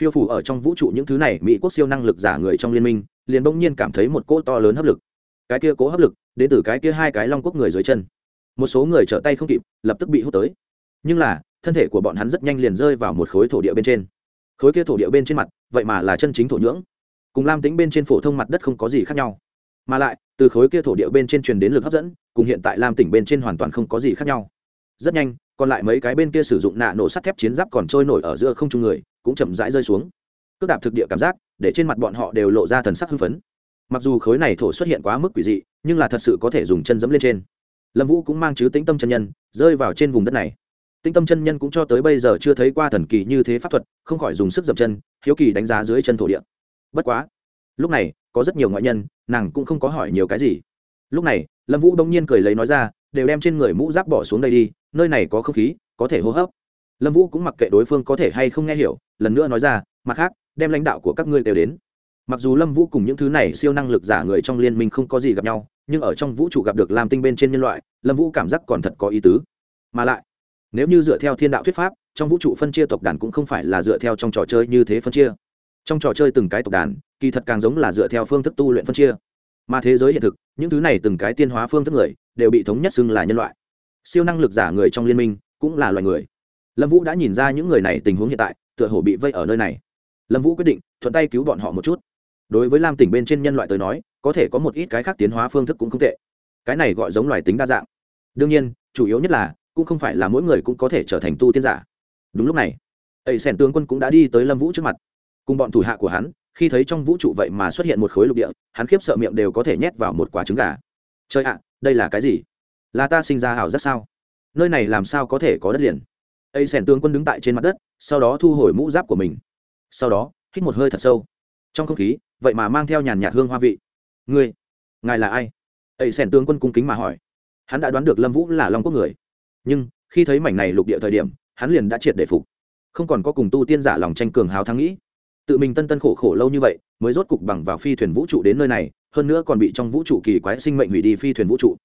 phiêu phủ ở trong vũ trụ những thứ này mỹ quốc siêu năng lực giả người trong liên minh, liền bỗng nhiên cảm thấy một cỗ to lớn hấp lực. Cái kia cố hấp lực, đến từ cái kia hai cái long quốc người dưới chân. Một số người trở tay không kịp, lập tức bị hút tới. Nhưng là, thân thể của bọn hắn rất nhanh liền rơi vào một khối thổ địa bên trên. Khối kia thổ địa bên trên mặt, vậy mà là chân chính thổ nhưỡng cùng lam tính bên trên phổ thông mặt đất không có gì khác nhau. Mà lại, từ khối kia thổ địa bên trên truyền đến lực hấp dẫn, cùng hiện tại lam tỉnh bên trên hoàn toàn không có gì khác nhau. Rất nhanh, còn lại mấy cái bên kia sử dụng nạ nổ sắt thép chiến giáp còn trôi nổi ở giữa không trung người, cũng chậm rãi rơi xuống. Cước đạp thực địa cảm giác, để trên mặt bọn họ đều lộ ra thần sắc hưng phấn. Mặc dù khối này thổ xuất hiện quá mức quỷ dị, nhưng là thật sự có thể dùng chân dẫm lên trên. Lâm vũ cũng mang chứ tĩnh tâm chân nhân, rơi vào trên vùng đất này. Tĩnh tâm chân nhân cũng cho tới bây giờ chưa thấy qua thần kỳ như thế pháp thuật, không khỏi dùng sức dập chân, hiếu kỳ đánh giá dưới chân thổ địa bất quá, lúc này, có rất nhiều ngoại nhân, nàng cũng không có hỏi nhiều cái gì. Lúc này, lâm vũ đông nhiên cười lấy nói ra, đều đem trên người mũ giáp bỏ xuống đây đi, nơi này có không khí, có thể hô hấp. Lâm vũ cũng mặc kệ đối phương có thể hay không nghe hiểu, lần nữa nói ra, mặt khác, đem lãnh đạo của các ngươi đều đến. Mặc dù lâm vũ cùng những thứ này siêu năng lực giả người trong liên minh không có gì gặp nhau, nhưng ở trong vũ trụ gặp được làm tinh bên trên nhân loại, lâm vũ cảm giác còn thật có ý tứ. Mà lại, nếu như dựa theo thiên đạo thuyết pháp, trong vũ trụ phân chia tộc đàn cũng không phải là dựa theo trong trò chơi như thế phân chia trong trò chơi từng cái tộc đàn, kỳ thật càng giống là dựa theo phương thức tu luyện phân chia. Mà thế giới hiện thực, những thứ này từng cái tiên hóa phương thức người, đều bị thống nhất xưng là nhân loại. Siêu năng lực giả người trong liên minh, cũng là loài người. Lâm vũ đã nhìn ra những người này tình huống hiện tại, tựa hồ bị vây ở nơi này. Lâm vũ quyết định, thuận tay cứu bọn họ một chút. Đối với lam tỉnh bên trên nhân loại tới nói, có thể có một ít cái khác tiến hóa phương thức cũng không tệ. Cái này gọi giống loài tính đa dạng. Đương nhiên, chủ yếu nhất là, cũng không phải là mỗi người cũng có thể trở thành tu tiên giả. Đúng lúc này ấy sẻn tướng quân cũng đã đi tới lâm vũ trước mặt cùng bọn thủ hạ của hắn, khi thấy trong vũ trụ vậy mà xuất hiện một khối lục địa, hắn khiếp sợ miệng đều có thể nhét vào một quả trứng gà. Chơi ạ, đây là cái gì? Là ta sinh ra hảo rất sao? Nơi này làm sao có thể có đất liền? Ây sẻn tướng quân đứng tại trên mặt đất, sau đó thu hồi mũ giáp của mình. Sau đó, hít một hơi thật sâu. Trong không khí, vậy mà mang theo nhàn nhạt hương hoa vị. Ngươi, ngài là ai? Ây sẻn tướng quân cung kính mà hỏi. Hắn đã đoán được lâm vũ là long quốc người. Nhưng, khi thấy mảnh này lục địa thời điểm, hắn liền đã triệt để phục. Không còn có cùng tu tiên giả lòng tranh cường hào thắng nghĩ tự mình tân tân khổ khổ lâu như vậy, mới rốt cục bằng vào phi thuyền vũ trụ đến nơi này, hơn nữa còn bị trong vũ trụ kỳ quái sinh mệnh hủy đi phi thuyền vũ trụ.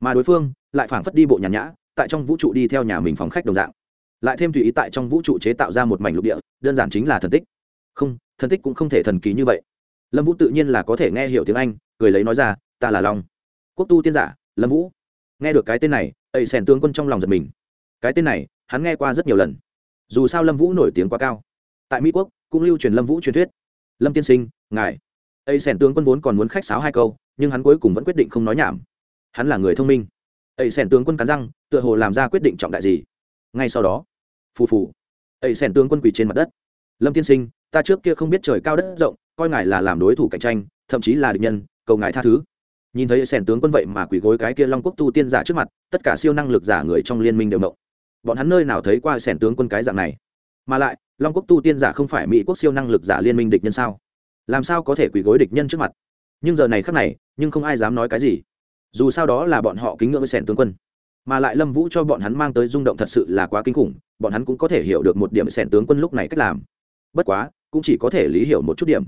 Mà đối phương lại phảng phất đi bộ nhàn nhã, tại trong vũ trụ đi theo nhà mình phòng khách đồng dạng. Lại thêm tùy ý tại trong vũ trụ chế tạo ra một mảnh lục địa, đơn giản chính là thần tích. Không, thần tích cũng không thể thần kỳ như vậy. Lâm vũ tự nhiên là có thể nghe hiểu tiếng anh, cười lấy nói ra, ta là long. Quốc tu tiên giả, lâm vũ. Nghe được cái tên này ậy sèn tướng quân trong lòng giật mình. Cái tên này, hắn nghe qua rất nhiều lần. Dù sao lâm vũ nổi tiếng quá cao. Tại mỹ quốc cũng lưu truyền lâm vũ truyền thuyết. Lâm tiên sinh, ngài. Ây sẻn tướng quân vốn còn muốn khách sáo hai câu, nhưng hắn cuối cùng vẫn quyết định không nói nhảm. Hắn là người thông minh. Ây sẻn tướng quân cắn răng, tựa hồ làm ra quyết định trọng đại gì. Ngay sau đó, phù phù. Ây sẻn tướng quân quỳ trên mặt đất. Lâm tiên sinh, ta trước kia không biết trời cao đất rộng, coi ngài là làm đối thủ cạnh tranh, thậm chí là địch nhân, cầu ngài tha thứ. Nhìn thấy sẻn tướng quân vậy mà quỳ gối cái kia long quốc tu tiên giả trước mặt, tất cả siêu năng lực giả người trong liên minh đều động. Bọn hắn nơi nào thấy qua sẻn tướng quân cái dạng này? Mà lại, long quốc tu tiên giả không phải mỹ quốc siêu năng lực giả liên minh địch nhân sao? Làm sao có thể quỳ gối địch nhân trước mặt? Nhưng giờ này khác này, nhưng không ai dám nói cái gì. Dù sao đó là bọn họ kính ngưỡng với sẻn tướng quân. Mà lại lâm vũ cho bọn hắn mang tới rung động thật sự là quá kinh khủng, bọn hắn cũng có thể hiểu được một điểm sẻn tướng quân lúc này cách làm. Bất quá, cũng chỉ có thể lý hiểu một chút điểm.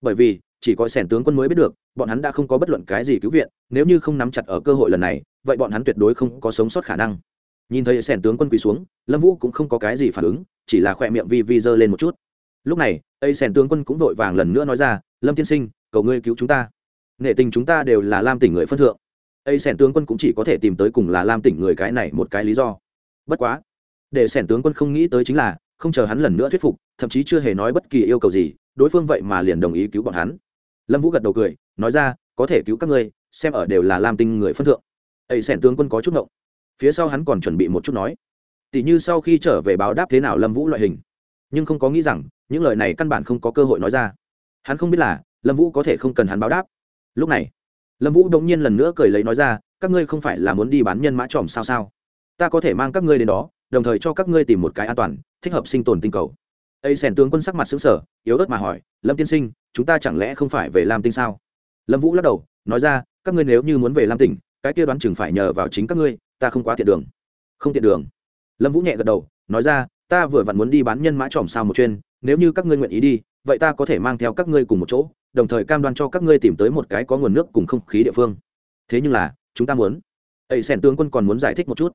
Bởi vì, chỉ có sẻn tướng quân mới biết được, bọn hắn đã không có bất luận cái gì cứu viện, nếu như không nắm chặt ở cơ hội lần này, vậy bọn hắn tuyệt đối không có sống sót khả năng nhìn thấy sẻn tướng quân quỳ xuống, lâm vũ cũng không có cái gì phản ứng, chỉ là khỏe miệng vi vi giơ lên một chút. Lúc này ây sẻn tướng quân cũng vội vàng lần nữa nói ra, lâm tiên sinh, cầu ngươi cứu chúng ta. Nghệ tình chúng ta đều là lam tỉnh người phân thượng. Ây sẻn tướng quân cũng chỉ có thể tìm tới cùng là lam tỉnh người cái này một cái lý do. Bất quá, để sẻn tướng quân không nghĩ tới chính là, không chờ hắn lần nữa thuyết phục, thậm chí chưa hề nói bất kỳ yêu cầu gì, đối phương vậy mà liền đồng ý cứu bọn hắn. Lâm vũ gật đầu cười, nói ra, có thể cứu các ngươi, xem ở đều là lam tinh người phân thượng. Ây sẻn tướng quân có chút ngộng phía sau hắn còn chuẩn bị một chút nói, tỉ như sau khi trở về báo đáp thế nào lâm vũ loại hình. Nhưng không có nghĩ rằng, những lời này căn bản không có cơ hội nói ra. Hắn không biết là, lâm vũ có thể không cần hắn báo đáp. Lúc này, lâm vũ đ ỗ n g nhiên lần nữa cười lấy nói ra, các ngươi không phải là muốn đi bán nhân mã tròm sao sao? Ta có thể mang các ngươi đến đó, đồng thời cho các ngươi tìm một cái an toàn, thích hợp sinh tồn tinh cầu. Ấy sẻn tướng quân sắc mặt xứng sở yếu ớt mà hỏi, lâm tiên sinh, chúng ta chẳng lẽ không phải về lam tinh sao? Lâm vũ lắc đầu, nói ra, các ngươi nếu như muốn về lam tỉnh cái kia đoán chừng phải nhờ vào chính các ngươi ta không quá tiện đường. Không tiện đường. Lâm vũ nhẹ gật đầu, nói ra, ta vừa vặn muốn đi bán nhân mã tròm sao một chuyên, nếu như các ngươi nguyện ý đi, vậy ta có thể mang theo các ngươi cùng một chỗ, đồng thời cam đoan cho các ngươi tìm tới một cái có nguồn nước cùng không khí địa phương. Thế nhưng là, chúng ta muốn. Ấy sẻn tướng quân còn muốn giải thích một chút.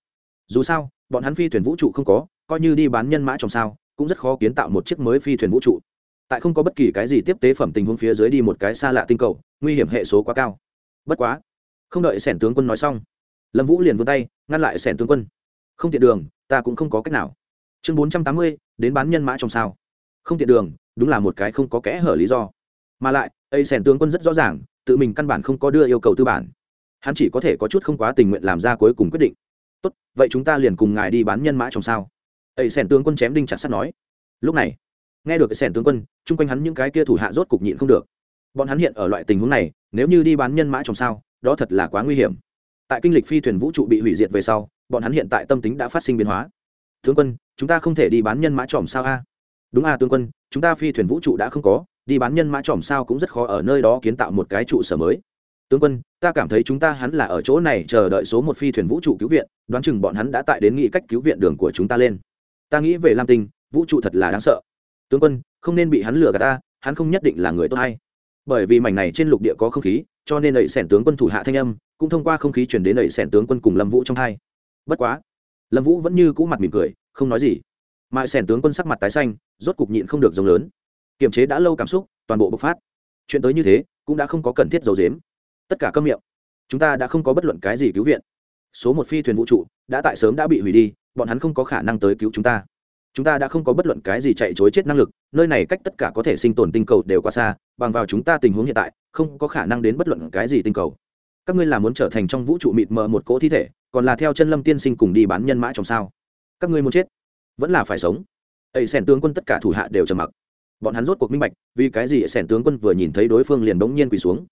Dù sao, bọn hắn phi thuyền vũ trụ không có, coi như đi bán nhân mã tròm sao, cũng rất khó kiến tạo một chiếc mới phi thuyền vũ trụ. Tại không có bất kỳ cái gì tiếp tế phẩm tình huống phía dưới đi một cái xa lạ tinh cầu, nguy hiểm hệ số quá cao. Bất quá. Không đợi sẻn tướng quân nói xong lâm vũ liền vươn tay, ngăn lại sẻn tướng quân. Không tiện đường, ta cũng không có cách nào. Chương bốn trăm tám mươi, đến bán nhân mã trong sao. Không tiện đường, đúng là một cái không có kẽ hở lý do. Mà lại, ấy sẻn tướng quân rất rõ ràng, tự mình căn bản không có đưa yêu cầu tư bản. Hắn chỉ có thể có chút không quá tình nguyện làm ra cuối cùng quyết định. Tốt, vậy chúng ta liền cùng ngài đi bán nhân mã trong sao. Ấy sẻn tướng quân chém đinh chặt sắt nói. Lúc này, nghe được sẻn tướng quân, chung quanh hắn những cái kia thủ hạ rốt cục nhịn không được. Bọn hắn hiện ở loại tình huống này, nếu như đi bán nhân mã trong sao, đó thật là quá nguy hiểm tại kinh lịch phi thuyền vũ trụ bị hủy diệt về sau, bọn hắn hiện tại tâm tính đã phát sinh biến hóa. Tướng quân, chúng ta không thể đi bán nhân mã tròm sao a? Đúng a, tướng quân, chúng ta phi thuyền vũ trụ đã không có, đi bán nhân mã tròm sao cũng rất khó ở nơi đó kiến tạo một cái trụ sở mới. Tướng quân, ta cảm thấy chúng ta hắn là ở chỗ này chờ đợi số một phi thuyền vũ trụ cứu viện, đoán chừng bọn hắn đã tại đến nghị cách cứu viện đường của chúng ta lên. Ta nghĩ về lam tinh, vũ trụ thật là đáng sợ. Tướng quân, không nên bị hắn lừa gạt ta, hắn không nhất định là người tốt hay. Bởi vì mảnh này trên lục địa có không khí, cho nên đẩy sẻn tướng quân thủ hạ thanh âm cũng thông qua không khí chuyển đến đẩy sẻn tướng quân cùng lâm vũ trong hai. Bất quá, lâm vũ vẫn như cũ mặt mỉm cười, không nói gì. Mà sẻn tướng quân sắc mặt tái xanh, rốt cục nhịn không được rồng lớn. Kiềm chế đã lâu cảm xúc, toàn bộ bộc phát. Chuyện tới như thế, cũng đã không có cần thiết giấu dếm tất cả câm miệng. Chúng ta đã không có bất luận cái gì cứu viện. Số một phi thuyền vũ trụ đã tại sớm đã bị hủy đi, bọn hắn không có khả năng tới cứu chúng ta. Chúng ta đã không có bất luận cái gì chạy chối chết năng lực, nơi này cách tất cả có thể sinh tồn tinh cầu đều quá xa, bằng vào chúng ta tình huống hiện tại, không có khả năng đến bất luận cái gì tinh cầu các ngươi là muốn trở thành trong vũ trụ mịt mờ một cỗ thi thể còn là theo chân lâm tiên sinh cùng đi bán nhân mã trong sao? Các ngươi muốn chết vẫn là phải sống. Ấy sẻn tướng quân tất cả thủ hạ đều trầm mặc. Bọn hắn rốt cuộc minh bạch vì cái gì sẻn tướng quân vừa nhìn thấy đối phương liền đống nhiên quỳ xuống.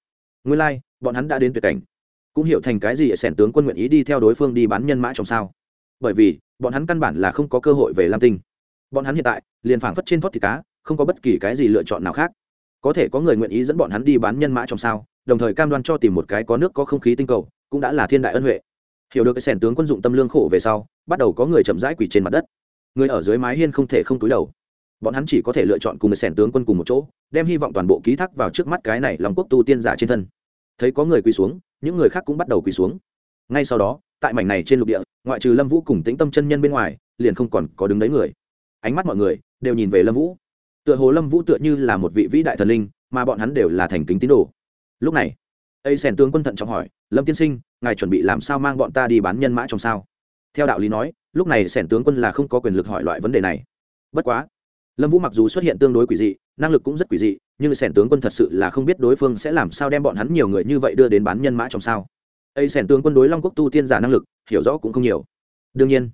Nguyên lai、like, bọn hắn đã đến tuyệt cảnh. Cũng hiểu thành cái gì sẻn tướng quân nguyện ý đi theo đối phương đi bán nhân mã trong sao? Bởi vì bọn hắn căn bản là không có cơ hội về lam tinh. Bọn hắn hiện tại liền phảng phất trên thoát thịt cá không có bất kỳ cái gì lựa chọn nào khác. Có thể có người nguyện ý dẫn bọn hắn đi bán nhân mã trong sao? Đồng thời cam đoan cho tìm một cái có nước có không khí tinh cầu, cũng đã là thiên đại ân huệ. Hiểu được cái sẻn tướng quân dụng tâm lương khổ về sau, bắt đầu có người chậm rãi quỳ trên mặt đất. Người ở dưới mái hiên không thể không túi đầu. Bọn hắn chỉ có thể lựa chọn cùng sẻn tướng quân cùng một chỗ, đem hy vọng toàn bộ ký thác vào trước mắt cái này lòng quốc tu tiên giả trên thân. Thấy có người quỳ xuống, những người khác cũng bắt đầu quỳ xuống. Ngay sau đó, tại mảnh này trên lục địa, ngoại trừ lâm vũ cùng tĩnh tâm chân nhân bên ngoài, liền không còn có đứng đấy người. Ánh mắt mọi người đều nhìn về lâm vũ. Tựa hồ lâm vũ tựa như là một vị vĩ đại thần linh, mà bọn hắn đều là thành kính tín đồ lúc này, ây sẻn tướng quân thận trọng hỏi, lâm tiên sinh, ngài chuẩn bị làm sao mang bọn ta đi bán nhân mã trong sao? Theo đạo lý nói, lúc này sẻn tướng quân là không có quyền lực hỏi loại vấn đề này. Bất quá, lâm vũ mặc dù xuất hiện tương đối quỷ dị, năng lực cũng rất quỷ dị, nhưng sẻn tướng quân thật sự là không biết đối phương sẽ làm sao đem bọn hắn nhiều người như vậy đưa đến bán nhân mã trong sao. Ây sẻn tướng quân đối long quốc tu tiên giả năng lực, hiểu rõ cũng không nhiều. Đương nhiên,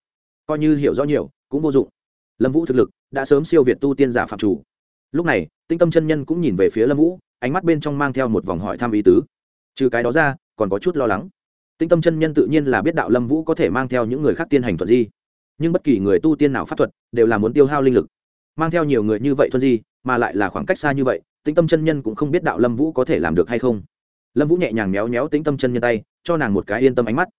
coi như hiểu rõ nhiều, cũng vô dụng. Lâm vũ thực lực đã sớm siêu việt tu tiên giả phạm chủ. Lúc này, tinh tâm chân nhân cũng nhìn về phía lâm vũ ánh mắt bên trong mang theo một vòng hỏi thăm ý tứ. Trừ cái đó ra, còn có chút lo lắng. Tinh tâm chân nhân tự nhiên là biết đạo lâm vũ có thể mang theo những người khác tiên hành thuận di. Nhưng bất kỳ người tu tiên nào pháp thuật, đều là muốn tiêu hao linh lực. Mang theo nhiều người như vậy thuận di, mà lại là khoảng cách xa như vậy, tinh tâm chân nhân cũng không biết đạo lâm vũ có thể làm được hay không. Lâm vũ nhẹ nhàng méo méo tinh tâm chân nhân tay, cho nàng một cái yên tâm ánh mắt.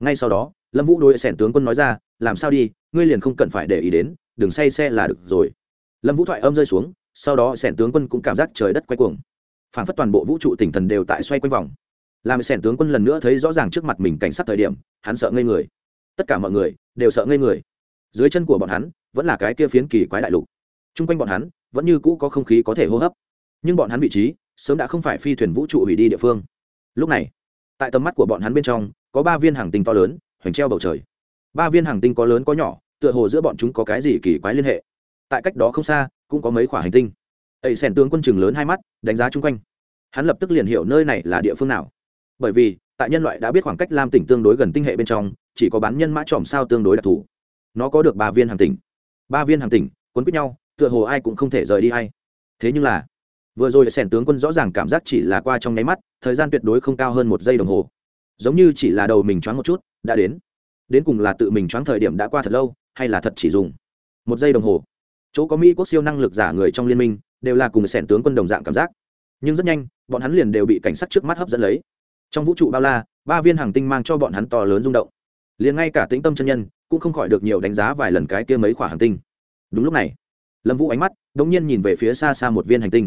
Ngay sau đó, lâm vũ đối sẻn tướng quân nói ra, làm sao đi, ngươi liền không cần phải để ý đến, đừng say xe là được rồi. Lâm vũ thoại âm rơi xuống, sau đó sẻn tướng quân cũng cảm giác trời đất quay cuồng phản phất toàn bộ vũ trụ tỉnh thần đều tại xoay quanh vòng. Làm sẻn tướng quân lần nữa thấy rõ ràng trước mặt mình cảnh sát thời điểm, hắn sợ ngây người. Tất cả mọi người đều sợ ngây người. Dưới chân của bọn hắn vẫn là cái kia phiến kỳ quái đại lục. T r u n g quanh bọn hắn vẫn như cũ có không khí có thể hô hấp. Nhưng bọn hắn vị trí sớm đã không phải phi thuyền vũ trụ hủy đi địa phương. Lúc này, tại tầm mắt của bọn hắn bên trong, có ba viên hàng tinh to lớn, hoành treo bầu trời. Ba viên hàng tinh có lớn có nhỏ, tựa hồ giữa bọn chúng có cái gì kỳ quái liên hệ. Tại cách đó không xa, cũng có mấy khoả hành tinh ẩy sẻn tướng quân chừng lớn hai mắt, đánh giá chung quanh. Hắn lập tức liền hiểu nơi này là địa phương nào. Bởi vì, tại nhân loại đã biết khoảng cách lam tỉnh tương đối gần tinh hệ bên trong, chỉ có bán nhân mã tròm sao tương đối đặc thù. Nó có được ba viên hàng tỉnh. Ba viên hàng tỉnh, quấn quýt nhau, tựa hồ ai cũng không thể rời đi hay. Thế nhưng là, vừa rồi sẻn tướng quân rõ ràng cảm giác chỉ là qua trong nháy mắt, thời gian tuyệt đối không cao hơn một giây đồng hồ. Giống như chỉ là đầu mình choáng một chút, đã đến. Đến cùng là tự mình choáng thời điểm đã qua thật lâu, hay là thật chỉ dùng. Một giây đồng hồ. Chỗ có mỹ quốc siêu năng lực giả người trong liên minh đều là cùng sẻn tướng quân đồng dạng cảm giác. Nhưng rất nhanh, bọn hắn liền đều bị cảnh sát trước mắt hấp dẫn lấy. Trong vũ trụ bao la, ba viên hàng tinh mang cho bọn hắn to lớn rung động. Liền ngay cả tĩnh tâm chân nhân, cũng không khỏi được nhiều đánh giá vài lần cái kia mấy khoả hàng tinh. Đúng lúc này, lâm vũ ánh mắt đ ỗ n g nhiên nhìn về phía xa xa một viên hành tinh.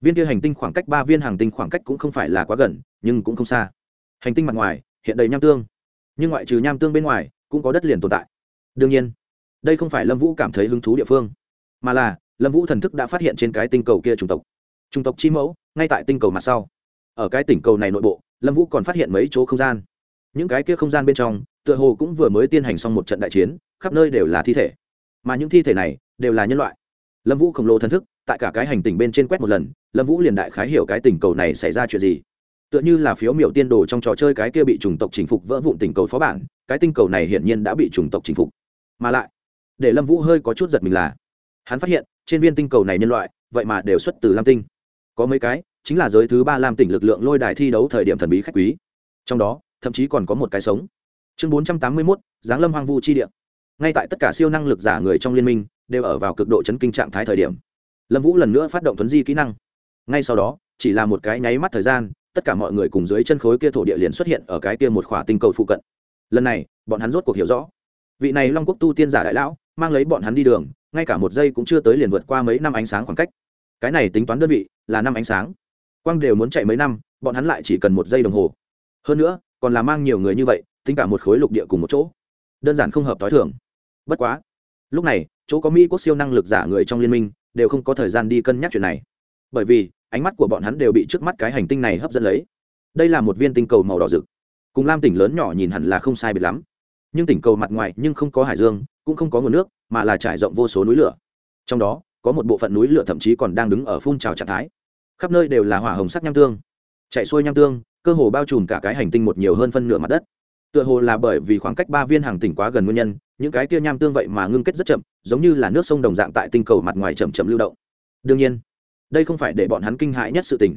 Viên kia hành tinh khoảng cách ba viên hàng tinh khoảng cách cũng không phải là quá gần, nhưng cũng không xa. Hành tinh mặt ngoài, hiện đầy nham tương. Nhưng ngoại trừ nham tương bên ngoài, cũng có đất liền tồn tại. Đương nhiên, đây không phải lâm vũ cảm thấy hứng thú địa phương, mà là lâm vũ thần thức đã phát hiện trên cái tinh cầu kia chủng tộc. Chủng tộc chi mẫu, ngay tại tinh cầu mặt sau. Ở cái tỉnh cầu này nội bộ, lâm vũ còn phát hiện mấy chỗ không gian. Những cái kia không gian bên trong, tựa hồ cũng vừa mới tiến hành xong một trận đại chiến, khắp nơi đều là thi thể. Mà những thi thể này, đều là nhân loại. Lâm vũ khổng lồ thần thức, tại cả cái hành tinh bên trên quét một lần, lâm vũ liền đại khái hiểu cái tình cầu này xảy ra chuyện gì. Tựa như là phiếu miểu tiên đồ trong trò chơi cái kia bị chủng tộc chinh phục vỡ vụn tình cầu phó bản, cái tinh cầu này hiển nhiên đã bị chủng tộc chinh phục. Mà lại, để lâm vũ hơi có chút giật mình là, hắn phát hiện trên viên tinh cầu này nhân loại, vậy mà đều xuất từ lam tinh. Có mấy cái, chính là giới thứ ba lam tỉnh lực lượng lôi đài thi đấu thời điểm thần bí khách quý. Trong đó, thậm chí còn có một cái sống. Chương bốn trăm tám mươi mốt, giáng lâm hoang vu chi địa. Ngay tại tất cả siêu năng lực giả người trong liên minh đều ở vào cực độ chấn kinh trạng thái thời điểm, lâm vũ lần nữa phát động thuấn di kỹ năng. Ngay sau đó, chỉ là một cái nháy mắt thời gian, tất cả mọi người cùng dưới chân khối kia thổ địa liền xuất hiện ở cái kia một khỏa tinh cầu phụ cận. Lần này, bọn hắn rốt cuộc hiểu rõ. Vị này long quốc tu tiên giả đại lão, mang lấy bọn hắn đi đường ngay cả một giây cũng chưa tới liền vượt qua mấy năm ánh sáng khoảng cách. Cái này tính toán đơn vị là năm ánh sáng. Quang đều muốn chạy mấy năm, bọn hắn lại chỉ cần một giây đồng hồ. Hơn nữa, còn là mang nhiều người như vậy, tính cả một khối lục địa cùng một chỗ. Đơn giản không hợp t h o i thường. Bất quá, lúc này, chỗ có mỹ quốc siêu năng lực giả người trong liên minh, đều không có thời gian đi cân nhắc chuyện này. Bởi vì, ánh mắt của bọn hắn đều bị trước mắt cái hành tinh này hấp dẫn lấy. Đây là một viên tinh cầu màu đỏ rực. Cùng lam tỉnh lớn nhỏ nhìn hẳn là không sai biệt lắm. Nhưng tỉnh cầu mặt ngoài nhưng không có hải dương cũng không có nguồn nước, mà là trải rộng vô số núi lửa. Trong đó, có một bộ phận núi lửa thậm chí còn đang đứng ở phun trào trạng thái. Khắp nơi đều là hỏa hồng sắc nham tương. Chạy xuôi nham tương, cơ hồ bao trùm cả cái hành tinh một nhiều hơn phân nửa mặt đất. Tựa hồ là bởi vì khoảng cách ba viên hàng tỉnh quá gần nguyên nhân, những cái tia nham tương vậy mà ngưng kết rất chậm, giống như là nước sông đồng dạng tại tinh cầu mặt ngoài chậm chậm lưu động. Đương nhiên, đây không phải để bọn hắn kinh hãi nhất sự tình.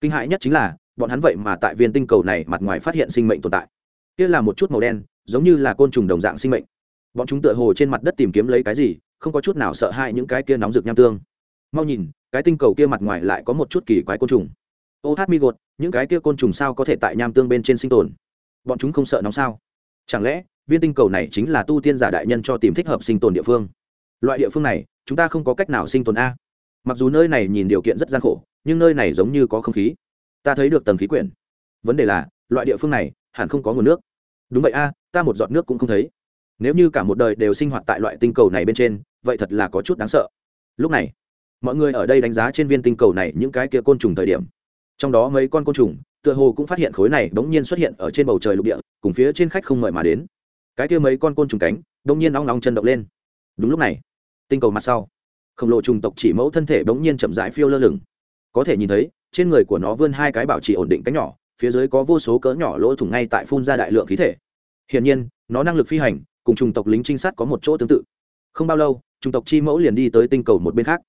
Kinh hãi nhất chính là, bọn hắn vậy mà tại viên tinh cầu này mặt ngoài phát hiện sinh mệnh tồn tại. Kia là một chút màu đen, giống như là côn trùng đồng dạng sinh mệnh bọn chúng tựa hồ trên mặt đất tìm kiếm lấy cái gì, không có chút nào sợ hãi những cái kia nóng rực nham tương. Mau nhìn, cái tinh cầu kia mặt ngoài lại có một chút kỳ quái côn trùng. Ô hát mi gột, những cái kia côn trùng sao có thể tại nham tương bên trên sinh tồn? Bọn chúng không sợ nóng sao? Chẳng lẽ, viên tinh cầu này chính là tu tiên giả đại nhân cho tìm thích hợp sinh tồn địa phương? Loại địa phương này, chúng ta không có cách nào sinh tồn a. Mặc dù nơi này nhìn điều kiện rất gian khổ, nhưng nơi này giống như có không khí. Ta thấy được tầng khí quyển. Vấn đề là, loại địa phương này, hẳn không có nguồn nước. Đúng vậy a, ta một giọt nước cũng không thấy nếu như cả một đời đều sinh hoạt tại loại tinh cầu này bên trên, vậy thật là có chút đáng sợ. Lúc này, mọi người ở đây đánh giá trên viên tinh cầu này những cái kia côn trùng thời điểm. Trong đó mấy con côn trùng, tựa hồ cũng phát hiện khối này bỗng nhiên xuất hiện ở trên bầu trời lục địa, cùng phía trên khách không mời mà đến. Cái kia mấy con côn trùng cánh, bỗng nhiên nóng nóng chân động lên. Đúng lúc này, tinh cầu mặt sau, khổng lồ trùng tộc chỉ mẫu thân thể bỗng nhiên chậm rãi phiêu lơ lửng. Có thể nhìn thấy, trên người của nó vươn hai cái bảo trì ổn định cánh nhỏ, phía dưới có vô số cỡ nhỏ lỗ thủng ngay tại phun ra đại lượng khí thể. Hiển nhiên, nó năng lực phi hành cùng chủng tộc lính trinh sát có một chỗ tương tự. Không bao lâu, chủng tộc chi mẫu liền đi tới tinh cầu một bên khác.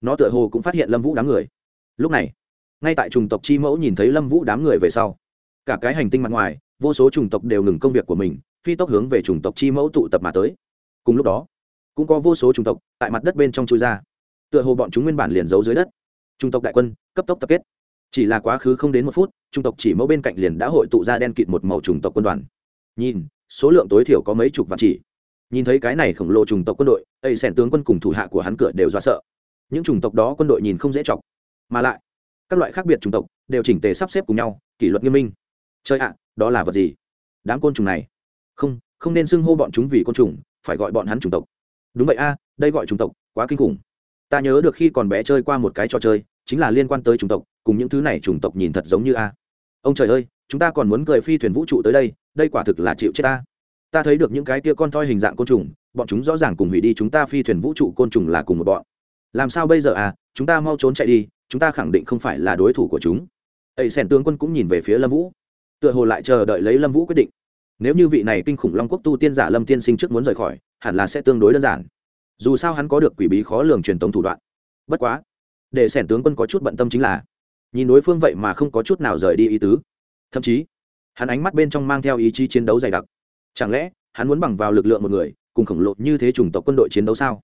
Nó tựa hồ cũng phát hiện lâm vũ đám người. Lúc này, ngay tại chủng tộc chi mẫu nhìn thấy lâm vũ đám người về sau, cả cái hành tinh mặt ngoài, vô số chủng tộc đều ngừng công việc của mình, phi tốc hướng về chủng tộc chi mẫu tụ tập mà tới. Cùng lúc đó, cũng có vô số chủng tộc tại mặt đất bên trong chui ra. Tựa hồ bọn chúng nguyên bản liền giấu dưới đất. Chủng tộc đại quân, cấp tốc tập kết. Chỉ là quá khứ không đến một phút, chủng tộc chỉ mẫu bên cạnh liền đã hội tụ ra đen kịt một màu chủng tộc quân đoàn. Nhìn số lượng tối thiểu có mấy chục vạn chỉ. Nhìn thấy cái này khổng lồ chủng tộc quân đội, ây sẻn tướng quân cùng thủ hạ của hắn cửa đều do sợ. Những chủng tộc đó quân đội nhìn không dễ chọc. Mà lại, các loại khác biệt chủng tộc đều chỉnh tề sắp xếp cùng nhau, kỷ luật nghiêm minh. Chơi ạ, đó là vật gì? Đám côn trùng này. Không không nên xưng hô bọn chúng vì côn trùng, phải gọi bọn hắn chủng tộc. Đúng vậy a, đây gọi chủng tộc, quá kinh khủng. Ta nhớ được khi còn bé chơi qua một cái trò chơi, chính là liên quan tới chủng tộc, cùng những thứ này chủng tộc nhìn thật giống như a. Ông trời ơi chúng ta còn muốn cười phi thuyền vũ trụ tới đây đây quả thực là chịu chết ta. Ta thấy được những cái kia con thoi hình dạng côn trùng, bọn chúng rõ ràng cùng hủy đi chúng ta phi thuyền vũ trụ côn trùng là cùng một bọn. Làm sao bây giờ à? Chúng ta mau trốn chạy đi, chúng ta khẳng định không phải là đối thủ của chúng. Ấy sen tướng quân cũng nhìn về phía lâm vũ. Tựa hồ lại chờ đợi lấy lâm vũ quyết định. Nếu như vị này kinh khủng long quốc tu tiên giả lâm tiên sinh trước muốn rời khỏi, hẳn là sẽ tương đối đơn giản. Dù sao hắn có được quỷ bí khó lường truyền tống thủ đoạn. Bất quá, để sẻn tướng quân có chút bận tâm chính là, nhìn đối phương vậy mà không có chút nào rời đi ý tứ thậm chí hắn ánh mắt bên trong mang theo ý chí chiến đấu dày đặc. Chẳng lẽ hắn muốn bằng vào lực lượng một người, cùng khổng lồ như thế chủng tộc quân đội chiến đấu sao?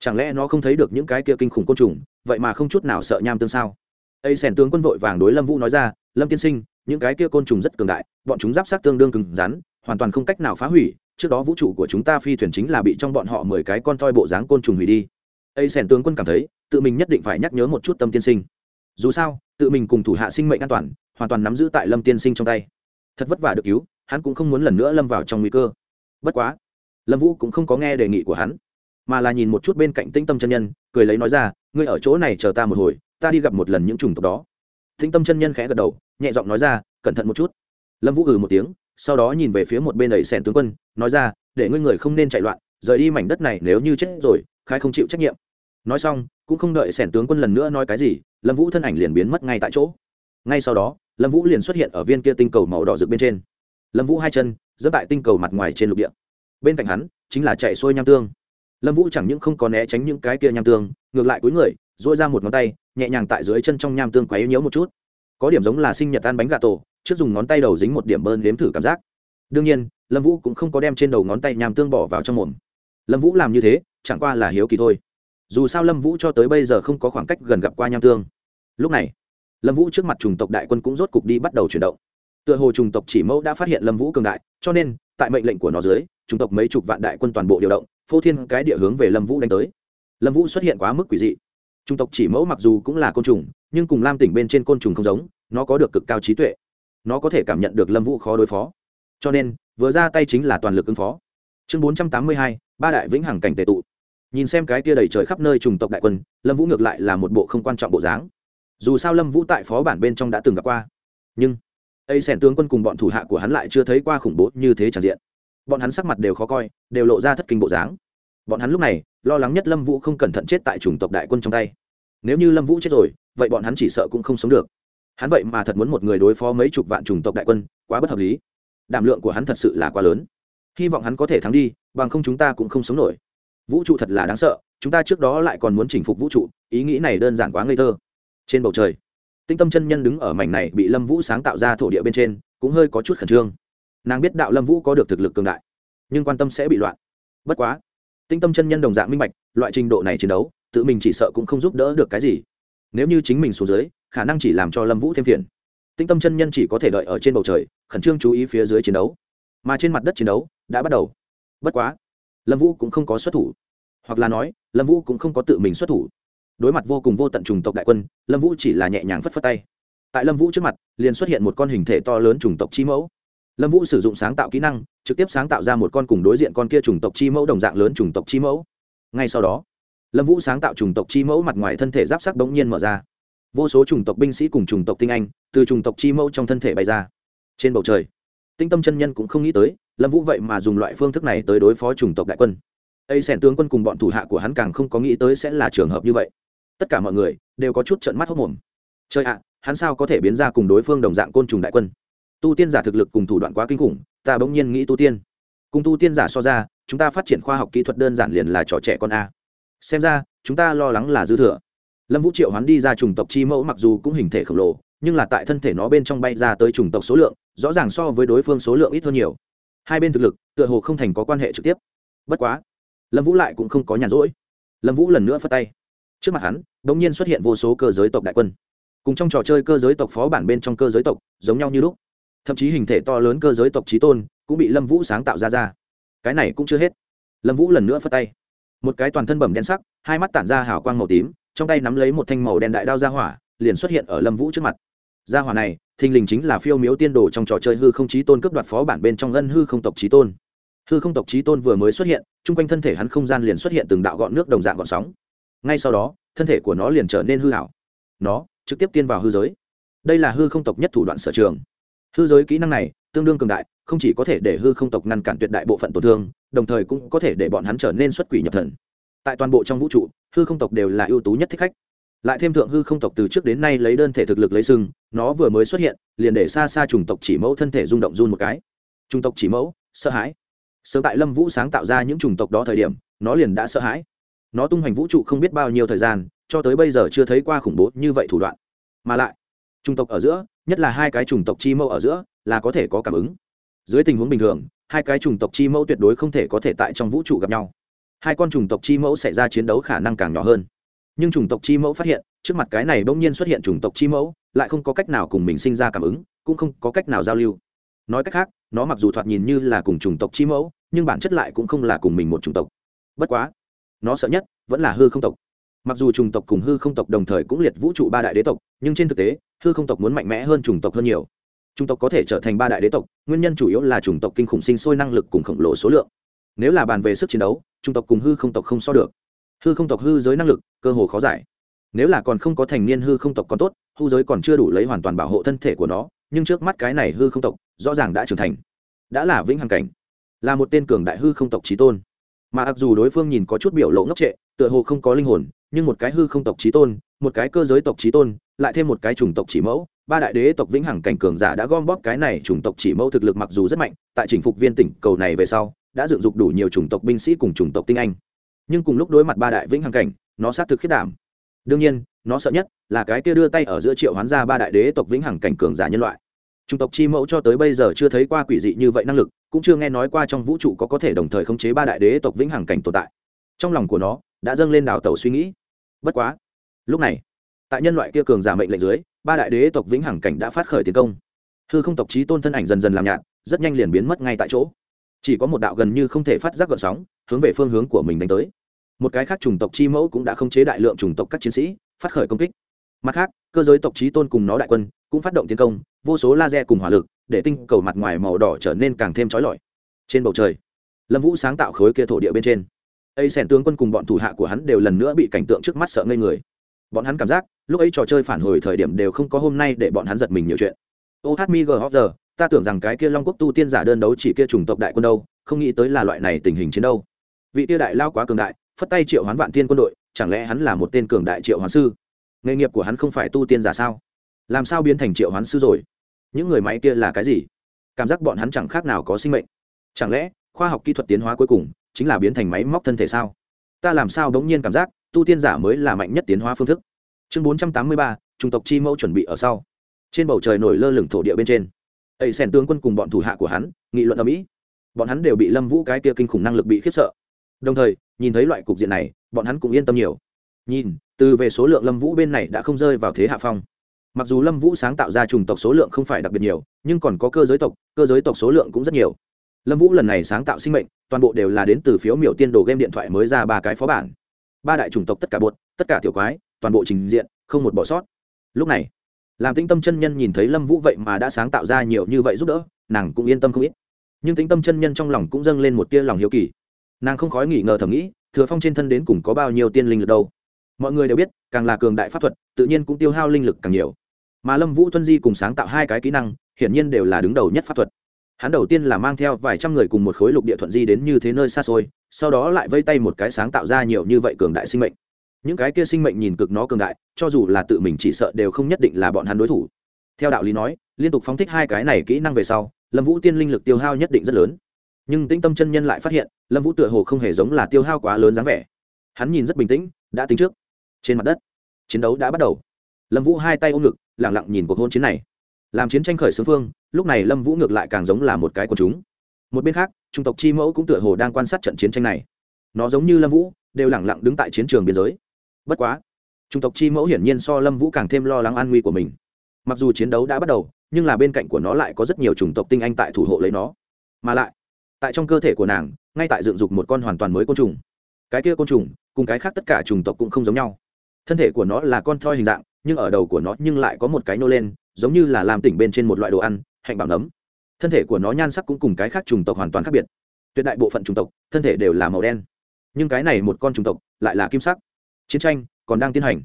Chẳng lẽ nó không thấy được những cái kia kinh khủng côn trùng, vậy mà không chút nào sợ nham tương sao? Ây sẻn tướng quân vội vàng đối lâm vũ nói ra, lâm tiên sinh, những cái kia côn trùng rất cường đại, bọn chúng giáp sát tương đương cứng rắn, hoàn toàn không cách nào phá hủy, trước đó vũ trụ của chúng ta phi thuyền chính là bị trong bọn họ mười cái con toi bộ dáng côn trùng hủy đi. Ây sẻn tướng quân cảm thấy, tự mình nhất định phải nhắc nhớ một chút tâm tiên sinh. Dù sao, tự mình cùng thủ hạ sinh mệnh an toàn hoàn toàn nắm giữ tại lâm tiên sinh trong tay. Thật vất vả được cứu, hắn cũng không muốn lần nữa lâm vào trong nguy cơ. Bất quá, lâm vũ cũng không có nghe đề nghị của hắn, mà là nhìn một chút bên cạnh tĩnh tâm chân nhân, cười lấy nói ra, ngươi ở chỗ này chờ ta một hồi, ta đi gặp một lần những chủng tộc đó. Tĩnh tâm chân nhân khẽ gật đầu, nhẹ giọng nói ra, cẩn thận một chút. Lâm vũ ừ một tiếng, sau đó nhìn về phía một bên đầy sẻn tướng quân, nói ra, để ngươi người không nên chạy loạn, rời đi mảnh đất này nếu như chết rồi khai không chịu trách nhiệm. Nói xong, cũng không đợi sẻn tướng quân lần nữa nói cái gì, lâm vũ thân ảnh liền biến mất ngay tại chỗ. Ngay sau đó lâm vũ liền xuất hiện ở viên kia tinh cầu màu đỏ rực bên trên lâm vũ hai chân dẫm tại tinh cầu mặt ngoài trên lục địa bên cạnh hắn chính là chạy xuôi nham tương lâm vũ chẳng những không có né tránh những cái kia nham tương ngược lại cuối người dỗi ra một ngón tay nhẹ nhàng tại dưới chân trong nham tương quấy nhiễu một chút có điểm giống là sinh nhật tan bánh gà tổ trước dùng ngón tay đầu dính một điểm bơn nếm thử cảm giác đương nhiên lâm vũ cũng không có đem trên đầu ngón tay nham tương bỏ vào trong mồm lâm vũ làm như thế chẳng qua là hiếu kỳ thôi dù sao lâm vũ cho tới bây giờ không có khoảng cách gần gặp qua nham tương lúc này lâm vũ trước mặt chủng tộc đại quân cũng rốt cục đi bắt đầu chuyển động. Tựa hồ chủng tộc chỉ mẫu đã phát hiện lâm vũ cường đại, cho nên, tại mệnh lệnh của nó dưới, chủng tộc mấy chục vạn đại quân toàn bộ điều động, phô thiên cái địa hướng về lâm vũ đánh tới. Lâm vũ xuất hiện quá mức quỷ dị. Chủng tộc chỉ mẫu mặc dù cũng là côn trùng, nhưng cùng lam tỉnh bên trên côn trùng không giống, nó có được cực cao trí tuệ. Nó có thể cảm nhận được lâm vũ khó đối phó. Cho nên, vừa ra tay chính là toàn lực ứng phó. Chương bốn trăm tám mươi hai, ba đại vĩnh hằng cảnh tệ tụ. Nhìn xem cái tia đầy trời khắp nơi trùng tộc đại quân, lâm vũ ngược lại là một bộ không quan trọng bộ dáng dù sao lâm vũ tại phó bản bên trong đã từng gặp qua nhưng ây sẻn tướng quân cùng bọn thủ hạ của hắn lại chưa thấy qua khủng bố như thế tràn diện bọn hắn sắc mặt đều khó coi đều lộ ra thất kinh bộ dáng bọn hắn lúc này lo lắng nhất lâm vũ không cẩn thận chết tại chủng tộc đại quân trong tay nếu như lâm vũ chết rồi vậy bọn hắn chỉ sợ cũng không sống được hắn vậy mà thật muốn một người đối phó mấy chục vạn chủng tộc đại quân quá bất hợp lý đảm lượng của hắn thật sự là quá lớn hy vọng hắn có thể thắng đi bằng không chúng ta cũng không sống nổi vũ trụ thật là đáng sợ chúng ta trước đó lại còn muốn chinh phục vũ trụ ý nghĩ này đơn giản quá ngây thơ trên bầu trời, tinh tâm chân nhân đứng ở mảnh này bị lâm vũ sáng tạo ra thổ địa bên trên, cũng hơi có chút khẩn trương. Nàng biết đạo lâm vũ có được thực lực cường đại, nhưng quan tâm sẽ bị loạn. Bất quá, tinh tâm chân nhân đồng dạng minh bạch, loại trình độ này chiến đấu, tự mình chỉ sợ cũng không giúp đỡ được cái gì. Nếu như chính mình xuống dưới, khả năng chỉ làm cho lâm vũ thêm phiền. Tinh tâm chân nhân chỉ có thể đợi ở trên bầu trời, khẩn trương chú ý phía dưới chiến đấu. Mà trên mặt đất chiến đấu, đã bắt đầu. Bất quá, lâm vũ cũng không có xuất thủ. Hoặc là nói, lâm vũ cũng không có tự mình xuất thủ đối mặt vô cùng vô tận trùng tộc đại quân, lâm vũ chỉ là nhẹ nhàng phất phất tay. Tại lâm vũ trước mặt, liền xuất hiện một con hình thể to lớn trùng tộc chi mẫu. Lâm vũ sử dụng sáng tạo kỹ năng, trực tiếp sáng tạo ra một con cùng đối diện con kia trùng tộc chi mẫu đồng dạng lớn trùng tộc chi mẫu. Ngay sau đó, lâm vũ sáng tạo trùng tộc chi mẫu mặt ngoài thân thể giáp sắc bỗng nhiên mở ra. Vô số trùng tộc binh sĩ cùng trùng tộc tinh anh từ trùng tộc chi mẫu trong thân thể bay ra. Trên bầu trời, tinh tâm chân nhân cũng không nghĩ tới, lâm vũ vậy mà dùng loại phương thức này tới đối phó chủng tộc đại quân. Ây sẻn tướng quân cùng bọn thủ hạ của hắn càng không có nghĩ tới sẽ là trường hợp như vậy tất cả mọi người đều có chút trận mắt hốc mồm. Chơi ạ, hắn sao có thể biến ra cùng đối phương đồng dạng côn trùng đại quân? Tu tiên giả thực lực cùng thủ đoạn quá kinh khủng, ta bỗng nhiên nghĩ tu tiên. Cùng tu tiên giả so ra, chúng ta phát triển khoa học kỹ thuật đơn giản liền là trò trẻ con a. Xem ra, chúng ta lo lắng là dư thừa. Lâm vũ triệu hắn đi ra trùng tộc chi mẫu mặc dù cũng hình thể khổng lồ, nhưng là tại thân thể nó bên trong bay ra tới trùng tộc số lượng, rõ ràng so với đối phương số lượng ít hơn nhiều. Hai bên thực lực, tựa hồ không thành có quan hệ trực tiếp. Bất quá, lâm vũ lại cũng không có nhàn rỗi. Lâm vũ lần nữa phất tay trước mặt hắn đ ỗ n g nhiên xuất hiện vô số cơ giới tộc đại quân. Cùng trong trò chơi cơ giới tộc phó bản bên trong cơ giới tộc, giống nhau như lúc. Thậm chí hình thể to lớn cơ giới tộc trí tôn cũng bị lâm vũ sáng tạo ra ra. Cái này cũng chưa hết. Lâm vũ lần nữa phất tay. Một cái toàn thân bẩm đen sắc, hai mắt tản ra hào quang màu tím, trong tay nắm lấy một thanh màu đen đại đao ra hỏa, liền xuất hiện ở lâm vũ trước mặt. Gia hỏa này, thình lình chính là phiêu miếu tiên đồ trong trò chơi hư không chí tôn cướp đoạt phó bản bên trong ân hư không tộc chí tôn. Hư không tộc chí tôn vừa mới xuất hiện, chung quanh thân thể hắn không gian liền xuất hiện từng đạo gọn nước đồng dạng gọn sóng ngay sau đó, thân thể của nó liền trở nên hư hảo nó trực tiếp tiên vào hư giới. Đây là hư không tộc nhất thủ đoạn sở trường. Hư giới kỹ năng này tương đương cường đại, không chỉ có thể để hư không tộc ngăn cản tuyệt đại bộ phận tổn thương, đồng thời cũng có thể để bọn hắn trở nên xuất quỷ nhập thần. Tại toàn bộ trong vũ trụ, hư không tộc đều là ưu tú nhất thích khách. Lại thêm thượng hư không tộc từ trước đến nay lấy đơn thể thực lực lấy sưng nó vừa mới xuất hiện, liền để xa xa chủng tộc chỉ mẫu thân thể rung động run một cái. Chủng tộc chỉ mẫu, sợ hãi. Sớm tại lâm vũ sáng tạo ra những chủng tộc đó thời điểm, nó liền đã sợ hãi nó tung hoành vũ trụ không biết bao nhiêu thời gian, cho tới bây giờ chưa thấy qua khủng bố như vậy thủ đoạn. Mà lại, chủng tộc ở giữa, nhất là hai cái chủng tộc chi mẫu ở giữa, là có thể có cảm ứng. Dưới tình huống bình thường, hai cái chủng tộc chi mẫu tuyệt đối không thể có thể tại trong vũ trụ gặp nhau. Hai con chủng tộc chi mẫu xảy ra chiến đấu khả năng càng nhỏ hơn. Nhưng chủng tộc chi mẫu phát hiện, trước mặt cái này bỗng nhiên xuất hiện chủng tộc chi mẫu, lại không có cách nào cùng mình sinh ra cảm ứng, cũng không có cách nào giao lưu. Nói cách khác, nó mặc dù thoạt nhìn như là cùng chủng tộc chi mẫu, nhưng bản chất lại cũng không là cùng mình một chủng tộc. Bất quá nó sợ nhất vẫn là hư không tộc. Mặc dù trùng tộc cùng hư không tộc đồng thời cũng liệt vũ trụ ba đại đế tộc, nhưng trên thực tế, hư không tộc muốn mạnh mẽ hơn trùng tộc hơn nhiều. Trùng tộc có thể trở thành ba đại đế tộc, nguyên nhân chủ yếu là trùng tộc kinh khủng sinh sôi năng lực cùng khổng lồ số lượng. Nếu là bàn về sức chiến đấu trùng tộc cùng hư không tộc không so được. Hư không tộc hư giới năng lực, cơ hồ khó giải. Nếu là còn không có thành niên hư không tộc còn tốt, hư giới còn chưa đủ lấy hoàn toàn bảo hộ thân thể của nó, nhưng trước mắt cái này hư không tộc, rõ ràng đã trưởng thành. Đã là vĩnh hằng cảnh. Là một tên cường đại hư không tộc trí tôn mà mặc dù đối phương nhìn có chút biểu lộ ngốc trệ, tựa hồ không có linh hồn, nhưng một cái hư không tộc trí tôn, một cái cơ giới tộc trí tôn, lại thêm một cái chủng tộc chỉ mẫu. Ba đại đế tộc vĩnh hằng cảnh cường giả đã gom bóp cái này chủng tộc chỉ mẫu thực lực mặc dù rất mạnh, tại chỉnh phục viên tỉnh cầu này về sau, đã dựng dục đủ nhiều chủng tộc binh sĩ cùng chủng tộc tinh anh. Nhưng cùng lúc đối mặt ba đại vĩnh hằng cảnh, nó xác thực khiết đảm. Đương nhiên, nó sợ nhất là cái kia đưa tay ở giữa triệu hoán ra ba đại đế tộc vĩnh hằng cảnh cường giả nhân loại. Chủng tộc chi mẫu cho tới bây giờ chưa thấy qua quỷ dị như vậy năng lực cũng chưa nghe nói qua trong vũ trụ có có thể đồng thời khống chế ba đại đế tộc vĩnh hằng cảnh tồn tại. Trong lòng của nó đã dâng lên đào tàu suy nghĩ. Bất quá, lúc này, tại nhân loại kia cường giả mệnh lệnh dưới, ba đại đế tộc vĩnh hằng cảnh đã phát khởi tiến công. Hư không tộc trí tôn thân ảnh dần dần làm nhạt, rất nhanh liền biến mất ngay tại chỗ. Chỉ có một đạo gần như không thể phát giác gợn sóng, hướng về phương hướng của mình đánh tới. Một cái khác chủng tộc chi mẫu cũng đã khống chế đại lượng chủng tộc các chiến sĩ, phát khởi công kích. Mặt khác, cơ giới tộc trí tôn cùng nó đại quân cũng phát động tiến công, vô số laser cùng hỏa lực để tinh cầu mặt ngoài màu đỏ trở nên càng thêm trói lọi. Trên bầu trời, lâm vũ sáng tạo khối kia thổ địa bên trên. Ây sẻn tướng quân cùng bọn thủ hạ của hắn đều lần nữa bị cảnh tượng trước mắt sợ ngây người. Bọn hắn cảm giác, lúc ấy trò chơi phản hồi thời điểm đều không có hôm nay để bọn hắn giật mình nhiều chuyện. Ô hát mi g giờ, ta tưởng rằng cái kia long quốc tu tiên giả đơn đấu chỉ kia chủng tộc đại quân đâu, không nghĩ tới là loại này tình hình chiến đâu. Vị tia đại lao quá cường đại, phất tay triệu hoán vạn tiên quân đội, chẳng lẽ hắn là một tên cường đại triệu hoán sư? Nghề nghiệp của hắn không phải tu tiên giả sao? Làm sao biến thành triệu hoán sư rồi? Những người máy kia là cái gì? Cảm giác bọn hắn chẳng khác nào có sinh mệnh. Chẳng lẽ, khoa học kỹ thuật tiến hóa cuối cùng chính là biến thành máy móc thân thể sao? Ta làm sao đống nhiên cảm giác, tu tiên giả mới là mạnh nhất tiến hóa phương thức. Chương bốn trăm tám mươi ba trung tộc chi mẫu chuẩn bị ở sau. Trên bầu trời nổi lơ lửng thổ địa bên trên. Ấy sèn tướng quân cùng bọn thủ hạ của hắn, nghị luận ở mỹ. Bọn hắn đều bị lâm vũ cái kia kinh khủng năng lực bị khiếp sợ. Đồng thời, nhìn thấy loại cục diện này, bọn hắn cũng yên tâm nhiều. Nhìn, từ về số lượng lâm vũ bên này đã không rơi vào thế hạ phong mặc dù lâm vũ sáng tạo ra chủng tộc số lượng không phải đặc biệt nhiều, nhưng còn có cơ giới tộc, cơ giới tộc số lượng cũng rất nhiều. Lâm vũ lần này sáng tạo sinh mệnh, toàn bộ đều là đến từ phiếu miểu tiên đồ game điện thoại mới ra ba cái phó bản. Ba đại chủng tộc tất cả bột, tất cả tiểu quái, toàn bộ trình diện, không một bỏ sót. Lúc này, làm tĩnh tâm chân nhân nhìn thấy lâm vũ vậy mà đã sáng tạo ra nhiều như vậy giúp đỡ, nàng cũng yên tâm không ít. Nhưng tĩnh tâm chân nhân trong lòng cũng dâng lên một tia lòng hiếu kỳ. Nàng không khói nghỉ ngờ thầm nghĩ, thừa phong trên thân đến cùng có bao nhiêu tiên linh lực đâu. Mọi người đều biết, càng là cường đại pháp thuật, tự nhiên cũng tiêu hao linh lực càng nhiều mà lâm vũ tuân di cùng sáng tạo hai cái kỹ năng, hiển nhiên đều là đứng đầu nhất pháp thuật. Hắn đầu tiên là mang theo vài trăm người cùng một khối lục địa thuận di đến như thế nơi xa xôi, sau đó lại vây tay một cái sáng tạo ra nhiều như vậy cường đại sinh mệnh. Những cái kia sinh mệnh nhìn cực nó cường đại, cho dù là tự mình chỉ sợ đều không nhất định là bọn hắn đối thủ. Theo đạo lý nói, liên tục phóng thích hai cái này kỹ năng về sau, lâm vũ tiên linh lực tiêu hao nhất định rất lớn. Nhưng tĩnh tâm chân nhân lại phát hiện, lâm vũ tựa hồ không hề giống là tiêu hao quá lớn dáng vẻ. Hắn nhìn rất bình tĩnh, đã tính trước. Trên mặt đất, chiến đấu đã bắt đầu. Lâm vũ hai tay ôm ngực lẳng lặng nhìn cuộc hôn chiến này. Làm chiến tranh khởi xướng phương, lúc này lâm vũ ngược lại càng giống là một cái con chúng. Một bên khác, trung tộc chi mẫu cũng tựa hồ đang quan sát trận chiến tranh này. Nó giống như lâm vũ, đều lẳng lặng đứng tại chiến trường biên giới. Bất quá, trung tộc chi mẫu hiển nhiên so lâm vũ càng thêm lo lắng an nguy của mình. Mặc dù chiến đấu đã bắt đầu, nhưng là bên cạnh của nó lại có rất nhiều chủng tộc tinh anh tại thủ hộ lấy nó. Mà lại, tại trong cơ thể của nàng, ngay tại dựng dục một con hoàn toàn mới côn trùng. Cái kia côn trùng, cùng cái khác tất cả chủng tộc cũng không giống nhau. Thân thể của nó là con thoi hình dạng nhưng ở đầu của nó nhưng lại có một cái nô lên, giống như là làm tỉnh bên trên một loại đồ ăn, hạnh bảo nấm. Thân thể của nó nhan sắc cũng cùng cái khác chủng tộc hoàn toàn khác biệt. Tuyệt đại bộ phận chủng tộc, thân thể đều là màu đen. Nhưng cái này một con chủng tộc lại là kim sắc. Chiến tranh còn đang tiến hành.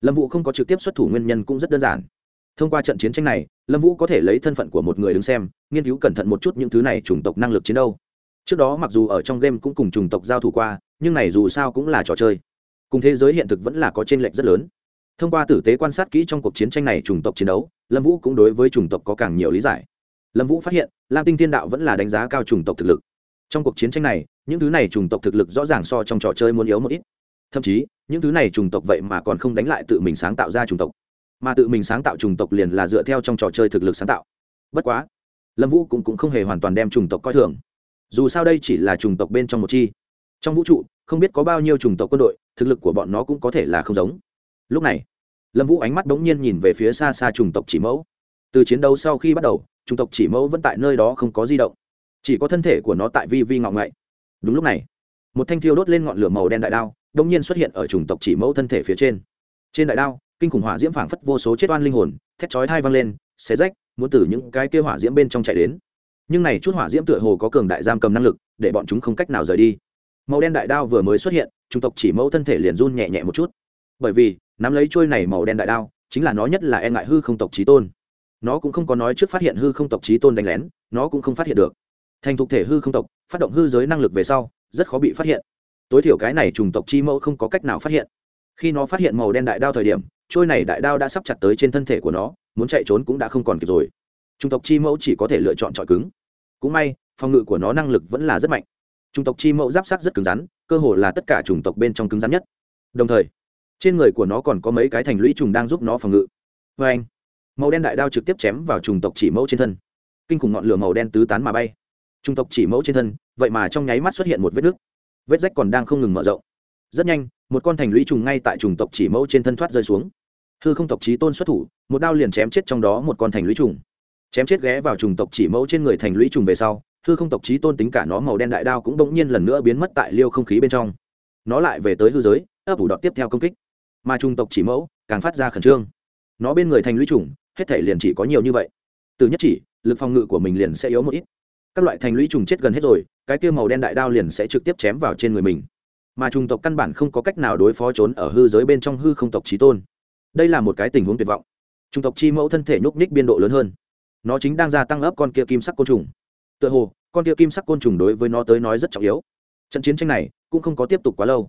Lâm vũ không có trực tiếp xuất thủ, nguyên nhân cũng rất đơn giản. Thông qua trận chiến tranh này, lâm vũ có thể lấy thân phận của một người đứng xem, nghiên cứu cẩn thận một chút những thứ này chủng tộc năng lực chiến đấu. Trước đó mặc dù ở trong game cũng cùng chủng tộc giao thủ qua, nhưng này dù sao cũng là trò chơi. Cùng thế giới hiện thực vẫn là có t r ê n lệch rất lớn thông qua tử tế quan sát kỹ trong cuộc chiến tranh này chủng tộc chiến đấu lâm vũ cũng đối với chủng tộc có càng nhiều lý giải. Lâm vũ phát hiện lam tinh thiên đạo vẫn là đánh giá cao chủng tộc thực lực. Trong cuộc chiến tranh này những thứ này chủng tộc thực lực rõ ràng so trong trò chơi muốn yếu một ít. Thậm chí những thứ này chủng tộc vậy mà còn không đánh lại tự mình sáng tạo ra chủng tộc. Mà tự mình sáng tạo chủng tộc liền là dựa theo trong trò chơi thực lực sáng tạo. Bất quá lâm vũ cũng, cũng không hề hoàn toàn đem chủng tộc coi thường. Dù sao đây chỉ là chủng tộc bên trong một chi. Trong vũ trụ không biết có bao nhiêu chủng tộc quân đội thực lực của bọn nó cũng có thể là không giống lúc này, lâm vũ ánh mắt đ ố n g nhiên nhìn về phía xa xa chủng tộc chỉ mẫu. Từ chiến đấu sau khi bắt đầu, chủng tộc chỉ mẫu vẫn tại nơi đó không có di động. Chỉ có thân thể của nó tại vi vi ngọng ngậy. Đúng lúc này, một thanh thiêu đốt lên ngọn lửa màu đen đại đao đ ỗ n g nhiên xuất hiện ở chủng tộc chỉ mẫu thân thể phía trên. Trên đại đao, kinh khủng hỏa diễm phảng phất vô số chết oan linh hồn, thét chói thai văng lên, xé rách, muốn từ những cái kia hỏa diễm bên trong chạy đến. Nhưng này chút hỏa diễm tựa hồ có cường đại giam cầm năng lực, để bọn chúng không cách nào rời đi. Màu đen đại đao vừa mới xuất hiện, chủng tộc chỉ mẫu thân thể liền run nhẹ nhẹ một chút. Bởi vì nắm lấy trôi này màu đen đại đao, chính là nó nhất là e ngại hư không tộc trí tôn. Nó cũng không có nói trước phát hiện hư không tộc trí tôn đánh lén, nó cũng không phát hiện được. Thành thục thể hư không tộc, phát động hư giới năng lực về sau, rất khó bị phát hiện. Tối thiểu cái này trùng tộc chi mẫu không có cách nào phát hiện. Khi nó phát hiện màu đen đại đao thời điểm, trôi này đại đao đã sắp chặt tới trên thân thể của nó, muốn chạy trốn cũng đã không còn kịp rồi. Trùng tộc chi mẫu chỉ có thể lựa chọn trọi cứng. Cũng may, phòng ngự của nó năng lực vẫn là rất mạnh. Trung tộc chi mẫu giáp sắc rất cứng rắn, cơ hồ là tất cả chủng tộc bên trong cứng rắn nhất. Đồng thời trên người của nó còn có mấy cái thành lũy trùng đang giúp nó phòng ngự. Vê anh, màu đen đại đao trực tiếp chém vào trùng tộc chỉ mẫu trên thân. Kinh khủng ngọn lửa màu đen tứ tán mà bay. Trùng tộc chỉ mẫu trên thân, vậy mà trong nháy mắt xuất hiện một vết nứt. Vết rách còn đang không ngừng mở rộng. Rất nhanh, một con thành lũy trùng ngay tại trùng tộc chỉ mẫu trên thân thoát rơi xuống. Hư không tộc trí tôn xuất thủ, một đao liền chém chết trong đó một con thành lũy trùng. Chém chết ghé vào trùng tộc chỉ mẫu trên người thành lũy trùng về sau, hư không tộc trí tôn tính cả nó màu đen đại đao cũng bỗng nhiên lần nữa biến mất tại liêu không khí bên trong. Nó lại về tới hư giới, ấp ủ đọt tiếp theo công kích mà trung tộc chỉ mẫu càng phát ra khẩn trương. Nó bên người thành lũy trùng hết thể liền chỉ có nhiều như vậy. Từ nhất chỉ, lực phòng ngự của mình liền sẽ yếu một ít. Các loại thành lũy trùng chết gần hết rồi, cái kia màu đen đại đao liền sẽ trực tiếp chém vào trên người mình. Mà trùng tộc căn bản không có cách nào đối phó trốn ở hư giới bên trong hư không tộc trí tôn. Đây là một cái tình huống tuyệt vọng. Trùng tộc chi mẫu thân thể nhúc ních biên độ lớn hơn. Nó chính đang gia tăng ấp con kia kim sắc côn trùng. Tựa hồ, con kia kim sắc côn trùng đối với nó tới nói rất trọng yếu. Trận chiến tranh này cũng không có tiếp tục quá lâu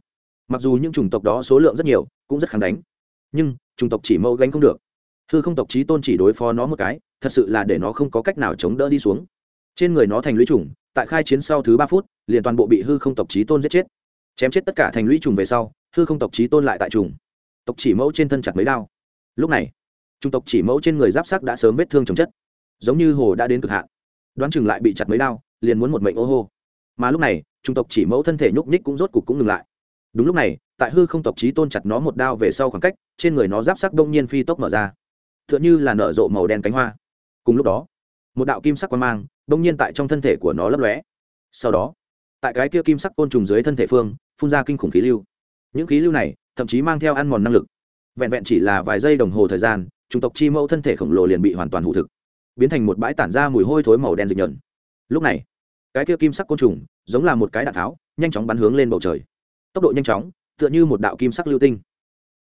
mặc dù những chủng tộc đó số lượng rất nhiều, cũng rất kháng đánh. Nhưng, chủng tộc chỉ mâu gánh không được. Hư không tộc trí tôn chỉ đối phó nó một cái, thật sự là để nó không có cách nào chống đỡ đi xuống. Trên người nó thành lũy trùng, tại khai chiến sau thứ ba phút, liền toàn bộ bị hư không tộc trí tôn giết chết. Chém chết tất cả thành lũy trùng về sau, hư không tộc trí tôn lại tại trùng. Tộc chỉ mẫu trên thân chặt mấy đao. Lúc này trung tộc chỉ mẫu trên người giáp sắc đã sớm vết thương chồng chất. Giống như hồ đã đến cực hạn. Đoán chừng lại bị chặt mấy đao, liền muốn một mệnh ô hô. Mà lúc này trung tộc chỉ mẫu thân thể nhúc nhích cũng rốt cục cũng ngừng lại đúng lúc này, tại hư không tộc trí tôn chặt nó một đao về sau khoảng cách, trên người nó giáp sắc đông nhiên phi tốc mở ra. T h ư ợ n h ư là nở rộ màu đen cánh hoa. Cùng lúc đó, một đạo kim sắc quan mang đông nhiên tại trong thân thể của nó lấp lóe. Sau đó, tại cái kia kim sắc côn trùng dưới thân thể phương, phun ra kinh khủng khí lưu. Những khí lưu này thậm chí mang theo ăn mòn năng lực. Vẹn vẹn chỉ là vài giây đồng hồ thời gian, chủng tộc chi mẫu thân thể khổng lồ liền bị hoàn toàn hụ thực, biến thành một bãi tản ra mùi hôi thối màu đen dịch nhợn. Lúc này, cái kia kim sắc côn trùng giống là một cái đạn tháo, nhanh chóng bắn hướng lên bầu trời tốc độ nhanh chóng tựa như một đạo kim sắc lưu tinh.